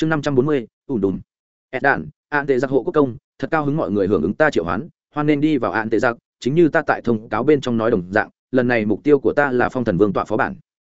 chương năm trăm bốn mươi ùn đùm ed đạn, an tệ giặc hộ quốc công, thật cao hứng mọi người hưởng ứng ta triệu hoán, hoan nên đi vào an tệ giặc chính như ta tại thông cáo bên trong nói đồng dạng, lần này mục tiêu của ta là phong thần vương tọa phó bản.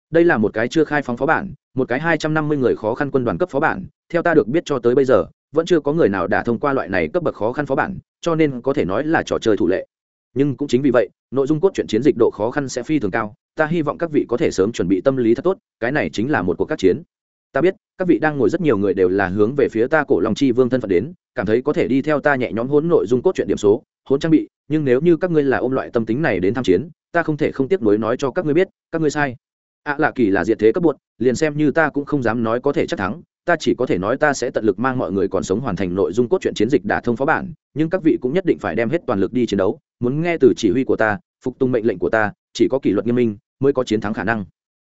Đây là một cái chưa khai phóng phó bản, một cái hai trăm năm mươi người khó khăn quân đoàn cấp phó bản, theo ta được biết cho tới bây giờ, vẫn chưa có người nào đã thông qua loại này cấp bậc khó khăn phó bản, cho nên có thể nói là trò chơi thủ lệ. Nhưng cũng chính vì vậy, nội dung cốt truyện chiến dịch độ khó khăn sẽ phi thường cao, ta hy vọng các vị có thể sớm chuẩn bị tâm lý thật tốt, cái này chính là một cuộc các chiến ta biết, các vị đang ngồi rất nhiều người đều là hướng về phía ta cổ long chi vương thân phận đến, cảm thấy có thể đi theo ta nhẹ nhõm hỗn nội dung cốt truyện điểm số, hỗn trang bị, nhưng nếu như các ngươi là ôm loại tâm tính này đến tham chiến, ta không thể không tiếp nối nói cho các ngươi biết, các ngươi sai. Ạ à lạ kỳ là diệt thế cấp bột liền xem như ta cũng không dám nói có thể chắc thắng, ta chỉ có thể nói ta sẽ tận lực mang mọi người còn sống hoàn thành nội dung cốt truyện chiến dịch đả thông phó bản, nhưng các vị cũng nhất định phải đem hết toàn lực đi chiến đấu, muốn nghe từ chỉ huy của ta, phục tùng mệnh lệnh của ta, chỉ có kỷ luật nghiêm minh mới có chiến thắng khả năng.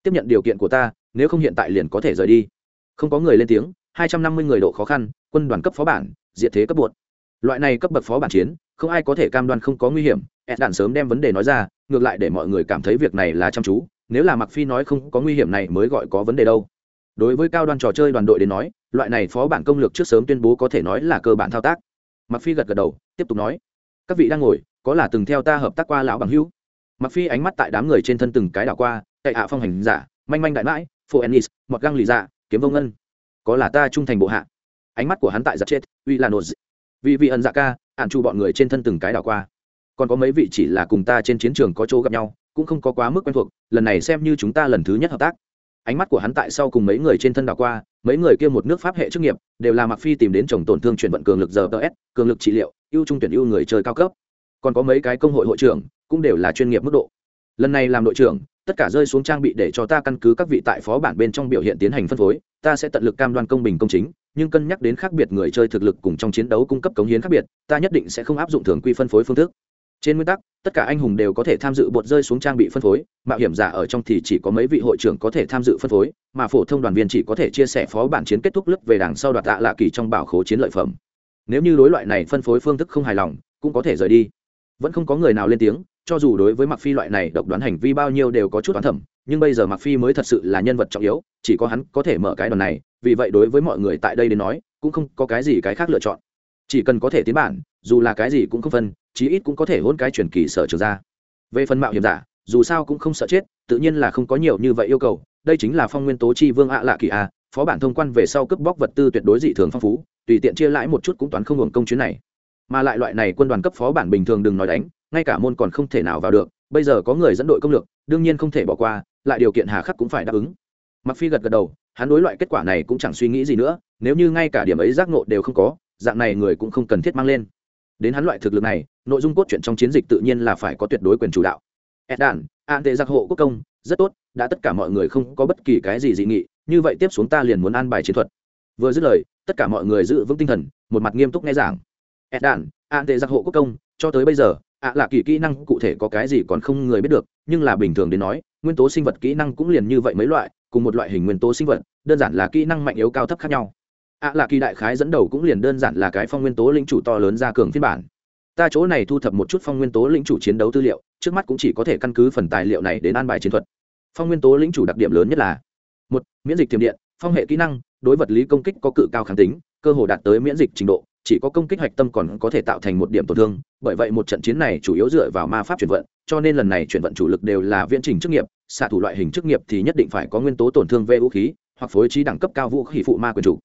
Tiếp nhận điều kiện của ta nếu không hiện tại liền có thể rời đi. Không có người lên tiếng, hai trăm năm mươi người độ khó khăn, quân đoàn cấp phó bản, diệt thế cấp bột loại này cấp bậc phó bản chiến, không ai có thể cam đoan không có nguy hiểm, ed đạn sớm đem vấn đề nói ra, ngược lại để mọi người cảm thấy việc này là chăm chú, nếu là mặc phi nói không có nguy hiểm này mới gọi có vấn đề đâu. Đối với cao đoan trò chơi đoàn đội đến nói, loại này phó bản công lược trước sớm tuyên bố có thể nói là cơ bản thao tác. Mặc phi gật gật đầu, tiếp tục nói, các vị đang ngồi, có là từng theo ta hợp tác qua lão bằng hữu? Mặc phi ánh mắt tại đám người trên thân từng cái đảo qua tại hạ phong hành giả, manh manh đại mãi phô ennis mọt găng lì dạ kiếm vô ngân. Có là ta trung thành bộ hạ? Ánh mắt của hắn tại giật chết, uy là nột vì vị ẩn dạ ca ạn chu bọn người trên thân từng cái đảo qua. Còn có mấy vị chỉ là cùng ta trên chiến trường có chỗ gặp nhau, cũng không có quá mức quen thuộc, lần này xem như chúng ta lần thứ nhất hợp tác. Ánh mắt của hắn tại sau cùng mấy người trên thân đảo qua, mấy người kia một nước pháp hệ chức nghiệp, đều là mặc phi tìm đến chồng tổn thương chuyển vận cường lực giờ ts cường lực trị liệu, ưu trung tuyển ưu người chơi cao cấp. Còn có mấy cái công hội hội trưởng, cũng đều là chuyên nghiệp mức độ. Lần này làm đội trưởng tất cả rơi xuống trang bị để cho ta căn cứ các vị tại phó bản bên trong biểu hiện tiến hành phân phối, ta sẽ tận lực cam đoan công bình công chính, nhưng cân nhắc đến khác biệt người chơi thực lực cùng trong chiến đấu cung cấp cống hiến khác biệt, ta nhất định sẽ không áp dụng thường quy phân phối phương thức. Trên nguyên tắc, tất cả anh hùng đều có thể tham dự bột rơi xuống trang bị phân phối, mạo hiểm giả ở trong thì chỉ có mấy vị hội trưởng có thể tham dự phân phối, mà phổ thông đoàn viên chỉ có thể chia sẻ phó bản chiến kết thúc lớp về đằng sau đoạt tạ lạ kỳ trong bảo khố chiến lợi phẩm. Nếu như đối loại này phân phối phương thức không hài lòng, cũng có thể rời đi. Vẫn không có người nào lên tiếng cho dù đối với mặc phi loại này độc đoán hành vi bao nhiêu đều có chút toán thẩm, nhưng bây giờ mặc phi mới thật sự là nhân vật trọng yếu, chỉ có hắn có thể mở cái đoàn này, vì vậy đối với mọi người tại đây đến nói, cũng không có cái gì cái khác lựa chọn. Chỉ cần có thể tiến bản, dù là cái gì cũng không phân, chí ít cũng có thể hôn cái truyền kỳ sở trường ra. Về phần mạo hiểm giả, dù sao cũng không sợ chết, tự nhiên là không có nhiều như vậy yêu cầu, đây chính là phong nguyên tố chi vương ạ lạ kỳ a, phó bản thông quan về sau cướp bóc vật tư tuyệt đối dị thường phong phú, tùy tiện chia lãi một chút cũng toán không hưởng công chuyến này. Mà lại loại này quân đoàn cấp phó bản bình thường đừng nói đánh ngay cả môn còn không thể nào vào được, bây giờ có người dẫn đội công lược, đương nhiên không thể bỏ qua, lại điều kiện hà khắc cũng phải đáp ứng. Mặc phi gật gật đầu, hắn đối loại kết quả này cũng chẳng suy nghĩ gì nữa, nếu như ngay cả điểm ấy giác ngộ đều không có, dạng này người cũng không cần thiết mang lên. Đến hắn loại thực lực này, nội dung cốt truyện trong chiến dịch tự nhiên là phải có tuyệt đối quyền chủ đạo. Ed đản an tệ giặc hộ quốc công, rất tốt, đã tất cả mọi người không có bất kỳ cái gì dị nghị, như vậy tiếp xuống ta liền muốn an bài chiến thuật. Vừa dứt lời, tất cả mọi người giữ vững tinh thần, một mặt nghiêm túc nghe giảng. Ed đản an tệ giặc hộ quốc công, cho tới bây giờ ạ là kỳ kỹ năng cụ thể có cái gì còn không người biết được, nhưng là bình thường đến nói, nguyên tố sinh vật kỹ năng cũng liền như vậy mấy loại, cùng một loại hình nguyên tố sinh vật, đơn giản là kỹ năng mạnh yếu cao thấp khác nhau. ạ là kỳ đại khái dẫn đầu cũng liền đơn giản là cái phong nguyên tố lĩnh chủ to lớn ra cường phiên bản. Ta chỗ này thu thập một chút phong nguyên tố lĩnh chủ chiến đấu tư liệu, trước mắt cũng chỉ có thể căn cứ phần tài liệu này đến an bài chiến thuật. Phong nguyên tố lĩnh chủ đặc điểm lớn nhất là, một, miễn dịch tiềm điện, phong hệ kỹ năng, đối vật lý công kích có cự cao kháng tính, cơ hồ đạt tới miễn dịch trình độ chỉ có công kích hạch tâm còn có thể tạo thành một điểm tổn thương, bởi vậy một trận chiến này chủ yếu dựa vào ma pháp chuyển vận, cho nên lần này chuyển vận chủ lực đều là viễn trình chức nghiệp, xạ thủ loại hình chức nghiệp thì nhất định phải có nguyên tố tổn thương về vũ khí, hoặc phối trí đẳng cấp cao vũ khí phụ ma quyền chủ.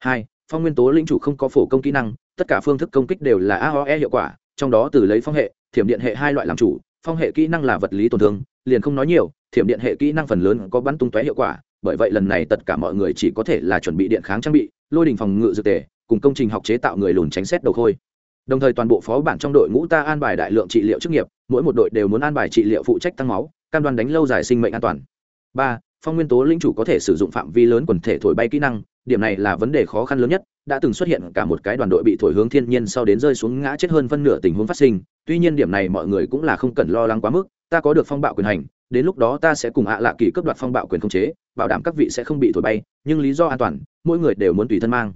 Hai, phong nguyên tố lĩnh chủ không có phổ công kỹ năng, tất cả phương thức công kích đều là aoe hiệu quả, trong đó từ lấy phong hệ, thiểm điện hệ hai loại làm chủ, phong hệ kỹ năng là vật lý tổn thương, liền không nói nhiều, thiểm điện hệ kỹ năng phần lớn có bắn tung tóe hiệu quả, bởi vậy lần này tất cả mọi người chỉ có thể là chuẩn bị điện kháng trang bị, lôi đình phòng ngự dược tề cùng công trình học chế tạo người lùn tránh xét đầu khôi. Đồng thời toàn bộ phó bản trong đội ngũ ta an bài đại lượng trị liệu chức nghiệp, mỗi một đội đều muốn an bài trị liệu phụ trách tăng máu, cam đoan đánh lâu dài sinh mệnh an toàn. Ba, phong nguyên tố linh chủ có thể sử dụng phạm vi lớn quần thể thổi bay kỹ năng, điểm này là vấn đề khó khăn lớn nhất, đã từng xuất hiện cả một cái đoàn đội bị thổi hướng thiên nhiên sau đến rơi xuống ngã chết hơn phân nửa tình huống phát sinh, tuy nhiên điểm này mọi người cũng là không cần lo lắng quá mức, ta có được phong bạo quyền hành, đến lúc đó ta sẽ cùng ạ lạ kỳ cấp đoạt phong bạo quyền khống chế, bảo đảm các vị sẽ không bị thổi bay, nhưng lý do an toàn, mỗi người đều muốn tùy thân mang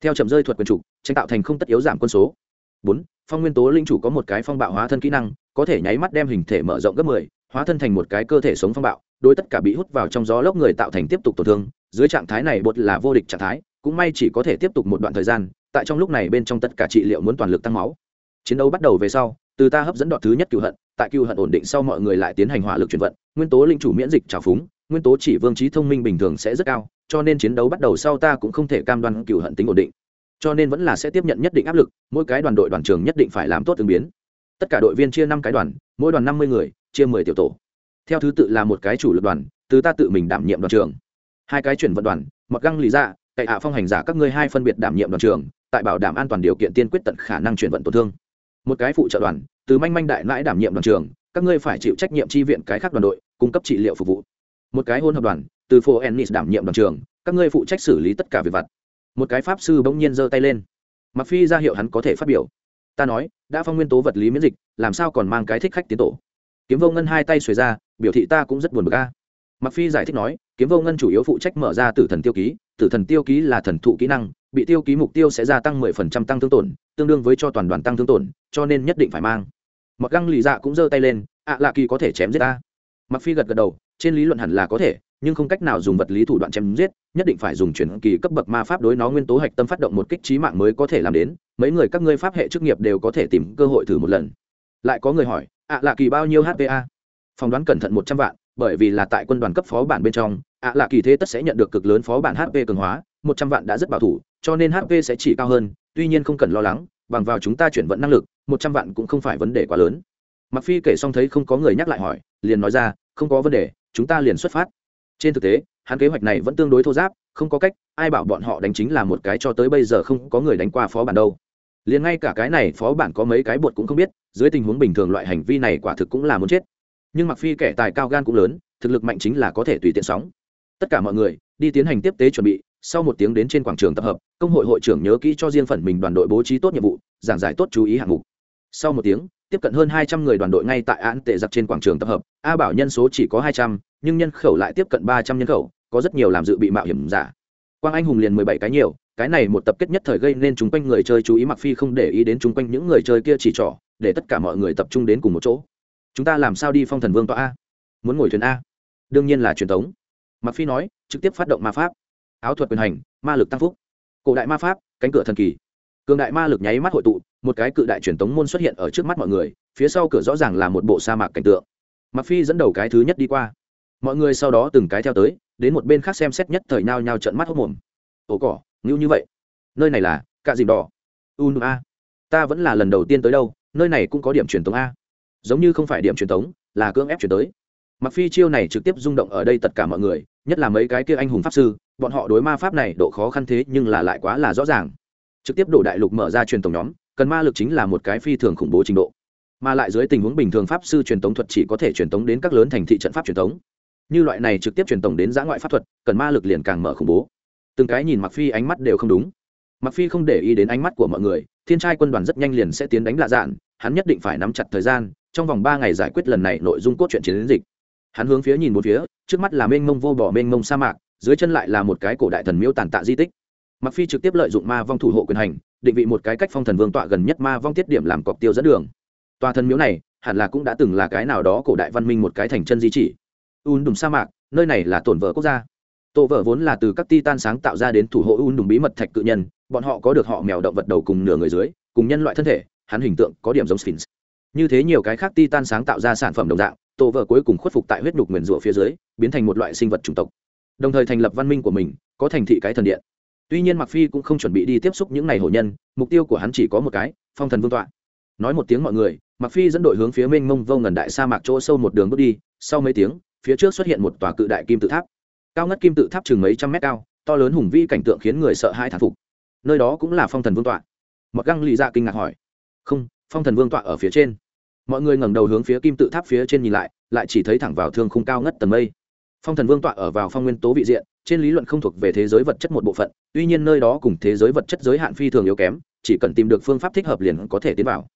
theo chậm rơi thuật quyền chủ tranh tạo thành không tất yếu giảm quân số. Bốn, phong nguyên tố linh chủ có một cái phong bạo hóa thân kỹ năng, có thể nháy mắt đem hình thể mở rộng gấp mười, hóa thân thành một cái cơ thể sống phong bạo, đối tất cả bị hút vào trong gió lốc người tạo thành tiếp tục tổn thương. Dưới trạng thái này bột là vô địch trạng thái, cũng may chỉ có thể tiếp tục một đoạn thời gian, tại trong lúc này bên trong tất cả trị liệu muốn toàn lực tăng máu. Chiến đấu bắt đầu về sau, từ ta hấp dẫn đoạn thứ nhất cựu hận, tại cựu hận ổn định sau mọi người lại tiến hành hỏa lực chuyển vận, nguyên tố linh chủ miễn dịch trào phúng, nguyên tố chỉ vương trí thông minh bình thường sẽ rất cao cho nên chiến đấu bắt đầu sau ta cũng không thể cam đoan cựu hận tính ổn định. Cho nên vẫn là sẽ tiếp nhận nhất định áp lực, mỗi cái đoàn đội đoàn trường nhất định phải làm tốt ứng biến. Tất cả đội viên chia năm cái đoàn, mỗi đoàn năm mươi người, chia mười tiểu tổ. Theo thứ tự là một cái chủ lực đoàn, từ ta tự mình đảm nhiệm đoàn trường hai cái chuyển vận đoàn mặc găng lý ra dạ, cậy hạ phong hành giả các ngươi hai phân biệt đảm nhiệm đoàn trường tại bảo đảm an toàn điều kiện tiên quyết tận khả năng chuyển vận tổn thương. Một cái phụ trợ đoàn, từ manh manh đại mãi đảm nhiệm đoàn trường các ngươi phải chịu trách nhiệm tri viện cái khác đoàn đội, cung cấp trị liệu phục vụ. Một cái hôn hợp đoàn từ phố ennis đảm nhiệm đoàn trường các ngươi phụ trách xử lý tất cả việc vặt. Một cái pháp sư bỗng nhiên giơ tay lên. Mặc phi ra hiệu hắn có thể phát biểu. Ta nói, đã phong nguyên tố vật lý miễn dịch, làm sao còn mang cái thích khách tiến tổ? Kiếm vô ngân hai tay xuề ra, biểu thị ta cũng rất buồn bực a. Mặc phi giải thích nói, kiếm vô ngân chủ yếu phụ trách mở ra tử thần tiêu ký, tử thần tiêu ký là thần thụ kỹ năng, bị tiêu ký mục tiêu sẽ gia tăng 10% tăng thương tổn, tương đương với cho toàn đoàn tăng thương tổn, cho nên nhất định phải mang. Mặc găng lì dạ cũng giơ tay lên, ạ, lạ kỳ có thể chém giết ta? Mặc phi gật gật đầu, trên lý luận hẳn là có thể nhưng không cách nào dùng vật lý thủ đoạn chém giết, nhất định phải dùng chuyển kỳ cấp bậc ma pháp đối nó nguyên tố hạch tâm phát động một kích trí mạng mới có thể làm đến, mấy người các ngươi pháp hệ chức nghiệp đều có thể tìm cơ hội thử một lần. Lại có người hỏi, ạ lạ kỳ bao nhiêu hpa phỏng đoán cẩn thận một trăm vạn, bởi vì là tại quân đoàn cấp phó bản bên trong, ạ lạ kỳ thế tất sẽ nhận được cực lớn phó bản hp cường hóa, một trăm vạn đã rất bảo thủ, cho nên hp sẽ chỉ cao hơn, tuy nhiên không cần lo lắng, bằng vào chúng ta chuyển vận năng lực, một trăm vạn cũng không phải vấn đề quá lớn. Mặc phi kể xong thấy không có người nhắc lại hỏi, liền nói ra, không có vấn đề, chúng ta liền xuất phát trên thực tế, hắn kế hoạch này vẫn tương đối thô giáp, không có cách, ai bảo bọn họ đánh chính là một cái cho tới bây giờ không có người đánh qua phó bản đâu. Liền ngay cả cái này phó bản có mấy cái bột cũng không biết, dưới tình huống bình thường loại hành vi này quả thực cũng là muốn chết. Nhưng mặc phi kẻ tài cao gan cũng lớn, thực lực mạnh chính là có thể tùy tiện sóng. Tất cả mọi người, đi tiến hành tiếp tế chuẩn bị, sau một tiếng đến trên quảng trường tập hợp, công hội hội trưởng nhớ kỹ cho riêng phần mình đoàn đội bố trí tốt nhiệm vụ, giảng giải tốt chú ý hạng mục. Sau một tiếng, tiếp cận hơn hai trăm người đoàn đội ngay tại án tệ giặc trên quảng trường tập hợp, a bảo nhân số chỉ có hai trăm nhưng nhân khẩu lại tiếp cận ba trăm nhân khẩu, có rất nhiều làm dự bị mạo hiểm giả. Quang anh hùng liền mười bảy cái nhiều, cái này một tập kết nhất thời gây nên chúng quanh người chơi chú ý mặc phi không để ý đến chúng quanh những người chơi kia chỉ trỏ, để tất cả mọi người tập trung đến cùng một chỗ. Chúng ta làm sao đi phong thần vương tọa a? Muốn ngồi thuyền a? Đương nhiên là truyền thống. Mặc phi nói, trực tiếp phát động ma pháp. Áo thuật quyền hành, ma lực tăng phúc. Cổ đại ma pháp, cánh cửa thần kỳ. Cường đại ma lực nháy mắt hội tụ, một cái cự đại truyền tống môn xuất hiện ở trước mắt mọi người, phía sau cửa rõ ràng là một bộ sa mạc cảnh tượng. Mặc phi dẫn đầu cái thứ nhất đi qua mọi người sau đó từng cái theo tới, đến một bên khác xem xét nhất thời nao nhao trận mắt hốc mồm. Ồ cỏ, ngưu như vậy. Nơi này là cạ dìm đỏ. N a. Ta vẫn là lần đầu tiên tới đâu, nơi này cũng có điểm truyền tống a. Giống như không phải điểm truyền tống, là cưỡng ép chuyển tới. Mặc phi chiêu này trực tiếp rung động ở đây tất cả mọi người, nhất là mấy cái kia anh hùng pháp sư, bọn họ đối ma pháp này độ khó khăn thế nhưng là lại quá là rõ ràng. Trực tiếp đổ đại lục mở ra truyền tống nhóm, cần ma lực chính là một cái phi thường khủng bố trình độ. Mà lại dưới tình huống bình thường pháp sư truyền tống thuật chỉ có thể truyền tống đến các lớn thành thị trận pháp truyền tống như loại này trực tiếp truyền tổng đến giã ngoại pháp thuật, cần ma lực liền càng mở khủng bố. Từng cái nhìn mặc phi ánh mắt đều không đúng. Mặc phi không để ý đến ánh mắt của mọi người, thiên trai quân đoàn rất nhanh liền sẽ tiến đánh lạ dạn hắn nhất định phải nắm chặt thời gian, trong vòng ba ngày giải quyết lần này nội dung cốt truyện chiến dịch. Hắn hướng phía nhìn một phía, trước mắt là mênh mông vô bỏ mênh mông sa mạc, dưới chân lại là một cái cổ đại thần miếu tàn tạ di tích. Mặc phi trực tiếp lợi dụng ma vong thủ hộ quyền hành, định vị một cái cách phong thần vương tọa gần nhất ma vong tiết điểm làm cọc tiêu dẫn đường. Tòa thần miếu này, hẳn là cũng đã từng là cái nào đó cổ đại văn minh một cái thành chân di chỉ un đùm sa mạc, nơi này là tổn vợ quốc gia. Tổ vợ vốn là từ các titan sáng tạo ra đến thủ hộ un đùm bí mật thạch cự nhân, bọn họ có được họ mèo động vật đầu cùng nửa người dưới, cùng nhân loại thân thể, hắn hình tượng có điểm giống sphinx. Như thế nhiều cái khác titan sáng tạo ra sản phẩm đồng dạng, tổ vợ cuối cùng khuất phục tại huyết nhục nguyền rủa phía dưới, biến thành một loại sinh vật chủng tộc. Đồng thời thành lập văn minh của mình, có thành thị cái thần điện. Tuy nhiên mặc phi cũng không chuẩn bị đi tiếp xúc những ngày hổ nhân, mục tiêu của hắn chỉ có một cái, phong thần vương tọa. Nói một tiếng mọi người mặc phi dẫn đội hướng phía mênh mông vô ngần đại sa mạc chỗ sâu một đường bước đi, sau mấy tiếng phía trước xuất hiện một tòa cự đại kim tự tháp. Cao ngất kim tự tháp chừng mấy trăm mét cao, to lớn hùng vĩ cảnh tượng khiến người sợ hãi thán phục. Nơi đó cũng là phong thần vương tọa. Mặc găng lì dạ kinh ngạc hỏi. Không, phong thần vương tọa ở phía trên. Mọi người ngẩng đầu hướng phía kim tự tháp phía trên nhìn lại lại chỉ thấy thẳng vào thương khung cao ngất tầng mây. Phong thần vương tọa ở vào phong nguyên tố vị diện, trên lý luận không thuộc về thế giới vật chất một bộ phận, tuy nhiên nơi đó cùng thế giới vật chất giới hạn phi thường yếu kém, chỉ cần tìm được phương pháp thích hợp liền có thể tiến vào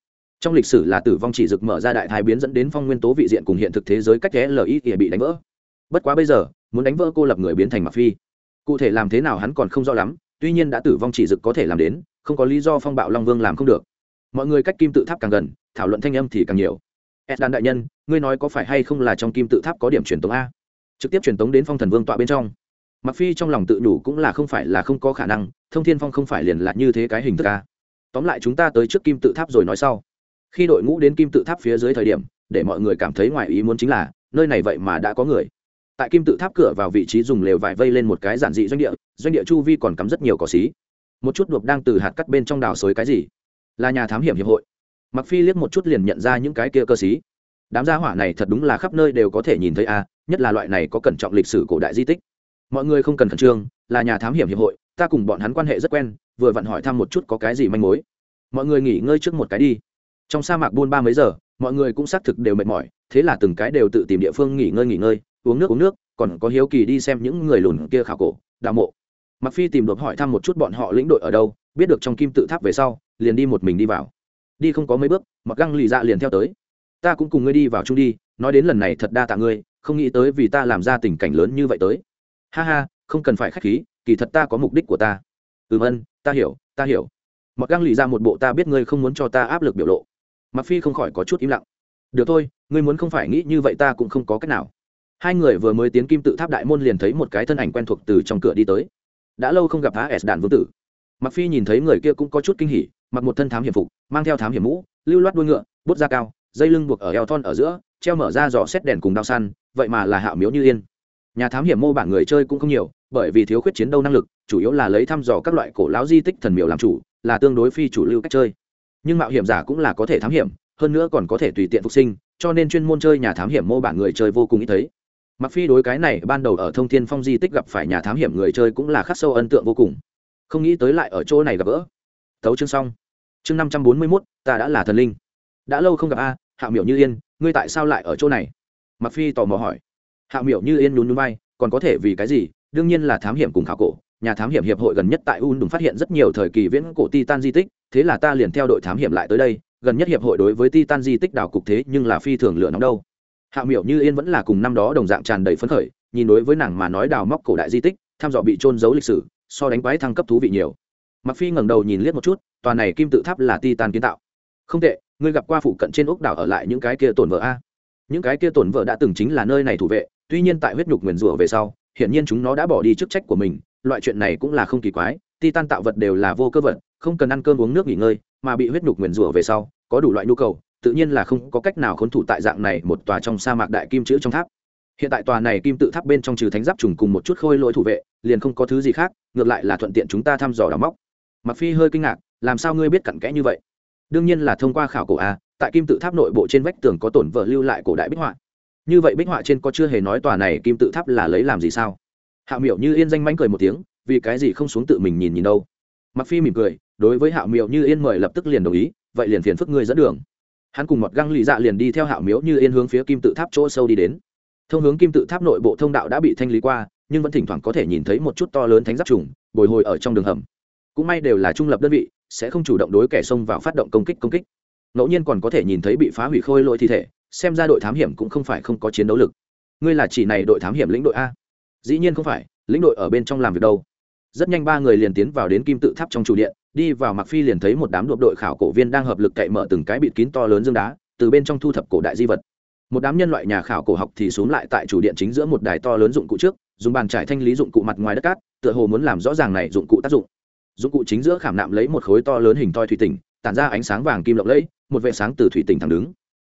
trong lịch sử là tử vong chỉ dực mở ra đại thái biến dẫn đến phong nguyên tố vị diện cùng hiện thực thế giới cách li ỉa bị đánh vỡ. Bất quá bây giờ, muốn đánh vỡ cô lập người biến thành mặc phi. Cụ thể làm thế nào hắn còn không rõ lắm, tuy nhiên đã tử vong chỉ dực có thể làm đến, không có lý do phong bạo long vương làm không được. Mọi người cách kim tự tháp càng gần, thảo luận thanh âm thì càng nhiều. Edan đại nhân, ngươi nói có phải hay không là trong kim tự tháp có điểm truyền tống a? Trực tiếp truyền tống đến phong thần vương tọa bên trong. Mặc phi trong lòng tự đủ cũng là không phải là không có khả năng, thông thiên phong không phải liền là như thế cái hình thức a. tóm lại chúng ta tới trước kim tự tháp rồi nói sau khi đội ngũ đến kim tự tháp phía dưới thời điểm, để mọi người cảm thấy ngoài ý muốn chính là, nơi này vậy mà đã có người. Tại kim tự tháp cửa vào vị trí dùng lều vải vây lên một cái giản dị doanh địa doanh địa chu vi còn cắm rất nhiều cỏ xí. Một chút đuộc đang từ hạt cắt bên trong đào xới cái gì? Là nhà thám hiểm hiệp hội. Mặc phi liếc một chút liền nhận ra những cái kia cơ xí. Đám gia hỏa này thật đúng là khắp nơi đều có thể nhìn thấy a, nhất là loại này có cẩn trọng lịch sử cổ đại di tích. Mọi người không cần khẩn trương, là nhà thám hiểm hiệp hội, ta cùng bọn hắn quan hệ rất quen, vừa vặn hỏi thăm một chút có cái gì manh mối. Mọi người nghỉ ngơi trước một cái đi trong sa mạc buôn ba mấy giờ, mọi người cũng xác thực đều mệt mỏi, thế là từng cái đều tự tìm địa phương nghỉ ngơi nghỉ ngơi, uống nước uống nước, còn có hiếu kỳ đi xem những người lùn kia khảo cổ, đào mộ. Mặc phi tìm được hỏi thăm một chút bọn họ lĩnh đội ở đâu, biết được trong kim tự tháp về sau, liền đi một mình đi vào. Đi không có mấy bước mặc găng lì dạ liền theo tới. Ta cũng cùng ngươi đi vào chung đi, nói đến lần này thật đa tạ ngươi, không nghĩ tới vì ta làm ra tình cảnh lớn như vậy tới. Ha ha, không cần phải khách khí, kỳ thật ta có mục đích của ta. Ừm ân, ta hiểu ta hiểu. Mặc găng lì ra một bộ ta biết ngươi không muốn cho ta áp lực biểu lộ mặc phi không khỏi có chút im lặng. Được thôi, ngươi muốn không phải nghĩ như vậy ta cũng không có cách nào. Hai người vừa mới tiến kim tự tháp đại môn liền thấy một cái thân ảnh quen thuộc từ trong cửa đi tới. Đã lâu không gặp phá s đạn vương tử. Mặc phi nhìn thấy người kia cũng có chút kinh hỉ, mặc một thân thám hiểm phục, mang theo thám hiểm mũ, lưu loát đuôi ngựa, bút da cao, dây lưng buộc ở eo thon ở giữa, treo mở ra dò xét đèn cùng đao săn, vậy mà là hạo miếu như yên. Nhà thám hiểm mô bản người chơi cũng không nhiều, bởi vì thiếu khuyết chiến đấu năng lực, chủ yếu là lấy thăm dò các loại cổ lão di tích thần miếu làm chủ, là tương đối phi chủ lưu cách chơi nhưng mạo hiểm giả cũng là có thể thám hiểm hơn nữa còn có thể tùy tiện phục sinh cho nên chuyên môn chơi nhà thám hiểm mô bản người chơi vô cùng ít thấy. Mặc phi đối cái này ban đầu ở thông thiên phong di tích gặp phải nhà thám hiểm người chơi cũng là khắc sâu ấn tượng vô cùng. Không nghĩ tới lại ở chỗ này gặp gỡ. Thấu chương xong. Chương năm trăm bốn mươi 541, ta đã là thần linh. Đã lâu không gặp a hạ miểu như yên ngươi tại sao lại ở chỗ này? Mặc phi tò mò hỏi. Hạ miểu như yên nhún nhún bay, còn có thể vì cái gì? Đương nhiên là thám hiểm cùng khảo cổ nhà thám hiểm hiệp hội gần nhất tại un đùng phát hiện rất nhiều thời kỳ viễn cổ titan di tích, thế là ta liền theo đội thám hiểm lại tới đây, gần nhất hiệp hội đối với titan di tích đào cục thế nhưng là phi thường lửa nóng đâu. Hạ miểu như yên vẫn là cùng năm đó đồng dạng tràn đầy phấn khởi, nhìn đối với nàng mà nói đào móc cổ đại di tích, tham dò bị trôn giấu lịch sử, so đánh quái thăng cấp thú vị nhiều. Mặc phi ngẩng đầu nhìn liếc một chút, tòa này kim tự tháp là titan kiến tạo. Không tệ, ngươi gặp qua phụ cận trên ốc đảo ở lại những cái kia tổn vợ a? Những cái kia tổn vợ đã từng chính là nơi này thủ vệ, tuy nhiên tại huyết nhục nguyền rủa về sau, hiển nhiên chúng nó đã bỏ đi chức trách của mình loại chuyện này cũng là không kỳ quái, titan tạo vật đều là vô cơ vật, không cần ăn cơm uống nước nghỉ ngơi, mà bị huyết nhục nguyền rủa về sau, có đủ loại nhu cầu, tự nhiên là không có cách nào khốn thủ tại dạng này một tòa trong sa mạc đại kim chữ trong tháp. Hiện tại tòa này kim tự tháp bên trong trừ thánh giáp trùng cùng một chút khôi lỗi thủ vệ, liền không có thứ gì khác, ngược lại là thuận tiện chúng ta thăm dò đào móc. Mặc phi hơi kinh ngạc, làm sao ngươi biết cặn kẽ như vậy? Đương nhiên là thông qua khảo cổ a, tại kim tự tháp nội bộ trên vách tường có tổn vợ lưu lại cổ đại bích họa. Như vậy bích họa trên có chưa hề nói tòa này kim tự tháp là lấy làm gì sao? Hạ miểu như yên danh mánh cười một tiếng, vì cái gì không xuống tự mình nhìn nhìn đâu. Mặc phi mỉm cười, đối với hạ miểu như yên mời lập tức liền đồng ý, vậy liền phiền phức ngươi dẫn đường. Hắn cùng một găng lì dạ liền đi theo hạ miếu như yên hướng phía kim tự tháp chỗ sâu đi đến. Thông hướng kim tự tháp nội bộ thông đạo đã bị thanh lý qua, nhưng vẫn thỉnh thoảng có thể nhìn thấy một chút to lớn thánh giáp trùng, bồi hồi ở trong đường hầm. Cũng may đều là trung lập đơn vị, sẽ không chủ động đối kẻ xông vào phát động công kích công kích. Ngẫu nhiên còn có thể nhìn thấy bị phá hủy khôi lỗi thi thể, xem ra đội thám hiểm cũng không phải không có chiến đấu lực. Ngươi là chỉ này đội thám hiểm lĩnh đội a dĩ nhiên không phải, lĩnh đội ở bên trong làm việc đâu. Rất nhanh ba người liền tiến vào đến kim tự tháp trong chủ điện, đi vào mặc phi liền thấy một đám đội đội khảo cổ viên đang hợp lực cậy mở từng cái bịt kín to lớn dương đá, từ bên trong thu thập cổ đại di vật. Một đám nhân loại nhà khảo cổ học thì xuống lại tại chủ điện chính giữa một đài to lớn dụng cụ trước, dùng bàn trải thanh lý dụng cụ mặt ngoài đất cát, tựa hồ muốn làm rõ ràng này dụng cụ tác dụng. Dụng cụ chính giữa khảm nạm lấy một khối to lớn hình toi thủy tinh tản ra ánh sáng vàng kim lộng lẫy, một vệ sáng từ thủy tinh thẳng đứng.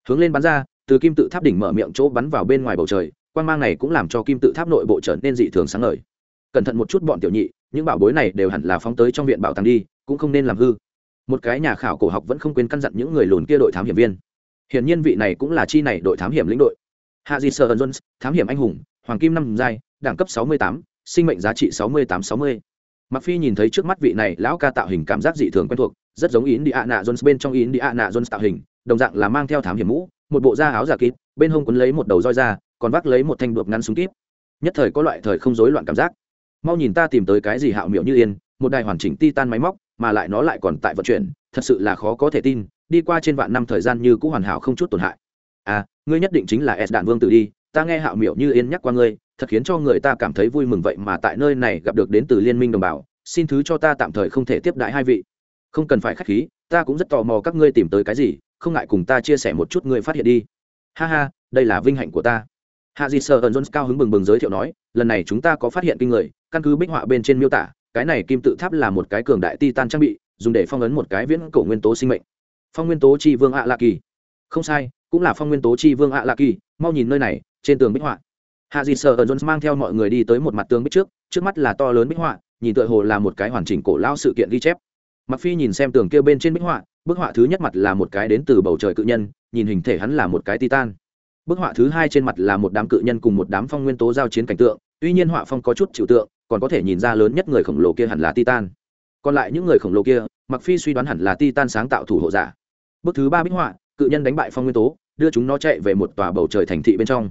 Hướng lên bắn ra, từ kim tự tháp đỉnh mở miệng chỗ bắn vào bên ngoài bầu trời quan mang này cũng làm cho kim tự tháp nội bộ trở nên dị thường sáng ngời. Cẩn thận một chút bọn tiểu nhị, những bảo bối này đều hẳn là phóng tới trong viện bảo tàng đi, cũng không nên làm hư. Một cái nhà khảo cổ học vẫn không quên căn dặn những người lùn kia đội thám hiểm viên. Hiển nhiên vị này cũng là chi này đội thám hiểm lĩnh đội. Hạ di sơ jones thám hiểm anh hùng, hoàng kim năm giai, đẳng cấp sáu mươi tám, sinh mệnh giá trị sáu mươi tám sáu mươi. Mặc phi nhìn thấy trước mắt vị này lão ca tạo hình cảm giác dị thường quen thuộc, rất giống yến đi ạ nạ jones bên trong yến đi ạ nạ jones tạo hình, đồng dạng là mang theo thám hiểm mũ, một bộ da áo giả kín bên hông quấn lấy một đầu roi da còn vác lấy một thanh đuộc ngắn súng kíp. Nhất thời có loại thời không rối loạn cảm giác. Mau nhìn ta tìm tới cái gì hạo miệu như yên, một đài hoàn chỉnh titan máy móc, mà lại nó lại còn tại vận chuyển, thật sự là khó có thể tin, đi qua trên vạn năm thời gian như cũng hoàn hảo không chút tổn hại. À ngươi nhất định chính là s đạn vương tử đi, ta nghe hạo miệu như yên nhắc qua ngươi, thật khiến cho người ta cảm thấy vui mừng vậy mà tại nơi này gặp được đến từ liên minh đồng bào, xin thứ cho ta tạm thời không thể tiếp đãi hai vị. Không cần phải k h á c h khí, ta cũng rất tò mò các ngươi tìm tới cái gì, không ngại cùng ta chia sẻ một chút ngươi phát hiện đi. Ha ha, đây là vinh hạnh của ta hạ dịt sợ ẩn jones cao hứng bừng bừng giới thiệu nói, lần này chúng ta có phát hiện kinh người, căn cứ bích họa bên trên miêu tả, cái này kim tự tháp là một cái cường đại titan trang bị, dùng để phong ấn một cái viễn cổ nguyên tố sinh mệnh. Phong nguyên tố chi vương ạ lạ kỳ. Không sai, cũng là phong nguyên tố chi vương ạ lạ kỳ, mau nhìn nơi này, trên tường bích họa. Hạ dịt sợ ẩn jones mang theo mọi người đi tới một mặt tường bích trước trước mắt là to lớn bích họa, nhìn tựa hồ là một cái hoàn chỉnh cổ lao sự kiện ghi chép. Mặc phi nhìn xem tường kia bên trên bích họa, bức họa thứ nhất mặt là một cái đến từ bầu trời cự nhân, nhìn hình thể hắn là một cái titan bức họa thứ hai trên mặt là một đám cự nhân cùng một đám phong nguyên tố giao chiến cảnh tượng, tuy nhiên họa phong có chút trừu tượng, còn có thể nhìn ra lớn nhất người khổng lồ kia hẳn là titan. Còn lại những người khổng lồ kia mặc phi suy đoán hẳn là titan sáng tạo thủ hộ giả. Bức thứ ba bích họa, cự nhân đánh bại phong nguyên tố, đưa chúng nó chạy về một tòa bầu trời thành thị bên trong.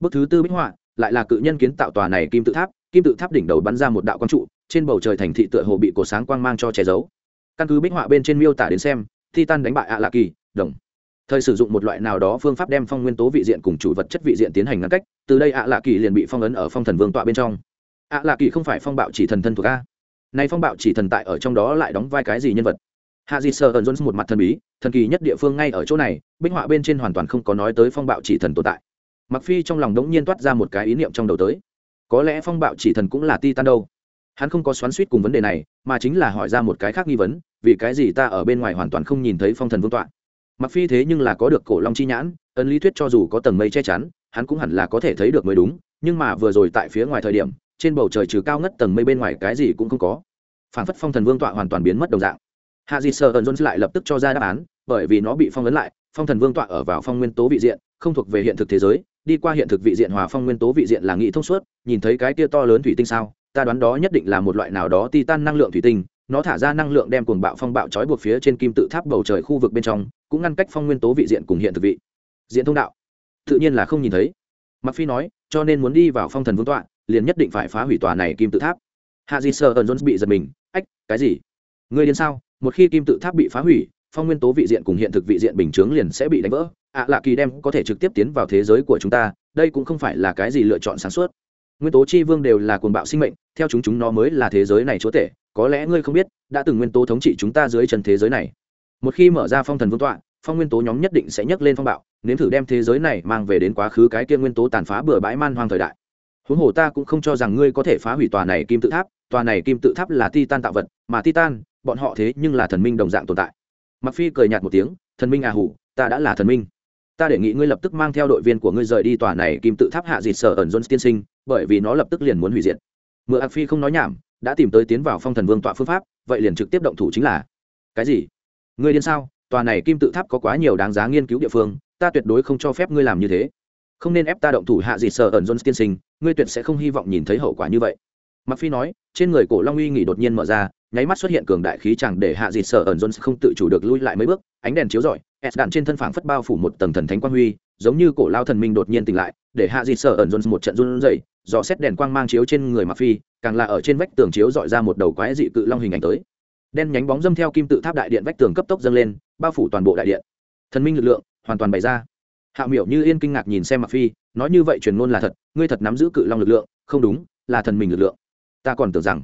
Bức thứ tư bích họa, lại là cự nhân kiến tạo tòa này kim tự tháp, kim tự tháp đỉnh đầu bắn ra một đạo quang trụ, trên bầu trời thành thị tựa hồ bị cổ sáng quang mang cho che giấu. Căn cứ bích họa bên trên miêu tả đến xem, titan đánh bại ạ lạ kỳ, đồng thời sử dụng một loại nào đó phương pháp đem phong nguyên tố vị diện cùng chủ vật chất vị diện tiến hành ngăn cách, từ đây ạ lạ kỳ liền bị phong ấn ở phong thần vương tọa bên trong. ạ lạ kỳ không phải phong bạo chỉ thần thân thuộc a. Nay phong bạo chỉ thần tại ở trong đó lại đóng vai cái gì nhân vật? Hạ dịt sợ ẩn jones một mặt thần bí, thần kỳ nhất địa phương ngay ở chỗ này, bích họa bên trên hoàn toàn không có nói tới phong bạo chỉ thần tồn tại. Mặc phi trong lòng đống nhiên toát ra một cái ý niệm trong đầu tới. Có lẽ phong bạo chỉ thần cũng là ti tan đâu? Hắn không có xoắn suýt cùng vấn đề này, mà chính là hỏi ra một cái khác nghi vấn, vì cái gì ta ở bên ngoài hoàn toàn không nhìn thấy phong thần vương tọa? Mặc phi thế nhưng là có được cổ long chi nhãn, ấn lý thuyết cho dù có tầng mây che chắn, hắn cũng hẳn là có thể thấy được mới đúng, nhưng mà vừa rồi tại phía ngoài thời điểm, trên bầu trời trừ cao ngất tầng mây bên ngoài cái gì cũng không có. Phản phất phong thần vương tọa hoàn toàn biến mất đồng dạng. Hạ dị sợ ẩn jones lại lập tức cho ra đáp án, bởi vì nó bị phong ấn lại, phong thần vương tọa ở vào phong nguyên tố vị diện, không thuộc về hiện thực thế giới, đi qua hiện thực vị diện hòa phong nguyên tố vị diện là nghĩ thông suốt, nhìn thấy cái tia to lớn thủy tinh sao, ta đoán đó nhất định là một loại nào đó titan năng lượng thủy tinh, nó thả ra năng lượng đem cuồng bạo phong bạo trói buộc phía trên kim tự tháp bầu trời khu vực bên trong cũng ngăn cách phong nguyên tố vị diện cùng hiện thực vị. Diện thông đạo. Tự nhiên là không nhìn thấy. Mặc phi nói, cho nên muốn đi vào phong thần vương tọa, liền nhất định phải phá hủy tòa này kim tự tháp. Hạ di sơ ẩn jones bị giật mình, ách, cái gì? Người điên sao? Một khi kim tự tháp bị phá hủy, phong nguyên tố vị diện cùng hiện thực vị diện bình chướng liền sẽ bị đánh vỡ. Ạ lạ kỳ đem có thể trực tiếp tiến vào thế giới của chúng ta, đây cũng không phải là cái gì lựa chọn sáng suốt. Nguyên tố chi vương đều là cuồng bạo sinh mệnh, theo chúng chúng nó mới là thế giới này chúa tể, có lẽ ngươi không biết, đã từng nguyên tố thống trị chúng ta dưới chân thế giới này một khi mở ra phong thần vương tọa, phong nguyên tố nhóm nhất định sẽ nhấc lên phong bạo, nếm thử đem thế giới này mang về đến quá khứ cái kia nguyên tố tàn phá bừa bãi man hoang thời đại. Huống hồ ta cũng không cho rằng ngươi có thể phá hủy tòa này kim tự tháp, tòa này kim tự tháp là titan tạo vật, mà titan, bọn họ thế nhưng là thần minh đồng dạng tồn tại. Mặc phi cười nhạt một tiếng, thần minh à hủ, ta đã là thần minh. Ta đề nghị ngươi lập tức mang theo đội viên của ngươi rời đi tòa này kim tự tháp hạ dịt sở ẩn jones tiên sinh, bởi vì nó lập tức liền muốn hủy diệt. Mượn ạc phi không nói nhảm, đã tìm tới tiến vào phong thần vương tọa phương pháp, vậy liền trực tiếp động thủ chính là. Cái gì? Ngươi điên sao? Tòa này kim tự tháp có quá nhiều đáng giá nghiên cứu địa phương, ta tuyệt đối không cho phép ngươi làm như thế. Không nên ép ta động thủ hạ gì sở ẩn jones tiên sinh, ngươi tuyệt sẽ không hy vọng nhìn thấy hậu quả như vậy. Mặc phi nói, trên người cổ long uy nghỉ đột nhiên mở ra, nháy mắt xuất hiện cường đại khí chẳng để hạ dịt sở ẩn jones không tự chủ được lui lại mấy bước, ánh đèn chiếu rọi, s đạn trên thân phảng phất bao phủ một tầng thần thánh quang huy, giống như cổ lao thần minh đột nhiên tỉnh lại, để hạ dịt sở ẩn jones một trận run rẩy, dò xét đèn quang mang chiếu trên người mặc phi, càng là ở trên vách tường chiếu dọi ra một đầu quái dị cự long hình ảnh tới đen nhánh bóng dâm theo kim tự tháp đại điện vách tường cấp tốc dâng lên, bao phủ toàn bộ đại điện. Thần minh lực lượng hoàn toàn bày ra. Hạ miểu như yên kinh ngạc nhìn xem mặc phi, nói như vậy truyền ngôn là thật, ngươi thật nắm giữ cự long lực lượng, không đúng, là thần minh lực lượng. Ta còn tưởng rằng,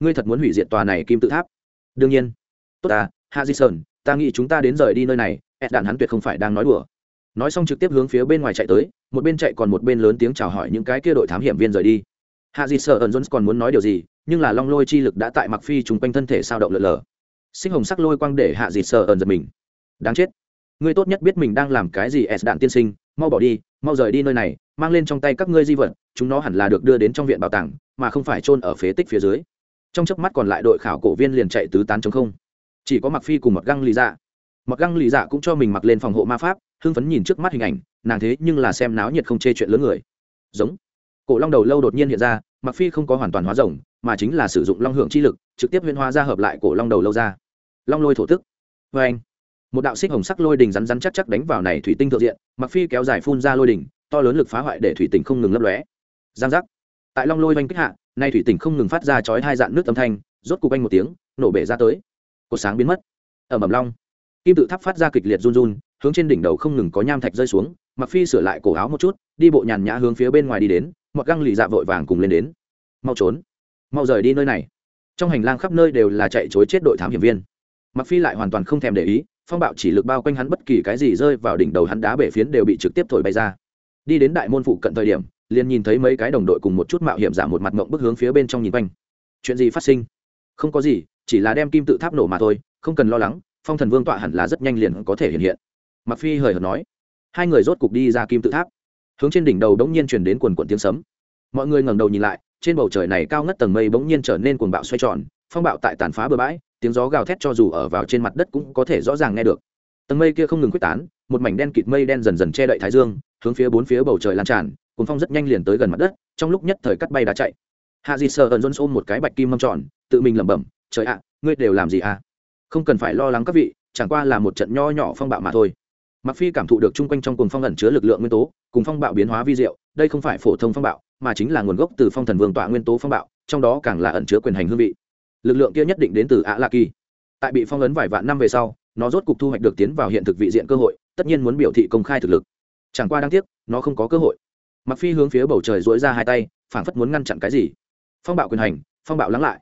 ngươi thật muốn hủy diệt tòa này kim tự tháp. Đương nhiên. Tốt ta, hạ di sơn, ta nghĩ chúng ta đến rời đi nơi này ed đạn hắn tuyệt không phải đang nói đùa. Nói xong trực tiếp hướng phía bên ngoài chạy tới, một bên chạy còn một bên lớn tiếng chào hỏi những cái kia đội thám hiểm viên rời đi. Hạ di sợ ẩn jones còn muốn nói điều gì nhưng là long lôi chi lực đã tại mặc phi trùng quanh thân thể sao động lượn lờ. Sinh hồng sắc lôi quang để hạ dịt sờ ẩn giật mình. Đáng chết. Ngươi tốt nhất biết mình đang làm cái gì, s đạn tiên sinh, mau bỏ đi, mau rời đi nơi này, mang lên trong tay các ngươi di vật, chúng nó hẳn là được đưa đến trong viện bảo tàng, mà không phải chôn ở phế tích phía dưới. Trong chớp mắt còn lại đội khảo cổ viên liền chạy tứ tán chống không. Chỉ có mặc phi cùng mặc găng lý dạ. Mặc găng lý dạ cũng cho mình mặc lên phòng hộ ma pháp, hưng phấn nhìn trước mắt hình ảnh, nàng thế nhưng là xem náo nhiệt không chê chuyện lớn người. Giống cổ long đầu lâu đột nhiên hiện ra mặc phi không có hoàn toàn hóa rồng, mà chính là sử dụng long hưởng chi lực, trực tiếp huyên hóa ra hợp lại cổ long đầu lâu ra. Long lôi thổ tức. Vê anh. Một đạo xích hồng sắc lôi đình rắn rắn chắc chắc đánh vào này thủy tinh thượng diện mặc phi kéo dài phun ra lôi đình, to lớn lực phá hoại để thủy tinh không ngừng lấp lóe. Giang giác. Tại long lôi oanh kích hạ, nay thủy tinh không ngừng phát ra chói hai dạng nước âm thanh, rốt cục anh một tiếng, nổ bể ra tới. Cột sáng biến mất. Ở mầm long. Kim tự tháp phát ra kịch liệt run run, hướng trên đỉnh đầu không ngừng có nham thạch rơi xuống mặc phi sửa lại cổ áo một chút, đi bộ nhàn nhã hướng phía bên ngoài đi đến mọt găng lì dạ vội vàng cùng lên đến. Mau trốn. Mau rời đi nơi này. Trong hành lang khắp nơi đều là chạy chối chết đội thám hiểm viên. Mặc phi lại hoàn toàn không thèm để ý, phong bạo chỉ lực bao quanh hắn bất kỳ cái gì rơi vào đỉnh đầu hắn đá bể phiến đều bị trực tiếp thổi bay ra. Đi đến đại môn phụ cận thời điểm, liền nhìn thấy mấy cái đồng đội cùng một chút mạo hiểm giả một mặt mộng bức hướng phía bên trong nhìn quanh. Chuyện gì phát sinh? Không có gì, chỉ là đem kim tự tháp nổ mà thôi, không cần lo lắng, phong thần vương tọa hẳn là rất nhanh liền có thể hiện hiện. Mặc phi hời hợt nói. Hai người rốt cục đi ra kim tự tháp hướng trên đỉnh đầu đống nhiên truyền đến quần quận tiếng sấm. Mọi người ngẩng đầu nhìn lại, trên bầu trời này cao ngất tầng mây bỗng nhiên trở nên cuồng bạo xoay tròn, phong bạo tại tàn phá bờ bãi, tiếng gió gào thét cho dù ở vào trên mặt đất cũng có thể rõ ràng nghe được. Tầng mây kia không ngừng quyết tán, một mảnh đen kịt mây đen dần dần che đậy thái dương, hướng phía bốn phía bầu trời lan tràn cuốn phong rất nhanh liền tới gần mặt đất, trong lúc nhất thời cắt bay đã chạy. Hạ dì sợ ẩn dôn ôm một cái bạch kim mâm tròn, tự mình lẩm bẩm, trời ạ, ngươi đều làm gì à? Không cần phải lo lắng các vị, chẳng qua là một trận nho nhỏ phong bạo mà thôi. Mặc phi cảm thụ được chung quanh trong cuồng phong ẩn chứa lực lượng nguyên tố cùng phong bạo biến hóa vi diệu, đây không phải phổ thông phong bạo, mà chính là nguồn gốc từ phong thần vương tọa nguyên tố phong bạo, trong đó càng là ẩn chứa quyền hành hương vị. Lực lượng kia nhất định đến từ ạ la kỳ tại bị phong ấn vài vạn năm về sau, nó rốt cục thu hoạch được tiến vào hiện thực vị diện cơ hội, tất nhiên muốn biểu thị công khai thực lực. Chẳng qua đáng tiếc, nó không có cơ hội. Mặc phi hướng phía bầu trời dỗi ra hai tay, phảng phất muốn ngăn chặn cái gì. Phong bạo quyền hành, phong bạo lắng lại.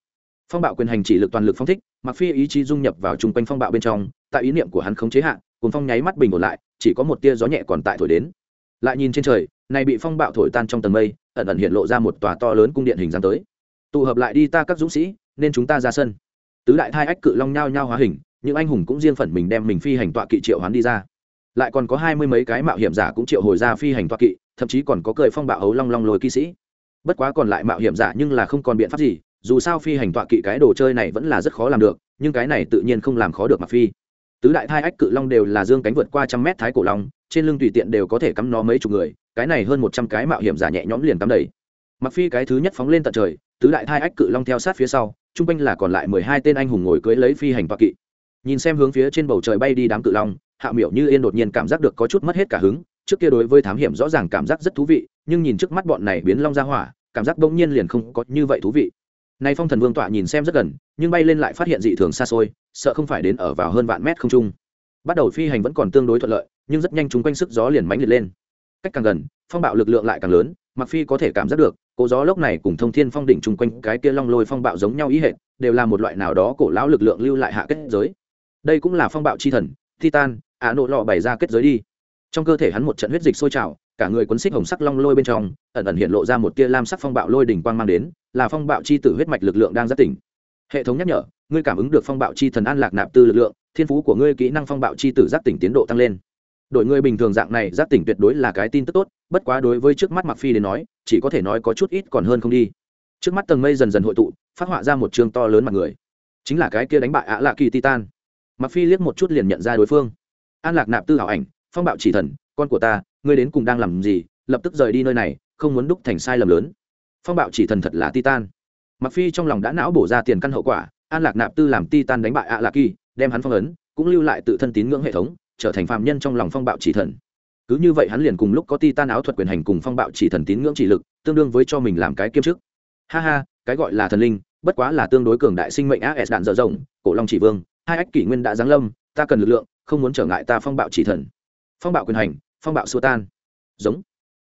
Phong bạo quyền hành chỉ lực toàn lực phong thích mặc phi ý chí dung nhập vào chung quanh phong bạo bên trong, tại ý niệm của hắn không chế hạn cuốn phong nháy mắt bình ổn lại, chỉ có một tia gió nhẹ còn tại thổi đến lại nhìn trên trời, này bị phong bạo thổi tan trong tầng mây, ẩn ẩn hiện lộ ra một tòa to lớn cung điện hình dáng tới. Tụ hợp lại đi ta các dũng sĩ, nên chúng ta ra sân. Tứ đại thai ách cự long nhao nhao hóa hình, những anh hùng cũng riêng phần mình đem mình phi hành tọa kỵ triệu hoán đi ra. Lại còn có hai mươi mấy cái mạo hiểm giả cũng triệu hồi ra phi hành tọa kỵ, thậm chí còn có cười phong bạo hấu long long lồi kỵ sĩ. Bất quá còn lại mạo hiểm giả nhưng là không còn biện pháp gì, dù sao phi hành tọa kỵ cái đồ chơi này vẫn là rất khó làm được, nhưng cái này tự nhiên không làm khó được mặc phi. Tứ đại thai ách cự long đều là dương cánh vượt qua trăm mét thái cổ long trên lưng tùy tiện đều có thể cắm nó mấy chục người, cái này hơn một trăm cái mạo hiểm giả nhẹ nhõm liền cắm đầy. Mặc phi cái thứ nhất phóng lên tận trời, tứ đại thai ách cự long theo sát phía sau trung quanh là còn lại mười hai tên anh hùng ngồi cưới lấy phi hành toa kỵ. Nhìn xem hướng phía trên bầu trời bay đi đám cự long, hạ miểu như yên đột nhiên cảm giác được có chút mất hết cả hứng, trước kia đối với thám hiểm rõ ràng cảm giác rất thú vị, nhưng nhìn trước mắt bọn này biến long ra hỏa, cảm giác bỗng nhiên liền không có như vậy thú vị. Nay phong thần vương tọa nhìn xem rất gần, nhưng bay lên lại phát hiện dị thường xa xôi, sợ không phải đến ở vào hơn vạn mét không trung. Bắt đầu phi hành vẫn còn tương đối thuận lợi nhưng rất nhanh chúng quanh sức gió liền mánh liệt lên. Cách càng gần, phong bạo lực lượng lại càng lớn mặc phi có thể cảm giác được cỗ gió lốc này cùng thông thiên phong đỉnh chung quanh cái kia long lôi phong bạo giống nhau ý hệ đều là một loại nào đó cổ lão lực lượng lưu lại hạ kết giới. Đây cũng là phong bạo chi thần, titan ả nộ lọ bày ra kết giới đi. Trong cơ thể hắn một trận huyết dịch sôi trào, cả người quấn xích hồng sắc long lôi bên trong, ẩn ẩn hiện lộ ra một tia lam sắc phong bạo lôi đỉnh quang mang đến, là phong bạo chi tử huyết mạch lực lượng đang giác tỉnh. Hệ thống nhắc nhở, ngươi cảm ứng được phong bạo chi thần an lạc nạp tư lực lượng, thiên phú của ngươi kỹ năng phong bạo chi tử giác tỉnh tiến độ tăng lên đội ngươi bình thường dạng này, giác tỉnh tuyệt đối là cái tin tức tốt, bất quá đối với trước mắt mặc phi đến nói, chỉ có thể nói có chút ít còn hơn không đi. Trước mắt tầng mây dần dần hội tụ, phát họa ra một chương to lớn mặt người. Chính là cái kia đánh bại ạ lạ kỳ titan. Mặc phi liếc một chút liền nhận ra đối phương. An lạc nạp tư hảo ảnh, phong bạo chỉ thần, con của ta, ngươi đến cùng đang làm gì, lập tức rời đi nơi này, không muốn đúc thành sai lầm lớn. Phong bạo chỉ thần thật là titan. Mặc phi trong lòng đã não bổ ra tiền căn hậu quả, an lạc nạp tư làm titan đánh bại ạ lạc kỳ đem hắn phong ấn, cũng lưu lại tự thân tín ngưỡng hệ thống trở thành phạm nhân trong lòng phong bạo chỉ thần. Cứ như vậy hắn liền cùng lúc có titan áo thuật quyền hành cùng phong bạo chỉ thần tín ngưỡng chỉ lực, tương đương với cho mình làm cái kiêm chức. Ha ha, cái gọi là thần linh, bất quá là tương đối cường đại sinh mệnh as đạn dở rộng, cổ long chỉ vương, hai ách kỷ nguyên đã giáng lâm, ta cần lực lượng, không muốn trở ngại ta phong bạo chỉ thần. Phong bạo quyền hành, phong bạo xua tan. Giống.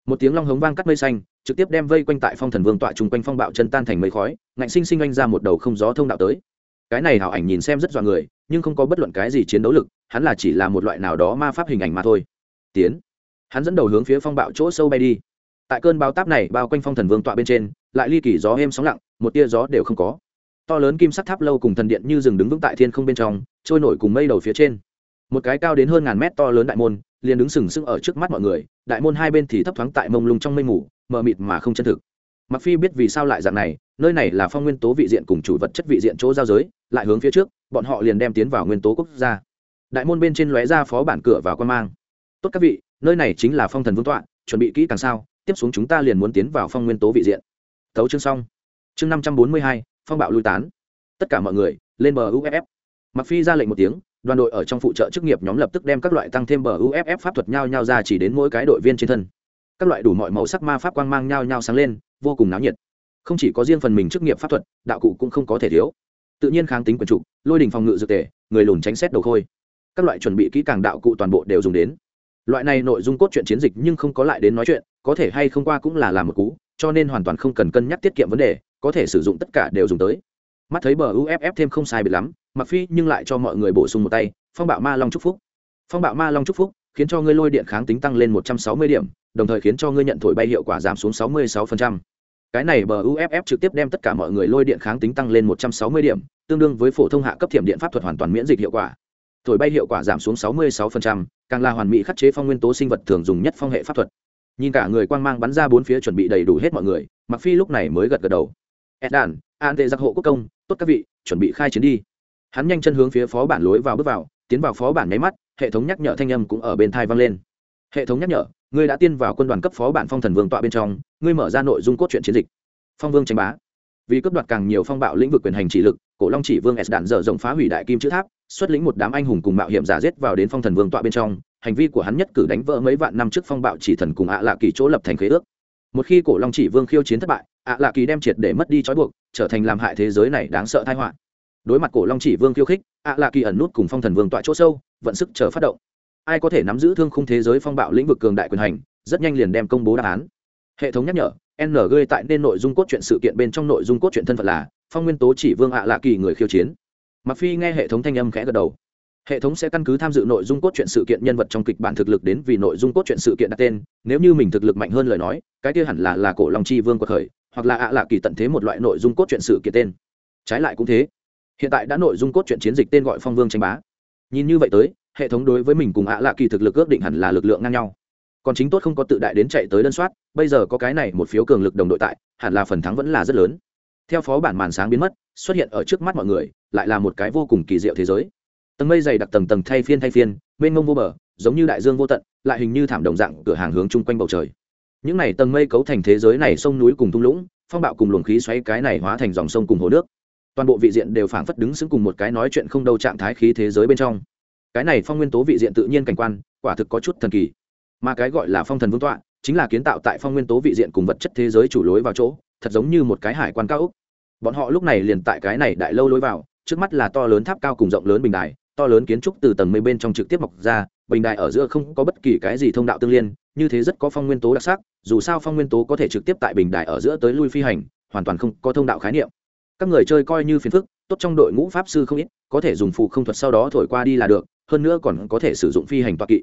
Một tiếng long hống vang cắt mây xanh, trực tiếp đem vây quanh tại phong thần vương tọa chung quanh phong bạo chân tan thành mây khói, ngạnh sinh sinh anh ra một đầu không gió thông đạo tới. Cái này hảo ảnh nhìn xem rất dọa người nhưng không có bất luận cái gì chiến đấu lực, hắn là chỉ là một loại nào đó ma pháp hình ảnh mà thôi. Tiến. Hắn dẫn đầu hướng phía phong bạo chỗ sâu bay đi. Tại cơn bao táp này bao quanh phong thần vương tọa bên trên, lại ly kỳ gió êm sóng lặng, một tia gió đều không có. To lớn kim sắc tháp lâu cùng thần điện như rừng đứng vững tại thiên không bên trong, trôi nổi cùng mây đầu phía trên. Một cái cao đến hơn ngàn mét to lớn đại môn, liền đứng sừng sững ở trước mắt mọi người, đại môn hai bên thì thấp thoáng tại mông lung trong mây mù, mờ mịt mà không chân thực mặc phi biết vì sao lại dạng này, nơi này là phong nguyên tố vị diện cùng chủ vật chất vị diện chỗ giao giới, lại hướng phía trước, bọn họ liền đem tiến vào nguyên tố quốc gia. Đại môn bên trên lóe ra phó bản cửa vào quan mang. Tốt các vị, nơi này chính là phong thần vương tọa, chuẩn bị kỹ càng sao, tiếp xuống chúng ta liền muốn tiến vào phong nguyên tố vị diện. Thấu chương xong. Chương năm trăm bốn mươi hai, phong bạo lui tán. Tất cả mọi người, lên bờ uff mặc phi ra lệnh một tiếng, đoàn đội ở trong phụ trợ chức nghiệp nhóm lập tức đem các loại tăng thêm bờ uff pháp thuật nhau nhau ra chỉ đến mỗi cái đội viên trên thân các loại đủ mọi màu sắc ma pháp quang mang nhau nhau sáng lên, vô cùng náo nhiệt. Không chỉ có riêng phần mình chức nghiệp pháp thuật, đạo cụ cũng không có thể thiếu. Tự nhiên kháng tính quần trụ, lôi đình phòng ngự dược tề, người lùn tránh xét đầu khôi. Các loại chuẩn bị kỹ càng đạo cụ toàn bộ đều dùng đến. Loại này nội dung cốt truyện chiến dịch nhưng không có lại đến nói chuyện, có thể hay không qua cũng là làm một cú, cho nên hoàn toàn không cần cân nhắc tiết kiệm vấn đề, có thể sử dụng tất cả đều dùng tới. Mắt thấy bờ uff thêm không sai biệt lắm mặc phi nhưng lại cho mọi người bổ sung một tay, phong bạo ma long chúc phúc. Phong bạo ma long chúc phúc khiến cho ngươi lôi điện kháng tính tăng lên một trăm sáu mươi điểm, đồng thời khiến cho ngươi nhận thổi bay hiệu quả giảm xuống sáu mươi sáu cái này bờ uff trực tiếp đem tất cả mọi người lôi điện kháng tính tăng lên một trăm sáu mươi điểm, tương đương với phổ thông hạ cấp thiểm điện pháp thuật hoàn toàn miễn dịch hiệu quả. Thổi bay hiệu quả giảm xuống sáu mươi sáu càng là hoàn mỹ khắc chế phong nguyên tố sinh vật thường dùng nhất phong hệ pháp thuật. Nhìn cả người quang mang bắn ra bốn phía chuẩn bị đầy đủ hết mọi người mặc phi lúc này mới gật gật đầu. Ed đàn, an tệ giặc hộ quốc công, tốt các vị, chuẩn bị khai chiến đi. Hắn nhanh chân hướng phía phó bản lối vào bước vào, tiến vào phó bản nháy mắt hệ thống nhắc nhở thanh âm cũng ở bên thai vang lên. Hệ thống nhắc nhở, ngươi đã tiên vào quân đoàn cấp phó bản phong thần vương tọa bên trong, ngươi mở ra nội dung cốt truyện chiến dịch. Phong vương tranh bá. Vì cấp đoạt càng nhiều phong bạo lĩnh vực quyền hành chỉ lực, cổ long chỉ vương s đạn dở rộng phá hủy đại kim chữ tháp, xuất lĩnh một đám anh hùng cùng mạo hiểm giả giết vào đến phong thần vương tọa bên trong, hành vi của hắn nhất cử đánh vỡ mấy vạn năm trước phong bạo chỉ thần cùng ạ lạ kỳ chỗ lập thành khế ước. Một khi cổ long chỉ vương khiêu chiến thất bại, ạ lạ kỳ đem triệt để mất đi trói buộc, trở thành làm hại thế giới này đáng sợ thai họa. Đối mặt cổ long chỉ vương khiêu khích, ạ lạ kỳ ẩn nút cùng phong thần vương tọa chỗ sâu vận sức chờ phát động. Ai có thể nắm giữ thương khung thế giới phong bạo lĩnh vực cường đại quyền hành, rất nhanh liền đem công bố đáp án. Hệ thống nhắc nhở ng tại nên nội dung cốt truyện sự kiện bên trong nội dung cốt truyện thân phận là phong nguyên tố chỉ vương ạ lạ kỳ người khiêu chiến. Mặc phi nghe hệ thống thanh âm khẽ gật đầu. Hệ thống sẽ căn cứ tham dự nội dung cốt truyện sự kiện nhân vật trong kịch bản thực lực đến vì nội dung cốt truyện sự kiện đặt tên, nếu như mình thực lực mạnh hơn lời nói, cái kia hẳn là là cổ long chi vương quật khởi, hoặc là ạ lạ kỳ tận thế một loại nội dung cốt truyện sự kiện tên. Trái lại cũng thế. Hiện tại đã nội dung cốt truyện chiến dịch tên gọi phong vương tranh bá nhìn như vậy tới, hệ thống đối với mình cùng ạ lạ kỳ thực lực ước định hẳn là lực lượng ngang nhau. Còn chính tốt không có tự đại đến chạy tới đơn soát, bây giờ có cái này một phiếu cường lực đồng đội tại, hẳn là phần thắng vẫn là rất lớn. Theo phó bản màn sáng biến mất, xuất hiện ở trước mắt mọi người, lại là một cái vô cùng kỳ diệu thế giới. Tầng mây dày đặc tầng tầng thay phiên thay phiên, mênh mông vô bờ, giống như đại dương vô tận, lại hình như thảm đồng dạng cửa hàng hướng chung quanh bầu trời. Những này tầng mây cấu thành thế giới này sông núi cùng thung lũng, phong bạo cùng luồng khí xoáy cái này hóa thành dòng sông cùng hồ nước toàn bộ vị diện đều phảng phất đứng xứng cùng một cái nói chuyện không đâu trạng thái khí thế giới bên trong. Cái này phong nguyên tố vị diện tự nhiên cảnh quan, quả thực có chút thần kỳ. Mà cái gọi là phong thần vương tọa, chính là kiến tạo tại phong nguyên tố vị diện cùng vật chất thế giới chủ lối vào chỗ, thật giống như một cái hải quan cao úc bọn họ lúc này liền tại cái này đại lâu lối vào, trước mắt là to lớn tháp cao cùng rộng lớn bình đài, to lớn kiến trúc từ tầng mây bên trong trực tiếp mọc ra, bình đài ở giữa không có bất kỳ cái gì thông đạo tương liên, như thế rất có phong nguyên tố đặc sắc, dù sao phong nguyên tố có thể trực tiếp tại bình đài ở giữa tới lui phi hành, hoàn toàn không có thông đạo khái niệm các người chơi coi như phiền phức, tốt trong đội ngũ pháp sư không ít, có thể dùng phụ không thuật sau đó thổi qua đi là được, hơn nữa còn có thể sử dụng phi hành toa kỵ.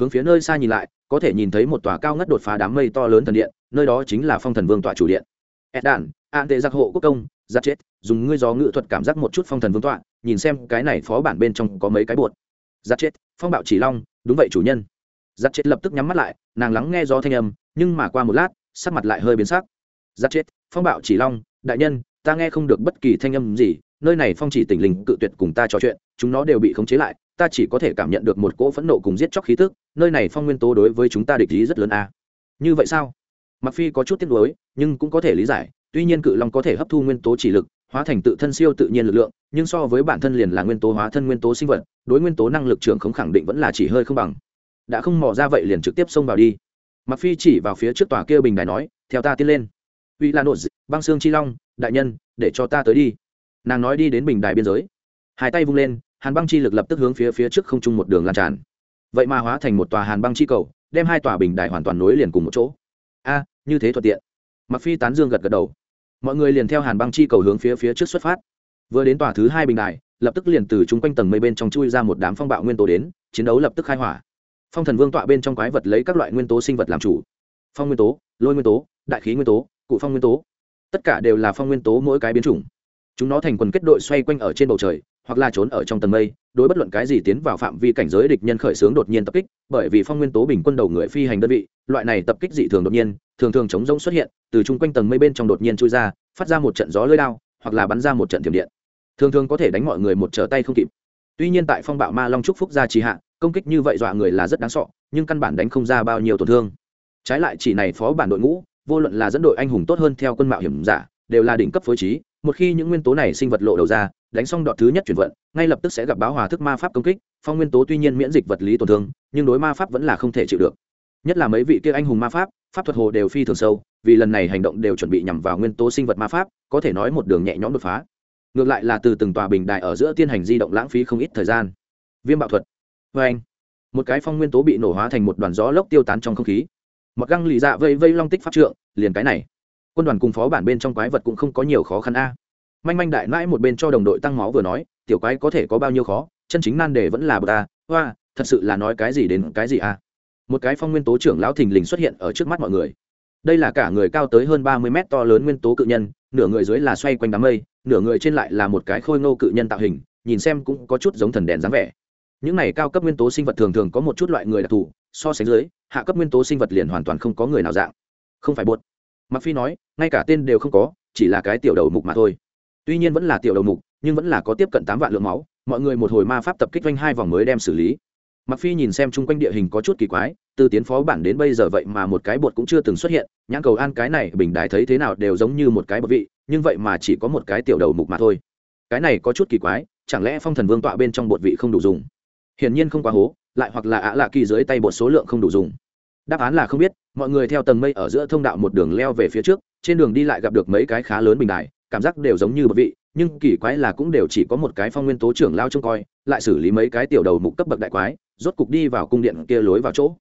Hướng phía nơi xa nhìn lại, có thể nhìn thấy một tòa cao ngất đột phá đám mây to lớn thần điện, nơi đó chính là phong thần vương tọa chủ điện. Ed đản an tệ giặc hộ quốc công, giặc chết, dùng ngươi gió ngự thuật cảm giác một chút phong thần vương tọa, nhìn xem cái này phó bản bên trong có mấy cái bột. Giặc chết, phong bạo chỉ long, đúng vậy chủ nhân. Giặc chết lập tức nhắm mắt lại, nàng lắng nghe gió thanh âm, nhưng mà qua một lát, sắc mặt lại hơi biến sắc. Giặc chết, phong bạo chỉ long, đại nhân ta nghe không được bất kỳ thanh âm gì, nơi này phong chỉ tình linh cự tuyệt cùng ta trò chuyện, chúng nó đều bị khống chế lại, ta chỉ có thể cảm nhận được một cỗ phẫn nộ cùng giết chóc khí tức, nơi này phong nguyên tố đối với chúng ta địch ý rất lớn a à. như vậy sao? Mặc phi có chút tiếc nuối, nhưng cũng có thể lý giải, tuy nhiên cự long có thể hấp thu nguyên tố chỉ lực, hóa thành tự thân siêu tự nhiên lực lượng, nhưng so với bản thân liền là nguyên tố hóa thân nguyên tố sinh vật, đối nguyên tố năng lực trưởng không khẳng định vẫn là chỉ hơi không bằng. Đã không mò ra vậy liền trực tiếp xông vào đi. Mặc phi chỉ vào phía trước tòa kia bình đài nói, theo ta tiến lên uy là nội băng xương chi long, đại nhân, để cho ta tới đi. Nàng nói đi đến bình đài biên giới. Hai tay vung lên, hàn băng chi lực lập tức hướng phía phía trước không trung một đường lan tràn. Vậy mà hóa thành một tòa hàn băng chi cầu, đem hai tòa bình đài hoàn toàn nối liền cùng một chỗ. A, như thế thuận tiện. Mặc phi tán dương gật gật đầu. Mọi người liền theo hàn băng chi cầu hướng phía phía trước xuất phát. Vừa đến tòa thứ hai bình đài, lập tức liền từ chung quanh tầng mây bên trong chui ra một đám phong bạo nguyên tố đến, chiến đấu lập tức khai hỏa. Phong thần vương tọa bên trong quái vật lấy các loại nguyên tố sinh vật làm chủ. Phong nguyên tố, lôi nguyên tố, đại khí nguyên tố cụ phong nguyên tố. Tất cả đều là phong nguyên tố mỗi cái biến chủng. Chúng nó thành quần kết đội xoay quanh ở trên bầu trời, hoặc là trốn ở trong tầng mây, đối bất luận cái gì tiến vào phạm vi cảnh giới địch nhân khởi xướng đột nhiên tập kích, bởi vì phong nguyên tố bình quân đầu người phi hành đơn vị, loại này tập kích dị thường đột nhiên, thường thường chống rông xuất hiện, từ chung quanh tầng mây bên trong đột nhiên chui ra, phát ra một trận gió lơi đao, hoặc là bắn ra một trận thiểm điện. Thường thường có thể đánh mọi người một trở tay không kịp. Tuy nhiên tại phong bạo ma long trúc phúc gia trì hạ, công kích như vậy dọa người là rất đáng sọ nhưng căn bản đánh không ra bao nhiêu tổn thương. Trái lại chỉ này phó bản đội ngũ vô luận là dẫn đội anh hùng tốt hơn theo quân mạo hiểm giả, đều là đỉnh cấp phối trí, một khi những nguyên tố này sinh vật lộ đầu ra, đánh xong đọt thứ nhất chuyển vận, ngay lập tức sẽ gặp báo hòa thức ma pháp công kích, phong nguyên tố tuy nhiên miễn dịch vật lý tổn thương, nhưng đối ma pháp vẫn là không thể chịu được. Nhất là mấy vị kia anh hùng ma pháp pháp thuật hồ đều phi thường sâu, vì lần này hành động đều chuẩn bị nhằm vào nguyên tố sinh vật ma pháp, có thể nói một đường nhẹ nhõm đột phá. Ngược lại là từ từng tòa bình đại ở giữa tiên hành di động lãng phí không ít thời gian. Viêm bạo thuật. Vê anh một cái phong nguyên tố bị nổ hóa thành một đoàn gió lốc tiêu tán trong không khí mặc găng lì dạ vây vây long tích pháp trượng, liền cái này. Quân đoàn cùng phó bản bên trong quái vật cũng không có nhiều khó khăn a. Manh manh đại mãi một bên cho đồng đội tăng máu vừa nói, tiểu quái có thể có bao nhiêu khó, chân chính nan đề vẫn là bờ ta hoa, thật sự là nói cái gì đến cái gì à một cái phong nguyên tố trưởng lão thình lình xuất hiện ở trước mắt mọi người. Đây là cả người cao tới hơn ba mươi mét to lớn nguyên tố cự nhân, nửa người dưới là xoay quanh đám mây, nửa người trên lại là một cái khôi ngô cự nhân tạo hình, nhìn xem cũng có chút giống thần đèn dáng vẻ. Những này cao cấp nguyên tố sinh vật thường thường có một chút loại người đặc thù, so sánh dưới hạ cấp nguyên tố sinh vật liền hoàn toàn không có người nào dạng. Không phải bột mặc phi nói, ngay cả tên đều không có, chỉ là cái tiểu đầu mục mà thôi. Tuy nhiên vẫn là tiểu đầu mục, nhưng vẫn là có tiếp cận tám vạn lượng máu, mọi người một hồi ma pháp tập kích quanh hai vòng mới đem xử lý. Mặc phi nhìn xem chung quanh địa hình có chút kỳ quái, từ tiến phó bản đến bây giờ vậy mà một cái bột cũng chưa từng xuất hiện, nhãn cầu an cái này bình đài thấy thế nào đều giống như một cái bột vị, nhưng vậy mà chỉ có một cái tiểu đầu mục mà thôi. Cái này có chút kỳ quái, chẳng lẽ phong thần vương tọa bên trong bột vị không đủ dùng? Hiển nhiên không quá hố, lại hoặc là ạ lạ kỳ dưới tay bột số lượng không đủ dùng. Đáp án là không biết, mọi người theo tầng mây ở giữa thông đạo một đường leo về phía trước, trên đường đi lại gặp được mấy cái khá lớn bình đài, cảm giác đều giống như bậc vị, nhưng kỳ quái là cũng đều chỉ có một cái phong nguyên tố trưởng lao trông coi, lại xử lý mấy cái tiểu đầu mục cấp bậc đại quái, rốt cục đi vào cung điện kia lối vào chỗ.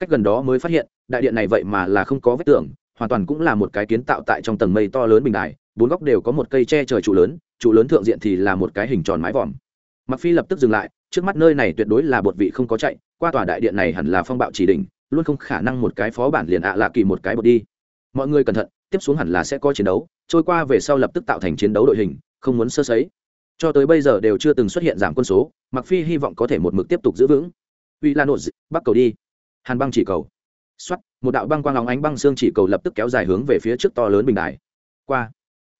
Cách gần đó mới phát hiện, đại điện này vậy mà là không có vết tường, hoàn toàn cũng là một cái kiến tạo tại trong tầng mây to lớn bình đài, bốn góc đều có một cây tre trời trụ lớn trụ lớn thượng diện thì là một cái hình tròn mái vòm. Mặc phi lập tức dừng lại trước mắt nơi này tuyệt đối là bột vị không có chạy, qua tòa đại điện này hẳn là phong bạo chỉ đỉnh, luôn không khả năng một cái phó bản liền ạ à lạ kỳ một cái bột đi. Mọi người cẩn thận, tiếp xuống hẳn là sẽ có chiến đấu, trôi qua về sau lập tức tạo thành chiến đấu đội hình, không muốn sơ sấy. Cho tới bây giờ đều chưa từng xuất hiện giảm quân số mặc phi hy vọng có thể một mực tiếp tục giữ vững. Uy lan nội bắc cầu đi. Hàn băng chỉ cầu. Xoắt một đạo băng quang lòng ánh băng xương chỉ cầu lập tức kéo dài hướng về phía trước to lớn bình đài. Qua,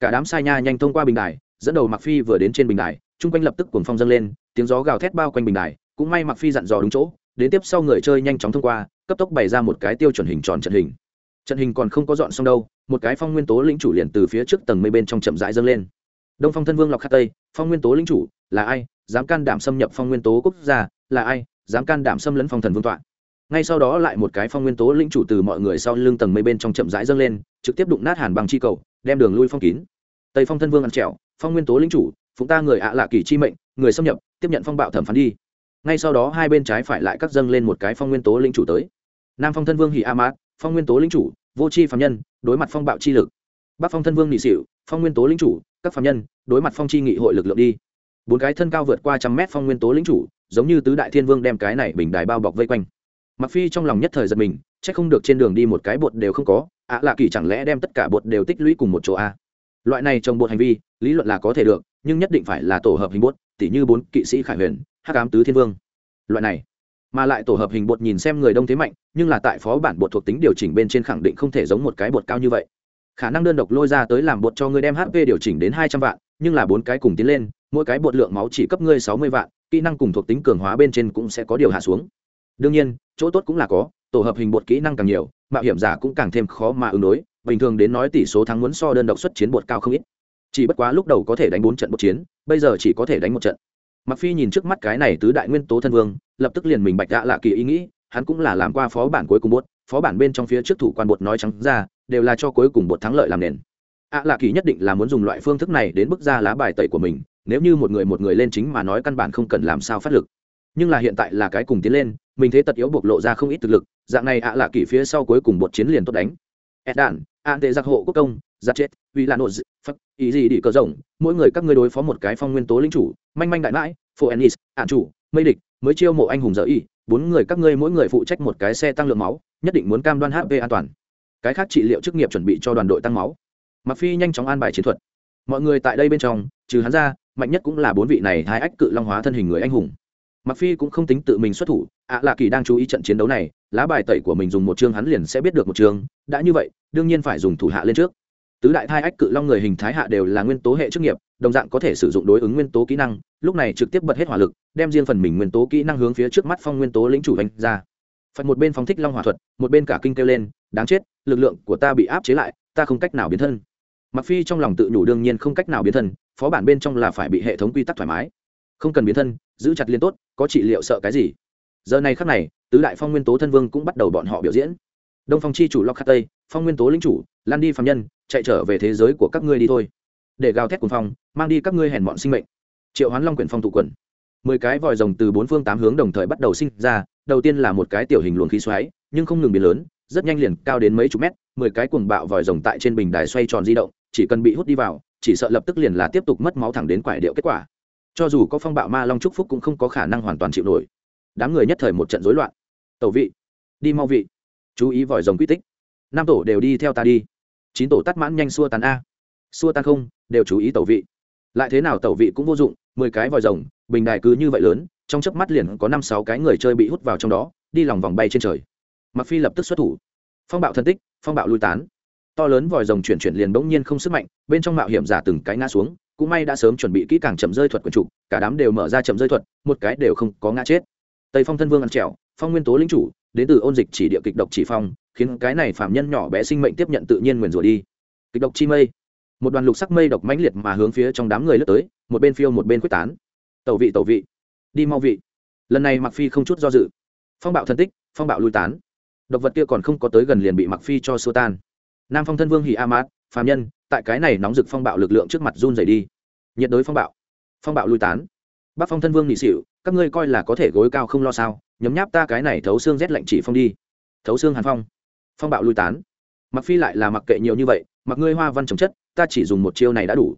cả đám sai nha nhanh thông qua bình đài, dẫn đầu mặc phi vừa đến trên bình đài, chung quanh lập tức cuồng phong dâng lên tiếng gió gào thét bao quanh bình đài, cũng may mặc phi dặn dò đúng chỗ, đến tiếp sau người chơi nhanh chóng thông qua, cấp tốc bày ra một cái tiêu chuẩn hình tròn trận hình. Trận hình còn không có dọn xong đâu, một cái phong nguyên tố lĩnh chủ liền từ phía trước tầng mây bên trong chậm rãi dâng lên. Đông phong thân vương lọc khắc tây, phong nguyên tố lĩnh chủ, là ai? Dám can đảm xâm nhập phong nguyên tố quốc gia, là ai? Dám can đảm xâm lấn phong thần vương tọa. Ngay sau đó lại một cái phong nguyên tố lĩnh chủ từ mọi người sau lưng tầng mây bên trong chậm rãi dâng lên, trực tiếp đụng nát hàn bằng chi cầu, đem đường lui phong kín. Tây phong thân vương ăn trèo phong nguyên tố lĩnh chủ, phụng ta người ạ à lạ kỳ chi mệnh người xâm nhập, tiếp nhận phong bạo thẩm phán đi. Ngay sau đó hai bên trái phải lại cắt dâng lên một cái phong nguyên tố linh chủ tới. Nam phong thân vương hỉ a mát phong nguyên tố linh chủ, vô c h i phạm nhân, đối mặt phong bạo chi lực. Bắc phong thân vương nghị xịu phong nguyên tố linh chủ, các phạm nhân, đối mặt phong chi nghị hội lực lượng đi. Bốn cái thân cao vượt qua trăm mét phong nguyên tố linh chủ, giống như tứ đại thiên vương đem cái này bình đài bao bọc vây quanh. Mặc phi trong lòng nhất thời giật mình c h ắ c không được trên đường đi một cái bột đều không có, ạ lạ kỳ chẳng lẽ đem tất cả bột đều tích lũy cùng một chỗ a loại này trồng bột hành vi, lý luận là có thể được nhưng nhất định phải là tổ hợp hình bột tỉ như bốn kỵ sĩ khải huyền, hắc ám tứ thiên vương. Loại này, mà lại tổ hợp hình bột nhìn xem người đông thế mạnh, nhưng là tại phó bản bột thuộc tính điều chỉnh bên trên khẳng định không thể giống một cái bột cao như vậy. Khả năng đơn độc lôi ra tới làm bột cho ngươi đem hp điều chỉnh đến hai trăm vạn, nhưng là bốn cái cùng tiến lên, mỗi cái bột lượng máu chỉ cấp ngươi sáu mươi vạn, kỹ năng cùng thuộc tính cường hóa bên trên cũng sẽ có điều hạ xuống. Đương nhiên, chỗ tốt cũng là có, tổ hợp hình bột kỹ năng càng nhiều, mạo hiểm giả cũng càng thêm khó mà ứng đối, bình thường đến nói tỷ số thắng muốn so đơn độc xuất chiến bột cao không ít chỉ bất quá lúc đầu có thể đánh bốn trận một chiến, bây giờ chỉ có thể đánh một trận. Mặc phi nhìn trước mắt cái này tứ đại nguyên tố thân vương, lập tức liền mình bạch đã lạ kỳ ý nghĩ, hắn cũng là làm qua phó bản cuối cùng bột, phó bản bên trong phía trước thủ quan bột nói trắng ra, đều là cho cuối cùng bột thắng lợi làm nền. Ạ lạ kỳ nhất định là muốn dùng loại phương thức này đến bức ra lá bài tẩy của mình, nếu như một người một người lên chính mà nói căn bản không cần làm sao phát lực. Nhưng là hiện tại là cái cùng tiến lên, mình thế tật yếu bộc lộ ra không ít thực lực, dạng này ạ lạ kỳ phía sau cuối cùng bột chiến liền tốt đánh. Ed đạn an tệ giặc hộ quốc công giặc chết vì là nội phật ý gì đi cờ rồng, mỗi người các ngươi đối phó một cái phong nguyên tố lính chủ, manh manh đại mãi phô ennis ạn chủ, mây địch, mới chiêu mộ anh hùng dở y, bốn người các ngươi mỗi người phụ trách một cái xe tăng lượng máu, nhất định muốn cam đoan hp an toàn. Cái khác trị liệu chức nghiệp chuẩn bị cho đoàn đội tăng máu. Mặc phi nhanh chóng an bài chiến thuật. Mọi người tại đây bên trong, trừ hắn ra, mạnh nhất cũng là bốn vị này hai ách cự long hóa thân hình người anh hùng. Mặc phi cũng không tính tự mình xuất thủ, ạ à lạ kỳ đang chú ý trận chiến đấu này, lá bài tẩy của mình dùng một chương hắn liền sẽ biết được một chương đã như vậy, đương nhiên phải dùng thủ hạ lên trước. Tứ đại thai ách cự long người hình thái hạ đều là nguyên tố hệ chức nghiệp, đồng dạng có thể sử dụng đối ứng nguyên tố kỹ năng, lúc này trực tiếp bật hết hỏa lực, đem riêng phần mình nguyên tố kỹ năng hướng phía trước mắt phong nguyên tố lĩnh chủ đánh ra. Phật một bên phóng thích long hỏa thuật, một bên cả kinh kêu lên, đáng chết, lực lượng của ta bị áp chế lại, ta không cách nào biến thân. Mặc phi trong lòng tự nhủ đương nhiên không cách nào biến thân, phó bản bên trong là phải bị hệ thống quy tắc thoải mái. Không cần biến thân, giữ chặt liên tốt, có trị liệu sợ cái gì. Giờ này khắc này, tứ đại phong nguyên tố thân vương cũng bắt đầu bọn họ biểu diễn đông phong chi chủ lockhart tây, phong nguyên tố lính chủ, lan đi phạm nhân, chạy trở về thế giới của các ngươi đi thôi. Để gào thét cùng phong, mang đi các ngươi hèn bọn sinh mệnh. Triệu hoán long quyển phong tụ quần. Mười cái vòi rồng từ bốn phương tám hướng đồng thời bắt đầu sinh ra, đầu tiên là một cái tiểu hình luồng khí xoáy, nhưng không ngừng biến lớn, rất nhanh liền cao đến mấy chục mét, mười cái cuồng bạo vòi rồng tại trên bình đài xoay tròn di động, chỉ cần bị hút đi vào, chỉ sợ lập tức liền là tiếp tục mất máu thẳng đến quải điệu kết quả. Cho dù có phong bạo ma long trúc phúc cũng không có khả năng hoàn toàn chịu nổi. Đám người nhất thời một trận rối loạn. Tẩu vị, đi mau vị chú ý vòi rồng quy tích. Năm tổ đều đi theo ta đi. Chín tổ tắt mãn nhanh xua tán a. Xua tan không, đều chú ý tẩu vị. Lại thế nào tẩu vị cũng vô dụng, mười cái vòi rồng, bình đài cứ như vậy lớn, trong chớp mắt liền có năm sáu cái người chơi bị hút vào trong đó, đi lòng vòng bay trên trời. Mặc phi lập tức xuất thủ. Phong bạo thân tích, phong bạo lui tán. To lớn vòi rồng chuyển chuyển liền bỗng nhiên không sức mạnh, bên trong mạo hiểm giả từng cái ngã xuống, cũng may đã sớm chuẩn bị kỹ càng chậm rơi thuật quần trụ cả đám đều mở ra chậm rơi thuật, một cái đều không có ngã chết. Tây phong thân vương ăn trèo phong nguyên tố lính chủ đến từ ôn dịch chỉ địa kịch độc chỉ phong, khiến cái này phạm nhân nhỏ bé sinh mệnh tiếp nhận tự nhiên nguyền rủa đi. Kịch độc chi mây. Một đoàn lục sắc mây độc mãnh liệt mà hướng phía trong đám người lướt tới, một bên phiêu một bên quyết tán. Tẩu vị tẩu vị. Đi mau vị. Lần này mặc phi không chút do dự. Phong bạo thân tích, phong bạo lui tán. Độc vật kia còn không có tới gần liền bị mặc phi cho xua tan. Nam phong thân vương hỉ a mát, phàm nhân, tại cái này nóng rực phong bạo lực lượng trước mặt run rẩy đi. Nhiệt đối phong bạo. Phong bạo lui tán. Bắc phong thân vương nhị xỉu các ngươi coi là có thể gối cao không lo sao? Nhấm nháp ta cái này thấu xương rét lạnh chỉ phong đi. Thấu xương hàn phong. Phong bạo lui tán. Mặc phi lại là mặc kệ nhiều như vậy, mặc ngươi hoa văn trồng chất, ta chỉ dùng một chiêu này đã đủ.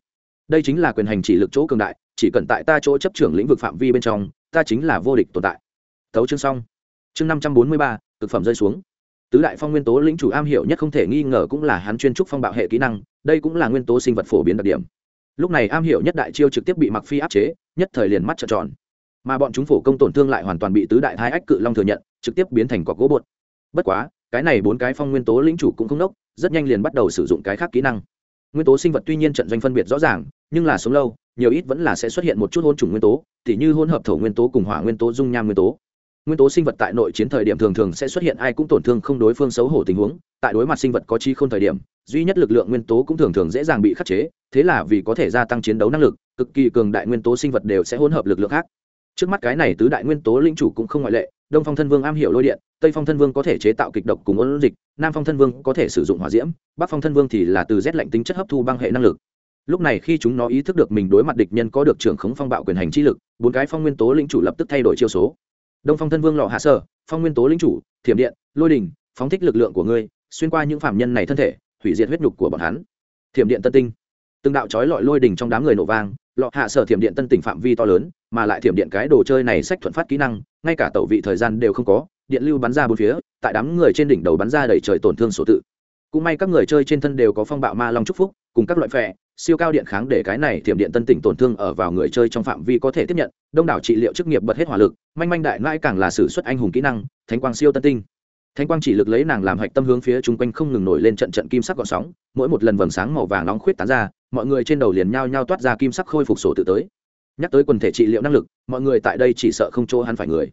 Đây chính là quyền hành chỉ lực chỗ cường đại, chỉ cần tại ta chỗ chấp trưởng lĩnh vực phạm vi bên trong, ta chính là vô địch tồn tại. Thấu chương xong. Chương năm trăm bốn mươi ba thực phẩm rơi xuống. Tứ đại phong nguyên tố lĩnh chủ am hiểu nhất không thể nghi ngờ cũng là hắn chuyên trúc phong bạo hệ kỹ năng, đây cũng là nguyên tố sinh vật phổ biến đặc điểm. Lúc này am hiểu nhất đại chiêu trực tiếp bị mặc phi áp chế, nhất thời liền mắt trợn tròn mà bọn chúng phổ công tổn thương lại hoàn toàn bị tứ đại thái ách cự long thừa nhận, trực tiếp biến thành cọc gỗ bột. Bất quá, cái này bốn cái phong nguyên tố lĩnh chủ cũng không đốc rất nhanh liền bắt đầu sử dụng cái khác kỹ năng. Nguyên tố sinh vật tuy nhiên trận doanh phân biệt rõ ràng, nhưng là sống lâu, nhiều ít vẫn là sẽ xuất hiện một chút hôn chủng nguyên tố, tỉ như hôn hợp thổ nguyên tố cùng hỏa nguyên tố dung nham nguyên tố. Nguyên tố sinh vật tại nội chiến thời điểm thường thường sẽ xuất hiện ai cũng tổn thương không đối phương xấu hổ tình huống, tại đối mặt sinh vật có chi không thời điểm, duy nhất lực lượng nguyên tố cũng thường thường dễ dàng bị khắc chế, thế là vì có thể gia tăng chiến đấu năng lực, cực kỳ cường đại nguyên tố sinh vật đều sẽ hỗn hợp lực lượng khác trước mắt cái này tứ đại nguyên tố linh chủ cũng không ngoại lệ, đông phong thân vương am hiểu lôi điện, tây phong thân vương có thể chế tạo kịch độc cùng ôn dịch, nam phong thân vương có thể sử dụng hỏa diễm, bắc phong thân vương thì là từ rét lạnh tính chất hấp thu băng hệ năng lực. Lúc này khi chúng nó ý thức được mình đối mặt địch nhân có được trưởng khống phong bạo quyền hành chi lực, bốn cái phong nguyên tố linh chủ lập tức thay đổi chiêu số. Đông phong thân vương lọ hạ sở, phong nguyên tố linh chủ, thiểm điện, lôi đình, phóng thích lực lượng của ngươi, xuyên qua những phạm nhân này thân thể, hủy diệt huyết nhục của bọn hắn. Thiểm điện tân tinh. Từng đạo trói lọi lôi đình trong đám người nổ vang lọ hạ sở thiểm điện tân tỉnh phạm vi to lớn, mà lại thiểm điện cái đồ chơi này sách thuận phát kỹ năng, ngay cả tẩu vị thời gian đều không có, điện lưu bắn ra bốn phía, tại đám người trên đỉnh đầu bắn ra đầy trời tổn thương số tự. Cũng may các người chơi trên thân đều có phong bạo ma long trúc phúc, cùng các loại phẹ siêu cao điện kháng để cái này thiểm điện tân tỉnh tổn thương ở vào người chơi trong phạm vi có thể tiếp nhận, đông đảo trị liệu chức nghiệp bật hết hỏa lực, manh manh đại mãi càng là sử xuất anh hùng kỹ năng, thánh quang siêu tân tinh. Thánh quang chỉ lực lấy nàng làm hạch tâm hướng phía chung quanh không ngừng nổi lên trận trận kim sắc gọn sóng, mỗi một lần vầng sáng màu vàng nóng khuyết tán ra mọi người trên đầu liền nhao nhao toát ra kim sắc khôi phục sổ tự tới. Nhắc tới quần thể trị liệu năng lực, mọi người tại đây chỉ sợ không chỗ hắn phải người.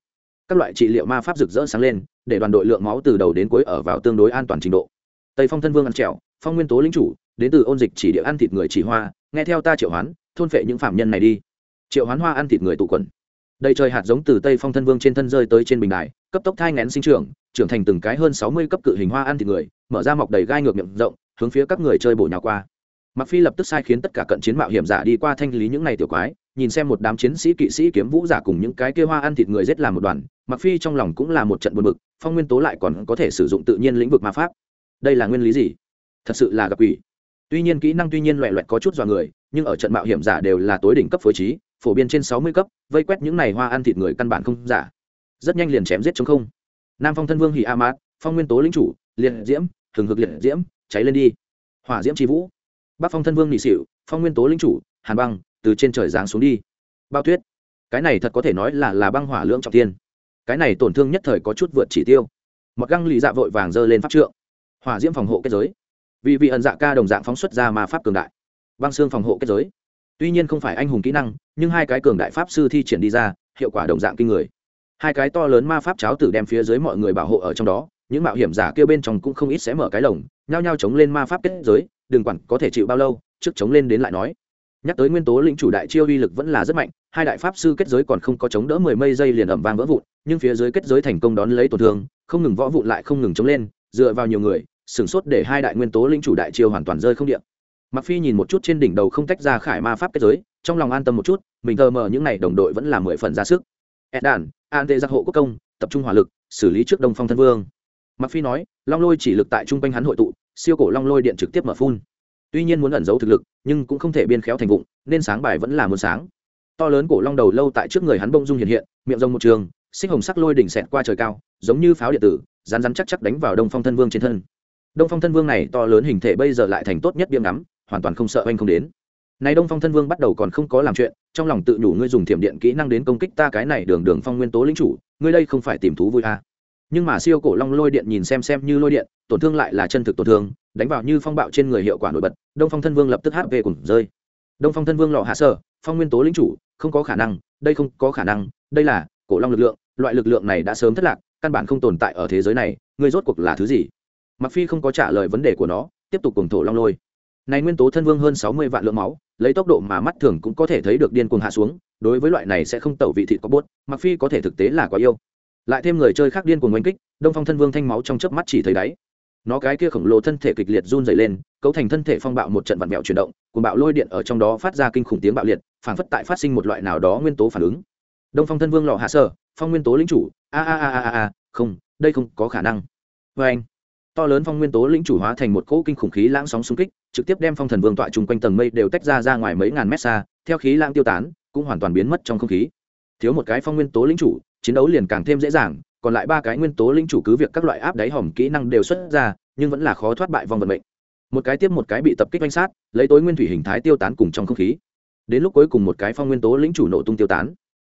Các loại trị liệu ma pháp rực rỡ sáng lên, để đoàn đội lượng máu từ đầu đến cuối ở vào tương đối an toàn trình độ. Tây phong thân vương ăn trèo phong nguyên tố lính chủ, đến từ ôn dịch chỉ địa ăn thịt người chỉ hoa, nghe theo ta triệu hoán, thôn phệ những phạm nhân này đi. Triệu hoán hoa ăn thịt người tụ quần. Đầy trời hạt giống từ tây phong thân vương trên thân rơi tới trên bình đài, cấp tốc thai ngén sinh trưởng trưởng thành từng cái hơn sáu mươi cấp cự hình hoa ăn thịt người, mở ra mọc đầy gai ngược miệng rộng, hướng phía các người chơi bổ nhào qua mặc phi lập tức sai khiến tất cả cận chiến mạo hiểm giả đi qua thanh lý những này tiểu quái, nhìn xem một đám chiến sĩ kỵ sĩ kiếm vũ giả cùng những cái kia hoa ăn thịt người giết làm một đoàn mặc phi trong lòng cũng là một trận buồn bực, phong nguyên tố lại còn có thể sử dụng tự nhiên lĩnh vực ma pháp. Đây là nguyên lý gì? Thật sự là gặp quỷ. Tuy nhiên kỹ năng tuy nhiên loẹ loẹt có chút dọa người, nhưng ở trận mạo hiểm giả đều là tối đỉnh cấp phối trí, phổ biến trên sáu mươi cấp, vây quét những này hoa ăn thịt người căn bản không giả. Rất nhanh liền chém giết chống không. Nam phong thân vương hỉ a mát, phong nguyên tố lính chủ, liệt diễm thường hực liệt diễm, cháy lên đi. Hỏa diễm tri vũ bắc phong thân vương nị xỉu phong nguyên tố Linh chủ, hàn băng, từ trên trời giáng xuống đi. Bao tuyết. Cái này thật có thể nói là là băng hỏa lưỡng trọng tiên cái này tổn thương nhất thời có chút vượt chỉ tiêu. Một găng lì dạ vội vàng giơ lên pháp trượng. Hỏa diễm phòng hộ kết giới. Vì vị ẩn dạ ca đồng dạng phóng xuất ra mà pháp cường đại. Băng xương phòng hộ kết giới. Tuy nhiên không phải anh hùng kỹ năng, nhưng hai cái cường đại pháp sư thi triển đi ra, hiệu quả đồng dạng kinh người. Hai cái to lớn ma pháp cháo tử đem phía dưới mọi người bảo hộ ở trong đó, những mạo hiểm giả kêu bên trong cũng không ít sẽ mở cái lồng, nhao nhao chống lên ma pháp kết giới đừng quản có thể chịu bao lâu, trước chống lên đến lại nói. Nhắc tới nguyên tố lĩnh chủ đại chiêu uy lực vẫn là rất mạnh, hai đại pháp sư kết giới còn không có chống đỡ mười mây giây liền ẩm vang vỡ vụn, nhưng phía dưới kết giới thành công đón lấy tổn thương, không ngừng võ vụn lại không ngừng chống lên, dựa vào nhiều người, sửng sốt để hai đại nguyên tố lĩnh chủ đại chiêu hoàn toàn rơi không điện. Mặc phi nhìn một chút trên đỉnh đầu không tách ra khải ma pháp kết giới, trong lòng an tâm một chút, mình thờ mờ những n à y đồng đội vẫn là mười phần ra sức. Ed đàn an tê giặc hộ quốc công, tập trung hỏa lực, xử lý trước đông phong thân vương. Mặc phi nói, long lôi chỉ lực tại trung quanh hắn hội tụ siêu cổ long lôi điện trực tiếp mở phun. Tuy nhiên muốn ẩn giấu thực lực, nhưng cũng không thể biên khéo thành vụng, nên sáng bài vẫn là muốn sáng. To lớn cổ long đầu lâu tại trước người hắn bông dung hiện hiện, miệng rông một trường, xích hồng sắc lôi đỉnh xẹt qua trời cao, giống như pháo điện tử rán rán chắc chắc đánh vào đông phong thân vương trên thân. Đông phong thân vương này to lớn hình thể bây giờ lại thành tốt nhất biếm ngắm, hoàn toàn không sợ anh không đến. Này đông phong thân vương bắt đầu còn không có làm chuyện, trong lòng tự nhủ ngươi dùng thiểm điện kỹ năng đến công kích ta cái này đường đường phong nguyên tố lĩnh chủ, ngươi đây không phải tìm thú vui à nhưng mà siêu cổ long lôi điện nhìn xem xem như lôi điện, tổn thương lại là chân thực tổn thương, đánh vào như phong bạo trên người hiệu quả nổi bật, đông phong thân vương lập tức hp cùng rơi. Đông phong thân vương lọ hạ sở, phong nguyên tố lính chủ, không có khả năng, đây không có khả năng, đây là cổ long lực lượng, loại lực lượng này đã sớm thất lạc, căn bản không tồn tại ở thế giới này, ngươi rốt cuộc là thứ gì? Mặc phi không có trả lời vấn đề của nó, tiếp tục cùng thổ long lôi. Này nguyên tố thân vương hơn sáu mươi vạn lượng máu, lấy tốc độ mà mắt thường cũng có thể thấy được điên cuồng hạ xuống, đối với loại này sẽ không tẩu vị thịt có bốt mặc phi có thể thực tế là quá yêu lại thêm người chơi khác điên cuồng oanh kích, đông phong thân vương thanh máu trong chớp mắt chỉ thấy đáy. Nó cái kia khổng lồ thân thể kịch liệt run dày lên, cấu thành thân thể phong bạo một trận vặn mẹo chuyển động cùng bạo lôi điện ở trong đó phát ra kinh khủng tiếng bạo liệt phản phất tại phát sinh một loại nào đó nguyên tố phản ứng. Đông phong thân vương lò hạ sơ phong nguyên tố lính chủ, a a a a a không, đây không có khả năng. Vê anh, to lớn phong nguyên tố lĩnh chủ hóa thành một cỗ kinh khủng khí lãng sóng xung kích, trực tiếp đem phong thần vương tọa chung quanh tầng mây đều tách ra ra ngoài mấy ngàn mét xa, theo khí lãng tiêu tán, cũng hoàn toàn biến mất trong không khí. Thiếu một cái phong nguyên tố lĩnh chủ chiến đấu liền càng thêm dễ dàng còn lại ba cái nguyên tố lĩnh chủ cứ việc các loại áp đáy hòm kỹ năng đều xuất ra nhưng vẫn là khó thoát bại vòng vận mệnh. Một cái tiếp một cái bị tập kích oanh sát lấy tối nguyên thủy hình thái tiêu tán cùng trong không khí. Đến lúc cuối cùng một cái phong nguyên tố lĩnh chủ nổ tung tiêu tán.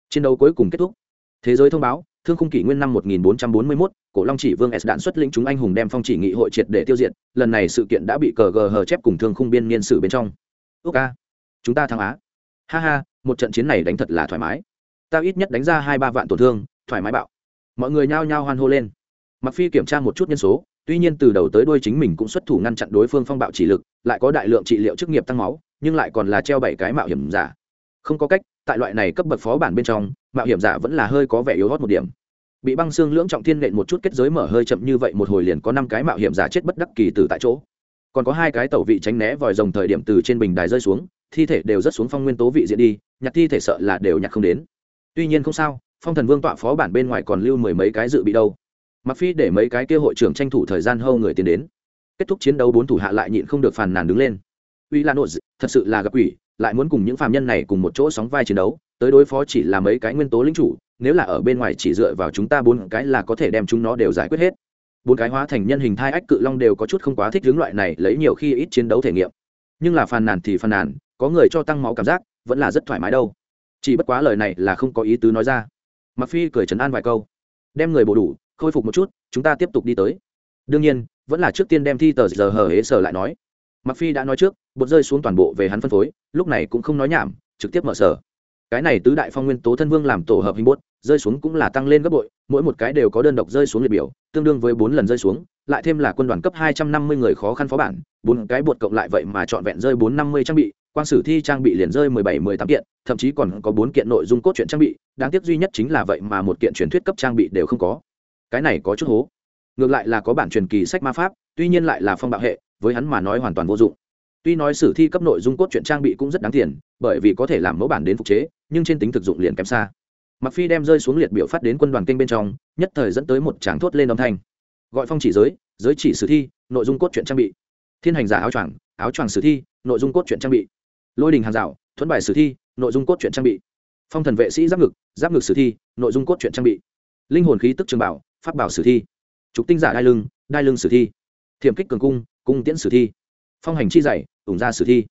Chiến đấu cuối cùng kết thúc. Thế giới thông báo thương khung kỷ nguyên năm 1441, cổ long chỉ vương s đạn xuất lĩnh chúng anh hùng đem phong chỉ nghị hội triệt để tiêu diệt lần này sự kiện đã bị cờ gờ hờ chép cùng thương khung biên niên sử bên trong. Ước a chúng ta thắng á. Ha ha một trận chiến này đánh thật là thoải mái ta ít nhất đánh ra hai ba vạn tổn thương, thoải mái bạo. Mọi người nhao nhao hoan hô lên. Mặc phi kiểm tra một chút nhân số, tuy nhiên từ đầu tới đuôi chính mình cũng xuất thủ ngăn chặn đối phương phong bạo chỉ lực, lại có đại lượng trị liệu chức nghiệp tăng máu, nhưng lại còn là treo bảy cái mạo hiểm giả. Không có cách, tại loại này cấp bậc phó bản bên trong, mạo hiểm giả vẫn là hơi có vẻ yếu hót một điểm. Bị băng xương lưỡng trọng thiên nện một chút kết giới mở hơi chậm như vậy một hồi liền có năm cái mạo hiểm giả chết bất đắc kỳ từ tại chỗ. Còn có hai cái tẩu vị tránh né vòi rồng thời điểm từ trên bình đài rơi xuống, thi thể đều rất xuống phong nguyên tố vị diện đi, nhặt thi thể sợ là đều nhặt không đến tuy nhiên không sao, phong thần vương tọa phó bản bên ngoài còn lưu mười mấy cái dự bị đâu. Mặc phi để mấy cái kia hội trưởng tranh thủ thời gian hâu người tiến đến. Kết thúc chiến đấu bốn thủ hạ lại nhịn không được phàn nàn đứng lên. Uy lan nội thật sự là gặp quỷ, lại muốn cùng những phàm nhân này cùng một chỗ sóng vai chiến đấu, tới đối phó chỉ là mấy cái nguyên tố lính chủ, nếu là ở bên ngoài chỉ dựa vào chúng ta bốn cái là có thể đem chúng nó đều giải quyết hết. Bốn cái hóa thành nhân hình thai ách cự long đều có chút không quá thích hướng loại này, lấy nhiều khi ít chiến đấu thể nghiệm. Nhưng là phàn nàn thì phàn nàn, có người cho tăng máu cảm giác, vẫn là rất thoải mái đâu chỉ bất quá lời này là không có ý tứ nói ra. Mặc phi cười trấn an vài câu. Đem người bổ đủ, khôi phục một chút, chúng ta tiếp tục đi tới. Đương nhiên, vẫn là trước tiên đem thi tờ giờ hờ hế sở lại nói. Mặc phi đã nói trước, bột rơi xuống toàn bộ về hắn phân phối, lúc này cũng không nói nhảm, trực tiếp mở sở. Cái này tứ đại phong nguyên tố thân vương làm tổ hợp hình bốt rơi xuống cũng là tăng lên gấp bội, mỗi một cái đều có đơn độc rơi xuống liệt biểu, tương đương với bốn lần rơi xuống, lại thêm là quân đoàn cấp hai trăm năm mươi người khó khăn phó bản, bốn cái bột cộng lại vậy mà trọn vẹn rơi bốn năm mươi trang bị quan sử thi trang bị liền rơi mười bảy, mười tám kiện, thậm chí còn có bốn kiện nội dung cốt truyện trang bị, đáng tiếc duy nhất chính là vậy mà một kiện truyền thuyết cấp trang bị đều không có. Cái này có chút hố. Ngược lại là có bản truyền kỳ sách ma pháp, tuy nhiên lại là phong bạo hệ, với hắn mà nói hoàn toàn vô dụng. Tuy nói sử thi cấp nội dung cốt truyện trang bị cũng rất đáng tiền, bởi vì có thể làm mẫu bản đến phục chế, nhưng trên tính thực dụng liền kém xa. Mặc phi đem rơi xuống liệt biểu phát đến quân đoàn kênh bên trong, nhất thời dẫn tới một tràng thốt lên âm thanh. Gọi phong chỉ giới giới chỉ sử thi, nội dung cốt truyện trang bị. Thiên hành giả áo choàng áo choàng sử thi, nội dung cốt truyện trang bị lôi đình hàng rào, thuẫn bài sử thi, nội dung cốt truyện trang bị. Phong thần vệ sĩ giáp ngực giáp ngực sử thi, nội dung cốt truyện trang bị. Linh hồn khí tức trường bảo, pháp bảo sử thi. Trục tinh giả đai lưng đai lưng sử thi. Thiểm kích cường cung cung tiễn sử thi. Phong hành chi dày, ủng ra sử thi.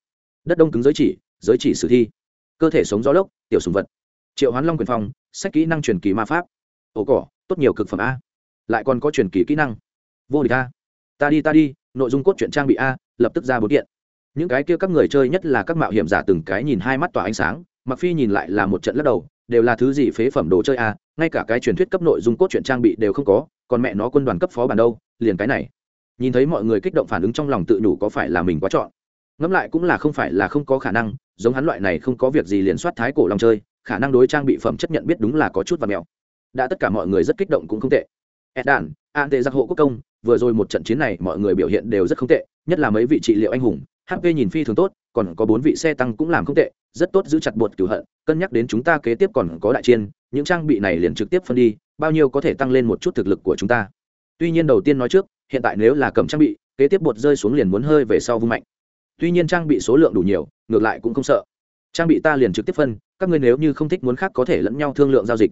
Đất đông cứng giới chỉ giới chỉ sử thi. Cơ thể sống gió lốc, tiểu sùng vật. Triệu hoán long quyền phong, sách kỹ năng truyền kỳ ma pháp. Ổ cỏ, tốt nhiều cực phẩm a. Lại còn có truyền kỳ kỹ năng. Vô địch a. Ta đi ta đi, nội dung cốt truyện trang bị a, lập tức ra bốn kiện những cái kia các người chơi nhất là các mạo hiểm giả từng cái nhìn hai mắt tỏa ánh sáng mặc phi nhìn lại là một trận lắc đầu, đều là thứ gì phế phẩm đồ chơi a ngay cả cái truyền thuyết cấp nội dung cốt truyện trang bị đều không có, còn mẹ nó quân đoàn cấp phó bản đâu, liền cái này. Nhìn thấy mọi người kích động phản ứng trong lòng tự nhủ có phải là mình quá chọn. Ngẫm lại cũng là không phải là không có khả năng, giống hắn loại này không có việc gì liền soát thái cổ lòng chơi, khả năng đối trang bị phẩm chất nhận biết đúng là có chút và mèo đã tất cả mọi người rất kích động cũng không tệ. Ed đàn an tệ giặc hộ quốc công, vừa rồi một trận chiến này mọi người biểu hiện đều rất không tệ, nhất là mấy vị trị liệu anh hùng hp nhìn phi thường tốt, còn có bốn vị xe tăng cũng làm không tệ, rất tốt giữ chặt bột cửu hận, cân nhắc đến chúng ta kế tiếp còn có đại chiên, những trang bị này liền trực tiếp phân đi, bao nhiêu có thể tăng lên một chút thực lực của chúng ta. Tuy nhiên đầu tiên nói trước, hiện tại nếu là cầm trang bị, kế tiếp bột rơi xuống liền muốn hơi về sau vung mạnh. Tuy nhiên trang bị số lượng đủ nhiều, ngược lại cũng không sợ. Trang bị ta liền trực tiếp phân, các ngươi nếu như không thích muốn khác có thể lẫn nhau thương lượng giao dịch.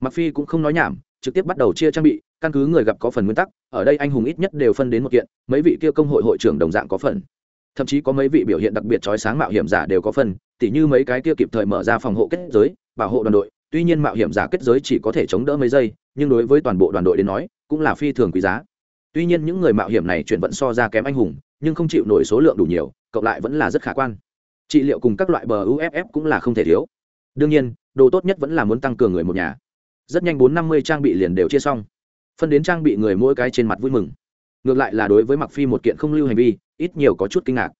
Mặc phi cũng không nói nhảm, trực tiếp bắt đầu chia trang bị, căn cứ người gặp có phần nguyên tắc, ở đây anh hùng ít nhất đều phân đến một kiện, mấy vị kia công hội hội trưởng đồng dạng có phần thậm chí có mấy vị biểu hiện đặc biệt trói sáng mạo hiểm giả đều có phần, tỉ như mấy cái kia kịp thời mở ra phòng hộ kết giới, bảo hộ đoàn đội. Tuy nhiên mạo hiểm giả kết giới chỉ có thể chống đỡ mấy giây, nhưng đối với toàn bộ đoàn đội đến nói, cũng là phi thường quý giá. Tuy nhiên những người mạo hiểm này chuyển vận so ra kém anh hùng, nhưng không chịu nổi số lượng đủ nhiều, cộng lại vẫn là rất khả quan. Trị liệu cùng các loại bờ uff cũng là không thể thiếu. Đương nhiên, đồ tốt nhất vẫn là muốn tăng cường người một nhà. Rất nhanh bốn năm mươi trang bị liền đều chia xong. Phân đến trang bị người mỗi cái trên mặt vui mừng ngược lại là đối với mặc phi một kiện không lưu hành vi ít nhiều có chút kinh ngạc.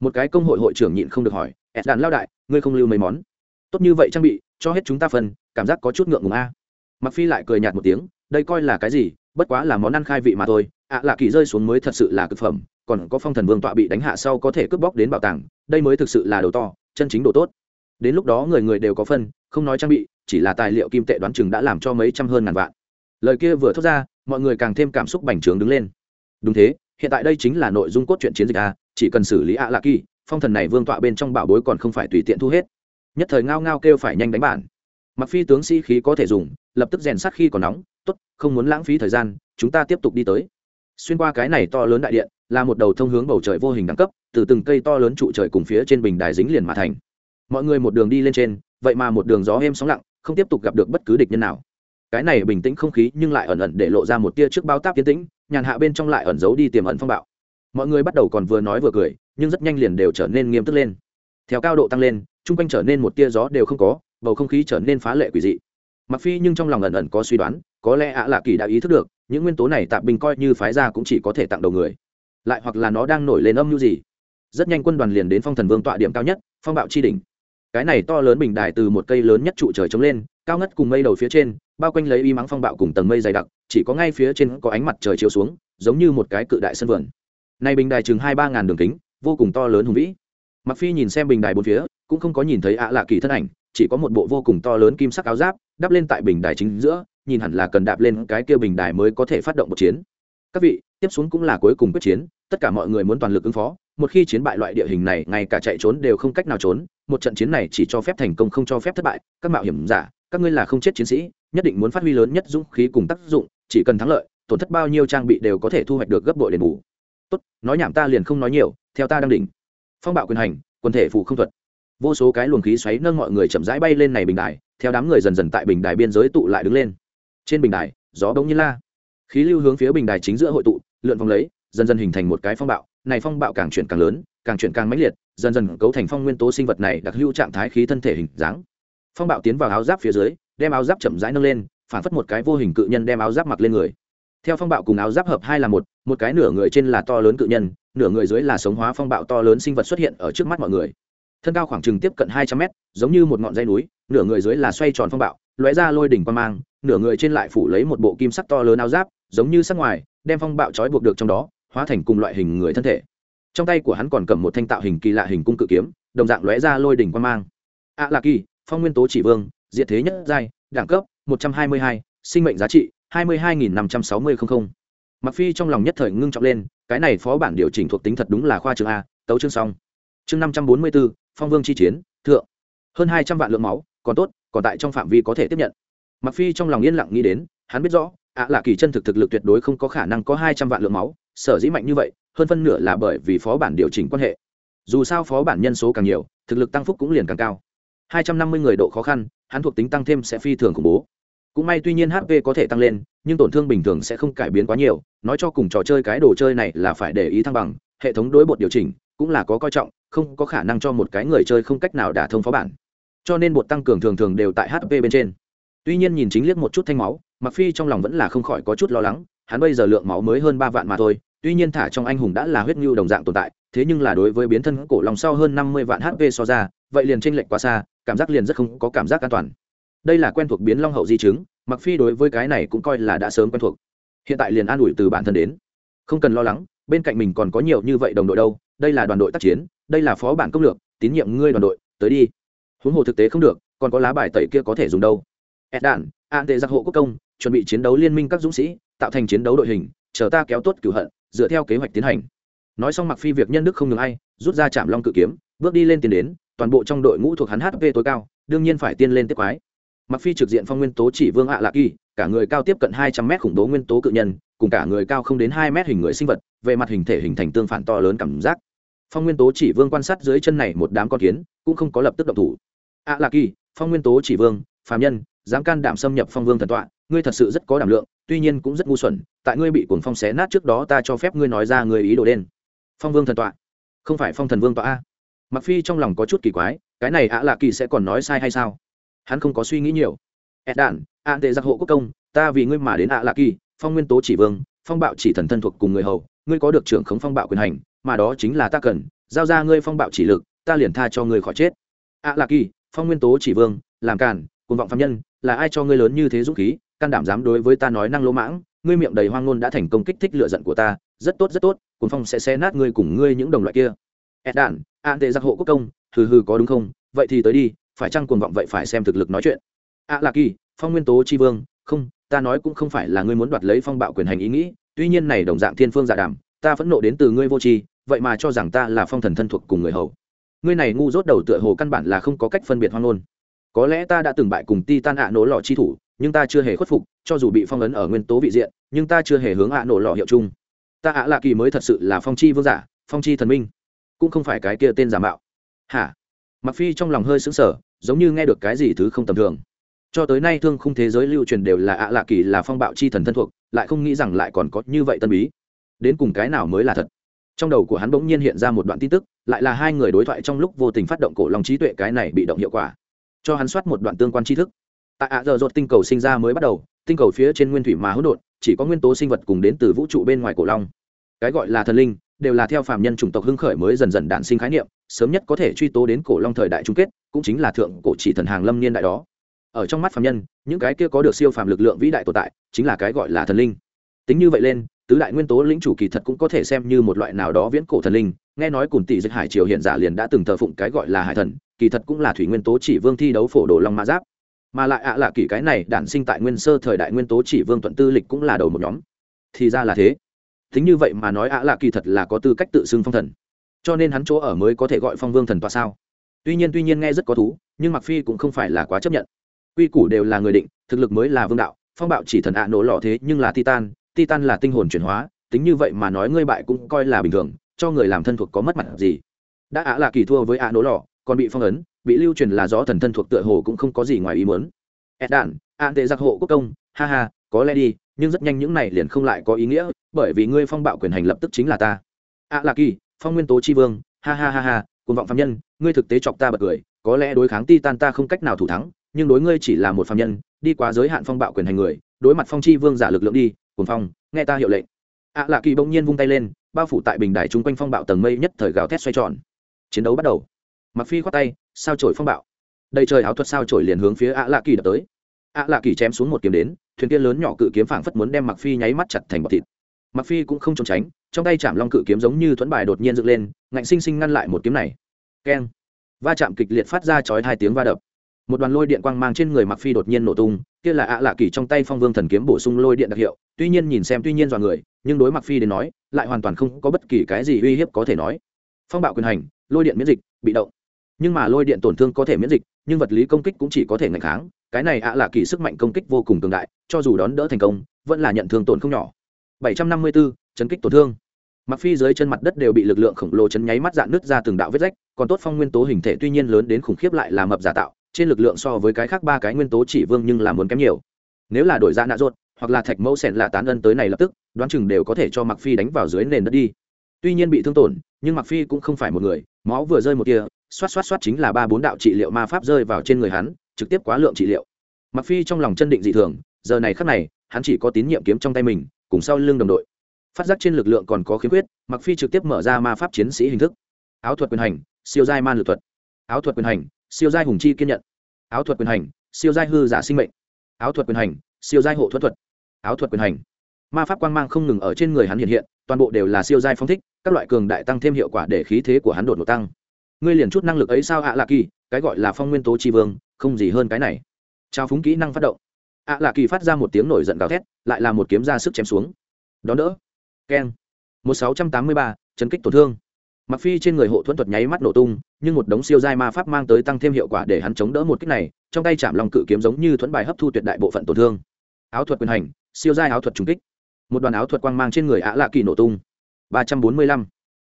Một cái công hội hội trưởng nhịn không được hỏi ed đàn lao đại ngươi không lưu mấy món? Tốt như vậy trang bị cho hết chúng ta phần, cảm giác có chút ngượng ngùng a. Mặc phi lại cười nhạt một tiếng đây coi là cái gì? Bất quá là món ăn khai vị mà thôi. Ạ à, lạ kỳ rơi xuống mới thật sự là cực phẩm còn có phong thần vương tọa bị đánh hạ sau có thể cướp bóc đến bảo tàng đây mới thực sự là đồ to chân chính đồ tốt. Đến lúc đó người người đều có phân không nói trang bị chỉ là tài liệu kim tệ đoán chừng đã làm cho mấy trăm hơn ngàn vạn. Lời kia vừa thốt ra mọi người càng thêm cảm xúc bành trướng đứng lên đúng thế, hiện tại đây chính là nội dung cốt truyện chiến dịch a, chỉ cần xử lý ạ à lạ kỳ phong thần này vương tọa bên trong bảo bối còn không phải tùy tiện thu hết. Nhất thời ngao ngao kêu phải nhanh đánh bản. Mặc phi tướng sĩ khí có thể dùng, lập tức rèn sát khi còn nóng, tốt, không muốn lãng phí thời gian, chúng ta tiếp tục đi tới. Xuyên qua cái này to lớn đại điện, là một đầu thông hướng bầu trời vô hình đẳng cấp, từ từng cây to lớn trụ trời cùng phía trên bình đài dính liền mà thành. Mọi người một đường đi lên trên, vậy mà một đường gió êm sóng lặng, không tiếp tục gặp được bất cứ địch nhân nào cái này bình tĩnh không khí nhưng lại ẩn ẩn để lộ ra một tia trước bao táp tiến tĩnh, nhàn hạ bên trong lại ẩn giấu đi tiềm ẩn phong bạo. Mọi người bắt đầu còn vừa nói vừa cười, nhưng rất nhanh liền đều trở nên nghiêm túc lên. Theo cao độ tăng lên, chung quanh trở nên một tia gió đều không có, bầu không khí trở nên phá lệ quỷ dị. Mặc phi nhưng trong lòng ẩn ẩn có suy đoán, có lẽ ạ lạ kỳ đã ý thức được, những nguyên tố này tạm bình coi như phái ra cũng chỉ có thể tặng đầu người. Lại hoặc là nó đang nổi lên âm mưu gì. Rất nhanh quân đoàn liền đến phong thần vương tọa điểm cao nhất, phong bạo chi đỉnh. Cái này to lớn bình đài từ một cây lớn nhất trụ trời trống lên, cao ngất cùng mây đầu phía trên bao quanh lấy y mắng phong bạo cùng tầng mây dày đặc, chỉ có ngay phía trên có ánh mặt trời chiếu xuống, giống như một cái cự đại sân vườn. Này bình đài chừng hai ba ngàn đường kính, vô cùng to lớn hùng vĩ. Mặc phi nhìn xem bình đài bốn phía, cũng không có nhìn thấy ạ lạ kỳ thân ảnh, chỉ có một bộ vô cùng to lớn kim sắc áo giáp, đắp lên tại bình đài chính giữa, nhìn hẳn là cần đạp lên cái kia bình đài mới có thể phát động một chiến. Các vị, tiếp xuống cũng là cuối cùng quyết chiến, tất cả mọi người muốn toàn lực ứng phó, một khi chiến bại loại địa hình này, ngay cả chạy trốn đều không cách nào trốn, một trận chiến này chỉ cho phép thành công không cho phép thất bại, các mạo hiểm giả các ngươi là không chết chiến sĩ, nhất định muốn phát huy lớn nhất dũng khí cùng tác dụng, chỉ cần thắng lợi, tổn thất bao nhiêu trang bị đều có thể thu hoạch được gấp bội đền bù. Tốt, nói nhảm ta liền không nói nhiều, theo ta đang đỉnh. Phong bạo quyền hành, quân thể phụ không thuật. Vô số cái luồng khí xoáy nâng mọi người chậm rãi bay lên này bình đài, theo đám người dần dần tại bình đài biên giới tụ lại đứng lên. Trên bình đài, gió bỗng nhiên la. Khí lưu hướng phía bình đài chính giữa hội tụ, lượn vòng lấy, dần dần hình thành một cái phong bạo. Này phong bạo càng chuyển càng lớn, càng chuyển càng mãnh liệt, dần dần cấu thành phong nguyên tố sinh vật này đặc hữu trạng thái khí thân thể hình dáng phong bạo tiến vào áo giáp phía dưới, đem áo giáp chậm rãi nâng lên, phản phất một cái vô hình cự nhân đem áo giáp mặc lên người. Theo phong bạo cùng áo giáp hợp hai là một một cái nửa người trên là to lớn cự nhân, nửa người dưới là sống hóa phong bạo to lớn sinh vật xuất hiện ở trước mắt mọi người. Thân cao khoảng chừng tiếp cận hai trăm mét, giống như một ngọn dây núi, nửa người dưới là xoay tròn phong bạo, lóe ra lôi đỉnh qua mang, nửa người trên lại phủ lấy một bộ kim sắc to lớn áo giáp, giống như sắc ngoài, đem phong bạo trói buộc được trong đó, hóa thành cùng loại hình người thân thể. Trong tay của hắn còn cầm một thanh tạo hình kỳ lạ hình cung cự kiếm, đồng dạng lóe ra lôi đỉnh quan mang. A à là kỳ phong nguyên tố chỉ vương diện thế nhất giai, đẳng cấp, một trăm hai mươi hai, sinh mệnh giá trị, hai mươi hai nghìn năm trăm sáu mươi không mặc phi trong lòng nhất thời ngưng trọng lên, cái này phó bản điều chỉnh thuộc tính thật đúng là khoa trường a, tấu chương xong. Chương năm trăm bốn mươi bốn phong vương chi chiến, thượng. Hơn hai trăm vạn lượng máu, còn tốt, còn tại trong phạm vi có thể tiếp nhận. Mặc phi trong lòng yên lặng nghĩ đến, hắn biết rõ, ạ là kỳ chân thực thực lực tuyệt đối không có khả năng có hai trăm vạn lượng máu, sở dĩ mạnh như vậy, hơn phân nửa là bởi vì phó bản điều chỉnh quan hệ. Dù sao phó bản nhân số càng nhiều, thực lực tăng phúc cũng liền càng cao hai trăm năm mươi người độ khó khăn, hắn thuộc tính tăng thêm sẽ phi thường khủng bố. Cũng may tuy nhiên hp có thể tăng lên, nhưng tổn thương bình thường sẽ không cải biến quá nhiều, nói cho cùng trò chơi cái đồ chơi này là phải để ý thăng bằng, hệ thống đối bột điều chỉnh cũng là có coi trọng, không có khả năng cho một cái người chơi không cách nào đả thông phó bản. Cho nên bột tăng cường thường thường đều tại hp bên trên. Tuy nhiên nhìn chính liếc một chút thanh máu mặc phi trong lòng vẫn là không khỏi có chút lo lắng, hắn bây giờ lượng máu mới hơn ba vạn mà thôi tuy nhiên thả trong anh hùng đã là huyết nhu đồng dạng tồn tại, thế nhưng là đối với biến thân cổ lòng sau hơn năm mươi vạn hp so ra, vậy liền tranh lệch quá xa, cảm giác liền rất không có cảm giác an toàn. Đây là quen thuộc biến long hậu di chứng mặc phi đối với cái này cũng coi là đã sớm quen thuộc. Hiện tại liền an ủi từ bản thân đến. Không cần lo lắng, bên cạnh mình còn có nhiều như vậy đồng đội đâu, đây là đoàn đội tác chiến, đây là phó bản công lược, tín nhiệm ngươi đoàn đội, tới đi. Huống hồ thực tế không được, còn có lá bài tẩy kia có thể dùng đâu. Ed đạn an tệ giặc hộ quốc công, chuẩn bị chiến đấu liên minh các dũng sĩ, tạo thành chiến đấu đội hình, chờ ta kéo tốt cửu hận dựa theo kế hoạch tiến hành. Nói xong mặc phi việc nhân đức không ngừng ai, rút ra chạm long cự kiếm, bước đi lên tiền đến, toàn bộ trong đội ngũ thuộc hắn hp tối cao, đương nhiên phải tiên lên tiếp quái. Mặc phi trực diện phong nguyên tố chỉ vương ạ Lạc kỳ, cả người cao tiếp cận hai trăm mét khủng bố nguyên tố cự nhân, cùng cả người cao không đến hai mét hình người sinh vật, về mặt hình thể hình thành tương phản to lớn cảm giác. Phong nguyên tố chỉ vương quan sát dưới chân này một đám con kiến, cũng không có lập tức động thủ. Ạ Lạc kỳ, phong nguyên tố chỉ vương, phàm nhân dám can đảm xâm nhập phong vương thần tọa, ngươi thật sự rất có đảm lượng, tuy nhiên cũng rất ngu xuẩn, tại ngươi bị cuồng phong xé nát trước đó ta cho phép ngươi nói ra người ý đồ đen. Phong vương thần tọa? Không phải phong thần vương tọa a. Mặc phi trong lòng có chút kỳ quái, cái này ạ lạ kỳ sẽ còn nói sai hay sao? Hắn không có suy nghĩ nhiều. Ed đạn, ạ tệ giặc hộ quốc công, ta vì ngươi mà đến ạ lạ kỳ, phong nguyên tố chỉ vương, phong bạo chỉ thần thân thuộc cùng người hầu, ngươi có được trưởng khống phong bạo quyền hành, mà đó chính là ta cần, giao ra ngươi phong bạo chỉ lực, ta liền tha cho ngươi khỏi chết. ạ lạ kỳ, phong nguyên tố chỉ vương, làm càn cùng vọng phạm nhân là ai cho ngươi lớn như thế dũng khí can đảm dám đối với ta nói năng lỗ mãng ngươi miệng đầy hoang ngôn đã thành công kích thích lựa giận của ta rất tốt rất tốt cuốn phong sẽ xé nát ngươi cùng ngươi những đồng loại kia. Ed đạn an tệ giặc hộ quốc công hừ hừ có đúng không? Vậy thì tới đi phải chăng cuồng vọng vậy phải xem thực lực nói chuyện. A à, là kỳ phong nguyên tố tri vương không ta nói cũng không phải là ngươi muốn đoạt lấy phong bạo quyền hành ý nghĩ tuy nhiên này đồng dạng thiên phương giả đàm ta phẫn nộ đến từ ngươi vô tri vậy mà cho rằng ta là phong thần thân thuộc cùng người hầu. Ngươi này ngu dốt đầu tựa hồ căn bản là không có cách phân biệt hoang ngôn có lẽ ta đã từng bại cùng ti tan ạ nổ lọ chi thủ, nhưng ta chưa hề khuất phục, cho dù bị phong ấn ở nguyên tố vị diện, nhưng ta chưa hề hướng ạ nổ lọ hiệu chung. Ta ạ lạ kỳ mới thật sự là phong chi vương giả, phong chi thần minh, cũng không phải cái kia tên giả mạo. Hả? Mặc phi trong lòng hơi sững sờ, giống như nghe được cái gì thứ không tầm thường. Cho tới nay thương khung thế giới lưu truyền đều là ạ lạ kỳ là phong bạo chi thần thân thuộc, lại không nghĩ rằng lại còn có như vậy tân bí. Đến cùng cái nào mới là thật? Trong đầu của hắn bỗng nhiên hiện ra một đoạn tin tức, lại là hai người đối thoại trong lúc vô tình phát động cổ lòng trí tuệ, cái này bị động hiệu quả cho hắn soát một đoạn tương quan tri thức. Tại ạ giờ rột tinh cầu sinh ra mới bắt đầu, tinh cầu phía trên nguyên thủy mà hỗn độn, chỉ có nguyên tố sinh vật cùng đến từ vũ trụ bên ngoài cổ long. Cái gọi là thần linh, đều là theo phàm nhân chủng tộc hưng khởi mới dần dần đản sinh khái niệm, sớm nhất có thể truy tố đến cổ long thời đại chung kết, cũng chính là thượng cổ chỉ thần hàng lâm niên đại đó. Ở trong mắt phàm nhân, những cái kia có được siêu phàm lực lượng vĩ đại tồn tại, chính là cái gọi là thần linh. Tính như vậy lên, tứ đại nguyên tố lĩnh chủ kỳ thật cũng có thể xem như một loại nào đó viễn cổ thần linh nghe nói cùng tỷ dịch hải triều hiện giả liền đã từng thờ phụng cái gọi là hải thần, kỳ thật cũng là thủy nguyên tố chỉ vương thi đấu phổ đồ long mã giáp. Mà lại ạ à là kỳ cái này đản sinh tại nguyên sơ thời đại nguyên tố chỉ vương thuận tư lịch cũng là đầu một nhóm. Thì ra là thế. Tính như vậy mà nói ạ à là kỳ thật là có tư cách tự xưng phong thần. Cho nên hắn chỗ ở mới có thể gọi phong vương thần tọa sao. Tuy nhiên tuy nhiên nghe rất có thú, nhưng mặc phi cũng không phải là quá chấp nhận. Quy củ đều là người định, thực lực mới là vương đạo, phong bạo chỉ thần ạ nổ lọ thế nhưng là titan titan là tinh hồn chuyển hóa, tính như vậy mà nói ngươi bại cũng coi là bình thường cho người làm thân thuộc có mất mặt gì. Đã ạ là kỳ thua với ạ nỗ lò còn bị phong ấn, bị lưu truyền là gió thần thân thuộc tựa hồ cũng không có gì ngoài ý muốn. Ed đản an tệ giặc hộ quốc công, ha ha, có lẽ đi, nhưng rất nhanh những này liền không lại có ý nghĩa, bởi vì ngươi phong bạo quyền hành lập tức chính là ta. Ạ là kỳ, phong nguyên tố tri vương, ha ha ha ha cùng vọng phạm nhân, ngươi thực tế chọc ta bật cười, có lẽ đối kháng ti tan ta không cách nào thủ thắng, nhưng đối ngươi chỉ là một phạm nhân, đi quá giới hạn phong bạo quyền hành người, đối mặt phong chi vương giả lực lượng đi cùng phong, nghe ta hiệu lệnh. Ạ lạ kỳ bỗng nhiên vung tay lên bao phủ tại bình đài chung quanh phong bạo tầng mây nhất thời gào thét xoay tròn. Chiến đấu bắt đầu. Mặc phi khoát tay, sao trổi phong bạo? Đầy trời áo thuật sao trổi liền hướng phía ạ lạ kỳ đập tới. Ạ lạ kỳ chém xuống một kiếm đến, thuyền kia lớn nhỏ cự kiếm phảng phất muốn đem mặc phi nháy mắt chặt thành bọt thịt. Mặc phi cũng không trốn tránh, trong tay chạm long cự kiếm giống như thuẫn bài đột nhiên dựng lên, ngạnh sinh sinh ngăn lại một kiếm này. Keng. Va chạm kịch liệt phát ra chói hai tiếng va đập một đoàn lôi điện quang mang trên người mặc phi đột nhiên nổ tung kia là ạ lạ kỳ trong tay phong vương thần kiếm bổ sung lôi điện đặc hiệu tuy nhiên nhìn xem tuy nhiên dọa người nhưng đối mặc phi đến nói lại hoàn toàn không có bất kỳ cái gì uy hiếp có thể nói. Phong bạo quyền hành lôi điện miễn dịch bị động. Nhưng mà lôi điện tổn thương có thể miễn dịch nhưng vật lý công kích cũng chỉ có thể ngạch kháng cái này ạ lạ kỳ sức mạnh công kích vô cùng cường đại cho dù đón đỡ thành công vẫn là nhận thương tổn không nhỏ. 754, chấn kích tổn thương. Mặc phi dưới chân mặt đất đều bị lực lượng khổng lồ chấn nháy mắt dạn nứt ra từng đạo vết rách còn tốt phong nguyên tố hình thể tuy nhiên lớn đến khủng khiếp lại là mập giả tạo trên lực lượng so với cái khác ba cái nguyên tố chỉ vương nhưng là muốn kém nhiều. Nếu là đổi ra nạ ruột hoặc là thạch mẫu sẹn là tán ân tới này lập tức, đoán chừng đều có thể cho mặc phi đánh vào dưới nền đất đi. Tuy nhiên bị thương tổn, nhưng mặc phi cũng không phải một người, máu vừa rơi một kia xoát xoát xoát chính là ba bốn đạo trị liệu ma pháp rơi vào trên người hắn, trực tiếp quá lượng trị liệu. Mặc phi trong lòng chân định dị thường, giờ này khắc này, hắn chỉ có tín nhiệm kiếm trong tay mình, cùng sau lưng đồng đội. Phát giác trên lực lượng còn có khiếm khuyết mặc phi trực tiếp mở ra ma pháp chiến sĩ hình thức. Áo thuật quyền hành, siêu giai man lực thuật. Áo thuật quyền hành siêu giai hùng chi kiên nhận. Áo thuật quyền hành, siêu giai hư giả sinh mệnh. Áo thuật quyền hành, siêu giai hộ thuật thuật. Áo thuật quyền hành. Ma pháp quang mang không ngừng ở trên người hắn hiện hiện, toàn bộ đều là siêu giai phong thích, các loại cường đại tăng thêm hiệu quả để khí thế của hắn đột ngột tăng. Ngươi liền chút năng lực ấy sao ạ à lạ kỳ, cái gọi là phong nguyên tố tri vương, không gì hơn cái này. Trao phúng kỹ năng phát động. Ạ à lạ kỳ phát ra một tiếng nổi giận gào thét, lại là một kiếm ra sức chém xuống. Đón đỡ. Keng. Một sáu trăm tám mươi ba, chấn kích tổn thương mặc phi trên người hộ thuẫn thuật nháy mắt nổ tung, nhưng một đống siêu giai ma pháp mang tới tăng thêm hiệu quả để hắn chống đỡ một kích này, trong tay chạm lòng cự kiếm giống như thuẫn bài hấp thu tuyệt đại bộ phận tổn thương. Áo thuật quyền hành, siêu giai áo thuật trùng kích. Một đoàn áo thuật quang mang trên người ạ lạ kỳ nổ tung. Ba trăm bốn mươi lăm.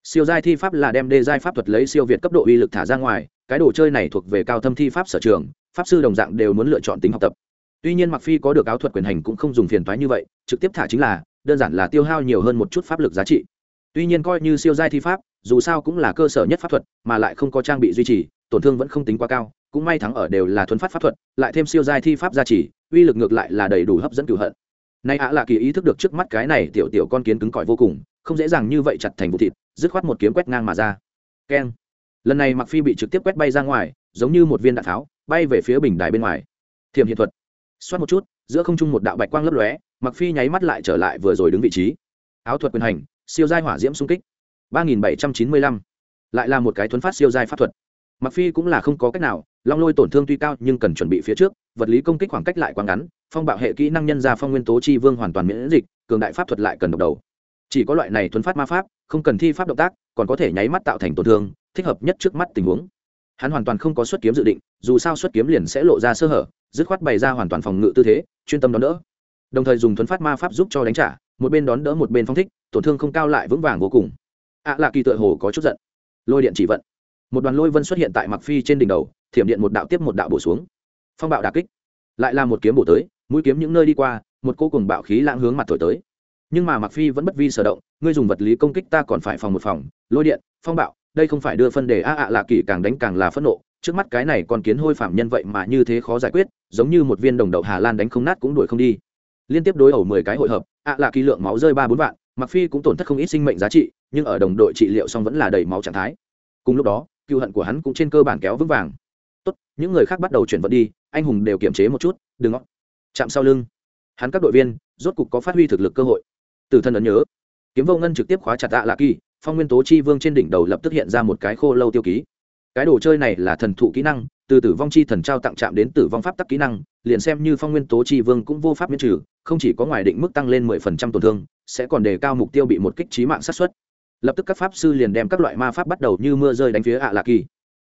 Siêu giai thi pháp là đem đê giai pháp thuật lấy siêu việt cấp độ uy lực thả ra ngoài, cái đồ chơi này thuộc về cao thâm thi pháp sở trường, pháp sư đồng dạng đều muốn lựa chọn tính học tập. Tuy nhiên mặc phi có được áo thuật quyền hành cũng không dùng phiền toái như vậy, trực tiếp thả chính là, đơn giản là tiêu hao nhiều hơn một chút pháp lực giá trị. Tuy nhiên coi như siêu giai thi pháp dù sao cũng là cơ sở nhất pháp thuật, mà lại không có trang bị duy trì, tổn thương vẫn không tính quá cao, cũng may thắng ở đều là thuấn phát pháp thuật, lại thêm siêu giai thi pháp gia trì, uy lực ngược lại là đầy đủ hấp dẫn cửu hận. Nay ạ là kỳ ý thức được trước mắt cái này tiểu tiểu con kiến cứng cỏi vô cùng, không dễ dàng như vậy chặt thành vụ thịt, dứt khoát một kiếm quét ngang mà ra. Keng. Lần này mặc phi bị trực tiếp quét bay ra ngoài, giống như một viên đạn tháo, bay về phía bình đài bên ngoài. Thiềm hiện thuật. Xoát một chút, giữa không trung một đạo bạch quang lấp lóe mặc phi nháy mắt lại trở lại vừa rồi đứng vị trí. Áo thuật quyền hành, siêu giai hỏa diễm xung kích ba nghìn bảy trăm chín mươi lăm. Lại là một cái thuấn phát siêu giai pháp thuật. Mặc phi cũng là không có cách nào, long lôi tổn thương tuy cao nhưng cần chuẩn bị phía trước, vật lý công kích khoảng cách lại quá ngắn, phong bạo hệ kỹ năng nhân ra phong nguyên tố chi vương hoàn toàn miễn dịch, cường đại pháp thuật lại cần độc đầu. Chỉ có loại này thuấn phát ma pháp, không cần thi pháp động tác, còn có thể nháy mắt tạo thành tổn thương, thích hợp nhất trước mắt tình huống. Hắn hoàn toàn không có xuất kiếm dự định, dù sao xuất kiếm liền sẽ lộ ra sơ hở, dứt khoát bày ra hoàn toàn phòng ngự tư thế, chuyên tâm đón đỡ. Đồng thời dùng thuấn phát ma pháp giúp cho đánh trả, một bên đón đỡ một bên phong thích, tổn thương không cao lại vững vàng vô cùng ạ à lạ kỳ tựa hồ có chút giận. Lôi điện chỉ vận. Một đoàn lôi vân xuất hiện tại mặc phi trên đỉnh đầu, thiểm điện một đạo tiếp một đạo bổ xuống. Phong bạo đà kích. Lại là một kiếm bổ tới, mũi kiếm những nơi đi qua, một cô cùng bạo khí lãng hướng mặt thổi tới. Nhưng mà mặc phi vẫn bất vi sở động, ngươi dùng vật lý công kích ta còn phải phòng một phòng, lôi điện, phong bạo, đây không phải đưa phân đề a, ạ lạ kỳ càng đánh càng là phẫn nộ, trước mắt cái này còn kiến hôi phạm nhân vậy mà như thế khó giải quyết, giống như một viên đồng đậu hà lan đánh không nát cũng đuổi không đi. Liên tiếp đối ẩu mười cái hội hợp, ạ lạ kỳ lượng máu rơi ba bốn vạn mặc phi cũng tổn thất không ít sinh mệnh giá trị nhưng ở đồng đội trị liệu xong vẫn là đầy máu trạng thái. Cùng lúc đó, cựu hận của hắn cũng trên cơ bản kéo vững vàng. Tốt, những người khác bắt đầu chuyển vận đi, anh hùng đều kiểm chế một chút, đừng ngó. Chạm sau lưng, hắn các đội viên rốt cục có phát huy thực lực cơ hội. Từ thân ấn nhớ, kiếm vô ngân trực tiếp khóa chặt tạ lạ kỳ, phong nguyên tố chi vương trên đỉnh đầu lập tức hiện ra một cái khô lâu tiêu ký. Cái đồ chơi này là thần thụ kỹ năng, từ tử vong chi thần trao tặng chạm đến tử vong pháp tắc kỹ năng, liền xem như phong nguyên tố chi vương cũng vô pháp miễn trừ, không chỉ có ngoài định mức tăng lên mười phần trăm tổn thương, sẽ còn đề cao mục tiêu bị một kích trí mạng sát xuất lập tức các pháp sư liền đem các loại ma pháp bắt đầu như mưa rơi đánh phía ạ lạ kỳ.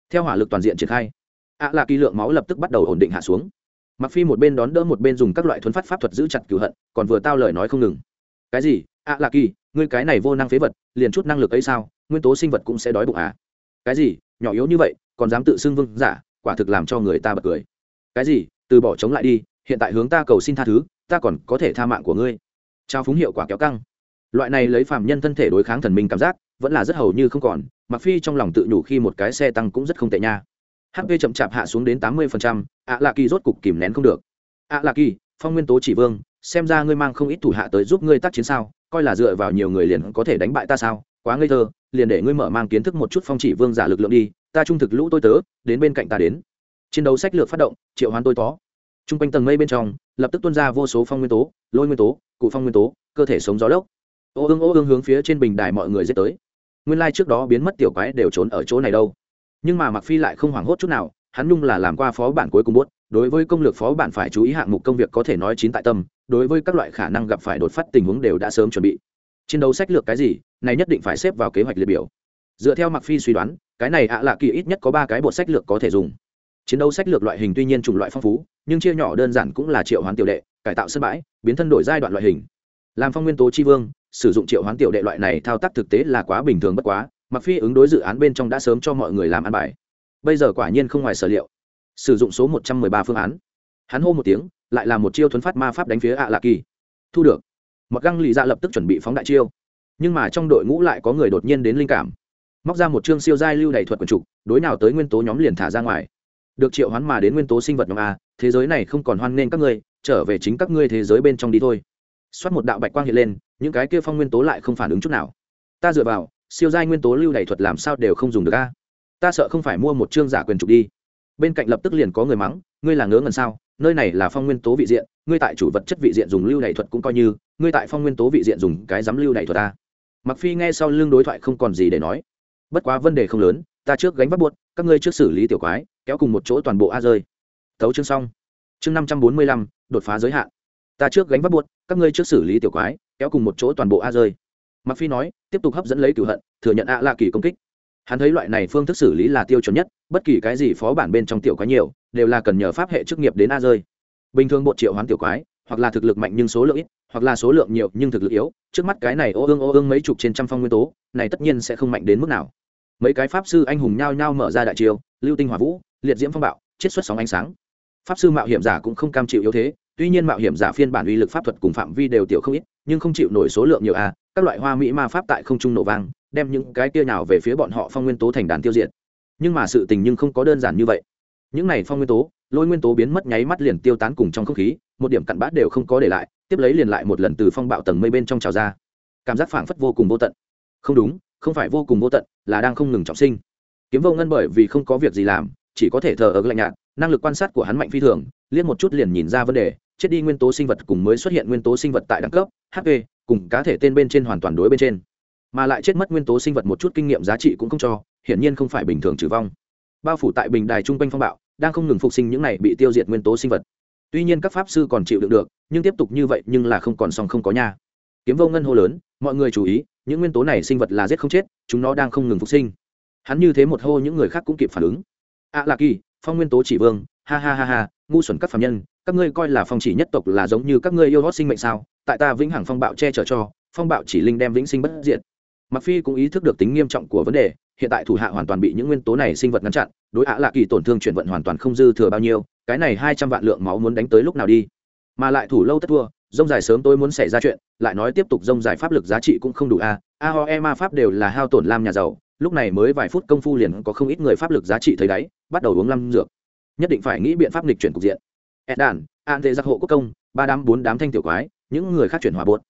Theo hỏa lực toàn diện triển khai, ạ lạ kỳ lượng máu lập tức bắt đầu ổn định hạ xuống. Mặc phi một bên đón đỡ một bên dùng các loại thuấn phát pháp thuật giữ chặt cửu hận, còn vừa tao lời nói không ngừng. Cái gì? ạ lạ kỳ, ngươi cái này vô năng phế vật, liền chút năng lực ấy sao? Nguyên tố sinh vật cũng sẽ đói bụng à? Cái gì? Nhỏ yếu như vậy, còn dám tự xưng vương giả, quả thực làm cho người ta bật cười. Cái gì? Từ bỏ chống lại đi, hiện tại hướng ta cầu xin tha thứ, ta còn có thể tha mạng của ngươi. Trao phúng hiệu quả kéo căng loại này lấy phàm nhân thân thể đối kháng thần minh cảm giác, vẫn là rất hầu như không còn mặc phi trong lòng tự nhủ khi một cái xe tăng cũng rất không tệ nha. Hp chậm chạp hạ xuống đến tám mươi ạ lạ kỳ rốt cục kìm nén không được. Ạ lạ kỳ, phong nguyên tố chỉ vương, xem ra ngươi mang không ít thủ hạ tới giúp ngươi tác chiến sao, coi là dựa vào nhiều người liền có thể đánh bại ta sao? Quá ngây thơ, liền để ngươi mở mang kiến thức một chút phong chỉ vương giả lực lượng đi, ta trung thực lũ tôi tớ, đến bên cạnh ta đến. Chiến đấu sách lược phát động, triệu hoán tôi tó. T r u n g quanh tầng mây bên trong, lập tức tuân ra vô số phong nguyên tố, lôi nguyên tố, cụ phong nguyên tố, cơ thể sống gió lốc ô ương ô ương hướng phía trên bình đài mọi người dết tới. Nguyên lai、like、trước đó biến mất tiểu quái đều trốn ở chỗ này đâu. Nhưng mà mặc phi lại không hoảng hốt chút nào, hắn nhung là làm qua phó bản cuối cùng bốt đối với công lược phó bản phải chú ý hạng mục công việc có thể nói chín tại tâm, đối với các loại khả năng gặp phải đột phát tình huống đều đã sớm chuẩn bị. Chiến đấu sách lược cái gì, này nhất định phải xếp vào kế hoạch liệt biểu. Dựa theo mặc phi suy đoán, cái này ạ à lạ kỳ ít nhất có ba cái bộ sách lược có thể dùng. Chiến đấu sách lược loại hình tuy nhiên chủng loại phong phú, nhưng chia nhỏ đơn giản cũng là triệu hoán tiểu đệ, cải tạo sân bãi, biến thân đổi giai đoạn loại hình. Làm phong nguyên tố chi vương sử dụng triệu hoán tiểu đệ loại này thao tác thực tế là quá bình thường bất quá mặc phi ứng đối dự án bên trong đã sớm cho mọi người làm ăn bài. Bây giờ quả nhiên không ngoài sở liệu. Sử dụng số một trăm mười ba phương án. Hắn hô một tiếng, lại là một chiêu thuấn phát ma pháp đánh phía ạ à lạ kỳ. Thu được. Mặc găng lì dạ lập tức chuẩn bị phóng đại chiêu. Nhưng mà trong đội ngũ lại có người đột nhiên đến linh cảm. Móc ra một chương siêu giai lưu đầy thuật quần trục, đối nào tới nguyên tố nhóm liền thả ra ngoài. Được triệu hoán mà đến nguyên tố sinh vật nhóm a, thế giới này không còn hoan nghênh các ngươi, trở về chính các ngươi thế giới bên trong đi thôi xoát một đạo bạch quang hiện lên, những cái kia phong nguyên tố lại không phản ứng chút nào. Ta dựa vào, siêu giai nguyên tố lưu đầy thuật làm sao đều không dùng được a? Ta sợ không phải mua một chương giả quyền trục đi. Bên cạnh lập tức liền có người mắng, ngươi là ngớ ngần sao? Nơi này là phong nguyên tố vị diện, ngươi tại chủ vật chất vị diện dùng lưu đ thuật cũng coi như, ngươi tại phong nguyên tố vị diện dùng cái dám lưu đ thuật ta mặc phi nghe sau lưng đối thoại không còn gì để nói. Bất quá vấn đề không lớn, ta trước gánh bắt buộc, các ngươi trước xử lý tiểu quái, kéo cùng một chỗ toàn bộ a rơi. Thấu chương xong. Chương năm trăm bốn mươi lăm, đột phá giới hạn ta trước gánh vác buốt, các ngươi trước xử lý tiểu quái, kéo cùng một chỗ toàn bộ a rơi. Mặc phi nói, tiếp tục hấp dẫn lấy cửu hận, thừa nhận ạ là kỳ công kích. Hắn thấy loại này phương thức xử lý là tiêu chuẩn nhất, bất kỳ cái gì phó bản bên trong tiểu quái nhiều, đều là cần nhờ pháp hệ chức nghiệp đến a rơi. Bình thường bộ triệu hoán tiểu quái, hoặc là thực lực mạnh nhưng số lượng ít, hoặc là số lượng nhiều nhưng thực lực yếu, trước mắt cái này ô ương ô ương mấy chục trên trăm phong nguyên tố, này tất nhiên sẽ không mạnh đến mức nào. Mấy cái pháp sư anh hùng nhao nhao mở ra đại chiêu, lưu tinh hỏa vũ, liệt diễm phong bạo, chiết xuất sóng ánh sáng. Pháp sư mạo hiểm giả cũng không cam chịu yếu thế tuy nhiên mạo hiểm giả phiên bản uy lực pháp thuật cùng phạm vi đều tiểu không ít, nhưng không chịu nổi số lượng nhiều a các loại hoa mỹ ma pháp tại không trung nổ vang, đem những cái kia nào về phía bọn họ phong nguyên tố thành đàn tiêu diệt. Nhưng mà sự tình nhưng không có đơn giản như vậy. Những này phong nguyên tố, lôi nguyên tố biến mất nháy mắt liền tiêu tán cùng trong không khí, một điểm cặn bát đều không có để lại, tiếp lấy liền lại một lần từ phong bạo tầng mây bên trong trào ra. Cảm giác phảng phất vô cùng vô tận. Không đúng, không phải vô cùng vô tận, là đang không ngừng trọng sinh. Kiếm vô ngân bởi vì không có việc gì làm, chỉ có thể thờ ở lạnh nhạt, năng lực quan sát của hắn mạnh phi thường liên một chút liền nhìn ra vấn đề, chết đi nguyên tố sinh vật cùng mới xuất hiện nguyên tố sinh vật tại đẳng cấp hp cùng cá thể tên bên trên hoàn toàn đối bên trên. Mà lại chết mất nguyên tố sinh vật một chút kinh nghiệm giá trị cũng không cho, hiển nhiên không phải bình thường trừ vong. Bao phủ tại bình đài trung quanh phong bạo, đang không ngừng phục sinh những này bị tiêu diệt nguyên tố sinh vật. Tuy nhiên các pháp sư còn chịu đựng được, nhưng tiếp tục như vậy nhưng là không còn song không có nha. Kiếm vô ngân hô lớn, mọi người chú ý, những nguyên tố này sinh vật là giết không chết, chúng nó đang không ngừng phục sinh. Hắn như thế một hô, những người khác cũng kịp phản ứng. Ạ à là kỳ, phong nguyên tố chỉ vương ha ha ha ha, ngu xuẩn các phạm nhân, các ngươi coi là phong chỉ nhất tộc là giống như các ngươi yêu hót sinh mệnh sao? Tại ta vĩnh hằng phong bạo che chở cho, phong bạo chỉ linh đem vĩnh sinh bất diệt. Mặc phi cũng ý thức được tính nghiêm trọng của vấn đề, hiện tại thủ hạ hoàn toàn bị những nguyên tố này sinh vật ngăn chặn, đối ạ lạ kỳ tổn thương chuyển vận hoàn toàn không dư thừa bao nhiêu, cái này hai trăm vạn lượng máu muốn đánh tới lúc nào đi? Mà lại thủ lâu tất thua, rông dài sớm tôi muốn xảy ra chuyện, lại nói tiếp tục rông dài pháp lực giá trị cũng không đủ a. A ho e ma pháp đều là hao tổn lam nhà giàu, lúc này mới vài phút công phu liền có không ít người pháp lực giá trị thấy đáy, bắt đầu uống lâm dược nhất định phải nghĩ biện pháp lịch chuyển cục diện. Ed đàn, an tệ giặc hộ quốc công, ba đám bốn đám thanh tiểu quái, những người khác chuyển hòa bột.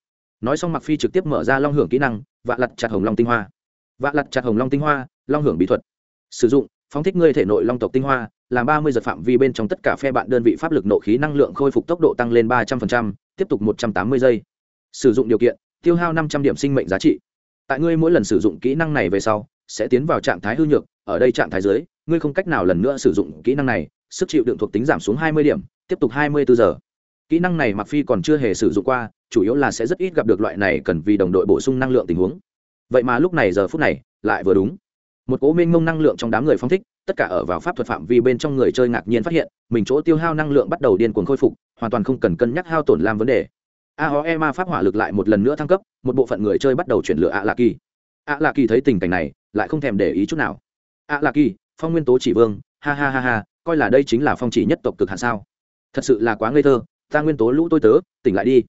Nói xong mặc phi trực tiếp mở ra long hưởng kỹ năng, vạ lặt chặt hồng long tinh hoa. Vạ lặt chặt hồng long tinh hoa, long hưởng bí thuật. Sử dụng, phóng thích ngươi thể nội long tộc tinh hoa, làm ba mươi giật phạm vi bên trong tất cả phe bạn đơn vị pháp lực nộ khí năng lượng khôi phục tốc độ tăng lên ba trăm linh tiếp tục một trăm tám mươi giây. Sử dụng điều kiện, tiêu hao năm trăm điểm sinh mệnh giá trị. Tại ngươi mỗi lần sử dụng kỹ năng này về sau, sẽ tiến vào trạng thái hư nhược, ở đây trạng thái dưới, ngươi không cách nào lần nữa sử dụng kỹ năng này sức chịu đựng thuộc tính giảm xuống hai mươi điểm, tiếp tục hai mươi bốn giờ. Kỹ năng này mặc phi còn chưa hề sử dụng qua, chủ yếu là sẽ rất ít gặp được loại này cần vì đồng đội bổ sung năng lượng tình huống. Vậy mà lúc này giờ phút này, lại vừa đúng. Một cố mênh mông năng lượng trong đám người phong thích, tất cả ở vào pháp thuật phạm vi bên trong người chơi ngạc nhiên phát hiện, mình chỗ tiêu hao năng lượng bắt đầu điên cuồng khôi phục, hoàn toàn không cần cân nhắc hao tổn làm vấn đề. A ma pháp hỏa lực lại một lần nữa thăng cấp, một bộ phận người chơi bắt đầu chuyển lựa ạ lạ kỳ. Ạ lạ kỳ thấy tình cảnh này, lại không thèm để ý chút nào. Ạ lạ kỳ, phong nguyên tố chỉ vương, ha ha ha ha coi là đây chính là phong chỉ nhất tộc cực hạn sao? Thật sự là quá ngây thơ, ta nguyên tố lũ tôi tớ, tỉnh lại đi.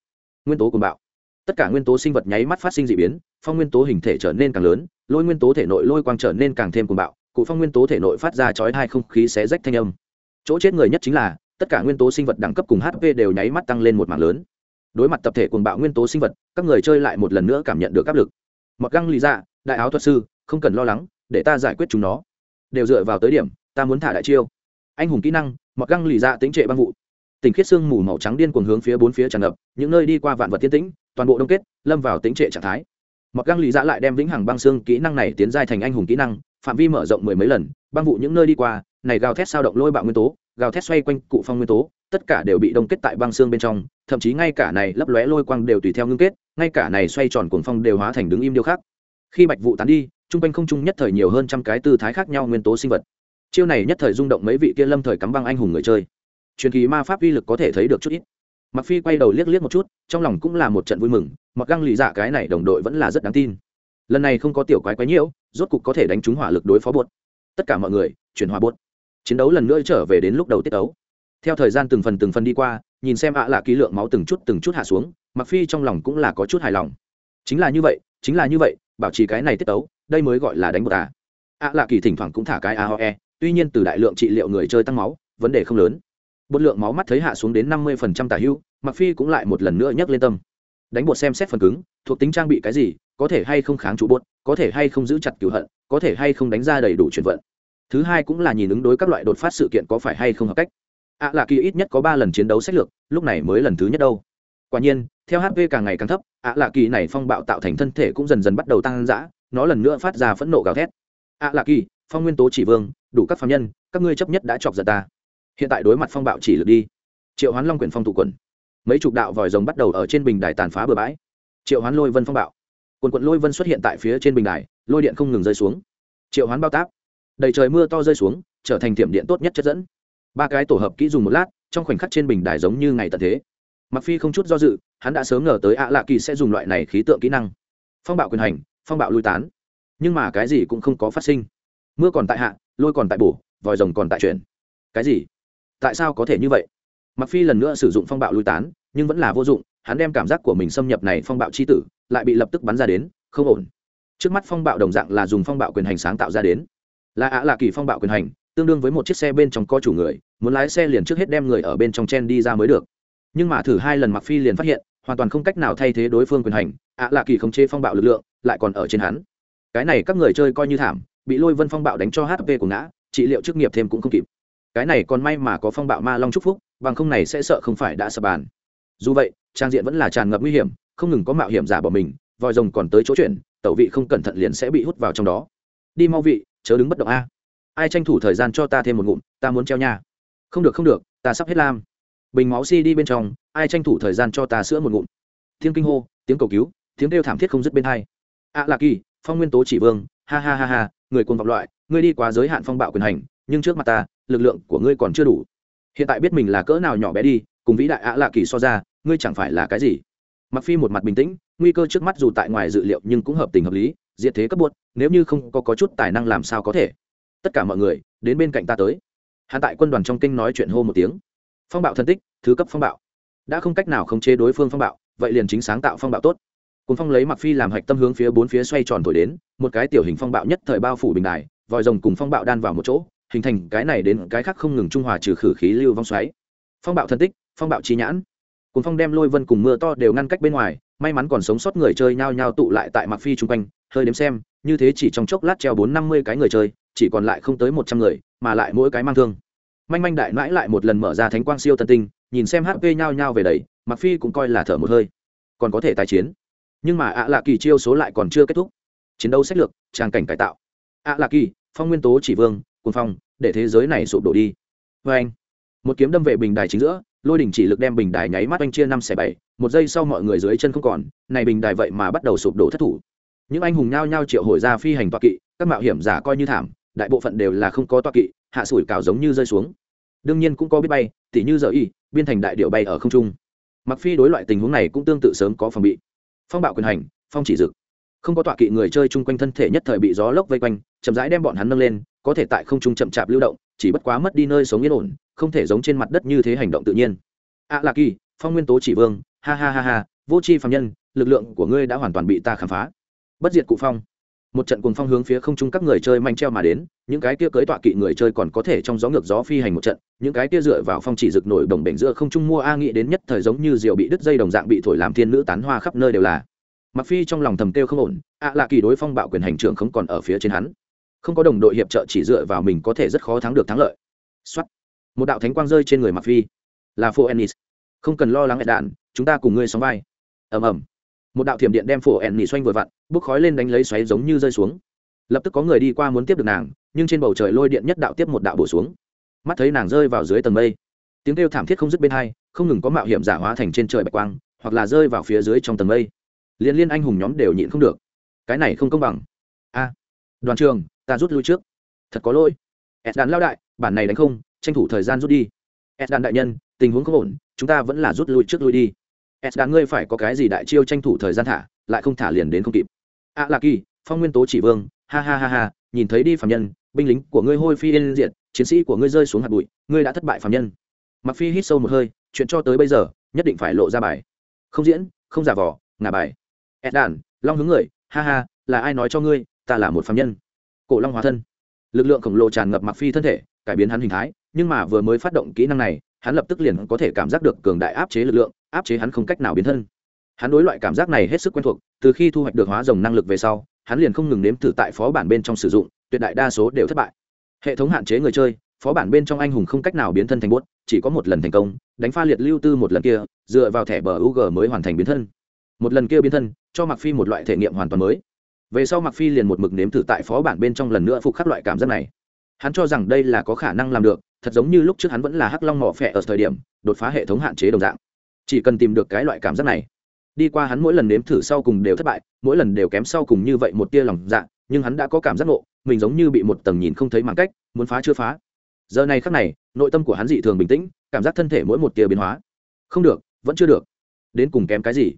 Nguyên tố cùng bạo. Tất cả nguyên tố sinh vật nháy mắt phát sinh d ị biến, phong nguyên tố hình thể trở nên càng lớn, lôi nguyên tố thể nội lôi quang trở nên càng thêm cùng bạo, cụ phong nguyên tố thể nội phát ra chói hai không khí xé rách thanh âm. Chỗ chết người nhất chính là, tất cả nguyên tố sinh vật đẳng cấp cùng hp đều nháy mắt tăng lên một mảng lớn. Đối mặt tập thể cuồng bạo nguyên tố sinh vật, các người chơi lại một lần nữa cảm nhận được áp lực. Mặc găng lý dạ đại áo thuật sư, không cần lo lắng, để ta giải quyết chúng nó. Đều dựa vào tới điểm, ta muốn thả đại chiêu anh hùng kỹ năng mặc găng lì dạ tính trệ băng vụ. Tình khiết sương mù màu trắng điên cuồng hướng phía bốn phía tràn ngập, những nơi đi qua vạn vật tiên tĩnh, toàn bộ đông kết, lâm vào tính trệ trạng thái. Mặc găng lì dạ lại đem vĩnh hằng băng xương kỹ năng này tiến giai thành anh hùng kỹ năng, phạm vi mở rộng mười mấy lần, băng vụ những nơi đi qua, này gào thét sao động lôi bạo nguyên tố, gào thét xoay quanh cụ phong nguyên tố, tất cả đều bị đông kết tại băng xương bên trong, thậm chí ngay cả này lấp lóe lôi quang đều tùy theo ngưng kết, ngay cả này xoay tròn cuồng phong đều hóa thành đứng im điêu khác. khi bạch vụ tán đi, trung quanh không trung nhất thời nhiều hơn trăm cái tư thái khác nhau nguyên tố sinh vật chiêu này nhất thời rung động mấy vị kia lâm thời cắm băng anh hùng người chơi. Truyền kỳ ma pháp uy lực có thể thấy được chút ít. Mặc phi quay đầu liếc liếc một chút, trong lòng cũng là một trận vui mừng, mặc găng lì dạ cái này đồng đội vẫn là rất đáng tin. Lần này không có tiểu quái quái nhiễu, rốt cục có thể đánh trúng hỏa lực đối phó buốt tất cả mọi người, chuyển hòa buốt chiến đấu lần nữa trở về đến lúc đầu tiết đấu theo thời gian từng phần từng phần đi qua, nhìn xem ạ là ký lượng máu từng chút từng chút hạ xuống mặc phi trong lòng cũng là có chút hài lòng. Chính là như vậy, chính là như vậy, bảo trì cái này tiết tấu, đây mới gọi là đánh bột à. ạ là kỳ thỉnh thoảng cũng thả cái a ho e tuy nhiên từ đại lượng trị liệu người chơi tăng máu, vấn đề không lớn. Bột lượng máu mắt thấy hạ xuống đến năm mươi phần trăm tả hưu mặc phi cũng lại một lần nữa nhấc lên tâm. Đánh bột xem xét phần cứng, thuộc tính trang bị cái gì, có thể hay không kháng trụ bột, có thể hay không giữ chặt cửu hận, có thể hay không đánh ra đầy đủ chuyển vận. Thứ hai cũng là nhìn ứng đối các loại đột phát sự kiện có phải hay không hợp cách. Ạ à là kỳ ít nhất có ba lần chiến đấu sách lược, lúc này mới lần thứ nhất đâu. Quả nhiên, theo hp càng ngày càng thấp, ạ à kỳ này phong bạo tạo thành thân thể cũng dần dần bắt đầu tăng dã, nó lần nữa phát ra phẫn nộ gào thét. Ạ à kỳ phong nguyên tố chỉ vương, đủ các phạm nhân, các ngươi chấp nhất đã chọc giận ta. Hiện tại đối mặt phong bạo chỉ lực đi. Triệu hoán long quyển phong tụ quần. Mấy chục đạo vòi rồng bắt đầu ở trên bình đài tàn phá bừa bãi. Triệu hoán lôi vân phong bạo. Quần quận lôi vân xuất hiện tại phía trên bình đài, lôi điện không ngừng rơi xuống. Triệu hoán bao táp. Đầy trời mưa to rơi xuống, trở thành tiệm điện tốt nhất chất dẫn. Ba cái tổ hợp kỹ dùng một lát, trong khoảnh khắc trên bình đài giống như ngày tận thế. Mặc phi không chút do dự, hắn đã sớm ngờ tới ạ lạ kỳ sẽ dùng loại này khí tượng kỹ năng. Phong bạo quyền hành, phong bạo lui tán. Nhưng mà cái gì cũng không có phát sinh mưa còn tại hạ, lôi còn tại bổ, vòi rồng còn tại chuyển. Cái gì? Tại sao có thể như vậy? Mặc phi lần nữa sử dụng phong bạo lui tán, nhưng vẫn là vô dụng, hắn đem cảm giác của mình xâm nhập này phong bạo chi tử, lại bị lập tức bắn ra đến, không ổn. Trước mắt phong bạo đồng dạng là dùng phong bạo quyền hành sáng tạo ra đến. Là ạ là kỳ phong bạo quyền hành, tương đương với một chiếc xe bên trong có chủ người, muốn lái xe liền trước hết đem người ở bên trong chen đi ra mới được. Nhưng mà thử hai lần mặc phi liền phát hiện, hoàn toàn không cách nào thay thế đối phương quyền hành, ạ là kỳ không chế phong bạo lực lượng, lại còn ở trên hắn. Cái này các người chơi coi như thảm bị lôi vân phong bạo đánh cho hp của ngã trị liệu chức nghiệp thêm cũng không kịp. Cái này còn may mà có phong bạo ma long chúc phúc bằng không này sẽ sợ không phải đã sập bàn. Dù vậy trang diện vẫn là tràn ngập nguy hiểm không ngừng có mạo hiểm giả bỏ mình vòi rồng còn tới chỗ chuyển tẩu vị không cẩn thận liền sẽ bị hút vào trong đó. Đi mau vị chớ đứng bất động a. Ai tranh thủ thời gian cho ta thêm một ngụm ta muốn treo nha. Không được không được ta sắp hết lam. Bình máu si đi bên trong ai tranh thủ thời gian cho ta sữa một ngụm. Tiếng kinh hô tiếng cầu cứu tiếng kêu thảm thiết không dứt bên hai. Ạ à, là kỳ phong nguyên tố chỉ vương ha ha ha ha người cuồng vọng loại ngươi đi quá giới hạn phong bạo quyền hành nhưng trước mặt ta lực lượng của ngươi còn chưa đủ. Hiện tại biết mình là cỡ nào nhỏ bé đi cùng vĩ đại ạ lạ kỳ so ra ngươi chẳng phải là cái gì? Mặc phi một mặt bình tĩnh nguy cơ trước mắt dù tại ngoài dự liệu nhưng cũng hợp tình hợp lý diệt thế cấp buốt nếu như không có, có chút tài năng làm sao có thể? Tất cả mọi người đến bên cạnh ta tới. Hắn tại quân đoàn trong kinh nói chuyện hô một tiếng. Phong bạo thân tích thứ cấp phong bạo. Đã không cách nào khống chế đối phương phong bạo vậy liền chính sáng tạo phong bạo tốt cùng phong lấy mặc phi làm hạch tâm hướng phía bốn phía xoay tròn thổi đến, một cái tiểu hình phong bạo nhất thời bao phủ bình đài, vòi rồng cùng phong bạo đan vào một chỗ, hình thành cái này đến cái khác không ngừng trung hòa trừ khử khí lưu vong xoáy. Phong bạo thân tích, phong bạo trí nhãn. Cùng phong đem lôi vân cùng mưa to đều ngăn cách bên ngoài, may mắn còn sống sót người chơi nhao nhao tụ lại tại mặc phi chung quanh, hơi đếm xem, như thế chỉ trong chốc lát treo bốn năm mươi cái người chơi, chỉ còn lại không tới một trăm người, mà lại mỗi cái mang thương. Manh manh đại mãi lại một lần mở ra thánh quang siêu tân tinh, nhìn xem hp nhao nhao về đầy mặc phi cũng coi là thở một hơi. Còn có thể tài chiến nhưng mà ạ lạ kỳ chiêu số lại còn chưa kết thúc. Chiến đấu sách lược trang cảnh cải tạo. ạ lạ kỳ, phong nguyên tố chỉ vương, cuồng phong, để thế giới này sụp đổ đi. Vê anh, một kiếm đâm về bình đài chính giữa, lôi đỉnh chỉ lực đem bình đài nháy mắt anh chia năm xẻ bảy, một giây sau mọi người dưới chân không còn, này bình đài vậy mà bắt đầu sụp đổ thất thủ. Những anh hùng nhao nhao triệu hồi ra phi hành toa kỵ, các mạo hiểm giả coi như thảm, đại bộ phận đều là không có toa kỵ, hạ sủi cào giống như rơi xuống. Đương nhiên cũng có biết bay, tỉ như giờ y, biên thành đại điệu bay ở không trung. Mặc phi đối loại tình huống này cũng tương tự sớm có phòng bị phong bạo quyền hành, phong chỉ dực. Không có tọa kỵ người chơi chung quanh thân thể nhất thời bị gió lốc vây quanh, chậm rãi đem bọn hắn nâng lên, có thể tại không trung chậm chạp lưu động, chỉ bất quá mất đi nơi sống yên ổn, không thể giống trên mặt đất như thế hành động tự nhiên. A à là kỳ, phong nguyên tố chỉ vương, ha ha ha ha, vô c h i phạm nhân, lực lượng của ngươi đã hoàn toàn bị ta khám phá. Bất diệt cụ phong một trận cuồng phong hướng phía không trung các người chơi manh treo mà đến, những cái kia cưới tọa kỵ người chơi còn có thể trong gió ngược gió phi hành một trận, những cái kia dựa vào phong chỉ rực nổi đồng bệnh giữa không trung mua a nghĩ đến nhất thời giống như rượu bị đứt dây đồng dạng bị thổi làm thiên nữ tán hoa khắp nơi đều là. Mặc phi trong lòng thầm kêu không ổn, ạ à lạ kỳ đối phong bạo quyền hành trưởng không còn ở phía trên hắn. Không có đồng đội hiệp trợ chỉ dựa vào mình có thể rất khó thắng được thắng lợi. Soát. một đạo thánh quang rơi trên người mặc phi. Là phô ennis không cần lo lắng đạn chúng ta cùng ngươi sóng vai. Ầm ầm một đạo thiểm điện đem phổ ennis xoanh vừa vặn, bốc khói lên đánh lấy xoáy giống như rơi xuống. Lập tức có người đi qua muốn tiếp được nàng, nhưng trên bầu trời lôi điện nhất đạo tiếp một đạo bổ xuống. Mắt thấy nàng rơi vào dưới tầng mây. Tiếng kêu thảm thiết không dứt bên hai, không ngừng có mạo hiểm giả hóa thành trên trời bạch quang, hoặc là rơi vào phía dưới trong tầng mây. Liên liên anh hùng nhóm đều nhịn không được. Cái này không công bằng. A, đoàn trường, ta rút lui trước. Thật có lỗi. Ed đàn lao đại, bản này đánh không, tranh thủ thời gian rút đi. Ed đàn đại nhân, tình huống không ổn, chúng ta vẫn là rút lui trước lui đi s đã ngươi phải có cái gì đại chiêu tranh thủ thời gian thả lại không thả liền đến không kịp. A à, là kỳ phong nguyên tố chỉ vương ha ha ha ha nhìn thấy đi phạm nhân binh lính của ngươi hôi phi yên diện chiến sĩ của ngươi rơi xuống hạt bụi ngươi đã thất bại phạm nhân. Mặc phi hít sâu một hơi chuyện cho tới bây giờ nhất định phải lộ ra bài. Không diễn không giả vỏ ngả bài. Ed đàn long hướng người ha ha là ai nói cho ngươi ta là một phạm nhân? Cổ long hóa thân. Lực lượng khổng lồ tràn ngập mặc phi thân thể cải biến hắn hình thái nhưng mà vừa mới phát động kỹ năng này hắn lập tức liền có thể cảm giác được cường đại áp chế lực lượng áp chế hắn không cách nào biến thân. Hắn đối loại cảm giác này hết sức quen thuộc, từ khi thu hoạch được hóa rồng năng lực về sau, hắn liền không ngừng nếm thử tại phó bản bên trong sử dụng, tuyệt đại đa số đều thất bại. Hệ thống hạn chế người chơi, phó bản bên trong anh hùng không cách nào biến thân thành bốt, chỉ có một lần thành công, đánh pha liệt lưu tư một lần kia, dựa vào thẻ bờ ug mới hoàn thành biến thân. Một lần kia biến thân, cho mặc phi một loại thể nghiệm hoàn toàn mới. Về sau mặc phi liền một mực nếm thử tại phó bản bên trong lần nữa phục khắc loại cảm giác này. Hắn cho rằng đây là có khả năng làm được, thật giống như lúc trước hắn vẫn là hắc long mỏ phẹ ở thời điểm, đột phá hệ thống hạn chế đồng dạng chỉ cần tìm được cái loại cảm giác này. Đi qua hắn mỗi lần nếm thử sau cùng đều thất bại, mỗi lần đều kém sau cùng như vậy một tia lòng dạ nhưng hắn đã có cảm giác ngộ, mình giống như bị một tầng nhìn không thấy mảng cách, muốn phá chưa phá. Giờ này khắc này, nội tâm của hắn dị thường bình tĩnh, cảm giác thân thể mỗi một tia biến hóa. Không được, vẫn chưa được. Đến cùng kém cái gì?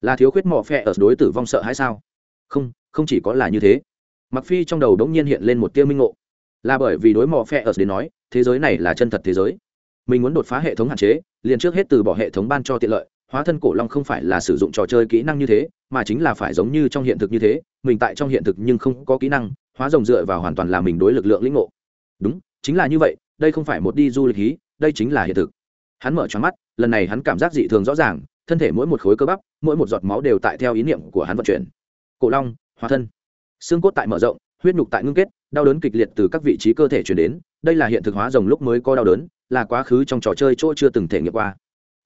Là thiếu khuyết mỏ phe ở đối tử vong sợ hay sao? Không không chỉ có là như thế. Mặc phi trong đầu đống nhiên hiện lên một tia minh ngộ. Là bởi vì đối mỏ phe ở đến nói, thế giới này là chân thật thế giới mình muốn đột phá hệ thống hạn chế, liền trước hết từ bỏ hệ thống ban cho tiện lợi, hóa thân cổ long không phải là sử dụng trò chơi kỹ năng như thế, mà chính là phải giống như trong hiện thực như thế, mình tại trong hiện thực nhưng không có kỹ năng, hóa rồng dựa vào hoàn toàn là mình đối lực lượng lĩnh ngộ. Đúng, chính là như vậy, đây không phải một đi du lịch hí, đây chính là hiện thực. Hắn mở choáng mắt, lần này hắn cảm giác dị thường rõ ràng, thân thể mỗi một khối cơ bắp, mỗi một giọt máu đều tại theo ý niệm của hắn vận chuyển. Cổ long, hóa thân. Xương cốt tại mở rộng, huyết nhục tại ngưng kết, đau đớn kịch liệt từ các vị trí cơ thể chuyển đến, đây là hiện thực hóa rồng lúc mới có đau đớn là quá khứ trong trò chơi chỗ chưa từng thể nghiệm qua.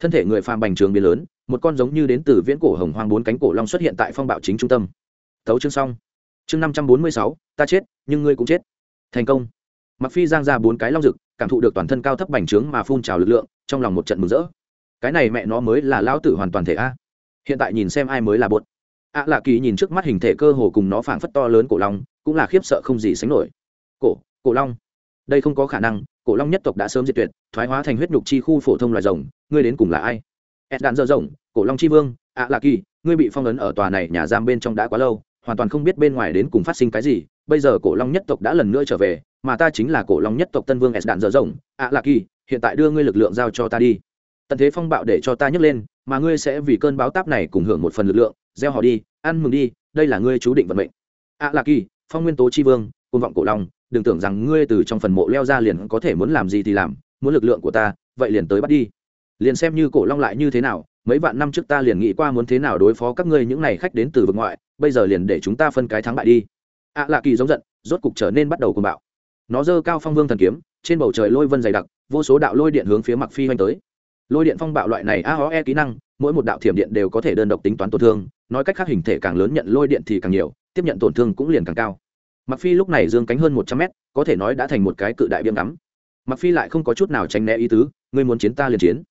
Thân thể người phàm bành trường biến lớn, một con giống như đến từ viễn cổ hồng hoang bốn cánh cổ long xuất hiện tại phong bạo chính trung tâm. Tấu chương xong. Chương năm trăm bốn mươi sáu, ta chết, nhưng ngươi cũng chết. Thành công. Mặc phi giang ra bốn cái long rực cảm thụ được toàn thân cao thấp bành trướng mà phun trào lực lượng, trong lòng một trận mừng rỡ. Cái này mẹ nó mới là lão tử hoàn toàn thể a. Hiện tại nhìn xem ai mới là bột. Ạ à lạ kỳ nhìn trước mắt hình thể cơ hồ cùng nó phảng phất to lớn cổ long, cũng là khiếp sợ không gì sánh nổi. Cổ cổ long. Đây không có khả năng cổ long nhất tộc đã sớm diệt tuyệt, thoái hóa thành huyết nhục chi khu phổ thông loài rồng, ngươi đến cùng là ai? Ed đạn dơ rồng, cổ long chi vương, ạ à lạ kỳ, ngươi bị phong ấn ở tòa này nhà giam bên trong đã quá lâu, hoàn toàn không biết bên ngoài đến cùng phát sinh cái gì, bây giờ cổ long nhất tộc đã lần nữa trở về, mà ta chính là cổ long nhất tộc tân vương ed đạn dở rồng, ạ lạ kỳ, hiện tại đưa ngươi lực lượng giao cho ta đi. Tận thế phong bạo để cho ta nhấc lên, mà ngươi sẽ vì cơn báo táp này cùng hưởng một phần lực lượng, gieo họ đi, ăn mừng đi, đây là ngươi chú định vận mệnh. Ạ lạ kỳ, phong nguyên tố chi vương côn vọng cổ long đừng tưởng rằng ngươi từ trong phần mộ leo ra liền có thể muốn làm gì thì làm, muốn lực lượng của ta, vậy liền tới bắt đi. Liền xem như cổ long lại như thế nào, mấy vạn năm trước ta liền nghĩ qua muốn thế nào đối phó các ngươi những n à y khách đến từ vực ngoại, bây giờ liền để chúng ta phân cái thắng bại đi. Ạ lạ kỳ giống giận, rốt cục trở nên bắt đầu cùng bạo. Nó dơ cao phong vương thần kiếm, trên bầu trời lôi vân dày đặc, vô số đạo lôi điện hướng phía mặc phi oanh tới. Lôi điện phong bạo loại này a ho e kỹ năng, mỗi một đạo thiểm điện đều có thể đơn độc tính toán tổn thương, nói cách khác hình thể càng lớn nhận lôi điện thì càng nhiều, tiếp nhận tổn thương cũng liền càng cao mặc phi lúc này dương cánh hơn một trăm mét, có thể nói đã thành một cái cự đại biếm ngắm. Mặc phi lại không có chút nào tránh né ý tứ, ngươi muốn chiến ta liền chiến.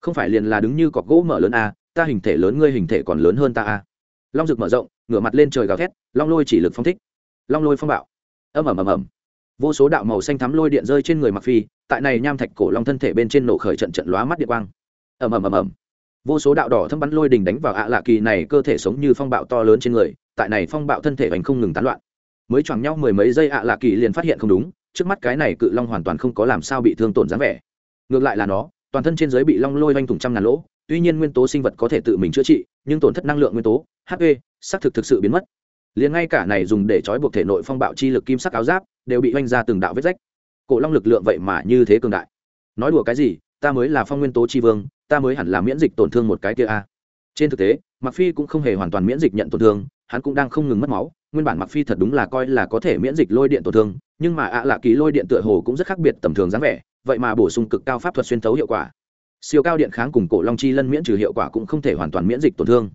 Không phải liền là đứng như cọc gỗ mở lớn a ta hình thể lớn ngươi hình thể còn lớn hơn ta a long rực mở rộng, ngửa mặt lên trời gào thét, long lôi chỉ lực phong thích. Long lôi phong bạo. Ầm ầm ầm ầm. Vô số đạo màu xanh thắm lôi điện rơi trên người mặc phi, tại này nham thạch cổ long thân thể bên trên nổ khởi trận trận lóa mắt điện quang. Ầm ầm ầm ầm. Vô số đạo đỏ thâm bắn lôi đình đánh vào ạ lạ kỳ này, cơ thể sống như phong bạo to lớn trên người, tại này phong bạo thân thể bành không ngừng tán loạn mới choàng nhau mười mấy giây ạ lạ kỳ liền phát hiện không đúng, trước mắt cái này cự long hoàn toàn không có làm sao bị thương tổn dáng vẻ. Ngược lại là nó, toàn thân trên giới bị long lôi vanh thủng trăm ngàn lỗ, tuy nhiên nguyên tố sinh vật có thể tự mình chữa trị, nhưng tổn thất năng lượng nguyên tố hp xác thực thực sự biến mất. Liền ngay cả này dùng để trói buộc thể nội phong bạo chi lực kim sắc áo giáp, đều bị oanh ra từng đạo vết rách. Cổ long lực lượng vậy mà như thế cường đại. Nói đùa cái gì, ta mới là phong nguyên tố chi vương, ta mới hẳn là miễn dịch tổn thương một cái kia a. Trên thực tế mặc phi cũng không hề hoàn toàn miễn dịch nhận tổn thương, hắn cũng đang không ngừng mất máu nguyên bản mặc phi thật đúng là coi là có thể miễn dịch lôi điện tổn thương, nhưng mà ạ lạ kỳ lôi điện tựa hồ cũng rất khác biệt tầm thường dáng vẻ, vậy mà bổ sung cực cao pháp thuật xuyên thấu hiệu quả. Siêu cao điện kháng cùng cổ long chi lân miễn trừ hiệu quả cũng không thể hoàn toàn miễn dịch tổn thương.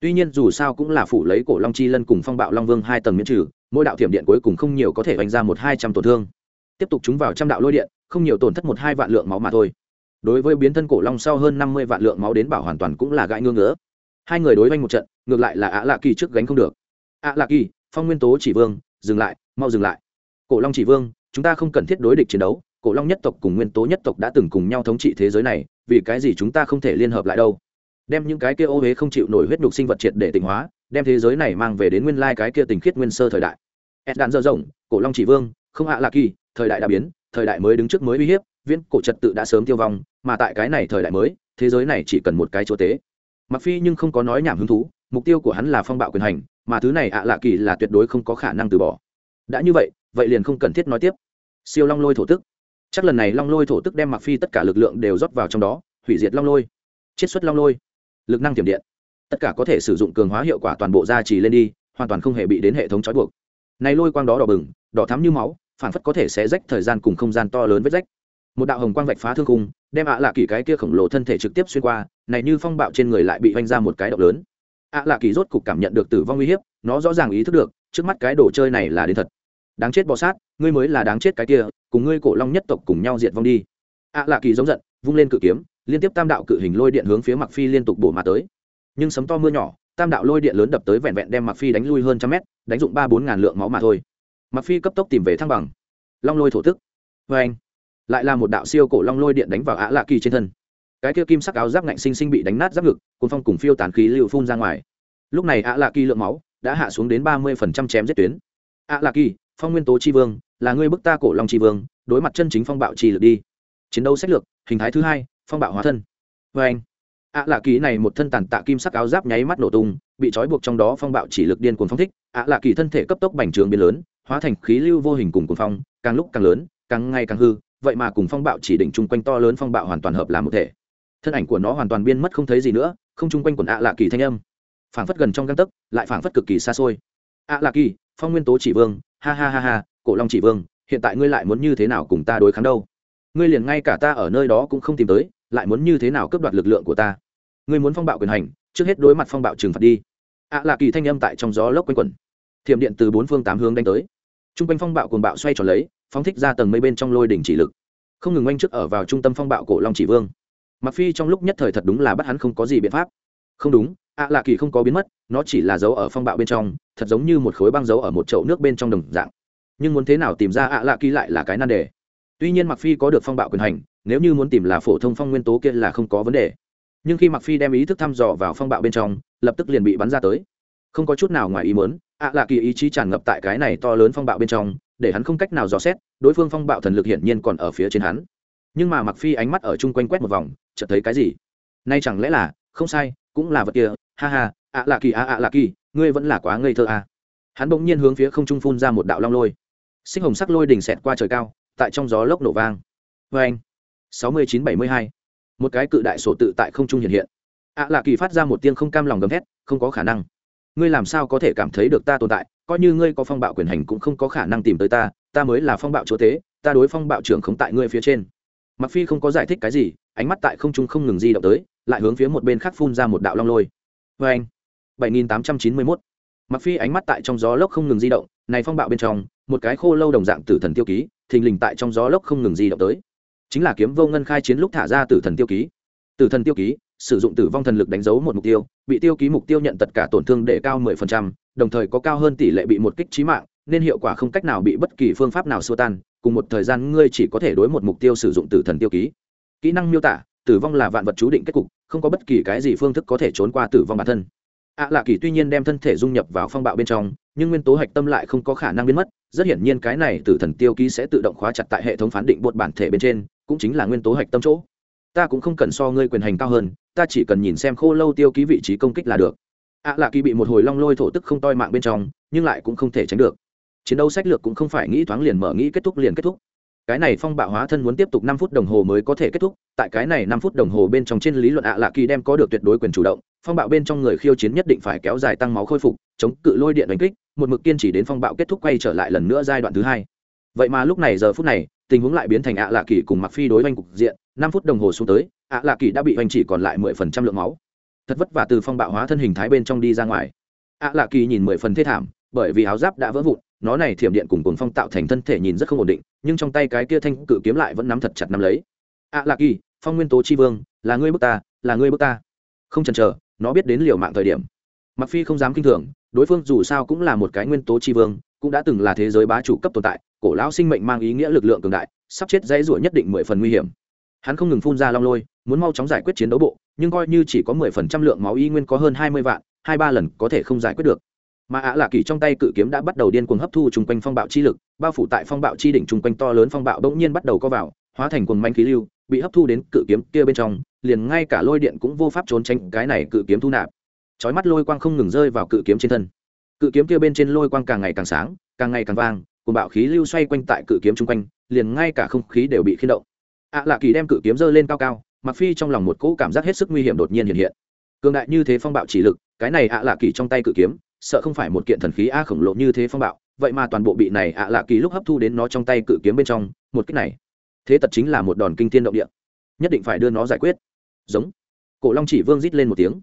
Tuy nhiên dù sao cũng là phủ lấy cổ long chi lân cùng phong bạo long vương hai tầng miễn trừ, mỗi đạo thiểm điện cuối cùng không nhiều có thể đánh ra một hai trăm tổn thương. Tiếp tục chúng vào trăm đạo lôi điện, không nhiều tổn thất một hai vạn lượng máu mà thôi. Đối với biến thân cổ long sau hơn năm mươi vạn lượng máu đến bảo hoàn toàn cũng là gãi ngưỡng ngỡ hai người đối với một trận, ngược lại là ạ lạ kỳ trước gánh không được. ạ lạ kỳ phong nguyên tố chỉ vương, dừng lại, mau dừng lại. Cổ long chỉ vương, chúng ta không cần thiết đối địch chiến đấu, cổ long nhất tộc cùng nguyên tố nhất tộc đã từng cùng nhau thống trị thế giới này, vì cái gì chúng ta không thể liên hợp lại đâu? Đem những cái kia ô huế không chịu nổi huyết nhục sinh vật triệt để tịnh hóa, đem thế giới này mang về đến nguyên lai cái kia tình khiết nguyên sơ thời đại. Ed đạn dơ rộng, cổ long chỉ vương, không hạ lạc kỳ, thời đại đã biến, thời đại mới đứng trước mới uy hiếp, viễn cổ trật tự đã sớm tiêu vong, mà tại cái này thời đại mới, thế giới này chỉ cần một cái chỗ tế mặc phi nhưng không có nói nhảm hứng thú, mục tiêu của hắn là phong bạo quyền hành mà thứ này ạ lạ kỳ là tuyệt đối không có khả năng từ bỏ. Đã như vậy vậy liền không cần thiết nói tiếp. Siêu long lôi thổ tức. Chắc lần này long lôi thổ tức đem mặc phi tất cả lực lượng đều rót vào trong đó, hủy diệt long lôi. Chiết xuất long lôi. Lực năng tiềm điện. Tất cả có thể sử dụng cường hóa hiệu quả toàn bộ gia trì lên đi, hoàn toàn không hề bị đến hệ thống trói buộc. Này lôi quang đó đỏ bừng, đỏ thắm như máu, phản phất có thể sẽ rách thời gian cùng không gian to lớn vết rách. Một đạo hồng quang vạch phá thương khung, đem ạ à lạ kỳ cái kia khổng lồ thân thể trực tiếp xuyên qua, này như phong bạo trên người lại bị vanh ra một cái động lớn ạ à lạ kỳ rốt cục cảm nhận được tử vong uy hiếp, nó rõ ràng ý thức được, trước mắt cái đồ chơi này là đến thật. Đáng chết bọ sát, ngươi mới là đáng chết cái kia, cùng ngươi cổ long nhất tộc cùng nhau diệt vong đi. ạ lạ kỳ giống giận, vung lên cự kiếm, liên tiếp tam đạo cự hình lôi điện hướng phía mặc phi liên tục bổ mà tới. Nhưng sấm to mưa nhỏ, tam đạo lôi điện lớn đập tới vẹn vẹn đem mặc phi đánh lui hơn trăm mét, đánh dụng ba bốn ngàn lượng máu mà thôi. Mặc phi cấp tốc tìm về thăng bằng. Long lôi thổ tức. Vê anh lại là một đạo siêu cổ long lôi điện đánh vào ạ lạ kỳ trên thân cái kia kim sắc áo giáp ngạnh sinh sinh bị đánh nát giáp ngực cùng phong cùng phiêu tán khí lưu phun ra ngoài. Lúc này ạ lạ kỳ lượng máu đã hạ xuống đến ba mươi phần trăm chém giết tuyến. Ạ lạ kỳ, phong nguyên tố tri vương, là ngươi bức ta cổ long tri vương, đối mặt chân chính phong bạo trì lực đi. Chiến đấu sách lược, hình thái thứ hai, phong bạo hóa thân. Vê anh, ạ lạ kỳ này một thân tàn tạ kim sắc áo giáp nháy mắt nổ tung, bị trói buộc trong đó phong bạo chỉ lực điên cuồng phong thích. Ạ lạ kỳ thân thể cấp tốc bành trướng biến lớn, hóa thành khí lưu vô hình cùng cuồng phong, càng lúc càng lớn, càng ngày càng hư, vậy mà cùng phong bạo chỉ định chung quanh to lớn phong bạo hoàn toàn hợp làm một thể thân ảnh của nó hoàn toàn biên mất không thấy gì nữa, không chung quanh quần ạ lạ kỳ thanh âm. Phảng phất gần trong găng tấc, lại phảng phất cực kỳ xa xôi. Ạ lạ kỳ, phong nguyên tố chỉ vương, ha ha ha ha, cổ long chỉ vương, hiện tại ngươi lại muốn như thế nào cùng ta đối kháng đâu? Ngươi liền ngay cả ta ở nơi đó cũng không tìm tới, lại muốn như thế nào cướp đoạt lực lượng của ta? Ngươi muốn phong bạo quyền hành, trước hết đối mặt phong bạo trừng phạt đi. Ạ lạ kỳ thanh âm tại trong gió lốc quanh quẩn. Thiểm điện từ bốn phương tám hướng đánh tới. T r u n g quanh phong bạo cồn bạo xoay tròn lấy, phóng thích ra tầng mây bên trong lôi đỉnh chỉ lực. Không ngừng oanh trước ở vào trung tâm phong bạo cổ long chỉ vương mặc phi trong lúc nhất thời thật đúng là bắt hắn không có gì biện pháp. Không đúng, ạ lạ kỳ không có biến mất, nó chỉ là dấu ở phong bạo bên trong, thật giống như một khối băng dấu ở một chậu nước bên trong đồng dạng. Nhưng muốn thế nào tìm ra ạ lạ kỳ lại là cái nan đề. Tuy nhiên mặc phi có được phong bạo quyền hành, nếu như muốn tìm là phổ thông phong nguyên tố kia là không có vấn đề. Nhưng khi mặc phi đem ý thức thăm dò vào phong bạo bên trong, lập tức liền bị bắn ra tới. Không có chút nào ngoài ý muốn, ạ lạ kỳ ý chí tràn ngập tại cái này to lớn phong bạo bên trong, để hắn không cách nào dò xét, đối phương phong bạo thần lực hiển nhiên còn ở phía trên hắn. Nhưng mà mặc phi ánh mắt ở chung quanh quét một vòng chợt thấy cái gì? Nay chẳng lẽ là, không sai, cũng là vật kia, ha ha, ạ lạ kỳ, ạ ạ lạ kỳ, ngươi vẫn là quá ngây thơ à. hắn bỗng nhiên hướng phía không trung phun ra một đạo long lôi. Sinh hồng sắc lôi đỉnh xẹt qua trời cao, tại trong gió lốc nổ vang. Vê anh, sáu mươi chín bảy mươi hai, một cái cự đại sổ tự tại không trung hiện hiện. Ạ lạ kỳ phát ra một tiếng không cam lòng gầm thét, không có khả năng. Ngươi làm sao có thể cảm thấy được ta tồn tại, coi như ngươi có phong bạo quyền hành cũng không có khả năng tìm tới ta ta mới là phong bạo chúa tế, ta đối phong bạo trưởng không tại ngươi phía trên mặc phi không có giải thích cái gì ánh mắt tại không trung không ngừng di động tới lại hướng phía một bên khác phun ra một đạo long lôi. Vê anh 7891 mặc phi ánh mắt tại trong gió lốc không ngừng di động này phong bạo bên trong một cái khô lâu đồng dạng tử thần tiêu ký thình lình tại trong gió lốc không ngừng di động tới. Chính là kiếm vô ngân khai chiến lúc thả ra tử thần tiêu ký. Tử thần tiêu ký sử dụng tử vong thần lực đánh dấu một mục tiêu bị tiêu ký mục tiêu nhận tất cả tổn thương để cao 10%, đồng thời có cao hơn tỷ lệ bị một kích trí mạng nên hiệu quả không cách nào bị bất kỳ phương pháp nào xua tan, cùng một thời gian ngươi chỉ có thể đối một mục tiêu sử dụng tử thần tiêu ký. Kỹ năng miêu tả, tử vong là vạn vật chú định kết cục, không có bất kỳ cái gì phương thức có thể trốn qua tử vong bản thân. Ạ à lạ kỳ tuy nhiên đem thân thể dung nhập vào phong bạo bên trong, nhưng nguyên tố hạch tâm lại không có khả năng biến mất, rất hiển nhiên cái này tử thần tiêu ký sẽ tự động khóa chặt tại hệ thống phán định bột bản thể bên trên, cũng chính là nguyên tố hạch tâm chỗ. Ta cũng không cần so ngươi quyền hành cao hơn, ta chỉ cần nhìn xem khô lâu tiêu ký vị trí công kích là được. Ạ à lạ kỳ bị một hồi long lôi thổ tức không toi mạng bên trong, nhưng lại cũng không thể tránh được chiến đấu sách lược cũng không phải nghĩ thoáng liền mở, nghĩ kết thúc liền kết thúc. Cái này phong bạo hóa thân muốn tiếp tục năm phút đồng hồ mới có thể kết thúc, tại cái này năm phút đồng hồ bên trong trên lý luận ạ à lạ kỳ đem có được tuyệt đối quyền chủ động, phong bạo bên trong người khiêu chiến nhất định phải kéo dài tăng máu khôi phục, chống cự lôi điện đánh kích, một mực kiên trì đến phong bạo kết thúc quay trở lại lần nữa giai đoạn thứ hai. Vậy mà lúc này giờ phút này, tình huống lại biến thành ạ à lạ kỳ cùng mặc phi đối oanh cục diện, năm phút đồng hồ xuống tới, ạ lạ kỳ đã bị oanh chỉ còn lại mười phần trăm lượng máu. Thật vất vả từ phong bạo hóa thân hình thái bên trong đi ra ngoài. ạ lạ kỳ nhìn mười phần thê thảm, bởi vì áo giáp đã vỡ vụn nó này thiểm điện cùng cuồng phong tạo thành thân thể nhìn rất không ổn định, nhưng trong tay cái kia thanh cự kiếm lại vẫn nắm thật chặt nắm lấy. "A Lạc kỳ, phong nguyên tố chi vương, là ngươi bước ta, là ngươi bước ta. Không chần chờ, nó biết đến liều mạng thời điểm. Mặc phi không dám kinh thường, đối phương dù sao cũng là một cái nguyên tố chi vương, cũng đã từng là thế giới bá chủ cấp tồn tại, cổ lão sinh mệnh mang ý nghĩa lực lượng cường đại, sắp chết dãy rủa nhất định mười phần nguy hiểm. Hắn không ngừng phun ra long lôi, muốn mau chóng giải quyết chiến đấu bộ, nhưng coi như chỉ có mười phần trăm lượng máu y nguyên có hơn hai mươi vạn, hai ba lần có thể không giải quyết được mà ạ lạ kỳ trong tay cự kiếm đã bắt đầu điên cuồng hấp thu chung quanh phong bạo chi lực, bao phủ tại phong bạo chi đỉnh chung quanh to lớn phong bạo bỗng nhiên bắt đầu co vào, hóa thành quần manh khí lưu, bị hấp thu đến cự kiếm kia bên trong, liền ngay cả lôi điện cũng vô pháp trốn tránh, cái này cự kiếm thu nạp. Chói mắt lôi quang không ngừng rơi vào cự kiếm trên thân. Cự kiếm kia bên trên lôi quang càng ngày càng sáng, càng ngày càng vang cùng bạo khí lưu xoay quanh tại cự kiếm chung quanh, liền ngay cả không khí đều bị khiên động. Ạ lạ kỳ đem cự kiếm giơ lên cao cao mặc phi trong lòng một cỗ cảm giác hết sức nguy hiểm đột nhiên hiện hiện. Cường đại như thế phong bạo chỉ lực, cái này ạ lạ kỳ trong tay cự kiếm sợ không phải một kiện thần khí a khổng lồ như thế phong bạo, vậy mà toàn bộ bị này ạ lạ kỳ lúc hấp thu đến nó trong tay cự kiếm bên trong, một cách này, thế tật chính là một đòn kinh thiên động địa. Nhất định phải đưa nó giải quyết. Giống. Cổ long chỉ vương rít lên một tiếng.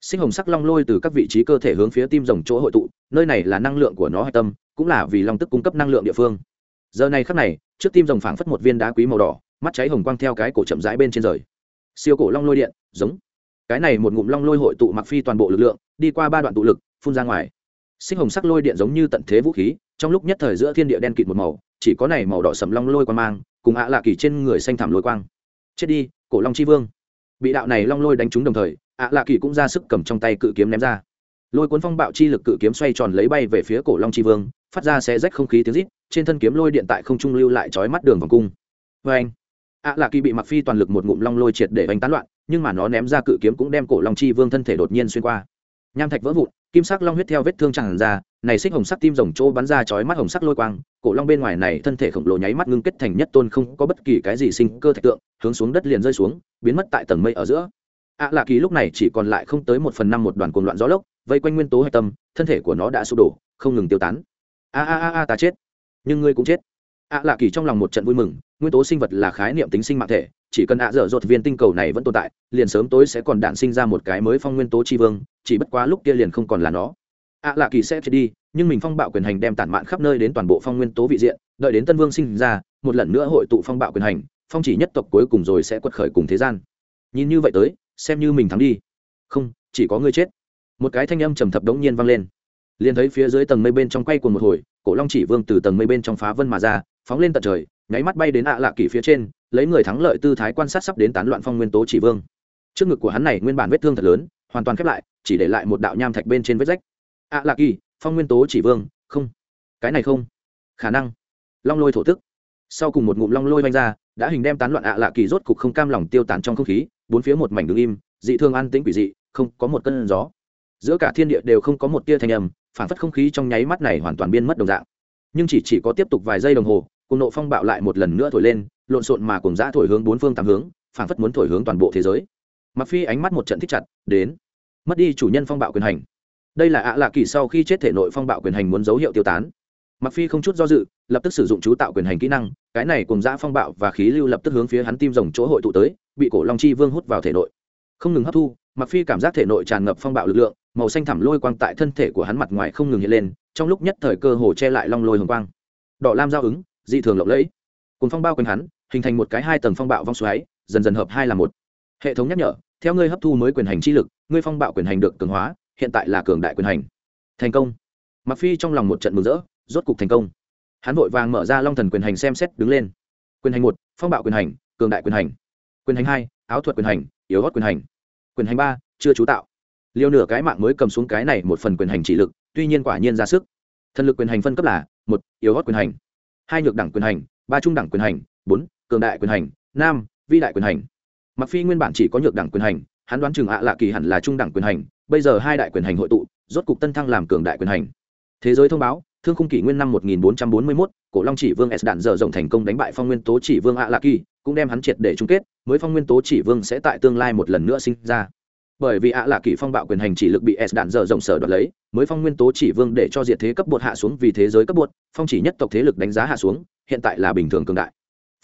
Sinh hồng sắc long lôi từ các vị trí cơ thể hướng phía tim rồng chỗ hội tụ, nơi này là năng lượng của nó hạch tâm, cũng là vì long tức cung cấp năng lượng địa phương. Giờ này khắc này, trước tim rồng phảng phất một viên đá quý màu đỏ, mắt cháy hồng quang theo cái cổ chậm rãi bên trên rời. Siêu cổ long lôi điện, giống. Cái này một ngụm long lôi hội tụ mặc phi toàn bộ lực lượng, đi qua ba đoạn tụ lực phun ra ngoài. Sinh hồng sắc lôi điện giống như tận thế vũ khí, trong lúc nhất thời giữa thiên địa đen kịt một màu, chỉ có này màu đỏ sầm long lôi quang mang, cùng ạ lạ kỳ trên người xanh thảm lôi quang. Chết đi, cổ long chi vương. Bị đạo này long lôi đánh trúng đồng thời, ạ lạ kỳ cũng ra sức cầm trong tay cự kiếm ném ra. Lôi cuốn phong bạo chi lực cự kiếm xoay tròn lấy bay về phía cổ long chi vương, phát ra xe rách không khí tiếng rít, trên thân kiếm lôi điện tại không trung lưu lại chói mắt đường vòng cung. Vê anh ạ lạ kỳ bị mặc phi toàn lực một ngụm long lôi triệt để bánh tán loạn, nhưng mà nó ném ra cự kiếm cũng đem cổ long chi vương thân thể đột nhiên xuyên qua. Nham thạch vỡ vụn kim sắc long huyết theo vết thương tràn ra, này xích hồng sắc tim rồng chỗ bắn ra chói mắt hồng sắc lôi quang, cổ long bên ngoài này thân thể khổng lồ nháy mắt ngưng kết thành nhất tôn không có bất kỳ cái gì sinh cơ thạch tượng, hướng xuống đất liền rơi xuống, biến mất tại tầng mây ở giữa. Ạ lạ kỳ lúc này chỉ còn lại không tới một phần năm một đoàn cuồng loạn gió lốc, vây quanh nguyên tố hạch tâm, thân thể của nó đã sụp đổ, không ngừng tiêu tán. A a a a, ta chết. Nhưng ngươi cũng chết. Ạ lạ kỳ trong lòng một trận vui mừng, nguyên tố sinh vật là khái niệm tính sinh mạng thể chỉ cần ạ dở dột viên tinh cầu này vẫn tồn tại, liền sớm tối sẽ còn đạn sinh ra một cái mới phong nguyên tố tri vương, chỉ bất quá lúc kia liền không còn là nó. Ạ lạ kỳ sẽ chết đi, nhưng mình phong bạo quyền hành đem tản mạn khắp nơi đến toàn bộ phong nguyên tố vị diện, đợi đến tân vương sinh ra, một lần nữa hội tụ phong bạo quyền hành, phong chỉ nhất tộc cuối cùng rồi sẽ quật khởi cùng thế gian. Nhìn như vậy tới, xem như mình thắng đi. Không, chỉ có ngươi chết. Một cái thanh âm trầm thập đống nhiên vang lên. Liền thấy phía dưới tầng mây bên trong quay cuồng một hồi cổ long chỉ vương từ tầng mây bên trong phá vân mà ra, phóng lên tận trời, nháy mắt bay đến ạ lạ kỳ phía trên, lấy người thắng lợi tư thái quan sát sắp đến tán loạn phong nguyên tố chỉ vương. Trước ngực của hắn này nguyên bản vết thương thật lớn, hoàn toàn khép lại, chỉ để lại một đạo nham thạch bên trên vết rách. ạ lạ kỳ phong nguyên tố chỉ vương, không. Cái này không. Khả năng. Long lôi thổ tức. Sau cùng một ngụm long lôi vanh ra, đã hình đem tán loạn ạ lạ kỳ rốt cục không cam lòng tiêu tán trong không khí, bốn phía một mảnh đứng im, dị thương an tĩnh quỷ dị, không có một cơn gió. Giữa cả thiên địa đều không có một tia thanh âm phản phất không khí trong nháy mắt này hoàn toàn biên mất đồng dạng. Nhưng chỉ chỉ có tiếp tục vài giây đồng hồ, cùng nộ phong bạo lại một lần nữa thổi lên, lộn xộn mà cùng giã thổi hướng bốn phương tám hướng phản phất muốn thổi hướng toàn bộ thế giới. Mặc phi ánh mắt một trận thích chặt, đến. Mất đi chủ nhân phong bạo quyền hành. Đây là ạ lạ kỳ sau khi chết thể nội phong bạo quyền hành muốn dấu hiệu tiêu tán. Mặc phi không chút do dự, lập tức sử dụng chú tạo quyền hành kỹ năng, cái này cùng giã phong bạo và khí lưu lập tức hướng phía hắn tim rồng chỗ hội tụ tới, bị cổ long chi vương hút vào thể nội. Không ngừng hấp thu mặc phi cảm giác thể nội tràn ngập phong bạo lực lượng màu xanh thẳm lôi quang tại thân thể của hắn mặt ngoài không ngừng hiện lên, trong lúc nhất thời cơ hồ che lại long lôi hồng quang. Đỏ lam giao ứng, dị thường lộng lẫy. Cùng phong bao quanh hắn, hình thành một cái hai tầng phong bạo vong xoáy, dần dần hợp hai là một. Hệ thống nhắc nhở, theo ngươi hấp thu mới quyền hành chi lực, ngươi phong bạo quyền hành được cường hóa, hiện tại là cường đại quyền hành. Thành công. Mặc phi trong lòng một trận mừng rỡ, rốt cục thành công. Hắn vội vàng mở ra long thần quyền hành xem xét đứng lên. Quyền hành một, phong bạo quyền hành, cường đại quyền hành. Quyền hành hai, áo thuật quyền hành, yếu gót quyền hành. Quyền hành ba, chưa chú tạo liêu nửa cái mạng mới cầm xuống cái này một phần quyền hành chỉ lực tuy nhiên quả nhiên ra sức. Thần lực quyền hành phân cấp là một yếu hót quyền hành hai nhược đẳng quyền hành ba trung đẳng quyền hành bốn cường đại quyền hành năm vi đại quyền hành. Mặc phi nguyên bản chỉ có nhược đẳng quyền hành hắn đoán chừng ạ lạ kỳ hẳn là trung đẳng quyền hành bây giờ hai đại quyền hành hội tụ rốt cục tân thăng làm cường đại quyền hành. Thế giới thông báo thương khung kỷ nguyên năm 1441, cổ long chỉ vương s đạn dở rộng thành công đánh bại phong nguyên tố chỉ vương ạ lạ kỳ cũng đem hắn triệt để chung kết mới phong nguyên tố chỉ vương sẽ tại tương lai một lần nữa sinh ra bởi vì ạ lạ kỳ phong bạo quyền hành chỉ lực bị s đạn dở rộng sở đoạt lấy, mới phong nguyên tố chỉ vương để cho diệt thế cấp bột hạ xuống vì thế giới cấp bột, phong chỉ nhất tộc thế lực đánh giá hạ xuống, hiện tại là bình thường cường đại.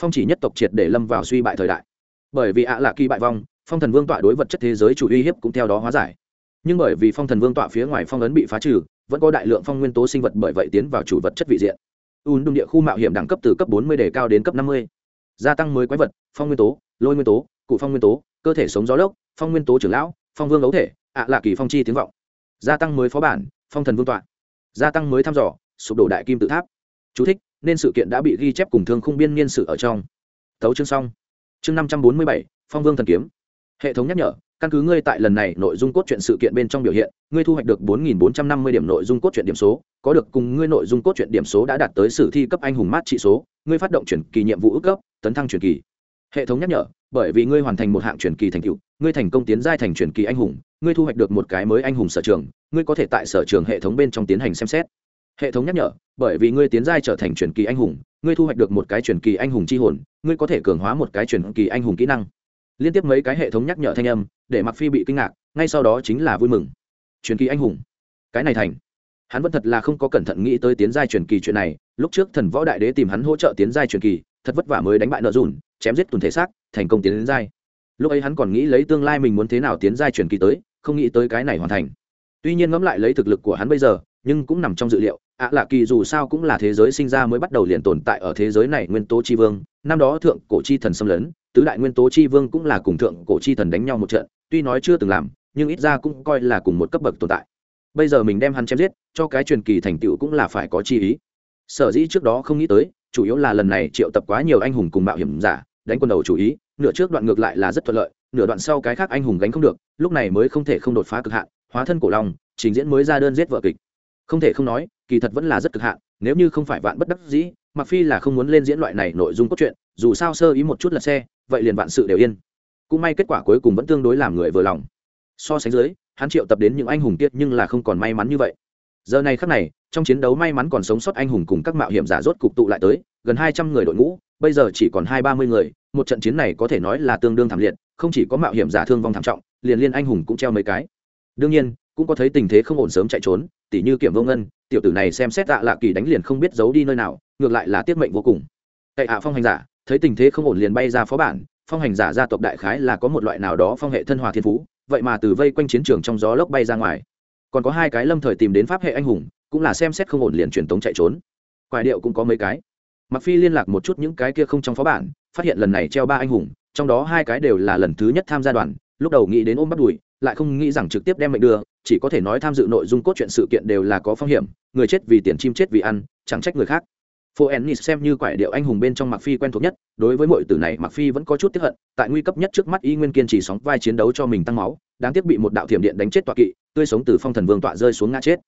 Phong chỉ nhất tộc triệt để lâm vào suy bại thời đại. Bởi vì ạ lạ kỳ bại vong, phong thần vương tọa đối vật chất thế giới chủ uy hiếp cũng theo đó hóa giải. Nhưng bởi vì phong thần vương tọa phía ngoài phong ấn bị phá trừ, vẫn có đại lượng phong nguyên tố sinh vật bởi vậy tiến vào chủ vật chất vị diện. Ùn đùng địa khu mạo hiểm đẳng cấp từ cấp 40 đề cao đến cấp 50. gia tăng mới quái vật, phong nguyên tố, lôi nguyên tố, cụ phong nguyên tố, cơ thể sống gió lốc, phong nguyên tố trưởng lão phong vương ấu thể ạ lạ kỳ phong chi tiếng vọng. Gia tăng mới phó bản phong thần vương tọa. Gia tăng mới thăm dò sụp đổ đại kim tự tháp. Chú thích, nên sự kiện đã bị ghi chép cùng thương khung biên niên sự ở trong. Tấu chương xong. Chương năm trăm bốn mươi bảy phong vương thần kiếm. Hệ thống nhắc nhở căn cứ ngươi tại lần này nội dung cốt truyện sự kiện bên trong biểu hiện ngươi thu hoạch được bốn nghìn bốn trăm năm mươi điểm nội dung cốt truyện điểm số có được cùng ngươi nội dung cốt truyện điểm số đã đạt tới sử thi cấp anh hùng mát trị số ngươi phát động chuyển kỳ nhiệm vụ ước cấp tấn thăng chuyển kỳ. Hệ thống nhắc nhở bởi vì ngươi hoàn thành một hạng chuyển kỳ thành tựu ngươi thành công tiến giai thành truyền kỳ anh hùng, ngươi thu hoạch được một cái mới anh hùng sở trường, ngươi có thể tại sở trường hệ thống bên trong tiến hành xem xét. Hệ thống nhắc nhở, bởi vì ngươi tiến giai trở thành truyền kỳ anh hùng, ngươi thu hoạch được một cái truyền kỳ anh hùng c h i hồn, ngươi có thể cường hóa một cái truyền kỳ anh hùng kỹ năng. Liên tiếp mấy cái hệ thống nhắc nhở thanh âm, để mặc phi bị kinh ngạc, ngay sau đó chính là vui mừng. Truyền kỳ anh hùng. Cái này thành. Hắn vẫn thật là không có cẩn thận nghĩ tới tiến giai truyền kỳ chuyện này, lúc trước thần võ đại đế tìm hắn hỗ trợ tiến giai truyền kỳ, thật vất vả mới đánh bại nợ dùn, chém giết tuần thể xác, thành công tiến đến giai lúc ấy hắn còn nghĩ lấy tương lai mình muốn thế nào tiến giai truyền kỳ tới, không nghĩ tới cái này hoàn thành. Tuy nhiên ngẫm lại lấy thực lực của hắn bây giờ, nhưng cũng nằm trong dự liệu, ạ lạ kỳ dù sao cũng là thế giới sinh ra mới bắt đầu liền tồn tại ở thế giới này nguyên tố chi vương, năm đó thượng cổ chi thần xâm lấn, tứ đại nguyên tố chi vương cũng là cùng thượng cổ chi thần đánh nhau một trận, tuy nói chưa từng làm, nhưng ít ra cũng coi là cùng một cấp bậc tồn tại. Bây giờ mình đem hắn chém giết, cho cái truyền kỳ thành tựu cũng là phải có chi ý. Sở dĩ trước đó không nghĩ tới, chủ yếu là lần này triệu tập quá nhiều anh hùng cùng mạo hiểm giả, đánh quân đầu chủ ý nửa trước đoạn ngược lại là rất thuận lợi, nửa đoạn sau cái khác anh hùng gánh không được, lúc này mới không thể không đột phá cực hạn, hóa thân cổ long, trình diễn mới ra đơn giết vợ kịch. Không thể không nói, kỳ thật vẫn là rất cực hạn, nếu như không phải vạn bất đắc dĩ mặc phi là không muốn lên diễn loại này nội dung cốt truyện, dù sao sơ ý một chút là xe, vậy liền vạn sự đều yên. Cũng may kết quả cuối cùng vẫn tương đối làm người vừa lòng. So sánh dưới, hắn triệu tập đến những anh hùng tiết nhưng là không còn may mắn như vậy. Giờ này khắc này, trong chiến đấu may mắn còn sống sót anh hùng cùng các mạo hiểm giả rốt cục tụ lại tới, gần hai trăm người đội ngũ bây giờ chỉ còn hai ba mươi người, một trận chiến này có thể nói là tương đương thảm liệt, không chỉ có mạo hiểm giả thương vong thảm trọng, liền liên anh hùng cũng treo mấy cái. Đương nhiên, cũng có thấy tình thế không ổn sớm chạy trốn, tỉ như kiểm vô ngân, tiểu tử này xem xét tạ lạ kỳ đánh liền không biết giấu đi nơi nào, ngược lại là tiết mệnh vô cùng. Cậy hạ phong hành giả, thấy tình thế không ổn liền bay ra phó bản, phong hành giả gia tộc đại khái là có một loại nào đó phong hệ thân hòa thiên phú, vậy mà từ vây quanh chiến trường trong gió lốc bay ra ngoài. Còn có hai cái lâm thời tìm đến pháp hệ anh hùng, cũng là xem xét không ổn liền truyền tống chạy trốn. Quài điệu cũng có mấy cái mặc phi liên lạc một chút những cái kia không trong phó bản, phát hiện lần này treo ba anh hùng, trong đó hai cái đều là lần thứ nhất tham gia đoàn, lúc đầu nghĩ đến ôm bắt đùi, lại không nghĩ rằng trực tiếp đem mệnh đưa, chỉ có thể nói tham dự nội dung cốt truyện sự kiện đều là có phong hiểm, người chết vì tiền, chim chết vì ăn, chẳng trách người khác. Phố ennis xem như quải điệu anh hùng bên trong mặc phi quen thuộc nhất, đối với mọi tử này mặc phi vẫn có chút tiếp hận, tại nguy cấp nhất trước mắt y nguyên kiên trì sóng vai chiến đấu cho mình tăng máu, đáng tiếc bị một đạo thiểm điện đánh chết tọa kỵ, tươi sống từ phong thần vương tọa rơi xuống ngã chết.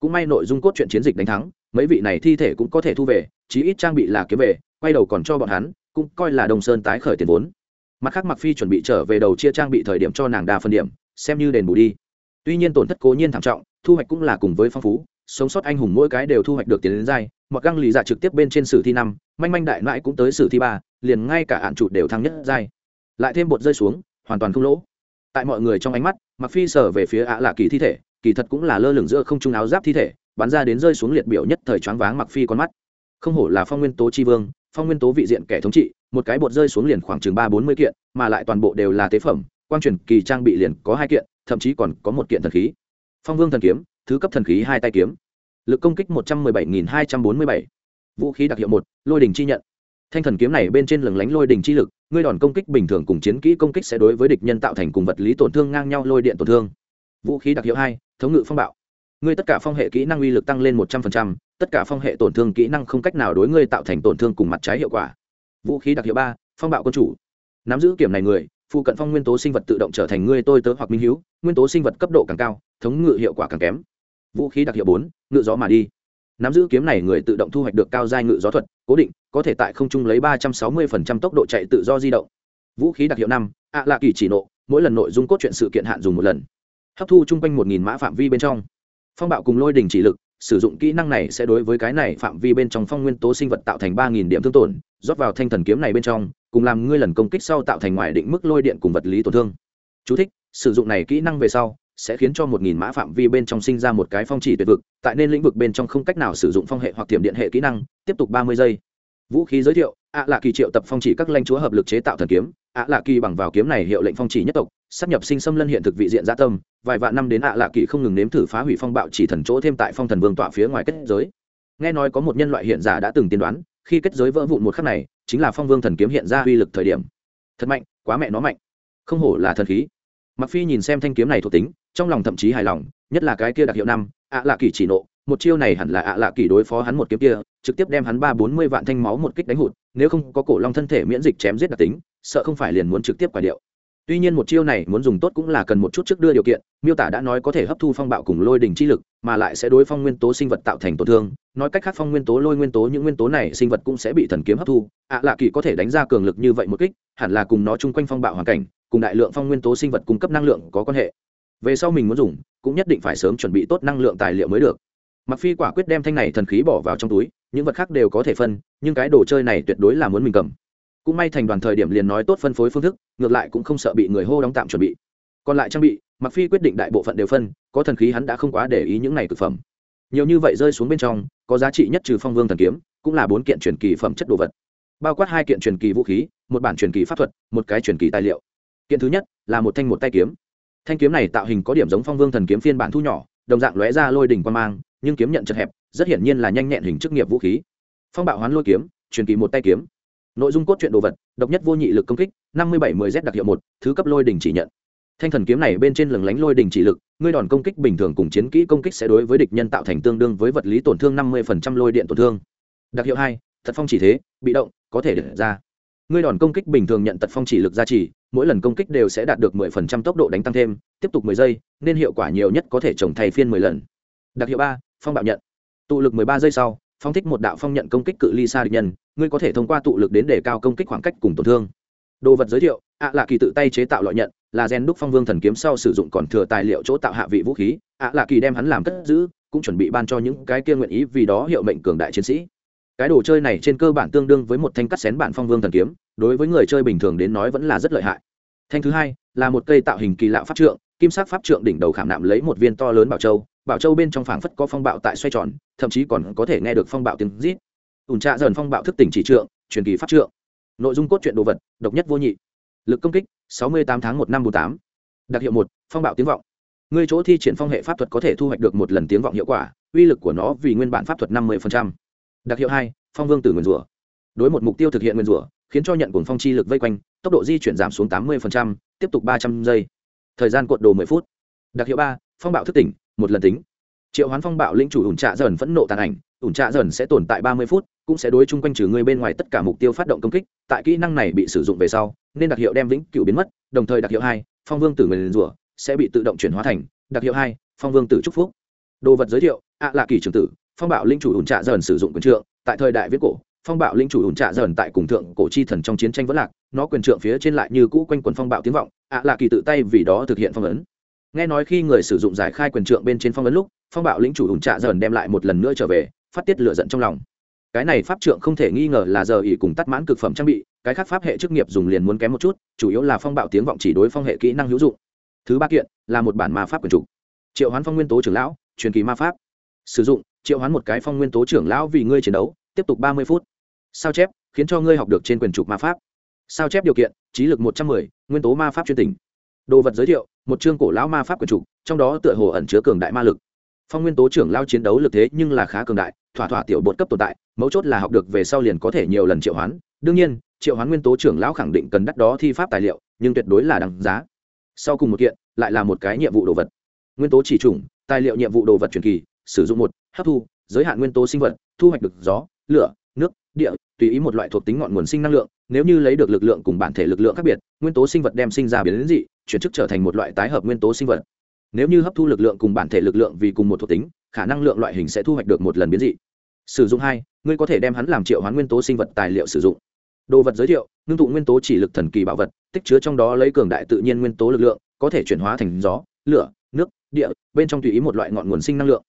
Cũng may nội dung cốt truyện chiến dịch đánh thắng mấy vị này thi thể cũng có thể thu về, chí ít trang bị là kiếm về, quay đầu còn cho bọn hắn, cũng coi là đồng sơn tái khởi tiền vốn. Mặt khác mặc phi chuẩn bị trở về đầu chia trang bị thời điểm cho nàng đa phân điểm, xem như đền bù đi. Tuy nhiên tổn thất cố nhiên thảm trọng, thu hoạch cũng là cùng với phong phú, sống sót anh hùng mỗi cái đều thu hoạch được tiền đến dai mặc găng lì dạ trực tiếp bên trên sử thi năm, manh manh đại mãi cũng tới sử thi ba, liền ngay cả hạn trụ đều thăng nhất dai. Lại thêm bột rơi xuống, hoàn toàn không lỗ. Tại mọi người trong ánh mắt mặc phi sở về phía ạ là kỳ thi thể, kỳ thật cũng là lơ lửng giữa không trung áo giáp thi thể bắn ra đến rơi xuống liệt biểu nhất thời choáng váng mặc phi con mắt. Không hổ là phong nguyên tố chi vương, phong nguyên tố vị diện kẻ thống trị, một cái bột rơi xuống liền khoảng chừng ba bốn mươi kiện, mà lại toàn bộ đều là tế phẩm, quang truyền kỳ trang bị liền có hai kiện, thậm chí còn có một kiện thần khí. Phong vương thần kiếm, thứ cấp thần khí hai tay kiếm. Lực công kích một trăm mười bảy nghìn hai trăm bốn mươi bảy. Vũ khí đặc hiệu một, lôi đình chi nhận. Thanh thần kiếm này bên trên lừng lánh lôi đình chi lực, ngươi đòn công kích bình thường cùng chiến kỹ công kích sẽ đối với địch nhân tạo thành cùng vật lý tổn thương ngang nhau lôi điện tổn thương. Vũ khí đặc hiệu hai, thống ngự phong bạo ngươi tất cả phong hệ kỹ năng uy lực tăng lên một trăm linh tất cả phong hệ tổn thương kỹ năng không cách nào đối ngươi tạo thành tổn thương cùng mặt trái hiệu quả. Vũ khí đặc hiệu ba, phong bạo quân chủ. Nắm giữ kiểm này người, phụ cận phong nguyên tố sinh vật tự động trở thành ngươi tôi tớ hoặc minh hữu nguyên tố sinh vật cấp độ càng cao, thống ngự hiệu quả càng kém. Vũ khí đặc hiệu bốn, ngự gió mà đi. Nắm giữ kiếm này người tự động thu hoạch được cao giai ngự gió thuật, cố định, có thể tại không trung lấy ba trăm sáu mươi tốc độ chạy tự do di động. Vũ khí đặc hiệu năm, ạ lạ kỳ chỉ nộ, mỗi lần nội dung cốt truyện sự kiện hạn dùng một lần. Hấp thu chung quanh một nghìn mã phạm vi bên trong phong bạo cùng lôi đình chỉ lực sử dụng kỹ năng này sẽ đối với cái này phạm vi bên trong phong nguyên tố sinh vật tạo thành ba nghìn điểm thương tổn rót vào thanh thần kiếm này bên trong cùng làm ngươi lần công kích sau tạo thành ngoài định mức lôi điện cùng vật lý tổn thương. Chú thích, sử dụng này kỹ năng về sau sẽ khiến cho một nghìn mã phạm vi bên trong sinh ra một cái phong chỉ tuyệt vực tại nên lĩnh vực bên trong không cách nào sử dụng phong hệ hoặc tiềm điện hệ kỹ năng tiếp tục ba mươi giây vũ khí giới thiệu, ạ lạ kỳ triệu tập phong chỉ các lãnh chúa hợp lực chế tạo thần kiếm. Ạ lạ kỳ bằng vào kiếm này hiệu lệnh phong chỉ nhất tộc, sắp nhập sinh xâm lân hiện thực vị diện gia tâm. Vài vạn năm đến ạ lạ kỳ không ngừng nếm thử phá hủy phong bạo chỉ thần chỗ thêm tại phong thần vương tọa phía ngoài kết giới. Nghe nói có một nhân loại hiện giả đã từng tiên đoán, khi kết giới vỡ vụn một khắc này, chính là phong vương thần kiếm hiện ra uy lực thời điểm. Thật mạnh, quá mẹ nó mạnh. Không hổ là thần khí. Mặc phi nhìn xem thanh kiếm này thuộc tính, trong lòng thậm chí hài lòng, nhất là cái kia đặc hiệu năm, ạ lạ kỳ chỉ nộ một chiêu này hẳn là ạ lạ kỳ đối phó hắn một kiếm kia, trực tiếp đem hắn ba bốn mươi vạn thanh máu một kích đánh hụt, nếu không có cổ long thân thể miễn dịch chém giết đặc tính, sợ không phải liền muốn trực tiếp quả điệu. Tuy nhiên một chiêu này muốn dùng tốt cũng là cần một chút trước đưa điều kiện, miêu tả đã nói có thể hấp thu phong bạo cùng lôi đình chi lực, mà lại sẽ đối phong nguyên tố sinh vật tạo thành tổn thương. Nói cách khác phong nguyên tố, lôi nguyên tố, những nguyên tố này sinh vật cũng sẽ bị thần kiếm hấp thu. Ạ lạ kỳ có thể đánh ra cường lực như vậy một kích, hẳn là cùng nó chung quanh phong bạo hoàn cảnh, cùng đại lượng phong nguyên tố sinh vật cung cấp năng lượng có quan hệ. Về sau mình muốn dùng, cũng nhất định phải sớm chuẩn bị tốt năng lượng tài liệu mới được mặc phi quả quyết đem thanh này thần khí bỏ vào trong túi, những vật khác đều có thể phân, nhưng cái đồ chơi này tuyệt đối là muốn mình cầm. Cũng may thành đoàn thời điểm liền nói tốt phân phối phương thức, ngược lại cũng không sợ bị người hô đóng tạm chuẩn bị. Còn lại trang bị, mặc phi quyết định đại bộ phận đều phân, có thần khí hắn đã không quá để ý những này thực phẩm. Nhiều như vậy rơi xuống bên trong, có giá trị nhất trừ phong vương thần kiếm, cũng là bốn kiện truyền kỳ phẩm chất đồ vật. Bao quát hai kiện truyền kỳ vũ khí, một bản truyền kỳ pháp thuật, một cái truyền kỳ tài liệu. Kiện thứ nhất là một thanh một tay kiếm. Thanh kiếm này tạo hình có điểm giống phong vương thần kiếm phiên bản thu nhỏ, đồng dạng lóe ra lôi đỉnh quan mang nhưng kiếm nhận chật hẹp, rất hiển nhiên là nhanh nhẹn hình chức nghiệp vũ khí. Phong bạo hoán lôi kiếm, truyền kỳ một tay kiếm. Nội dung cốt truyện đồ vật, độc nhất vô nhị lực công kích, năm mươi bảy mươi z đặc hiệu một, thứ cấp lôi đình chỉ nhận. Thanh thần kiếm này bên trên lừng lánh lôi đình chỉ lực, ngươi đòn công kích bình thường cùng chiến kỹ công kích sẽ đối với địch nhân tạo thành tương đương với vật lý tổn thương năm mươi lôi điện tổn thương. Đặc hiệu hai thật phong chỉ thế, bị động, có thể để ra. Ngươi đòn công kích bình thường nhận tật phong chỉ lực gia trì, mỗi lần công kích đều sẽ đạt được 10% tốc độ đánh tăng thêm, tiếp tục 10 giây, nên hiệu quả nhiều nhất có thể trồng thay phiên 10 lần. Đặc hiệu ba phong bạo nhận. Tụ lực 13 giây sau phong thích một đạo phong nhận công kích cự ly xa địch nhân, ngươi có thể thông qua tụ lực đến để cao công kích khoảng cách cùng tổn thương. Đồ vật giới thiệu, ạ lạ kỳ tự tay chế tạo loại nhận, là gen đúc phong vương thần kiếm sau sử dụng còn thừa tài liệu chỗ tạo hạ vị vũ khí, ạ lạ kỳ đem hắn làm cất giữ, cũng chuẩn bị ban cho những cái kia nguyện ý vì đó hiệu mệnh cường đại chiến sĩ. Cái đồ chơi này trên cơ bản tương đương với một thanh cắt xén bản phong vương thần kiếm, đối với người chơi bình thường đến nói vẫn là rất lợi hại. Thanh thứ hai, là một cây tạo hình kỳ lạ pháp trượng, kim sắc pháp trượng đỉnh đầu khảm nạm lấy một viên to lớn bảo châu bảo châu bên trong phảng phất có phong bạo tại xoay tròn thậm chí còn có thể nghe được phong bạo tiếng rít. Ủn trạ dần phong bạo thức tỉnh chỉ trượng truyền kỳ pháp trượng. Nội dung cốt truyện đồ vật độc nhất vô nhị. Lực công kích 68 tháng một năm 48. đặc hiệu một phong bạo tiếng vọng. Ngươi chỗ thi triển phong hệ pháp thuật có thể thu hoạch được một lần tiếng vọng hiệu quả uy lực của nó vì nguyên bản pháp thuật 50%. đặc hiệu hai phong vương tử nguyên rủa. Đối một mục tiêu thực hiện nguyên rủa khiến cho nhận cuồng phong chi lực vây quanh tốc độ di chuyển giảm xuống 80%, tiếp tục 300 giây. Thời gian cuộn đồ 10 phút. Đặc hiệu ba phong bạo thức tỉnh một lần tính. Triệu hoán phong bạo linh chủ ủn trạ dần phẫn nộ tàn ảnh, ủn trạ dần sẽ tồn tại 30 phút, cũng sẽ đối chung quanh trừ người bên ngoài tất cả mục tiêu phát động công kích, tại kỹ năng này bị sử dụng về sau, nên đặc hiệu đem vĩnh cửu biến mất, đồng thời đặc hiệu hai, phong vương tử nguyền rủa, sẽ bị tự động chuyển hóa thành, đặc hiệu hai, phong vương tử trúc phúc. Đồ vật giới thiệu, ạ lạ kỳ trường tử, phong bạo linh chủ ủn trạ dần sử dụng quyền trượng, tại thời đại viết cổ, phong bạo linh chủ ủn trạ dần tại cùng thượng cổ chi thần trong chiến tranh vẫn lạc, nó quyền trượng phía trên lại như cũ quanh quần phong bạo tiếng vọng, ạ lạ kỳ tự tay vì đó thực hiện phong ấn nghe nói khi người sử dụng giải khai quyền trượng bên trên phong ấn lúc, phong bạo lĩnh chủ ủn trạ dần đem lại một lần nữa trở về, phát tiết lửa giận trong lòng. Cái này pháp trượng không thể nghi ngờ là giờ ỉ cùng tắt mãn cực phẩm trang bị, cái khác pháp hệ chức nghiệp dùng liền muốn kém một chút, chủ yếu là phong bạo tiếng vọng chỉ đối phong hệ kỹ năng hữu dụng. Thứ ba kiện, là một bản ma pháp quyền trục. Triệu hoán phong nguyên tố trưởng lão, truyền kỳ ma pháp. Sử dụng, triệu hoán một cái phong nguyên tố trưởng lão vì ngươi chiến đấu, tiếp tục ba mươi phút. Sao chép, khiến cho ngươi học được trên quyền trục ma pháp. Sao chép điều kiện, trí lực một trăm mười, nguyên tố ma pháp chuyên tỉnh đồ vật giới thiệu, một chương cổ lão ma pháp quyền trục, trong đó tựa hồ ẩn chứa cường đại ma lực. Phong nguyên tố trưởng lao chiến đấu lực thế nhưng là khá cường đại, thỏa thỏa tiểu bột cấp tồn tại, mấu chốt là học được về sau liền có thể nhiều lần triệu hoán. Đương nhiên, triệu hoán nguyên tố trưởng lão khẳng định cần đắt đó thi pháp tài liệu, nhưng tuyệt đối là đằng giá. Sau cùng một kiện, lại là một cái nhiệm vụ đồ vật. Nguyên tố chỉ chủng tài liệu nhiệm vụ đồ vật truyền kỳ, sử dụng một, hấp thu, giới hạn nguyên tố sinh vật, thu hoạch được gió, lửa, nước, địa, tùy ý một loại thuộc tính ngọn nguồn sinh năng lượng, nếu như lấy được lực lượng cùng bản thể lực lượng khác biệt, nguyên tố sinh vật đem sinh ra biến đến dị chuyển chức trở thành một loại tái hợp nguyên tố sinh vật. Nếu như hấp thu lực lượng cùng bản thể lực lượng vì cùng một thuộc tính, khả năng lượng loại hình sẽ thu hoạch được một lần biến dị. Sử dụng hai, ngươi có thể đem hắn làm triệu hoán nguyên tố sinh vật tài liệu sử dụng. Đồ vật giới thiệu, ngưng tụ nguyên tố chỉ lực thần kỳ bảo vật, tích chứa trong đó lấy cường đại tự nhiên nguyên tố lực lượng, có thể chuyển hóa thành gió, lửa, nước, địa, bên trong tùy ý một loại ngọn nguồn sinh năng lượng.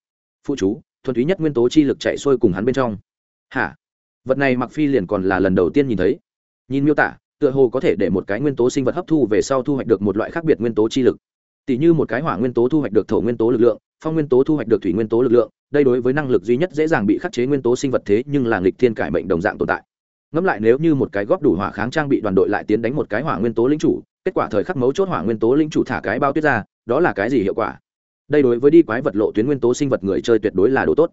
Phụ chú, thuần túy nhất nguyên tố chi lực chạy xuôi cùng hắn bên trong. Hả? Vật này mặc phi liền còn là lần đầu tiên nhìn thấy. Nhìn miêu tả tựa hồ có thể để một cái nguyên tố sinh vật hấp thu về sau thu hoạch được một loại khác biệt nguyên tố chi lực tỷ như một cái hỏa nguyên tố thu hoạch được thổ nguyên tố lực lượng phong nguyên tố thu hoạch được thủy nguyên tố lực lượng đây đối với năng lực duy nhất dễ dàng bị khắc chế nguyên tố sinh vật thế nhưng là nghịch thiên cải mệnh đồng dạng tồn tại ngẫm lại nếu như một cái góp đủ hỏa kháng trang bị đoàn đội lại tiến đánh một cái hỏa nguyên tố lính chủ kết quả thời khắc mấu chốt hỏa nguyên tố lính chủ thả cái bao tuyết ra đó là cái gì hiệu quả đây đối với đi quái vật lộ tuyến nguyên tố sinh vật người chơi tuyệt đối là đồ tốt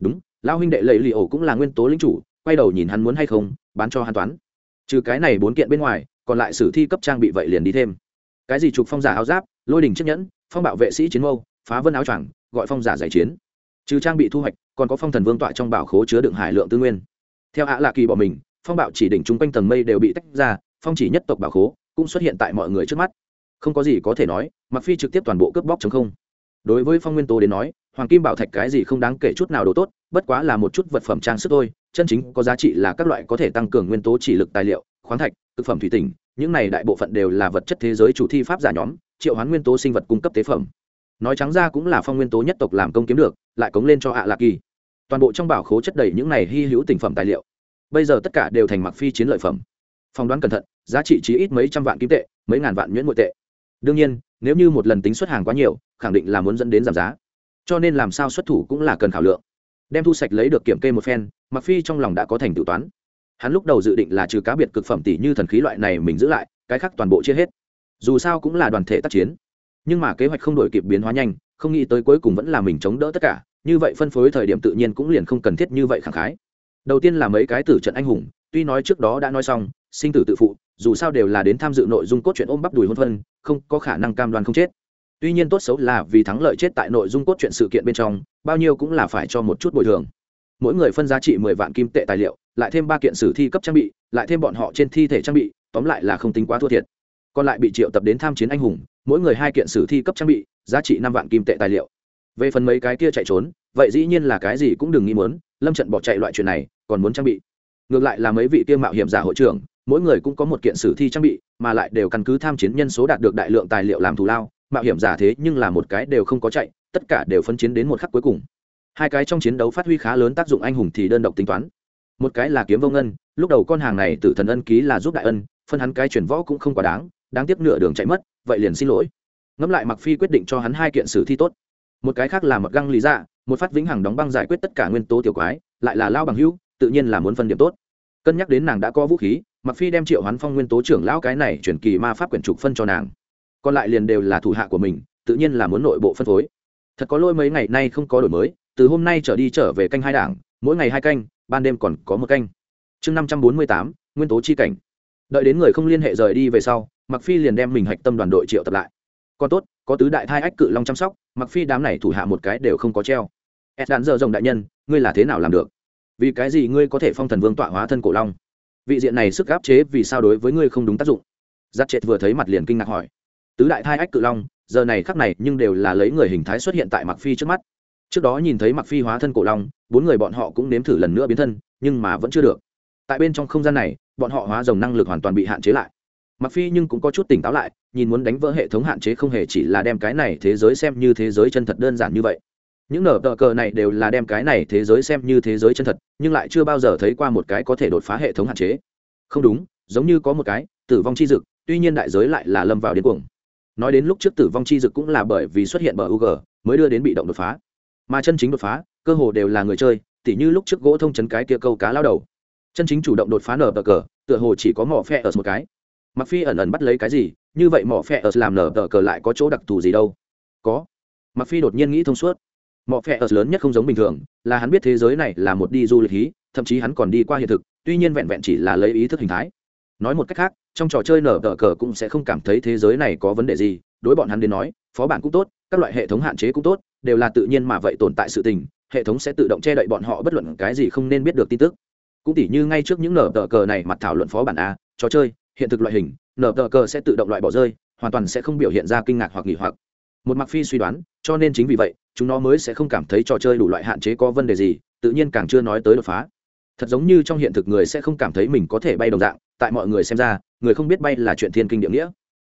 đúng lão huynh đệ lầy lì ổ cũng là nguyên tố lính chủ quay đầu nhìn hắn muốn hay không bán cho hắn toán trừ cái này bốn kiện bên ngoài, còn lại sử thi cấp trang bị vậy liền đi thêm. Cái gì trục phong giả áo giáp, lôi đình chiếc nhẫn, phong bạo vệ sĩ chiến mâu, phá vân áo choàng, gọi phong giả giải chiến. Trừ trang bị thu hoạch, còn có phong thần vương tọa trong bảo khố chứa đựng hải lượng tư nguyên. Theo ạ lạ kỳ bỏ mình, phong bạo chỉ đỉnh chung quanh tầng mây đều bị tách ra, phong chỉ nhất tộc bảo khố cũng xuất hiện tại mọi người trước mắt. Không có gì có thể nói mặc phi trực tiếp toàn bộ cướp bóc chống không. Đối với phong nguyên tố đến nói, hoàng kim bảo thạch cái gì không đáng kể chút nào đồ tốt, bất quá là một chút vật phẩm trang sức thôi chân chính có giá trị là các loại có thể tăng cường nguyên tố chỉ lực tài liệu, khoáng thạch, thực phẩm thủy tinh, những này đại bộ phận đều là vật chất thế giới chủ thi pháp giả nhóm, triệu hoán nguyên tố sinh vật cung cấp tế phẩm. Nói trắng ra cũng là phong nguyên tố nhất tộc làm công kiếm được, lại cống lên cho hạ lạc kỳ. Toàn bộ trong bảo khố chất đầy những này hy hữu tình phẩm tài liệu. Bây giờ tất cả đều thành mặc phi chiến lợi phẩm. Phỏng đoán cẩn thận, giá trị chỉ ít mấy trăm vạn kim tệ, mấy ngàn vạn nhuyễn nội tệ. Đương nhiên, nếu như một lần tính xuất hàng quá nhiều, khẳng định là muốn dẫn đến giảm giá. Cho nên làm sao xuất thủ cũng là cần khảo lượng đem thu sạch lấy được kiểm kê một phen mặc phi trong lòng đã có thành tự toán. Hắn lúc đầu dự định là trừ cá biệt cực phẩm tỷ như thần khí loại này mình giữ lại, cái khác toàn bộ chia hết. Dù sao cũng là đoàn thể tác chiến. Nhưng mà kế hoạch không đổi kịp biến hóa nhanh, không nghĩ tới cuối cùng vẫn là mình chống đỡ tất cả, như vậy phân phối thời điểm tự nhiên cũng liền không cần thiết như vậy khẳng khái. Đầu tiên là mấy cái tử trận anh hùng, tuy nói trước đó đã nói xong, sinh tử tự phụ, dù sao đều là đến tham dự nội dung cốt truyện ôm bắp đùi hôn phân, không có khả năng cam đoan không chết tuy nhiên tốt xấu là vì thắng lợi chết tại nội dung cốt truyện sự kiện bên trong, bao nhiêu cũng là phải cho một chút bồi thường. Mỗi người phân giá trị mười vạn kim tệ tài liệu, lại thêm ba kiện sử thi cấp trang bị, lại thêm bọn họ trên thi thể trang bị, tóm lại là không tính quá thua thiệt. Còn lại bị triệu tập đến tham chiến anh hùng, mỗi người hai kiện sử thi cấp trang bị, giá trị năm vạn kim tệ tài liệu. Về phần mấy cái kia chạy trốn, vậy dĩ nhiên là cái gì cũng đừng nghĩ muốn, lâm trận bỏ chạy loại chuyện này, còn muốn trang bị. Ngược lại là mấy vị kia mạo hiểm giả hội trưởng, mỗi người cũng có một kiện sử thi trang bị, mà lại đều căn cứ tham chiến nhân số đạt được đại lượng tài liệu làm thù lao mạo hiểm giả thế nhưng là một cái đều không có chạy, tất cả đều phân chiến đến một khắc cuối cùng. Hai cái trong chiến đấu phát huy khá lớn tác dụng anh hùng thì đơn độc tính toán. Một cái là kiếm vô ngân, lúc đầu con hàng này tử thần ân ký là giúp đại ân, phân hắn cái chuyển võ cũng không quá đáng đáng tiếc nửa đường chạy mất, vậy liền xin lỗi. Ngẫm lại mặc phi quyết định cho hắn hai kiện sử thi tốt. Một cái khác là một găng lý dạ một phát vĩnh hằng đóng băng giải quyết tất cả nguyên tố tiểu quái, lại là lao bằng hữu, tự nhiên là muốn phân điểm tốt. Cân nhắc đến nàng đã có vũ khí mặc phi đem triệu hoán phong nguyên tố trưởng lão cái này chuyển kỳ ma pháp quyển trục phân cho nàng còn lại liền đều là thủ hạ của mình, tự nhiên là muốn nội bộ phân phối. Thật có lỗi mấy ngày nay không có đổi mới, từ hôm nay trở đi trở về canh hai đảng, mỗi ngày hai canh, ban đêm còn có một canh. Chương năm trăm bốn mươi tám, nguyên tố chi cảnh. Đợi đến người không liên hệ rời đi về sau mặc phi liền đem mình hạch tâm đoàn đội triệu tập lại. Còn tốt, có tứ đại thai ách cự long chăm sóc mặc phi đám này thủ hạ một cái đều không có treo. Ed đạn dợ rồng đại nhân, ngươi là thế nào làm được? Vì cái gì ngươi có thể phong thần vương tọa hóa thân cổ long? Vị diện này sức áp chế vì sao đối với ngươi không đúng tác dụng? Giáp chết vừa thấy mặt liền kinh ngạc hỏi tứ đại thai ách cự long, giờ này khắc này nhưng đều là lấy người hình thái xuất hiện tại mặc phi trước mắt. Trước đó nhìn thấy mặc phi hóa thân cổ long, bốn người bọn họ cũng nếm thử lần nữa biến thân, nhưng mà vẫn chưa được. Tại bên trong không gian này, bọn họ hóa dòng năng lực hoàn toàn bị hạn chế lại. Mặc phi nhưng cũng có chút tỉnh táo lại, nhìn muốn đánh vỡ hệ thống hạn chế không hề chỉ là đem cái này thế giới xem như thế giới chân thật đơn giản như vậy. Những nở tờ cờ này đều là đem cái này thế giới xem như thế giới chân thật, nhưng lại chưa bao giờ thấy qua một cái có thể đột phá hệ thống hạn chế. Không đúng, giống như có một cái, tử vong chi dực, tuy nhiên đại giới lại là lâm vào điên cuồng nói đến lúc trước tử vong chi dực cũng là bởi vì xuất hiện bờ UG mới đưa đến bị động đột phá. Mà chân chính đột phá, cơ hồ đều là người chơi, tỉ như lúc trước gỗ thông chấn cái kia câu cá lao đầu. Chân chính chủ động đột phá nở tờ cờ, tựa hồ chỉ có mỏ phe ở một cái. Mặc phi ẩn ẩn bắt lấy cái gì, như vậy mỏ phe ở làm nở tờ cờ lại có chỗ đặc thù gì đâu? Có. Mặc phi đột nhiên nghĩ thông suốt. Mỏ phe ở lớn nhất không giống bình thường, là hắn biết thế giới này là một đi du lịch hí, thậm chí hắn còn đi qua hiện thực, tuy nhiên vẹn vẹn chỉ là lấy ý thức hình thái. Nói một cách khác trong trò chơi nở tờ cờ cũng sẽ không cảm thấy thế giới này có vấn đề gì, đối bọn hắn đến nói, phó bản cũng tốt, các loại hệ thống hạn chế cũng tốt, đều là tự nhiên mà vậy tồn tại sự tình, hệ thống sẽ tự động che đậy bọn họ bất luận cái gì không nên biết được tin tức. Cũng tỉ như ngay trước những nở tờ cờ này mặt thảo luận phó bản a, trò chơi, hiện thực loại hình, nở tờ cờ sẽ tự động loại bỏ rơi, hoàn toàn sẽ không biểu hiện ra kinh ngạc hoặc nghỉ hoặc. Một mặc phi suy đoán, cho nên chính vì vậy, chúng nó mới sẽ không cảm thấy trò chơi đủ loại hạn chế có vấn đề gì, tự nhiên càng chưa nói tới đột phá. Thật giống như trong hiện thực người sẽ không cảm thấy mình có thể bay đồng dạng, tại mọi người xem ra người không biết bay là chuyện thiên kinh địa nghĩa.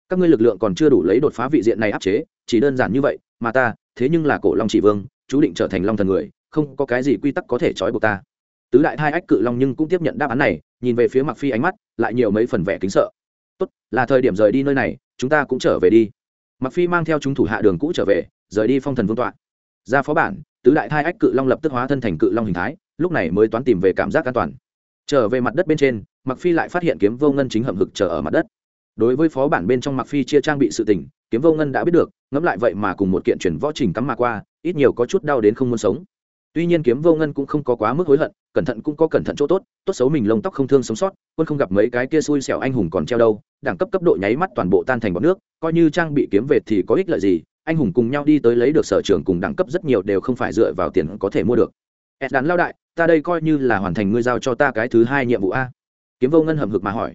Các ngươi lực lượng còn chưa đủ lấy đột phá vị diện này áp chế, chỉ đơn giản như vậy, mà ta, thế nhưng là cổ long chỉ vương, chú định trở thành long thần người, không có cái gì quy tắc có thể trói buộc ta. Tứ đại hai ách cự long nhưng cũng tiếp nhận đáp án này, nhìn về phía mặc phi ánh mắt, lại nhiều mấy phần vẻ kính sợ. Tốt, là thời điểm rời đi nơi này, chúng ta cũng trở về đi. Mặc phi mang theo chúng thủ hạ đường cũ trở về, rời đi phong thần vương tọa. Ra phó bản, tứ đại thai ách cự long lập tức hóa thân thành cự long hình thái, lúc này mới toán tìm về cảm giác an toàn trở về mặt đất bên trên mặc phi lại phát hiện kiếm vô ngân chính hầm hực chờ ở mặt đất. Đối với phó bản bên trong mặc phi chia trang bị sự tình, kiếm vô ngân đã biết được, ngẫm lại vậy mà cùng một kiện chuyển võ trình cắm mà qua, ít nhiều có chút đau đến không muốn sống. Tuy nhiên kiếm vô ngân cũng không có quá mức hối hận, cẩn thận cũng có cẩn thận chỗ tốt tốt xấu mình lông tóc không thương sống sót, quân không gặp mấy cái kia xui xẻo anh hùng còn treo đâu, đẳng cấp cấp độ nháy mắt toàn bộ tan thành bọt nước, coi như trang bị kiếm về thì có ích lợi gì, anh hùng cùng nhau đi tới lấy được sở trường cùng đẳng cấp rất nhiều đều không phải dựa vào tiền có thể mua được ed đàn lao đại, ta đây coi như là hoàn thành ngươi giao cho ta cái thứ hai nhiệm vụ a. Kiếm vô ngân hầm hực mà hỏi.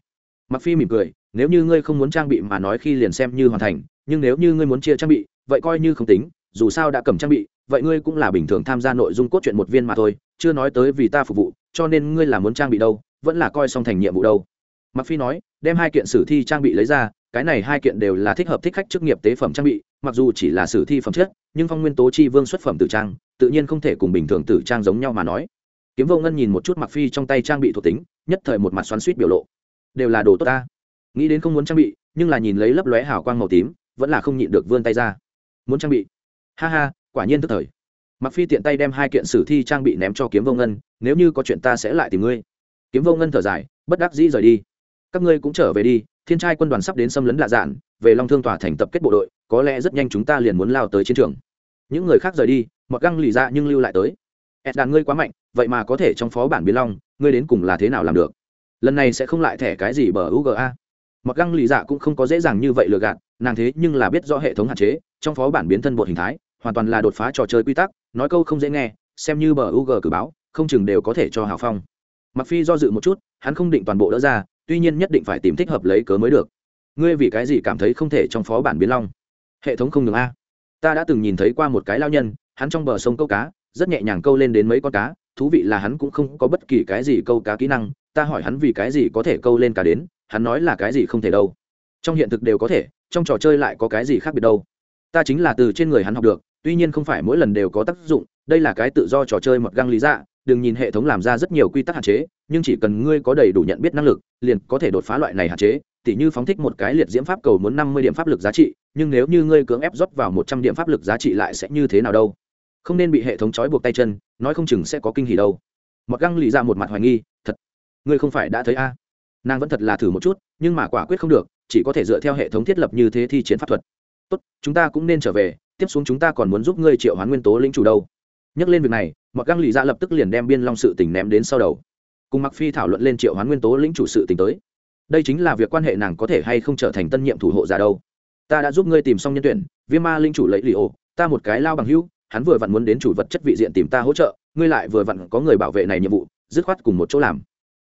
Mặc phi mỉm cười, nếu như ngươi không muốn trang bị mà nói khi liền xem như hoàn thành, nhưng nếu như ngươi muốn chia trang bị, vậy coi như không tính, dù sao đã cầm trang bị, vậy ngươi cũng là bình thường tham gia nội dung cốt truyện một viên mà thôi, chưa nói tới vì ta phục vụ, cho nên ngươi là muốn trang bị đâu, vẫn là coi xong thành nhiệm vụ đâu. Mặc phi nói, đem hai kiện sử thi trang bị lấy ra, cái này hai kiện đều là thích hợp thích khách chức nghiệp tế phẩm trang bị, mặc dù chỉ là sử thi phẩm chất, nhưng phong nguyên tố chi vương xuất phẩm tử trang tự nhiên không thể cùng bình thường tử trang giống nhau mà nói. Kiếm vô ngân nhìn một chút mặc phi trong tay trang bị thuộc tính, nhất thời một mặt xoắn suýt biểu lộ. Đều là đồ tốt ta. Nghĩ đến không muốn trang bị, nhưng là nhìn lấy lấp lóe hào quang màu tím, vẫn là không nhịn được vươn tay ra. Muốn trang bị? Ha ha, quả nhiên tức thời. Mặc phi tiện tay đem hai kiện sử thi trang bị ném cho kiếm vô ngân, nếu như có chuyện ta sẽ lại tìm ngươi. Kiếm vô ngân thở dài, bất đắc dĩ rời đi. Các ngươi cũng trở về đi, thiên trai quân đoàn sắp đến xâm lấn lạ dạn về long thương tòa thành tập kết bộ đội, có lẽ rất nhanh chúng ta liền muốn lao tới chiến trường. Những người khác rời đi mọt găng lì ra nhưng lưu lại tới. Ed đàn ngươi quá mạnh, vậy mà có thể trong phó bản biến long, ngươi đến cùng là thế nào làm được? Lần này sẽ không lại thẻ cái gì bờ uga mặc găng lì dạ cũng không có dễ dàng như vậy lừa gạt, nàng thế nhưng là biết rõ hệ thống hạn chế, trong phó bản biến thân bột hình thái, hoàn toàn là đột phá trò chơi quy tắc, nói câu không dễ nghe, xem như bờ uga cử báo, không chừng đều có thể cho hào phong. Mặc phi do dự một chút, hắn không định toàn bộ đỡ ra, tuy nhiên nhất định phải tìm thích hợp lấy cớ mới được. Ngươi vì cái gì cảm thấy không thể trong phó bản biến long? Hệ thống không ngừng a. Ta đã từng nhìn thấy qua một cái lao nhân hắn trong bờ sông câu cá, rất nhẹ nhàng câu lên đến mấy con cá, thú vị là hắn cũng không có bất kỳ cái gì câu cá kỹ năng, ta hỏi hắn vì cái gì có thể câu lên cá đến, hắn nói là cái gì không thể đâu. Trong hiện thực đều có thể, trong trò chơi lại có cái gì khác biệt đâu. Ta chính là từ trên người hắn học được, tuy nhiên không phải mỗi lần đều có tác dụng, đây là cái tự do trò chơi mật găng lý dạ đừng nhìn hệ thống làm ra rất nhiều quy tắc hạn chế, nhưng chỉ cần ngươi có đầy đủ nhận biết năng lực, liền có thể đột phá loại này hạn chế, tỉ như phóng thích một cái liệt diễm pháp cầu muốn năm mươi điểm pháp lực giá trị, nhưng nếu như ngươi cưỡng ép rót vào một trăm điểm pháp lực giá trị lại sẽ như thế nào đâu? Không nên bị hệ thống trói buộc tay chân, nói không chừng sẽ có kinh hỉ đâu. Mặc găng lì ra một mặt hoài nghi, thật, ngươi không phải đã thấy a? Nàng vẫn thật là thử một chút, nhưng mà quả quyết không được, chỉ có thể dựa theo hệ thống thiết lập như thế thi chiến pháp thuật. Tốt, chúng ta cũng nên trở về, tiếp xuống chúng ta còn muốn giúp ngươi triệu hoán nguyên tố lĩnh chủ đâu. Nhắc lên việc này mặc găng lì ra lập tức liền đem biên long sự tình ném đến sau đầu. Cùng mặc phi thảo luận lên triệu hoán nguyên tố lĩnh chủ sự tình tới. Đây chính là việc quan hệ nàng có thể hay không trở thành tân nhiệm thủ hộ giả đâu. Ta đã giúp ngươi tìm xong nhân tuyển, viêm ma linh chủ lấy lì ổ, ta một cái lao bằng hữu hắn vừa vặn muốn đến chủ vật chất vị diện tìm ta hỗ trợ, ngươi lại vừa vặn có người bảo vệ này nhiệm vụ, dứt khoát cùng một chỗ làm.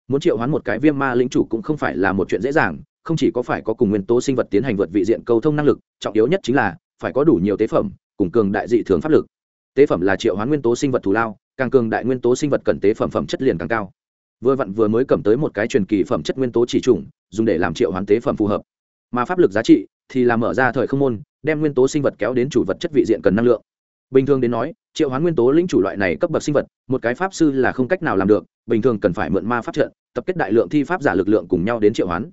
Muốn triệu hoán một cái viêm ma linh chủ cũng không phải là một chuyện dễ dàng, không chỉ có phải có cùng nguyên tố sinh vật tiến hành vượt vị diện cầu thông năng lực, trọng yếu nhất chính là phải có đủ nhiều tế phẩm, cùng cường đại dị thường pháp lực. Tế phẩm là triệu hoán nguyên tố sinh vật thù lao, càng cường đại nguyên tố sinh vật cần tế phẩm phẩm chất liền càng cao. Vừa vặn vừa mới cầm tới một cái truyền kỳ phẩm chất nguyên tố chỉ trùng dùng để làm triệu hoán tế phẩm phù hợp. Mà pháp lực giá trị thì là mở ra thời không môn, đem nguyên tố sinh vật kéo đến chủ vật chất vị diện cần năng lượng bình thường đến nói, triệu hoán nguyên tố lĩnh chủ loại này cấp bậc sinh vật, một cái pháp sư là không cách nào làm được, bình thường cần phải mượn ma pháp trận, tập kết đại lượng thi pháp giả lực lượng cùng nhau đến triệu hoán.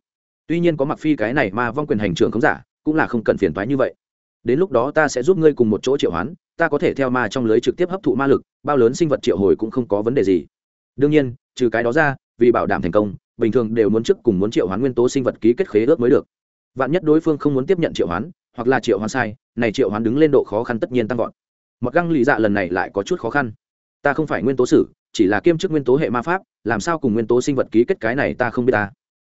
Tuy nhiên có mặc phi cái này ma vong quyền hành trưởng không giả, cũng là không cần phiền toái như vậy. Đến lúc đó ta sẽ giúp ngươi cùng một chỗ triệu hoán, ta có thể theo ma trong lưới trực tiếp hấp thụ ma lực, bao lớn sinh vật triệu hồi cũng không có vấn đề gì. Đương nhiên, trừ cái đó ra, vì bảo đảm thành công, bình thường đều muốn trước cùng muốn triệu hoán nguyên tố sinh vật ký kết khế ước mới được. Vạn nhất đối phương không muốn tiếp nhận triệu hoán, hoặc là triệu hoán sai, này triệu hoán đứng lên độ khó khăn tất nhiên tăng vọt mặc găng lì dạ lần này lại có chút khó khăn. Ta không phải nguyên tố sử, chỉ là kiêm chức nguyên tố hệ ma pháp, làm sao cùng nguyên tố sinh vật ký kết cái này ta không biết ta.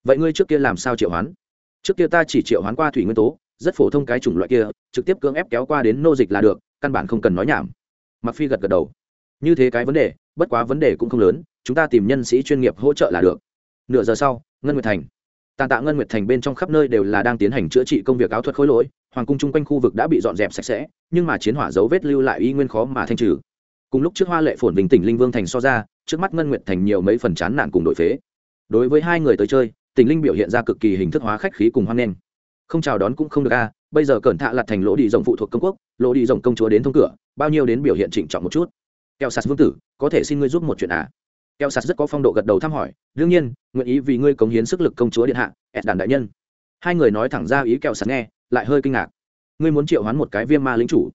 Vậy ngươi trước kia làm sao triệu hoán? Trước kia ta chỉ triệu hoán qua thủy nguyên tố, rất phổ thông cái chủng loại kia, trực tiếp cưỡng ép kéo qua đến nô dịch là được, căn bản không cần nói nhảm. Mặc phi gật gật đầu. Như thế cái vấn đề, bất quá vấn đề cũng không lớn, chúng ta tìm nhân sĩ chuyên nghiệp hỗ trợ là được. Nửa giờ sau, ngân nguyệt thành tàn tạ ngân nguyệt thành bên trong khắp nơi đều là đang tiến hành chữa trị công việc áo thuật khối lỗi, hoàng cung chung quanh khu vực đã bị dọn dẹp sạch sẽ, nhưng mà chiến hỏa dấu vết lưu lại y nguyên khó mà thanh trừ. Cùng lúc trước hoa lệ phồn bình tỉnh linh vương thành so ra, trước mắt ngân nguyệt thành nhiều mấy phần chán nản cùng đội phế. Đối với hai người tới chơi, tỉnh linh biểu hiện ra cực kỳ hình thức hóa khách khí cùng hoan nghênh. Không chào đón cũng không được a, bây giờ cẩn thạ lặt thành lỗ đi rộng phụ thuộc công quốc, lỗ đi rộng công chúa đến thông cửa, bao nhiêu đến biểu hiện trịnh trọng một chút. Kẹo sạt vương tử, có thể xin ngươi giúp một chuyện à? Keo sạt rất có phong độ gật đầu thăm hỏi, đương nhiên, nguyện ý vì ngươi cống hiến sức lực công chúa điện hạ ẹt đàn đại nhân. Hai người nói thẳng ra ý keo sạt nghe, lại hơi kinh ngạc. Ngươi muốn triệu hoán một cái viêm ma lính chủ?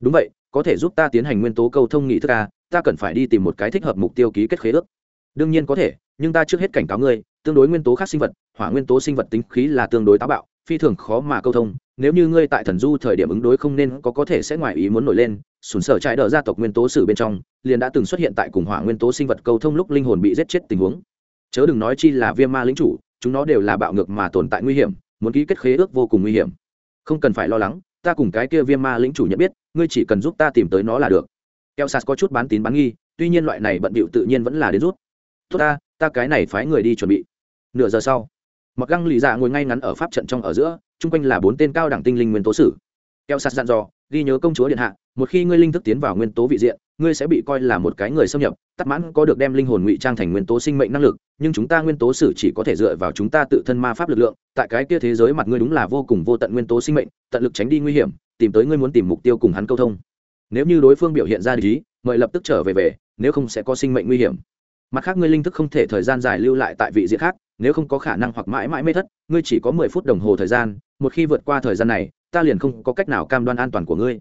Đúng vậy, có thể giúp ta tiến hành nguyên tố câu thông nghị thức ta ta cần phải đi tìm một cái thích hợp mục tiêu ký kết khế ước. Đương nhiên có thể, nhưng ta trước hết cảnh cáo ngươi, tương đối nguyên tố khác sinh vật, hỏa nguyên tố sinh vật tính khí là tương đối táo bạo, phi thường khó mà câu thông nếu như ngươi tại thần du thời điểm ứng đối không nên có có thể sẽ ngoài ý muốn nổi lên, sùn sở trái đỡ gia tộc nguyên tố sử bên trong, liền đã từng xuất hiện tại cùng hỏa nguyên tố sinh vật câu thông lúc linh hồn bị giết chết tình huống. Chớ đừng nói chi là viêm ma lính chủ, chúng nó đều là bạo ngược mà tồn tại nguy hiểm, muốn ký kết khế ước vô cùng nguy hiểm. Không cần phải lo lắng, ta cùng cái kia viêm ma lính chủ nhận biết, ngươi chỉ cần giúp ta tìm tới nó là được. Keo sas có chút bán tín bán nghi, tuy nhiên loại này bận bịu tự nhiên vẫn là đến rút. Tốt ta ta cái này phái người đi chuẩn bị. Nửa giờ sau, mặc găng lì dạ ngồi ngay ngắn ở pháp trận trong ở giữa chung quanh là bốn tên cao đẳng tinh linh nguyên tố sử. Keo sạt dặn dò, ghi nhớ công chúa điện hạ, một khi ngươi linh thức tiến vào nguyên tố vị diện, ngươi sẽ bị coi là một cái người xâm nhập tắt mãn có được đem linh hồn ngụy trang thành nguyên tố sinh mệnh năng lực, nhưng chúng ta nguyên tố sử chỉ có thể dựa vào chúng ta tự thân ma pháp lực lượng, tại cái kia thế giới mặt ngươi đúng là vô cùng vô tận nguyên tố sinh mệnh, tận lực tránh đi nguy hiểm, tìm tới ngươi muốn tìm mục tiêu cùng hắn câu thông. Nếu như đối phương biểu hiện ra lý mời lập tức trở về về, nếu không sẽ có sinh mệnh nguy hiểm. Mặt khác ngươi linh thức không thể thời gian dài lưu lại tại vị diện khác nếu không có khả năng hoặc mãi mãi mê thất, ngươi chỉ có mười phút đồng hồ thời gian, một khi vượt qua thời gian này, ta liền không có cách nào cam đoan an toàn của ngươi.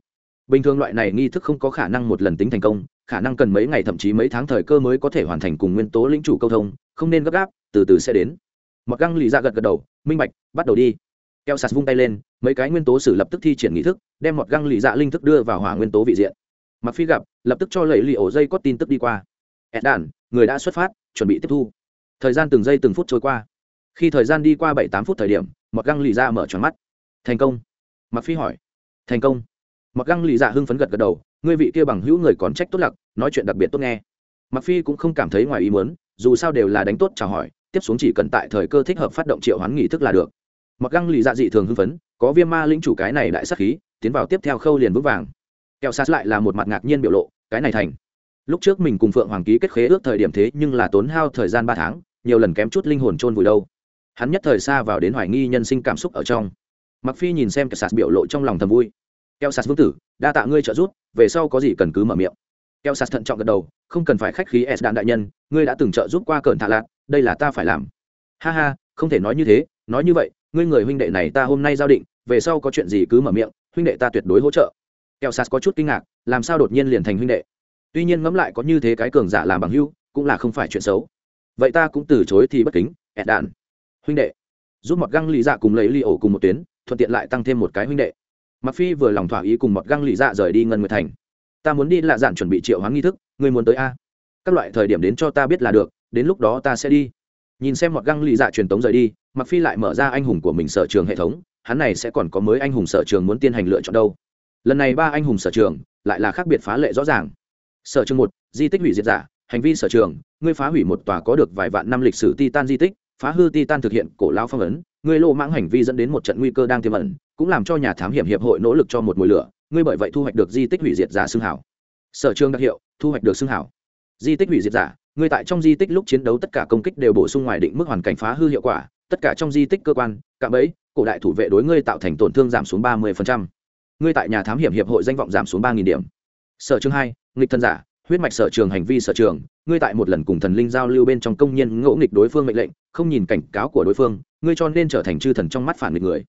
Bình thường loại này nghi thức không có khả năng một lần tính thành công, khả năng cần mấy ngày thậm chí mấy tháng thời cơ mới có thể hoàn thành cùng nguyên tố lĩnh chủ câu thông, không nên gấp gáp, từ từ sẽ đến. Mặc găng lì ra gật gật đầu, minh bạch, bắt đầu đi. Keo sạt vung tay lên, mấy cái nguyên tố sử lập tức thi triển nghi thức, đem một găng lì dạ linh thức đưa vào hỏa nguyên tố vị diện. Mặc phi gặp, lập tức cho lẩy lì ổ dây có tin tức đi qua. Ed đàn, người đã xuất phát, chuẩn bị tiếp thu thời gian từng giây từng phút trôi qua. Khi thời gian đi qua bảy tám phút thời điểm mặc găng lì ra mở tròn mắt. Thành công. Mặc phi hỏi. Thành công. Mặc găng lì dạ hưng phấn gật gật đầu, ngươi vị kia bằng hữu người còn trách tốt lặc, nói chuyện đặc biệt tốt nghe. Mặc phi cũng không cảm thấy ngoài ý muốn, dù sao đều là đánh tốt chào hỏi, tiếp xuống chỉ cần tại thời cơ thích hợp phát động triệu hoán nghị thức là được. Mặc găng lì dạ dị thường hưng phấn, có viêm ma lĩnh chủ cái này đại sắc khí, tiến vào tiếp theo khâu liền vững vàng. Kẹo sát lại là một mặt ngạc nhiên biểu lộ, cái này thành lúc trước mình cùng phượng hoàng ký kết khế ước thời điểm thế nhưng là tốn hao thời gian ba tháng, nhiều lần kém chút linh hồn trôn vùi đâu. Hắn nhất thời xa vào đến hoài nghi nhân sinh cảm xúc ở trong. Mặc phi nhìn xem kẹo sạt biểu lộ trong lòng thầm vui. Kẹo sạt vương tử, đa tạ ngươi trợ giúp, về sau có gì cần cứ mở miệng. Kẹo sạt thận trọng gật đầu, không cần phải khách khí, s đạn đại nhân, ngươi đã từng trợ giúp qua cờn thạ lạc đây là ta phải làm. Ha ha, không thể nói như thế, nói như vậy, ngươi người huynh đệ này ta hôm nay giao định, về sau có chuyện gì cứ mở miệng, huynh đệ ta tuyệt đối hỗ trợ. Kẹo sạt có chút kinh ngạc, làm sao đột nhiên liền thành huynh đệ? Tuy nhiên ngẫm lại có như thế cái cường giả làm bằng hưu, cũng là không phải chuyện xấu. Vậy ta cũng từ chối thì bất kính ẹn đạn. Huynh đệ. Giúp một găng lì dạ cùng lấy ly ổ cùng một tuyến, thuận tiện lại tăng thêm một cái huynh đệ. Mặc phi vừa lòng thỏa ý cùng một găng lì dạ rời đi ngân nguyệt thành. Ta muốn đi lạ dạn chuẩn bị triệu hoán nghi thức người muốn tới a? Các loại thời điểm đến cho ta biết là được, đến lúc đó ta sẽ đi. Nhìn xem một găng lì dạ truyền tống rời đi mặc phi lại mở ra anh hùng của mình sở trường hệ thống, hắn này sẽ còn có mới anh hùng sở trường muốn tiến hành lựa chọn đâu. Lần này ba anh hùng sở trường lại là khác biệt phá lệ rõ ràng sở trường một, di tích hủy diệt giả, hành vi sở trường, ngươi phá hủy một tòa có được vài vạn năm lịch sử titan di tích, phá hư titan thực hiện cổ lao phong ấn, ngươi lô mãng hành vi dẫn đến một trận nguy cơ đang tiềm ẩn, cũng làm cho nhà thám hiểm hiệp hội nỗ lực cho một mùi lửa, ngươi bởi vậy thu hoạch được di tích hủy diệt giả xương hảo. Sở trường đặc hiệu, thu hoạch được xương hảo. Di tích hủy diệt giả, ngươi tại trong di tích lúc chiến đấu tất cả công kích đều bổ sung ngoài định mức hoàn cảnh phá hư hiệu quả, tất cả trong di tích cơ quan, cạm bẫy, cổ đại thủ vệ đối ngươi tạo thành tổn thương giảm xuống ba mươi ngươi tại nhà thám hiểm hiệp hội danh vọng giảm xuống ba điểm. Sở trường hai nghịch thần giả, huyết mạch sở trường, hành vi sở trường, ngươi tại một lần cùng thần linh giao lưu bên trong công nhân ngỗ nghịch đối phương mệnh lệnh, không nhìn cảnh cáo của đối phương, ngươi cho nên trở thành chư thần trong mắt phản nghịch người.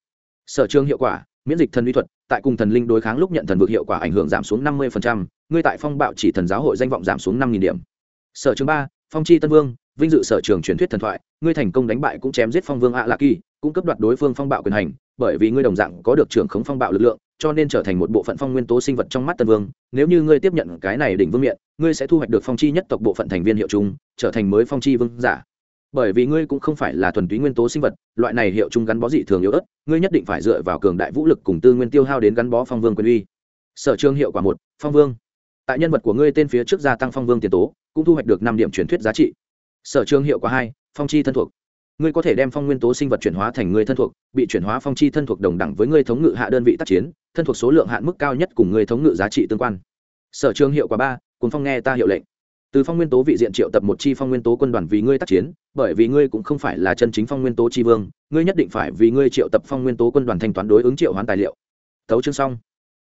Sở trường hiệu quả, miễn dịch thần uy thuật, tại cùng thần linh đối kháng lúc nhận thần vực hiệu quả ảnh hưởng giảm xuống năm mươi ngươi tại phong bạo chỉ thần giáo hội danh vọng giảm xuống năm điểm. Sở trường ba, phong chi tân vương, vinh dự sở trường truyền thuyết thần thoại, ngươi thành công đánh bại cũng chém giết phong vương ạ lạ kỳ, cũng cấp đoạt đối phương phong bạo quyền hành, bởi vì ngươi đồng dạng có được trưởng khống phong bạo lực lượng cho nên trở thành một bộ phận phong nguyên tố sinh vật trong mắt tân vương. Nếu như ngươi tiếp nhận cái này đỉnh vương miện, ngươi sẽ thu hoạch được phong chi nhất tộc bộ phận thành viên hiệu chung, trở thành mới phong chi vương giả. Bởi vì ngươi cũng không phải là thuần túy nguyên tố sinh vật, loại này hiệu chung gắn bó dị thường yếu ớt, ngươi nhất định phải dựa vào cường đại vũ lực cùng tư nguyên tiêu hao đến gắn bó phong vương quyền uy. Sở trường hiệu quả một, phong vương. Tại nhân vật của ngươi tên phía trước gia tăng phong vương tiền tố, cũng thu hoạch được năm điểm truyền thuyết giá trị. Sở trường hiệu quả hai, phong chi thân thuộc ngươi có thể đem phong nguyên tố sinh vật chuyển hóa thành người thân thuộc, bị chuyển hóa phong chi thân thuộc đồng đẳng với ngươi thống ngự hạ đơn vị tác chiến, thân thuộc số lượng hạn mức cao nhất cùng người thống ngự giá trị tương quan. Sở trường hiệu quả ba cùng phong nghe ta hiệu lệnh. Từ phong nguyên tố vị diện triệu tập một chi phong nguyên tố quân đoàn vì ngươi tác chiến, bởi vì ngươi cũng không phải là chân chính phong nguyên tố tri vương, ngươi nhất định phải vì ngươi triệu tập phong nguyên tố quân đoàn thanh toán đối ứng triệu hoán tài liệu. Thấu chương xong.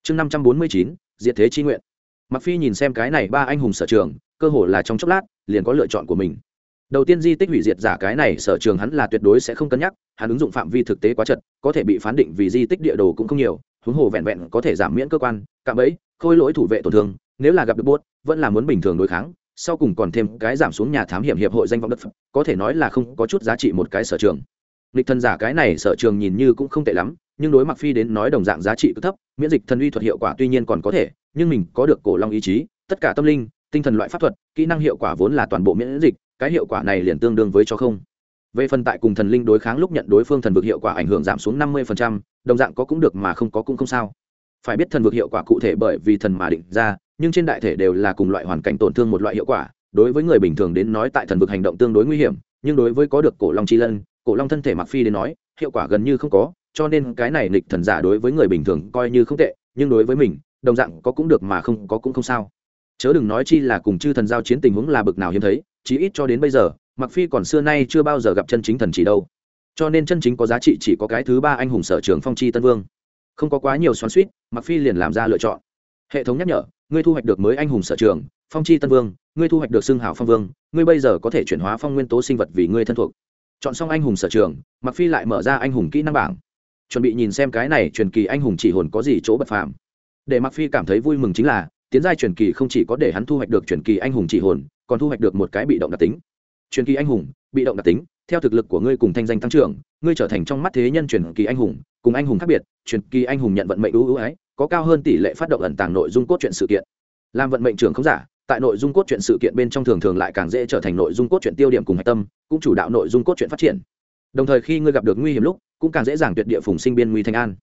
Chương năm trăm bốn mươi chín, diệt thế chi nguyện. Mặc phi nhìn xem cái này ba anh hùng sở trường, cơ hồ là trong chốc lát, liền có lựa chọn của mình đầu tiên di tích hủy diệt giả cái này, sở trường hắn là tuyệt đối sẽ không cân nhắc, hắn ứng dụng phạm vi thực tế quá chật, có thể bị phán định vì di tích địa đồ cũng không nhiều, huống hồ vẹn vẹn có thể giảm miễn cơ quan, cạm ấy khôi lỗi thủ vệ tổn thương, nếu là gặp được bốt vẫn là muốn bình thường đối kháng, sau cùng còn thêm cái giảm xuống nhà thám hiểm hiệp hội danh vọng đất có thể nói là không có chút giá trị một cái sở trường. Lịch thần giả cái này sở trường nhìn như cũng không tệ lắm, nhưng đối mặt phi đến nói đồng dạng giá trị cứ thấp, miễn dịch thần uy thuật hiệu quả tuy nhiên còn có thể, nhưng mình có được cổ long ý chí, tất cả tâm linh, tinh thần loại pháp thuật, kỹ năng hiệu quả vốn là toàn bộ miễn dịch cái hiệu quả này liền tương đương với cho không. Về phần tại cùng thần linh đối kháng lúc nhận đối phương thần vực hiệu quả ảnh hưởng giảm xuống năm mươi đồng dạng có cũng được mà không có cũng không sao. Phải biết thần vực hiệu quả cụ thể bởi vì thần mà định ra, nhưng trên đại thể đều là cùng loại hoàn cảnh tổn thương một loại hiệu quả, đối với người bình thường đến nói tại thần vực hành động tương đối nguy hiểm, nhưng đối với có được cổ long chi lân, cổ long thân thể mặc phi đến nói, hiệu quả gần như không có, cho nên cái này nghịch thần giả đối với người bình thường coi như không tệ, nhưng đối với mình, đồng dạng có cũng được mà không có cũng không sao chớ đừng nói chi là cùng chư thần giao chiến tình huống là bực nào hiếm thấy, chí ít cho đến bây giờ mặc phi còn xưa nay chưa bao giờ gặp chân chính thần chỉ đâu. Cho nên chân chính có giá trị chỉ có cái thứ ba anh hùng sở trường phong chi tân vương. Không có quá nhiều xoắn suýt mặc phi liền làm ra lựa chọn. Hệ thống nhắc nhở, ngươi thu hoạch được mới anh hùng sở trường, phong chi tân vương, ngươi thu hoạch được xưng hào phong vương, ngươi bây giờ có thể chuyển hóa phong nguyên tố sinh vật vì ngươi thân thuộc. Chọn xong anh hùng sở trường mặc phi lại mở ra anh hùng kỹ năng bảng. Chuẩn bị nhìn xem cái này truyền kỳ anh hùng chỉ hồn có gì chỗ bất phàm. Để mặc phi cảm thấy vui mừng chính là tiến giai truyền kỳ không chỉ có để hắn thu hoạch được truyền kỳ anh hùng chỉ hồn còn thu hoạch được một cái bị động đặc tính. Truyền kỳ anh hùng bị động đặc tính theo thực lực của ngươi cùng thanh danh tăng trưởng ngươi trở thành trong mắt thế nhân truyền kỳ anh hùng cùng anh hùng khác biệt truyền kỳ anh hùng nhận vận mệnh ưu ưu ái có cao hơn tỷ lệ phát động ẩn tàng nội dung cốt truyện sự kiện. Làm vận mệnh trưởng không giả tại nội dung cốt truyện sự kiện bên trong thường thường lại càng dễ trở thành nội dung cốt truyện tiêu điểm cùng hạch tâm cũng chủ đạo nội dung cốt truyện phát triển. Đồng thời khi ngươi gặp được nguy hiểm lúc cũng càng dễ dàng tuyệt địa phùng sinh biên nguy thanh an.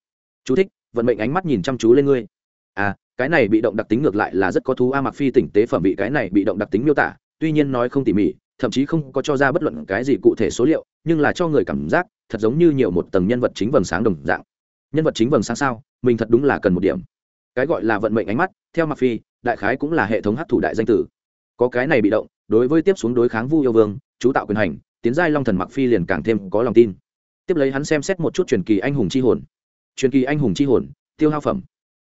Chú thích, vận mệnh ánh mắt nhìn chăm chú lên ngươi. À cái này bị động đặc tính ngược lại là rất có thú a mặc phi tỉnh tế phẩm bị cái này bị động đặc tính miêu tả, tuy nhiên nói không tỉ mỉ, thậm chí không có cho ra bất luận cái gì cụ thể số liệu, nhưng là cho người cảm giác thật giống như nhiều một tầng nhân vật chính vầng sáng đồng dạng. Nhân vật chính vầng sáng sao? Mình thật đúng là cần một điểm. Cái gọi là vận mệnh ánh mắt, theo mặc phi, đại khái cũng là hệ thống hấp thủ đại danh tử. Có cái này bị động, đối với tiếp xuống đối kháng vu yêu vương, chú tạo quyền hành, tiến giai long thần mặc phi liền càng thêm có lòng tin. Tiếp lấy hắn xem xét một chút truyền kỳ anh hùng chi hồn. Truyền kỳ anh hùng chi hồn, tiêu hao phẩm.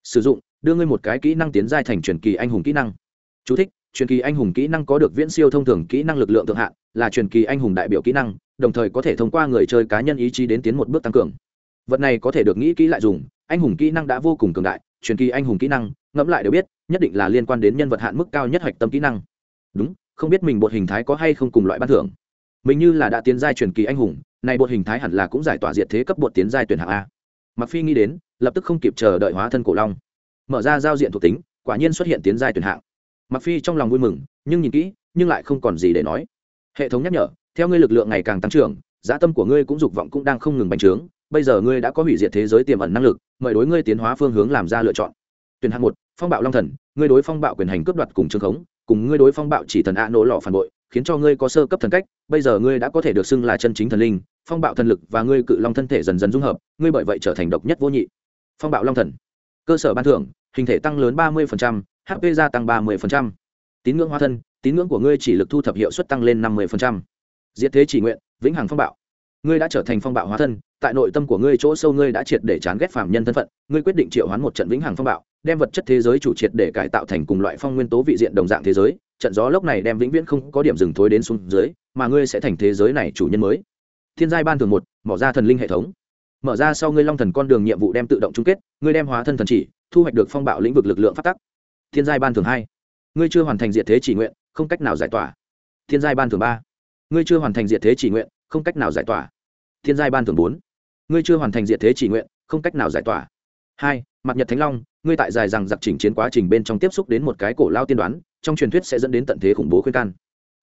Sử dụng đưa ngươi một cái kỹ năng tiến giai thành truyền kỳ anh hùng kỹ năng. Chú thích, truyền kỳ anh hùng kỹ năng có được viễn siêu thông thường kỹ năng lực lượng thượng hạn là truyền kỳ anh hùng đại biểu kỹ năng đồng thời có thể thông qua người chơi cá nhân ý chí đến tiến một bước tăng cường. Vật này có thể được nghĩ kỹ lại dùng anh hùng kỹ năng đã vô cùng cường đại truyền kỳ anh hùng kỹ năng ngẫm lại đều biết nhất định là liên quan đến nhân vật hạn mức cao nhất hạch tâm kỹ năng. Đúng không biết mình bột hình thái có hay không cùng loại ban thưởng. Mình như là đã tiến giai truyền kỳ anh hùng này bột hình thái hẳn là cũng giải tỏa diệt thế cấp bột tiến giai tuyển hạng a. Mặc phi nghĩ đến lập tức không kịp chờ đợi hóa thân cổ long mở ra giao diện thuộc tính, quả nhiên xuất hiện tiến giai tuyển hạng. Mặc phi trong lòng vui mừng, nhưng nhìn kỹ, nhưng lại không còn gì để nói. Hệ thống nhắc nhở, theo ngươi lực lượng ngày càng tăng trưởng, giá tâm của ngươi cũng dục vọng cũng đang không ngừng bành trướng, bây giờ ngươi đã có hủy diệt thế giới tiềm ẩn năng lực, mời đối ngươi tiến hóa phương hướng làm ra lựa chọn. Tuyển hạng một, phong bạo long thần, ngươi đối phong bạo quyền hành cướp đoạt cùng trường khống, cùng ngươi đối phong bạo chỉ thần ạ nổ lọ phản bội, khiến cho ngươi có sơ cấp thần cách, bây giờ ngươi đã có thể được xưng là chân chính thần linh, phong bạo thần lực và ngươi cự long thân thể dần dần dung hợp, ngươi bởi vậy trở thành độc nhất vô nhị. Phong bạo long thần cơ sở ban thưởng, hình thể tăng lớn ba mươi hp gia tăng ba mươi tín ngưỡng hóa thân, tín ngưỡng của ngươi chỉ lực thu thập hiệu suất tăng lên năm mươi diệt thế chỉ nguyện, vĩnh hằng phong bạo. Ngươi đã trở thành phong bạo hóa thân, tại nội tâm của ngươi chỗ sâu ngươi đã triệt để chán ghét phạm nhân thân phận, ngươi quyết định triệu hoán một trận vĩnh hằng phong bạo, đem vật chất thế giới chủ triệt để cải tạo thành cùng loại phong nguyên tố vị diện đồng dạng thế giới, trận gió lốc này đem vĩnh viễn không có điểm dừng thối đến xuống dưới, mà ngươi sẽ thành thế giới này chủ nhân mới. Thiên giai ban thường một mở ra thần linh hệ thống mở ra sau ngươi long thần con đường nhiệm vụ đem tự động chung kết, ngươi đem hóa thân thần chỉ, thu hoạch được phong bạo lĩnh vực lực lượng phát tắc. Thiên giai ban thường hai. Ngươi chưa hoàn thành diện thế chỉ nguyện, không cách nào giải tỏa. Thiên giai ban thường ba. Ngươi chưa hoàn thành diện thế chỉ nguyện, không cách nào giải tỏa. Thiên giai ban thường bốn. Ngươi chưa hoàn thành diện thế chỉ nguyện, không cách nào giải tỏa. Hai. Mặt nhật thánh long, ngươi tại dài rằng giặc chỉnh chiến quá trình bên trong tiếp xúc đến một cái cổ lao tiên đoán, trong truyền thuyết sẽ dẫn đến tận thế khủng bố khuyên can.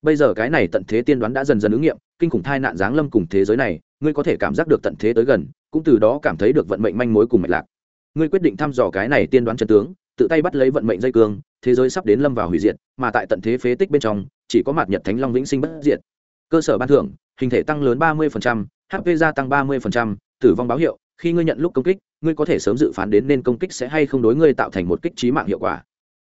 Bây giờ cái này tận thế tiên đoán đã dần dần ứng nghiệm, kinh khủng thai nạn giáng lâm cùng thế giới này ngươi có thể cảm giác được tận thế tới gần, cũng từ đó cảm thấy được vận mệnh manh mối cùng mạch lạc. Ngươi quyết định thăm dò cái này tiên đoán chân tướng, tự tay bắt lấy vận mệnh dây cương, thế giới sắp đến lâm vào hủy diệt, mà tại tận thế phế tích bên trong, chỉ có mặt nhật thánh long vĩnh sinh bất diệt. Cơ sở ban thưởng, hình thể tăng lớn ba mươi hp gia tăng ba mươi tử vong báo hiệu, khi ngươi nhận lúc công kích, ngươi có thể sớm dự phán đến nên công kích sẽ hay không đối ngươi tạo thành một kích trí mạng hiệu quả.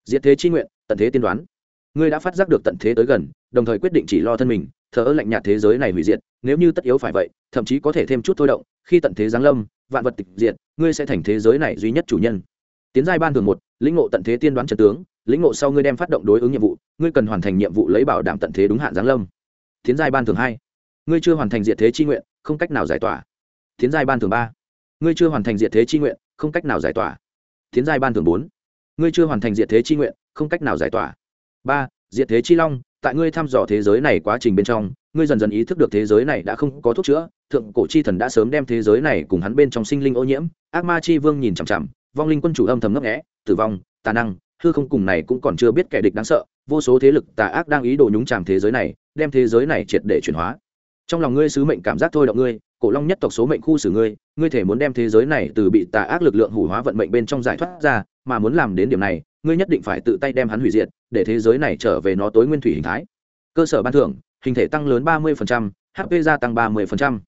Diệt thế chi nguyện, tận thế tiên đoán. Ngươi đã phát giác được tận thế tới gần, đồng thời quyết định chỉ lo thân mình thờ ơ lạnh nhạt thế giới này hủy diệt, nếu như tất yếu phải vậy, thậm chí có thể thêm chút thôi động, khi tận thế giáng lâm, vạn vật tịch diệt, ngươi sẽ thành thế giới này duy nhất chủ nhân. Tiến giai ban thường một, lĩnh ngộ tận thế tiên đoán trần tướng, lĩnh ngộ sau ngươi đem phát động đối ứng nhiệm vụ, ngươi cần hoàn thành nhiệm vụ lấy bảo đảm tận thế đúng hạn giáng lâm. Tiến giai ban thường hai, ngươi chưa hoàn thành diệt thế chi nguyện, không cách nào giải tỏa. Tiến giai ban thường ba, ngươi chưa hoàn thành diệt thế chi nguyện, không cách nào giải tỏa. Tiến giai ban thường bốn, ngươi chưa hoàn thành diệt thế chi nguyện, không cách nào giải tỏa. Ba, diệt thế chi long tại ngươi thăm dò thế giới này quá trình bên trong, ngươi dần dần ý thức được thế giới này đã không có thuốc chữa, thượng cổ chi thần đã sớm đem thế giới này cùng hắn bên trong sinh linh ô nhiễm, ác ma chi vương nhìn chằm chằm, vong linh quân chủ âm thầm ngấp nghẽ tử vong, tà năng, hư không cùng này cũng còn chưa biết kẻ địch đáng sợ, vô số thế lực tà ác đang ý đồ nhúng chàm thế giới này, đem thế giới này triệt để chuyển hóa. Trong lòng ngươi sứ mệnh cảm giác thôi động ngươi, cổ long nhất tộc số mệnh khu xử ngươi ngươi thể muốn đem thế giới này từ bị tà ác lực lượng hủ hóa vận mệnh bên trong giải thoát ra, mà muốn làm đến điểm này ngươi nhất định phải tự tay đem hắn hủy diệt để thế giới này trở về nó tối nguyên thủy hình thái. Cơ sở ban thưởng hình thể tăng lớn ba 30%, hp gia tăng ba 30%.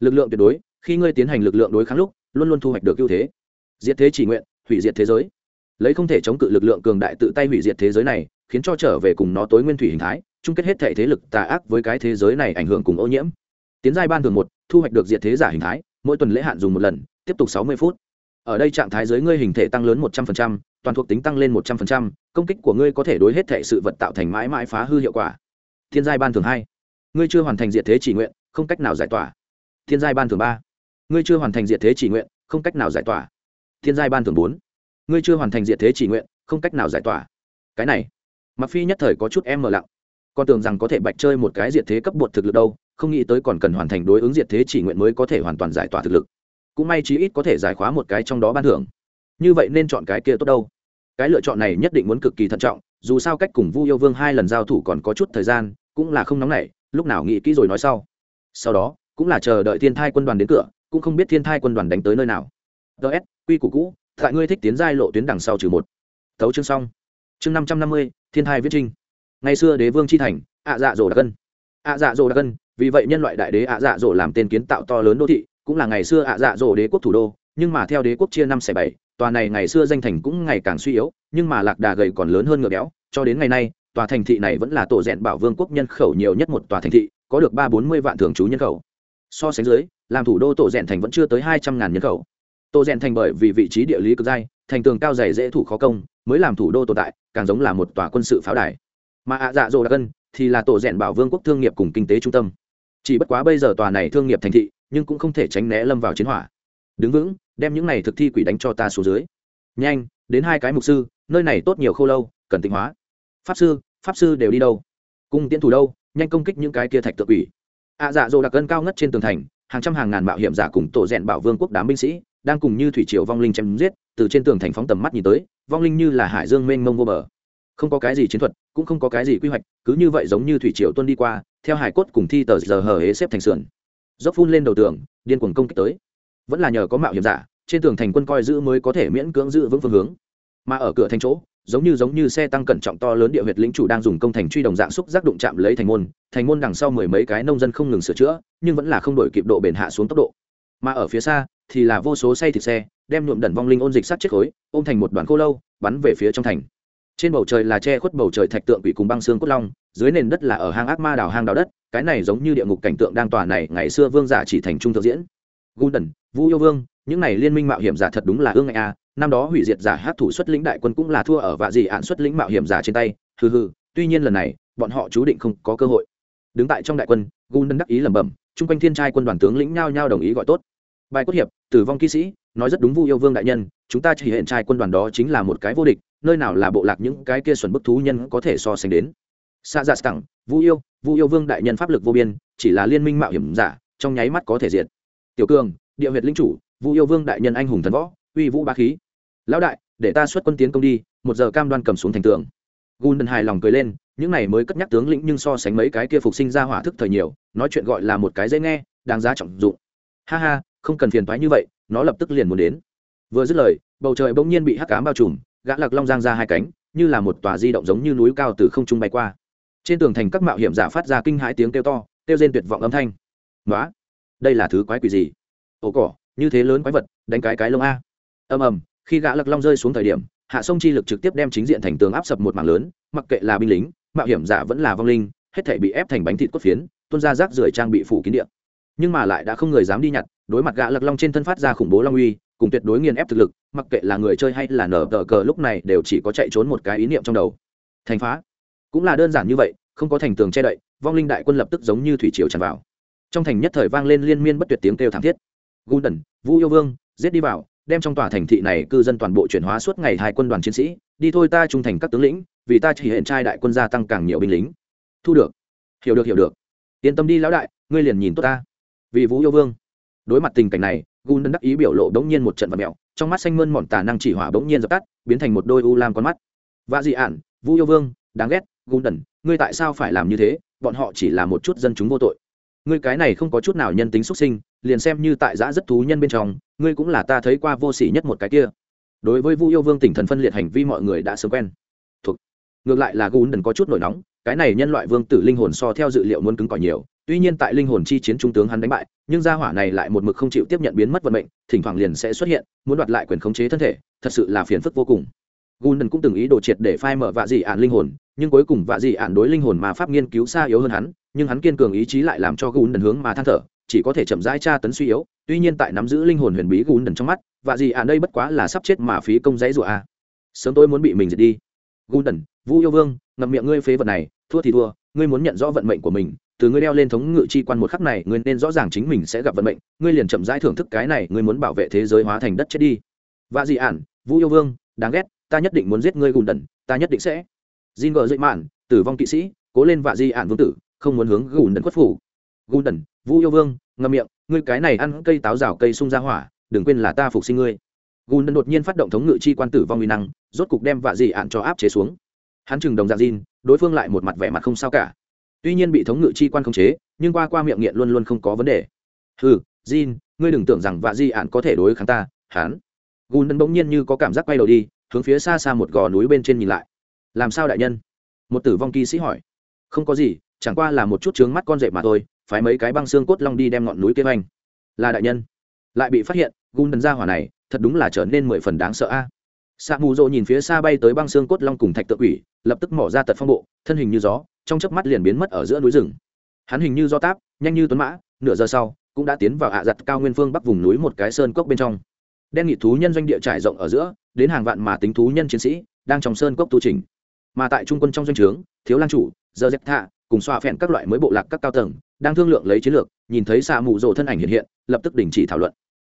lực lượng tuyệt đối khi ngươi tiến hành lực lượng đối kháng lúc luôn luôn thu hoạch được ưu thế. Diệt thế chỉ nguyện hủy diệt thế giới. Lấy không thể chống cự lực lượng cường đại tự tay hủy diệt thế giới này khiến cho trở về cùng nó tối nguyên thủy hình thái chung kết hết thể thế lực tà ác với cái thế giới này ảnh hưởng cùng ô nhiễm. Tiến giai ban thường một thu hoạch được diệt thế giả hình thái mỗi tuần lễ hạn dùng một lần tiếp tục sáu mươi phút. Ở đây trạng thái giới ngươi hình thể tăng lớn một trăm linh toàn thuộc tính tăng lên một trăm linh công kích của ngươi có thể đối hết thể sự vật tạo thành mãi mãi phá hư hiệu quả. Thiên giai ban thường hai. Ngươi chưa hoàn thành diệt thế chỉ nguyện, không cách nào giải tỏa. Thiên giai ban thường ba. Ngươi chưa hoàn thành diệt thế chỉ nguyện, không cách nào giải tỏa. Thiên giai ban thường bốn. Ngươi chưa hoàn thành diệt thế chỉ nguyện, không cách nào giải tỏa. Cái này mặc phi nhất thời có chút em mờ lặng. Con tưởng rằng có thể bạch chơi một cái diệt thế cấp bột thực lực đâu, không nghĩ tới còn cần hoàn thành đối ứng diệt thế chỉ nguyện mới có thể hoàn toàn giải tỏa thực lực. Cũng may chí ít có thể giải khóa một cái trong đó ban thưởng như vậy nên chọn cái kia tốt đâu. Cái lựa chọn này nhất định muốn cực kỳ thận trọng, dù sao cách cùng vu yêu vương hai lần giao thủ còn có chút thời gian, cũng là không nóng nảy, lúc nào nghĩ kỹ rồi nói sau. Sau đó, cũng là chờ đợi thiên thai quân đoàn đến cửa, cũng không biết thiên thai quân đoàn đánh tới nơi nào. Ts quy củ cũ, tại ngươi thích tiến giai lộ tuyến đằng sau trừ một. Tấu chương xong. Chương năm trăm năm mươi, thiên thai viết trinh. Ngày xưa đế vương chi thành, ạ dạ dỗ đặc cân ạ dạ dỗ đặc cân vì vậy nhân loại đại đế ạ dạ dỗ làm tên kiến tạo to lớn đô thị, cũng là ngày xưa ạ dạ dỗ đế quốc thủ đô, nhưng mà theo đế quốc chia năm xẻ bảy tòa này ngày xưa danh thành cũng ngày càng suy yếu, nhưng mà lạc đà gầy còn lớn hơn ngựa béo, cho đến ngày nay, tòa thành thị này vẫn là tổ rèn bảo vương quốc nhân khẩu nhiều nhất một tòa thành thị, có được ba bốn mươi vạn thường trú nhân khẩu. So sánh dưới, làm thủ đô tổ rèn thành vẫn chưa tới hai trăm ngàn nhân khẩu. Tổ rèn thành bởi vì vị trí địa lý cực dai, thành tường cao dày dễ thủ khó công, mới làm thủ đô tồn tại, càng giống là một tòa quân sự pháo đài. Mà ạ dạ dỗ đặc ân thì là tổ rèn bảo vương quốc thương nghiệp cùng kinh tế trung tâm. Chỉ bất quá bây giờ tòa này thương nghiệp thành thị, nhưng cũng không thể tránh né lâm vào chiến hỏa. Đứng vững đem những này thực thi quỷ đánh cho ta xuống dưới. Nhanh, đến hai cái mục sư, nơi này tốt nhiều khâu lâu, cần tịnh hóa. Pháp sư pháp sư đều đi đâu? Cung tiến thủ đâu? Nhanh công kích những cái kia thạch tự quỷ. Ạ dạ dỗ đặc cân cao ngất trên tường thành, hàng trăm hàng ngàn mạo hiểm giả cùng tổ rèn bảo vương quốc đám binh sĩ, đang cùng như thủy triều vong linh chém giết, từ trên tường thành phóng tầm mắt nhìn tới, vong linh như là hải dương mênh mông vô bờ. Không có cái gì chiến thuật, cũng không có cái gì quy hoạch, cứ như vậy giống như thủy triều tuân đi qua, theo hải cốt cùng thi tờ giờ hờ hế xếp thành sườn. Dốc phun lên đầu tường, điên cuồng công kích tới vẫn là nhờ có mạo hiểm giả, trên tường thành quân coi giữ mới có thể miễn cưỡng giữ vững phương hướng. Mà ở cửa thành chỗ, giống như giống như xe tăng cẩn trọng to lớn địa huyệt lĩnh chủ đang dùng công thành truy đồng dạng xúc giác đụng chạm lấy thành môn thành môn đằng sau mười mấy cái nông dân không ngừng sửa chữa, nhưng vẫn là không đổi kịp độ bền hạ xuống tốc độ. Mà ở phía xa, thì là vô số say thịt xe, đem nhuộm đẩn vong linh ôn dịch sát chết khối, ôm thành một đoàn khô lâu, bắn về phía trong thành. Trên bầu trời là che khuất bầu trời thạch tượng quỷ cùng băng xương cốt long, dưới nền đất là ở hang ác ma đào hang đào đất, cái này giống như địa ngục cảnh tượng đang tòa này ngày xưa vương giả chỉ thành trung thực diễn. Golden, Vũ Yêu Vương, những này liên minh mạo hiểm giả thật đúng là ương ngạnh a, năm đó hủy diệt giả hát thủ xuất lĩnh đại quân cũng là thua ở vạ gì án xuất lĩnh mạo hiểm giả trên tay, hừ hừ, tuy nhiên lần này, bọn họ chú định không có cơ hội. Đứng tại trong đại quân, Golden đắc ý lẩm bẩm, trung quanh thiên trai quân đoàn tướng lĩnh nhao nhao đồng ý gọi tốt. Bài cốt hiệp, tử vong kỵ sĩ, nói rất đúng Vu Yêu Vương đại nhân, chúng ta chỉ hiện trai quân đoàn đó chính là một cái vô địch, nơi nào là bộ lạc những cái kia xuẩn bức thú nhân có thể so sánh đến. Sa Dạ Stẳng, Vu Yêu, Vu Yêu Vương đại nhân pháp lực vô biên, chỉ là liên minh mạo hiểm giả, trong nháy mắt có thể diệt. Tiểu Cường, địa huyệt linh chủ vũ yêu vương đại nhân anh hùng thần võ uy vũ bá khí. Lão đại để ta xuất quân tiến công đi một giờ cam đoan cầm xuống thành tường. Gun hài lòng cười lên những này mới cất nhắc tướng lĩnh nhưng so sánh mấy cái kia phục sinh ra hỏa thức thời nhiều nói chuyện gọi là một cái dễ nghe đáng giá trọng dụng. Ha ha không cần phiền thoái như vậy nó lập tức liền muốn đến. Vừa dứt lời bầu trời bỗng nhiên bị hắc cám bao trùm gã lạc long giang ra hai cánh như là một tòa di động giống như núi cao từ không trung bay qua. Trên tường thành các mạo hiểm giả phát ra kinh hãi tiếng kêu to kêu rên tuyệt vọng âm thanh. Nói đây là thứ quái quỷ gì? Ồ cỏ, như thế lớn quái vật, đánh cái cái lông a. Ầm ầm, khi gã lật long rơi xuống thời điểm, hạ sông chi lực trực tiếp đem chính diện thành tường áp sập một mảng lớn, mặc kệ là binh lính, mạo hiểm giả vẫn là vong linh, hết thể bị ép thành bánh thịt cốt phiến, tuôn ra rác rưởi trang bị phủ kín điện nhưng mà lại đã không người dám đi nhặt, đối mặt gã lật long trên thân phát ra khủng bố long uy, cùng tuyệt đối nghiền ép thực lực, mặc kệ là người chơi hay là nở tờ cờ lúc này đều chỉ có chạy trốn một cái ý niệm trong đầu. Thành phá. Cũng là đơn giản như vậy, không có thành tường che đậy, vong linh đại quân lập tức giống như thủy triều tràn vào trong thành nhất thời vang lên liên miên bất tuyệt tiếng kêu thảm thiết Gundần, Vũ Yêu Vương, giết đi vào, đem trong tòa thành thị này cư dân toàn bộ chuyển hóa suốt ngày hai quân đoàn chiến sĩ, đi thôi ta trung thành các tướng lĩnh, vì ta chỉ hiện trai đại quân gia tăng càng nhiều binh lính. Thu được. Hiểu được hiểu được. Yên tâm đi lão đại, ngươi liền nhìn tốt ta. Vì Vũ Yêu Vương. Đối mặt tình cảnh này, Gundần đắc ý biểu lộ đống nhiên một trận vật mèo, trong mắt xanh mơn mỏn tà năng chỉ hỏa bỗng nhiên dập tắt, biến thành một đôi u lam con mắt. Vạ dị ản, Vũ Yêu Vương, đáng ghét, Gundần, ngươi tại sao phải làm như thế? Bọn họ chỉ là một chút dân chúng vô tội ngươi cái này không có chút nào nhân tính xuất sinh liền xem như tại giã rất thú nhân bên trong ngươi cũng là ta thấy qua vô sỉ nhất một cái kia. Đối với vu yêu vương tỉnh thần phân liệt hành vi mọi người đã sớm quen. Thuộc. Ngược lại là gún đần có chút nổi nóng cái này nhân loại vương tử linh hồn so theo dự liệu muốn cứng cỏi nhiều tuy nhiên tại linh hồn chi chiến trung tướng hắn đánh bại nhưng gia hỏa này lại một mực không chịu tiếp nhận biến mất vận mệnh thỉnh thoảng liền sẽ xuất hiện muốn đoạt lại quyền khống chế thân thể thật sự là phiền phức vô cùng. Gundon cũng từng ý đồ triệt để phai mở vạ dị ản linh hồn, nhưng cuối cùng vạ dị ản đối linh hồn mà pháp nghiên cứu xa yếu hơn hắn, nhưng hắn kiên cường ý chí lại làm cho gùn đần hướng mà than thở, chỉ có thể chậm rãi tra tấn suy yếu, tuy nhiên tại nắm giữ linh hồn huyền bí gùn đần trong mắt, vạ dị à đây bất quá là sắp chết mà phí công giấy rủa a. Sớm tôi muốn bị mình diệt đi. gùn đần, vũ yêu vương, ngậm miệng ngươi phế vật này, thua thì thua, ngươi muốn nhận rõ vận mệnh của mình, từ ngươi đeo lên thống ngự chi quan một khắc này, ngươi nên rõ ràng chính mình sẽ gặp vận mệnh, ngươi liền chậm rãi thưởng thức cái này, ngươi muốn bảo vệ thế giới hóa thành đất chết đi. Vạ dị ản, vũ yêu vương, đáng ghét, ta nhất định muốn giết ngươi gùn đần ta nhất định sẽ Jin gờ dậy mạn tử vong kỵ sĩ cố lên vạ di ản vương tử không muốn hướng gùn đần khuất phủ. Gùn đần vũ yêu vương, ngậm miệng, ngươi cái này ăn cây táo rào cây sung ra hỏa, đừng quên là ta phục sinh ngươi. Gùn đần đột nhiên phát động thống ngự chi quan tử vong uy năng, rốt cục đem vạ di ạn cho áp chế xuống. Hắn chừng đồng dạng Jin đối phương lại một mặt vẻ mặt không sao cả. Tuy nhiên bị thống ngự chi quan khống chế, nhưng qua qua miệng nghiện luôn luôn không có vấn đề. Ừ Jin ngươi đừng tưởng rằng vạ di ạn có thể đối kháng ta, hắn. Gùn đần bỗng nhiên như có cảm giác quay đầu đi, hướng phía xa xa một gò núi bên trên nhìn lại. Làm sao đại nhân? Một tử vong kỵ sĩ hỏi. Không có gì chẳng qua là một chút trướng mắt con rệp mà thôi phải mấy cái băng xương cốt long đi đem ngọn núi kế hoành là đại nhân. Lại bị phát hiện, gun đần ra hỏa này, thật đúng là trở nên mười phần đáng sợ a. À. sa mù rộ nhìn phía xa bay tới băng xương cốt long cùng thạch tự quỷ, lập tức mỏ ra tật phong bộ, thân hình như gió, trong chớp mắt liền biến mất ở giữa núi rừng. Hắn hình như do táp, nhanh như tuấn mã, nửa giờ sau, cũng đã tiến vào hạ giặt cao nguyên phương bắc vùng núi một cái sơn cốc bên trong. Đen nghị thú nhân doanh địa trải rộng ở giữa, đến hàng vạn mà tính thú nhân chiến sĩ, đang trong sơn cốc tu trình mà tại trung quân trong doanh trướng, thiếu lang chủ, giờ dẹp thạ cùng xoa phèn các loại mới bộ lạc các cao tầng đang thương lượng lấy chiến lược nhìn thấy xạ mù rồ thân ảnh hiện hiện lập tức đình chỉ thảo luận.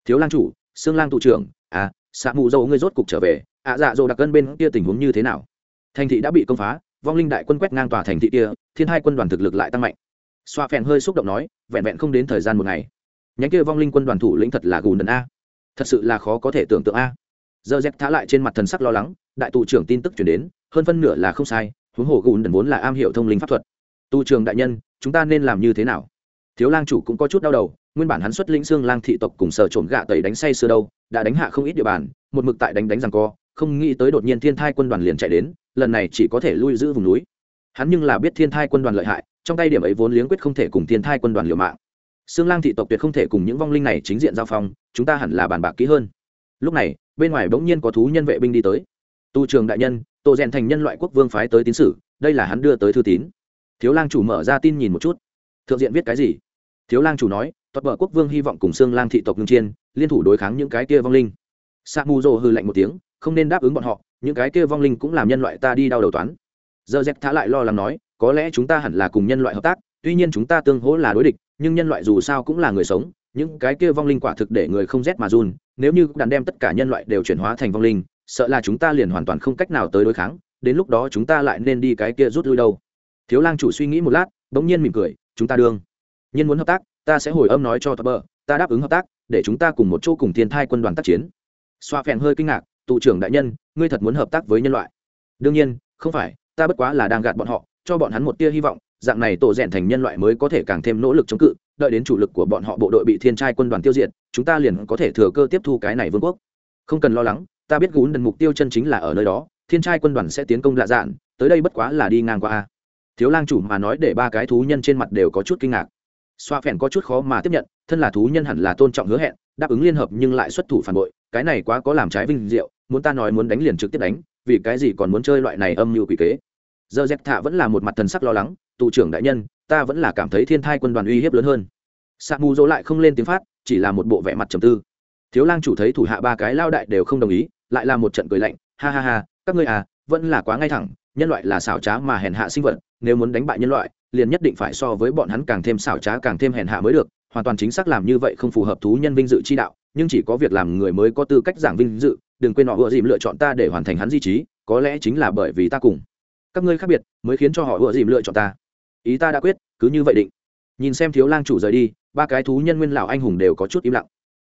Thiếu lang chủ xương lang tụ trưởng à xạ mù rồ ngươi rốt cục trở về ạ à, dạ dỗ đặc cân bên kia tình huống như thế nào? Thành thị đã bị công phá vong linh đại quân quét ngang tòa thành thị kia thiên hai quân đoàn thực lực lại tăng mạnh. Xoa phèn hơi xúc động nói vẹn vẹn không đến thời gian một ngày nhánh kia vong linh quân đoàn thủ lĩnh thật là gùn đần a. Thật sự là khó có thể tưởng tượng a. Giờ dép thả lại trên mặt thần sắc lo lắng đại tụ trưởng tin tức chuyển đến hơn phân nửa là không sai huống hồ gùn đần vốn là am hiểu thông linh pháp thuật tu trường đại nhân, chúng ta nên làm như thế nào? Thiếu lang chủ cũng có chút đau đầu, nguyên bản hắn xuất lĩnh xương lang thị tộc cùng sở trộm gạ tẩy đánh say xưa đâu, đã đánh hạ không ít địa bàn, một mực tại đánh đánh rằng co, không nghĩ tới đột nhiên thiên thai quân đoàn liền chạy đến, lần này chỉ có thể lui giữ vùng núi. Hắn nhưng là biết thiên thai quân đoàn lợi hại, trong tay điểm ấy vốn liếng quyết không thể cùng thiên thai quân đoàn liều mạng. Xương lang thị tộc tuyệt không thể cùng những vong linh này chính diện giao phong, chúng ta hẳn là bàn bạc kỹ hơn. Lúc này, bên ngoài bỗng nhiên có thú nhân vệ binh đi tới. Tu trường đại nhân tổ rèn thành nhân loại quốc vương phái tới tín sử, đây là hắn đưa tới thư tín thiếu lang chủ mở ra tin nhìn một chút. Thượng diện viết cái gì? Thiếu lang chủ nói, thuật vợ quốc vương hy vọng cùng xương lang thị tộc ngưng chiên liên thủ đối kháng những cái kia vong linh. Sa mù rồ hư lạnh một tiếng, không nên đáp ứng bọn họ, những cái kia vong linh cũng làm nhân loại ta đi đau đầu toán. Giờ dẹp thả lại lo lắng nói, có lẽ chúng ta hẳn là cùng nhân loại hợp tác, tuy nhiên chúng ta tương hỗ là đối địch, nhưng nhân loại dù sao cũng là người sống, những cái kia vong linh quả thực để người không rét mà run, nếu như đàn đem tất cả nhân loại đều chuyển hóa thành vong linh, sợ là chúng ta liền hoàn toàn không cách nào tới đối kháng, đến lúc đó chúng ta lại nên đi cái kia rút lui đâu thiếu lang chủ suy nghĩ một lát, bỗng nhiên mỉm cười, chúng ta đương. Nhiên muốn hợp tác, ta sẽ hồi âm nói cho tờ ta đáp ứng hợp tác, để chúng ta cùng một chỗ cùng thiên thai quân đoàn tác chiến. Xoa phèn hơi kinh ngạc tụ trưởng đại nhân, ngươi thật muốn hợp tác với nhân loại? Đương nhiên, không phải, ta bất quá là đang gạt bọn họ, cho bọn hắn một tia hy vọng, dạng này tổ rèn thành nhân loại mới có thể càng thêm nỗ lực chống cự, đợi đến chủ lực của bọn họ bộ đội bị thiên trai quân đoàn tiêu diệt, chúng ta liền có thể thừa cơ tiếp thu cái này vương quốc. Không cần lo lắng, ta biết gún đần mục tiêu chân chính là ở nơi đó, thiên trai quân đoàn sẽ tiến công lạ dạn, tới đây bất quá là đi ngang qua a thiếu lang chủ mà nói để ba cái thú nhân trên mặt đều có chút kinh ngạc. Xoa phèn có chút khó mà tiếp nhận, thân là thú nhân hẳn là tôn trọng hứa hẹn, đáp ứng liên hợp nhưng lại xuất thủ phản bội, cái này quá có làm trái vinh diệu, muốn ta nói muốn đánh liền trực tiếp đánh, vì cái gì còn muốn chơi loại này âm mưu quỷ kế. Giờ dẹp thạ vẫn là một mặt thần sắc lo lắng, tù trưởng đại nhân, ta vẫn là cảm thấy thiên thai quân đoàn uy hiếp lớn hơn. Sa mù dỗ lại không lên tiếng phát, chỉ là một bộ vẻ mặt trầm tư. Thiếu lang chủ thấy thủ hạ ba cái lao đại đều không đồng ý, lại là một trận cười lạnh, ha ha ha, các ngươi à vẫn là quá ngay thẳng nhân loại là xảo trá mà hèn hạ sinh vật, nếu muốn đánh bại nhân loại, liền nhất định phải so với bọn hắn càng thêm xảo trá càng thêm hèn hạ mới được, hoàn toàn chính xác làm như vậy không phù hợp thú nhân vinh dự chi đạo, nhưng chỉ có việc làm người mới có tư cách giảng vinh dự, đừng quên họ ưa dìm lựa chọn ta để hoàn thành hắn di trí, có lẽ chính là bởi vì ta cùng. Các ngươi khác biệt, mới khiến cho họ ưa dìm lựa chọn ta. Ý ta đã quyết, cứ như vậy định. Nhìn xem thiếu lang chủ rời đi, ba cái thú nhân nguyên lão anh hùng đều có chút im lặng.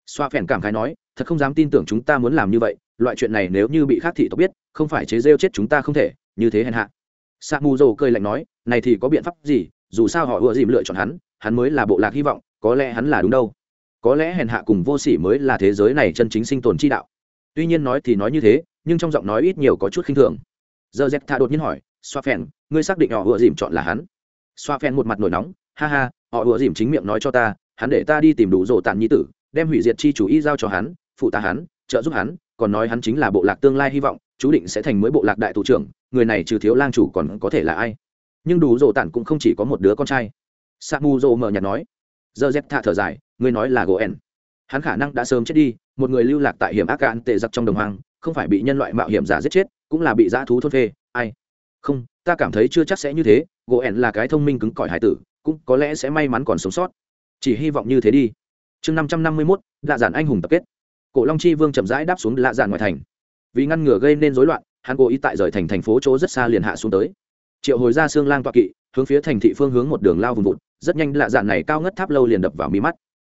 Xoa phèn cảm khái nói, thật không dám tin tưởng chúng ta muốn làm như vậy, loại chuyện này nếu như bị khác thị tộc biết, không phải chế rêu chết chúng ta không thể như thế hèn hạ. Sa mù dầu cười lạnh nói, này thì có biện pháp gì? Dù sao họ ưa dìm lựa chọn hắn hắn mới là bộ lạc hy vọng, có lẽ hắn là đúng đâu. Có lẽ hèn hạ cùng vô sỉ mới là thế giới này chân chính sinh tồn chi đạo. Tuy nhiên nói thì nói như thế, nhưng trong giọng nói ít nhiều có chút khinh thường. Giờ z tha đột nhiên hỏi, xoa phèn, ngươi xác định họ ựa dìm chọn là hắn? Xoa phèn một mặt nổi nóng, ha ha, họ ựa dìm chính miệng nói cho ta, hắn để ta đi tìm đủ rổ tàn nhi tử, đem hủy diệt chi chủ y giao cho hắn, phụ ta hắn, trợ giúp hắn còn nói hắn chính là bộ lạc tương lai hy vọng, chú định sẽ thành mới bộ lạc đại thủ trưởng, người này trừ thiếu lang chủ còn có thể là ai? Nhưng đủ rộ tản cũng không chỉ có một đứa con trai. Sa mu rộ mờ nhạt nói. Giờ dép thạ thở dài người nói là gỗ ẻn hắn khả năng đã sớm chết đi, một người lưu lạc tại hiểm ác cạn tệ giặc trong đồng hoang, không phải bị nhân loại mạo hiểm giả giết chết, cũng là bị dã thú thôn phê, ai? Không, ta cảm thấy chưa chắc sẽ như thế gỗ ẻn là cái thông minh cứng cỏi hải tử, cũng có lẽ sẽ may mắn còn sống sót. Chỉ hy vọng như thế đi. Chương năm trăm năm mươi mốt, lạ giản anh hùng tập kết cổ long chi vương chậm rãi đáp xuống lạ dạn ngoài thành. Vì ngăn ngừa gây nên rối loạn, hắn cố ý tại rời thành thành phố chỗ rất xa liền hạ xuống tới. Triệu hồi ra xương lang toạ kỵ, hướng phía thành thị phương hướng một đường lao vùng vụt, rất nhanh lạ dạn này cao ngất tháp lâu liền đập vào mi mắt.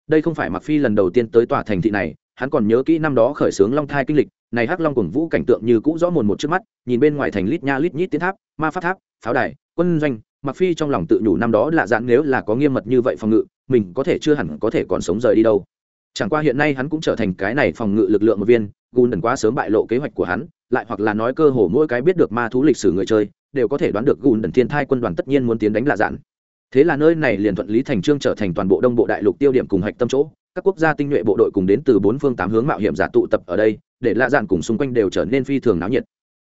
Đây không phải mặc phi lần đầu tiên tới tòa thành thị này, hắn còn nhớ kỹ năm đó khởi xướng long thai kinh lịch, này hắc long cùng vũ cảnh tượng như cũ rõ mồn một trước mắt, nhìn bên ngoài thành lít nha lít nhít tiến tháp, ma pháp tháp, pháo đài, quân doanh mặc phi trong lòng tự nhủ năm đó lạ dạn nếu là có nghiêm mật như vậy phòng ngự, mình có thể chưa hẳn có thể còn sống rời đi đâu chẳng qua hiện nay hắn cũng trở thành cái này phòng ngự lực lượng một viên, gùn đần quá sớm bại lộ kế hoạch của hắn, lại hoặc là nói cơ hồ mỗi cái biết được ma thú lịch sử người chơi, đều có thể đoán được gùn đần thiên thai quân đoàn tất nhiên muốn tiến đánh lạ dạn. Thế là nơi này liền thuận lý thành trương trở thành toàn bộ đông bộ đại lục tiêu điểm cùng hạch tâm chỗ, các quốc gia tinh nhuệ bộ đội cùng đến từ bốn phương tám hướng mạo hiểm giả tụ tập ở đây, để lạ dạn cùng xung quanh đều trở nên phi thường náo nhiệt.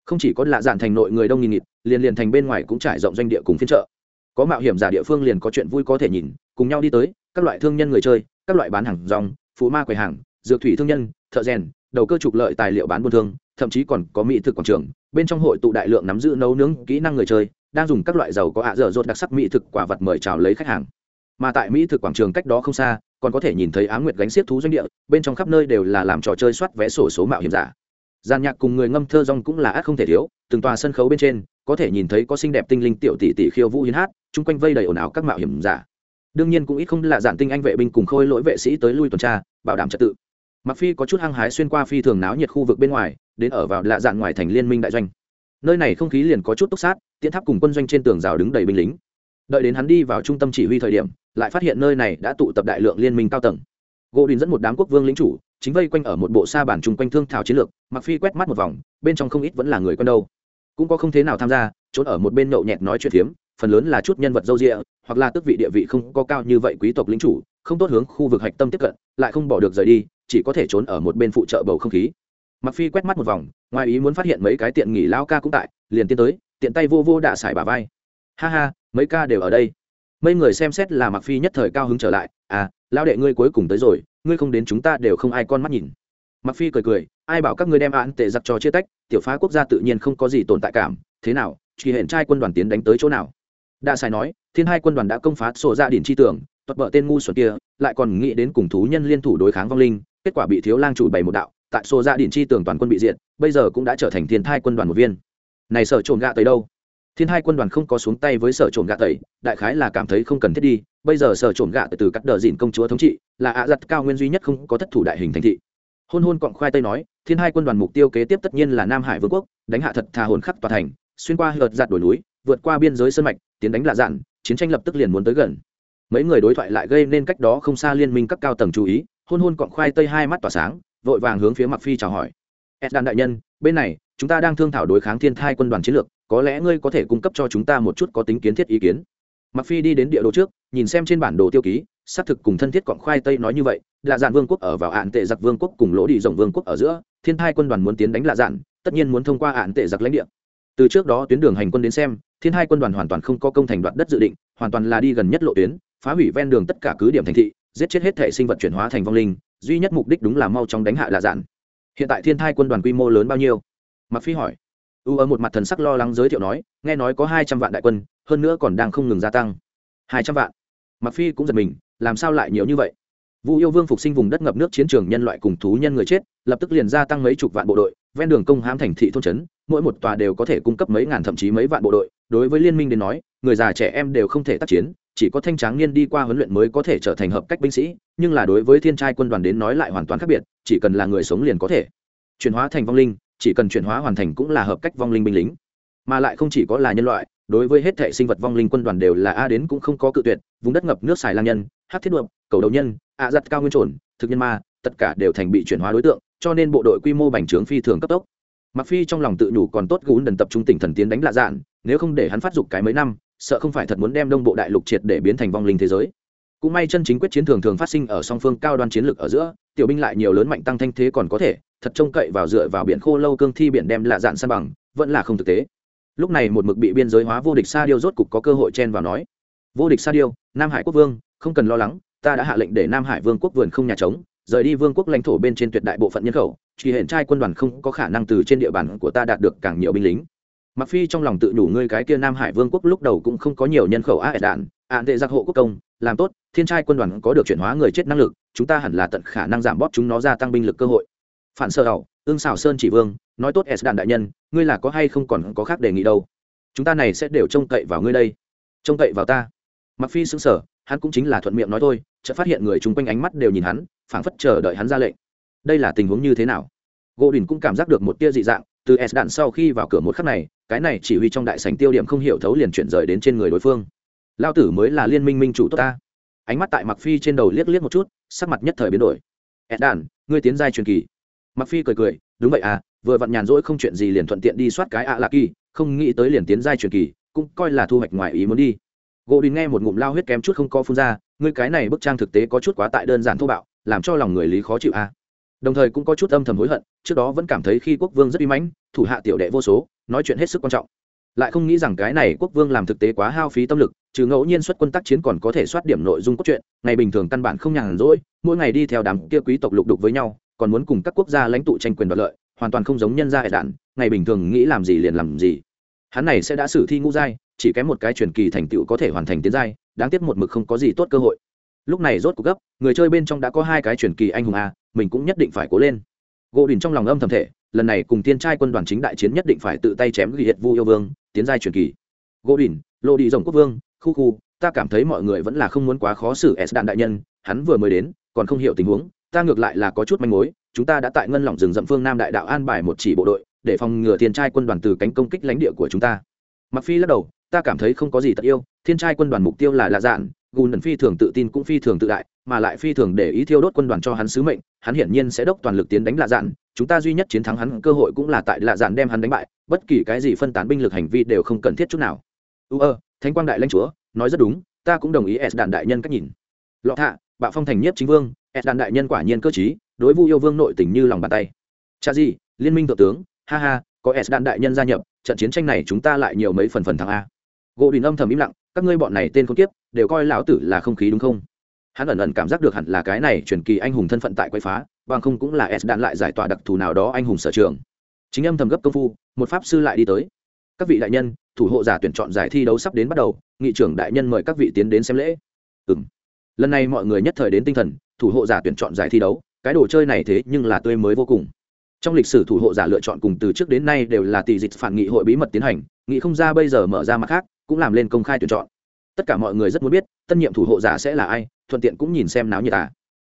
Không chỉ có lạ dạn thành nội người đông nghìn nghịt, liền liền thành bên ngoài cũng trải rộng doanh địa cùng phiên chợ. Có mạo hiểm giả địa phương liền có chuyện vui có thể nhìn, cùng nhau đi tới, các loại thương nhân người chơi, các loại bán hàng rong phụ ma quầy hàng, dược thủy thương nhân, thợ rèn, đầu cơ trục lợi tài liệu bán buôn thương, thậm chí còn có mỹ thực quảng trường. Bên trong hội tụ đại lượng nắm giữ nấu nướng, kỹ năng người chơi, đang dùng các loại dầu có ạ dở dột đặc sắc mỹ thực quả vật mời chào lấy khách hàng. Mà tại mỹ thực quảng trường cách đó không xa, còn có thể nhìn thấy á nguyệt gánh xiết thú doanh địa, bên trong khắp nơi đều là làm trò chơi soát vé sổ số mạo hiểm giả. Giàn nhạc cùng người ngâm thơ rong cũng là ác không thể thiếu, từng tòa sân khấu bên trên, có thể nhìn thấy có xinh đẹp tinh linh tiểu tỷ tỷ khiêu vũ hiến hát, chung quanh vây đầy ồn ào các mạo hiểm giả đương nhiên cũng ít không là giản tinh anh vệ binh cùng khôi lỗi vệ sĩ tới lui tuần tra, bảo đảm trật tự. Mặc phi có chút hăng hái xuyên qua phi thường náo nhiệt khu vực bên ngoài, đến ở vào lạ dạn ngoài thành liên minh đại doanh. Nơi này không khí liền có chút túc sát, tiễn tháp cùng quân doanh trên tường rào đứng đầy binh lính. Đợi đến hắn đi vào trung tâm chỉ huy thời điểm, lại phát hiện nơi này đã tụ tập đại lượng liên minh cao tầng. Gỗ đình dẫn một đám quốc vương lính chủ, chính vây quanh ở một bộ sa bản chung quanh thương thảo chiến lược mặc phi quét mắt một vòng, bên trong không ít vẫn là người quen đâu. Cũng có không thế nào tham gia, trốn ở một bên nhậu nhẹt nói chuyện phiếm phần lớn là chút nhân vật dâu rịa, hoặc là tước vị địa vị không có cao như vậy quý tộc lính chủ, không tốt hướng khu vực hạch tâm tiếp cận, lại không bỏ được rời đi, chỉ có thể trốn ở một bên phụ trợ bầu không khí. Mặc phi quét mắt một vòng, ngoài ý muốn phát hiện mấy cái tiện nghỉ lao ca cũng tại, liền tiến tới, tiện tay vô vô đạ xài bà vai. Ha ha, mấy ca đều ở đây. Mấy người xem xét là mặc phi nhất thời cao hứng trở lại à lao đệ ngươi cuối cùng tới rồi, ngươi không đến chúng ta đều không ai con mắt nhìn. Mặc phi cười cười, ai bảo các ngươi đem án tệ giặc cho chia tách, tiểu phá quốc gia tự nhiên không có gì tồn tại cảm, thế nào chỉ hẹn trai quân đoàn tiến đánh tới chỗ nào? Đã xài nói, thiên hai quân đoàn đã công phá sổ dạ gia điển chi tưởng tuật bợ tên ngu xuẩn kia, lại còn nghĩ đến cùng thú nhân liên thủ đối kháng vong linh, kết quả bị thiếu lang chủ bày một đạo, tại sổ dạ gia điển chi tưởng toàn quân bị diệt, bây giờ cũng đã trở thành thiên thai quân đoàn một viên. Này sở trộn gạ tới đâu? Thiên hai quân đoàn không có xuống tay với sở trộm gạ tẩy, đại khái là cảm thấy không cần thiết đi, bây giờ sở trộm gạ từ cắt đờ dìn công chúa thống trị, là ạ giặt cao nguyên duy nhất không có thất thủ đại hình thành thị. Hôn hôn cọng khoai tây nói, thiên hai quân đoàn mục tiêu kế tiếp tất nhiên là nam hải vương quốc, đánh hạ thật thà hồn khắc tòa thành, xuyên qua hợt giặt đồi núi vượt qua biên giới sân mạch, tiến đánh lạ dạn, chiến tranh lập tức liền muốn tới gần. Mấy người đối thoại lại gây nên cách đó không xa liên minh các cao tầng chú ý, hôn hôn cọng khoai tây hai mắt tỏa sáng, vội vàng hướng phía mặc phi chào hỏi. Edan đại nhân, bên này, chúng ta đang thương thảo đối kháng thiên thai quân đoàn chiến lược, có lẽ ngươi có thể cung cấp cho chúng ta một chút có tính kiến thiết ý kiến. Mặc phi đi đến địa đồ trước, nhìn xem trên bản đồ tiêu ký, xác thực cùng thân thiết cọng khoai tây nói như vậy, lạ dạn vương quốc ở vào ạn tệ giặc vương quốc cùng lỗ đi rộng vương quốc ở giữa, thiên thai quân đoàn muốn tiến đánh lạ dạn, tất nhiên muốn thông qua ạn tệ giặc lãnh địa. Từ trước đó tuyến đường hành quân đến xem thiên hai quân đoàn hoàn toàn không có công thành đoạt đất dự định, hoàn toàn là đi gần nhất lộ tuyến, phá hủy ven đường tất cả cứ điểm thành thị, giết chết hết thể sinh vật chuyển hóa thành vong linh, duy nhất mục đích đúng là mau chóng đánh hạ lạ dạn. Hiện tại thiên thai quân đoàn quy mô lớn bao nhiêu? Mặc phi hỏi. U ở một mặt thần sắc lo lắng giới thiệu nói, nghe nói có hai trăm vạn đại quân, hơn nữa còn đang không ngừng gia tăng. Hai trăm vạn? Mặc phi cũng giật mình, làm sao lại nhiều như vậy? Vu yêu vương phục sinh vùng đất ngập nước chiến trường nhân loại cùng thú nhân người chết, lập tức liền gia tăng mấy chục vạn bộ đội, ven đường công hãm thành thị thôn trấn mỗi một tòa đều có thể cung cấp mấy ngàn thậm chí mấy vạn bộ đội. Đối với liên minh đến nói, người già trẻ em đều không thể tác chiến, chỉ có thanh tráng niên đi qua huấn luyện mới có thể trở thành hợp cách binh sĩ, nhưng là đối với thiên trai quân đoàn đến nói lại hoàn toàn khác biệt, chỉ cần là người sống liền có thể. Chuyển hóa thành vong linh, chỉ cần chuyển hóa hoàn thành cũng là hợp cách vong linh binh lính. Mà lại không chỉ có là nhân loại, đối với hết thể sinh vật vong linh quân đoàn đều là a đến cũng không có cự tuyệt, vùng đất ngập nước xài lang nhân, hát thiết đuộm cầu đầu nhân, a giặt cao nguyên trồn, thực nhân ma, tất cả đều thành bị chuyển hóa đối tượng, cho nên bộ đội quy mô bành trướng phi thường cấp tốc mặc phi trong lòng tự nhủ còn tốt gún đần tập trung tỉnh thần tiến đánh lạ dạn, nếu không để hắn phát dục cái mấy năm, sợ không phải thật muốn đem đông bộ đại lục triệt để biến thành vong linh thế giới. Cũng may chân chính quyết chiến thường thường phát sinh ở song phương cao đoan chiến lược ở giữa, tiểu binh lại nhiều lớn mạnh tăng thanh thế còn có thể, thật trông cậy vào dựa vào biển khô lâu cương thi biển đem lạ dạn san bằng, vẫn là không thực tế. Lúc này một mực bị biên giới hóa vô địch sa điêu rốt cục có cơ hội chen vào nói, vô địch sa điêu, nam hải quốc vương, không cần lo lắng, ta đã hạ lệnh để nam hải vương quốc vườn không nhà trống rời đi vương quốc lãnh thổ bên trên tuyệt đại bộ phận nhân khẩu, chỉ hiện trai quân đoàn không có khả năng từ trên địa bàn của ta đạt được càng nhiều binh lính. Mặc phi trong lòng tự đủ ngươi cái kia nam hải vương quốc lúc đầu cũng không có nhiều nhân khẩu a đạn ạn tệ giặc hộ quốc công, làm tốt, thiên trai quân đoàn có được chuyển hóa người chết năng lực, chúng ta hẳn là tận khả năng giảm bóp chúng nó gia tăng binh lực cơ hội. Phản sơ ẩu ương xảo sơn chỉ vương, nói tốt s đạn đại nhân, ngươi là có hay không còn có khác đề nghị đâu? Chúng ta này sẽ đều trông cậy vào ngươi đây. Trông cậy vào ta. Mặc phi xứng sở hắn cũng chính là thuận miệng nói thôi, chợt phát hiện người chung quanh ánh mắt đều nhìn hắn, phảng phất chờ đợi hắn ra lệnh. Đây là tình huống như thế nào? Gỗ đình cũng cảm giác được một tia dị dạng, từ s đạn sau khi vào cửa một khắc này, cái này chỉ huy trong đại sành tiêu điểm không hiểu thấu liền chuyển rời đến trên người đối phương. Lao tử mới là liên minh minh chủ tốt ta. Ánh mắt tại mặc phi trên đầu liếc liếc một chút, sắc mặt nhất thời biến đổi. S đạn, ngươi tiến giai truyền kỳ. Mặc phi cười cười, đúng vậy à vừa vặn nhàn rỗi không chuyện gì liền thuận tiện đi soát cái ạ à lạc kỳ, không nghĩ tới liền tiến giai truyền kỳ, cũng coi là thu hoạch ngoài ý muốn đi gỗ đình nghe một ngụm lao huyết kém chút không có phun ra, ngươi cái này bức trang thực tế có chút quá tại đơn giản thô bạo, làm cho lòng người lý khó chịu a. Đồng thời cũng có chút âm thầm hối hận, trước đó vẫn cảm thấy khi quốc vương rất uy mãnh, thủ hạ tiểu đệ vô số, nói chuyện hết sức quan trọng. Lại không nghĩ rằng cái này quốc vương làm thực tế quá hao phí tâm lực, trừ ngẫu nhiên xuất quân tác chiến còn có thể soát điểm nội dung cốt truyện, ngày bình thường căn bản không nhàn rỗi, mỗi ngày đi theo đám kia quý tộc lục đục với nhau, còn muốn cùng các quốc gia lãnh tụ tranh quyền đoạt lợi, hoàn toàn không giống nhân gia hệ đạn ngày bình thường nghĩ làm gì liền làm gì. Hắn này sẽ đã xử thi ngũ giai chỉ kém một cái truyền kỳ thành tựu có thể hoàn thành tiến giai, đáng tiếc một mực không có gì tốt cơ hội. Lúc này rốt cuộc gấp, người chơi bên trong đã có hai cái truyền kỳ anh hùng a, mình cũng nhất định phải cố lên. Gỗ đình trong lòng âm thầm thể lần này cùng tiên trai quân đoàn chính đại chiến nhất định phải tự tay chém ghi hiệt vu yêu vương, tiến giai truyền kỳ. Gỗ đình lộ đi rồng quốc vương, khu khu, ta cảm thấy mọi người vẫn là không muốn quá khó xử s đạn đại nhân, hắn vừa mới đến, còn không hiểu tình huống, ta ngược lại là có chút manh mối, chúng ta đã tại ngân lỏng rừng rậm phương nam đại đạo an bài một chỉ bộ đội, để phòng ngừa thiên trai quân đoàn từ cánh công kích lãnh địa của chúng ta. Mặc phi lắc đầu ta cảm thấy không có gì tất yêu, thiên trai quân đoàn mục tiêu là lạ dạn gùn đần phi thường tự tin cũng phi thường tự đại, mà lại phi thường để ý thiêu đốt quân đoàn cho hắn sứ mệnh, hắn hiển nhiên sẽ đốc toàn lực tiến đánh lạ dạn chúng ta duy nhất chiến thắng hắn cơ hội cũng là tại lạ dạn đem hắn đánh bại, bất kỳ cái gì phân tán binh lực hành vi đều không cần thiết chút nào. Ưu ơ, thánh quang đại lãnh chúa, nói rất đúng, ta cũng đồng ý s đàn đại nhân cách nhìn. Lọ thạ bạo phong thành nhất chính vương, s đàn đại nhân quả nhiên cơ chí đối vu yêu vương nội tình như lòng bàn tay. Cha gì, liên minh thượng tướng, ha ha, có s đàn đại nhân gia nhập, trận chiến tranh này chúng ta lại nhiều mấy phần phần thắng a gỗ đình âm thầm im lặng, các ngươi bọn này tên khốn kiếp, đều coi lão tử là không khí đúng không? Hắn ẩn ẩn cảm giác được hẳn là cái này truyền kỳ anh hùng thân phận tại quay phá, bằng không cũng là s đạn lại giải tỏa đặc thù nào đó anh hùng sở trường. Chính âm thầm gấp công phu, một pháp sư lại đi tới. Các vị đại nhân, thủ hộ giả tuyển chọn giải thi đấu sắp đến bắt đầu, nghị trưởng đại nhân mời các vị tiến đến xem lễ. Ừ m lần này mọi người nhất thời đến tinh thần, thủ hộ giả tuyển chọn giải thi đấu, cái đồ chơi này thế nhưng là tươi mới vô cùng. Trong lịch sử thủ hộ giả lựa chọn cùng từ trước đến nay đều là tỷ dịch phản nghị hội bí mật tiến hành, nghị không ra bây giờ mở ra mặt khác cũng làm lên công khai tuyển chọn. Tất cả mọi người rất muốn biết, tân nhiệm thủ hộ giả sẽ là ai, thuận tiện cũng nhìn xem náo nhiệt à.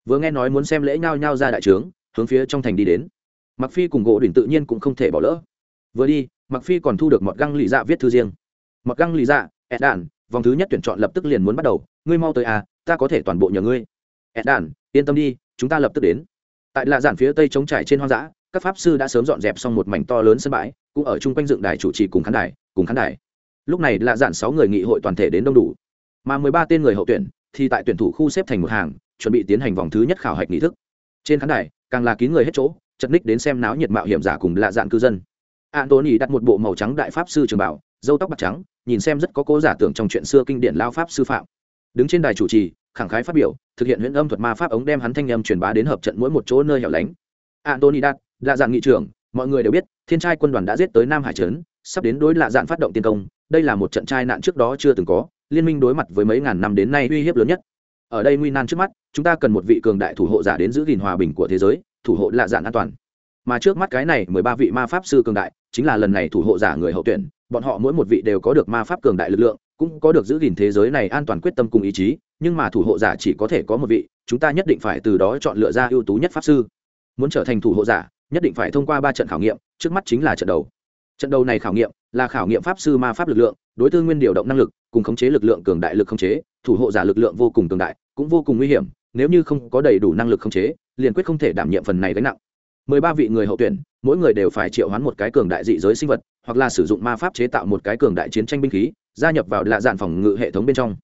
Vừa nghe nói muốn xem lễ nhao nhao ra đại trướng, hướng phía trong thành đi đến. Mặc phi cùng gỗ đỉnh tự nhiên cũng không thể bỏ lỡ. Vừa đi mặc phi còn thu được một găng lì dạ viết thư riêng. Mặc găng lì dạ ed đàn vòng thứ nhất tuyển chọn lập tức liền muốn bắt đầu. Ngươi mau tới à ta có thể toàn bộ nhờ ngươi. Ed đàn yên tâm đi, chúng ta lập tức đến. Tại lạ giản phía tây chống trải trên hoang dã, các pháp sư đã sớm dọn dẹp xong một mảnh to lớn sân bãi, cũng ở chung quanh dựng đài chủ trì cùng khán đài, cùng khán đài lúc này lạ dạn sáu người nghị hội toàn thể đến đông đủ. Mà mười ba tên người hậu tuyển thì tại tuyển thủ khu xếp thành một hàng, chuẩn bị tiến hành vòng thứ nhất khảo hạch nghị thức. Trên khán đài, càng là kín người hết chỗ, chật ních đến xem náo nhiệt mạo hiểm giả cùng lạ dạn cư dân. Antony đặt một bộ màu trắng đại pháp sư trường bảo dâu tóc bạc trắng, nhìn xem rất có cố giả tưởng trong chuyện xưa kinh điển lao pháp sư phạm. Đứng trên đài chủ trì, khẳng khái phát biểu, thực hiện huyễn âm thuật ma pháp ống đem hắn thanh âm truyền bá đến hợp trận mỗi một chỗ nơi hẻo lánh. Antony đặt, lạ dạn nghị trưởng, mọi người đều biết, thiên trai quân đoàn đã giết tới nam hải trấn, sắp đến đối lạ dạn phát động tiên công đây là một trận trai nạn trước đó chưa từng có, liên minh đối mặt với mấy ngàn năm đến nay uy hiếp lớn nhất. Ở đây nguy nan trước mắt, chúng ta cần một vị cường đại thủ hộ giả đến giữ gìn hòa bình của thế giới, thủ hộ lạ dạn an toàn. Mà trước mắt cái này mười ba vị ma pháp sư cường đại, chính là lần này thủ hộ giả người hậu tuyển, bọn họ mỗi một vị đều có được ma pháp cường đại lực lượng, cũng có được giữ gìn thế giới này an toàn quyết tâm cùng ý chí, nhưng mà thủ hộ giả chỉ có thể có một vị, chúng ta nhất định phải từ đó chọn lựa ra ưu tú nhất pháp sư. Muốn trở thành thủ hộ giả, nhất định phải thông qua ba trận khảo nghiệm, trước mắt chính là trận đầu. Trận đầu này khảo nghiệm là khảo nghiệm pháp sư ma pháp lực lượng, đối tư nguyên điều động năng lực, cùng khống chế lực lượng cường đại lực khống chế, thủ hộ giả lực lượng vô cùng cường đại, cũng vô cùng nguy hiểm, nếu như không có đầy đủ năng lực khống chế, liền quyết không thể đảm nhiệm phần này gánh nặng. Mười ba vị người hậu tuyển, mỗi người đều phải triệu hoán một cái cường đại dị giới sinh vật, hoặc là sử dụng ma pháp chế tạo một cái cường đại chiến tranh binh khí, gia nhập vào lạ dạn phòng ngự hệ thống bên trong.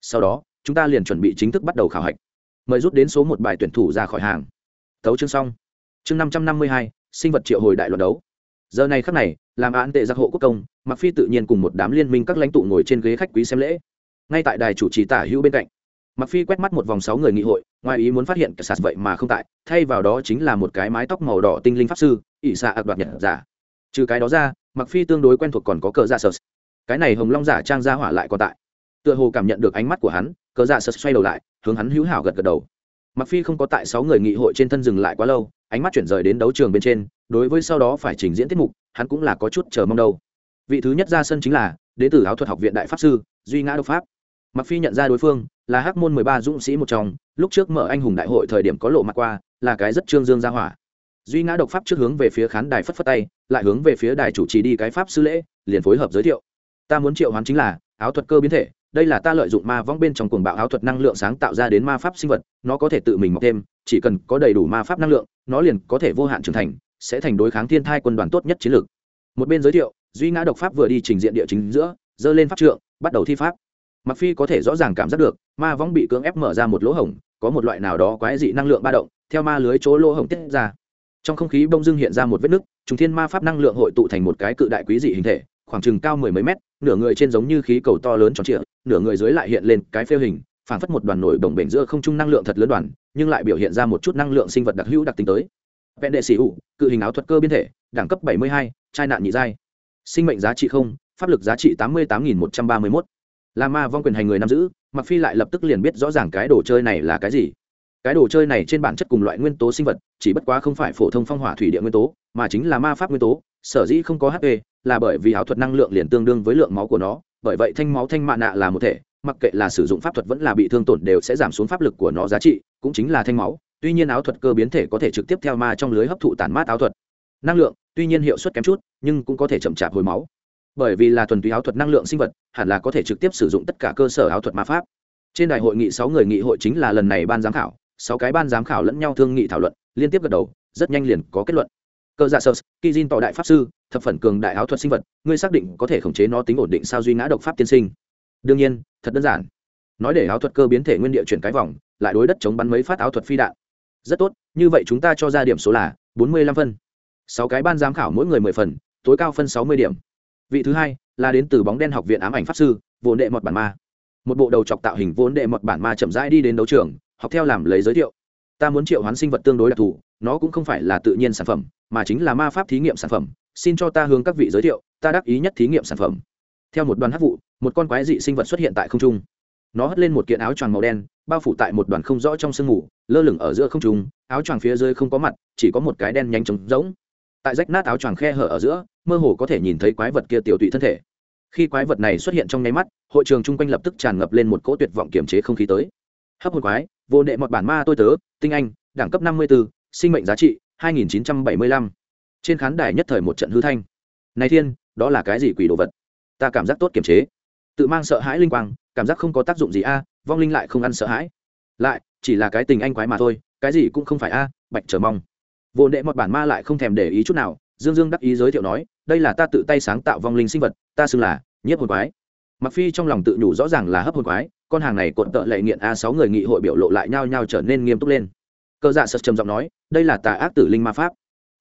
Sau đó, chúng ta liền chuẩn bị chính thức bắt đầu khảo hạch. Mời rút đến số một bài tuyển thủ ra khỏi hàng. Tấu chương xong. Chương năm trăm năm mươi hai, sinh vật triệu hồi đại luận đấu giờ này khắc này, làm án tệ giặc hộ quốc công mặc phi tự nhiên cùng một đám liên minh các lãnh tụ ngồi trên ghế khách quý xem lễ. Ngay tại đài chủ trì tả hữu bên cạnh mặc phi quét mắt một vòng sáu người nghị hội, ngoài ý muốn phát hiện cả sạt vậy mà không tại, thay vào đó chính là một cái mái tóc màu đỏ tinh linh pháp sư, ỷ xạ ạc đoạt nhật giả. Trừ cái đó ra mặc phi tương đối quen thuộc còn có cờ dạ sơ cái này hồng long giả trang ra hỏa lại còn tại. Tựa hồ cảm nhận được ánh mắt của hắn, cờ dạ sơ xoay đầu lại, hướng hắn hữu hảo gật gật đầu. Mặc phi không có tại sáu người nghị hội trên thân dừng lại quá lâu ánh mắt chuyển rời đến đấu trường bên trên, đối với sau đó phải trình diễn tiết mục, hắn cũng là có chút chờ mong đâu. Vị thứ nhất ra sân chính là đến từ áo thuật học viện đại pháp sư, duy ngã độc pháp. Mặc phi nhận ra đối phương, là hắc môn mười ba dũng sĩ một trong, lúc trước mở anh hùng đại hội thời điểm có lộ mặt qua, là cái rất trương dương ra hỏa. Duy ngã độc pháp trước hướng về phía khán đài phất phất tay, lại hướng về phía đài chủ trì đi cái pháp sư lễ, liền phối hợp giới thiệu. Ta muốn triệu hoán chính là áo thuật cơ biến thể, đây là ta lợi dụng ma vong bên trong cuồng bạo áo thuật năng lượng sáng tạo ra đến ma pháp sinh vật, nó có thể tự mình mọc thêm chỉ cần có đầy đủ ma pháp năng lượng, nó liền có thể vô hạn trưởng thành, sẽ thành đối kháng thiên thai quân đoàn tốt nhất chiến lược. Một bên giới thiệu, duy ngã độc pháp vừa đi trình diện địa chính giữa dơ lên pháp trượng, bắt đầu thi pháp. Mặc phi có thể rõ ràng cảm giác được, ma võng bị cưỡng ép mở ra một lỗ hổng, có một loại nào đó quái dị năng lượng ba động, theo ma lưới chỗ lỗ hổng tiết ra. Trong không khí bông dưng hiện ra một vết nứt, trùng thiên ma pháp năng lượng hội tụ thành một cái cự đại quý dị hình thể, khoảng chừng cao mười mấy mét, nửa người trên giống như khí cầu to lớn tròn trịa, nửa người dưới lại hiện lên cái phêu hình phảng phất một đoàn nổi đồng bể giữa không trung năng lượng thật lớn đoàn nhưng lại biểu hiện ra một chút năng lượng sinh vật đặc hữu đặc tính tới. Vẹn đệ sĩ ủ cự hình áo thuật cơ biên thể đẳng cấp 72, trai nạn nhị giai. Sinh mệnh giá trị không pháp lực giá trị 88.131. là ma vong quyền hành người nắm giữ mặc phi lại lập tức liền biết rõ ràng cái đồ chơi này là cái gì. Cái đồ chơi này trên bản chất cùng loại nguyên tố sinh vật chỉ bất quá không phải phổ thông phong hỏa thủy địa nguyên tố mà chính là ma pháp nguyên tố sở dĩ không có hp là bởi vì áo thuật năng lượng liền tương đương với lượng máu của nó bởi vậy thanh máu thanh mạ nạ là một thể mặc kệ là sử dụng pháp thuật vẫn là bị thương tổn đều sẽ giảm xuống pháp lực của nó giá trị, cũng chính là thanh máu. Tuy nhiên áo thuật cơ biến thể có thể trực tiếp theo ma trong lưới hấp thụ tản mát áo thuật. Năng lượng, tuy nhiên hiệu suất kém chút, nhưng cũng có thể chậm chạp hồi máu. Bởi vì là thuần túy áo thuật năng lượng sinh vật, hẳn là có thể trực tiếp sử dụng tất cả cơ sở áo thuật ma pháp. Trên đại hội nghị sáu người nghị hội chính là lần này ban giám khảo, sáu cái ban giám khảo lẫn nhau thương nghị thảo luận, liên tiếp gật đầu, rất nhanh liền có kết luận. Cơ dạ sơ, kijin tỏ đại pháp sư, thập phần cường đại áo thuật sinh vật, ngươi xác định có thể khống chế nó tính ổn định sao duy ngã độc pháp tiên sinh? Đương nhiên, thật đơn giản. Nói để áo thuật cơ biến thể nguyên địa chuyển cái vòng, lại đối đất chống bắn mấy phát áo thuật phi đạn. Rất tốt, như vậy chúng ta cho ra điểm số là bốn mươi lăm phân. Sáu cái ban giám khảo mỗi người mười phần, tối cao phân sáu mươi điểm. Vị thứ hai là đến từ bóng đen học viện ám ảnh pháp sư vốn đệ mọt bản ma. Một bộ đầu chọc tạo hình vốn đệ mọt bản ma chậm rãi đi đến đấu trường, học theo làm lấy giới thiệu. Ta muốn triệu hoán sinh vật tương đối đặc thù, nó cũng không phải là tự nhiên sản phẩm, mà chính là ma pháp thí nghiệm sản phẩm. Xin cho ta hướng các vị giới thiệu, ta đắc ý nhất thí nghiệm sản phẩm theo một đoàn hát vụ một con quái dị sinh vật xuất hiện tại không trung. Nó hất lên một kiện áo choàng màu đen bao phủ tại một đoàn không rõ trong sương mù lơ lửng ở giữa không trung áo choàng phía dưới không có mặt chỉ có một cái đen nhanh trống rỗng. Tại rách nát áo choàng khe hở ở giữa mơ hồ có thể nhìn thấy quái vật kia tiểu tụy thân thể. Khi quái vật này xuất hiện trong nháy mắt hội trường chung quanh lập tức tràn ngập lên một cỗ tuyệt vọng kiềm chế không khí tới. Hấp hồn quái vô nệ một bản ma tôi tớ tinh anh đẳng cấp năm mươi 54, sinh mệnh giá trị hai nghìn chín trăm bảy mươi lăm. Trên khán đài nhất thời một trận hư thanh. Này thiên đó là cái gì quỷ đồ vật? Ta cảm giác tốt kiềm chế. Tự mang sợ hãi linh quang, cảm giác không có tác dụng gì a, vong linh lại không ăn sợ hãi. Lại, chỉ là cái tình anh quái mà thôi, cái gì cũng không phải a, bạch chờ mong. Vô đệ một bản ma lại không thèm để ý chút nào, dương dương đắc ý giới thiệu nói, đây là ta tự tay sáng tạo vong linh sinh vật, ta xưng là nhiếp hồn quái. Mặc phi trong lòng tự nhủ rõ ràng là hấp hồn quái, con hàng này cuộn tợ lệ nghiện a, sáu người nghị hội biểu lộ lại nhau nhau trở nên nghiêm túc lên. Cơ dạ sật trầm giọng nói, đây là tà ác tử linh ma pháp.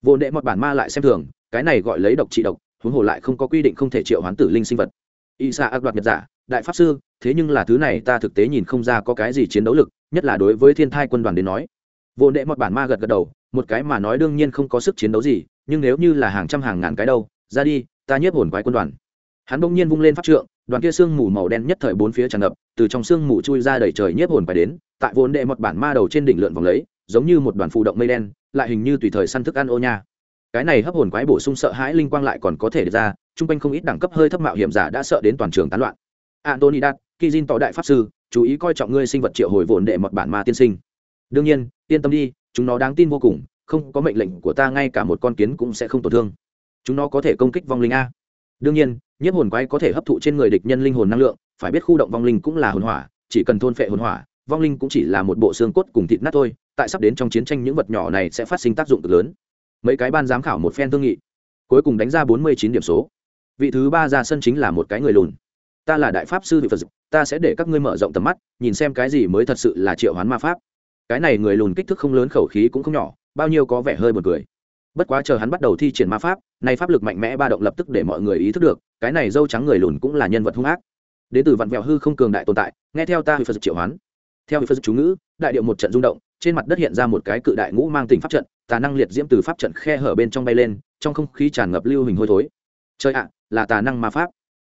Vô đệ một bản ma lại xem thường, cái này gọi lấy độc trị độc huống hồ lại không có quy định không thể triệu hoán tử linh sinh vật. Y sa ác đoạt nhật giả, đại pháp sư, thế nhưng là thứ này ta thực tế nhìn không ra có cái gì chiến đấu lực, nhất là đối với thiên thai quân đoàn đến nói. Vô đệ một bản ma gật gật đầu, một cái mà nói đương nhiên không có sức chiến đấu gì, nhưng nếu như là hàng trăm hàng ngàn cái đâu, ra đi, ta nhiếp hồn quái quân đoàn. Hắn bỗng nhiên vung lên pháp trượng, đoàn kia sương mù màu đen nhất thời bốn phía tràn ngập, từ trong sương mù chui ra đầy trời nhiếp hồn quái đến, tại vô đệ một bản ma đầu trên đỉnh lượn vòng lấy, giống như một đoàn phụ động mây đen, lại hình như tùy thời săn thức ăn ô nha cái này hấp hồn quái bổ sung sợ hãi linh quang lại còn có thể ra, chung quanh không ít đẳng cấp hơi thấp mạo hiểm giả đã sợ đến toàn trường tán loạn. Antony đạt kizin tỏ đại pháp sư, chú ý coi trọng ngươi sinh vật triệu hồi vồn đệ một bản ma tiên sinh. Đương nhiên, yên tâm đi, chúng nó đáng tin vô cùng, không có mệnh lệnh của ta ngay cả một con kiến cũng sẽ không tổn thương. Chúng nó có thể công kích vong linh a. Đương nhiên, nhiếp hồn quái có thể hấp thụ trên người địch nhân linh hồn năng lượng, phải biết khu động vong linh cũng là hồn hỏa, chỉ cần thôn phệ hồn hỏa, vong linh cũng chỉ là một bộ xương cốt cùng thịt nát thôi, tại sắp đến trong chiến tranh những vật nhỏ này sẽ phát sinh tác dụng cực lớn mấy cái ban giám khảo một phen thương nghị. Cuối cùng đánh ra bốn mươi chín điểm số. Vị thứ ba ra sân chính là một cái người lùn. Ta là đại pháp sư vị phật ta sẽ để các ngươi mở rộng tầm mắt, nhìn xem cái gì mới thật sự là triệu hoán ma pháp. Cái này người lùn kích thước không lớn, khẩu khí cũng không nhỏ, bao nhiêu có vẻ hơi b u ồ n cười. Bất quá chờ hắn bắt đầu thi triển ma pháp nay pháp lực mạnh mẽ ba động lập tức để mọi người ý thức được, cái này dâu trắng người lùn cũng là nhân vật hung ác. Đến từ vạn vẹo hư không cường đại tồn tại, nghe theo ta vị phật triệu hoán. Theo vị phật chú ngữ, đại điệu một trận rung động, trên mặt đất hiện ra một cái cự đại ngũ mang tình pháp trận tà năng liệt diễm từ pháp trận khe hở bên trong bay lên, trong không khí tràn ngập lưu hình hôi thối. Chơi ạ, là tà năng ma pháp.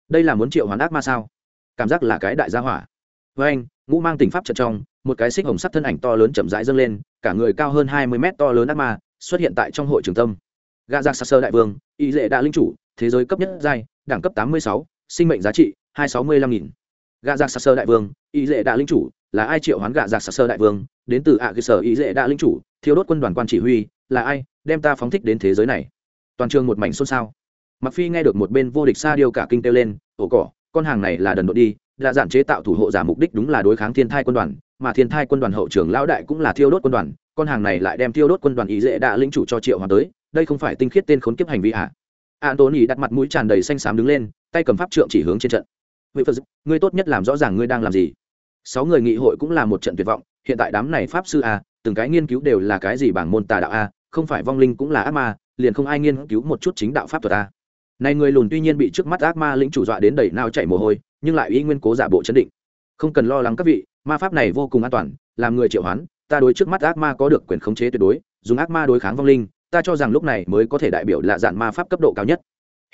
Đây là muốn triệu hoán ác ma sao? Cảm giác là cái đại gia hỏa. Với anh, ngũ mang tình pháp trận trong, một cái xích hồng sắc thân ảnh to lớn chậm rãi dâng lên, cả người cao hơn hai mươi mét to lớn ác ma, xuất hiện tại trong hội trường tâm. Gà giặc sắc sơ đại vương, y lệ đã linh chủ, thế giới cấp nhất giai, đẳng cấp tám mươi sáu, sinh mệnh giá trị hai sáu mươi lăm nghìn. Gà giặc sắc sơ đại vương, y lệ đã linh chủ, là ai triệu hoán gà giặc sắc sơ đại vương? Đến từ ạ cơ sở y lệ đã linh chủ thiếu đốt quân đoàn quan chỉ huy, là ai, đem ta phóng thích đến thế giới này. Toàn trường một mảnh xôn xao. Mặc phi nghe được một bên vô địch xa điêu cả kinh kêu lên, ổ cỏ, con hàng này là đần độn đi, là giản chế tạo thủ hộ giả mục đích đúng là đối kháng thiên thai quân đoàn, mà thiên thai quân đoàn hậu trưởng lão đại cũng là thiêu đốt quân đoàn, con hàng này lại đem thiêu đốt quân đoàn ý dễ đã lĩnh chủ cho triệu hoàng tới, đây không phải tinh khiết tên khốn kiếp hành vi à? Antony đặt mặt mũi tràn đầy xanh xám đứng lên, tay cầm pháp trượng chỉ hướng trên trận. Vị phật ngươi tốt nhất làm rõ ràng ngươi đang làm gì. Sáu người nghị hội cũng là một trận tuyệt vọng, hiện tại đám này pháp sư a từng cái nghiên cứu đều là cái gì bảng môn tà đạo a, không phải vong linh cũng là ác ma, liền không ai nghiên cứu một chút chính đạo pháp thuật a. Này người lùn tuy nhiên bị trước mắt ác ma lĩnh chủ dọa đến đầy nao chảy mồ hôi, nhưng lại ý nguyên cố giả bộ chấn định. Không cần lo lắng các vị, ma pháp này vô cùng an toàn, làm người triệu hoán, ta đối trước mắt ác ma có được quyền khống chế tuyệt đối, dùng ác ma đối kháng vong linh, ta cho rằng lúc này mới có thể đại biểu là dạng ma pháp cấp độ cao nhất.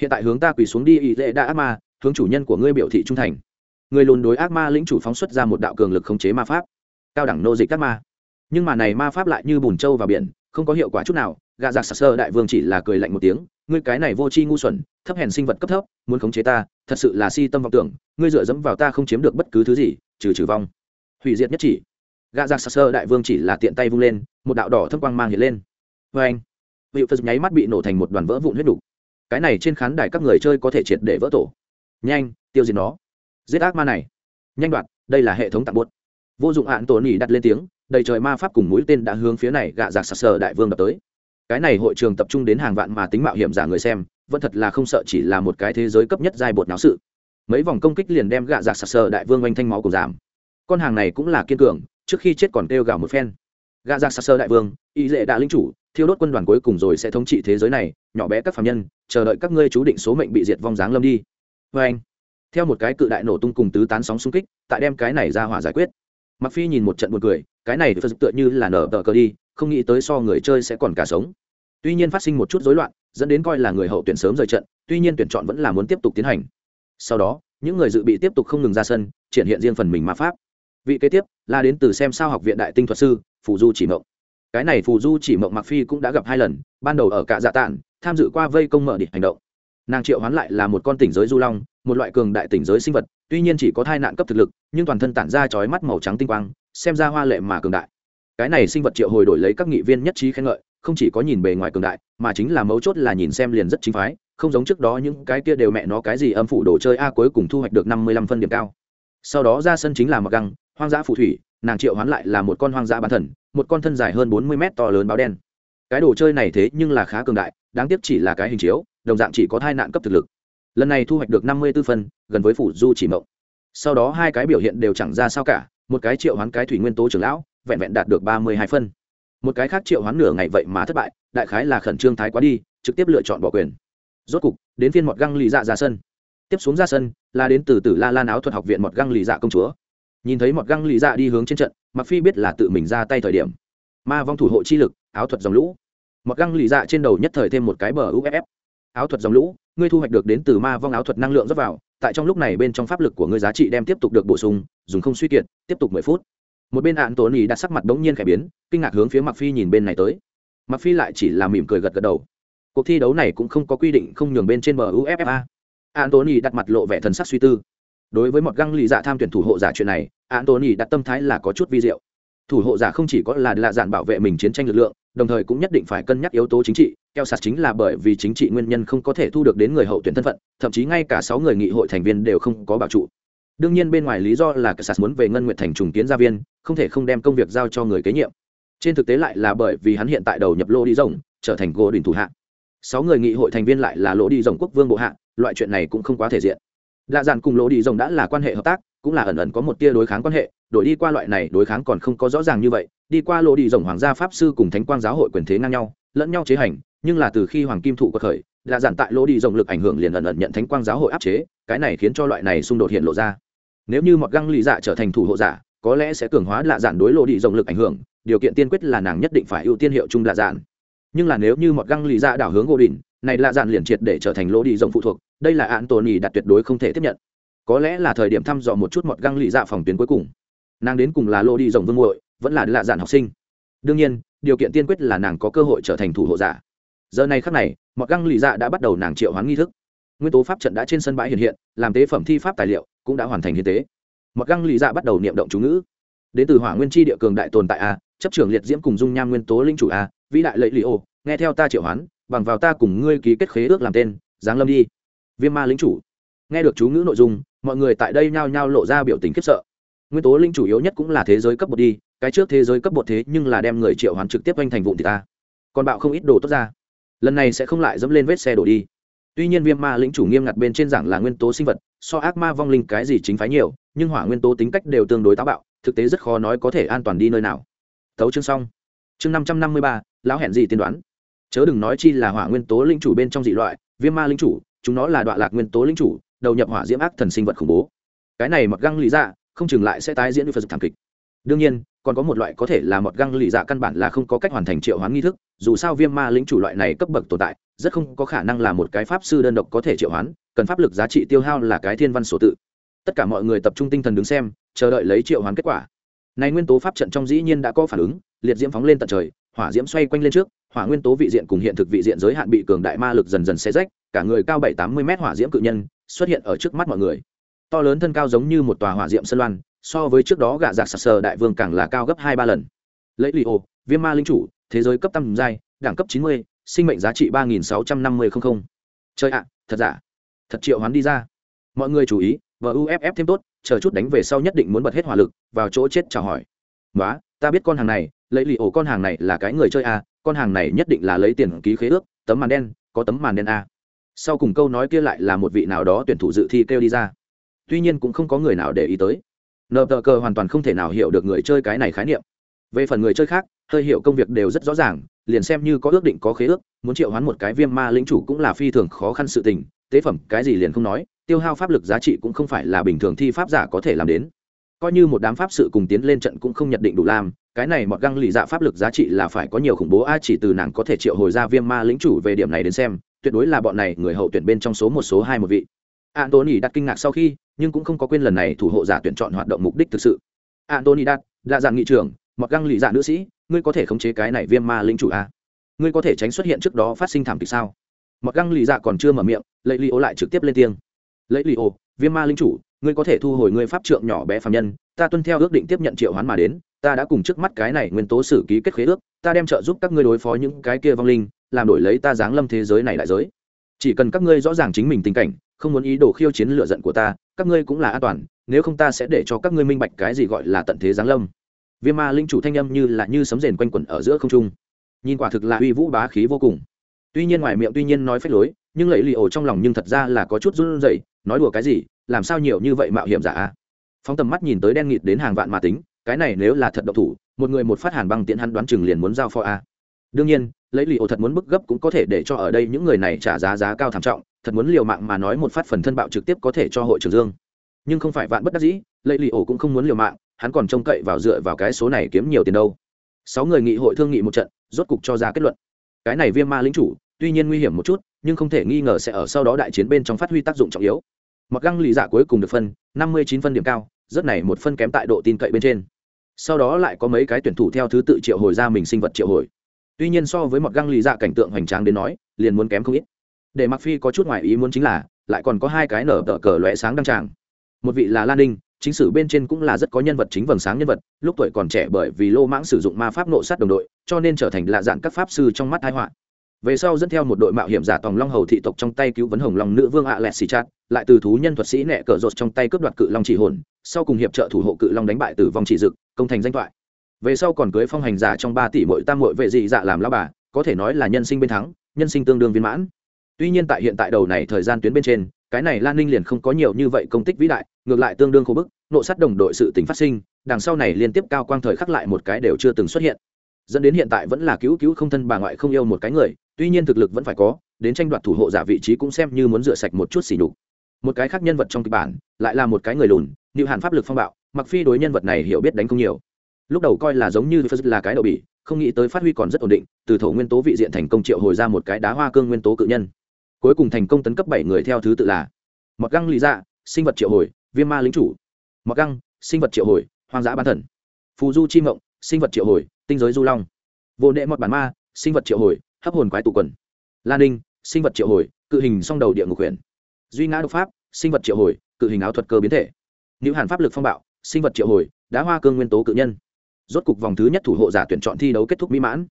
Hiện tại hướng ta quỳ xuống đi ý lệ đã ác ma, hướng chủ nhân của ngươi biểu thị trung thành. Người lùn đối ác ma lĩnh chủ phóng xuất ra một đạo cường lực khống chế ma pháp. Cao đẳng nô dịch ác ma nhưng mà này ma pháp lại như bùn trâu vào biển, không có hiệu quả chút nào gạ giặc sặc sơ đại vương chỉ là cười lạnh một tiếng, ngươi cái này vô tri ngu xuẩn, thấp hèn sinh vật cấp thấp, muốn khống chế ta, thật sự là si tâm vọng tưởng, ngươi dựa dẫm vào ta không chiếm được bất cứ thứ gì, trừ trừ vong. Hủy diệt nhất chỉ. Gạ giặc sặc sơ đại vương chỉ là tiện tay vung lên, một đạo đỏ thấp quang mang hiện lên. Vê anh vị phật nháy mắt bị nổ thành một đoàn vỡ vụn huyết đủ. cái này trên khán đài các người chơi có thể triệt để vỡ tổ. Nhanh, tiêu diệt nó. Giết ác ma này. Nhanh đoạt đây là hệ thống tặng buốt. Vô dụng hạn tổ nỉ đặt lên tiếng đầy trời ma pháp cùng mũi tên đã hướng phía này gạ giặc sặc sờ đại vương đập tới. Cái này hội trường tập trung đến hàng vạn mà tính mạo hiểm giả người xem, vẫn thật là không sợ chỉ là một cái thế giới cấp nhất giai bột náo sự. Mấy vòng công kích liền đem gạ giặc sặc sờ đại vương oanh thanh máu cùng giảm. Con hàng này cũng là kiên cường, trước khi chết còn kêu gào một phen. Gạ giặc sặc sờ đại vương, y lệ đã linh chủ, thiêu đốt quân đoàn cuối cùng rồi sẽ thống trị thế giới này, nhỏ bé các phạm nhân, chờ đợi các ngươi chú định số mệnh bị diệt vong dáng lâm đi. Vê anh theo một cái cự đại nổ tung cùng tứ tán sóng xung kích, tại đem cái này ra hỏa giải quyết mặc phi nhìn một trận buồn cười, cái này phật tựa như là nở tờ cờ đi, không nghĩ tới so người chơi sẽ còn cả sống. Tuy nhiên phát sinh một chút rối loạn, dẫn đến coi là người hậu tuyển sớm rời trận, tuy nhiên tuyển chọn vẫn là muốn tiếp tục tiến hành. Sau đó, những người dự bị tiếp tục không ngừng ra sân, triển hiện riêng phần mình ma pháp. Vị kế tiếp là đến từ xem sao học viện đại tinh thuật sư, phù du chỉ mộng. Cái này phù du chỉ mộng mặc phi cũng đã gặp hai lần, ban đầu ở cả dạ tản tham dự qua vây công mở địch hành động. Nàng triệu hoán lại là một con tỉnh giới du long, một loại cường đại tỉnh giới sinh vật tuy nhiên chỉ có thai nạn cấp thực lực, nhưng toàn thân tản ra chói mắt màu trắng tinh quang, xem ra hoa lệ mà cường đại. Cái này sinh vật triệu hồi đổi lấy các nghị viên nhất trí khen ngợi, không chỉ có nhìn bề ngoài cường đại, mà chính là mấu chốt là nhìn xem liền rất chính phái, không giống trước đó những cái kia đều mẹ nó cái gì âm phủ đồ chơi a cuối cùng thu hoạch được năm mươi lăm phân điểm cao. Sau đó ra sân chính là mặc găng, hoang dã phù thủy, nàng triệu hoán lại là một con hoang dã bán thần, một con thân dài hơn bốn mươi mét to lớn báo đen. Cái đồ chơi này thế nhưng là khá cường đại, đáng tiếc chỉ là cái hình chiếu, đồng dạng chỉ có thai nạn cấp thực lực lần này thu hoạch được năm mươi b ố phân, gần với phủ du chỉ mộng. Sau đó hai cái biểu hiện đều chẳng ra sao cả, một cái triệu hoán cái thủy nguyên tố trưởng lão, vẹn vẹn đạt được ba mươi hai phân. Một cái khác triệu hoán nửa ngày vậy mà thất bại, đại khái là khẩn trương thái quá đi, trực tiếp lựa chọn bỏ quyền. Rốt cục, đến phiên mọt găng lì dạ ra sân. Tiếp xuống ra sân, là đến từ từ la lan áo thuật học viện mọt găng lì dạ công chúa. Nhìn thấy mọt găng lì dạ đi hướng trên trận mặc phi biết là tự mình ra tay thời điểm. Ma vong thủ hộ chi lực, áo thuật dòng lũ. Mọt găng lì dạ trên đầu nhất thời thêm một cái bờ uff áo thuật dòng lũ, ngươi thu hoạch được đến từ ma vong áo thuật năng lượng rót vào, tại trong lúc này bên trong pháp lực của ngươi giá trị đem tiếp tục được bổ sung, dùng không suy kiệt, tiếp tục mười phút. Một bên ạn tổn ý đặt sắc mặt đống nhiên khẽ biến, kinh ngạc hướng phía mặc phi nhìn bên này tới. Mặc phi lại chỉ là mỉm cười gật gật đầu. Cuộc thi đấu này cũng không có quy định không nhường bên trên bờ uffa ạn tổn ý đặt mặt lộ vẻ thần sắc suy tư. Đối với một găng lì dạ tham tuyển thủ hộ giả chuyện này ạn tổn ý đặt tâm thái là có chút vi diệu. Thủ hộ giả không chỉ có là lạ dạn bảo vệ mình chiến tranh lực lượng, đồng thời cũng nhất định phải cân nhắc yếu tố chính trị keo sạt chính là bởi vì chính trị nguyên nhân không có thể thu được đến người hậu tuyển thân phận, thậm chí ngay cả sáu người nghị hội thành viên đều không có bảo trụ. Đương nhiên bên ngoài lý do là keo sạt muốn về ngân nguyện thành trùng kiến gia viên, không thể không đem công việc giao cho người kế nhiệm. Trên thực tế lại là bởi vì hắn hiện tại đầu nhập lô đi rồng, trở thành gỗ đình thủ hạ. Sáu người nghị hội thành viên lại là lỗ đi rồng quốc vương bộ hạ, loại chuyện này cũng không quá thể diện. Lạ dàn cùng lỗ đi rồng đã là quan hệ hợp tác, cũng là ẩn ẩn có một tia đối kháng quan hệ, đổi đi qua loại này đối kháng còn không có rõ ràng như vậy, đi qua lỗ đi rồng hoàng gia pháp sư cùng thánh quang giáo hội quyền thế ngang nhau, lẫn nhau chế hành nhưng là từ khi hoàng kim thụ có khởi là giản tại lỗ đi rộng lực ảnh hưởng liền ẩn ẩn nhận thánh quang giáo hội áp chế, cái này khiến cho loại này xung đột hiện lộ ra. Nếu như một găng lì dạ trở thành thủ hộ giả, có lẽ sẽ cường hóa lạ giản đối lộ đi rộng lực ảnh hưởng, điều kiện tiên quyết là nàng nhất định phải ưu tiên hiệu chung lạ giản. nhưng là nếu như một găng lì dạ đảo hướng gỗ đỉnh này lạ giản liền triệt để trở thành lỗ đi rộng phụ thuộc, đây là án tồn nhì đặt tuyệt đối không thể tiếp nhận. Có lẽ là thời điểm thăm dò một chút một găng lì dạ phòng tuyến cuối cùng. Nàng đến cùng là lỗ đi rộng vương muội, vẫn là lạ giản học sinh. Đương nhiên, điều kiện tiên quyết là nàng có cơ hội trở thành thủ hộ giả giờ này khắc này mọt găng lì dạ đã bắt đầu nàng triệu hoán nghi thức. Nguyên tố pháp trận đã trên sân bãi hiện hiện, làm tế phẩm thi pháp tài liệu cũng đã hoàn thành hiến tế. Mọt găng lì dạ bắt đầu niệm động chú ngữ. Đến từ hỏa nguyên chi địa cường đại tồn tại a, chấp trưởng liệt diễm cùng dung nham nguyên tố linh chủ a, vĩ đại lợi lì ô, nghe theo ta triệu hoán, bằng vào ta cùng ngươi ký kết khế ước làm tên, giáng lâm đi. Viêm ma lính chủ. Nghe được chú ngữ nội dung, mọi người tại đây nhao nhao lộ ra biểu tình khiếp sợ. Nguyên tố linh chủ yếu nhất cũng là thế giới cấp bột đi, cái trước thế giới cấp bột thế nhưng là đem người triệu hoán trực tiếp oanh thành vụn thì ta còn bạo không ít đồ tốt ra lần này sẽ không lại dẫm lên vết xe đổ đi. Tuy nhiên viêm ma lĩnh chủ nghiêm ngặt bên trên giảng là nguyên tố sinh vật, so ác ma vong linh cái gì chính phái nhiều, nhưng hỏa nguyên tố tính cách đều tương đối táo bạo, thực tế rất khó nói có thể an toàn đi nơi nào. Tấu chương xong. Chương năm trăm năm mươi ba, lão hẹn gì tiên đoán. Chớ đừng nói chi là hỏa nguyên tố linh chủ bên trong dị loại, viêm ma linh chủ, chúng nó là đoạn lạc nguyên tố linh chủ, đầu nhập hỏa diễm ác thần sinh vật khủng bố. Cái này mặc găng lý dạ không chừng lại sẽ tái diễn với phật thảm kịch đương nhiên, còn có một loại có thể là một găng lì dạ căn bản là không có cách hoàn thành triệu hoán nghi thức, dù sao viêm ma lĩnh chủ loại này cấp bậc tồn tại, rất không có khả năng là một cái pháp sư đơn độc có thể triệu hoán, cần pháp lực giá trị tiêu hao là cái thiên văn sổ tự. Tất cả mọi người tập trung tinh thần đứng xem, chờ đợi lấy triệu hoán kết quả. Này nguyên tố pháp trận trong dĩ nhiên đã có phản ứng, liệt diễm phóng lên tận trời, hỏa diễm xoay quanh lên trước, hỏa nguyên tố vị diện cùng hiện thực vị diện giới hạn bị cường đại ma lực dần dần xé rách, cả người cao bảy tám mươi mét hỏa diễm cự nhân xuất hiện ở trước mắt mọi người. To lớn thân cao giống như một tòa hỏa diệm sân loan so với trước đó gạ dạ giặc sặc sờ đại vương càng là cao gấp hai ba lần. Lấy lì ô, viêm ma linh chủ, thế giới cấp tăm giai, đẳng cấp chín mươi, sinh mệnh giá trị ba nghìn sáu trăm năm mươi không không. Chơi ạ, thật giả. Thật triệu hoán đi ra. Mọi người chú ý và uff thêm tốt, chờ chút đánh về sau nhất định muốn bật hết hỏa lực, vào chỗ chết chào hỏi. Nói ta biết con hàng này, lấy lì ổ con hàng này là cái người chơi a, con hàng này nhất định là lấy tiền ký khế ước, tấm màn đen, có tấm màn đen a. Sau cùng câu nói kia lại là một vị nào đó tuyển thủ dự thi kêu đi ra. Tuy nhiên cũng không có người nào để ý tới nợ tờ cờ hoàn toàn không thể nào hiểu được người chơi cái này khái niệm. Về phần người chơi khác, hơi hiểu công việc đều rất rõ ràng, liền xem như có ước định có khế ước, muốn triệu hoán một cái viêm ma lĩnh chủ cũng là phi thường khó khăn sự tình, tế phẩm cái gì liền không nói, tiêu hao pháp lực giá trị cũng không phải là bình thường thi pháp giả có thể làm đến. Coi như một đám pháp sự cùng tiến lên trận cũng không nhận định đủ làm, cái này một găng lì dạ pháp lực giá trị là phải có nhiều khủng bố, a, chỉ từ nàng có thể triệu hồi ra viêm ma lĩnh chủ về điểm này đến xem, tuyệt đối là bọn này người hậu tuyển bên trong số một, số hai một vị antony đặt kinh ngạc sau khi, nhưng cũng không có quên lần này thủ hộ giả tuyển chọn hoạt động mục đích thực sự. Antony đặt là dạng nghị trưởng mặc găng lì dạ nữ sĩ, ngươi có thể khống chế cái này viêm ma linh chủ a ngươi có thể tránh xuất hiện trước đó phát sinh thảm kịch sao? Mặc găng lì dạ còn chưa mở miệng lấy li ô lại trực tiếp lên tiếng. Lấy li ô, viêm ma linh chủ, ngươi có thể thu hồi ngươi pháp trượng nhỏ bé phạm nhân, ta tuân theo ước định tiếp nhận triệu hoán mà đến, ta đã cùng trước mắt cái này nguyên tố sử ký kết khế ước, ta đem trợ giúp các ngươi đối phó những cái kia vong linh, làm đổi lấy ta giáng lâm thế giới này đại giới. Chỉ cần các ngươi rõ ràng chính mình tình cảnh không muốn ý đồ khiêu chiến lựa giận của ta, các ngươi cũng là an toàn, nếu không ta sẽ để cho các ngươi minh bạch cái gì gọi là tận thế giáng lâm. Viêm ma linh chủ thanh âm như là như sấm rền quanh quẩn ở giữa không trung. Nhìn quả thực là uy vũ bá khí vô cùng. Tuy nhiên ngoài miệng tuy nhiên nói phép lối, nhưng lẫy lì ổ trong lòng nhưng thật ra là có chút run rẩy, nói đùa cái gì, làm sao nhiều như vậy mạo hiểm giả a? Phóng tầm mắt nhìn tới đen nghịt đến hàng vạn mà tính, cái này nếu là thật độc thủ, một người một phát hàn băng tiện hắn đoán chừng liền muốn giao pho a. Đương nhiên lấy lì ổ thật muốn bức gấp cũng có thể để cho ở đây những người này trả giá giá cao thảm trọng thật muốn liều mạng mà nói một phát phần thân bạo trực tiếp có thể cho hội trưởng dương. Nhưng không phải vạn bất đắc dĩ, lệ lì ổ cũng không muốn liều mạng, hắn còn trông cậy vào dựa vào cái số này kiếm nhiều tiền đâu. Sáu người nghị hội thương nghị một trận, rốt cục cho ra kết luận. Cái này viêm ma lính chủ, tuy nhiên nguy hiểm một chút, nhưng không thể nghi ngờ sẽ ở sau đó đại chiến bên trong phát huy tác dụng trọng yếu. Mặc găng lì dạ cuối cùng được phân, năm mươi chín phân điểm cao, rất này một phân kém tại độ tin cậy bên trên. Sau đó lại có mấy cái tuyển thủ theo thứ tự triệu hồi ra mình sinh vật triệu hồi. Tuy nhiên so với một găng lì dạ cảnh tượng hoành tráng đến nói, liền muốn kém không ít để mặc phi có chút ngoại ý muốn chính là, lại còn có hai cái nở tờ cờ lóe sáng đăng tràng. Một vị là lan ninh, chính sử bên trên cũng là rất có nhân vật chính vầng sáng nhân vật, lúc tuổi còn trẻ bởi vì lô mãng sử dụng ma pháp nộ sát đồng đội, cho nên trở thành lạ dạng các pháp sư trong mắt thái họa. Về sau dẫn theo một đội mạo hiểm giả tòng long hầu thị tộc trong tay cứu vấn hồng long nữ vương ạ lẹt xì chát lại từ thú nhân thuật sĩ nẹ cờ rột trong tay cướp đoạt cự long chỉ hồn, sau cùng hiệp trợ thủ hộ cự long đánh bại tử vong chỉ dực, công thành danh thoại. Về sau còn cưới phong hành giả trong ba tỷ mỗi tam mội vệ dị dạ làm lao bà, có thể nói là nhân sinh bên thắng, nhân sinh tương đương viên mãn tuy nhiên tại hiện tại đầu này thời gian tuyến bên trên, cái này lan ninh liền không có nhiều như vậy công tích vĩ đại, ngược lại tương đương khổ bức, nộ sát đồng đội sự tình phát sinh, đằng sau này liên tiếp cao quang thời khắc lại một cái đều chưa từng xuất hiện. Dẫn đến hiện tại vẫn là cứu cứu không thân bà ngoại không yêu một cái người, tuy nhiên thực lực vẫn phải có, đến tranh đoạt thủ hộ giả vị trí cũng xem như muốn rửa sạch một chút xỉ nhục. Một cái khác nhân vật trong kịch bản, lại là một cái người lùn như hạn pháp lực phong bạo mặc phi đối nhân vật này hiểu biết đánh không nhiều. Lúc đầu coi là giống như phật là cái đậu bỉ, không nghĩ tới phát huy còn rất ổn định, từ thổ nguyên tố vị diện thành công triệu hồi ra một cái đá hoa cương nguyên tố cự nhân cuối cùng thành công tấn cấp bảy người theo thứ tự là mặc găng lý dạ sinh vật triệu hồi, viêm ma lính chủ. Mặc găng, sinh vật triệu hồi, hoang dã ban thần. Phù du chi mộng, sinh vật triệu hồi, tinh giới du long. Vô nệ mọt bản ma, sinh vật triệu hồi, hấp hồn quái tụ quần. Lan ninh, sinh vật triệu hồi, cự hình song đầu địa ngục huyền. Duy ngã độc pháp, sinh vật triệu hồi, cự hình áo thuật cơ biến thể. Nữ hàn pháp lực phong bạo, sinh vật triệu hồi, đá hoa cương nguyên tố cự nhân. Rốt cục vòng thứ nhất thủ hộ giả tuyển chọn thi đấu kết thúc mỹ mãn.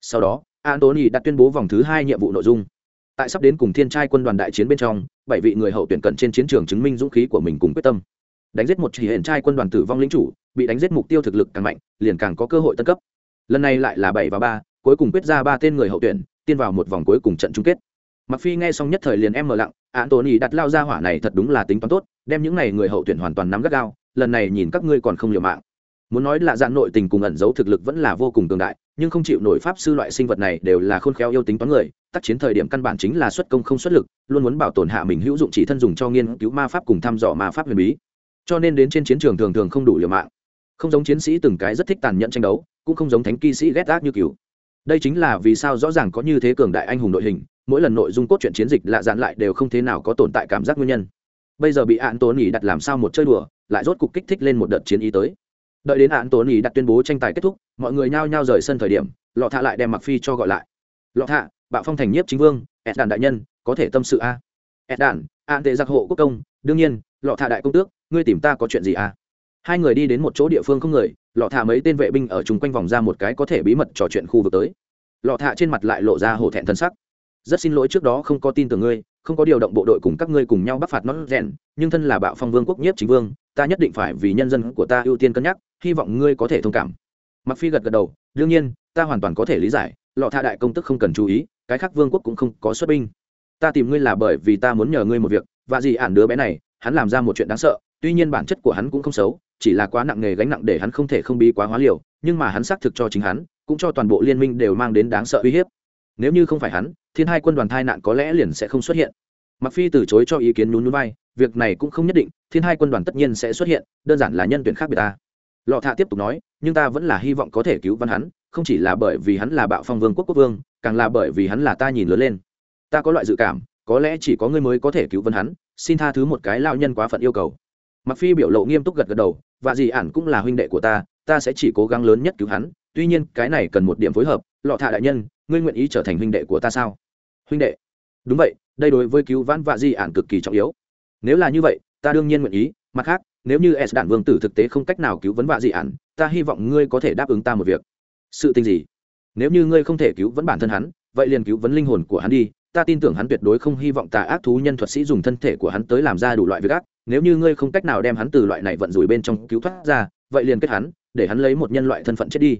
Sau đó antony đã tuyên bố vòng thứ hai nhiệm vụ nội dung tại sắp đến cùng thiên trai quân đoàn đại chiến bên trong, bảy vị người hậu tuyển cận trên chiến trường chứng minh dũng khí của mình cùng quyết tâm. Đánh giết một chỉ hiện trai quân đoàn tử vong lính chủ, bị đánh giết mục tiêu thực lực càng mạnh, liền càng có cơ hội tân cấp. Lần này lại là bảy và ba, cuối cùng quyết ra ba tên người hậu tuyển, tiên vào một vòng cuối cùng trận chung kết. Mặc phi nghe xong nhất thời liền em mở lặng án tổn ý đặt lao ra hỏa này thật đúng là tính toán tốt, đem những này người hậu tuyển hoàn toàn nắm gắt gao, lần này nhìn các ngươi còn không liều mạng. Muốn nói là dạng nội tình cùng ẩn giấu thực lực vẫn là vô cùng cường đại, nhưng không chịu nổi pháp sư loại sinh vật này đều là khôn khéo yêu tính toán người tác chiến thời điểm căn bản chính là xuất công không xuất lực, luôn muốn bảo tồn hạ mình hữu dụng chỉ thân dùng cho nghiên cứu ma pháp cùng thăm dò ma pháp huyền bí. Cho nên đến trên chiến trường thường thường không đủ liều mạng. Không giống chiến sĩ từng cái rất thích tàn nhẫn tranh đấu, cũng không giống thánh kỵ sĩ ghét ác như cứu đây chính là vì sao rõ ràng có như thế cường đại anh hùng đội hình, mỗi lần nội dung cốt truyện chiến dịch lạ dạn lại đều không thế nào có tồn tại cảm giác nguyên nhân. Bây giờ bị hạn tốn nghỉ đặt làm sao một chơi đùa, lại rốt cục kích thích lên một đợt chiến ý tới. Đợi đến hạn tốn nghỉ đặt tuyên bố tranh tài kết thúc, mọi người nhao nhao rời sân thời điểm, lọ thạ lại đem mặc phi cho gọi lại. Lọ thạ bạo phong thành nhiếp chính vương ed đàn đại nhân, có thể tâm sự a. ed đàn an tệ giặc hộ quốc công, đương nhiên, lọ thả đại công tước, ngươi tìm ta có chuyện gì a? hai người đi đến một chỗ địa phương không người, lọ thả mấy tên vệ binh ở chung quanh vòng ra một cái có thể bí mật trò chuyện khu vực tới. lọ thả trên mặt lại lộ ra hổ thẹn thân sắc. rất xin lỗi trước đó không có tin tưởng ngươi, không có điều động bộ đội cùng các ngươi cùng nhau bắt phạt nó rèn, nhưng thân là bạo phong vương quốc nhiếp chính vương, ta nhất định phải vì nhân dân của ta ưu tiên cân nhắc, hy vọng ngươi có thể thông cảm. mặc phi gật gật đầu, đương nhiên, ta hoàn toàn có thể lý giải, lọ thạ đại công tức không cần chú ý cái khác vương quốc cũng không có xuất binh. Ta tìm ngươi là bởi vì ta muốn nhờ ngươi một việc, và gì ản đứa bé này, hắn làm ra một chuyện đáng sợ, tuy nhiên bản chất của hắn cũng không xấu, chỉ là quá nặng nghề gánh nặng để hắn không thể không bí quá hóa liều, nhưng mà hắn xác thực cho chính hắn, cũng cho toàn bộ liên minh đều mang đến đáng sợ uy hiếp. Nếu như không phải hắn, thiên hai quân đoàn thai nạn có lẽ liền sẽ không xuất hiện. Mặc phi từ chối cho ý kiến nhún nhún vai, việc này cũng không nhất định, thiên hai quân đoàn tất nhiên sẽ xuất hiện, đơn giản là nhân tuyển khác biệt ta. Lọ thạ tiếp tục nói, nhưng ta vẫn là hy vọng có thể cứu văn hắn, không chỉ là bởi vì hắn là bạo phong vương quốc quốc vương càng là bởi vì hắn là ta nhìn lớn lên. Ta có loại dự cảm, có lẽ chỉ có ngươi mới có thể cứu vấn hắn, xin tha thứ một cái lao nhân quá phận yêu cầu. Mặc phi biểu lộ nghiêm túc gật gật đầu, và gì ản cũng là huynh đệ của ta ta sẽ chỉ cố gắng lớn nhất cứu hắn, tuy nhiên cái này cần một điểm phối hợp, lọ thạ đại nhân, ngươi nguyện ý trở thành huynh đệ của ta sao? Huynh đệ? Đúng vậy, đây đối với cứu vãn và di ản cực kỳ trọng yếu. Nếu là như vậy, ta đương nhiên nguyện ý, mặt khác, nếu như s đản vương tử thực tế không cách nào cứu vấn vạ dị ản, ta hy vọng ngươi có thể đáp ứng ta một việc. Sự tình gì? Nếu như ngươi không thể cứu vẫn bản thân hắn, vậy liền cứu vấn linh hồn của hắn đi. Ta tin tưởng hắn tuyệt đối không hy vọng tà ác thú nhân thuật sĩ dùng thân thể của hắn tới làm ra đủ loại việc ác. Nếu như ngươi không cách nào đem hắn từ loại này vận rủi bên trong cứu thoát ra, vậy liền kết hắn, để hắn lấy một nhân loại thân phận chết đi.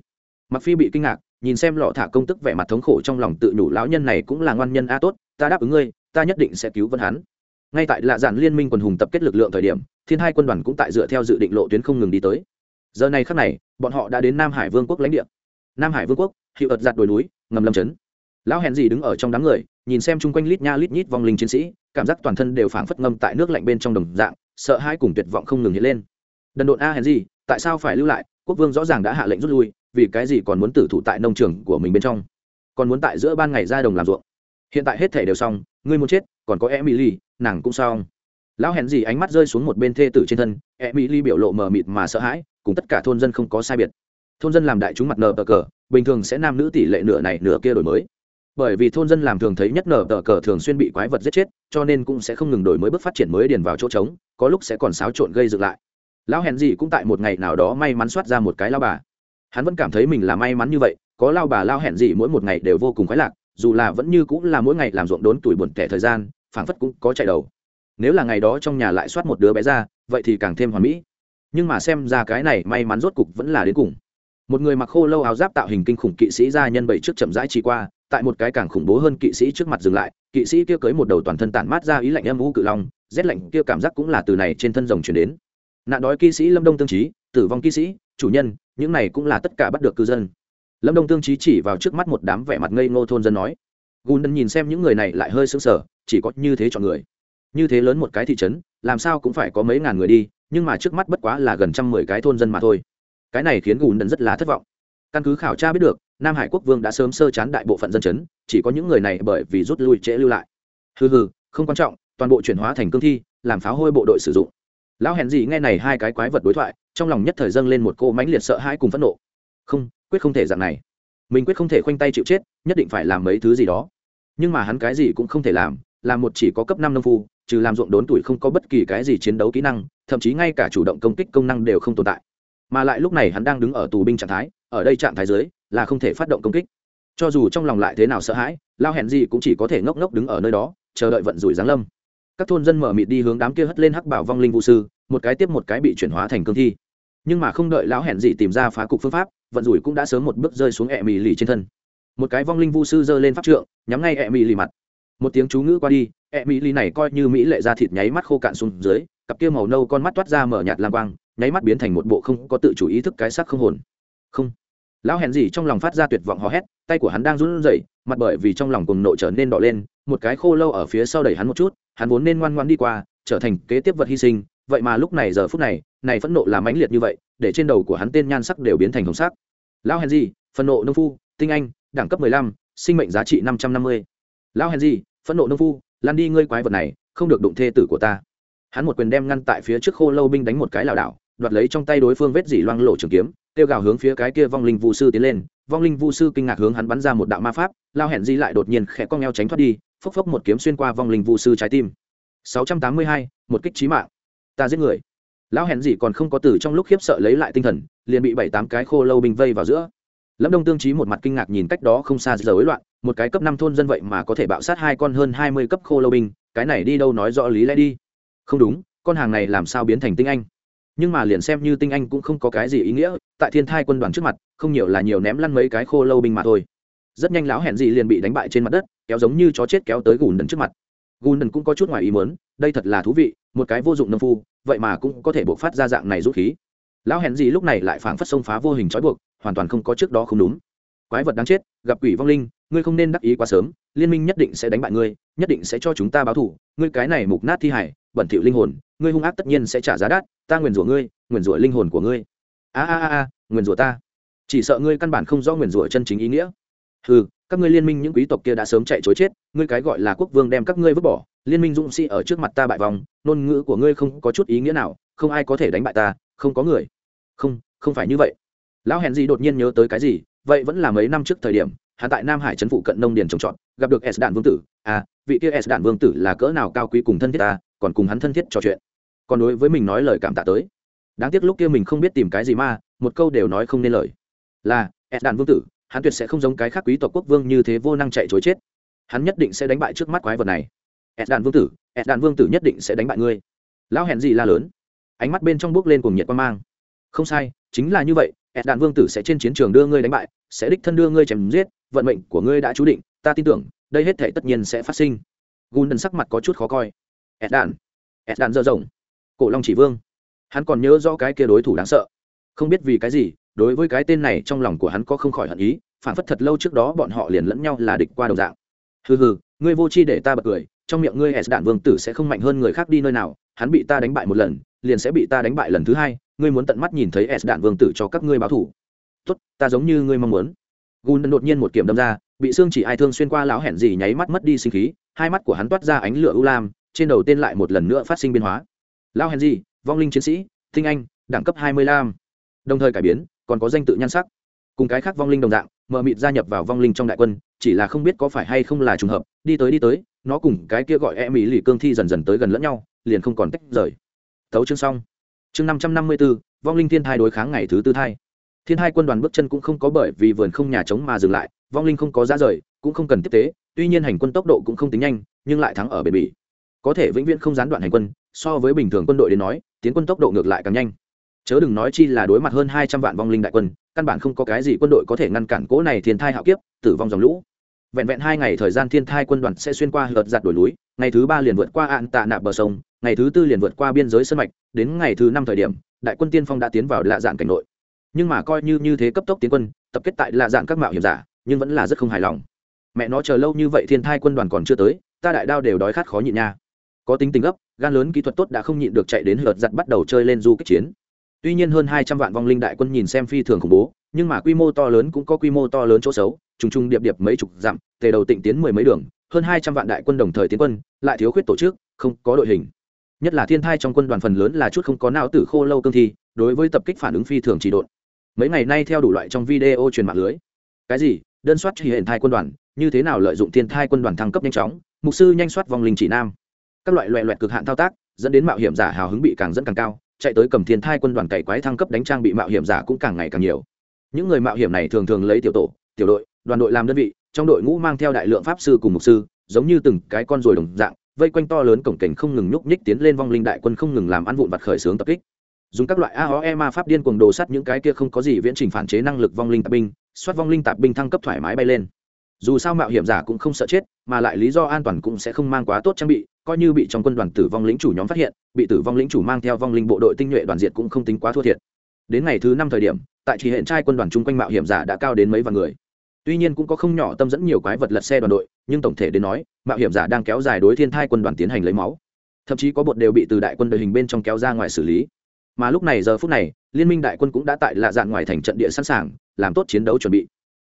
Mặc phi bị kinh ngạc, nhìn xem lọ thả công tức vẻ mặt thống khổ trong lòng tự nhủ lão nhân này cũng là ngoan nhân a tốt, ta đáp ứng ngươi, ta nhất định sẽ cứu vân hắn. Ngay tại lạ giản liên minh quần hùng tập kết lực lượng thời điểm, thiên hai quân đoàn cũng tại dựa theo dự định lộ tuyến không ngừng đi tới. Giờ này khắc này, bọn họ đã đến nam hải vương quốc lãnh địa. Nam hải vương quốc hiệu ợt giặt đồi núi, ngầm lâm chấn. Lão hèn gì đứng ở trong đám người, nhìn xem chung quanh lít nha lít nhít vong linh chiến sĩ, cảm giác toàn thân đều phảng phất ngâm tại nước lạnh bên trong đồng dạng, sợ hai cùng tuyệt vọng không ngừng hiện lên. Đần độn a hèn gì, tại sao phải lưu lại? Quốc vương rõ ràng đã hạ lệnh rút lui, vì cái gì còn muốn tử thủ tại nông trường của mình bên trong? Còn muốn tại giữa ban ngày ra đồng làm ruộng. Hiện tại hết thể đều xong, ngươi muốn chết, còn có emily, nàng cũng xong. Lão hèn gì ánh mắt rơi xuống một bên thê tử trên thân, emily biểu lộ mờ mịt mà sợ hãi, cùng tất cả thôn dân không có sai biệt. Thôn dân làm đại chúng mặt nờ cờ bình thường sẽ nam nữ tỷ lệ nửa này nửa kia đổi mới. Bởi vì thôn dân làm thường thấy nhất nở tờ cờ thường xuyên bị quái vật giết chết, cho nên cũng sẽ không ngừng đổi mới bước phát triển mới điền vào chỗ trống, có lúc sẽ còn xáo trộn gây dựng lại. Lão hèn gì cũng tại một ngày nào đó may mắn soát ra một cái lao bà. Hắn vẫn cảm thấy mình là may mắn như vậy, có lao bà lao hẹn gì mỗi một ngày đều vô cùng khoái lạc, dù là vẫn như cũng là mỗi ngày làm ruộng đốn tuổi buồn tẻ thời gian, phảng phất cũng có chạy đầu. Nếu là ngày đó trong nhà lại soát một đứa bé ra, vậy thì càng thêm hoàn mỹ. Nhưng mà xem ra cái này may mắn rốt cục vẫn là đến cùng một người mặc khô lâu áo giáp tạo hình kinh khủng kỵ sĩ ra nhân bảy trước chậm rãi chỉ qua, tại một cái càng khủng bố hơn kỵ sĩ trước mặt dừng lại, kỵ sĩ kia cưới một đầu toàn thân tản mát ra ý lạnh âm u cự long, rét lạnh kia cảm giác cũng là từ này trên thân rồng chuyển đến. Nạn đói kỵ sĩ lâm đông tương trí tử vong kỵ sĩ, chủ nhân, những này cũng là tất cả bắt được cư dân. Lâm đông tương trí chỉ vào trước mắt một đám vẻ mặt ngây ngô thôn dân nói, gùn đần nhìn xem những người này lại hơi sững sờ, chỉ có như thế chọn người. Như thế lớn một cái thị trấn, làm sao cũng phải có mấy ngàn người đi, nhưng mà trước mắt bất quá là gần trăm mười cái thôn dân mà thôi cái này khiến gùn đần rất là thất vọng. Căn cứ khảo tra biết được, nam hải quốc vương đã sớm sơ chán đại bộ phận dân chấn, chỉ có những người này bởi vì rút lui trễ lưu lại. Hừ hừ, không quan trọng, toàn bộ chuyển hóa thành cương thi, làm pháo hôi bộ đội sử dụng. Lão hèn gì nghe này hai cái quái vật đối thoại, trong lòng nhất thời dâng lên một cô mãnh liệt sợ hãi cùng phẫn nộ. Không, quyết không thể dạng này. Mình quyết không thể khoanh tay chịu chết, nhất định phải làm mấy thứ gì đó. Nhưng mà hắn cái gì cũng không thể làm làm một chỉ có cấp năm nông phu, trừ làm ruộng đốn tuổi không có bất kỳ cái gì chiến đấu kỹ năng, thậm chí ngay cả chủ động công kích công năng đều không tồn tại mà lại lúc này hắn đang đứng ở tù binh trạng thái, ở đây trạng thái dưới, là không thể phát động công kích. Cho dù trong lòng lại thế nào sợ hãi, lao hẹn gì cũng chỉ có thể ngốc ngốc đứng ở nơi đó, chờ đợi vận rủi giáng lâm. Các thôn dân mở mịt đi hướng đám kia hất lên hắc bảo vong linh vũ sư, một cái tiếp một cái bị chuyển hóa thành cương thi. Nhưng mà không đợi lão hẹn gì tìm ra phá cục phương pháp, vận rủi cũng đã sớm một bước rơi xuống ẹ mì lì trên thân. Một cái vong linh vu sư giơ lên pháp trượng, nhắm ngay ẹ mì lì mặt. Một tiếng chú ngữ qua đi, ẹ mì lì này coi như mỹ lệ ra thịt nháy mắt khô cạn xuống dưới, cặp kia màu nâu con mắt toát ra mở nhạt lam quang nháy mắt biến thành một bộ không có tự chủ ý thức cái sắc không hồn. Không. Lão hèn gì trong lòng phát ra tuyệt vọng hò hét, tay của hắn đang run rẩy, mặt bởi vì trong lòng cùng nộ trở nên đỏ lên, một cái khô lâu ở phía sau đẩy hắn một chút, hắn vốn nên ngoan ngoan đi qua, trở thành kế tiếp vật hy sinh, vậy mà lúc này giờ phút này này phẫn nộ là mãnh liệt như vậy, để trên đầu của hắn tên nhan sắc đều biến thành hồng sắc. Lão hèn gì, phẫn nộ nông phu, tinh anh, đẳng cấp mười lăm, sinh mệnh giá trị năm trăm năm mươi. Lão hèn gì, phẫn nộ nông phu, lan đi ngươi quái vật này, không được đụng thê tử của ta. Hắn một quyền đem ngăn tại phía trước khô lâu binh đánh một cái lảo đảo đoạt lấy trong tay đối phương vết dỉ loang lộ trường kiếm kêu gào hướng phía cái kia vong linh vu sư tiến lên. Vong linh vu sư kinh ngạc hướng hắn bắn ra một đạo ma pháp lao hẹn di lại đột nhiên khẽ con eo tránh thoát đi phốc phốc một kiếm xuyên qua vong linh vu sư trái tim. 682, một kích trí mạng. Ta giết người. Lão hẹn gì còn không có từ trong lúc khiếp sợ lấy lại tinh thần liền bị bảy tám cái khô lâu binh vây vào giữa. Lâm đông tương trí một mặt kinh ngạc nhìn cách đó không xa giờ ối loạn một cái cấp năm thôn dân vậy mà có thể bạo sát hai con hơn hai mươi cấp khô lâu binh cái này đi đâu nói rõ lý lẽ đi. Không đúng con hàng này làm sao biến thành tinh anh? Nhưng mà liền xem như tinh anh cũng không có cái gì ý nghĩa, tại thiên thai quân đoàn trước mặt, không nhiều là nhiều ném lăn mấy cái khô lâu binh mà thôi. Rất nhanh lão hẹn dị liền bị đánh bại trên mặt đất, kéo giống như chó chết kéo tới gùn đần trước mặt. Gùn đần cũng có chút ngoài ý mớn đây thật là thú vị, một cái vô dụng nâm phu, vậy mà cũng có thể buộc phát ra dạng này rút khí. Lão hẹn dị lúc này lại phảng phất sông phá vô hình trói buộc, hoàn toàn không có trước đó không đúng. Quái vật đáng chết, gặp quỷ vong linh, ngươi không nên đắc ý quá sớm, liên minh nhất định sẽ đánh bại ngươi, nhất định sẽ cho chúng ta báo thù, ngươi cái này mục nát thi hải bẩn thỉu linh hồn, ngươi hung ác tất nhiên sẽ trả giá đắt, ta nguyền rủa ngươi, nguyền rủa linh hồn của ngươi. A a a a, nguyền rủa ta. Chỉ sợ ngươi căn bản không do nguyền rủa chân chính ý nghĩa. Ừ các ngươi liên minh những quý tộc kia đã sớm chạy chối chết, ngươi cái gọi là quốc vương đem các ngươi vứt bỏ, liên minh dũng sĩ ở trước mặt ta bại vòng, ngôn ngữ của ngươi không có chút ý nghĩa nào, không ai có thể đánh bại ta, không có người. Không không phải như vậy. Lão hèn gì đột nhiên nhớ tới cái gì, vậy vẫn là mấy năm trước thời điểm, hắn tại nam hải trấn phụ cận nông điền trồng trọt, gặp được s đạn vương tử. À vị kia s đạn vương tử là cỡ nào cao quý cùng thân thiết ta còn cùng hắn thân thiết trò chuyện. Còn đối với mình nói lời cảm tạ tới. Đáng tiếc lúc kia mình không biết tìm cái gì mà, một câu đều nói không nên lời. Là, ed đàn vương tử, hắn tuyệt sẽ không giống cái khác quý tộc quốc vương như thế vô năng chạy chối chết. Hắn nhất định sẽ đánh bại trước mắt quái vật này. Ed đàn vương tử, ed đàn vương tử nhất định sẽ đánh bại ngươi. Lão hẹn gì la lớn. Ánh mắt bên trong bước lên cùng nhiệt quan mang. Không sai, chính là như vậy, ed đàn vương tử sẽ trên chiến trường đưa ngươi đánh bại, sẽ đích thân đưa ngươi chém giết, vận mệnh của ngươi đã chú định, ta tin tưởng, đây hết thể tất nhiên sẽ phát sinh. Gùn đần sắc mặt có chút khó coi ed đạn ed đạn dơ rộng cổ long chỉ vương. Hắn còn nhớ rõ cái kia đối thủ đáng sợ. Không biết vì cái gì, đối với cái tên này trong lòng của hắn có không khỏi hận ý phản phất thật lâu trước đó bọn họ liền lẫn nhau là địch qua đồng dạng. Hừ hừ, ngươi vô chi để ta bật cười, trong miệng ngươi s đạn vương tử sẽ không mạnh hơn người khác đi nơi nào, hắn bị ta đánh bại một lần, liền sẽ bị ta đánh bại lần thứ hai, ngươi muốn tận mắt nhìn thấy s đạn vương tử cho các ngươi báo thủ. Tốt, ta giống như ngươi mong muốn. Gùn đột nhiên một kiểm đâm ra, bị xương chỉ ai thương xuyên qua lão hẹn gì nháy mắt mất đi sinh khí, hai mắt của hắn toát ra ánh lửa u lam trên đầu tên lại một lần nữa phát sinh biến hóa. Lão hẹn gì vong linh chiến sĩ, tinh anh, đẳng cấp hai mươi lăm. Đồng thời cải biến, còn có danh tự nhan sắc. Cùng cái khác vong linh đồng dạng mờ mịt gia nhập vào vong linh trong đại quân, chỉ là không biết có phải hay không là trùng hợp. Đi tới đi tới, nó cùng cái kia gọi e mỹ lì cương thi dần dần tới gần lẫn nhau, liền không còn tách rời. Tấu chương xong. Chương năm trăm năm mươi b ố vong linh thiên thai đối kháng ngày thứ tư thai. Thiên hai quân đoàn bước chân cũng không có bởi vì vườn không nhà trống mà dừng lại, vong linh không có ra rời, cũng không cần tiếp tế, tuy nhiên hành quân tốc độ cũng không tính nhanh, nhưng lại thắng ở bền bỉ có thể vĩnh viễn không gián đoạn hành quân, so với bình thường quân đội đến nói, tiến quân tốc độ ngược lại càng nhanh. Chớ đừng nói chi là đối mặt hơn hai trăm vạn vong linh đại quân, căn bản không có cái gì quân đội có thể ngăn cản cỗ này thiên thai hạo kiếp, tử vong dòng lũ. Vẹn vẹn hai ngày thời gian thiên thai quân đoàn sẽ xuyên qua hợt giặt đồi núi, ngày thứ ba liền vượt qua ạn tạ nạp bờ sông, ngày thứ tư liền vượt qua biên giới sân mạch, đến ngày thứ năm thời điểm, đại quân tiên phong đã tiến vào lạ dạng cảnh nội. Nhưng mà coi như như thế cấp tốc tiến quân, tập kết tại lạ dạng các mạo hiểm giả, nhưng vẫn là rất không hài lòng. Mẹ nó chờ lâu như vậy thiên thai quân đoàn còn chưa tới, ta đại đao đều đói khát khó nhịn nha có tính tình gấp, gan lớn kỹ thuật tốt đã không nhịn được chạy đến hợt giặt bắt đầu chơi lên du kích chiến. Tuy nhiên hơn hai trăm vạn vong linh đại quân nhìn xem phi thường khủng bố, nhưng mà quy mô to lớn cũng có quy mô to lớn chỗ xấu, trùng trùng điệp điệp mấy chục dặm, tề đầu tịnh tiến mười mấy đường, hơn hai trăm vạn đại quân đồng thời tiến quân, lại thiếu khuyết tổ chức, không có đội hình. Nhất là thiên thai trong quân đoàn phần lớn là chút không có não tử khô lâu cương thi, đối với tập kích phản ứng phi thường chỉ độn. Mấy ngày nay theo đủ loại trong video truyền mạng lưới. Cái gì? Đơn soát chỉ hiện thai quân đoàn, như thế nào lợi dụng thiên thai quân đoàn thăng cấp nhanh chóng? Mục sư nhanh soát vòng linh chỉ nam các loại loại loại cực hạn thao tác, dẫn đến mạo hiểm giả hào hứng bị càng dẫn càng cao, chạy tới cầm thiên thai quân đoàn cày quái thăng cấp đánh trang bị mạo hiểm giả cũng càng ngày càng nhiều. Những người mạo hiểm này thường thường lấy tiểu tổ, tiểu đội, đoàn đội làm đơn vị, trong đội ngũ mang theo đại lượng pháp sư cùng mục sư, giống như từng cái con ruồi đồng dạng, vây quanh to lớn cổng cảnh không ngừng nhúc nhích tiến lên vong linh đại quân không ngừng làm ăn vụn vặt khởi xướng tập kích. Dùng các loại aoe ma pháp điên cuồng đồ sắt những cái kia không có gì viễn trình phản chế năng lực vong linh tạp binh, soát vong linh tạp binh thăng cấp thoải mái bay lên dù sao mạo hiểm giả cũng không sợ chết, mà lại lý do an toàn cũng sẽ không mang quá tốt trang bị, coi như bị trong quân đoàn tử vong lĩnh chủ nhóm phát hiện, bị tử vong lĩnh chủ mang theo vong linh bộ đội tinh nhuệ đoàn diệt cũng không tính quá thua thiệt. Đến ngày thứ năm thời điểm, tại chỉ hiện trai quân đoàn chung quanh mạo hiểm giả đã cao đến mấy vạn người. Tuy nhiên cũng có không nhỏ tâm dẫn nhiều quái vật lật xe đoàn đội, nhưng tổng thể đến nói, mạo hiểm giả đang kéo dài đối thiên thai quân đoàn tiến hành lấy máu. Thậm chí có bột đều bị từ đại quân đội hình bên trong kéo ra ngoài xử lý. Mà lúc này giờ phút này, liên minh đại quân cũng đã tại lạ dạn ngoài thành trận địa sẵn sàng, làm tốt chiến đấu chuẩn bị.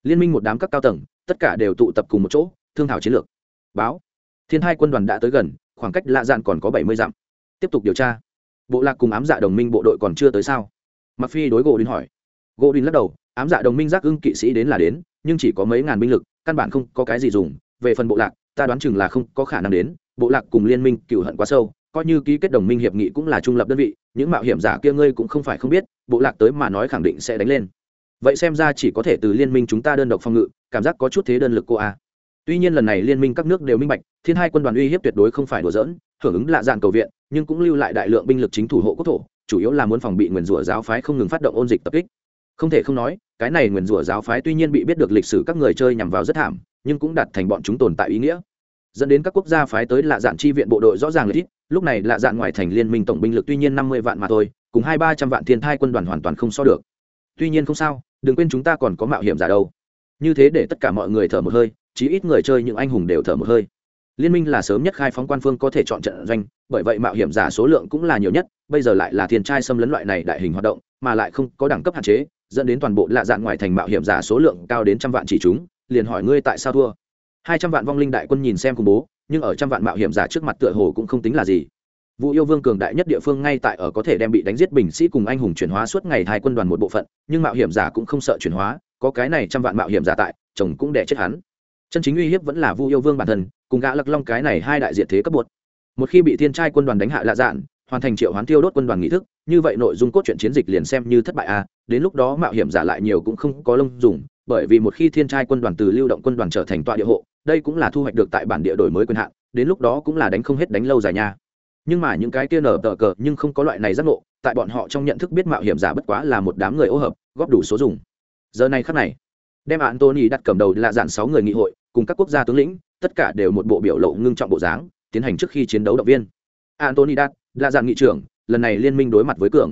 Liên minh một đám các cao tầng tất cả đều tụ tập cùng một chỗ, thương thảo chiến lược. Báo. Thiên hai quân đoàn đã tới gần, khoảng cách lạ dạn còn có bảy mươi dặm. Tiếp tục điều tra. Bộ lạc cùng ám dạ đồng minh bộ đội còn chưa tới sao? Mặc phi đối gỗ đinh hỏi. Gỗ đinh lắc đầu, ám dạ đồng minh giác ưng kỵ sĩ đến là đến, nhưng chỉ có mấy ngàn binh lực, căn bản không có cái gì dùng. Về phần bộ lạc, ta đoán chừng là không có khả năng đến. Bộ lạc cùng liên minh cựu hận quá sâu, coi như ký kết đồng minh hiệp nghị cũng là trung lập đơn vị, những mạo hiểm giả kia ngươi cũng không phải không biết, bộ lạc tới mà nói khẳng định sẽ đánh lên vậy xem ra chỉ có thể từ liên minh chúng ta đơn độc phòng ngự, cảm giác có chút thế đơn lực cô a. Tuy nhiên lần này liên minh các nước đều minh bạch, thiên hai quân đoàn uy hiếp tuyệt đối không phải đùa dỡn hưởng ứng lạ dạn cầu viện, nhưng cũng lưu lại đại lượng binh lực chính thủ hộ quốc thổ, chủ yếu là muốn phòng bị nguyền rủa giáo phái không ngừng phát động ôn dịch tập kích. Không thể không nói, cái này nguyền rủa giáo phái tuy nhiên bị biết được lịch sử các người chơi nhằm vào rất thảm, nhưng cũng đặt thành bọn chúng tồn tại ý nghĩa. Dẫn đến các quốc gia phái tới lạ dạn chi viện bộ đội rõ ràng là ít, lúc này lạ dạn ngoài thành liên minh tổng binh lực tuy nhiên năm mươi vạn mà thôi, cùng hai ba trăm vạn thiên thai quân đoàn hoàn toàn không so được tuy nhiên không sao, đừng quên chúng ta còn có mạo hiểm giả đâu. Như thế để tất cả mọi người thở một hơi, chí ít người chơi những anh hùng đều thở một hơi. Liên minh là sớm nhất khai phóng quan phương có thể chọn trận doanh, bởi vậy mạo hiểm giả số lượng cũng là nhiều nhất, bây giờ lại là thiên trai xâm lấn loại này đại hình hoạt động, mà lại không có đẳng cấp hạn chế, dẫn đến toàn bộ lạ dạng ngoài thành mạo hiểm giả số lượng cao đến trăm vạn chỉ chúng, liền hỏi ngươi tại sao thua. Hai trăm vạn vong linh đại quân nhìn xem khủng bố, nhưng ở trăm vạn mạo hiểm giả trước mặt tựa hồ cũng không tính là gì vụ yêu vương cường đại nhất địa phương ngay tại ở có thể đem bị đánh giết bình sĩ cùng anh hùng chuyển hóa suốt ngày hai quân đoàn một bộ phận nhưng mạo hiểm giả cũng không sợ chuyển hóa có cái này trăm vạn mạo hiểm giả tại chồng cũng đẻ chết hắn. Chân chính uy hiếp vẫn là vu yêu vương bản thân cùng gã lặc long cái này hai đại diện thế cấp bột. Một khi bị thiên trai quân đoàn đánh hạ lạ dạn hoàn thành triệu hoán tiêu đốt quân đoàn nghị thức như vậy nội dung cốt truyện chiến dịch liền xem như thất bại a à, đến lúc đó mạo hiểm giả lại nhiều cũng không có lông dùng bởi vì một khi thiên trai quân đoàn từ lưu động quân đoàn trở thành tọa địa hộ đây cũng là thu hoạch được tại bản địa đổi mới quyền hạn đến lúc đó cũng là đánh không hết đánh lâu dài nha nhưng mà những cái kia nở tờ cờ nhưng không có loại này giác ngộ, tại bọn họ trong nhận thức biết mạo hiểm giả bất quá là một đám người ô hợp, góp đủ số dùng. Giờ này khắc này, đem antony đặt cầm đầu là dạn sáu người nghị hội, cùng các quốc gia tướng lĩnh, tất cả đều một bộ biểu lộ ngưng trọng bộ dáng, tiến hành trước khi chiến đấu động viên. Antony đặt, là dạn nghị trưởng, lần này liên minh đối mặt với cường.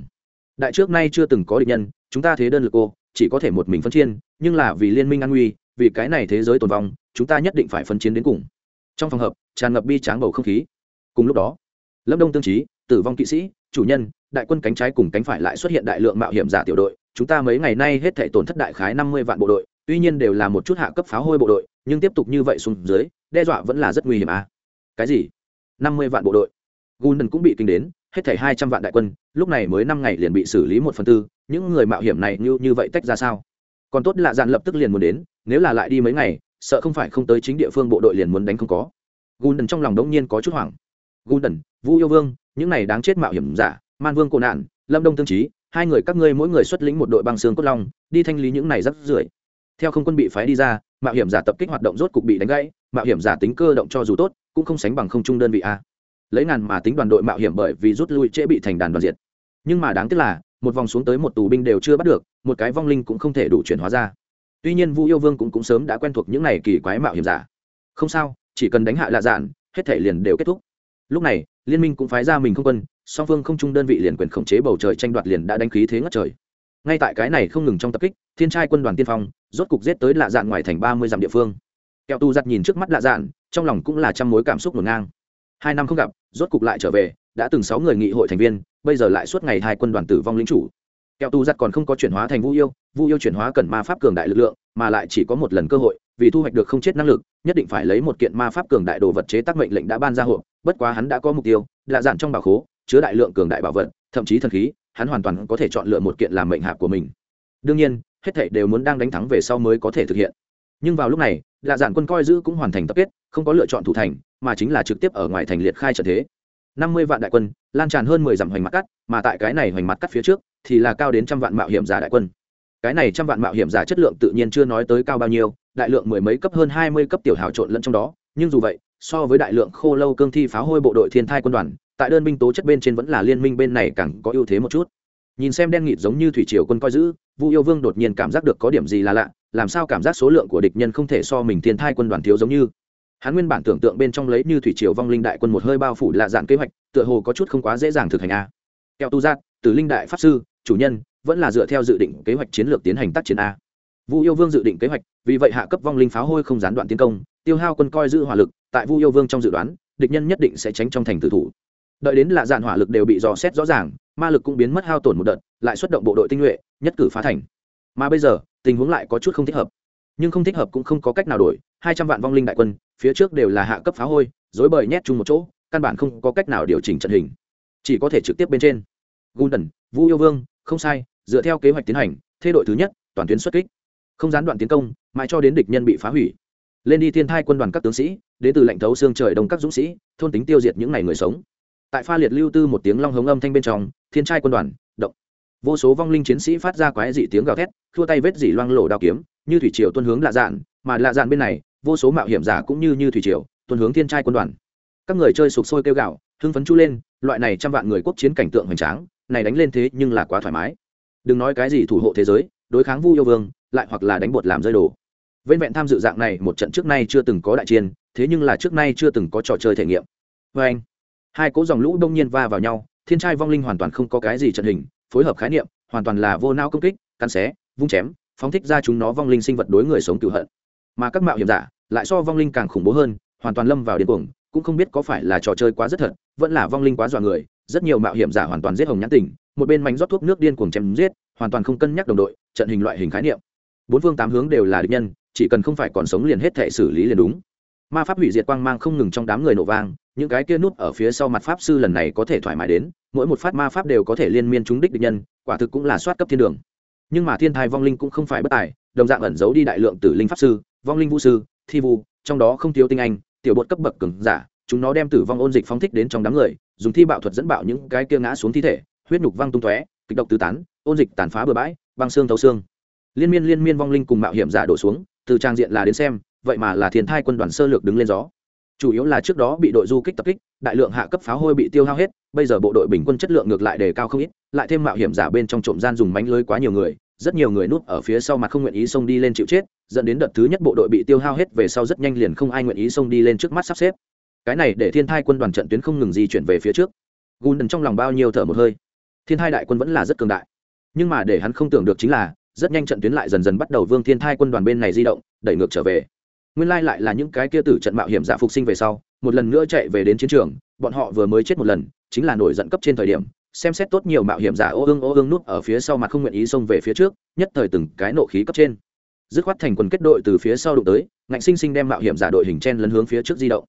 Đại trước nay chưa từng có địch nhân, chúng ta thế đơn lực cô chỉ có thể một mình phân chiên nhưng là vì liên minh an nguy, vì cái này thế giới tồn vong, chúng ta nhất định phải phân chiến đến cùng. Trong phòng hợp, tràn ngập bi tráng bầu không khí. Cùng lúc đó lâm đông tương trí, tử vong kỵ sĩ, chủ nhân, đại quân cánh trái cùng cánh phải lại xuất hiện đại lượng mạo hiểm giả tiểu đội. Chúng ta mấy ngày nay hết thể tổn thất đại khái năm mươi vạn bộ đội, tuy nhiên đều là một chút hạ cấp pháo hôi bộ đội, nhưng tiếp tục như vậy xuống dưới, đe dọa vẫn là rất nguy hiểm à. Cái gì? Năm mươi vạn bộ đội. Gundần cũng bị kinh đến, hết thảy hai trăm vạn đại quân, lúc này mới năm ngày liền bị xử lý một phần tư, những người mạo hiểm này như như vậy tách ra sao? Còn tốt là dạn lập tức liền muốn đến, nếu là lại đi mấy ngày, sợ không phải không tới chính địa phương bộ đội liền muốn đánh không có. Gundần trong lòng đống nhiên có chút hoảng. Gundần vũ yêu vương những này đáng chết mạo hiểm giả man vương cổ nạn lâm đông tương trí hai người các ngươi mỗi người xuất lĩnh một đội băng xương cốt long đi thanh lý những này rắc rưởi. Theo không quân bị phái đi ra mạo hiểm giả tập kích hoạt động rốt cục bị đánh gãy mạo hiểm giả tính cơ động cho dù tốt cũng không sánh bằng không trung đơn vị a. Lấy ngàn mà tính đoàn đội mạo hiểm bởi vì rút lui trễ bị thành đàn đoàn diệt. Nhưng mà đáng tiếc là một vòng xuống tới một tù binh đều chưa bắt được một cái vong linh cũng không thể đủ chuyển hóa ra. Tuy nhiên vu yêu vương cũng, cũng sớm đã quen thuộc những này kỳ quái mạo hiểm giả. Không sao chỉ cần đánh hạ lạ dạn hết thể liền đều kết thúc. Lúc này liên minh cũng phái ra mình không quân, song phương không chung đơn vị liền quyền khống chế bầu trời tranh đoạt liền đã đánh khí thế ngất trời. Ngay tại cái này không ngừng trong tập kích, thiên trai quân đoàn tiên phong, rốt cục giết tới lạ dạn ngoài thành ba mươi dặm địa phương. Kẹo tu giặt nhìn trước mắt lạ dạn trong lòng cũng là trăm mối cảm xúc ngổn ngang. Hai năm không gặp, rốt cục lại trở về, đã từng sáu người nghị hội thành viên, bây giờ lại suốt ngày hai quân đoàn tử vong lính chủ. Kẹo tu giặt còn không có chuyển hóa thành vũ yêu vũ yêu chuyển hóa cần ma pháp cường đại lực lượng, mà lại chỉ có một lần cơ hội vì thu hoạch được không chết năng lực, nhất định phải lấy một kiện ma pháp cường đại đồ vật chế tác mệnh lệnh đã ban ra hộ bất quá hắn đã có mục tiêu, lạ dạn trong bảo khố, chứa đại lượng cường đại bảo vật, thậm chí thần khí, hắn hoàn toàn có thể chọn lựa một kiện làm mệnh hạp của mình. Đương nhiên, hết thảy đều muốn đang đánh thắng về sau mới có thể thực hiện. Nhưng vào lúc này, lạ dạn quân coi giữ cũng hoàn thành tập kết, không có lựa chọn thủ thành, mà chính là trực tiếp ở ngoài thành liệt khai trận thế. năm mươi vạn đại quân, lan tràn hơn mười dặm hoành mặt cắt, mà tại cái này hoành mặt cắt phía trước, thì là cao đến trăm vạn mạo hiểm giả đại quân. Cái này trăm vạn mạo hiểm giả chất lượng tự nhiên chưa nói tới cao bao nhiêu đại lượng mười mấy cấp hơn hai mươi cấp tiểu hào trộn lẫn trong đó, nhưng dù vậy, so với đại lượng khô lâu cương thi phá hôi bộ đội thiên thai quân đoàn, tại đơn binh tố chất bên trên vẫn là liên minh bên này càng có ưu thế một chút. Nhìn xem đen nghịt giống như thủy triều quân coi giữ, vu yêu vương đột nhiên cảm giác được có điểm gì là lạ, làm sao cảm giác số lượng của địch nhân không thể so mình thiên thai quân đoàn thiếu giống như. Hắn nguyên bản tưởng tượng bên trong lấy như thủy triều vong linh đại quân một hơi bao phủ lạ dạng kế hoạch, tựa hồ có chút không quá dễ dàng thực hành a. Kẹo tu giác từ linh đại pháp sư, chủ nhân, vẫn là dựa theo dự định kế hoạch chiến lược tiến hành tác chiến a vu yêu vương dự định kế hoạch, vì vậy hạ cấp vong linh pháo hôi không gián đoạn tiến công, tiêu hao quân coi giữ hỏa lực, tại vu yêu vương trong dự đoán, địch nhân nhất định sẽ tránh trong thành tử thủ. Đợi đến lạ dạn hỏa lực đều bị dò xét rõ ràng, ma lực cũng biến mất hao tổn một đợt, lại xuất động bộ đội tinh nhuệ, nhất cử phá thành. Mà bây giờ, tình huống lại có chút không thích hợp. Nhưng không thích hợp cũng không có cách nào đổi, hai trăm vạn vong linh đại quân, phía trước đều là hạ cấp phá hôi dối bời nhét chung một chỗ, căn bản không có cách nào điều chỉnh trận hình. Chỉ có thể trực tiếp bên trên. Gundần vu yêu vương, không sai, dựa theo kế hoạch tiến hành thay đội thứ nhất, toàn tuyến xuất kích không gián đoạn tiến công, mãi cho đến địch nhân bị phá hủy. Lên đi thiên thai quân đoàn các tướng sĩ đến từ lệnh thấu xương trời đông các dũng sĩ, thôn tính tiêu diệt những ngày người sống. Tại pha liệt lưu tư một tiếng long hống âm thanh bên trong, thiên trai quân đoàn, động. Vô số vong linh chiến sĩ phát ra quái dị tiếng gào thét thua tay vết dỉ loang lổ đao kiếm, như thủy triều tuân hướng lạ dạn, mà lạ dạn bên này, vô số mạo hiểm giả cũng như như thủy triều, tuân hướng thiên trai quân đoàn. Các người chơi sục sôi kêu gạo hưng phấn chu lên, loại này trăm vạn người quốc chiến cảnh tượng hoành tráng, này đánh lên thế nhưng là quá thoải mái. Đừng nói cái gì thủ hộ thế giới đối kháng vu yêu vương, lại hoặc là đánh bột làm rơi đồ. Vên vẹn tham dự dạng này, một trận trước nay chưa từng có đại chiến, thế nhưng là trước nay chưa từng có trò chơi thể nghiệm. Vê anh, hai cỗ dòng lũ đông nhiên va vào nhau, thiên trai vong linh hoàn toàn không có cái gì trận hình, phối hợp khái niệm, hoàn toàn là vô nao công kích, cắn xé, vung chém, phóng thích ra chúng nó vong linh sinh vật đối người sống cựu hận. Mà các mạo hiểm giả, lại so vong linh càng khủng bố hơn, hoàn toàn lâm vào điên cuồng, cũng không biết có phải là trò chơi quá rất thật, vẫn là vong linh quá dọa người, rất nhiều mạo hiểm giả hoàn toàn giết hồng nhãn tình một bên mảnh rót thuốc nước điên cuồng chém giết hoàn toàn không cân nhắc đồng đội, trận hình loại hình khái niệm. Bốn phương tám hướng đều là địch nhân, chỉ cần không phải còn sống liền hết thể xử lý liền đúng. Ma pháp hủy diệt quang mang không ngừng trong đám người nổ vang, những cái kia nút ở phía sau mặt pháp sư lần này có thể thoải mái đến, mỗi một phát ma pháp đều có thể liên miên trúng đích địch nhân, quả thực cũng là soát cấp thiên đường. Nhưng mà thiên thai vong linh cũng không phải bất tài, đồng dạng ẩn giấu đi đại lượng tử linh pháp sư, vong linh vũ sư, thi vu, trong đó không thiếu tinh anh, tiểu bột cấp bậc cứng giả, chúng nó đem tử vong ôn dịch phóng thích đến trong đám người, dùng thi bạo thuật dẫn bạo những cái kia ngã xuống thi thể, huyết nhục văng tung tóe, kịch độc tứ tán ôn dịch tàn phá bừa bãi, băng xương thấu xương. Liên miên liên miên vong linh cùng mạo hiểm giả đổ xuống, từ trang diện là đến xem, vậy mà là thiên thai quân đoàn sơ lược đứng lên gió. Chủ yếu là trước đó bị đội du kích tập kích, đại lượng hạ cấp pháo hôi bị tiêu hao hết, bây giờ bộ đội bình quân chất lượng ngược lại đề cao không ít, lại thêm mạo hiểm giả bên trong trộm gian dùng mánh lưới quá nhiều người, rất nhiều người núp ở phía sau mặt không nguyện ý xông đi lên chịu chết, dẫn đến đợt thứ nhất bộ đội bị tiêu hao hết về sau rất nhanh liền không ai nguyện ý xông đi lên trước mắt sắp xếp. Cái này để thiên thai quân đoàn trận tuyến không ngừng di chuyển về phía trước. Gùn trong lòng bao nhiêu thở một hơi. Thiên thai đại quân vẫn là rất cường đại nhưng mà để hắn không tưởng được chính là, rất nhanh trận tuyến lại dần dần bắt đầu vương thiên thai quân đoàn bên này di động, đẩy ngược trở về. Nguyên lai lại là những cái kia tử trận mạo hiểm giả phục sinh về sau, một lần nữa chạy về đến chiến trường, bọn họ vừa mới chết một lần, chính là nổi giận cấp trên thời điểm, xem xét tốt nhiều mạo hiểm giả ô ương ô ương nút ở phía sau mặt không nguyện ý xông về phía trước, nhất thời từng cái nộ khí cấp trên. Dứt khoát thành quần kết đội từ phía sau đụng tới, ngạnh sinh sinh đem mạo hiểm giả đội hình chen lấn hướng phía trước di động.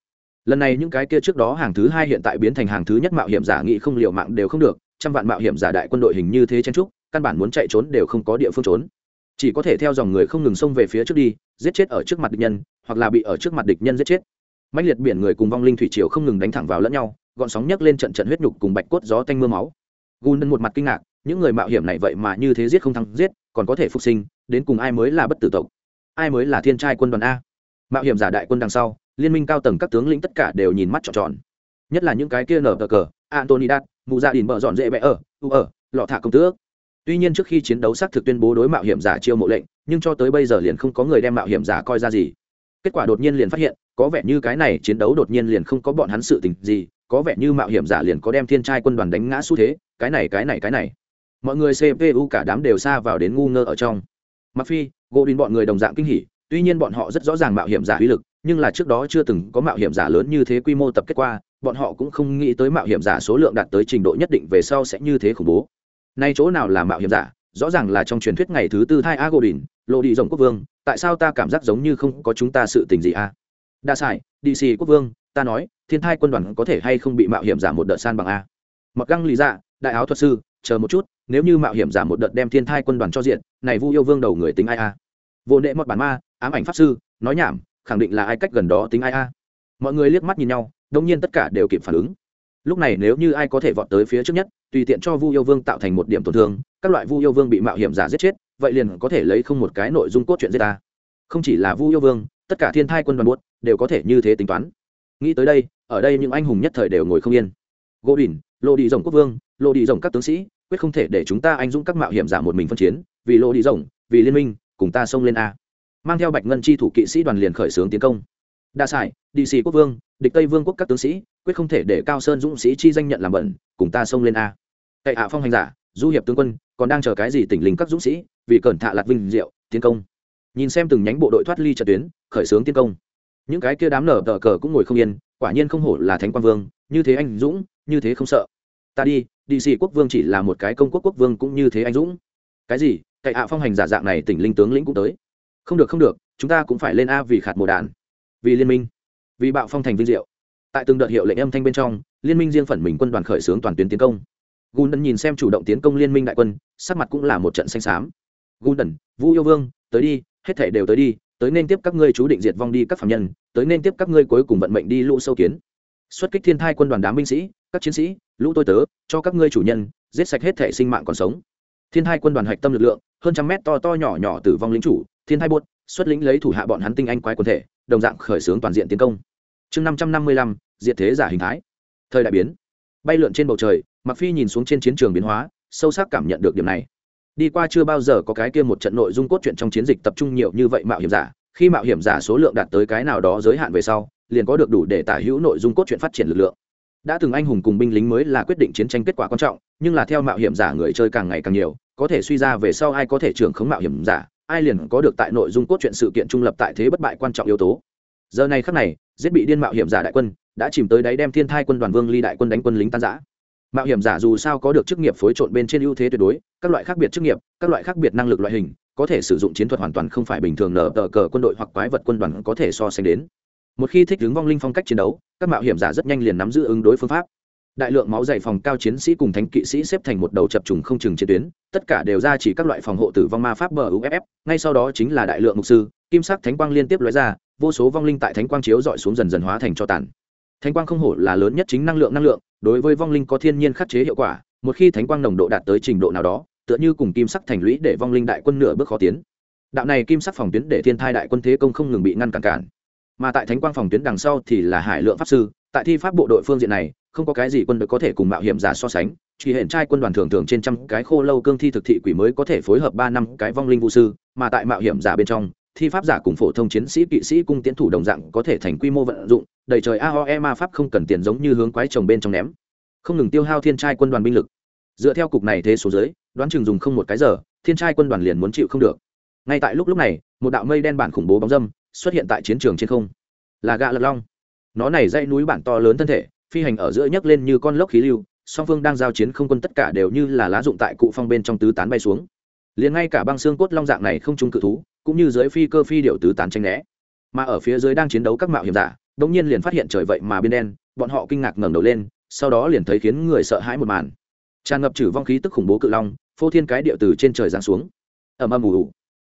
Lần này những cái kia trước đó hàng thứ hai hiện tại biến thành hàng thứ nhất mạo hiểm giả nghị không liều mạng đều không được, trăm vạn mạo hiểm giả đại quân đội hình như thế chen trúc căn bản muốn chạy trốn đều không có địa phương trốn. Chỉ có thể theo dòng người không ngừng xông về phía trước đi, giết chết ở trước mặt địch nhân, hoặc là bị ở trước mặt địch nhân giết chết. Mạnh liệt biển người cùng vong linh thủy triều không ngừng đánh thẳng vào lẫn nhau, gọn sóng nhấc lên trận trận huyết nhục cùng bạch cốt gió tanh mưa máu. Gùn một mặt kinh ngạc, những người mạo hiểm này vậy mà như thế giết không thắng giết, còn có thể phục sinh, đến cùng ai mới là bất tử tộc? Ai mới là thiên trai quân đoàn a? Mạo hiểm giả đại quân đằng sau, liên minh cao tầng các tướng lĩnh tất cả đều nhìn mắt trọn tròn. Nhất là những cái kia nở cờ cờ antony mụ gia đình bợ dọn dễ bẽ ở, u ở, lọ thả công tước tuy nhiên trước khi chiến đấu xác thực tuyên bố đối mạo hiểm giả chiêu mộ lệnh, nhưng cho tới bây giờ liền không có người đem mạo hiểm giả coi ra gì. Kết quả đột nhiên liền phát hiện, có vẻ như cái này chiến đấu đột nhiên liền không có bọn hắn sự tình gì, có vẻ như mạo hiểm giả liền có đem thiên trai quân đoàn đánh ngã xu thế, cái này cái này cái này. Mọi người cpu cả đám đều xa vào đến ngu ngơ ở trong. Mặc phi gỗ đình bọn người đồng dạng kinh hỉ, tuy nhiên bọn họ rất rõ ràng mạo hiểm giả uy lực, nhưng là trước đó chưa từng có mạo hiểm giả lớn như thế quy mô tập kết qua, bọn họ cũng không nghĩ tới mạo hiểm giả số lượng đạt tới trình độ nhất định về sau sẽ như thế khủng bố nay chỗ nào là mạo hiểm giả? Rõ ràng là trong truyền thuyết ngày thứ tư thai a gô đình lộ đi rồng quốc vương, tại sao ta cảm giác giống như không có chúng ta sự tình gì a à? đa sải đi xì quốc vương, ta nói, thiên thai quân đoàn có thể hay không bị mạo hiểm giả một đợt san bằng a mặc găng lý dạ đại áo thuật sư, chờ một chút, nếu như mạo hiểm giả một đợt đem thiên thai quân đoàn cho diện, này vu yêu vương đầu người tính ai a vô nệ mọt bản ma, ám ảnh pháp sư, nói nhảm, khẳng định là ai cách gần đó tính ai a mọi người liếc mắt nhìn nhau, đông nhiên tất cả đều kịp phản ứng. Lúc này nếu như ai có thể vọt tới phía trước nhất tùy tiện cho vu yêu vương tạo thành một điểm tổn thương, các loại vu yêu vương bị mạo hiểm giả giết chết, vậy liền có thể lấy không một cái nội dung cốt truyện giết ta. Không chỉ là vu yêu vương, tất cả thiên thai quân đoàn buốt đều có thể như thế tính toán. Nghĩ tới đây, ở đây những anh hùng nhất thời đều ngồi không yên. Gỗ đỉnh lộ đi rồng quốc vương lộ đi rồng các tướng sĩ, quyết không thể để chúng ta anh dũng các mạo hiểm giả một mình phân chiến, vì lộ đi rồng, vì liên minh, cùng ta xông lên a. Mang theo bạch ngân chi thủ kỵ sĩ đoàn liền khởi xướng tiến công. Đa sải đi sĩ quốc vương, địch tây vương quốc các tướng sĩ, quyết không thể để cao sơn dũng sĩ chi danh nhận làm bẩn, cùng ta xông lên a cậy hạ phong hành giả, du hiệp tướng quân, còn đang chờ cái gì tỉnh lính các dũng sĩ, vì cẩn thạ lạc vinh diệu, tiến công. Nhìn xem từng nhánh bộ đội thoát ly trận tuyến, khởi xướng tiến công. Những cái kia đám nở tờ cờ cũng ngồi không yên, quả nhiên không hổ là thánh quan vương, như thế anh dũng, như thế không sợ. Ta đi đi xì quốc vương chỉ là một cái công quốc quốc vương cũng như thế anh dũng. Cái gì? Cậy hạ phong hành giả dạng này tỉnh linh tướng lĩnh cũng tới. Không được không được, chúng ta cũng phải lên a vì khạt mồ đàn vì liên minh, vì bạo phong thành vinh diệu. Tại từng đợt hiệu lệnh âm thanh bên trong, liên minh riêng phần mình quân đoàn khởi xướng toàn tuyến tiến công gundần nhìn xem chủ động tiến công liên minh đại quân, sắc mặt cũng là một trận xanh xám. Gundần vũ yêu vương, tới đi, hết thể đều tới đi, tới nên tiếp các ngươi chú định diệt vong đi các phạm nhân, tới nên tiếp các ngươi cuối cùng vận mệnh đi lũ sâu kiến. Xuất kích thiên thai quân đoàn đám binh sĩ, các chiến sĩ, lũ tôi tớ, cho các ngươi chủ nhân, giết sạch hết thể sinh mạng còn sống. Thiên thai quân đoàn hạch tâm lực lượng, hơn trăm mét to to nhỏ nhỏ tử vong lính chủ, thiên thai buốt, xuất lĩnh lấy thủ hạ bọn hắn tinh anh quái quân thể, đồng dạng khởi xướng toàn diện tiến công. Chương năm trăm năm mươi lăm, diệt thế giả hình thái. Thời đại biến bay lượn trên bầu trời mặc phi nhìn xuống trên chiến trường biến hóa, sâu sắc cảm nhận được điểm này. Đi qua chưa bao giờ có cái kia một trận nội dung cốt truyện trong chiến dịch tập trung nhiều như vậy mạo hiểm giả, khi mạo hiểm giả số lượng đạt tới cái nào đó giới hạn về sau, liền có được đủ để tả hữu nội dung cốt truyện phát triển lực lượng. Đã từng anh hùng cùng binh lính mới là quyết định chiến tranh kết quả quan trọng, nhưng là theo mạo hiểm giả người chơi càng ngày càng nhiều, có thể suy ra về sau ai có thể trưởng khống mạo hiểm giả, ai liền có được tại nội dung cốt truyện sự kiện trung lập tại thế bất bại quan trọng yếu tố. Giờ này khắc này, giết bị điên mạo hiểm giả đại quân đã chìm tới đáy đem thiên thai quân đoàn vương ly đại quân đánh quân lính tan giã mạo hiểm giả dù sao có được chức nghiệp phối trộn bên trên ưu thế tuyệt đối, các loại khác biệt chức nghiệp, các loại khác biệt năng lực loại hình, có thể sử dụng chiến thuật hoàn toàn không phải bình thường nở tờ cờ quân đội hoặc quái vật quân đoàn có thể so sánh đến. Một khi thích ứng vong linh phong cách chiến đấu, các mạo hiểm giả rất nhanh liền nắm giữ ứng đối phương pháp. Đại lượng máu dày phòng cao chiến sĩ cùng thánh kỵ sĩ xếp thành một đầu chập trùng không chừng chiến tuyến, tất cả đều ra chỉ các loại phòng hộ tử vong ma pháp bờ uff ngay sau đó chính là đại lượng mục sư, kim sắc thánh quang liên tiếp lóe ra, vô số vong linh tại thánh quang chiếu dọi xuống dần dần hóa thành cho tàn thánh quang không hổ là lớn nhất chính năng lượng năng lượng, đối với vong linh có thiên nhiên khắc chế hiệu quả, một khi thánh quang nồng độ đạt tới trình độ nào đó, tựa như cùng kim sắc thành lũy để vong linh đại quân nửa bước khó tiến. Đạo này kim sắc phòng tuyến để thiên thai đại quân thế công không ngừng bị ngăn cản cản. Mà tại thánh quang phòng tuyến đằng sau thì là hải lượng pháp sư, tại thi pháp bộ đội phương diện này, không có cái gì quân đội có thể cùng mạo hiểm giả so sánh, chỉ hiện trai quân đoàn thường thường trên trăm cái khô lâu cương thi thực thị quỷ mới có thể phối hợp ba năm cái vong linh vũ sư, mà tại mạo hiểm giả bên trong thi pháp giả cùng phổ thông chiến sĩ kỵ sĩ cung tiến thủ đồng dạng có thể thành quy mô vận dụng, đầy trời aoe ma pháp không cần tiền giống như hướng quái trồng bên trong ném. Không ngừng tiêu hao thiên trai quân đoàn binh lực. Dựa theo cục này thế số dưới, đoán chừng dùng không một cái giờ, thiên trai quân đoàn liền muốn chịu không được. Ngay tại lúc lúc này, một đạo mây đen bản khủng bố bóng dâm xuất hiện tại chiến trường trên không. Là gạ lật long. Nó này dãy núi bản to lớn thân thể, phi hành ở giữa nhấc lên như con lốc khí lưu, song phương đang giao chiến không quân tất cả đều như là lá dụng tại cụ phong bên trong tứ tán bay xuống. Liền ngay cả băng xương cốt long dạng này không trung cự thú cũng như dưới phi cơ phi điệu tứ tán tranh né. Mà ở phía dưới đang chiến đấu các mạo hiểm giả, đống nhiên liền phát hiện trời vậy mà bên đen, bọn họ kinh ngạc ngẩng đầu lên, sau đó liền thấy khiến người sợ hãi một màn. Tràn ngập trừ vong khí tức khủng bố cự long, phô thiên cái điệu từ trên trời giáng xuống. Ầm ầm ù ù.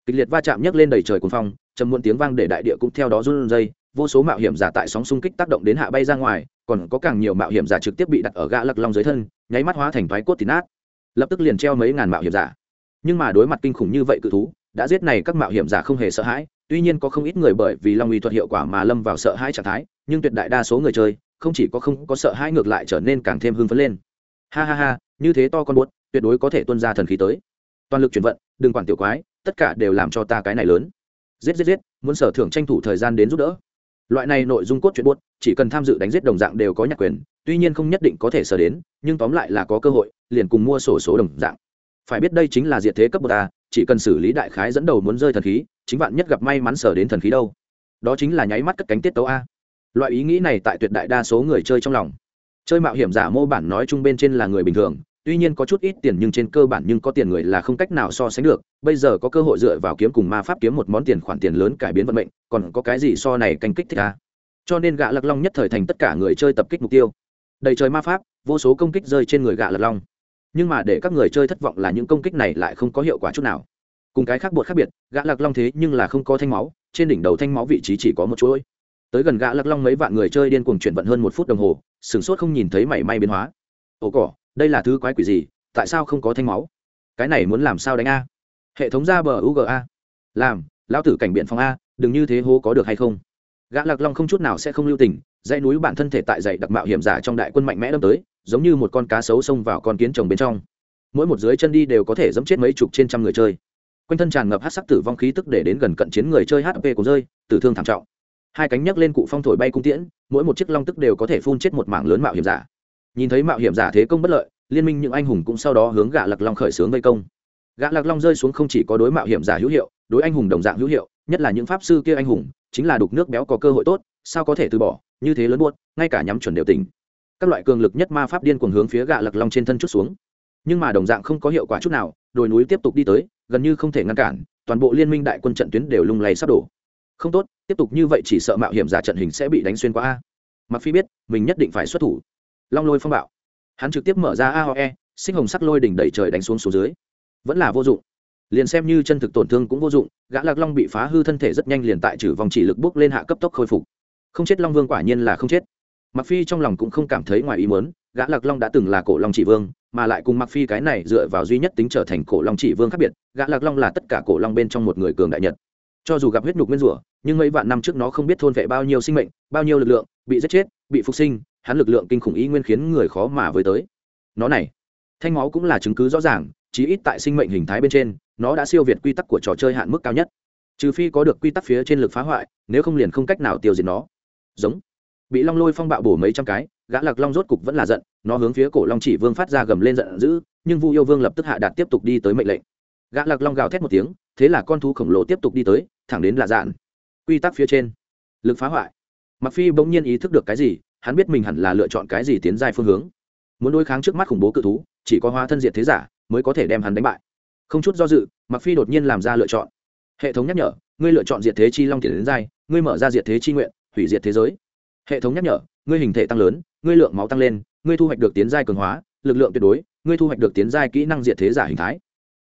Kịch liệt va chạm nhấc lên đầy trời cuồng phong, trầm muộn tiếng vang để đại địa cũng theo đó run rẩy, vô số mạo hiểm giả tại sóng xung kích tác động đến hạ bay ra ngoài, còn có càng nhiều mạo hiểm giả trực tiếp bị đặt ở gã lật long dưới thân, nháy mắt hóa thành thoái cốt thịt nát. Lập tức liền treo mấy ngàn mạo hiểm giả. Nhưng mà đối mặt kinh khủng như vậy cự thú đã giết này các mạo hiểm giả không hề sợ hãi, tuy nhiên có không ít người bởi vì long uy thuật hiệu quả mà lâm vào sợ hãi trạng thái, nhưng tuyệt đại đa số người chơi, không chỉ có không có sợ hãi ngược lại trở nên càng thêm hưng phấn lên. Ha ha ha, như thế to con buốt, tuyệt đối có thể tuân ra thần khí tới. Toàn lực chuyển vận, đừng quản tiểu quái, tất cả đều làm cho ta cái này lớn. Giết giết giết, muốn sở thưởng tranh thủ thời gian đến giúp đỡ. Loại này nội dung cốt chuyện buốt, chỉ cần tham dự đánh giết đồng dạng đều có nhạc quyền, tuy nhiên không nhất định có thể sở đến, nhưng tóm lại là có cơ hội, liền cùng mua sổ số đồng dạng. Phải biết đây chính là diệt thế cấp bậc ta chỉ cần xử lý đại khái dẫn đầu muốn rơi thần khí, chính bạn nhất gặp may mắn sở đến thần khí đâu. Đó chính là nháy mắt cất cánh tiết tấu a. Loại ý nghĩ này tại tuyệt đại đa số người chơi trong lòng. Chơi mạo hiểm giả mô bản nói chung bên trên là người bình thường, tuy nhiên có chút ít tiền nhưng trên cơ bản nhưng có tiền người là không cách nào so sánh được. Bây giờ có cơ hội dựa vào kiếm cùng ma pháp kiếm một món tiền khoản tiền lớn cải biến vận mệnh, còn có cái gì so này canh kích thích à? cho nên gạ lạc long nhất thời thành tất cả người chơi tập kích mục tiêu. Đầy trời ma pháp, vô số công kích rơi trên người gạ lạc long nhưng mà để các người chơi thất vọng là những công kích này lại không có hiệu quả chút nào. Cùng cái khác bột khác biệt, gã lạc long thế nhưng là không có thanh máu, trên đỉnh đầu thanh máu vị trí chỉ có một chuỗi. Tới gần gã lạc long mấy vạn người chơi điên cuồng chuyển vận hơn một phút đồng hồ, sửng sốt không nhìn thấy mảy may biến hóa. Ồ cỏ, đây là thứ quái quỷ gì? Tại sao không có thanh máu? Cái này muốn làm sao đánh a? Hệ thống ra bờ uga làm, lão tử cảnh biện phòng a, đừng như thế hố có được hay không? Gã lạc long không chút nào sẽ không lưu tình dãy núi bản thân thể tại dãy đặc mạo hiểm giả trong đại quân mạnh mẽ đâm tới, giống như một con cá sấu xông vào con kiến trồng bên trong. Mỗi một dưới chân đi đều có thể dẫm chết mấy chục trên trăm người chơi. Quanh thân tràn ngập hát sắc tử vong khí tức để đến gần cận chiến người chơi hp của rơi, tử thương thảm trọng. Hai cánh nhấc lên cụ phong thổi bay cung tiễn, mỗi một chiếc long tức đều có thể phun chết một mảng lớn mạo hiểm giả. Nhìn thấy mạo hiểm giả thế công bất lợi, liên minh những anh hùng cũng sau đó hướng gạ lạc long khởi xướng vây công. Gạ lạc long rơi xuống không chỉ có đối mạo hiểm giả hữu hiệu, đối anh hùng đồng dạng hữu hiệu, nhất là những pháp sư kia anh hùng, chính là đục nước béo có cơ hội tốt, sao có thể từ bỏ? Như thế lớn buốt, ngay cả nhắm chuẩn đều tỉnh. Các loại cường lực nhất ma pháp điên cuồng hướng phía gạ lặc long trên thân chút xuống. Nhưng mà đồng dạng không có hiệu quả chút nào, đồi núi tiếp tục đi tới, gần như không thể ngăn cản, toàn bộ liên minh đại quân trận tuyến đều lung lay sắp đổ. Không tốt, tiếp tục như vậy chỉ sợ mạo hiểm giả trận hình sẽ bị đánh xuyên qua a. Mặc phi biết, mình nhất định phải xuất thủ. Long lôi phong bạo hắn trực tiếp mở ra aoe sinh hồng sắc lôi đỉnh đẩy trời đánh xuống xuống dưới. Vẫn là vô dụng. Liền xem như chân thực tổn thương cũng vô dụng, gã lạc long bị phá hư thân thể rất nhanh liền tại trừ vòng chỉ lực bước lên hạ cấp tốc khôi phục không chết long vương quả nhiên là không chết. Mặc phi trong lòng cũng không cảm thấy ngoài ý muốn, gã lạc long đã từng là cổ long chỉ vương, mà lại cùng mặc phi cái này dựa vào duy nhất tính trở thành cổ long chỉ vương khác biệt, gã lạc long là tất cả cổ long bên trong một người cường đại nhật cho dù gặp huyết nhục nguyên rủa, nhưng mấy vạn năm trước nó không biết thôn vệ bao nhiêu sinh mệnh, bao nhiêu lực lượng, bị giết chết, bị phục sinh, hắn lực lượng kinh khủng ý nguyên khiến người khó mà với tới. Nó này, thanh máu cũng là chứng cứ rõ ràng, chí ít tại sinh mệnh hình thái bên trên, nó đã siêu việt quy tắc của trò chơi hạn mức cao nhất. Trừ phi có được quy tắc phía trên lực phá hoại, nếu không liền không cách nào tiêu diệt nó giống. Bị long lôi phong bạo bổ mấy trăm cái, gã lạc long rốt cục vẫn là giận, nó hướng phía cổ long chỉ vương phát ra gầm lên giận dữ, nhưng vu yêu vương lập tức hạ đạt tiếp tục đi tới mệnh lệnh. Gã lạc long gào thét một tiếng, thế là con thú khổng lồ tiếp tục đi tới, thẳng đến là dạn. Quy tắc phía trên. Lực phá hoại. Mặc phi bỗng nhiên ý thức được cái gì, hắn biết mình hẳn là lựa chọn cái gì tiến dài phương hướng. Muốn đối kháng trước mắt khủng bố cự thú, chỉ có hóa thân diệt thế giả mới có thể đem hắn đánh bại. Không chút do dự mặc phi đột nhiên làm ra lựa chọn. Hệ thống nhắc nhở, ngươi lựa chọn diệt thế chi long tiền đến dài ngươi mở ra diệt thế chi nguyện hủy diệt thế giới. Hệ thống nhắc nhở, ngươi hình thể tăng lớn, ngươi lượng máu tăng lên, ngươi thu hoạch được tiến giai cường hóa, lực lượng tuyệt đối, ngươi thu hoạch được tiến giai kỹ năng diệt thế giả hình thái.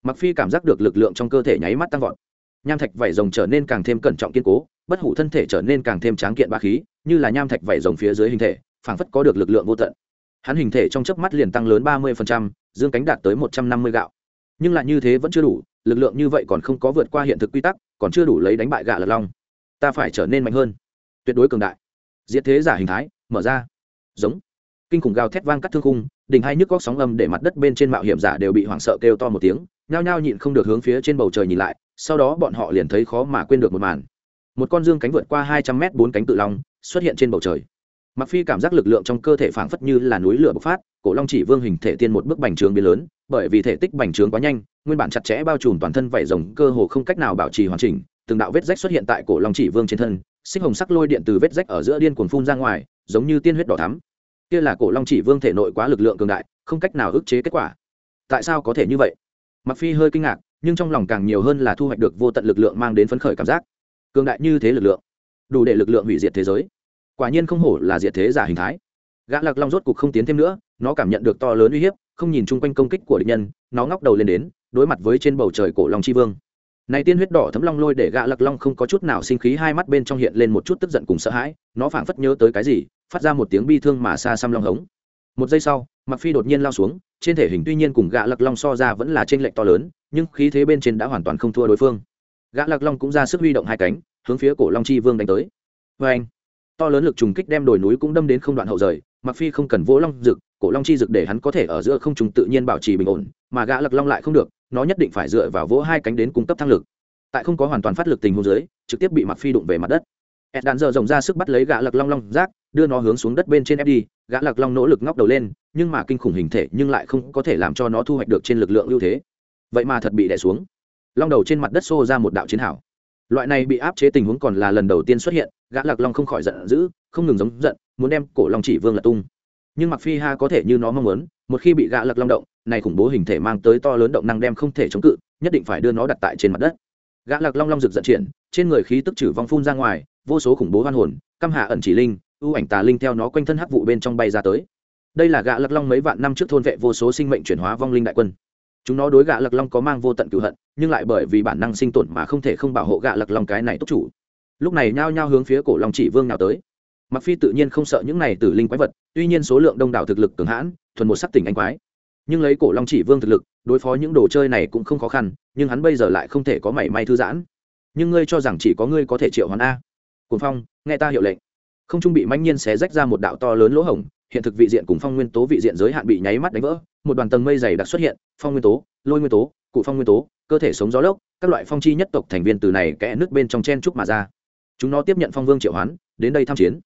Mặc phi cảm giác được lực lượng trong cơ thể nháy mắt tăng vọt. Nham thạch vảy rồng trở nên càng thêm cẩn trọng kiên cố, bất hủ thân thể trở nên càng thêm tráng kiện ba khí, như là nham thạch vảy rồng phía dưới hình thể, phảng phất có được lực lượng vô tận. Hắn hình thể trong chớp mắt liền tăng lớn ba mươi dương cánh đạt tới một trăm năm mươi gạo. Nhưng lại như thế vẫn chưa đủ, lực lượng như vậy còn không có vượt qua hiện thực quy tắc, còn chưa đủ lấy đánh bại gạ lật long. Ta phải trở nên mạnh hơn tuyệt đối cường đại. Diệt thế giả hình thái, mở ra. Giống. Kinh khủng gào thét vang cắt thương khung, đỉnh hai nhức góc sóng âm để mặt đất bên trên mạo hiểm giả đều bị hoảng sợ kêu to một tiếng, nhao nhao nhịn không được hướng phía trên bầu trời nhìn lại, sau đó bọn họ liền thấy khó mà quên được một màn. Một con dương cánh vượt qua hai trăm mét bốn cánh tự long xuất hiện trên bầu trời. Mặc phi cảm giác lực lượng trong cơ thể phảng phất như là núi lửa bộc phát, cổ long chỉ vương hình thể tiên một bước bành trướng biến lớn, bởi vì thể tích bành trướng quá nhanh, nguyên bản chặt chẽ bao trùm toàn thân vảy rồng cơ hồ không cách nào bảo trì hoàn chỉnh, từng đạo vết rách xuất hiện tại cổ long chỉ vương trên thân xích hồng sắc lôi điện từ vết rách ở giữa điên cuồng phun ra ngoài, giống như tiên huyết đỏ thắm. Kia là cổ long chỉ vương thể nội quá lực lượng cường đại, không cách nào ức chế kết quả. Tại sao có thể như vậy? Mặc phi hơi kinh ngạc, nhưng trong lòng càng nhiều hơn là thu hoạch được vô tận lực lượng mang đến phấn khởi cảm giác. Cường đại như thế lực lượng, đủ để lực lượng hủy diệt thế giới. Quả nhiên không hổ là diệt thế giả hình thái. Gã lạc long rốt cục không tiến thêm nữa, nó cảm nhận được to lớn uy hiếp, không nhìn chung quanh công kích của địch nhân, nó ngóc đầu lên đến, đối mặt với trên bầu trời cổ long chi vương này tiên huyết đỏ thấm long lôi để gã lặc long không có chút nào sinh khí, hai mắt bên trong hiện lên một chút tức giận cùng sợ hãi, nó phảng phất nhớ tới cái gì, phát ra một tiếng bi thương mà xa xăm long hống. Một giây sau mặc phi đột nhiên lao xuống, trên thể hình tuy nhiên cùng gã lặc long so ra vẫn là trên lệnh to lớn, nhưng khí thế bên trên đã hoàn toàn không thua đối phương. Gã lạc long cũng ra sức huy động hai cánh, hướng phía cổ long chi vương đánh tới. Vê anh to lớn lực trùng kích đem đồi núi cũng đâm đến không đoạn hậu rời mặc phi không cần vỗ long rực cổ long chi rực để hắn có thể ở giữa không trùng tự nhiên bảo trì bình ổn, mà gã lạc long lại không được nó nhất định phải dựa vào vỗ hai cánh đến cung cấp thăng lực. Tại không có hoàn toàn phát lực tình huống dưới, trực tiếp bị mặc phi đụng về mặt đất. Ed đạn giờ rồng ra sức bắt lấy gã lạc long long rác, đưa nó hướng xuống đất bên trên ép đi gã lạc long nỗ lực ngóc đầu lên, nhưng mà kinh khủng hình thể nhưng lại không có thể làm cho nó thu hoạch được trên lực lượng ưu thế. Vậy mà thật bị đè xuống. Long đầu trên mặt đất xô ra một đạo chiến hảo loại này bị áp chế tình huống còn là lần đầu tiên xuất hiện, gã lạc long không khỏi giận dữ, không ngừng giống giận, muốn đem cổ long chỉ vương lật tung. Nhưng mặc phi ha có thể như nó mong muốn, một khi bị gã lạc long động này khủng bố hình thể mang tới to lớn động năng đem không thể chống cự, nhất định phải đưa nó đặt tại trên mặt đất. Gã lạc long long rực giận triển, trên người khí tức trừ vong phun ra ngoài, vô số khủng bố hoan hồn, căm hạ ẩn chỉ linh ưu ảnh tà linh theo nó quanh thân hắc vụ bên trong bay ra tới. Đây là gã lạc long mấy vạn năm trước thôn vệ vô số sinh mệnh chuyển hóa vong linh đại quân. Chúng nó đối gã lạc long có mang vô tận cựu hận, nhưng lại bởi vì bản năng sinh tồn mà không thể không bảo hộ gã lạc long cái này tốt chủ. Lúc này nhao nhao hướng phía cổ long chỉ vương nào tới. Mặc phi tự nhiên không sợ những này tử linh quái vật, tuy nhiên số lượng đông đảo thực lực cường hãn, thuần một sắc tỉnh anh quái nhưng lấy cổ long chỉ vương thực lực, đối phó những đồ chơi này cũng không khó khăn, nhưng hắn bây giờ lại không thể có mảy may thư giãn. Nhưng ngươi cho rằng chỉ có ngươi có thể triệu hoán a. Cùng phong, nghe ta hiệu lệnh. Không trung bị mãnh nhiên xé rách ra một đạo to lớn lỗ hổng, hiện thực vị diện cùng phong nguyên tố vị diện giới hạn bị nháy mắt đánh vỡ, một đoàn tầng mây dày đặc xuất hiện, phong nguyên tố, lôi nguyên tố, cụ phong nguyên tố, cơ thể sống gió lốc, các loại phong chi nhất tộc thành viên từ này kẽ nước bên trong chen trúc mà ra. Chúng nó tiếp nhận phong vương triệu hoán, đến đây tham chiến.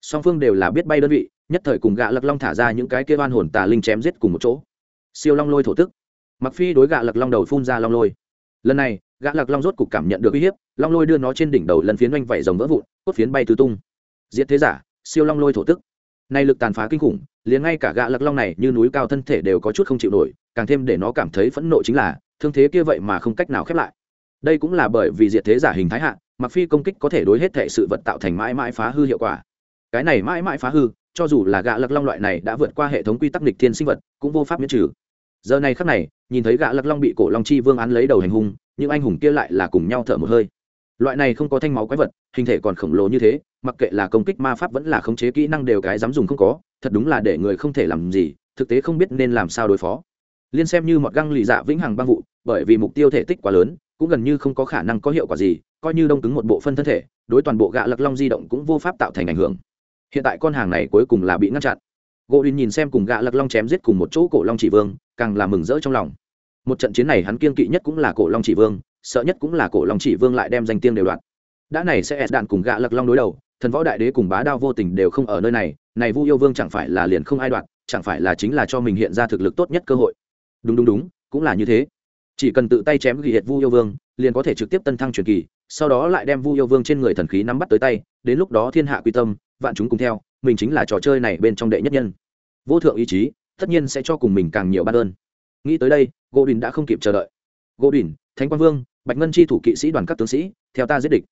Song phương đều là biết bay đơn vị, nhất thời cùng gạ lật long thả ra những cái kia oan hồn tà linh chém giết cùng một chỗ siêu long lôi thổ tức. Mặc phi đối gạ Lạc long đầu phun ra long lôi. Lần này gạ Lạc long rốt cục cảm nhận được uy hiếp, long lôi đưa nó trên đỉnh đầu lần phiến oanh vẩy rồng vỡ vụn, cốt phiến bay tứ tung. Diệt thế giả, siêu long lôi thổ tức. Nay lực tàn phá kinh khủng, liền ngay cả gạ Lạc long này như núi cao thân thể đều có chút không chịu nổi, càng thêm để nó cảm thấy phẫn nộ chính là, thương thế kia vậy mà không cách nào khép lại. Đây cũng là bởi vì diệt thế giả hình thái hạ mặc phi công kích có thể đối hết thể sự vật tạo thành mãi mãi phá hư hiệu quả. Cái này mãi mãi phá hư, cho dù là gạ Lạc long loại này đã vượt qua hệ thống quy tắc nghịch thiên sinh vật, cũng vô pháp miễn trừ giờ này khắc này, nhìn thấy gã lật long bị cổ long chi vương án lấy đầu hành hung, những anh hùng kia lại là cùng nhau thở một hơi. Loại này không có thanh máu quái vật, hình thể còn khổng lồ như thế, mặc kệ là công kích ma pháp vẫn là khống chế kỹ năng đều cái dám dùng không có, thật đúng là để người không thể làm gì, thực tế không biết nên làm sao đối phó. Liên xem như một găng lì dạ vĩnh hằng băng vụ, bởi vì mục tiêu thể tích quá lớn, cũng gần như không có khả năng có hiệu quả gì, coi như đông cứng một bộ phân thân thể, đối toàn bộ gạ lật long di động cũng vô pháp tạo thành ảnh hưởng. Hiện tại con hàng này cuối cùng là bị ngăn chặn gỗ đin nhìn xem cùng gạ lật long chém giết cùng một chỗ cổ long chỉ vương, càng là mừng rỡ trong lòng. Một trận chiến này hắn kiên kỵ nhất cũng là cổ long chỉ vương, sợ nhất cũng là cổ long chỉ vương lại đem danh tiếng đều đoạn đã này sẽ đạn cùng gạ lật long đối đầu, thần võ đại đế cùng bá đao vô tình đều không ở nơi này này vu yêu vương chẳng phải là liền không ai đoạn chẳng phải là chính là cho mình hiện ra thực lực tốt nhất cơ hội. Đúng đúng đúng, cũng là như thế. Chỉ cần tự tay chém ghi hiệt vu yêu vương, liền có thể trực tiếp tân thăng truyền kỳ, sau đó lại đem vu yêu vương trên người thần khí nắm bắt tới tay, đến lúc đó thiên hạ quy tâm, vạn chúng cùng theo, mình chính là trò chơi này bên trong đệ nhất nhân vô thượng ý chí, tất nhiên sẽ cho cùng mình càng nhiều ban ơn. Nghĩ tới đây gỗ đình đã không kịp chờ đợi. Gỗ đình thánh quang vương, bạch ngân chi thủ kỵ sĩ đoàn các tướng sĩ, theo ta giết địch.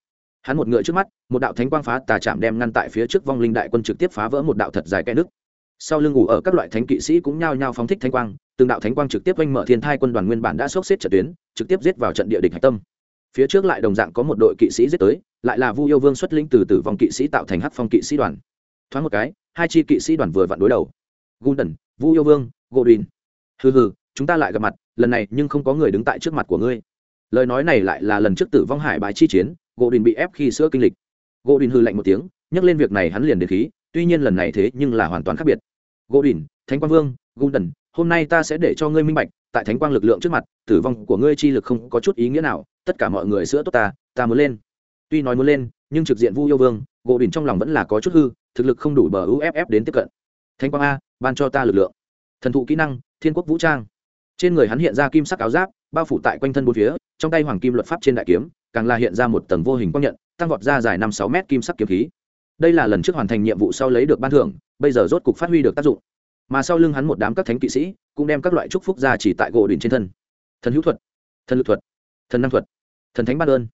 Hắn một ngựa trước mắt, một đạo thánh quang phá tà chạm đem ngăn tại phía trước vong linh đại quân trực tiếp phá vỡ một đạo thật dài kẽ nước. Sau lưng ngủ ở các loại thánh kỵ sĩ cũng nhao nhao phóng thích thánh quang, từng đạo thánh quang trực tiếp oanh mở thiên thai quân đoàn nguyên bản đã sốc xếp trận tuyến, trực tiếp giết vào trận địa địch hạch tâm. Phía trước lại đồng dạng có một đội kỵ sĩ giết tới, lại là vu yêu vương xuất linh từ tử vong kỵ sĩ tạo thành hắc phong kỵ sĩ đoàn. Thoáng một cái, hai chi kỵ sĩ đoàn vừa vặn đối đầu gundần vu yêu vương godwin hừ hừ, chúng ta lại gặp mặt, lần này nhưng không có người đứng tại trước mặt của ngươi. Lời nói này lại là lần trước tử vong hải bãi chi chiến godwin bị ép khi sữa kinh lịch. Godwin hư lạnh một tiếng, nhắc lên việc này hắn liền đến khí, tuy nhiên lần này thế nhưng là hoàn toàn khác biệt. Godwin thánh quang vương gundần hôm nay ta sẽ để cho ngươi minh bạch, tại thánh quang lực lượng trước mặt, tử vong của ngươi chi lực không có chút ý nghĩa nào, tất cả mọi người sữa tốt ta ta muốn lên. Tuy nói muốn lên, nhưng trực diện vu yêu vương Godwin trong lòng vẫn là có chút hư, thực lực không đủ bờ uff đến tiếp cận. Thánh quang a ban cho ta lực lượng. Thần thụ kỹ năng, thiên quốc vũ trang. Trên người hắn hiện ra kim sắc áo giáp, bao phủ tại quanh thân bốn phía, trong tay hoàng kim luật pháp trên đại kiếm, càng là hiện ra một tầng vô hình quang nhận, tăng vọt ra dài năm sáu mét kim sắc kiếm khí. Đây là lần trước hoàn thành nhiệm vụ sau lấy được ban thưởng, bây giờ rốt cục phát huy được tác dụng. Mà sau lưng hắn một đám các thánh kỵ sĩ, cũng đem các loại trúc phúc ra chỉ tại gỗ đỉnh trên thân. Thần hữu thuật, thần lực thuật, thần năng thuật, thần thánh ban ơn,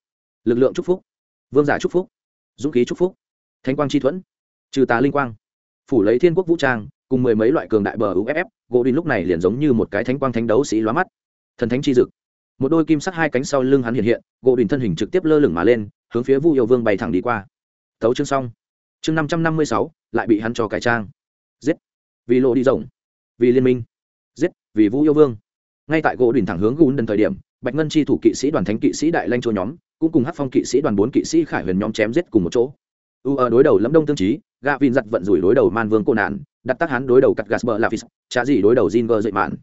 lực lượng chúc phúc, vương giả chúc phúc, dũng khí chúc phúc, thánh quang chi thuẫn, trừ tà linh quang, phủ lấy thiên quốc vũ trang cùng mười mấy loại cường đại bờ uff gỗ đi lúc này liền giống như một cái thánh quang thánh đấu sĩ lóa mắt. Thần thánh chi dực. Một đôi kim sắc hai cánh sau lưng hắn hiện hiện gỗ đình thân hình trực tiếp lơ lửng mà lên, hướng phía vu yêu vương bay thẳng đi qua. Tấu chương xong. Chương năm trăm năm mươi sáu, lại bị hắn cho cải trang. Giết. Vì lộ đi rộng. Vì liên minh. Giết, vì vũ yêu vương. Ngay tại gỗ đình thẳng hướng gùn đần thời điểm, bạch ngân chi thủ kỵ sĩ đoàn thánh kỵ sĩ đại lanh chỗ nhóm, cũng cùng hát phong kỵ sĩ đoàn bốn kỵ sĩ khải huyền nhóm chém giết cùng một chỗ. U ở đối đầu lâm đông tương trí gạ vin giặt vận rủi đối đầu man vương cô nạn đặt tác hắn đối đầu cắt gạt bờ là phis trả gì đối đầu Jinver gờ dậy mạn.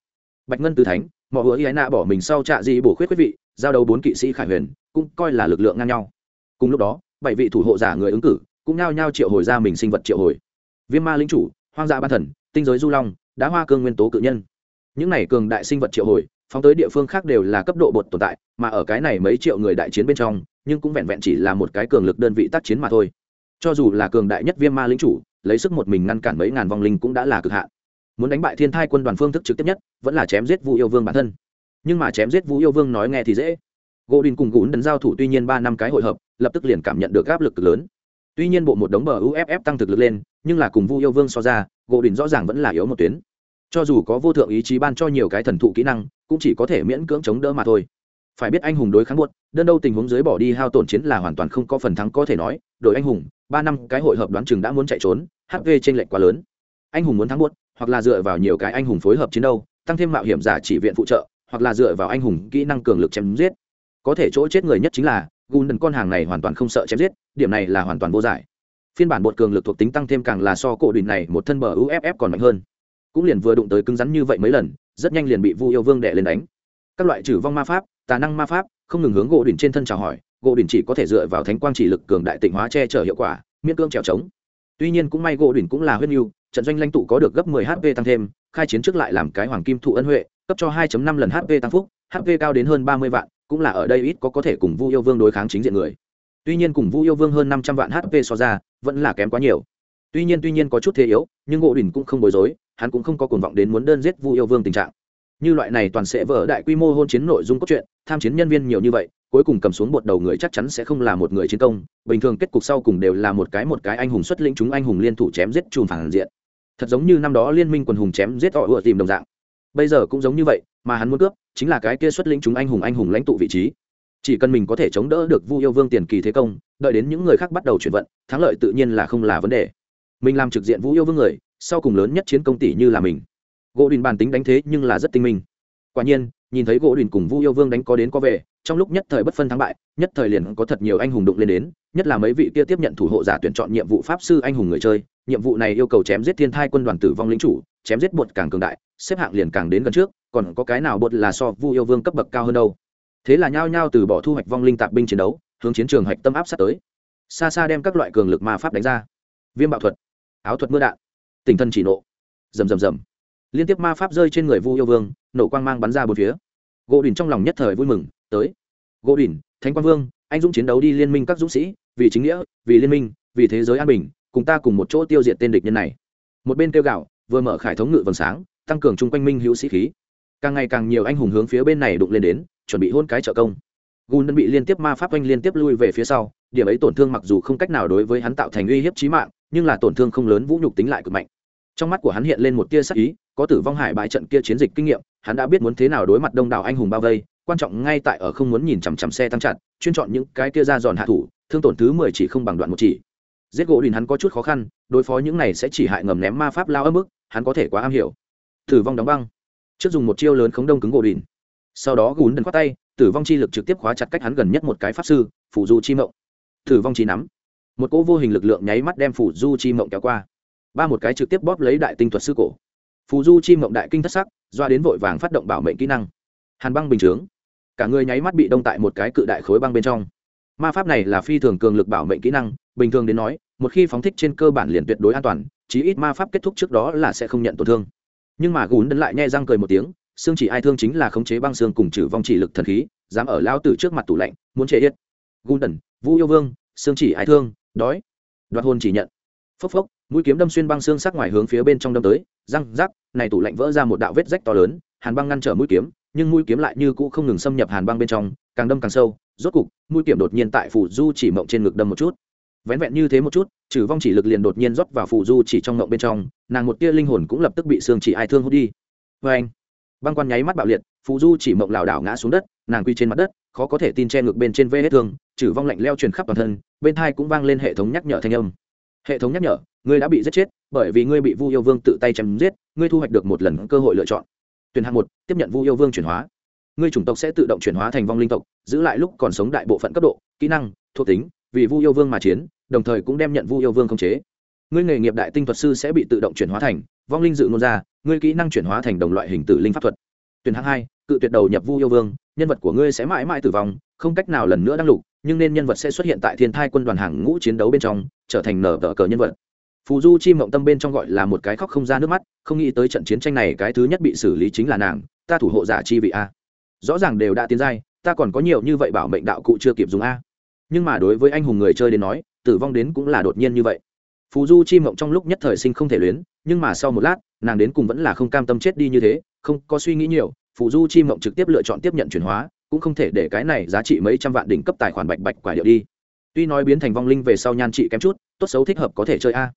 Bạch ngân tứ thánh mọi hứa ý nạ bỏ mình sau trả gì bổ khuyết quý vị, giao đấu bốn kỵ sĩ khải huyền, cũng coi là lực lượng ngang nhau. Cùng lúc đó, bảy vị thủ hộ giả người ứng cử, cũng nhao nhao triệu hồi ra mình sinh vật triệu hồi. Viêm ma lính chủ, hoang dã ban thần, tinh giới du long, đá hoa cương nguyên tố cự nhân. Những này cường đại sinh vật triệu hồi, phóng tới địa phương khác đều là cấp độ bột tồn tại, mà ở cái này mấy triệu người đại chiến bên trong, nhưng cũng vẹn vẹn chỉ là một cái cường lực đơn vị tác chiến mà thôi cho dù là cường đại nhất viêm ma lính chủ, lấy sức một mình ngăn cản mấy ngàn vong linh cũng đã là cực hạn. Muốn đánh bại thiên thai quân đoàn phương thức trực tiếp nhất, vẫn là chém giết vũ yêu vương bản thân. Nhưng mà chém giết vũ yêu vương nói nghe thì dễ. Gỗ đình cùng gún đần giao thủ tuy nhiên ba năm cái hội hợp, lập tức liền cảm nhận được áp lực cực lớn. Tuy nhiên bộ một đống bờ uff tăng thực lực lên, nhưng là cùng vu yêu vương so ra, gỗ đình rõ ràng vẫn là yếu một tuyến. Cho dù có vô thượng ý chí ban cho nhiều cái thần thụ kỹ năng, cũng chỉ có thể miễn cưỡng chống đỡ mà thôi phải biết anh hùng đối kháng buốt đơn đâu tình huống dưới bỏ đi hao tổn chiến là hoàn toàn không có phần thắng có thể nói đội anh hùng ba năm cái hội hợp đoán chừng đã muốn chạy trốn hv trên lệnh quá lớn. Anh hùng muốn thắng buốt hoặc là dựa vào nhiều cái anh hùng phối hợp chiến đâu, tăng thêm mạo hiểm giả chỉ viện phụ trợ hoặc là dựa vào anh hùng kỹ năng cường lực chém giết. Có thể chỗ chết người nhất chính là gùn đần con hàng này hoàn toàn không sợ chém giết điểm này là hoàn toàn vô giải. Phiên bản bột cường lực thuộc tính tăng thêm càng là so cổ đùn này một thân bờ uff còn mạnh hơn. Cũng liền vừa đụng tới cứng rắn như vậy mấy lần rất nhanh liền bị vu yêu vương đệ lên đánh. Các loại trừ vong ma pháp tà năng ma pháp, không ngừng hướng gỗ đỉnh trên thân chào hỏi, gỗ đỉnh chỉ có thể dựa vào thánh quang chỉ lực cường đại tịnh hóa che chở hiệu quả, miễn cương trèo trống. Tuy nhiên cũng may gỗ đỉnh cũng là huyết nhu trận doanh lãnh tụ có được gấp 10 hp tăng thêm, khai chiến trước lại làm cái hoàng kim thụ ân huệ, cấp cho 2.5 lần hp tăng phúc hp cao đến hơn 30 vạn, cũng là ở đây ít có có thể cùng vu yêu vương đối kháng chính diện người. Tuy nhiên cùng vu yêu vương hơn 500 vạn hp so ra, vẫn là kém quá nhiều. Tuy nhiên tuy nhiên có chút thế yếu, nhưng gỗ đỉnh cũng không bối rối, hắn cũng không có cuồng vọng đến muốn đơn giết vu yêu vương tình trạng như loại này toàn sẽ vỡ đại quy mô hôn chiến nội dung cốt truyện, tham chiến nhân viên nhiều như vậy, cuối cùng cầm xuống bột đầu người chắc chắn sẽ không là một người chiến công, bình thường kết cục sau cùng đều là một cái một cái anh hùng xuất lĩnh chúng anh hùng liên thủ chém giết chùm phản diện. Thật giống như năm đó liên minh quần hùng chém giết họ ựa tìm đồng dạng. Bây giờ cũng giống như vậy, mà hắn muốn cướp, chính là cái kia xuất lĩnh chúng anh hùng anh hùng lãnh tụ vị trí. Chỉ cần mình có thể chống đỡ được vu yêu vương tiền kỳ thế công, đợi đến những người khác bắt đầu chuyển vận, thắng lợi tự nhiên là không là vấn đề. Mình làm trực diện vũ yêu vương người, sau cùng lớn nhất chiến công tỷ như là mình gỗ đình bàn tính đánh thế nhưng là rất tinh minh. Quả nhiên, nhìn thấy gỗ đình cùng vu yêu vương đánh có đến có về, trong lúc nhất thời bất phân thắng bại, nhất thời liền có thật nhiều anh hùng đụng lên đến, nhất là mấy vị kia tiếp nhận thủ hộ giả tuyển chọn nhiệm vụ pháp sư anh hùng người chơi. Nhiệm vụ này yêu cầu chém giết thiên thai quân đoàn tử vong lính chủ, chém giết bột càng cường đại, xếp hạng liền càng đến gần trước, còn có cái nào bột là so vu yêu vương cấp bậc cao hơn đâu. Thế là nhao nhao từ bỏ thu hoạch vong linh tạp binh chiến đấu, hướng chiến trường hạch tâm áp sát tới. Xa xa đem các loại cường lực ma pháp đánh ra. Viêm bạo thuật, áo thuật mưa đạn tinh thần chỉ nộ. Rầm rầm rầm liên tiếp ma pháp rơi trên người vu yêu vương, nổ quang mang bắn ra bốn phía. Gỗ đỉnh trong lòng nhất thời vui mừng, tới. Gỗ đỉnh thánh quang vương, anh dũng chiến đấu đi liên minh các dũng sĩ, vì chính nghĩa, vì liên minh, vì thế giới an bình, cùng ta cùng một chỗ tiêu diệt tên địch nhân này. Một bên kêu gạo, vừa mở khải thống ngự vầng sáng, tăng cường chung quanh minh hữu sĩ khí. Càng ngày càng nhiều anh hùng hướng phía bên này đụng lên đến, chuẩn bị hôn cái trợ công. Gùn đơn bị liên tiếp ma pháp oanh liên tiếp lui về phía sau, điểm ấy tổn thương mặc dù không cách nào đối với hắn tạo thành uy hiếp trí mạng, nhưng là tổn thương không lớn, vũ nhục tính lại cực mạnh trong mắt của hắn hiện lên một tia sắc ý, có tử vong hải bại trận kia chiến dịch kinh nghiệm, hắn đã biết muốn thế nào đối mặt đông đảo anh hùng bao vây, quan trọng ngay tại ở không muốn nhìn chằm chằm xe tăng chặt, chuyên chọn những cái kia ra giòn hạ thủ, thương tổn thứ mười chỉ không bằng đoạn một chỉ. Giết gỗ đình hắn có chút khó khăn, đối phó những này sẽ chỉ hại ngầm ném ma pháp lao ở mức hắn có thể quá am hiểu. Tử vong đóng băng. Trước dùng một chiêu lớn khống đông cứng gỗ đình. Sau đó gún đần khoát tay, tử vong chi lực trực tiếp khóa chặt cách hắn gần nhất một cái pháp sư phủ du chi mộng. Tử vong chi nắm. Một cỗ vô hình lực lượng nháy mắt đem phủ du chi mộng kéo qua ba một cái trực tiếp bóp lấy đại tinh thuật sư cổ. Phù du chi mộng đại kinh thất sắc, doa đến vội vàng phát động bảo mệnh kỹ năng. Hàn băng bình chướng. Cả người nháy mắt bị đông tại một cái cự đại khối băng bên trong. Ma pháp này là phi thường cường lực bảo mệnh kỹ năng, bình thường đến nói, một khi phóng thích trên cơ bản liền tuyệt đối an toàn, chí ít ma pháp kết thúc trước đó là sẽ không nhận tổn thương. Nhưng mà gún đấn lại nhẹ răng cười một tiếng, xương chỉ ai thương chính là khống chế băng xương cùng trừ vong chỉ lực thần khí, dám ở lao tử trước mặt tủ lạnh, muốn chế yết. Gún đần vũ yêu vương, xương chỉ ai thương, đói. Đoạt hôn chỉ nhận. Phốc phốc mũi kiếm đâm xuyên băng xương sắc ngoài hướng phía bên trong đâm tới, răng, rắc, này tủ lạnh vỡ ra một đạo vết rách to lớn, hàn băng ngăn trở mũi kiếm, nhưng mũi kiếm lại như cũ không ngừng xâm nhập hàn băng bên trong, càng đâm càng sâu, rốt cục, mũi kiếm đột nhiên tại phủ du chỉ mộng trên ngực đâm một chút. Vén vẹn như thế một chút, trừ vong chỉ lực liền đột nhiên rót vào phủ du chỉ trong mộng bên trong, nàng một tia linh hồn cũng lập tức bị xương chỉ ai thương hút đi. Vê anh băng quan nháy mắt bạo liệt, phù du chỉ mộng lảo đảo ngã xuống đất, nàng quy trên mặt đất, khó có thể tin che ngực bên trên vê hết thương, trừ vong lạnh leo truyền khắp toàn thân, bên thai cũng vang lên hệ thống nhắc nhở thanh âm hệ thống nhắc nhở, ngươi đã bị giết chết, bởi vì ngươi bị vu yêu vương tự tay chém giết, ngươi thu hoạch được một lần cơ hội lựa chọn. Tuyển hạng một, tiếp nhận vu yêu vương chuyển hóa. Ngươi chủng tộc sẽ tự động chuyển hóa thành vong linh tộc, giữ lại lúc còn sống đại bộ phận cấp độ, kỹ năng, thuộc tính, vì vu yêu vương mà chiến, đồng thời cũng đem nhận vu yêu vương khống chế. Ngươi nghề nghiệp đại tinh thuật sư sẽ bị tự động chuyển hóa thành vong linh dự ngôn ra ngươi kỹ năng chuyển hóa thành đồng loại hình tử linh pháp thuật. Tuyển hạng hai, cự tuyệt đầu nhập vu yêu vương, nhân vật của ngươi sẽ mãi mãi tử vong, không cách nào lần nữa đăng lục, nhưng nên nhân vật sẽ xuất hiện tại thiên thai quân đoàn hàng ngũ chiến đấu bên trong trở thành nở tờ cờ nhân vật. Phù du chi mộng tâm bên trong gọi là một cái khóc không ra nước mắt, không nghĩ tới trận chiến tranh này cái thứ nhất bị xử lý chính là nàng, ta thủ hộ giả chi vị a. Rõ ràng đều đã tiến giai, ta còn có nhiều như vậy bảo mệnh đạo cụ chưa kịp dùng a. Nhưng mà đối với anh hùng người chơi đến nói, tử vong đến cũng là đột nhiên như vậy. Phù du chi mộng trong lúc nhất thời sinh không thể luyến, nhưng mà sau một lát, nàng đến cùng vẫn là không cam tâm chết đi như thế, không có suy nghĩ nhiều, phù du chi mộng trực tiếp lựa chọn tiếp nhận chuyển hóa, cũng không thể để cái này giá trị mấy trăm vạn đỉnh cấp tài khoản bạch bạch quả điệu đi tuy nói biến thành vong linh về sau nhan trị kém chút, tốt xấu thích hợp có thể chơi a.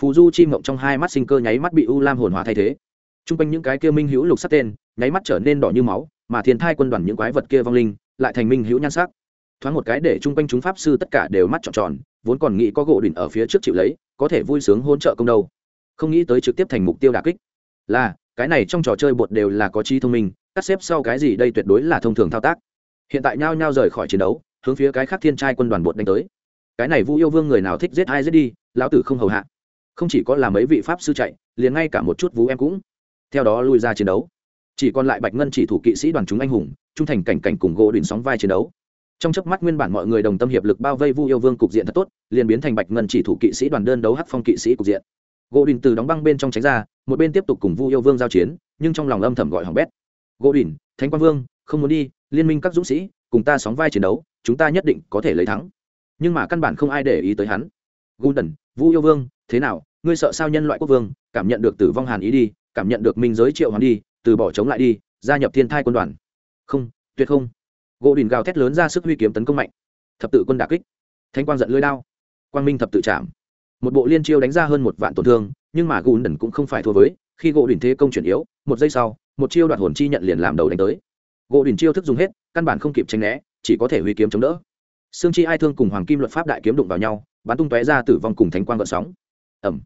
Phù du chi mộng trong hai mắt sinh cơ nháy mắt bị u lam hồn hòa thay thế. T r u n g quanh những cái kia minh hữu lục sắt tên, nháy mắt trở nên đỏ như máu, mà thiên thai quân đoàn những quái vật kia vong linh lại thành minh hữu nhan sắc. Thoáng một cái để t r u n g quanh chúng pháp sư tất cả đều mắt trọn tròn, vốn còn nghĩ có gỗ đỉnh ở phía trước chịu lấy, có thể vui sướng hôn trợ công đâu. Không nghĩ tới trực tiếp thành mục tiêu đà kích. Là, cái này trong trò chơi bột đều là có chi thông minh cắt xếp sau cái gì đây tuyệt đối là thông thường thao tác. Hiện tại nhao nhao rời khỏi chiến đấu hướng phía cái khác thiên trai quân đoàn bột đánh tới. Cái này vu yêu vương người nào thích giết ai giết đi, lão tử không hầu hạ. Không chỉ có là mấy vị pháp sư chạy, liền ngay cả một chút vú em cũng. Theo đó lui ra chiến đấu. Chỉ còn lại bạch ngân chỉ thủ kỵ sĩ đoàn chúng anh hùng, trung thành cảnh cảnh cùng gỗ đỉnh sóng vai chiến đấu. Trong chớp mắt nguyên bản mọi người đồng tâm hiệp lực bao vây vu yêu vương cục diện thật tốt, liền biến thành bạch ngân chỉ thủ kỵ sĩ đoàn đơn đấu hắc phong kỵ sĩ cục diện. Gỗ đỉnh từ đóng băng bên trong tránh ra, một bên tiếp tục cùng vu yêu vương giao chiến, nhưng trong lòng âm thầm gọi hỏng bét. Gỗ đỉnh, thánh quang vương, không muốn đi, liên minh các dũng sĩ, cùng ta sóng vai chiến đấu chúng ta nhất định có thể lấy thắng. Nhưng mà căn bản không ai để ý tới hắn. Gulden vu yêu vương, thế nào? Ngươi sợ sao nhân loại quốc vương? Cảm nhận được tử vong hàn ý đi, cảm nhận được minh giới triệu hoàn đi, từ bỏ chống lại đi, gia nhập thiên thai quân đoàn. Không, tuyệt không. Gỗ đình gào thét lớn ra sức huy kiếm tấn công mạnh. Thập tự quân đà kích. Thanh quang giận lưới đao. Quang minh thập tự chạm. Một bộ liên chiêu đánh ra hơn một vạn tổn thương, nhưng mà gùn đần cũng không phải thua với. Khi gỗ đình thế công chuyển yếu, một giây sau, một chiêu đoạt hồn chi nhận liền làm đầu đánh tới. Gỗ đình chiêu thức dùng hết, căn bản không kịp tranh né chỉ có thể huy kiếm chống đỡ. Sương chi ai thương cùng hoàng kim luật pháp đại kiếm đụng vào nhau, bắn tung tóe ra tử vong cùng thánh quang gợn sóng. Ẩm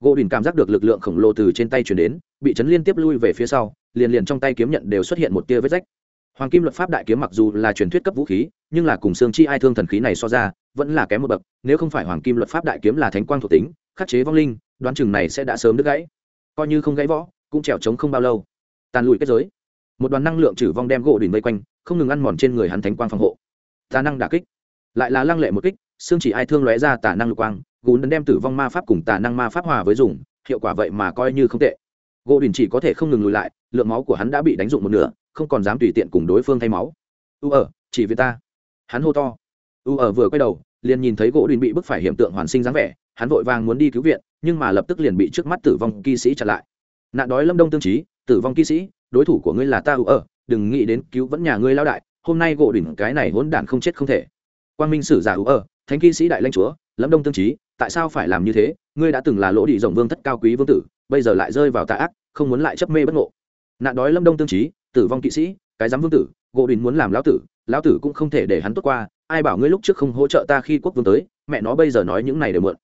gỗ đình cảm giác được lực lượng khổng lồ từ trên tay chuyển đến, bị chấn liên tiếp lui về phía sau, liền liền trong tay kiếm nhận đều xuất hiện một tia vết rách. Hoàng kim luật pháp đại kiếm mặc dù là truyền thuyết cấp vũ khí, nhưng là cùng xương chi ai thương thần khí này so ra, vẫn là kém một bậc, nếu không phải hoàng kim luật pháp đại kiếm là thánh quang thuộc tính, khắc chế vong linh, đoán chừng này sẽ đã sớm đứt gãy. Coi như không gãy võ, cũng trèo trống không bao lâu. Tàn lùi kết giới. Một đoàn năng lượng trừ vong đem gỗ đỉnh vây quanh không ngừng ăn mòn trên người hắn thánh quang phòng hộ. Tà năng đả kích. Lại là lăng lệ một kích, xương chỉ ai thương lóe ra tà năng lục quang, gún đem tử vong ma pháp cùng tà năng ma pháp hòa với dùng, hiệu quả vậy mà coi như không tệ. Gỗ đình chỉ có thể không ngừng lùi lại, lượng máu của hắn đã bị đánh dụng một nửa, không còn dám tùy tiện cùng đối phương thay máu. U ở, chỉ vì ta. Hắn hô to. U ở vừa quay đầu, liền nhìn thấy gỗ đình bị bức phải hiện tượng hoàn sinh dáng vẻ, hắn vội vàng muốn đi cứu viện, nhưng mà lập tức liền bị trước mắt tử vong kỵ sĩ chặn lại. Nạn đói lâm đông tương trí, tử vong kỵ sĩ, đối thủ của ngươi là ta, u ở đừng nghĩ đến cứu vẫn nhà ngươi lao đại, hôm nay gỗ đỉnh cái này hỗn đản không chết không thể. Quang minh sử giả hữu ở, thánh kỵ sĩ đại lãnh chúa, lâm đông tương trí tại sao phải làm như thế? Ngươi đã từng là lỗ đi rộng vương thất cao quý vương tử, bây giờ lại rơi vào tà ác, không muốn lại chấp mê bất ngộ. Nạn đói lâm đông tương trí tử vong kỵ sĩ, cái giám vương tử, gỗ đình muốn làm lão tử lão tử cũng không thể để hắn tốt qua, ai bảo ngươi lúc trước không hỗ trợ ta khi quốc vương tới, mẹ nó bây giờ nói những này đều mượn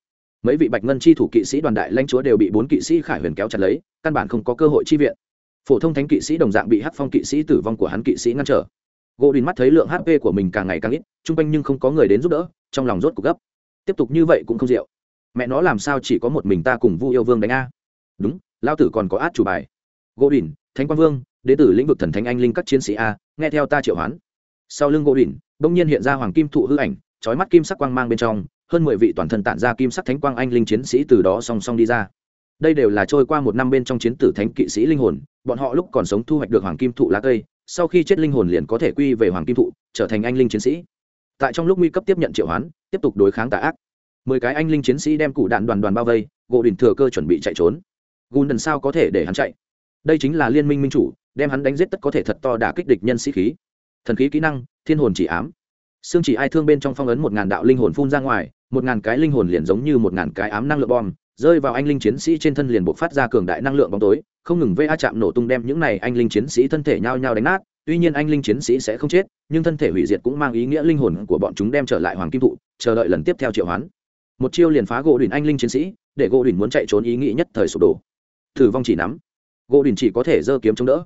mấy vị bạch ngân chi thủ kỵ sĩ đoàn đại lãnh chúa đều bị bốn kỵ sĩ khải huyền kéo chặt lấy, căn bản không có cơ hội chi viện phổ thông thánh kỵ sĩ đồng dạng bị hắc phong kỵ sĩ tử vong của hắn kỵ sĩ ngăn trở. Gỗ đình mắt thấy lượng hp của mình càng ngày càng ít, chung quanh nhưng không có người đến giúp đỡ, trong lòng rốt cuộc gấp. Tiếp tục như vậy cũng không rượu. Mẹ nó làm sao chỉ có một mình ta cùng vu yêu vương đánh a? Đúng lao tử còn có át chủ bài. Gỗ đình thánh quang vương đến từ lĩnh vực thần thánh anh linh các chiến sĩ a, nghe theo ta triệu hoán. Sau lưng gỗ đỉnh bỗng nhiên hiện ra hoàng kim thụ hư ảnh trói mắt kim sắc quang mang bên trong, hơn mười vị toàn thân tản ra kim sắc thánh quang anh linh chiến sĩ từ đó song song đi ra đây đều là trôi qua một năm bên trong chiến tử thánh kỵ sĩ linh hồn, bọn họ lúc còn sống thu hoạch được hoàng kim thụ lá cây, sau khi chết linh hồn liền có thể quy về hoàng kim thụ, trở thành anh linh chiến sĩ. Tại trong lúc nguy cấp tiếp nhận triệu hoán, tiếp tục đối kháng tà ác. Mười cái anh linh chiến sĩ đem cụ đạn đoàn đoàn bao vây, gỗ đỉnh thừa cơ chuẩn bị chạy trốn. Gùn đần sao có thể để hắn chạy? Đây chính là liên minh minh chủ, đem hắn đánh giết tất có thể thật to đả kích địch nhân sĩ khí. Thần khí kỹ năng, thiên hồn chỉ ám. Xương chỉ ai thương bên trong phong ấn một ngàn đạo linh hồn phun ra ngoài, một ngàn cái linh hồn liền giống như một ngàn cái ám năng lượng bom rơi vào anh linh chiến sĩ trên thân liền buộc phát ra cường đại năng lượng bóng tối, không ngừng va chạm nổ tung đem những này anh linh chiến sĩ thân thể nhao nhao đánh nát. Tuy nhiên anh linh chiến sĩ sẽ không chết, nhưng thân thể hủy diệt cũng mang ý nghĩa linh hồn của bọn chúng đem trở lại hoàng kim thụ, chờ đợi lần tiếp theo triệu hoán. Một chiêu liền phá gỗ đỉnh anh linh chiến sĩ, để gỗ đỉnh muốn chạy trốn ý nghĩ nhất thời sụp đổ. Thử vong chỉ nắm. Gỗ đình chỉ có thể giơ kiếm chống đỡ.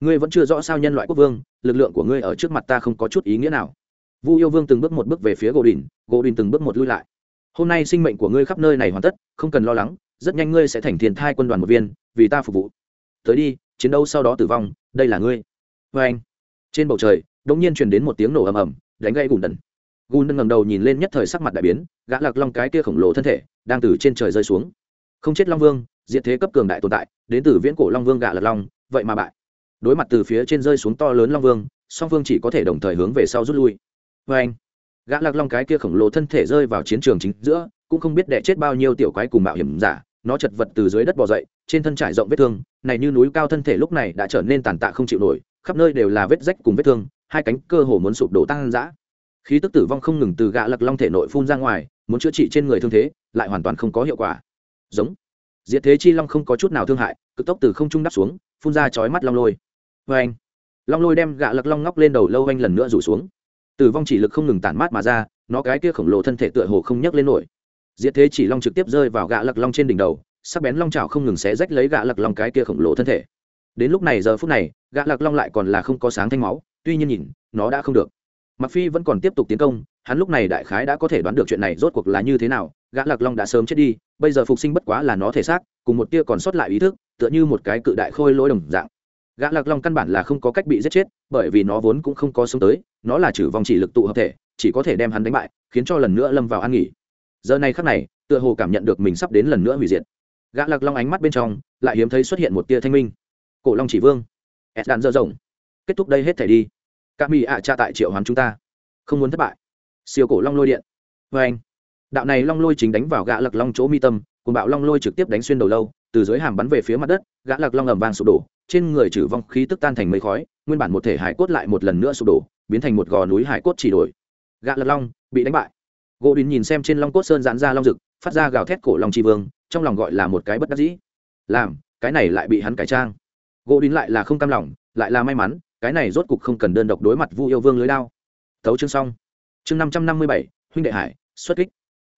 Ngươi vẫn chưa rõ sao nhân loại quốc vương, lực lượng của ngươi ở trước mặt ta không có chút ý nghĩa nào. Vu yêu vương từng bước một bước về phía gỗ đình gỗ đình từng bước một lui lại hôm nay sinh mệnh của ngươi khắp nơi này hoàn tất, không cần lo lắng, rất nhanh ngươi sẽ thành thiền thai quân đoàn một viên, vì ta phục vụ. Tới đi, chiến đấu sau đó tử vong, đây là ngươi. Vê anh, trên bầu trời đ ỗ n g nhiên truyền đến một tiếng nổ ầm ầm, đánh gây gùn đần. Gùn đần ngầm đầu nhìn lên nhất thời sắc mặt đại biến, gã lạc long cái kia khổng lồ thân thể, đang từ trên trời rơi xuống. Không chết long vương diện thế cấp cường đại tồn tại, đến từ viễn cổ long vương gã lạc long, vậy mà bại. Đối mặt từ phía trên rơi xuống to lớn long vương, song vương chỉ có thể đồng thời hướng về sau rút lui. Vê anh gã lạc long cái kia khổng lồ thân thể rơi vào chiến trường chính giữa, cũng không biết đẻ chết bao nhiêu tiểu quái cùng mạo hiểm giả, nó chật vật từ dưới đất bò dậy, trên thân trải rộng vết thương, này như núi cao thân thể lúc này đã trở nên tàn tạ không chịu nổi, khắp nơi đều là vết rách cùng vết thương, hai cánh cơ hồ muốn sụp đổ tăng dã khí tức tử vong không ngừng từ gã lạc long thể nội phun ra ngoài, muốn chữa trị trên người thương thế, lại hoàn toàn không có hiệu quả. Giống. Diệt thế chi long không có chút nào thương hại, cực tốc từ không trung đắp xuống, phun ra chói mắt long lôi. Vê anh long lôi đem gạ lặc long ngóc lên đầu lâu anh lần nữa rủ xuống tử vong chỉ lực không ngừng tản mát mà ra, nó cái kia khổng lồ thân thể tựa hồ không nhấc lên nổi. Diệt thế chỉ long trực tiếp rơi vào gạ lặc long trên đỉnh đầu, sắc bén long trào không ngừng xé rách lấy gạ lặc long cái kia khổng lồ thân thể. Đến lúc này giờ phút này gạ lặc long lại còn là không có sáng thanh máu, tuy nhiên nhìn, nó đã không được. Mặc phi vẫn còn tiếp tục tiến công, hắn lúc này đại khái đã có thể đoán được chuyện này rốt cuộc là như thế nào, gã lạc long đã sớm chết đi, bây giờ phục sinh bất quá là nó thể xác, cùng một tia còn sót lại ý thức, tựa như một cái cự đại khôi lỗi đồng dạng. Gã lạc long căn bản là không có cách bị giết chết bởi vì nó vốn cũng không có sống tới, nó là trừ vong chỉ lực tụ hợp thể, chỉ có thể đem hắn đánh bại, khiến cho lần nữa lâm vào an nghỉ. Giờ này khắc này, tựa hồ cảm nhận được mình sắp đến lần nữa hủy diệt. Gã lạc long ánh mắt bên trong, lại hiếm thấy xuất hiện một tia thanh minh. Cổ long chỉ vương ed đạn dơ rộng. Kết thúc đây hết thể đi. Các mỹ ạ à cha tại triệu hoán chúng ta. Không muốn thất bại. Siêu cổ long lôi điện. Vê anh đạo này long lôi chính đánh vào gã lạc long chỗ mi tâm cùng bạo long lôi trực tiếp đánh xuyên đầu lâu, từ dưới hàm bắn về phía mặt đất, gã lạc long ầm vang sụp đổ, trên người trừ vong khí tức tan thành mây khói, nguyên bản một thể hải cốt lại một lần nữa sụp đổ, biến thành một gò núi hải cốt chỉ đổi. Gã lạc long bị đánh bại. Gỗ đình nhìn xem trên long cốt sơn giãn ra long rực, phát ra gào thét cổ long tri vương, trong lòng gọi là một cái bất đắc dĩ. Làm, cái này lại bị hắn cải trang. Gỗ đình lại là không cam lòng, lại là may mắn, cái này rốt cục không cần đơn độc đối mặt vu yêu vương lưới đao. Tấu chương xong. Chương năm trăm năm mươi bảy, huynh đệ hải, xuất kích.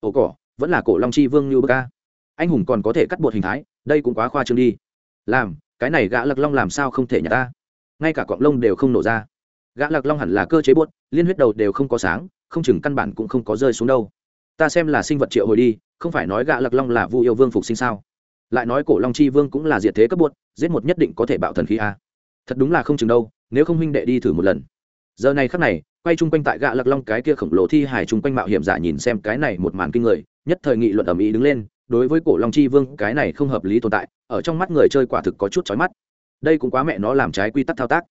Ổ cỏ, vẫn là cổ long chi vương như bờ ca anh hùng còn có thể cắt bột hình thái, đây cũng quá khoa trương đi. Làm, cái này gã lặc long làm sao không thể nhặt ta? Ngay cả cọng lông đều không nổ ra. Gã lặc long hẳn là cơ chế bột, liên huyết đầu đều không có sáng, không chừng căn bản cũng không có rơi xuống đâu. Ta xem là sinh vật triệu hồi đi, không phải nói gã lặc long là vu yêu vương phục sinh sao? Lại nói cổ long chi vương cũng là diệt thế cấp bột, giết một nhất định có thể bạo thần khí a. Thật đúng là không chừng đâu, nếu không huynh đệ đi thử một lần. Giờ này khắc này, quay chung quanh tại gã lặc long cái kia khổng lồ thi hải chung quanh mạo hiểm giả nhìn xem cái này một màn kinh người, nhất thời nghị luận ầm ĩ đứng lên đối với cổ long chi vương, cái này không hợp lý tồn tại, ở trong mắt người chơi quả thực có chút chói mắt. Đây cũng quá mẹ nó làm trái quy tắc thao tác.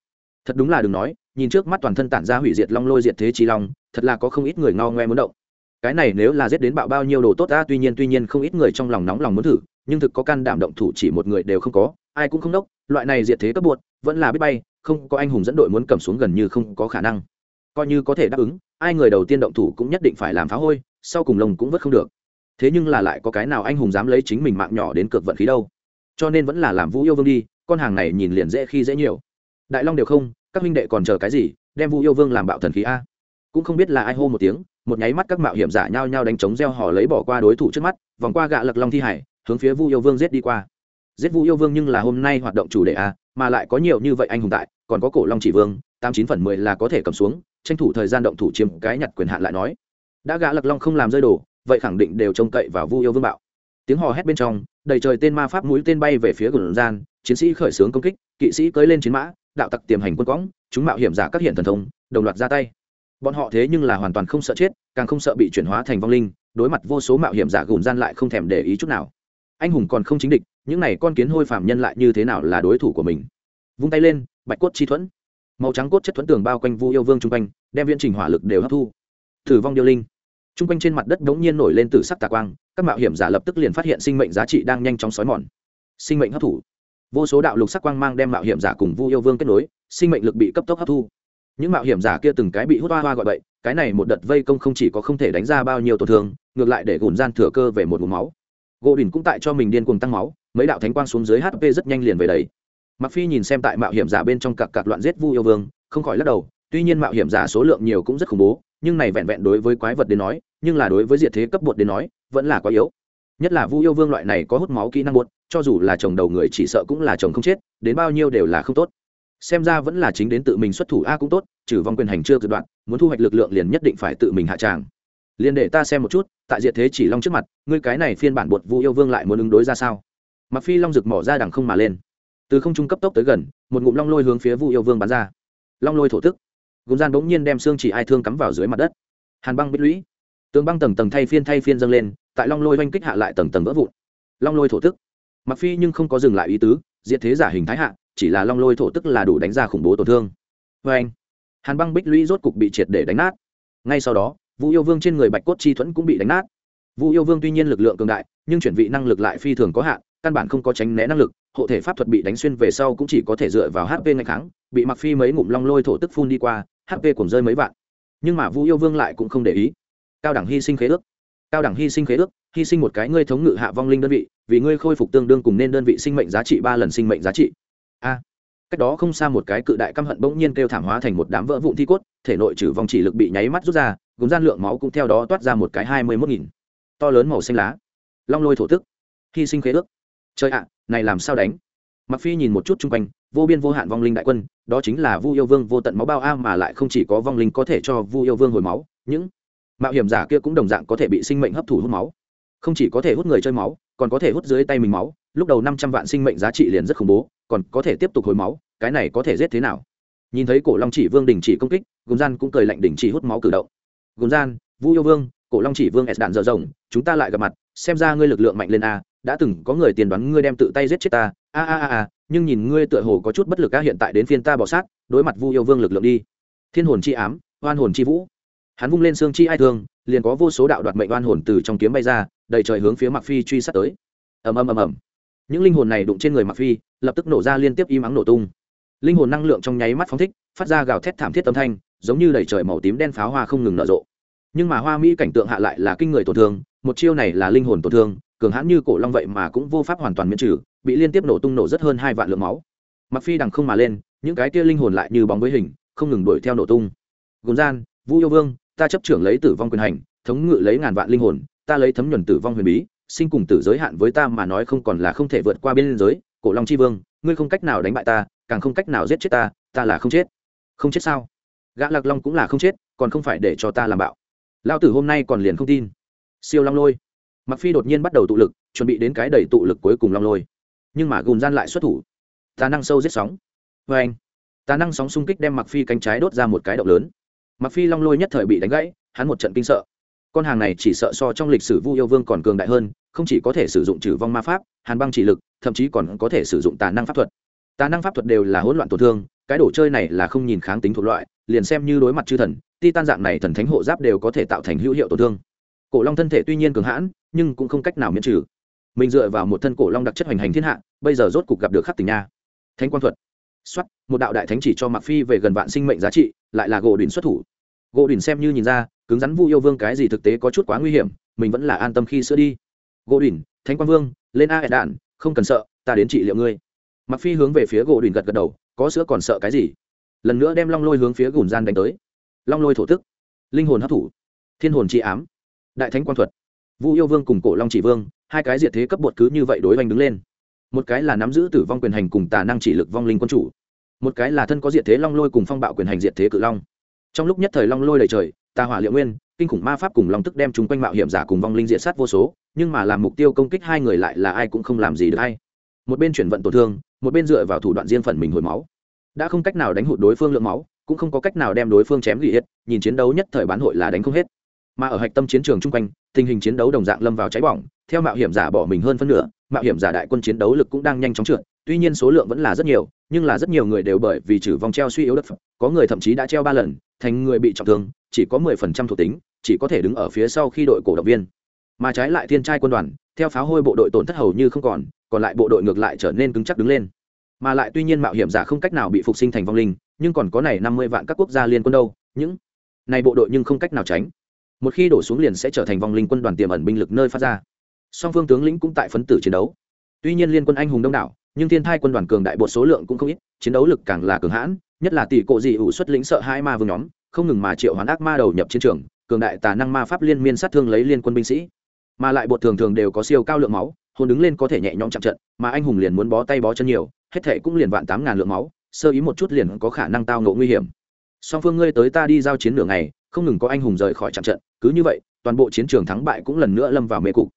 Thật đúng là đừng nói, nhìn trước mắt toàn thân tản ra hủy diệt long lôi diệt thế chi long, thật là có không ít người ngao ngoe muốn động. Cái này nếu là giết đến bạo bao nhiêu đồ tốt ta tuy nhiên tuy nhiên không ít người trong lòng nóng lòng muốn thử, nhưng thực có can đảm động thủ chỉ một người đều không có, ai cũng không đốc, loại này diệt thế cấp buộc, vẫn là biết bay, không có anh hùng dẫn đội muốn cầm xuống gần như không có khả năng. Coi như có thể đáp ứng, ai người đầu tiên động thủ cũng nhất định phải làm phá hôi, sau cùng lồng cũng vất không được thế nhưng là lại có cái nào anh hùng dám lấy chính mình mạng nhỏ đến cược vận khí đâu? Cho nên vẫn là làm vũ yêu vương đi, con hàng này nhìn liền dễ khi dễ nhiều. Đại long đều không, các huynh đệ còn chờ cái gì, đem vũ yêu vương làm bạo thần khí a? Cũng không biết là ai hô một tiếng, một nháy mắt các mạo hiểm giả nhao nhao đánh trống gieo họ lấy bỏ qua đối thủ trước mắt, vòng qua gạ lật long thi hải, hướng phía vu yêu vương giết đi qua. Giết vu yêu vương nhưng là hôm nay hoạt động chủ đề a, mà lại có nhiều như vậy anh hùng tại, còn có cổ long chỉ vương, tám chín phần mười là có thể cầm xuống, tranh thủ thời gian động thủ chiếm cái nhặt quyền hạn lại nói. Đã gã lật long không làm rơi đồ vậy khẳng định đều trông cậy vào vu yêu vương bạo. Tiếng hò hét bên trong, đầy trời tên ma pháp mũi tên bay về phía gồn gian, chiến sĩ khởi xướng công kích, kỵ sĩ cưỡi lên chiến mã, đạo tặc tiềm hành quân quõng, chúng mạo hiểm giả các hiện thần thông, đồng loạt ra tay. Bọn họ thế nhưng là hoàn toàn không sợ chết, càng không sợ bị chuyển hóa thành vong linh, đối mặt vô số mạo hiểm giả gùn gian lại không thèm để ý chút nào. Anh hùng còn không chính địch, những này con kiến hôi phàm nhân lại như thế nào là đối thủ của mình? Vung tay lên, bạch cốt chi thuẫn. Màu trắng cốt chất thuẫn tường bao quanh vu yêu vương chung quanh, đem viễn trình hỏa lực đều hấp thu. Thử vong điêu linh. Trung quanh trên mặt đất đống nhiên nổi lên từ sắc tà quang, các mạo hiểm giả lập tức liền phát hiện sinh mệnh giá trị đang nhanh chóng xói mòn. Sinh mệnh hấp thụ. Vô số đạo lục sắc quang mang đem mạo hiểm giả cùng vu yêu vương kết nối, sinh mệnh lực bị cấp tốc hấp thu. Những mạo hiểm giả kia từng cái bị hút hoa hoa gọi bậy, cái này một đợt vây công không chỉ có không thể đánh ra bao nhiêu tổn thương, ngược lại để gùn gian thừa cơ về một mùm máu. Gỗ đỉnh cũng tại cho mình điên cuồng tăng máu, mấy đạo thánh quang xuống dưới hp rất nhanh liền về đấy mặc phi nhìn xem tại mạo hiểm giả bên trong cặp cặp loạn giết vu yêu vương, không khỏi lắc đầu, tuy nhiên mạo hiểm giả số lượng nhiều cũng rất khủng bố nhưng này vẹn vẹn đối với quái vật đến nói, nhưng là đối với diệt thế cấp bột đến nói, vẫn là quá yếu. Nhất là vu yêu vương loại này có hút máu kỹ năng bột, cho dù là chồng đầu người chỉ sợ cũng là chồng không chết, đến bao nhiêu đều là không tốt. Xem ra vẫn là chính đến tự mình xuất thủ a cũng tốt, trừ vong quyền hành chưa dự đoạn, muốn thu hoạch lực lượng liền nhất định phải tự mình hạ tràng. Liền để ta xem một chút, tại diệt thế chỉ long trước mặt, ngươi cái này phiên bản bột vu yêu vương lại muốn ứng đối ra sao? Mặc phi long rực mỏ ra đằng không mà lên. Từ không trung cấp tốc tới gần, một ngụm long lôi hướng phía vu yêu vương bắn ra. Long lôi thổ tức gồm gian bỗng nhiên đem xương chỉ ai thương cắm vào dưới mặt đất. Hàn băng bích lũy. Tường băng tầng tầng thay phiên thay phiên dâng lên, tại long lôi oanh kích hạ lại tầng tầng vỡ vụn. Long lôi thổ tức. Mặc phi nhưng không có dừng lại ý tứ, diệt thế giả hình thái hạ, chỉ là long lôi thổ tức là đủ đánh ra khủng bố tổn thương. Vê anh hàn băng bích lũy rốt cục bị triệt để đánh nát. Ngay sau đó vũ yêu vương trên người bạch cốt chi thuẫn cũng bị đánh nát. Vũ yêu vương tuy nhiên lực lượng cường đại, nhưng chuyển vị năng lực lại phi thường có hạn, căn bản không có tránh né năng lực, hộ thể pháp thuật bị đánh xuyên về sau cũng chỉ có thể dựa vào hp ngày kháng, bị mặc phi mấy ngụm long lôi thổ tức phun đi qua hp cùng rơi mấy vạn. Nhưng mà vũ yêu vương lại cũng không để ý. Cao đẳng hy sinh khế ước. Cao đẳng hy sinh khế ước, hy sinh một cái ngươi thống ngự hạ vong linh đơn vị, vì ngươi khôi phục tương đương cùng nên đơn vị sinh mệnh giá trị ba lần sinh mệnh giá trị. A. Cách đó không xa một cái cự đại căm hận bỗng nhiên kêu thảm hóa thành một đám vỡ vụn thi cốt, thể nội trừ vong chỉ lực bị nháy mắt rút ra, gồm gian lượng máu cũng theo đó toát ra một cái hai mươi mốt nghìn. To lớn màu xanh lá. Long lôi thổ tức. Hy sinh khế ước. Chơi ạ, này làm sao đánh? Mặc phi nhìn một chút chung quanh vô biên vô hạn vong linh đại quân, đó chính là vu yêu vương vô tận máu bao a mà lại không chỉ có vong linh có thể cho vu yêu vương hồi máu, những mạo hiểm giả kia cũng đồng dạng có thể bị sinh mệnh hấp thụ hút máu. Không chỉ có thể hút người chơi máu, còn có thể hút dưới tay mình máu, lúc đầu năm trăm vạn sinh mệnh giá trị liền rất khủng bố, còn có thể tiếp tục hồi máu, cái này có thể giết thế nào? Nhìn thấy cổ long chỉ vương đình chỉ công kích, gồm gian cũng cười lạnh đình chỉ hút máu cử động. Gồm gian, vu yêu vương, cổ long chỉ vương s đạn dở rồng chúng ta lại gặp mặt, xem ra ngươi lực lượng mạnh lên a, đã từng có người tiền đoán ngươi đem tự tay giết chết ta. A a a a nhưng nhìn ngươi tựa hồ có chút bất lực a hiện tại đến phiên ta bỏ sát, đối mặt vu yêu vương lực lượng đi. Thiên hồn chi ám, oan hồn chi vũ. Hắn vung lên xương chi ai thương, liền có vô số đạo đoạt mệnh oan hồn từ trong kiếm bay ra, đầy trời hướng phía mặc phi truy sát tới. Ầm ầm ầm ầm. Những linh hồn này đụng trên người mặc phi, lập tức nổ ra liên tiếp im ắng nổ tung. Linh hồn năng lượng trong nháy mắt phóng thích, phát ra gào thét thảm thiết âm thanh, giống như đầy trời màu tím đen pháo hoa không ngừng nở rộ. Nhưng mà hoa mỹ cảnh tượng hạ lại là kinh người tổn thương, một chiêu này là linh hồn tổn thương, cường hãn như cổ long vậy mà cũng vô pháp hoàn toàn miễn trừ bị liên tiếp nổ tung nổ rất hơn hai vạn lượng máu. Mặc phi đằng không mà lên, những cái kia linh hồn lại như bóng với hình, không ngừng đuổi theo nổ tung. Gồm gian vũ yêu vương, ta chấp trưởng lấy tử vong quyền hành, thống ngự lấy ngàn vạn linh hồn, ta lấy thấm nhuần tử vong huyền bí, sinh cùng tử giới hạn với ta mà nói không còn là không thể vượt qua biên giới, cổ long chi vương, ngươi không cách nào đánh bại ta, càng không cách nào giết chết ta ta là không chết. Không chết sao? Gã lạc long cũng là không chết, còn không phải để cho ta làm bạo. Lao tử hôm nay còn liền không tin. Siêu long lôi. Mặc phi đột nhiên bắt đầu tụ lực, chuẩn bị đến cái đầy tụ lực cuối cùng long lôi nhưng mà gùn gian lại xuất thủ. Tà năng sâu giết sóng. Vê anh. Tà năng sóng xung kích đem mặc phi cánh trái đốt ra một cái động lớn. Mặc phi long lôi nhất thời bị đánh gãy, hắn một trận kinh sợ. Con hàng này chỉ sợ so trong lịch sử vu yêu vương còn cường đại hơn, không chỉ có thể sử dụng trừ vong ma pháp, hàn băng chỉ lực, thậm chí còn có thể sử dụng tà năng pháp thuật. Tà năng pháp thuật đều là hỗn loạn tổn thương, cái đồ chơi này là không nhìn kháng tính thuộc loại, liền xem như đối mặt chư thần ti tan dạng này thần thánh hộ giáp đều có thể tạo thành hữu hiệu tổn thương. Cổ long thân thể tuy nhiên cường hãn, nhưng cũng không cách nào miễn trừ mình dựa vào một thân cổ long đặc chất hoành hành thiên hạ, bây giờ rốt cục gặp được khắc tình nha. Thánh quang thuật. Xuất một đạo đại thánh chỉ cho mặc phi về gần vạn sinh mệnh giá trị, lại là gỗ đỉnh xuất thủ. Gỗ đỉnh xem như nhìn ra, cứng rắn vu yêu vương cái gì thực tế có chút quá nguy hiểm, mình vẫn là an tâm khi sữa đi. Gỗ đỉnh, thánh quang vương, lên a đạn, không cần sợ, ta đến trị liệu ngươi. Mặc phi hướng về phía gỗ đỉnh gật gật đầu, có sữa còn sợ cái gì? Lần nữa đem long lôi hướng phía gùn gian đánh tới. Long lôi thổ tức. Linh hồn hấp thủ thiên hồn trị ám. Đại thánh quang thuật vu yêu vương cùng cổ long chỉ vương, hai cái diệt thế cấp bột cứ như vậy đối oanh đứng lên. Một cái là nắm giữ tử vong quyền hành cùng tà năng chỉ lực vong linh quân chủ. Một cái là thân có diệt thế long lôi cùng phong bạo quyền hành diệt thế cự long. Trong lúc nhất thời long lôi đầy trời, tà hỏa liệu nguyên, kinh khủng ma pháp cùng long tức đem chúng quanh mạo hiểm giả cùng vong linh diệt sát vô số, nhưng mà làm mục tiêu công kích hai người lại là ai cũng không làm gì được hay. Một bên chuyển vận tổn thương, một bên dựa vào thủ đoạn riêng phần mình hồi máu. Đã không cách nào đánh hụt đối phương lượng máu, cũng không có cách nào đem đối phương chém gỉ hết, nhìn chiến đấu nhất thời bán hội là đánh không hết mà ở hạch tâm chiến trường chung quanh, tình hình chiến đấu đồng dạng lâm vào cháy bỏng, theo mạo hiểm giả bỏ mình hơn phân nửa, mạo hiểm giả đại quân chiến đấu lực cũng đang nhanh chóng trượt, tuy nhiên số lượng vẫn là rất nhiều, nhưng là rất nhiều người đều bởi vì trừ vòng treo suy yếu đất có người thậm chí đã treo ba lần, thành người bị trọng thương, chỉ có mười phần trăm thuộc tính, chỉ có thể đứng ở phía sau khi đội cổ động viên. Mà trái lại thiên trai quân đoàn, theo pháo hôi bộ đội tổn thất hầu như không còn còn lại bộ đội ngược lại trở nên cứng chắc đứng lên. Mà lại tuy nhiên mạo hiểm giả không cách nào bị phục sinh thành vong linh, nhưng còn có này năm mươi vạn các quốc gia liên quân đâu, những này bộ đội nhưng không cách nào tránh một khi đổ xuống liền sẽ trở thành vong linh quân đoàn tiềm ẩn binh lực nơi phát ra. Song phương tướng lĩnh cũng tại phấn tử chiến đấu. Tuy nhiên liên quân anh hùng đông đảo, nhưng thiên thai quân đoàn cường đại bột số lượng cũng không ít, chiến đấu lực càng là cường hãn, nhất là tỷ cộ dị ủ xuất lĩnh sợ hai ma vương nhóm, không ngừng mà triệu hoán ác ma đầu nhập chiến trường, cường đại tà năng ma pháp liên miên sát thương lấy liên quân binh sĩ. Mà lại bột thường thường đều có siêu cao lượng máu, hồn đứng lên có thể nhẹ nhõm chạm trận, mà anh hùng liền muốn bó tay bó chân nhiều, hết thể cũng liền vạn tám ngàn lượng máu, sơ ý một chút liền có khả năng tao ngộ nguy hiểm. Song phương ngươi tới ta đi giao chiến nửa ngày không ngừng có anh hùng rời khỏi trận trận, cứ như vậy, toàn bộ chiến trường thắng bại cũng lần nữa lâm vào mê cục.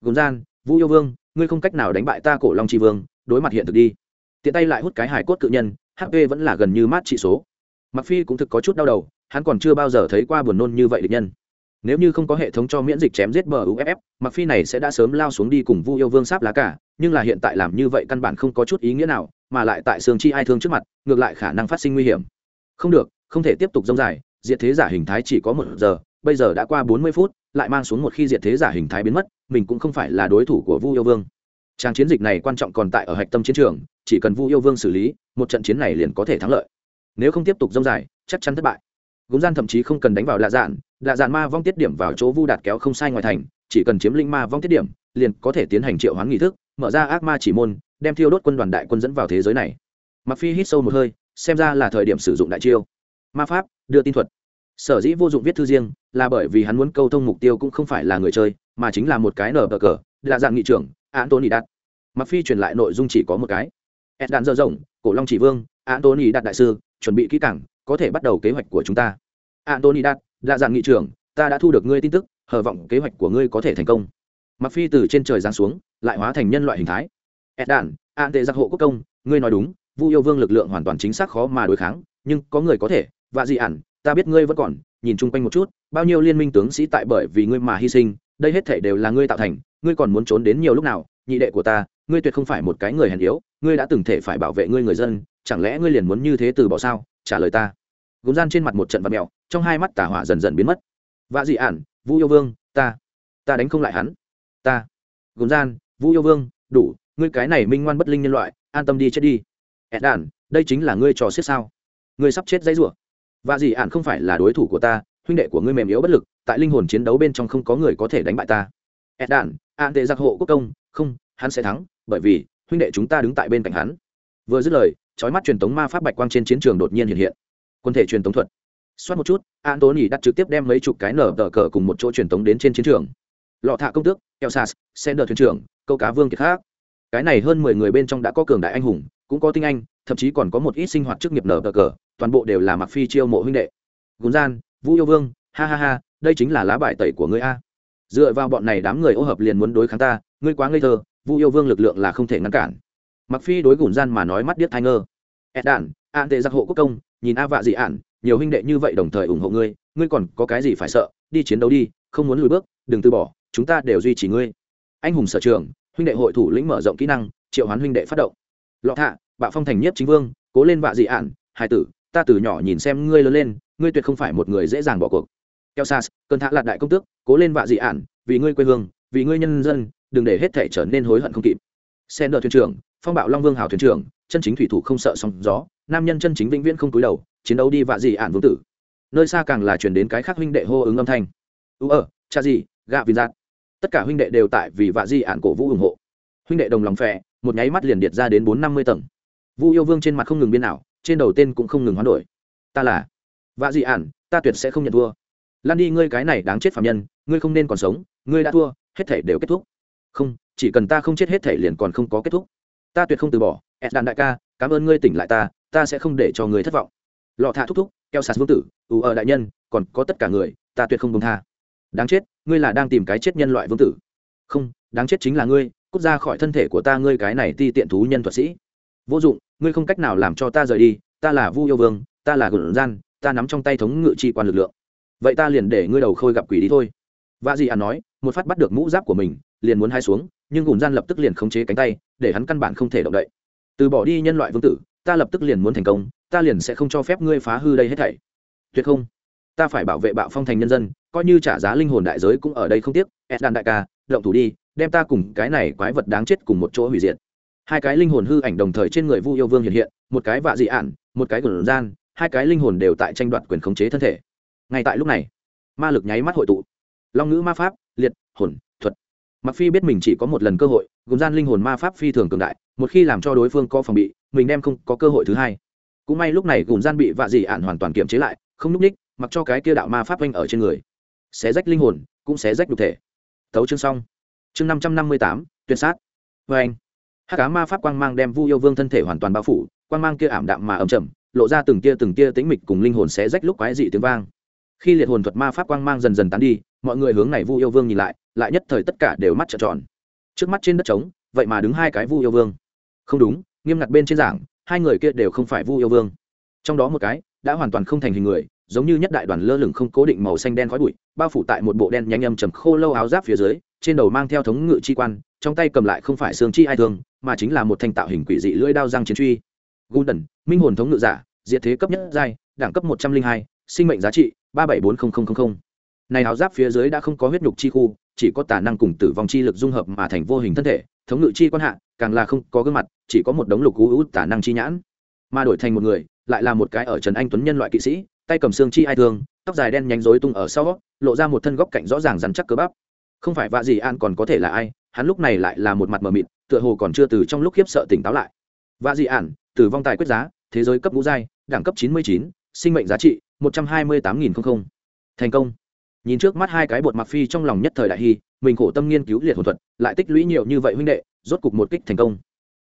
Gồm gian vũ yêu vương, ngươi không cách nào đánh bại ta cổ long tri vương, đối mặt hiện thực đi. Tiện tay lại hút cái hải cốt cự nhân hp vẫn là gần như mát trị số. Mặc phi cũng thực có chút đau đầu, hắn còn chưa bao giờ thấy qua buồn nôn như vậy địch nhân. Nếu như không có hệ thống cho miễn dịch chém giết bờ uff mặc phi này sẽ đã sớm lao xuống đi cùng vu yêu vương sáp lá cả, nhưng là hiện tại làm như vậy căn bản không có chút ý nghĩa nào, mà lại tại xương chi ai thương trước mặt, ngược lại khả năng phát sinh nguy hiểm. Không được, không thể tiếp tục dông dài diệt thế giả hình thái chỉ có một giờ, bây giờ đã qua bốn mươi phút, lại mang xuống một khi diệt thế giả hình thái biến mất, mình cũng không phải là đối thủ của vu yêu vương. Trang chiến dịch này quan trọng còn tại ở hạch tâm chiến trường, chỉ cần vu yêu vương xử lý, một trận chiến này liền có thể thắng lợi. Nếu không tiếp tục dông dài, chắc chắn thất bại. Gúng gian thậm chí không cần đánh vào lạ dạn lạ dạn ma vong tiết điểm vào chỗ vu đạt kéo không sai ngoài thành, chỉ cần chiếm linh ma vong tiết điểm, liền có thể tiến hành triệu hoán nghị thức, mở ra ác ma chỉ môn, đem thiêu đốt quân đoàn đại quân dẫn vào thế giới này. Mặc phi hít sâu một hơi, xem ra là thời điểm sử dụng đại chiêu ma pháp, đưa tin thuật. Sở dĩ vô dụng viết thư riêng là bởi vì hắn muốn câu thông mục tiêu cũng không phải là người chơi, mà chính là một cái nở bờ cờ, là dạng nghị trưởng antony đạt mặc phi truyền lại nội dung chỉ có một cái. Ed đạn dơ rộng, cổ long chỉ vương antony đạt đại sư, chuẩn bị kỹ càng, có thể bắt đầu kế hoạch của chúng ta. Antony đạt là dạng nghị trưởng, ta đã thu được ngươi tin tức hờ vọng kế hoạch của ngươi có thể thành công. Mặc phi từ trên trời giáng xuống, lại hóa thành nhân loại hình thái. Ed đạn an tệ giặc hộ quốc công, ngươi nói đúng, vu yêu vương lực lượng hoàn toàn chính xác khó mà đối kháng, nhưng có người có thể vạ dị ản, ta biết ngươi vẫn còn, nhìn chung quanh một chút, bao nhiêu liên minh tướng sĩ tại bởi vì ngươi mà hy sinh, đây hết thể đều là ngươi tạo thành, ngươi còn muốn trốn đến nhiều lúc nào, nhị đệ của ta, ngươi tuyệt không phải một cái người hèn yếu, ngươi đã từng thể phải bảo vệ ngươi người dân, chẳng lẽ ngươi liền muốn như thế từ bỏ sao? Trả lời ta. Gốm gian trên mặt một trận vật mèo, trong hai mắt tả hỏa dần dần biến mất. Vạ dị ản vũ yêu vương, ta ta đánh không lại hắn. Ta. Gốm gian vũ yêu vương, đủ, ngươi cái này minh ngoan bất linh nhân loại, an tâm đi chết đi. Ed đàn, đây chính là ngươi trò xiết sao? Ngươi sắp chết dãy rủa và gì ạn không phải là đối thủ của ta, huynh đệ của ngươi mềm yếu bất lực, tại linh hồn chiến đấu bên trong không có người có thể đánh bại ta. Ed đàn an tệ giặc hộ quốc công, không, hắn sẽ thắng, bởi vì, huynh đệ chúng ta đứng tại bên cạnh hắn. Vừa dứt lời trói mắt truyền tống ma pháp bạch quang trên chiến trường đột nhiên hiện hiện. Quân thể truyền tống thuật. Xoát một chút an tố nhỉ đặt trực tiếp đem mấy chục cái nở tờ cờ cùng một chỗ truyền tống đến trên chiến trường. Lọ thạ công tước elsas sender thuyền trưởng, câu cá vương kiệt khác. Cái này hơn mười người bên trong đã có cường đại anh hùng cũng có tinh anh, thậm chí còn có một ít sinh hoạt chức nghiệp nở cờ cờ, toàn bộ đều là mặc phi chiêu mộ huynh đệ. Gùn gian, vũ yêu vương, ha ha ha, đây chính là lá bài tẩy của ngươi a. Dựa vào bọn này đám người ô hợp liền muốn đối kháng ta, ngươi quá ngây thơ vu yêu vương lực lượng là không thể ngăn cản. Mặc phi đối gùn gian mà nói mắt điếc thai ngơ. Ed đản an tệ giặc hộ quốc công, nhìn a vạ dị ản, nhiều huynh đệ như vậy đồng thời ủng hộ ngươi ngươi còn có cái gì phải sợ, đi chiến đấu đi, không muốn lùi bước, đừng từ bỏ, chúng ta đều duy trì ngươi. Anh hùng sở trường, huynh đệ hội thủ lĩnh mở rộng kỹ năng, triệu hoán huynh đệ phát động lọ thạ bạo phong thành nhất chính vương, cố lên vạ dị ản hai tử, ta từ nhỏ nhìn xem ngươi lớn lên, ngươi tuyệt không phải một người dễ dàng bỏ cuộc. Keo sas cơn thạ lạt đại công tước, cố lên vạ dị ản vì ngươi quê hương, vì ngươi nhân dân, đừng để hết thể trở nên hối hận không kịp. Sen đờ thuyền trưởng, phong bạo long vương hào thuyền trưởng, chân chính thủy thủ không sợ sóng gió, nam nhân chân chính vĩnh viễn không túi đầu, chiến đấu đi vạ dị ản vương tử. Nơi xa càng là chuyển đến cái khác huynh đệ hô ứng âm thanh. U ờ cha gì, gạ vì giạt. Tất cả huynh đệ đều tại vì vạ dị ạn cổ vũ ủng hộ. Huynh đệ đồng lòng phè một nháy mắt liền điệt ra đến bốn năm mươi tầng. Vu yêu vương trên mặt không ngừng biên ảo, trên đầu tên cũng không ngừng hoán đổi. Ta là vạ dị ản, ta tuyệt sẽ không nhận thua. Lan đi ngươi cái này đáng chết phạm nhân, ngươi không nên còn sống, ngươi đã thua, hết thể đều kết thúc. Không, chỉ cần ta không chết hết thể liền còn không có kết thúc. Ta tuyệt không từ bỏ. Ed đàn đại ca, cảm ơn ngươi tỉnh lại ta ta sẽ không để cho người thất vọng. Lọ thạ thúc thúc, keo sạt vương tử, ù ở đại nhân, còn có tất cả người, ta tuyệt không công tha. Đáng chết, ngươi là đang tìm cái chết nhân loại vương tử. Không, đáng chết chính là ngươi cút ra khỏi thân thể của ta ngươi cái này ti tiện thú nhân thuật sĩ. Vô dụng, ngươi không cách nào làm cho ta rời đi, ta là vu yêu vương, ta là gửi gian, ta nắm trong tay thống ngự chi quan lực lượng. Vậy ta liền để ngươi đầu khôi gặp quỷ đi thôi. Và dị an nói, một phát bắt được mũ giáp của mình, liền muốn hai xuống, nhưng gùn gian lập tức liền khống chế cánh tay, để hắn căn bản không thể động đậy. Từ bỏ đi nhân loại vương tử, ta lập tức liền muốn thành công, ta liền sẽ không cho phép ngươi phá hư đây hết thảy. Tuyệt không. Ta phải bảo vệ bạo phong thành nhân dân, coi như trả giá linh hồn đại giới cũng ở đây không tiếc eddan đại ca, động thủ đi đem ta cùng cái này quái vật đáng chết cùng một chỗ hủy diệt. Hai cái linh hồn hư ảnh đồng thời trên người vu yêu vương hiện hiện, một cái vạ dị ản, một cái quần gian, hai cái linh hồn đều tại tranh đoạt quyền khống chế thân thể. Ngay tại lúc này, ma lực nháy mắt hội tụ. Long ngữ ma pháp, liệt, hồn, thuật. Mặc phi biết mình chỉ có một lần cơ hội, gồm gian linh hồn ma pháp phi thường cường đại, một khi làm cho đối phương có phòng bị, mình đem không có cơ hội thứ hai. Cũng may lúc này gồm gian bị vạ dị ản hoàn toàn kiềm chế lại, không núp ních, mặc cho cái kia đạo ma pháp oanh ở trên người. Xé rách linh hồn, cũng xé rách đục thể. Thấu chương xong chương năm trăm năm mươi tám, tuyệt sát. Vê anh hát cá ma pháp quang mang đem vu yêu vương thân thể hoàn toàn bao phủ, quang mang kia ảm đạm mà ấm chậm lộ ra từng tia từng tia tĩnh mịch cùng linh hồn xé rách lúc quái dị tiếng vang. Khi liệt hồn thuật ma pháp quang mang dần dần tán đi, mọi người hướng này vu yêu vương nhìn lại lại nhất thời tất cả đều mắt trợn tròn. Trước mắt trên đất trống, vậy mà đứng hai cái vu yêu vương. Không đúng, nghiêm ngặt bên trên giảng, hai người kia đều không phải vu yêu vương. Trong đó một cái đã hoàn toàn không thành hình người, giống như nhất đại đoàn lơ lửng không cố định màu xanh đen khói bụi, bao phủ tại một bộ đen nhanh âm trầm khô lâu áo giáp phía dưới trên đầu mang theo thống ngự chi quan, trong tay cầm lại không phải xương chi ai thương, mà chính là một thanh tạo hình quỷ dị lưỡi đao răng chiến truy. Gulden minh hồn thống ngự giả, diệt thế cấp nhất giai, đẳng cấp một trăm linh hai, sinh mệnh giá trị ba bảy bốn này áo giáp phía dưới đã không có huyết nhục chi khu, chỉ có tà năng cùng tử vong chi lực dung hợp mà thành vô hình thân thể, thống ngự chi quan hạ, càng là không có gương mặt, chỉ có một đống lục cú út tả năng chi nhãn. Mà đổi thành một người, lại là một cái ở trần anh tuấn nhân loại kỵ sĩ, tay cầm xương chi ai thương, tóc dài đen nhánh rối tung ở sau, lộ ra một thân góc cạnh rõ ràng rắn chắc cơ bắp không phải vạ gì an còn có thể là ai hắn lúc này lại là một mặt mờ mịt tựa hồ còn chưa từ trong lúc khiếp sợ tỉnh táo lại. Vạ dị ản tử vong tài quyết giá thế giới cấp ngũ giai đẳng cấp chín mươi chín sinh mệnh giá trị một trăm hai mươi tám nghìn không không, thành công. Nhìn trước mắt hai cái bột mặc phi trong lòng nhất thời đại hy mình khổ tâm nghiên cứu liệt hồn thuật lại tích lũy nhiều như vậy huynh đệ rốt cục một kích thành công.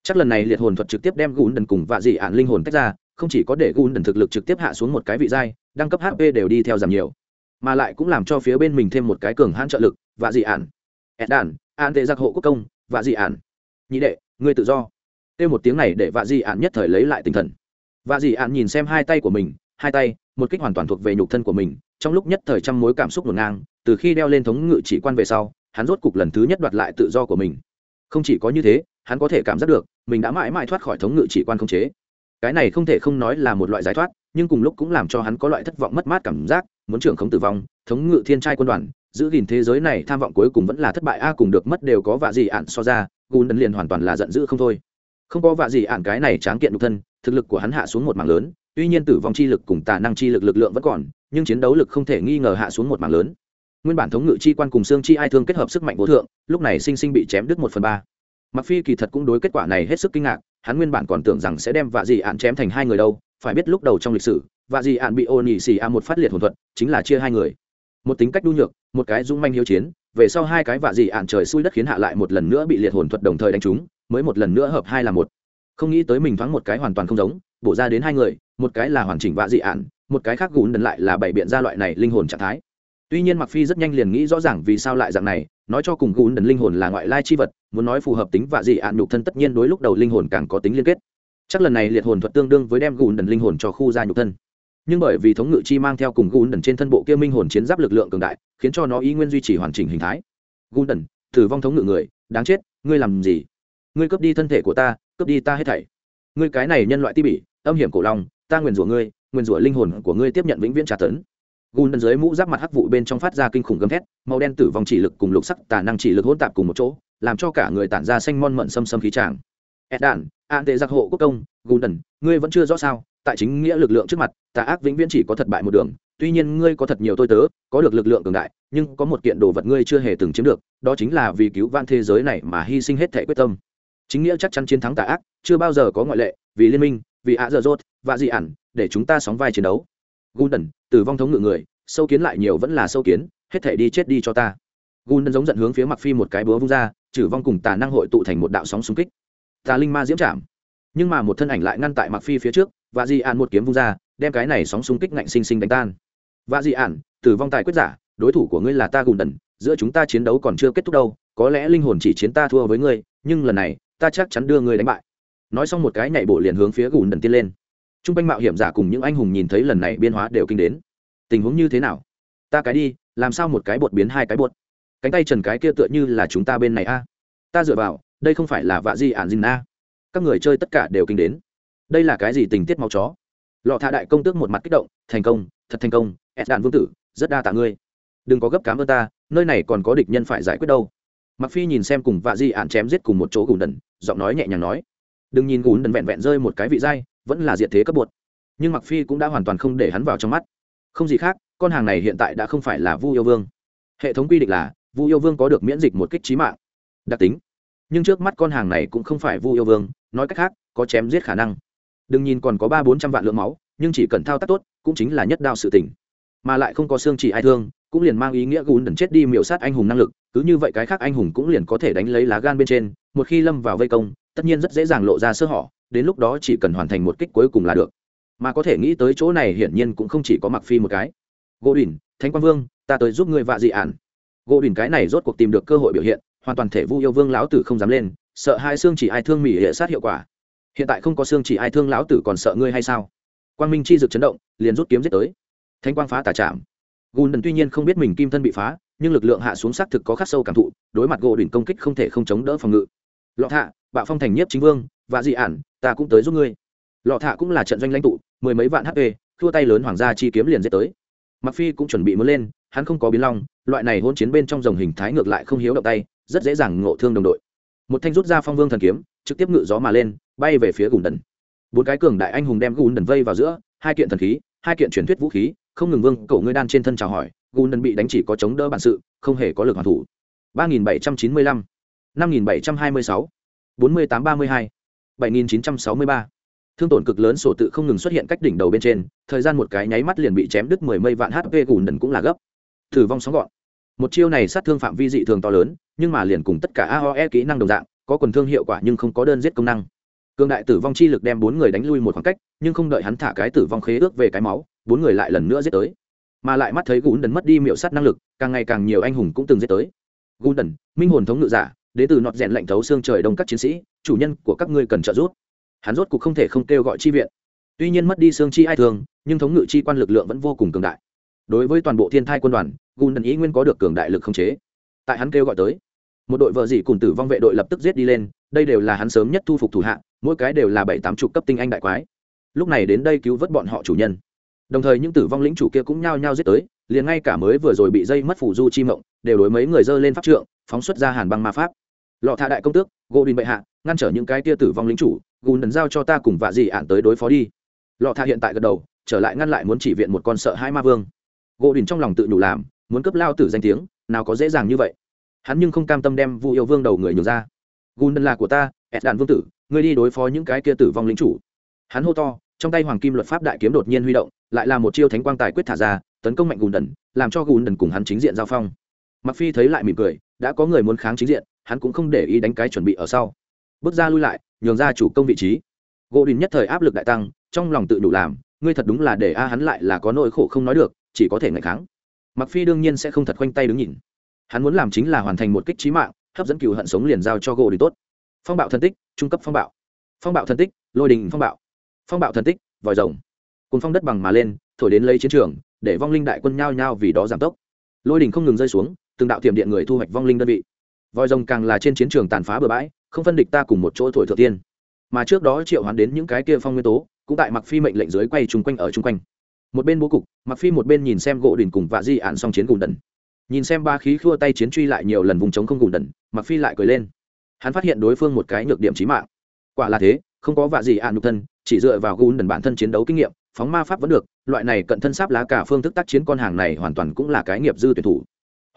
Chắc lần này liệt hồn thuật trực tiếp đem gùn đần cùng vạ dị ản linh hồn tách ra không chỉ có để gun đần thực lực trực tiếp hạ xuống một cái vị giai đăng cấp hp đều đi theo giảm nhiều. Mà lại cũng làm cho phía bên mình thêm một cái cường hãn trợ lực và dị ản. Ed đàn an tệ giặc hộ quốc công và dị ản. Nhị đệ, ngươi tự do. Kêu một tiếng này để vạ dị ản nhất thời lấy lại tinh thần. Vạ dị ạn nhìn xem hai tay của mình, hai tay, một kích hoàn toàn thuộc về nhục thân của mình, trong lúc nhất thời trăm mối cảm xúc ngổn ngang, từ khi đeo lên thống ngự chỉ quan về sau, hắn rốt cục lần thứ nhất đoạt lại tự do của mình. Không chỉ có như thế, hắn có thể cảm giác được, mình đã mãi mãi thoát khỏi thống ngự chỉ quan không chế. Cái này không thể không nói là một loại giải thoát, nhưng cùng lúc cũng làm cho hắn có loại thất vọng mất mát cảm giác, muốn trưởng không tử vong, thống ngự thiên trai quân đoàn giữ gìn thế giới này, tham vọng cuối cùng vẫn là thất bại, a, cùng được mất đều có vạ gì ạn so ra gùn đần liền hoàn toàn là giận dữ không thôi. Không có vạ gì ạn, cái này tráng kiện nhục thân, thực lực của hắn hạ xuống một mảng lớn, tuy nhiên tử vong chi lực cùng tà năng chi lực lực lượng vẫn còn, nhưng chiến đấu lực không thể nghi ngờ hạ xuống một mảng lớn. Nguyên bản thống ngự chi quan cùng xương chi ai thương kết hợp sức mạnh vô thượng, lúc này sinh sinh bị chém đứt một phần ba. Mặc phi kỳ thật cũng đối kết quả này hết sức kinh ngạc, hắn nguyên bản còn tưởng rằng sẽ đem vạ dị ạn chém thành hai người đâu, phải biết lúc đầu trong lịch sử, vạ dị ạn bị ô nhị xì a một phát liệt hồn thuật, chính là chia hai người. Một tính cách đu nhược một cái dung manh hiếu chiến, về sau hai cái vạ dị ạn trời xui đất khiến hạ lại một lần nữa bị liệt hồn thuật đồng thời đánh trúng, mới một lần nữa hợp hai là một. Không nghĩ tới mình thoáng một cái hoàn toàn không giống, bổ ra đến hai người, một cái là hoàn chỉnh vạ dị ạn, một cái khác gùn đần lại là bảy biện ra loại này linh hồn trạng thái. Tuy nhiên mặc phi rất nhanh liền nghĩ rõ ràng vì sao lại dạng này, nói cho cùng gùn đần linh hồn là ngoại lai chi vật, muốn nói phù hợp tính vạ dị ạn nhục thân tất nhiên đối lúc đầu linh hồn càng có tính liên kết. Chắc lần này liệt hồn thuật tương đương với đem gùn đần linh hồn cho khu gia nhục thân nhưng bởi vì thống ngự chi mang theo cùng gùn đần trên thân bộ kia minh hồn chiến giáp lực lượng cường đại, khiến cho nó ý nguyên duy trì hoàn chỉnh hình thái. Gùn đần thử vong thống ngự người, đáng chết, ngươi làm gì? Ngươi cướp đi thân thể của ta, cướp đi ta hết thảy. Ngươi cái này nhân loại ti bỉ, âm hiểm cổ long, ta nguyền rủa ngươi, nguyền rủa linh hồn của ngươi tiếp nhận vĩnh viễn tra tấn. Gùn đần dưới mũ giáp mặt hắc vụ bên trong phát ra kinh khủng gầm thét, màu đen tử vong chỉ lực cùng lục sắc tà năng chỉ lực hỗn tạp cùng một chỗ, làm cho cả người tản ra xanh mon mận xâm xâm khí tràng. Ed đản an tệ giặc hộ quốc công gùn đần ngươi vẫn chưa rõ sao? Tại chính nghĩa lực lượng trước mặt, tà ác vĩnh viễn chỉ có thất bại một đường. Tuy nhiên ngươi có thật nhiều tôi tớ, có được lực lượng cường đại, nhưng có một kiện đồ vật ngươi chưa hề từng chiếm được, đó chính là vì cứu van thế giới này mà hy sinh hết thể quyết tâm. Chính nghĩa chắc chắn chiến thắng tà ác, chưa bao giờ có ngoại lệ, vì liên minh, vì ạ dở dốt và dị ản, để chúng ta sóng vai chiến đấu. Gundần tử vong thống ngự người, sâu kiến lại nhiều vẫn là sâu kiến, hết thể đi chết đi cho ta. Gundần giống giận hướng phía mặc phi một cái búa vung ra, trừ vong cùng tà năng hội tụ thành một đạo sóng xung kích. Tà linh ma diễm chạm. Nhưng mà một thân ảnh lại ngăn tại mặc phi phía trước và dị ạn một kiếm vung ra, đem cái này sóng xung kích ngạnh sinh sinh đánh tan. Và dị ạn tử vong tài quyết giả, đối thủ của ngươi là ta gùn đần, giữa chúng ta chiến đấu còn chưa kết thúc đâu, có lẽ linh hồn chỉ chiến ta thua với ngươi, nhưng lần này, ta chắc chắn đưa ngươi đánh bại. Nói xong một cái nhảy bộ liền hướng phía gùn đần tiên lên. T r u n g quanh mạo hiểm giả cùng những anh hùng nhìn thấy lần này biên hóa đều kinh đến. Tình huống như thế nào? Ta cái đi, làm sao một cái bột biến hai cái bột? Cánh tay trần cái kia tựa như là chúng ta bên này a. Ta dựa vào, đây không phải là vạ di ản dinh a. Các người chơi tất cả đều kinh đến đây là cái gì tình tiết máu chó? Lọ Thả đại công tước một mặt kích động, thành công, thật thành công ed đạn vương tử, rất đa tạ ngươi. Đừng có gấp cám ơn ta, nơi này còn có địch nhân phải giải quyết đâu. Mặc phi nhìn xem cùng vạ di ạn chém giết cùng một chỗ gùn đần, giọng nói nhẹ nhàng nói, đừng nhìn gùn đần vẹn vẹn rơi một cái vị dai, vẫn là diện thế cấp bột. Nhưng mặc phi cũng đã hoàn toàn không để hắn vào trong mắt. Không gì khác, con hàng này hiện tại đã không phải là vu yêu vương. Hệ thống quy định là, vu yêu vương có được miễn dịch một kích trí mạng. Đặc tính. Nhưng trước mắt con hàng này cũng không phải vu yêu vương, nói cách khác, có chém giết khả năng đừng nhìn còn có ba bốn trăm vạn lượng máu, nhưng chỉ cần thao tác tốt, cũng chính là nhất đao sự tỉnh mà lại không có xương chỉ ai thương, cũng liền mang ý nghĩa gùn đần chết đi miểu sát anh hùng năng lực, cứ như vậy cái khác anh hùng cũng liền có thể đánh lấy lá gan bên trên, một khi lâm vào vây công, tất nhiên rất dễ dàng lộ ra sơ hở, đến lúc đó chỉ cần hoàn thành một kích cuối cùng là được. Mà có thể nghĩ tới chỗ này hiển nhiên cũng không chỉ có mặc phi một cái. Gỗ đỉnh thánh quang vương, ta tới giúp ngươi vạ dị ản gỗ đỉnh cái này rốt cuộc tìm được cơ hội biểu hiện, hoàn toàn thể vu yêu vương lão tử không dám lên, sợ hai xương chỉ ai thương mỹ hệ sát hiệu quả hiện tại không có xương chỉ ai thương lão tử còn sợ ngươi hay sao? Quang minh chi dực chấn động, liền rút kiếm giết tới. Thanh quang phá tà chạm gùn đần tuy nhiên không biết mình kim thân bị phá, nhưng lực lượng hạ xuống xác thực có khắc sâu cảm thụ, đối mặt gỗ đỉnh công kích không thể không chống đỡ phòng ngự. Lọ thạ bạo phong thành nhiếp chính vương và dị ản, ta cũng tới giúp ngươi. Lọ thạ cũng là trận doanh lãnh tụ, mười mấy vạn hp, thua tay lớn hoàng gia chi kiếm liền giết tới. Mặc phi cũng chuẩn bị muốn lên, hắn không có biến long, loại này hôn chiến bên trong dòng hình thái ngược lại không hiếu động tay, rất dễ dàng ngộ thương đồng đội. Một thanh rút ra phong vương thần kiếm, trực tiếp ngự gió mà lên bay về phía gùn đần. Bốn cái cường đại anh hùng đem gùn đần vây vào giữa, hai kiện thần khí, hai kiện truyền thuyết vũ khí, không ngừng vương cậu ngươi đan trên thân chào hỏi, gùn đần bị đánh chỉ có chống đỡ bản sự, không hề có lực hoàn thủ. ba nghìn bảy trăm chín mươi lăm, năm nghìn bảy trăm hai mươi sáu, bốn mươi tám ba mươi hai, bảy nghìn chín trăm sáu mươi ba. Thương tổn cực lớn sổ tự không ngừng xuất hiện cách đỉnh đầu bên trên, thời gian một cái nháy mắt liền bị chém đứt mười mây vạn hp gùn đần cũng là gấp. Thử vong sóng gọn. Một chiêu này sát thương phạm vi dị thường to lớn, nhưng mà liền cùng tất cả aoe kỹ năng đồng dạng, có quần thương hiệu quả nhưng không có đơn giết công năng cường đại tử vong chi lực đem bốn người đánh lui một khoảng cách, nhưng không đợi hắn thả cái tử vong khế ước về cái máu, bốn người lại lần nữa giết tới. Mà lại mắt thấy gùn đần mất đi miệu sát năng lực, càng ngày càng nhiều anh hùng cũng từng giết tới. Gùn đần, minh hồn thống ngự giả, đến từ nọt rèn lạnh thấu xương trời đông các chiến sĩ, chủ nhân của các ngươi cần trợ giúp. Hắn rốt cuộc không thể không kêu gọi chi viện. Tuy nhiên mất đi xương chi ai thường, nhưng thống ngự chi quan lực lượng vẫn vô cùng cường đại. Đối với toàn bộ thiên thai quân đoàn gùn đần ý nguyên có được cường đại lực không chế. Tại hắn kêu gọi tới, một đội vợ dị cùng tử vong vệ đội lập tức giết đi lên đây đều là hắn sớm nhất thu phục thủ hạ, mỗi cái đều là bảy tám chục cấp tinh anh đại quái. Lúc này đến đây cứu vớt bọn họ chủ nhân. Đồng thời những tử vong lĩnh chủ kia cũng nhao nhao giết tới, liền ngay cả mới vừa rồi bị dây mất phủ du chi mộng, đều đối mấy người dơ lên pháp trượng, phóng xuất ra hàn băng ma pháp. Lọ thạ đại công tước gỗ đình bệ hạ, ngăn trở những cái kia tử vong lính chủ, gùn đần giao cho ta cùng vạ dị ạn tới đối phó đi. Lọ thạ hiện tại gật đầu, trở lại ngăn lại muốn chỉ viện một con sợ hai ma vương. Gỗ đình trong lòng tự nhủ làm, muốn cấp lao tử danh tiếng, nào có dễ dàng như vậy. Hắn nhưng không cam tâm đem vu yêu vương đầu người nhường ra gùn là của ta ẹt đàn vương tử, ngươi đi đối phó những cái kia tử vong lính chủ. Hắn hô to, trong tay hoàng kim luật pháp đại kiếm đột nhiên huy động, lại là một chiêu thánh quang tài quyết thả ra, tấn công mạnh gùn đần làm cho gùn đần cùng hắn chính diện giao phong. Mặc phi thấy lại mỉm cười, đã có người muốn kháng chính diện, hắn cũng không để ý đánh cái chuẩn bị ở sau. Bước ra lui lại, nhường ra chủ công vị trí. Gỗ đình nhất thời áp lực đại tăng, trong lòng tự đủ làm, ngươi thật đúng là để a hắn lại là có nỗi khổ không nói được, chỉ có thể ngày kháng. Mặc phi đương nhiên sẽ không thật khoanh tay đứng nhìn. Hắn muốn làm chính là hoàn thành một kích trí mạng hấp dẫn cừu hận sống liền giao cho gỗ đi tốt. Phong bạo thần tích, trung cấp phong bạo. Phong bạo thần tích, lôi đình phong bạo. Phong bạo thần tích, vòi rồng. Cùng phong đất bằng mà lên, thổi đến lấy chiến trường, để vong linh đại quân nhao nhao vì đó giảm tốc. Lôi đình không ngừng rơi xuống, từng đạo tiềm điện người thu hoạch vong linh đơn vị. Vòi rồng càng là trên chiến trường tàn phá bừa bãi, không phân địch ta cùng một chỗ thổi thượng tiên. Mà trước đó triệu hoán đến những cái kia phong nguyên tố, cũng tại mặc phi mệnh lệnh dưới quay chung quanh ở chung quanh. Một bên bố cục mặc phi một bên nhìn xem gỗ đình cùng vạ di ạn xong chiến cùng đần nhìn xem ba khí khua tay chiến truy lại nhiều lần vùng chống không gùn đần mặc phi lại cười lên. Hắn phát hiện đối phương một cái nhược điểm chí mạng. Quả là thế, không có vạ gì ạn nhục thân, chỉ dựa vào gùn đần bản thân chiến đấu kinh nghiệm, phóng ma pháp vẫn được, loại này cận thân sáp lá cả phương thức tác chiến con hàng này hoàn toàn cũng là cái nghiệp dư tuyển thủ.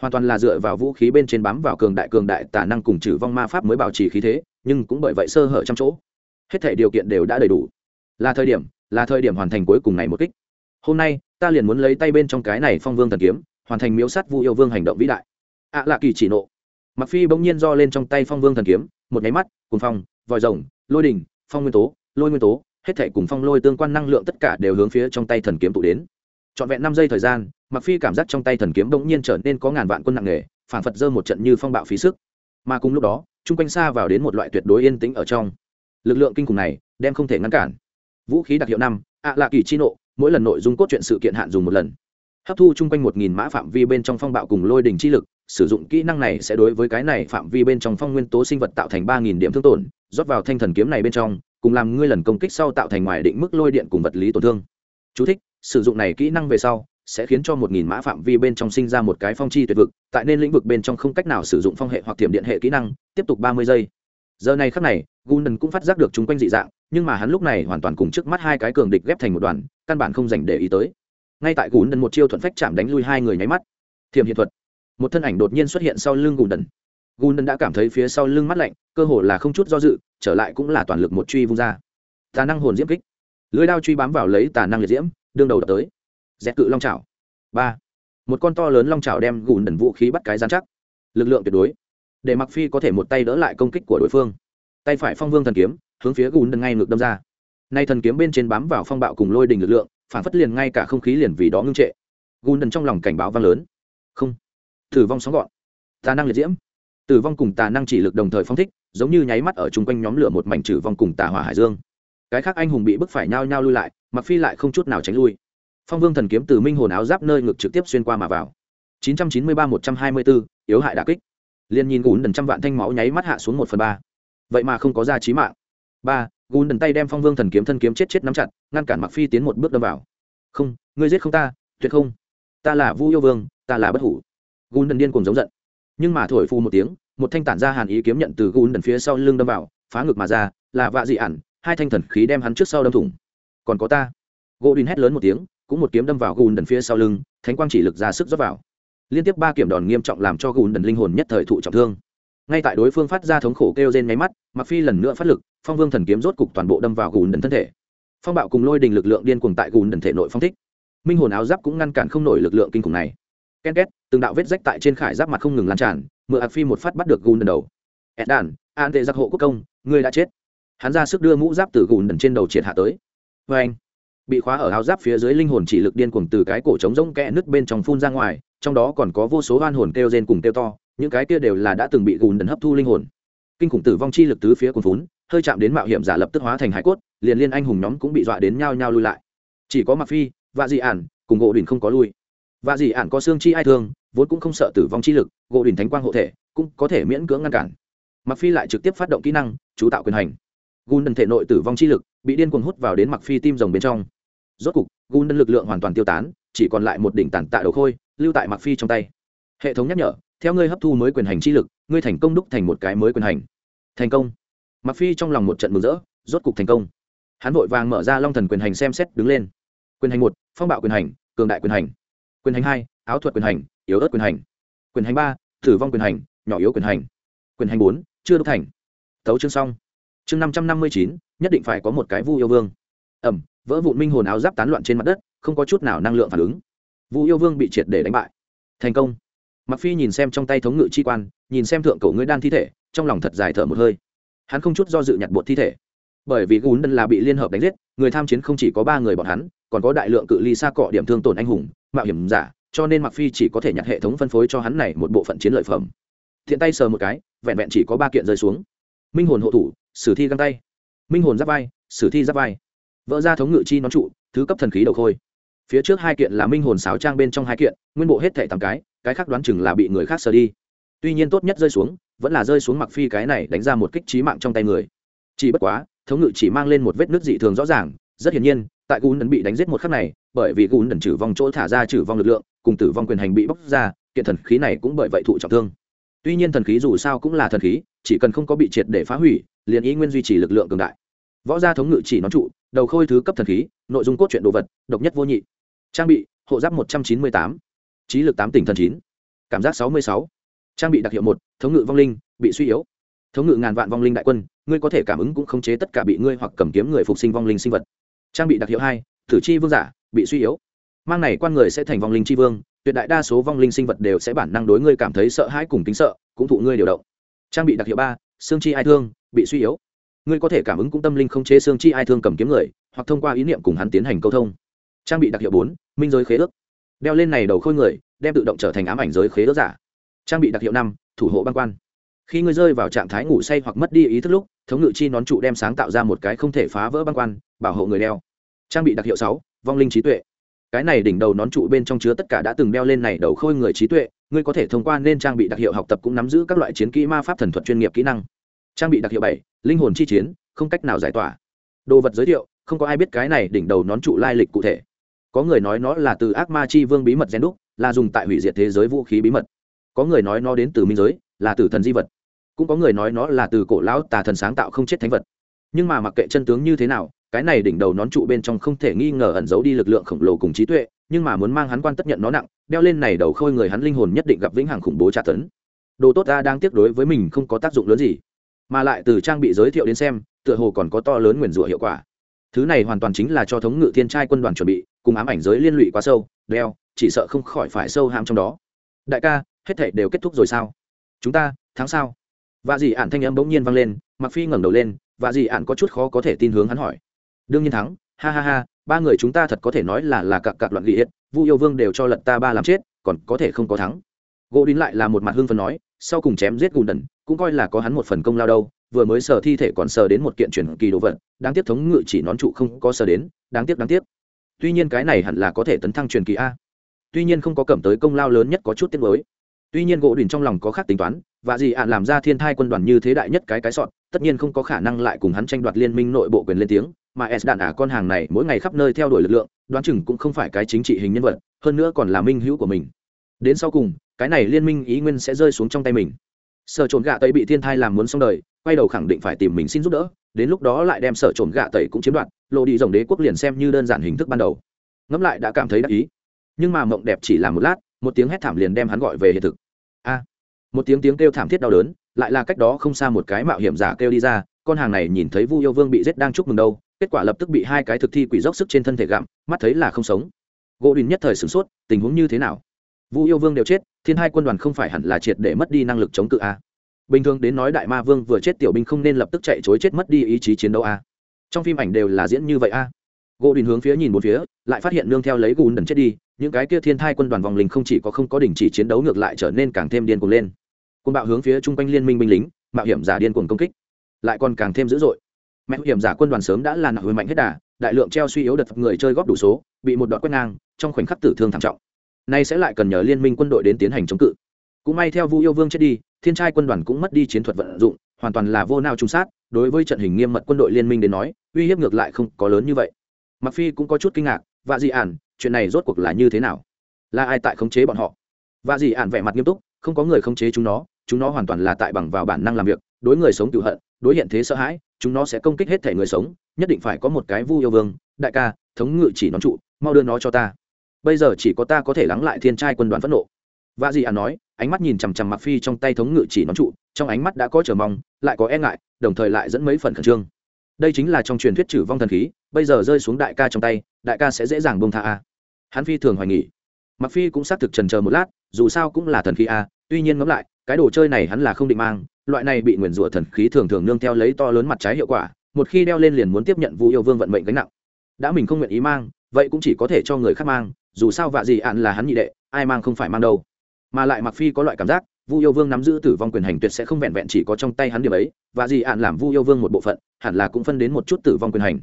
Hoàn toàn là dựa vào vũ khí bên trên bám vào cường đại cường đại tả năng cùng trừ vong ma pháp mới bảo trì khí thế, nhưng cũng bởi vậy sơ hở trong chỗ. Hết thể điều kiện đều đã đầy đủ. Là thời điểm, là thời điểm hoàn thành cuối cùng này một kích. Hôm nay, ta liền muốn lấy tay bên trong cái này phong vương thần kiếm hoàn thành miếu sắt vu yêu vương hành động vĩ đại. Ạ à, lạ kỳ chỉ nộ. Mặc phi bỗng nhiên do lên trong tay phong vương thần kiếm một nháy mắt cùng phong vòi rồng lôi đình phong nguyên tố lôi nguyên tố hết thể cùng phong lôi tương quan năng lượng tất cả đều hướng phía trong tay thần kiếm tụ đến. Trọn vẹn năm giây thời gian mặc phi cảm giác trong tay thần kiếm bỗng nhiên trở nên có ngàn vạn quân nặng nề phản phật dơ một trận như phong bạo phí sức. Mà cùng lúc đó chung quanh xa vào đến một loại tuyệt đối yên tĩnh ở trong. Lực lượng kinh khủng này đem không thể ngăn cản. Vũ khí đặc hiệu năm ạ lạ kỳ chi nộ mỗi lần nội dung cốt truyện sự kiện hạn dùng một lần hấp thu chung quanh một nghìn mã phạm vi bên trong phong bạo cùng lôi đình chi lực sử dụng kỹ năng này sẽ đối với cái này phạm vi bên trong phong nguyên tố sinh vật tạo thành ba nghìn điểm thương tổn rót vào thanh thần kiếm này bên trong cùng làm ngươi lần công kích sau tạo thành ngoài định mức lôi điện cùng vật lý tổn thương. Chú thích, sử dụng này kỹ năng về sau sẽ khiến cho một nghìn mã phạm vi bên trong sinh ra một cái phong chi tuyệt vực tại nên lĩnh vực bên trong không cách nào sử dụng phong hệ hoặc tiềm điện hệ kỹ năng tiếp tục ba mươi giây. Giờ này khắc này gundon cũng phát giác được chúng quanh dị dạng nhưng mà hắn lúc này hoàn toàn cùng trước mắt hai cái cường địch ghép thành một đoàn căn bản không dành để ý tới ngay tại gundon một chiêu thuận phách chạm đánh lui hai người nháy mắt. Thiềm hiện thuật. Một thân ảnh đột nhiên xuất hiện sau lưng gùn đần. Gùn đần đã cảm thấy phía sau lưng mắt lạnh, cơ hồ là không chút do dự, trở lại cũng là toàn lực một truy vung ra. Tà năng hồn diễm kích. Lưới đao truy bám vào lấy tà năng liệt diễm, đương đầu đập tới. Dẹp cự long trào ba. Một con to lớn long trào đem gùn đần vũ khí bắt cái gián chắc. Lực lượng tuyệt đối. Để mặc phi có thể một tay đỡ lại công kích của đối phương. Tay phải phong vương thần kiếm, hướng phía gùn đần ngay ngược đâm ra. Nay thần kiếm bên trên bám vào phong bạo cùng lôi đình lực lượng phản phất liền ngay cả không khí liền vì đó ngưng trệ. Gùn đần trong lòng cảnh báo vang lớn. Không. Tử vong sóng gọn. Tà năng liệt diễm. Tử vong cùng tà năng chỉ lực đồng thời phong thích giống như nháy mắt ở chung quanh nhóm lửa một mảnh trừ vong cùng tà hỏa hải dương. Cái khác anh hùng bị bức phải nhao nhao lui lại mặc phi lại không chút nào tránh lui. Phong vương thần kiếm từ minh hồn áo giáp nơi ngực trực tiếp xuyên qua mà vào. 993-124, yếu hại đả kích. Liền nhìn gùn đần trăm vạn thanh máu nháy mắt hạ xuống một phần ba. Vậy mà không có ra chí mạng. Ba gùn đần tay đem phong vương thần kiếm thân kiếm chết chết nắm chặt, ngăn cản mặc phi tiến một bước đâm vào. Không, ngươi giết không ta, tuyệt không. Ta là vu yêu vương, ta là bất hủ. Gùn đần điên cùng giống giận. Nhưng mà thổi phù một tiếng, một thanh tản ra hàn ý kiếm nhận từ gùn đần phía sau lưng đâm vào, phá ngực mà ra, là vạ dị ản, hai thanh thần khí đem hắn trước sau đâm thủng. Còn có ta. Gỗ đin hét lớn một tiếng, cũng một kiếm đâm vào gùn đần phía sau lưng, thánh quang chỉ lực ra sức dốc vào. Liên tiếp ba kiểm đòn nghiêm trọng làm cho gùn đần linh hồn nhất thời thụ trọng thương ngay tại đối phương phát ra thống khổ kêu trên máy mắt mặc phi lần nữa phát lực, phong vương thần kiếm rốt cục toàn bộ đâm vào gùn đần thân thể. Phong bạo cùng lôi đình lực lượng điên cuồng tại gùn đần thể nội phong thích. Minh hồn áo giáp cũng ngăn cản không nổi lực lượng kinh khủng này. Ken két, từng đạo vết rách tại trên khải giáp mặt không ngừng lan tràn, mượn ạc phi một phát bắt được gùn đần đầu. Ed đàn an tệ giặc hộ quốc công, ngươi đã chết. Hắn ra sức đưa mũ giáp từ gùn đần trên đầu triệt hạ tới. Vê anh, bị khóa ở áo giáp phía dưới linh hồn chỉ lực điên cuồng từ cái cổ trống rỗng kẽ nứt bên trong phun ra ngoài, trong đó còn có vô số oan hồn kêu rên cùng kêu to những cái kia đều là đã từng bị gùn đần hấp thu linh hồn. Kinh khủng tử vong chi lực tứ phía cuồn phún hơi chạm đến mạo hiểm giả lập tức hóa thành hải cốt, liền liên anh hùng nhóm cũng bị dọa đến nhao nhao lui lại. Chỉ có mặc phi và dị ản cùng gỗ đỉnh không có lui. Và dị ản có xương chi ai thương, vốn cũng không sợ tử vong chi lực, gỗ đỉnh thánh quang hộ thể cũng có thể miễn cưỡng ngăn cản. Mặc phi lại trực tiếp phát động kỹ năng, chú tạo quyền hành. Gun đần thể nội tử vong chi lực bị điên cuồng hút vào đến mặc phi tim rồng bên trong. Rốt cục gun đần lực lượng hoàn toàn tiêu tán, chỉ còn lại một đỉnh tàn tạ đầu khôi, lưu tại mặc phi trong tay. Hệ thống nhắc nhở theo ngươi hấp thu mới quyền hành chi lực, ngươi thành công đúc thành một cái mới quyền hành. Thành công. Mặc phi trong lòng một trận mừng rỡ, rốt cục thành công. Hắn vội vàng mở ra long thần quyền hành xem xét đứng lên. Quyền hành một, phong bạo quyền hành, cường đại quyền hành. Quyền hành hai, áo thuật quyền hành, yếu ớt quyền hành. Quyền hành ba, tử vong quyền hành, nhỏ yếu quyền hành. Quyền hành bốn, chưa đúc thành. Tấu chương xong. Chương năm trăm năm mươi chín, nhất định phải có một cái vu yêu vương. Ẩm, vỡ vụn minh hồn áo giáp tán loạn trên mặt đất, không có chút nào năng lượng phản ứng. Vu yêu vương bị triệt để đánh bại. Thành công mặc phi nhìn xem trong tay thống ngự chi quan, nhìn xem thượng cổ ngươi đan thi thể, trong lòng thật dài thở một hơi. Hắn không chút do dự nhặt bột thi thể. Bởi vì gún đần là bị liên hợp đánh giết, người tham chiến không chỉ có ba người bọn hắn, còn có đại lượng cự ly xa cọ điểm thương tổn anh hùng, mạo hiểm giả, cho nên mặc phi chỉ có thể nhặt hệ thống phân phối cho hắn này một bộ phận chiến lợi phẩm. Thiện tay sờ một cái, vẹn vẹn chỉ có ba kiện rơi xuống. Minh hồn hộ thủ, sử thi găng tay. Minh hồn giáp vai, sử thi giáp vai. Vỡ ra thống ngự chi nón trụ, thứ cấp thần khí đầu khôi phía trước hai kiện là minh hồn sáo trang bên trong hai kiện, nguyên bộ hết thẻ tám cái cái khác đoán chừng là bị người khác sờ đi. Tuy nhiên tốt nhất rơi xuống, vẫn là rơi xuống mặc phi cái này đánh ra một kích trí mạng trong tay người. Chỉ bất quá, thống ngự chỉ mang lên một vết nước dị thường rõ ràng, rất hiển nhiên, tại gún đần bị đánh giết một khắc này, bởi vì gún đần trừ vong chỗ thả ra trừ vong lực lượng, cùng tử vong quyền hành bị bóc ra, kiện thần khí này cũng bởi vậy thụ trọng thương. Tuy nhiên thần khí dù sao cũng là thần khí, chỉ cần không có bị triệt để phá hủy, liền ý nguyên duy trì lực lượng cường đại. Võ gia thống ngự chỉ nói trụ, đầu khôi thứ cấp thần khí, nội dung cốt truyện đồ vật, độc nhất vô nhị trang bị, hộ giáp một trăm chín mươi tám. Trí lực tám tỉnh thần chín. Cảm giác sáu mươi sáu. Trang bị đặc hiệu một, thống ngự vong linh, bị suy yếu. Thống ngự ngàn vạn vong linh đại quân, ngươi có thể cảm ứng cũng khống chế tất cả bị ngươi hoặc cầm kiếm người phục sinh vong linh sinh vật. Trang bị đặc hiệu hai thử chi vương giả, bị suy yếu. Mang này quan người sẽ thành vong linh chi vương, tuyệt đại đa số vong linh sinh vật đều sẽ bản năng đối ngươi cảm thấy sợ hãi cùng tính sợ, cũng thụ ngươi điều động. Trang bị đặc hiệu ba, xương chi ai thương, bị suy yếu. Ngươi có thể cảm ứng cũng tâm linh không chế xương chi ai thương cầm kiếm người, hoặc thông qua ý niệm cùng hắn tiến hành câu thông trang bị đặc hiệu bốn, minh giới khế ước. Đeo lên này đầu khôi người, đem tự động trở thành ám ảnh giới khế ước giả. Trang bị đặc hiệu năm, thủ hộ băng quan. Khi ngươi rơi vào trạng thái ngủ say hoặc mất đi ý thức lúc, thống ngự chi nón trụ đem sáng tạo ra một cái không thể phá vỡ băng quan, bảo hộ người đeo. Trang bị đặc hiệu sáu, vong linh trí tuệ. Cái này đỉnh đầu nón trụ bên trong chứa tất cả đã từng đeo lên này đầu khôi người trí tuệ, ngươi có thể thông qua nên trang bị đặc hiệu học tập cũng nắm giữ các loại chiến kỹ ma pháp thần thuật chuyên nghiệp kỹ năng. Trang bị đặc hiệu bảy, linh hồn chi chiến, không cách nào giải tỏa. Đồ vật giới thiệu, không có ai biết cái này đỉnh đầu nón trụ lai lịch cụ thể có người nói nó là từ ác ma chi vương bí mật gen đúc, là dùng tại hủy diệt thế giới vũ khí bí mật. Có người nói nó đến từ minh giới, là từ thần di vật. Cũng có người nói nó là từ cổ lão tà thần sáng tạo không chết thánh vật. Nhưng mà mặc kệ chân tướng như thế nào, cái này đỉnh đầu nón trụ bên trong không thể nghi ngờ ẩn giấu đi lực lượng khổng lồ cùng trí tuệ, nhưng mà muốn mang hắn quan tất nhận nó nặng, đeo lên này đầu khôi người hắn linh hồn nhất định gặp vĩnh hằng khủng bố tra tấn. Đồ tốt ta đang tiếp đối với mình không có tác dụng lớn gì. Mà lại từ trang bị giới thiệu đến xem, tựa hồ còn có to lớn nguyền rủa hiệu quả. Thứ này hoàn toàn chính là cho thống ngự thiên trai quân đoàn chuẩn bị cùng ám ảnh giới liên lụy quá sâu, đeo, chỉ sợ không khỏi phải sâu hãm trong đó. Đại ca, hết thể đều kết thúc rồi sao? Chúng ta, tháng sau. Và dì ạn thanh âm bỗng nhiên vang lên mặc phi ngẩng đầu lên và dì ạn có chút khó có thể tin hướng hắn hỏi. Đương nhiên thắng, ha ha ha, ba người chúng ta thật có thể nói là là cặp cặp loạn ghi hết, vu yêu vương đều cho lật ta ba làm chết, còn có thể không có thắng. Gỗ đín lại là một mặt hương phần nói, sau cùng chém giết gùn đần, cũng coi là có hắn một phần công lao đâu, vừa mới sờ thi thể còn sờ đến một kiện chuyển kỳ đồ vật, đáng tiếc thống ngự chỉ nón trụ không có sờ đến, đáng tiếc đáng tiếc tuy nhiên cái này hẳn là có thể tấn thăng truyền kỳ a. Tuy nhiên không có cầm tới công lao lớn nhất có chút tiếc mới tuy nhiên gỗ đỉnh trong lòng có khác tính toán, và gì ạn làm ra thiên thai quân đoàn như thế đại nhất cái cái sọn tất nhiên không có khả năng lại cùng hắn tranh đoạt liên minh nội bộ quyền lên tiếng, mà s đạn ả con hàng này mỗi ngày khắp nơi theo đuổi lực lượng, đoán chừng cũng không phải cái chính trị hình nhân vật, hơn nữa còn là minh hữu của mình. Đến sau cùng, cái này liên minh ý nguyên sẽ rơi xuống trong tay mình sở trộn gạ tây bị thiên thai làm muốn xong đời, quay đầu khẳng định phải tìm mình xin giúp đỡ, đến lúc đó lại đem sở trộm gạ tẩy cũng chiếm đoạt, lộ đi dòng đế quốc liền xem như đơn giản hình thức ban đầu. Ngẫm lại đã cảm thấy đắc ý. Nhưng mà mộng đẹp chỉ là một lát, một tiếng hét thảm liền đem hắn gọi về hiện thực. A! Một tiếng tiếng kêu thảm thiết đau đớn, lại là cách đó không xa một cái mạo hiểm giả kêu đi ra, con hàng này nhìn thấy vu yêu vương bị giết đang chúc mừng đâu, kết quả lập tức bị hai cái thực thi quỷ dốc sức trên thân thể gặm, mắt thấy là không sống. Gỗ đình nhất thời sửng sốt, tình huống như thế nào? Vu yêu vương đều chết, thiên hai quân đoàn không phải hẳn là triệt để mất đi năng lực chống cự a bình thường đến nói đại ma vương vừa chết tiểu binh không nên lập tức chạy chối chết mất đi ý chí chiến đấu a trong phim ảnh đều là diễn như vậy a gỗ đình hướng phía nhìn một phía, lại phát hiện nương theo lấy gùn đần chết đi, những cái kia thiên thai quân đoàn vòng linh không chỉ có không có đình chỉ chiến đấu ngược lại trở nên càng thêm điên cuồng lên. Côn bạo hướng phía chung quanh liên minh binh lính, mạo hiểm giả điên cuồng công kích, lại còn càng thêm dữ dội. Mẹ hiểm giả quân đoàn sớm đã là nặng hồi mạnh hết đà, đại lượng treo suy yếu đợt người chơi góp đủ số, bị một đoạn quét ngang, trong khoảnh khắc tử thương thảm trọng nay sẽ lại cần nhờ liên minh quân đội đến tiến hành chống cự. Cũng may theo vu yêu vương chết đi, thiên trai quân đoàn cũng mất đi chiến thuật vận dụng, hoàn toàn là vô nao trung sát, đối với trận hình nghiêm mật quân đội liên minh đến nói, uy hiếp ngược lại không có lớn như vậy. Mặc phi cũng có chút kinh ngạc và dị ản, chuyện này rốt cuộc là như thế nào? Là ai tại khống chế bọn họ? Và dị ản vẻ mặt nghiêm túc, không có người khống chế chúng nó chúng nó hoàn toàn là tại bằng vào bản năng làm việc, đối người sống cựu hận, đối hiện thế sợ hãi, chúng nó sẽ công kích hết thể người sống, nhất định phải có một cái vu yêu vương, đại ca, thống ngự chỉ nón trụ, mau đưa nó cho ta bây giờ chỉ có ta có thể lắng lại thiên trai quân đoàn phẫn nộ. Và gì à nói, ánh mắt nhìn chằm chằm mặc phi trong tay thống ngự chỉ nón trụ, trong ánh mắt đã có chờ mong, lại có e ngại, đồng thời lại dẫn mấy phần khẩn trương. Đây chính là trong truyền thuyết trừ vong thần khí, bây giờ rơi xuống đại ca trong tay, đại ca sẽ dễ dàng bông tha a. Hắn phi thường hoài nghỉ mặc phi cũng xác thực trần chờ một lát, dù sao cũng là thần khí a, tuy nhiên ngẫm lại, cái đồ chơi này hắn là không định mang, loại này bị nguyền rủa thần khí thường thường nương theo lấy to lớn mặt trái hiệu quả, một khi đeo lên liền muốn tiếp nhận vu yêu vương vận mệnh gánh nặng. Đã mình không nguyện ý mang, vậy cũng chỉ có thể cho người khác mang dù sao vạ gì ạn là hắn nhị đệ, ai mang không phải mang đâu. Mà lại mặc phi có loại cảm giác, vu yêu vương nắm giữ tử vong quyền hành tuyệt sẽ không vẹn vẹn chỉ có trong tay hắn điểm ấy và gì ạn làm vu yêu vương một bộ phận, hẳn là cũng phân đến một chút tử vong quyền hành.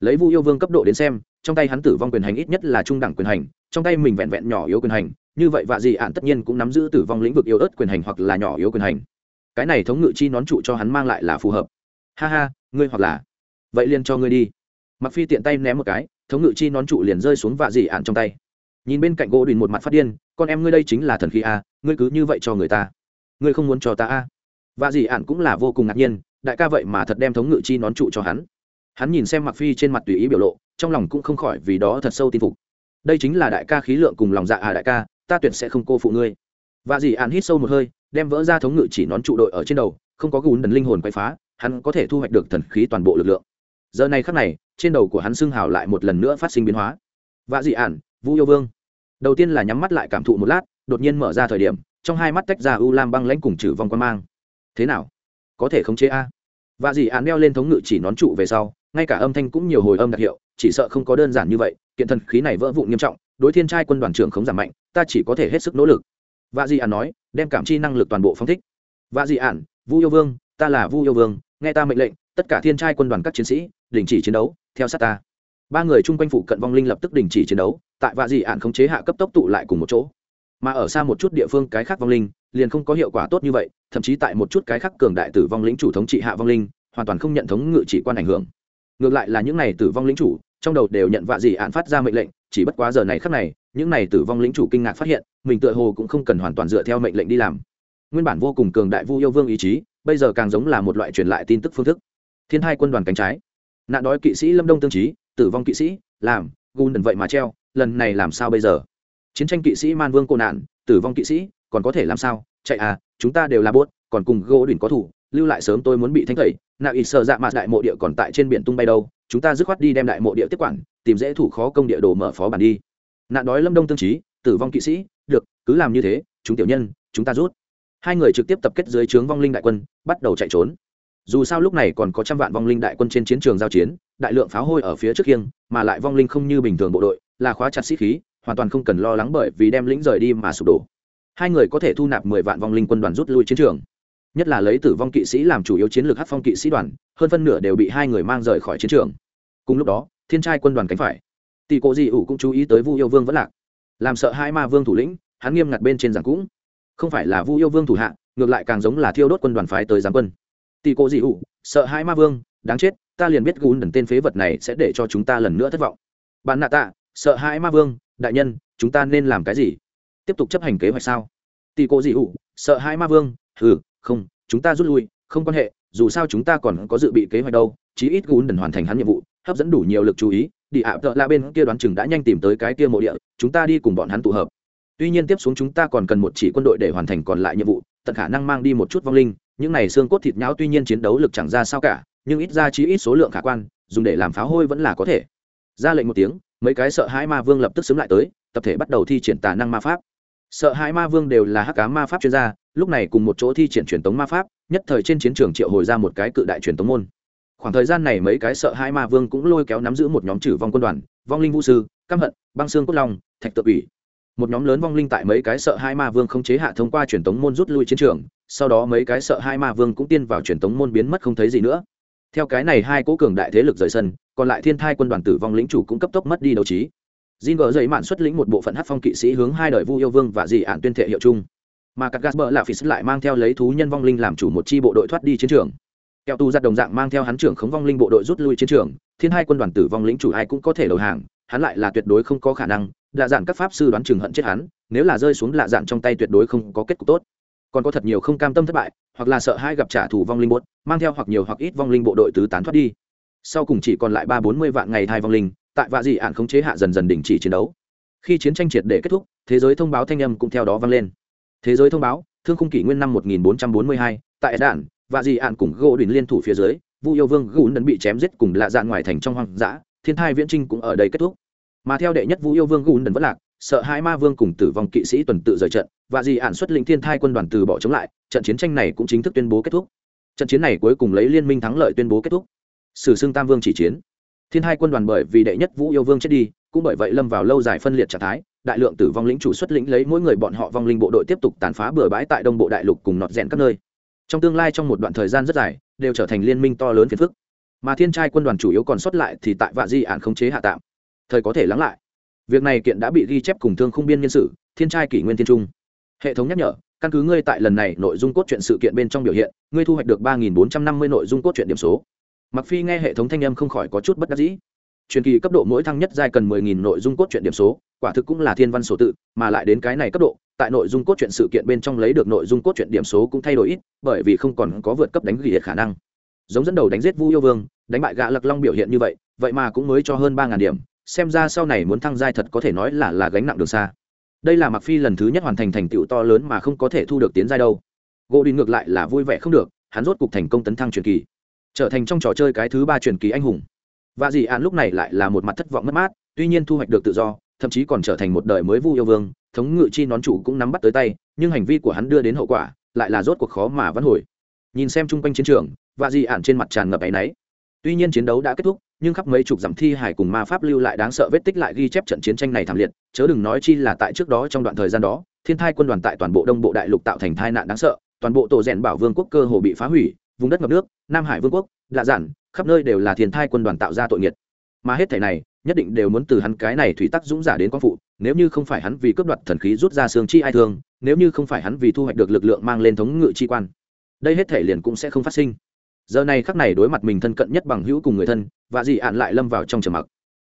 Lấy vu yêu vương cấp độ đến xem, trong tay hắn tử vong quyền hành ít nhất là trung đẳng quyền hành, trong tay mình vẹn vẹn nhỏ yếu quyền hành, như vậy vạ gì ạn tất nhiên cũng nắm giữ tử vong lĩnh vực yếu ớt quyền hành hoặc là nhỏ yếu quyền hành. Cái này thống ngự chi nón trụ cho hắn mang lại là phù hợp. Ha ha, ngươi hoặc là. Vậy liền cho ngươi đi. Mặc phi tiện tay ném một cái, thống ngự chi nón trụ liền rơi xuống vạ dị ạn trong tay nhìn bên cạnh gỗ đùn một mặt phát điên, con em ngươi đây chính là thần khí a, ngươi cứ như vậy cho người ta. Ngươi không muốn cho ta a. Vạ dì ạn cũng là vô cùng ngạc nhiên, đại ca vậy mà thật đem thống ngự chi nón trụ cho hắn. Hắn nhìn xem mặc phi trên mặt tùy ý biểu lộ, trong lòng cũng không khỏi vì đó thật sâu tin phục. Đây chính là đại ca khí lượng cùng lòng dạ à đại ca, ta tuyệt sẽ không cô phụ ngươi. Và dì ạn hít sâu một hơi, đem vỡ ra thống ngự chỉ nón trụ đội ở trên đầu, không có gùn đần linh hồn quay phá, hắn có thể thu hoạch được thần khí toàn bộ lực lượng. Giờ này khắc này, trên đầu của hắn xưng hào lại một lần nữa phát sinh biến hóa. Và dị ản vũ yêu vương. Đầu tiên là nhắm mắt lại cảm thụ một lát, đột nhiên mở ra thời điểm, trong hai mắt tách ra u lam băng lãnh cùng trừ vong quan mang. Thế nào? Có thể khống chế a? Và dị án đeo lên thống ngự chỉ nón trụ về sau, ngay cả âm thanh cũng nhiều hồi âm đặc hiệu, chỉ sợ không có đơn giản như vậy, kiện thần khí này vỡ vụn nghiêm trọng, đối thiên trai quân đoàn trưởng không giảm mạnh, ta chỉ có thể hết sức nỗ lực. Và dị án nói, đem cảm chi năng lực toàn bộ phong thích. Và dị án vu yêu vương, ta là vu yêu vương, nghe ta mệnh lệnh, tất cả thiên trai quân đoàn các chiến sĩ, đình chỉ chiến đấu, theo sát ta. Ba người chung quanh phụ cận vong linh lập tức đình chỉ chiến đấu tại vạ dị ạn khống chế hạ cấp tốc tụ lại cùng một chỗ. Mà ở xa một chút địa phương cái khác vong linh, liền không có hiệu quả tốt như vậy, thậm chí tại một chút cái khác cường đại tử vong lĩnh chủ thống trị hạ vong linh, hoàn toàn không nhận thống ngự chỉ quan ảnh hưởng. Ngược lại là những này tử vong lĩnh chủ, trong đầu đều nhận vạ dị ạn phát ra mệnh lệnh, chỉ bất quá giờ này khắc này, những này tử vong lĩnh chủ kinh ngạc phát hiện, mình tựa hồ cũng không cần hoàn toàn dựa theo mệnh lệnh đi làm. Nguyên bản vô cùng cường đại vu yêu vương ý chí, bây giờ càng giống là một loại truyền lại tin tức phương thức. Thiên hai quân đoàn cánh trái. Nạn đói kỵ sĩ lâm đông tương trí tử vong kỵ sĩ, làm gun đần vậy mà treo lần này làm sao bây giờ? Chiến tranh kỵ sĩ man vương cô nạn, tử vong kỵ sĩ, còn có thể làm sao? Chạy à chúng ta đều là buốt, còn cùng gỗ đỉnh có thủ, lưu lại sớm tôi muốn bị thanh tẩy nạo ít sợ dạ mạt đại mộ địa còn tại trên biển tung bay đâu, chúng ta dứt khoát đi đem đại mộ địa tiếp quản, tìm dễ thủ khó công địa đồ mở phó bản đi. Nạn đói lâm đông tương trí, tử vong kỵ sĩ, được, cứ làm như thế, chúng tiểu nhân, chúng ta rút. Hai người trực tiếp tập kết dưới trướng vong linh đại quân, bắt đầu chạy trốn dù sao lúc này còn có trăm vạn vong linh đại quân trên chiến trường giao chiến, đại lượng pháo hôi ở phía trước khiêng mà lại vong linh không như bình thường bộ đội, là khóa chặt sĩ khí, hoàn toàn không cần lo lắng bởi vì đem lĩnh rời đi mà sụp đổ. Hai người có thể thu nạp mười vạn vong linh quân đoàn rút lui chiến trường. Nhất là lấy tử vong kỵ sĩ làm chủ yếu chiến lược hát phong kỵ sĩ đoàn, hơn phân nửa đều bị hai người mang rời khỏi chiến trường. Cùng lúc đó, thiên trai quân đoàn cánh phải. Tỷ cộ di ủ cũng chú ý tới vu yêu vương vẫn lạc. Làm sợ hai ma vương thủ lĩnh, hắn nghiêm ngặt bên trên giảng cũng. Không phải là vu yêu vương thủ hạ, ngược lại càng giống là thiêu đốt quân đoàn phái tới giáng quân tỷ cô dị ủ sợ hai ma vương, đáng chết, ta liền biết gún đần tên phế vật này sẽ để cho chúng ta lần nữa thất vọng. Bạn nạ tạ, sợ hai ma vương, đại nhân, chúng ta nên làm cái gì? Tiếp tục chấp hành kế hoạch sao? Tỷ cô dị ủ sợ hai ma vương ừ không, chúng ta rút lui, không quan hệ, dù sao chúng ta còn có dự bị kế hoạch đâu, chí ít gún đần hoàn thành hắn nhiệm vụ, hấp dẫn đủ nhiều lực chú ý, đi ạ, tợ la bên kia đoán chừng đã nhanh tìm tới cái kia mộ địa, chúng ta đi cùng bọn hắn tụ hợp. Tuy nhiên tiếp xuống chúng ta còn cần một chỉ quân đội để hoàn thành còn lại nhiệm vụ tận khả năng mang đi một chút vong linh, những này xương cốt thịt nhão tuy nhiên chiến đấu lực chẳng ra sao cả, nhưng ít ra chí ít số lượng khả quan, dùng để làm pháo hôi vẫn là có thể. Ra lệnh một tiếng, mấy cái sợ hãi ma vương lập tức xứng lại tới, tập thể bắt đầu thi triển tà năng ma pháp. Sợ hãi ma vương đều là hắc cá ma pháp chuyên gia, lúc này cùng một chỗ thi triển truyền tống ma pháp, nhất thời trên chiến trường triệu hồi ra một cái cự đại truyền tống môn. Khoảng thời gian này mấy cái sợ hãi ma vương cũng lôi kéo nắm giữ một nhóm trừ vong quân đoàn, vong linh vũ sư, căm hận, băng xương cốt long, thạch tự ủy một nhóm lớn vong linh tại mấy cái sợ hai ma vương không chế hạ thông qua truyền tống môn rút lui chiến trường sau đó mấy cái sợ hai ma vương cũng tiên vào truyền tống môn biến mất không thấy gì nữa theo cái này hai cố cường đại thế lực rời sân còn lại thiên thai quân đoàn tử vong lĩnh chủ cũng cấp tốc mất đi đấu trí Jin gỡ dậy mạn xuất lĩnh một bộ phận hát phong kỵ sĩ hướng hai đời Vu yêu vương và dị ản tuyên thệ hiệu chung. Mà các Gasper là phỉ lại mang theo lấy thú nhân vong linh làm chủ một chi bộ đội thoát đi chiến trường. Kẹo tu giật đồng dạng mang theo hắn trưởng khống vong linh bộ đội rút lui chiến trường, thiên hai quân đoàn tử vong lĩnh chủ ai cũng có thể đầu hàng, hắn lại là tuyệt đối không có khả năng, lạ dạn các pháp sư đoán chừng hận chết hắn, nếu là rơi xuống lạ dạn trong tay tuyệt đối không có kết cục tốt. Còn có thật nhiều không cam tâm thất bại, hoặc là sợ hai gặp trả thù vong linh bốt, mang theo hoặc nhiều hoặc ít vong linh bộ đội tứ tán thoát đi. Sau cùng chỉ còn lại ba bốn mươi vạn ngày thai vong linh, tại vạ dị ạn khống chế hạ dần dần đình chỉ chiến đấu khi chiến tranh triệt để kết thúc thế giới thông báo thanh âm cũng theo đó vang lên thế giới thông báo thương khung kỷ nguyên năm 1442, tại đạn và dị ạn cùng gỗ đỉnh liên thủ phía dưới vu yêu vương gùn đấn bị chém giết cùng lạ dạn ngoài thành trong hoang dã thiên thai viễn trinh cũng ở đây kết thúc mà theo đệ nhất vũ yêu vương gùn đần vẫn lạc, sợ hai ma vương cùng tử vong kỵ sĩ tuần tự rời trận, và dị ản xuất lĩnh thiên thai quân đoàn từ bỏ chống lại, trận chiến tranh này cũng chính thức tuyên bố kết thúc. Trận chiến này cuối cùng lấy liên minh thắng lợi tuyên bố kết thúc. Sử xưng tam vương chỉ chiến. Thiên hai quân đoàn bởi vì đệ nhất vũ yêu vương chết đi, cũng bởi vậy lâm vào lâu dài phân liệt trạng thái, đại lượng tử vong lĩnh chủ xuất lĩnh lấy mỗi người bọn họ vong linh bộ đội tiếp tục tàn phá bừa bãi tại đông bộ đại lục cùng nọt rẽn các nơi. Trong tương lai trong một đoạn thời gian rất dài, đều trở thành liên minh to lớn phiền phức. Mà thiên trai quân đoàn chủ yếu còn xuất lại thì tại vạ di ạn khống chế hạ tạm thời có thể lắng lại. Việc này kiện đã bị ghi chép cùng thương không biên nhân sự thiên trai kỷ nguyên thiên trung. Hệ thống nhắc nhở, căn cứ ngươi tại lần này nội dung cốt truyện sự kiện bên trong biểu hiện, ngươi thu hoạch được ba nghìn bốn trăm năm mươi nội dung cốt truyện điểm số. Mặc phi nghe hệ thống thanh âm không khỏi có chút bất đắc dĩ. Truyền kỳ cấp độ mỗi thăng nhất giai cần mười nghìn nội dung cốt truyện điểm số, quả thực cũng là thiên văn số tự, mà lại đến cái này cấp độ, tại nội dung cốt truyện sự kiện bên trong lấy được nội dung cốt truyện điểm số cũng thay đổi ít, bởi vì không còn có vượt cấp đánh ghi khả năng. Giống dẫn đầu đánh giết vu yêu vương, đánh bại gã lặc long biểu hiện như vậy vậy mà cũng mới cho hơn ba ngàn điểm xem ra sau này muốn thăng giai thật có thể nói là là gánh nặng đường xa. Đây là mặc phi lần thứ nhất hoàn thành thành tựu to lớn mà không có thể thu được tiến giai đâu. Gỗ đi ngược lại là vui vẻ không được, hắn rốt cục thành công tấn thăng truyền kỳ, trở thành trong trò chơi cái thứ ba truyền kỳ anh hùng. Và dĩ an lúc này lại là một mặt thất vọng mất mát, tuy nhiên thu hoạch được tự do, thậm chí còn trở thành một đời mới vu yêu vương, thống ngự chi nón chủ cũng nắm bắt tới tay, nhưng hành vi của hắn đưa đến hậu quả, lại là rốt cuộc khó mà vãn hồi. Nhìn xem chung quanh chiến trường, và dĩ ạn trên mặt tràn ngập áy náy. Tuy nhiên chiến đấu đã kết thúc nhưng khắp mấy chục dặm thi hải cùng ma pháp lưu lại đáng sợ vết tích lại ghi chép trận chiến tranh này thảm liệt, chớ đừng nói chi là tại trước đó trong đoạn thời gian đó, thiên thai quân đoàn tại toàn bộ đông bộ đại lục tạo thành tai nạn đáng sợ, toàn bộ tổ rèn bảo vương quốc cơ hồ bị phá hủy, vùng đất ngập nước, nam hải vương quốc, lạ giản khắp nơi đều là thiên thai quân đoàn tạo ra tội nghiệt. Mà hết thể này, nhất định đều muốn từ hắn cái này thủy tắc dũng giả đến quan phụ, nếu như không phải hắn vì cướp đoạt thần khí rút ra xương chi ai thương, nếu như không phải hắn vì thu hoạch được lực lượng mang lên thống ngự chi quan, đây hết thể liền cũng sẽ không phát sinh. Giờ này khắc này đối mặt mình thân cận nhất bằng hữu cùng người thân và dị ạn lại lâm vào trong trầm mặc.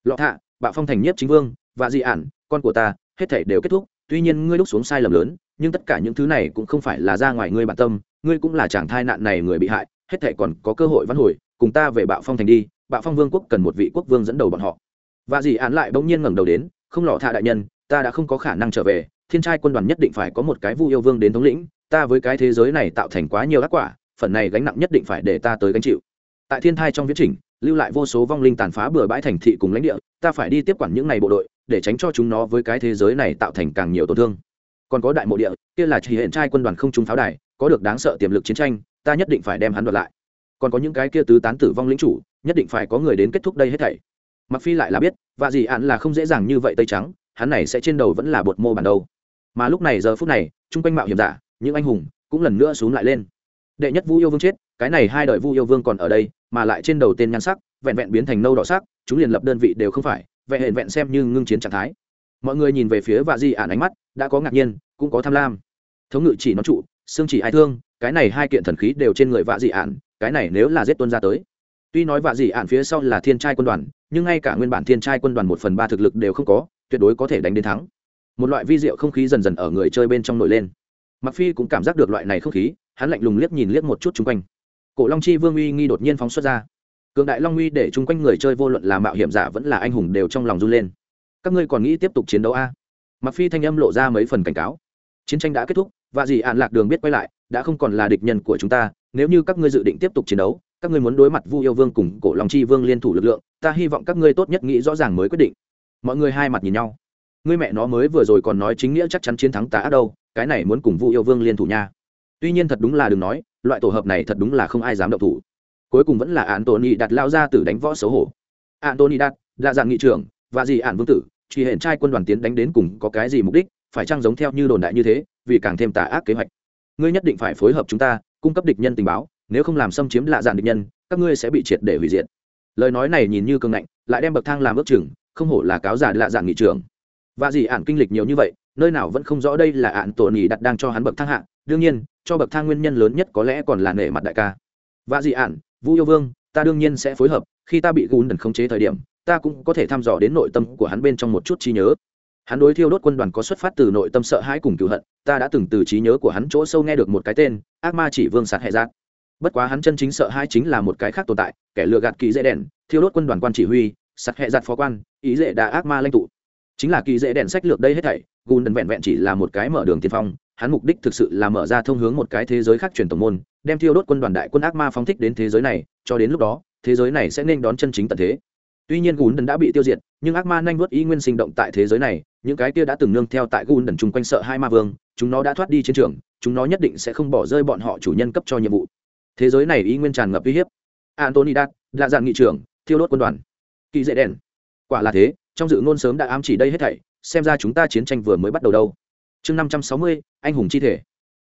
Lọ thạ bạo phong thành nhất chính vương và dị ạn con của ta, hết thể đều kết thúc. Tuy nhiên ngươi lúc xuống sai lầm lớn, nhưng tất cả những thứ này cũng không phải là ra ngoài ngươi bản tâm. Ngươi cũng là chàng thai nạn này người bị hại, hết thể còn có cơ hội văn hồi. Cùng ta về bạo phong thành đi, bạo phong vương quốc cần một vị quốc vương dẫn đầu bọn họ. Và Dị án lại bỗng nhiên ngẩng đầu đến, không lọ thạ đại nhân, ta đã không có khả năng trở về. Thiên trai quân đoàn nhất định phải có một cái vu yêu vương đến thống lĩnh. Ta với cái thế giới này tạo thành quá nhiều ác quả, phần này gánh nặng nhất định phải để ta tới gánh chịu. Tại thiên thai trong viễn trình lưu lại vô số vong linh tàn phá bừa bãi thành thị cùng lãnh địa, ta phải đi tiếp quản những này bộ đội, để tránh cho chúng nó với cái thế giới này tạo thành càng nhiều tổn thương. Còn có đại mộ địa, kia là chỉ hiện trai quân đoàn không trung pháo đài, có được đáng sợ tiềm lực chiến tranh, ta nhất định phải đem hắn đoạt lại. Còn có những cái kia tứ tán tử vong lĩnh chủ, nhất định phải có người đến kết thúc đây hết thảy. Mặc phi lại là biết và gì ạn là không dễ dàng như vậy tây trắng, hắn này sẽ trên đầu vẫn là bột mô bản đâu. Mà lúc này giờ phút này, trung quanh mạo hiểm giả, những anh hùng cũng lần nữa xuống lại lên. Đệ nhất vu yêu vương chết, cái này hai đời vu yêu vương còn ở đây mà lại trên đầu tên nhan sắc, vẹn vẹn biến thành nâu đỏ sắc, chúng liền lập đơn vị đều không phải, vẹn hẹn vẹn xem như ngưng chiến trạng thái. Mọi người nhìn về phía Vạ di ản ánh mắt, đã có ngạc nhiên, cũng có tham lam. Thống ngự chỉ nó trụ, xương chỉ ai thương, cái này hai kiện thần khí đều trên người vạ dị ản, cái này nếu là giết tuân ra tới. Tuy nói vạ dị ản phía sau là thiên trai quân đoàn, nhưng ngay cả nguyên bản thiên trai quân đoàn một phần ba thực lực đều không có, tuyệt đối có thể đánh đến thắng. Một loại vi diệu không khí dần dần ở người chơi bên trong nổi lên. Mặc phi cũng cảm giác được loại này không khí, hắn lạnh lùng liếc nhìn liếc một chút chung quanh cổ long chi vương uy nghi đột nhiên phóng xuất ra. Cường đại long uy để chung quanh người chơi vô luận là mạo hiểm giả vẫn là anh hùng đều trong lòng run lên. Các ngươi còn nghĩ tiếp tục chiến đấu a? Mặc phi thanh âm lộ ra mấy phần cảnh cáo. Chiến tranh đã kết thúc, và dì ạn lạc đường biết quay lại, đã không còn là địch nhân của chúng ta, nếu như các ngươi dự định tiếp tục chiến đấu, các ngươi muốn đối mặt vu yêu vương cùng cổ long chi vương liên thủ lực lượng, ta hy vọng các ngươi tốt nhất nghĩ rõ ràng mới quyết định. Mọi người hai mặt nhìn nhau. Ngươi mẹ nó mới vừa rồi còn nói chính nghĩa chắc chắn chiến thắng tá đâu, cái này muốn cùng vu yêu vương liên thủ nha. Tuy nhiên thật đúng là đừng nói loại tổ hợp này thật đúng là không ai dám động thủ. Cuối cùng vẫn là antony đặt lao ra từ đánh võ xấu hổ. Antony đặt là dạng nghị trưởng, và gì ạn vương tử truy hẹn trai quân đoàn tiến đánh đến cùng có cái gì mục đích, phải chăng giống theo như đồn đại như thế, vì càng thêm tà ác kế hoạch. Ngươi nhất định phải phối hợp chúng ta, cung cấp địch nhân tình báo, nếu không làm xâm chiếm lạ dạn địch nhân, các ngươi sẽ bị triệt để hủy diệt. Lời nói này nhìn như cường ngạnh, lại đem bậc thang làm ước chừng, không hổ là cáo giả lạ dạn nghị trưởng. và gì ạn kinh lịch nhiều như vậy, nơi nào vẫn không rõ đây là ạn tổ nỉ đặt đang cho hắn bậc thang hạ đương nhiên, cho bậc thang nguyên nhân lớn nhất có lẽ còn là nể mặt đại ca. Và dị ạn vũ yêu vương, ta đương nhiên sẽ phối hợp, khi ta bị gùn đần khống chế thời điểm, ta cũng có thể thăm dò đến nội tâm của hắn bên trong một chút trí nhớ. Hắn đối thiêu đốt quân đoàn có xuất phát từ nội tâm sợ hãi cùng cựu hận, ta đã từng từ trí nhớ của hắn chỗ sâu nghe được một cái tên, ác ma chỉ vương sạt hệ giác. Bất quá hắn chân chính sợ hãi chính là một cái khác tồn tại, kẻ lừa gạt kỳ dễ đèn, thiêu đốt quân đoàn quan chỉ huy, sạt hệ giặt phó quan, ý dễ đà ác ma lãnh tụ. Chính là kỳ dễ đèn sách lược đây hết thảy gùn đần vẹn vẹn chỉ là một cái mở đường tiên phong hắn mục đích thực sự là mở ra thông hướng một cái thế giới khác truyền tổng môn, đem thiêu đốt quân đoàn đại quân ác ma phóng thích đến thế giới này, cho đến lúc đó, thế giới này sẽ nên đón chân chính tận thế. Tuy nhiên gùn đần đã bị tiêu diệt, nhưng ác ma nhanh vuốt y nguyên sinh động tại thế giới này, những cái kia đã từng nương theo tại gùn đần chung quanh sợ hai ma vương, chúng nó đã thoát đi chiến trường, chúng nó nhất định sẽ không bỏ rơi bọn họ chủ nhân cấp cho nhiệm vụ. Thế giới này y nguyên tràn ngập uy hiếp. Antony đạt là dạng nghị trưởng, thiêu đốt quân đoàn. Kỳ dễ đèn. Quả là thế, trong dự ngôn sớm đã ám chỉ đây hết thảy, xem ra chúng ta chiến tranh vừa mới bắt đầu đâu chương năm trăm sáu mươi, anh hùng chi thể.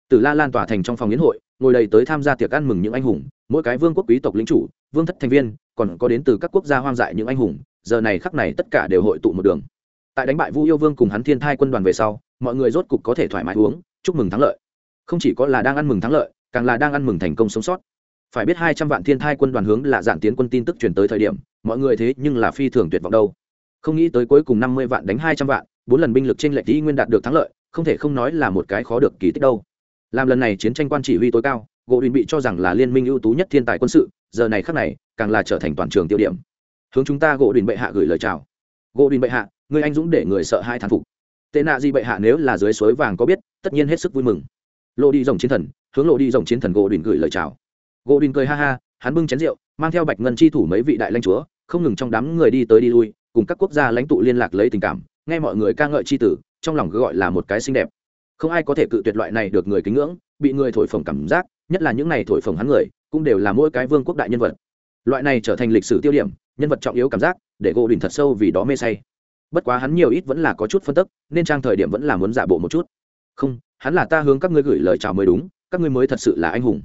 Từ la lan tỏa thành trong phòng yến hội, ngồi đầy tới tham gia tiệc ăn mừng những anh hùng, mỗi cái vương quốc quý tộc lính chủ, vương thất thành viên, còn có đến từ các quốc gia hoang dại những anh hùng, giờ này khắc này tất cả đều hội tụ một đường. Tại đánh bại vu yêu vương cùng hắn thiên thai quân đoàn về sau, mọi người rốt cục có thể thoải mái uống, chúc mừng thắng lợi. Không chỉ có là đang ăn mừng thắng lợi, càng là đang ăn mừng thành công sống sót. Phải biết hai trăm vạn thiên thai quân đoàn hướng là dạng tiến quân tin tức truyền tới thời điểm, mọi người thế nhưng là phi thường tuyệt vọng đâu. Không nghĩ tới cuối cùng năm mươi vạn đánh hai trăm vạn, bốn lần binh lực trên lệch tí nguyên đạt được thắng lợi không thể không nói là một cái khó được kỳ tích đâu. Làm lần này chiến tranh quan chỉ huy tối cao, gỗ đình bị cho rằng là liên minh ưu tú nhất thiên tài quân sự, giờ này khác này, càng là trở thành toàn trường tiêu điểm. Hướng chúng ta gỗ đình bệ hạ gửi lời chào. Gỗ đình bệ hạ người anh dũng để người sợ hai thán phục. Tệ nạ gì bệ hạ nếu là dưới suối vàng có biết, tất nhiên hết sức vui mừng. Lộ đi dòng chiến thần, hướng lộ đi dòng chiến thần gỗ đình gửi lời chào. Gỗ đình cười ha ha, hắn bưng chén rượu, mang theo bạch ngân chi thủ mấy vị đại lãnh chúa, không ngừng trong đám người đi tới đi lui, cùng các quốc gia lãnh tụ liên lạc lấy tình cảm, nghe mọi người ca ngợi chi tử trong lòng gọi là một cái xinh đẹp. Không ai có thể cự tuyệt loại này được người kính ngưỡng, bị người thổi phồng cảm giác, nhất là những này thổi phồng hắn người, cũng đều là mỗi cái vương quốc đại nhân vật. Loại này trở thành lịch sử tiêu điểm, nhân vật trọng yếu cảm giác, để gỗ đình thật sâu vì đó mê say. Bất quá hắn nhiều ít vẫn là có chút phân tức, nên trang thời điểm vẫn là muốn giả bộ một chút. Không, hắn là ta hướng các ngươi gửi lời chào mới đúng, các ngươi mới thật sự là anh hùng.